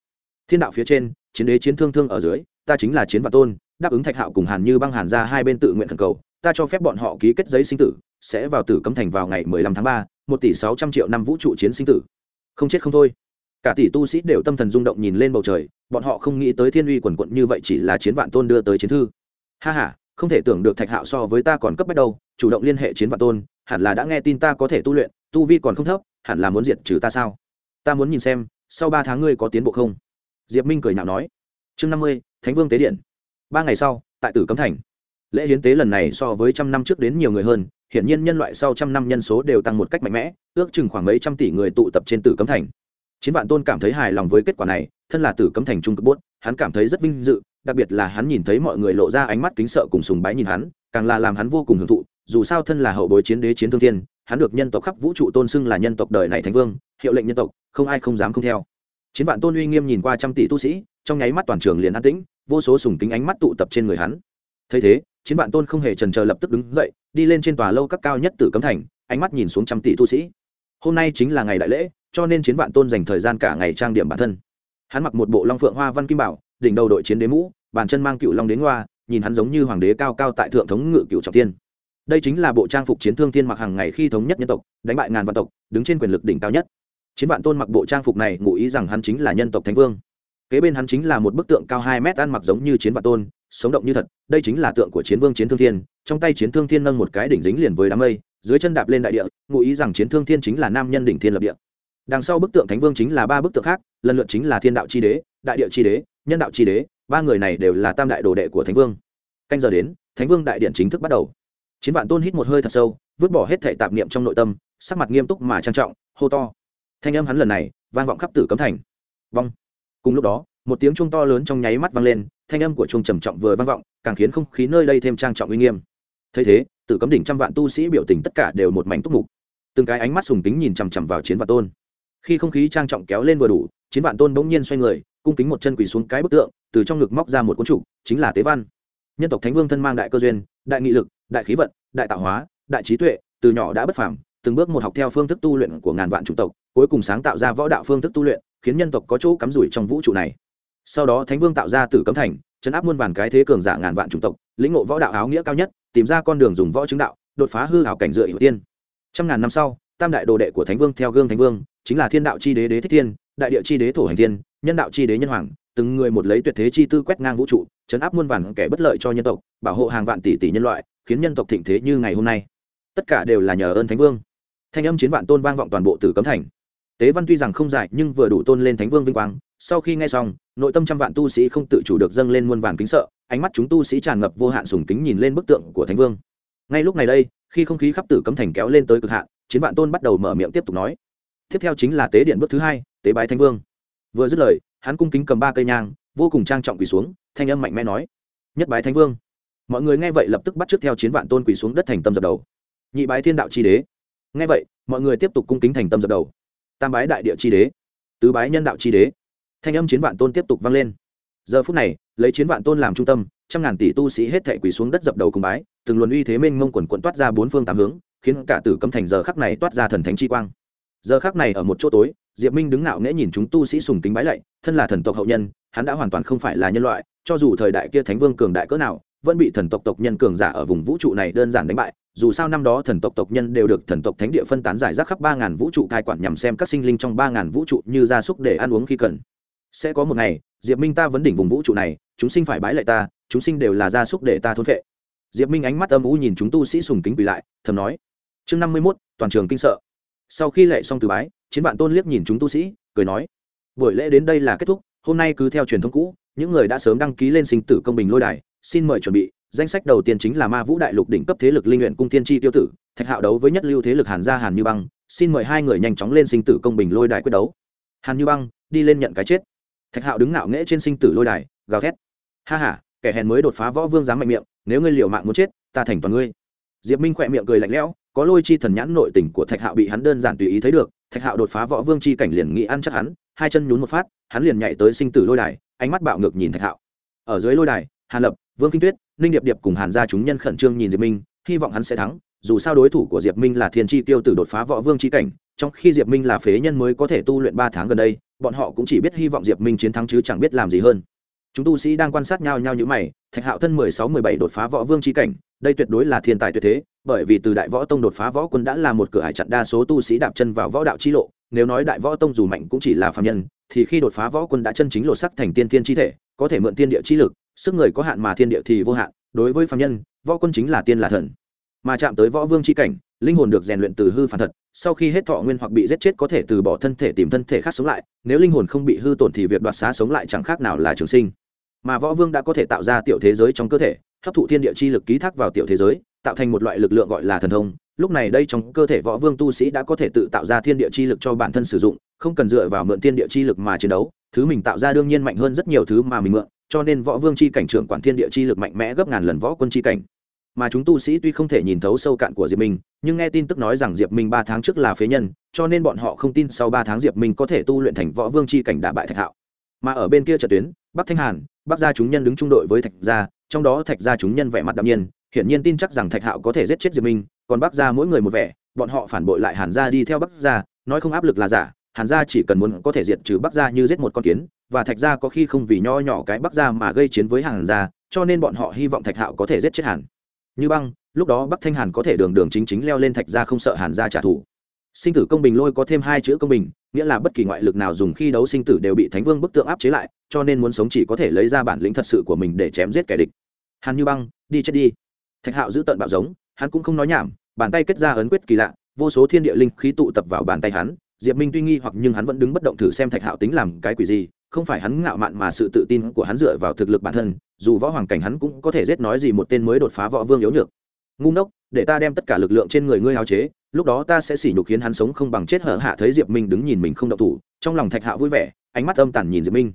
Thiên đạo phía trên, chiến đế chiến thương thương ở dưới, ta chính là chiến và tôn, đáp ứng thạch hạo cùng hàn như băng hàn ra hai bên tự nguyện thần cầu, ta cho phép bọn họ ký kết giấy sinh tử sẽ vào tử cấm thành vào ngày mười lăm tháng ba một tỷ sáu trăm triệu năm vũ trụ chiến sinh tử. Không chết không thôi. Cả tỷ tu sĩ đều tâm thần rung động nhìn lên bầu trời bọn họ không nghĩ tới thiên uy quần quận như vậy chỉ là chiến vạn tôn đưa tới chiến thư. Ha ha, không thể tưởng được thạch hạo so với ta còn cấp bách đâu chủ động liên hệ chiến vạn tôn hẳn là đã nghe tin ta có thể tu luyện tu vi còn không thấp hẳn là muốn diệt trừ ta sao? Ta muốn nhìn xem sau ba tháng ngươi có tiến bộ không? Diệp minh cười nhạo nói. Chương năm mươi thánh vương tế điện. Ba ngày sau tại tử cấm thành. Lễ hiến tế lần này so với trăm năm trước đến nhiều người hơn hiển nhiên nhân loại sau trăm năm nhân số đều tăng một cách mạnh mẽ, ước chừng khoảng mấy trăm tỷ người tụ tập trên tử cấm thành. Chiến vạn tôn cảm thấy hài lòng với kết quả này, thân là tử cấm thành trung cực bốt, hắn cảm thấy rất vinh dự, đặc biệt là hắn nhìn thấy mọi người lộ ra ánh mắt kính sợ cùng sùng bái nhìn hắn, càng là làm hắn vô cùng hưởng thụ, dù sao thân là hậu bối chiến đế chiến thương thiên, hắn được nhân tộc khắp vũ trụ tôn xưng là nhân tộc đời này thánh vương, hiệu lệnh nhân tộc, không ai không dám không theo. Chiến vạn tôn uy nghiêm nhìn qua trăm tỷ tu sĩ, trong nháy mắt toàn trường liền an tĩnh, vô số sùng kính ánh mắt tụ tập trên người hắn. Thấy thế chiến vạn tôn không hề trần chờ lập tức đứng dậy, đi lên trên tòa lâu các cao nhất tử cấm thành, ánh mắt nhìn xuống trăm tỷ tu sĩ. Hôm nay chính là ngày đại lễ, cho nên chiến vạn tôn dành thời gian cả ngày trang điểm bản thân. Hắn mặc một bộ long phượng hoa văn kim bảo, đỉnh đầu đội chiến đế mũ, bàn chân mang cựu long đến hoa nhìn hắn giống như hoàng đế cao cao tại thượng thống ngự cựu trọng tiên. Đây chính là bộ trang phục chiến thương tiên mặc hàng ngày khi thống nhất nhân tộc, đánh bại ngàn vạn tộc, đứng trên quyền lực đỉnh cao nhất. Chiến vạn tôn mặc bộ trang phục này ngụ ý rằng hắn chính là nhân tộc thánh vương. Kế bên hắn chính là một bức tượng cao hai mét ăn mặc giống như chiến vạn tôn sống động như thật, đây chính là tượng của chiến vương chiến thương thiên, trong tay chiến thương thiên nâng một cái đỉnh dính liền với đám mây, dưới chân đạp lên đại địa, ngụ ý rằng chiến thương thiên chính là nam nhân đỉnh thiên lập địa. Đằng sau bức tượng thánh vương chính là ba bức tượng khác, lần lượt chính là thiên đạo c h i đế, đại địa c h i đế, nhân đạo c h i đế, ba người này đều là tam đại đồ đệ của thánh vương. Canh giờ đến, thánh vương đại điện chính thức bắt đầu. Chiến vạn tôn hít một hơi thật sâu, vứt bỏ hết thể tạp niệm trong nội tâm, sắc mặt nghiêm túc mà trang trọng, hô to. Thanh âm hắn lần này vang vọng khắp tử cấm thành. Vong. Cùng lúc đó, một tiếng chuông to lớn trong nháy mắt vang lên thanh âm của chuông trầm trọng vừa vang vọng, càng khiến không khí nơi đây thêm trang trọng uy nghiêm. Thấy thế, tử cấm đỉnh trăm vạn tu sĩ biểu tình tất cả đều một mảnh túc mục. Từng cái ánh mắt sùng kính nhìn chằm chằm vào chiến vạn tôn. Khi không khí trang trọng kéo lên vừa đủ, chiến vạn tôn bỗng nhiên xoay người, cung kính một chân quỳ xuống cái bức tượng, từ trong ngực móc ra một cuốn trụ, chính là tế văn. Nhân tộc thánh vương thân mang đại cơ duyên, đại nghị lực, đại khí vận, đại tạo hóa, đại trí tuệ, từ nhỏ đã bất phàm, từng bước một học theo phương thức tu luyện của ngàn vạn chủng tộc, cuối cùng sáng tạo ra võ đạo phương thức tu luyện, khiến nhân tộc có chỗ cắm rủi trong vũ trụ này sau đó thánh vương tạo ra tử cấm thành, chấn áp muôn vàn cái thế cường giả ngàn vạn chủng tộc, lĩnh ngộ võ đạo áo nghĩa cao nhất, tìm ra con đường dùng võ chứng đạo, đột phá hư hảo cảnh dựa hiệu tiên. Trăm ngàn năm sau, tam đại đồ đệ của thánh vương theo gương thánh vương, chính là thiên đạo chi đế đế thích thiên, đại địa chi đế thổ hành thiên, nhân đạo chi đế nhân hoàng, từng người một lấy tuyệt thế chi tư quét ngang vũ trụ, chấn áp muôn vàn kẻ bất lợi cho nhân tộc, bảo hộ hàng vạn tỷ tỷ nhân loại, khiến nhân tộc thịnh thế như ngày hôm nay. Tất cả đều là nhờ ơn thánh vương. Thanh âm chiến vạn tôn vang vọng toàn bộ tử cấm thành. Tế văn tuy rằng không dài, nhưng vừa đủ tôn lên thánh vương vinh quang sau khi nghe xong, nội tâm trăm vạn tu sĩ không tự chủ được dâng lên muôn vàn kính sợ, ánh mắt chúng tu sĩ tràn ngập vô hạn sùng kính nhìn lên bức tượng của thánh vương. Ngay lúc này đây, khi không khí khắp tử cấm thành kéo lên tới cực hạn, chiến vạn tôn bắt đầu mở miệng tiếp tục nói. Tiếp theo chính là tế điện bước thứ hai, tế bái thánh vương. Vừa dứt lời, hắn cung kính cầm ba cây nhang, vô cùng trang trọng quỳ xuống, thanh âm mạnh mẽ nói, nhất bái thánh vương. Mọi người nghe vậy lập tức bắt t r ư ớ c theo chiến vạn tôn quỳ xuống đất thành tâm dập đầu. Nhị bái thiên đạo chi đế. Nghe vậy, mọi người tiếp tục cung kính thành tâm dập đầu. Tam bái đại địa chi đế. Tứ bái nhân đạo chi đế thanh âm chiến vạn tôn tiếp tục vang lên. Giờ phút này, lấy chiến vạn tôn làm trung tâm, trăm ngàn tỷ tu sĩ hết thệ quỳ xuống đất dập đầu cùng bái, từng luồn uy thế mênh mông quần quận toát ra bốn phương tám hướng, khiến cả tử cấm thành giờ khắc này toát ra thần thánh chi quang. Giờ khắc này ở một chỗ tối, diệp minh đứng ngạo nghễ nhìn chúng tu sĩ sùng kính bái lạy, thân là thần tộc hậu nhân, hắn đã hoàn toàn không phải là nhân loại, cho dù thời đại kia thánh vương cường đại cỡ nào, vẫn bị thần tộc tộc nhân cường giả ở vùng vũ trụ này đơn giản đánh bại, dù sao năm đó thần tộc tộc nhân đều được thần tộc thánh địa phân tán giải rác khắp ba ngàn vũ trụ cai quản nhằm xem các sinh linh trong ba ngàn vũ trụ như gia súc để ăn uống khi cần sẽ có một ngày, diệp minh ta vấn đỉnh vùng vũ trụ này, chúng sinh phải bái lại ta, chúng sinh đều là gia súc để ta thôn vệ diệp minh ánh mắt âm u nhìn chúng tu sĩ sùng kính quỳ lại, thầm nói, chương năm mươi mốt, toàn trường kinh sợ. Sau khi lệ xong từ bái, chiến vạn tôn liếc nhìn chúng tu sĩ, cười nói, buổi lễ đến đây là kết thúc, hôm nay cứ theo truyền thống cũ, những người đã sớm đăng ký lên sinh tử công bình lôi đài, xin mời chuẩn bị, danh sách đầu tiên chính là ma vũ đại lục đỉnh cấp thế lực linh nguyện cung tiên tri tiêu tử, thạch hạo đấu với nhất lưu thế lực hàn gia hàn như băng, xin mời hai người nhanh chóng lên sinh tử công bình lôi đài quyết đấu. Hàn như băng, đi lên nhận cái chết thạch hạo đứng ngạo nghễ trên sinh tử lôi đài, gào thét. Ha h a kẻ hèn mới đột phá võ vương dám mạnh miệng, nếu ngươi liều mạng muốn chết, ta thành toàn ngươi. Diệp minh khỏe miệng cười lạnh lẽo, có lôi chi thần nhãn nội tình của thạch hạo bị hắn đơn giản tùy ý thấy được, thạch hạo đột phá võ vương chi cảnh liền nghĩ ăn chắc hắn, hai chân nhún một phát, hắn liền nhảy tới sinh tử lôi đài, ánh mắt bạo ngược nhìn thạch hạo. Ở dưới lôi đài, hàn lập, vương kinh tuyết, ninh điệp điệp cùng hàn gia chúng nhân khẩn trương nhìn diệp minh, hy vọng hắn sẽ thắng, dù sao đối thủ của diệp minh là thiên chi tiêu tử đột phá võ vương chi cảnh trong khi diệp minh là phế nhân mới có thể tu luyện ba tháng gần đây, bọn họ cũng chỉ biết hy vọng diệp minh chiến thắng chứ chẳng biết làm gì hơn. Chúng tu sĩ đang quan sát nhau nhau như mày, thạch hạo thân mười sáu, mười bảy đột phá võ vương chi cảnh, đây tuyệt đối là thiên tài tuyệt thế, bởi vì từ đại võ tông đột phá võ quân đã là một cửa hải chặn đa số tu sĩ đạp chân vào võ đạo chi lộ, nếu nói đại võ tông dù mạnh cũng chỉ là phạm nhân, thì khi đột phá võ quân đã chân chính lột sắc thành tiên thiên chi thể, có thể mượn tiên địa chi lực, sức người có hạn mà thiên địa thì vô hạn, đối với phạm nhân, võ quân chính là tiên là thần. Mà chạm tới võ vương chi cảnh, linh hồn được rèn luyện từ hư phản thật sau khi hết thọ nguyên hoặc bị giết chết có thể từ bỏ thân thể tìm thân thể khác sống lại, nếu linh hồn không bị hư tổn thì việc đoạt xá sống lại chẳng khác nào là trường sinh. Mà võ vương đã có thể tạo ra tiểu thế giới trong cơ thể, hấp thụ thiên địa chi lực ký thác vào tiểu thế giới, tạo thành một loại lực lượng gọi là thần thông. Lúc này đây trong cơ thể võ vương tu sĩ đã có thể tự tạo ra thiên địa chi lực cho bản thân sử dụng, không cần dựa vào mượn thiên địa chi lực mà chiến đấu. Thứ mình tạo ra đương nhiên mạnh hơn rất nhiều thứ mà mình mượn, cho nên võ vương chi cảnh trưởng quản thiên địa chi lực mạnh mẽ gấp ngàn lần võ quân chi cảnh mà chúng tu sĩ tuy không thể nhìn thấu sâu cạn của diệp minh, nhưng nghe tin tức nói rằng diệp minh ba tháng trước là phế nhân, cho nên bọn họ không tin sau ba tháng diệp minh có thể tu luyện thành võ vương chi cảnh đả bại thạch hạo. Mà ở bên kia trận tuyến, bắc thanh hàn, bắc gia chúng nhân đứng trung đội với thạch gia, trong đó thạch gia chúng nhân vẻ mặt đạm nhiên, hiển nhiên tin chắc rằng thạch hạo có thể giết chết diệp minh, còn bắc gia mỗi người một vẻ, bọn họ phản bội lại hàn gia đi theo bắc gia, nói không áp lực là giả, hàn gia chỉ cần muốn có thể diệt trừ bắc gia như giết một con kiến, và thạch gia có khi không vì nho nhỏ cái bắc gia mà gây chiến với hàn gia, cho nên bọn họ hy vọng thạch hạo có thể giết chết hàn như băng, lúc đó bắc thanh hàn có thể đường đường chính chính leo lên thạch ra không sợ hàn gia trả thù. Sinh tử công bình lôi có thêm hai chữ công bình, nghĩa là bất kỳ ngoại lực nào dùng khi đấu sinh tử đều bị thánh vương bức tượng áp chế lại, cho nên muốn sống chỉ có thể lấy ra bản lĩnh thật sự của mình để chém giết kẻ địch. Hàn như băng, đi chết đi. Thạch hạo giữ tận bạo giống, hắn cũng không nói nhảm, bàn tay kết ra ấn quyết kỳ lạ, vô số thiên địa linh khí tụ tập vào bàn tay hắn. Diệp minh tuy nghi hoặc nhưng hắn vẫn đứng bất động thử xem thạch hạo tính làm cái quỷ gì, không phải hắn ngạo mạn mà sự tự tin của hắn dựa vào thực lực bản thân dù võ hoàng cảnh hắn cũng có thể giết nói gì một tên mới đột phá võ vương yếu nhược. Ngu ngốc, để ta đem tất cả lực lượng trên người ngươi hao chế, lúc đó ta sẽ xỉ nhục khiến hắn sống không bằng chết hở hạ thấy diệp minh đứng nhìn mình không động thủ, trong lòng thạch hạ vui vẻ, ánh mắt âm tàn nhìn diệp minh.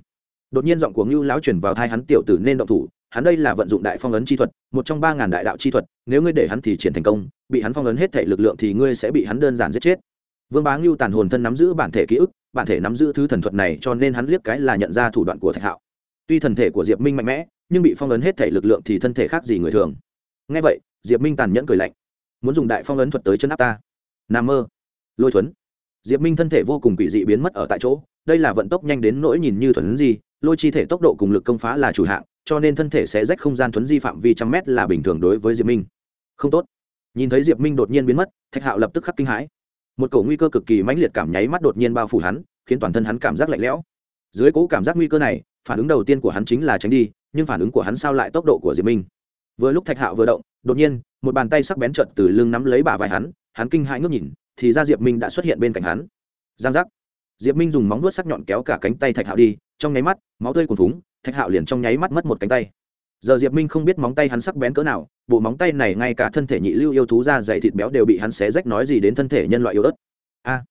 Đột nhiên giọng của ngưu lão chuyển vào thai hắn tiểu tử nên động thủ, hắn đây là vận dụng đại phong ấn chi thuật, một trong ba ngàn đại đạo chi thuật, nếu ngươi để hắn thì triển thành công, bị hắn phong ấn hết thể lực lượng thì ngươi sẽ bị hắn đơn giản giết chết. Vương bá ngưu tàn hồn thân nắm giữ bản thể ký ức, bản thể nắm giữ thứ thần thuật này cho nên hắn liếc cái là nhận ra thủ đoạn của thạch hạo. Tuy thần thể của diệp minh mạnh mẽ nhưng bị phong ấn hết thể lực lượng thì thân thể khác gì người thường. Ngay vậy, diệp minh tàn nhẫn cười lạnh. Muốn dùng đại phong ấn thuật tới chân áp ta. N mơ. Lôi thuấn. Diệp minh thân thể vô cùng quỷ dị biến mất ở tại chỗ, đây là vận tốc nhanh đến nỗi nhìn như thuấn gì lôi chi thể tốc độ cùng lực công phá là chủ hạng, cho nên thân thể sẽ rách không gian thuấn di phạm vi trăm mét là bình thường đối với diệp minh. Không tốt. Nhìn thấy diệp minh đột nhiên biến mất, thạch hạo lập tức khắc kinh hãi. Một cổ nguy cơ cực kỳ mãnh liệt cảm nháy mắt đột nhiên bao phủ hắn, khiến toàn thân hắn cảm giác lạnh lẽo. Dưới cỗ cảm giác nguy cơ này, phản ứng đầu tiên của hắn chính là tránh đi nhưng phản ứng của hắn sao lại tốc độ của diệp minh? Vừa lúc thạch hạo vừa động, đột nhiên, một bàn tay sắc bén trợt từ lưng nắm lấy bả vai hắn hắn kinh hãi ngước nhìn, thì ra diệp minh đã xuất hiện bên cạnh hắn. Giang giác. Diệp minh dùng móng vuốt sắc nhọn kéo cả cánh tay thạch hạo đi, trong nháy mắt, máu tươi cuồn phúng, thạch hạo liền trong nháy mắt mất một cánh tay. Giờ diệp minh không biết móng tay hắn sắc bén cỡ nào, bộ móng tay này ngay cả thân thể nhị lưu yêu thú ra dày thịt béo đều bị hắn xé rách nói gì đến thân thể nhân loại yếu ớt. A.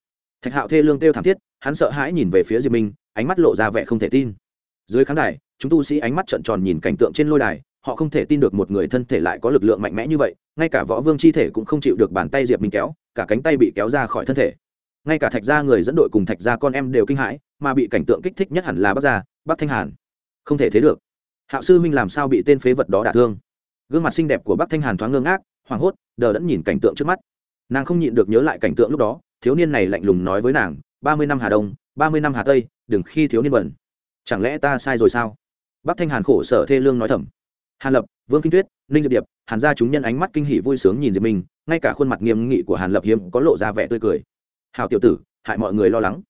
Thạch hạo thê lương kêu thảm thiết, hắn sợ hãi nhìn về phía diệp minh, ánh mắt lộ ra vẻ không thể tin. Dưới khán đài chúng tu sĩ ánh mắt trợn tròn nhìn cảnh tượng trên lôi đài, họ không thể tin được một người thân thể lại có lực lượng mạnh mẽ như vậy, ngay cả võ vương chi thể cũng không chịu được bàn tay diệp minh kéo, cả cánh tay bị kéo ra khỏi thân thể. Ngay cả thạch gia người dẫn đội cùng thạch gia con em đều kinh hãi, mà bị cảnh tượng kích thích nhất hẳn là bắc gia, bắc thanh hàn. Không thể thế được. Hạo sư huynh làm sao bị tên phế vật đó đả thương? Gương mặt xinh đẹp của bắc thanh hàn thoáng ngơ ngác, hoảng hốt, đờ đẫn nhìn cảnh tượng trước mắt. Nàng không nhịn được nhớ lại cảnh tượng lúc đó, thiếu niên này lạnh lùng nói với nàng, ba mươi năm hà đông, ba mươi năm hà tây, đừng khi thiếu niên bẩn chẳng lẽ ta sai rồi sao? Bắc thanh hàn khổ sở thê lương nói thầm. Hàn lập, vương kinh tuyết, ninh diệp điệp, hàn gia chúng nhân ánh mắt kinh hỉ vui sướng nhìn diệp minh, ngay cả khuôn mặt nghiêm nghị của hàn lập hiếm có lộ ra vẻ tươi cười. Hào tiểu tử, hại mọi người lo lắng.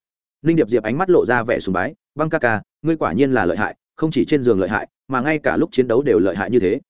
Ninh điệp diệp ánh mắt lộ ra vẻ sùng bái. Băng ca ca, ngươi quả nhiên là lợi hại, không chỉ trên giường lợi hại, mà ngay cả lúc chiến đấu đều lợi hại như thế.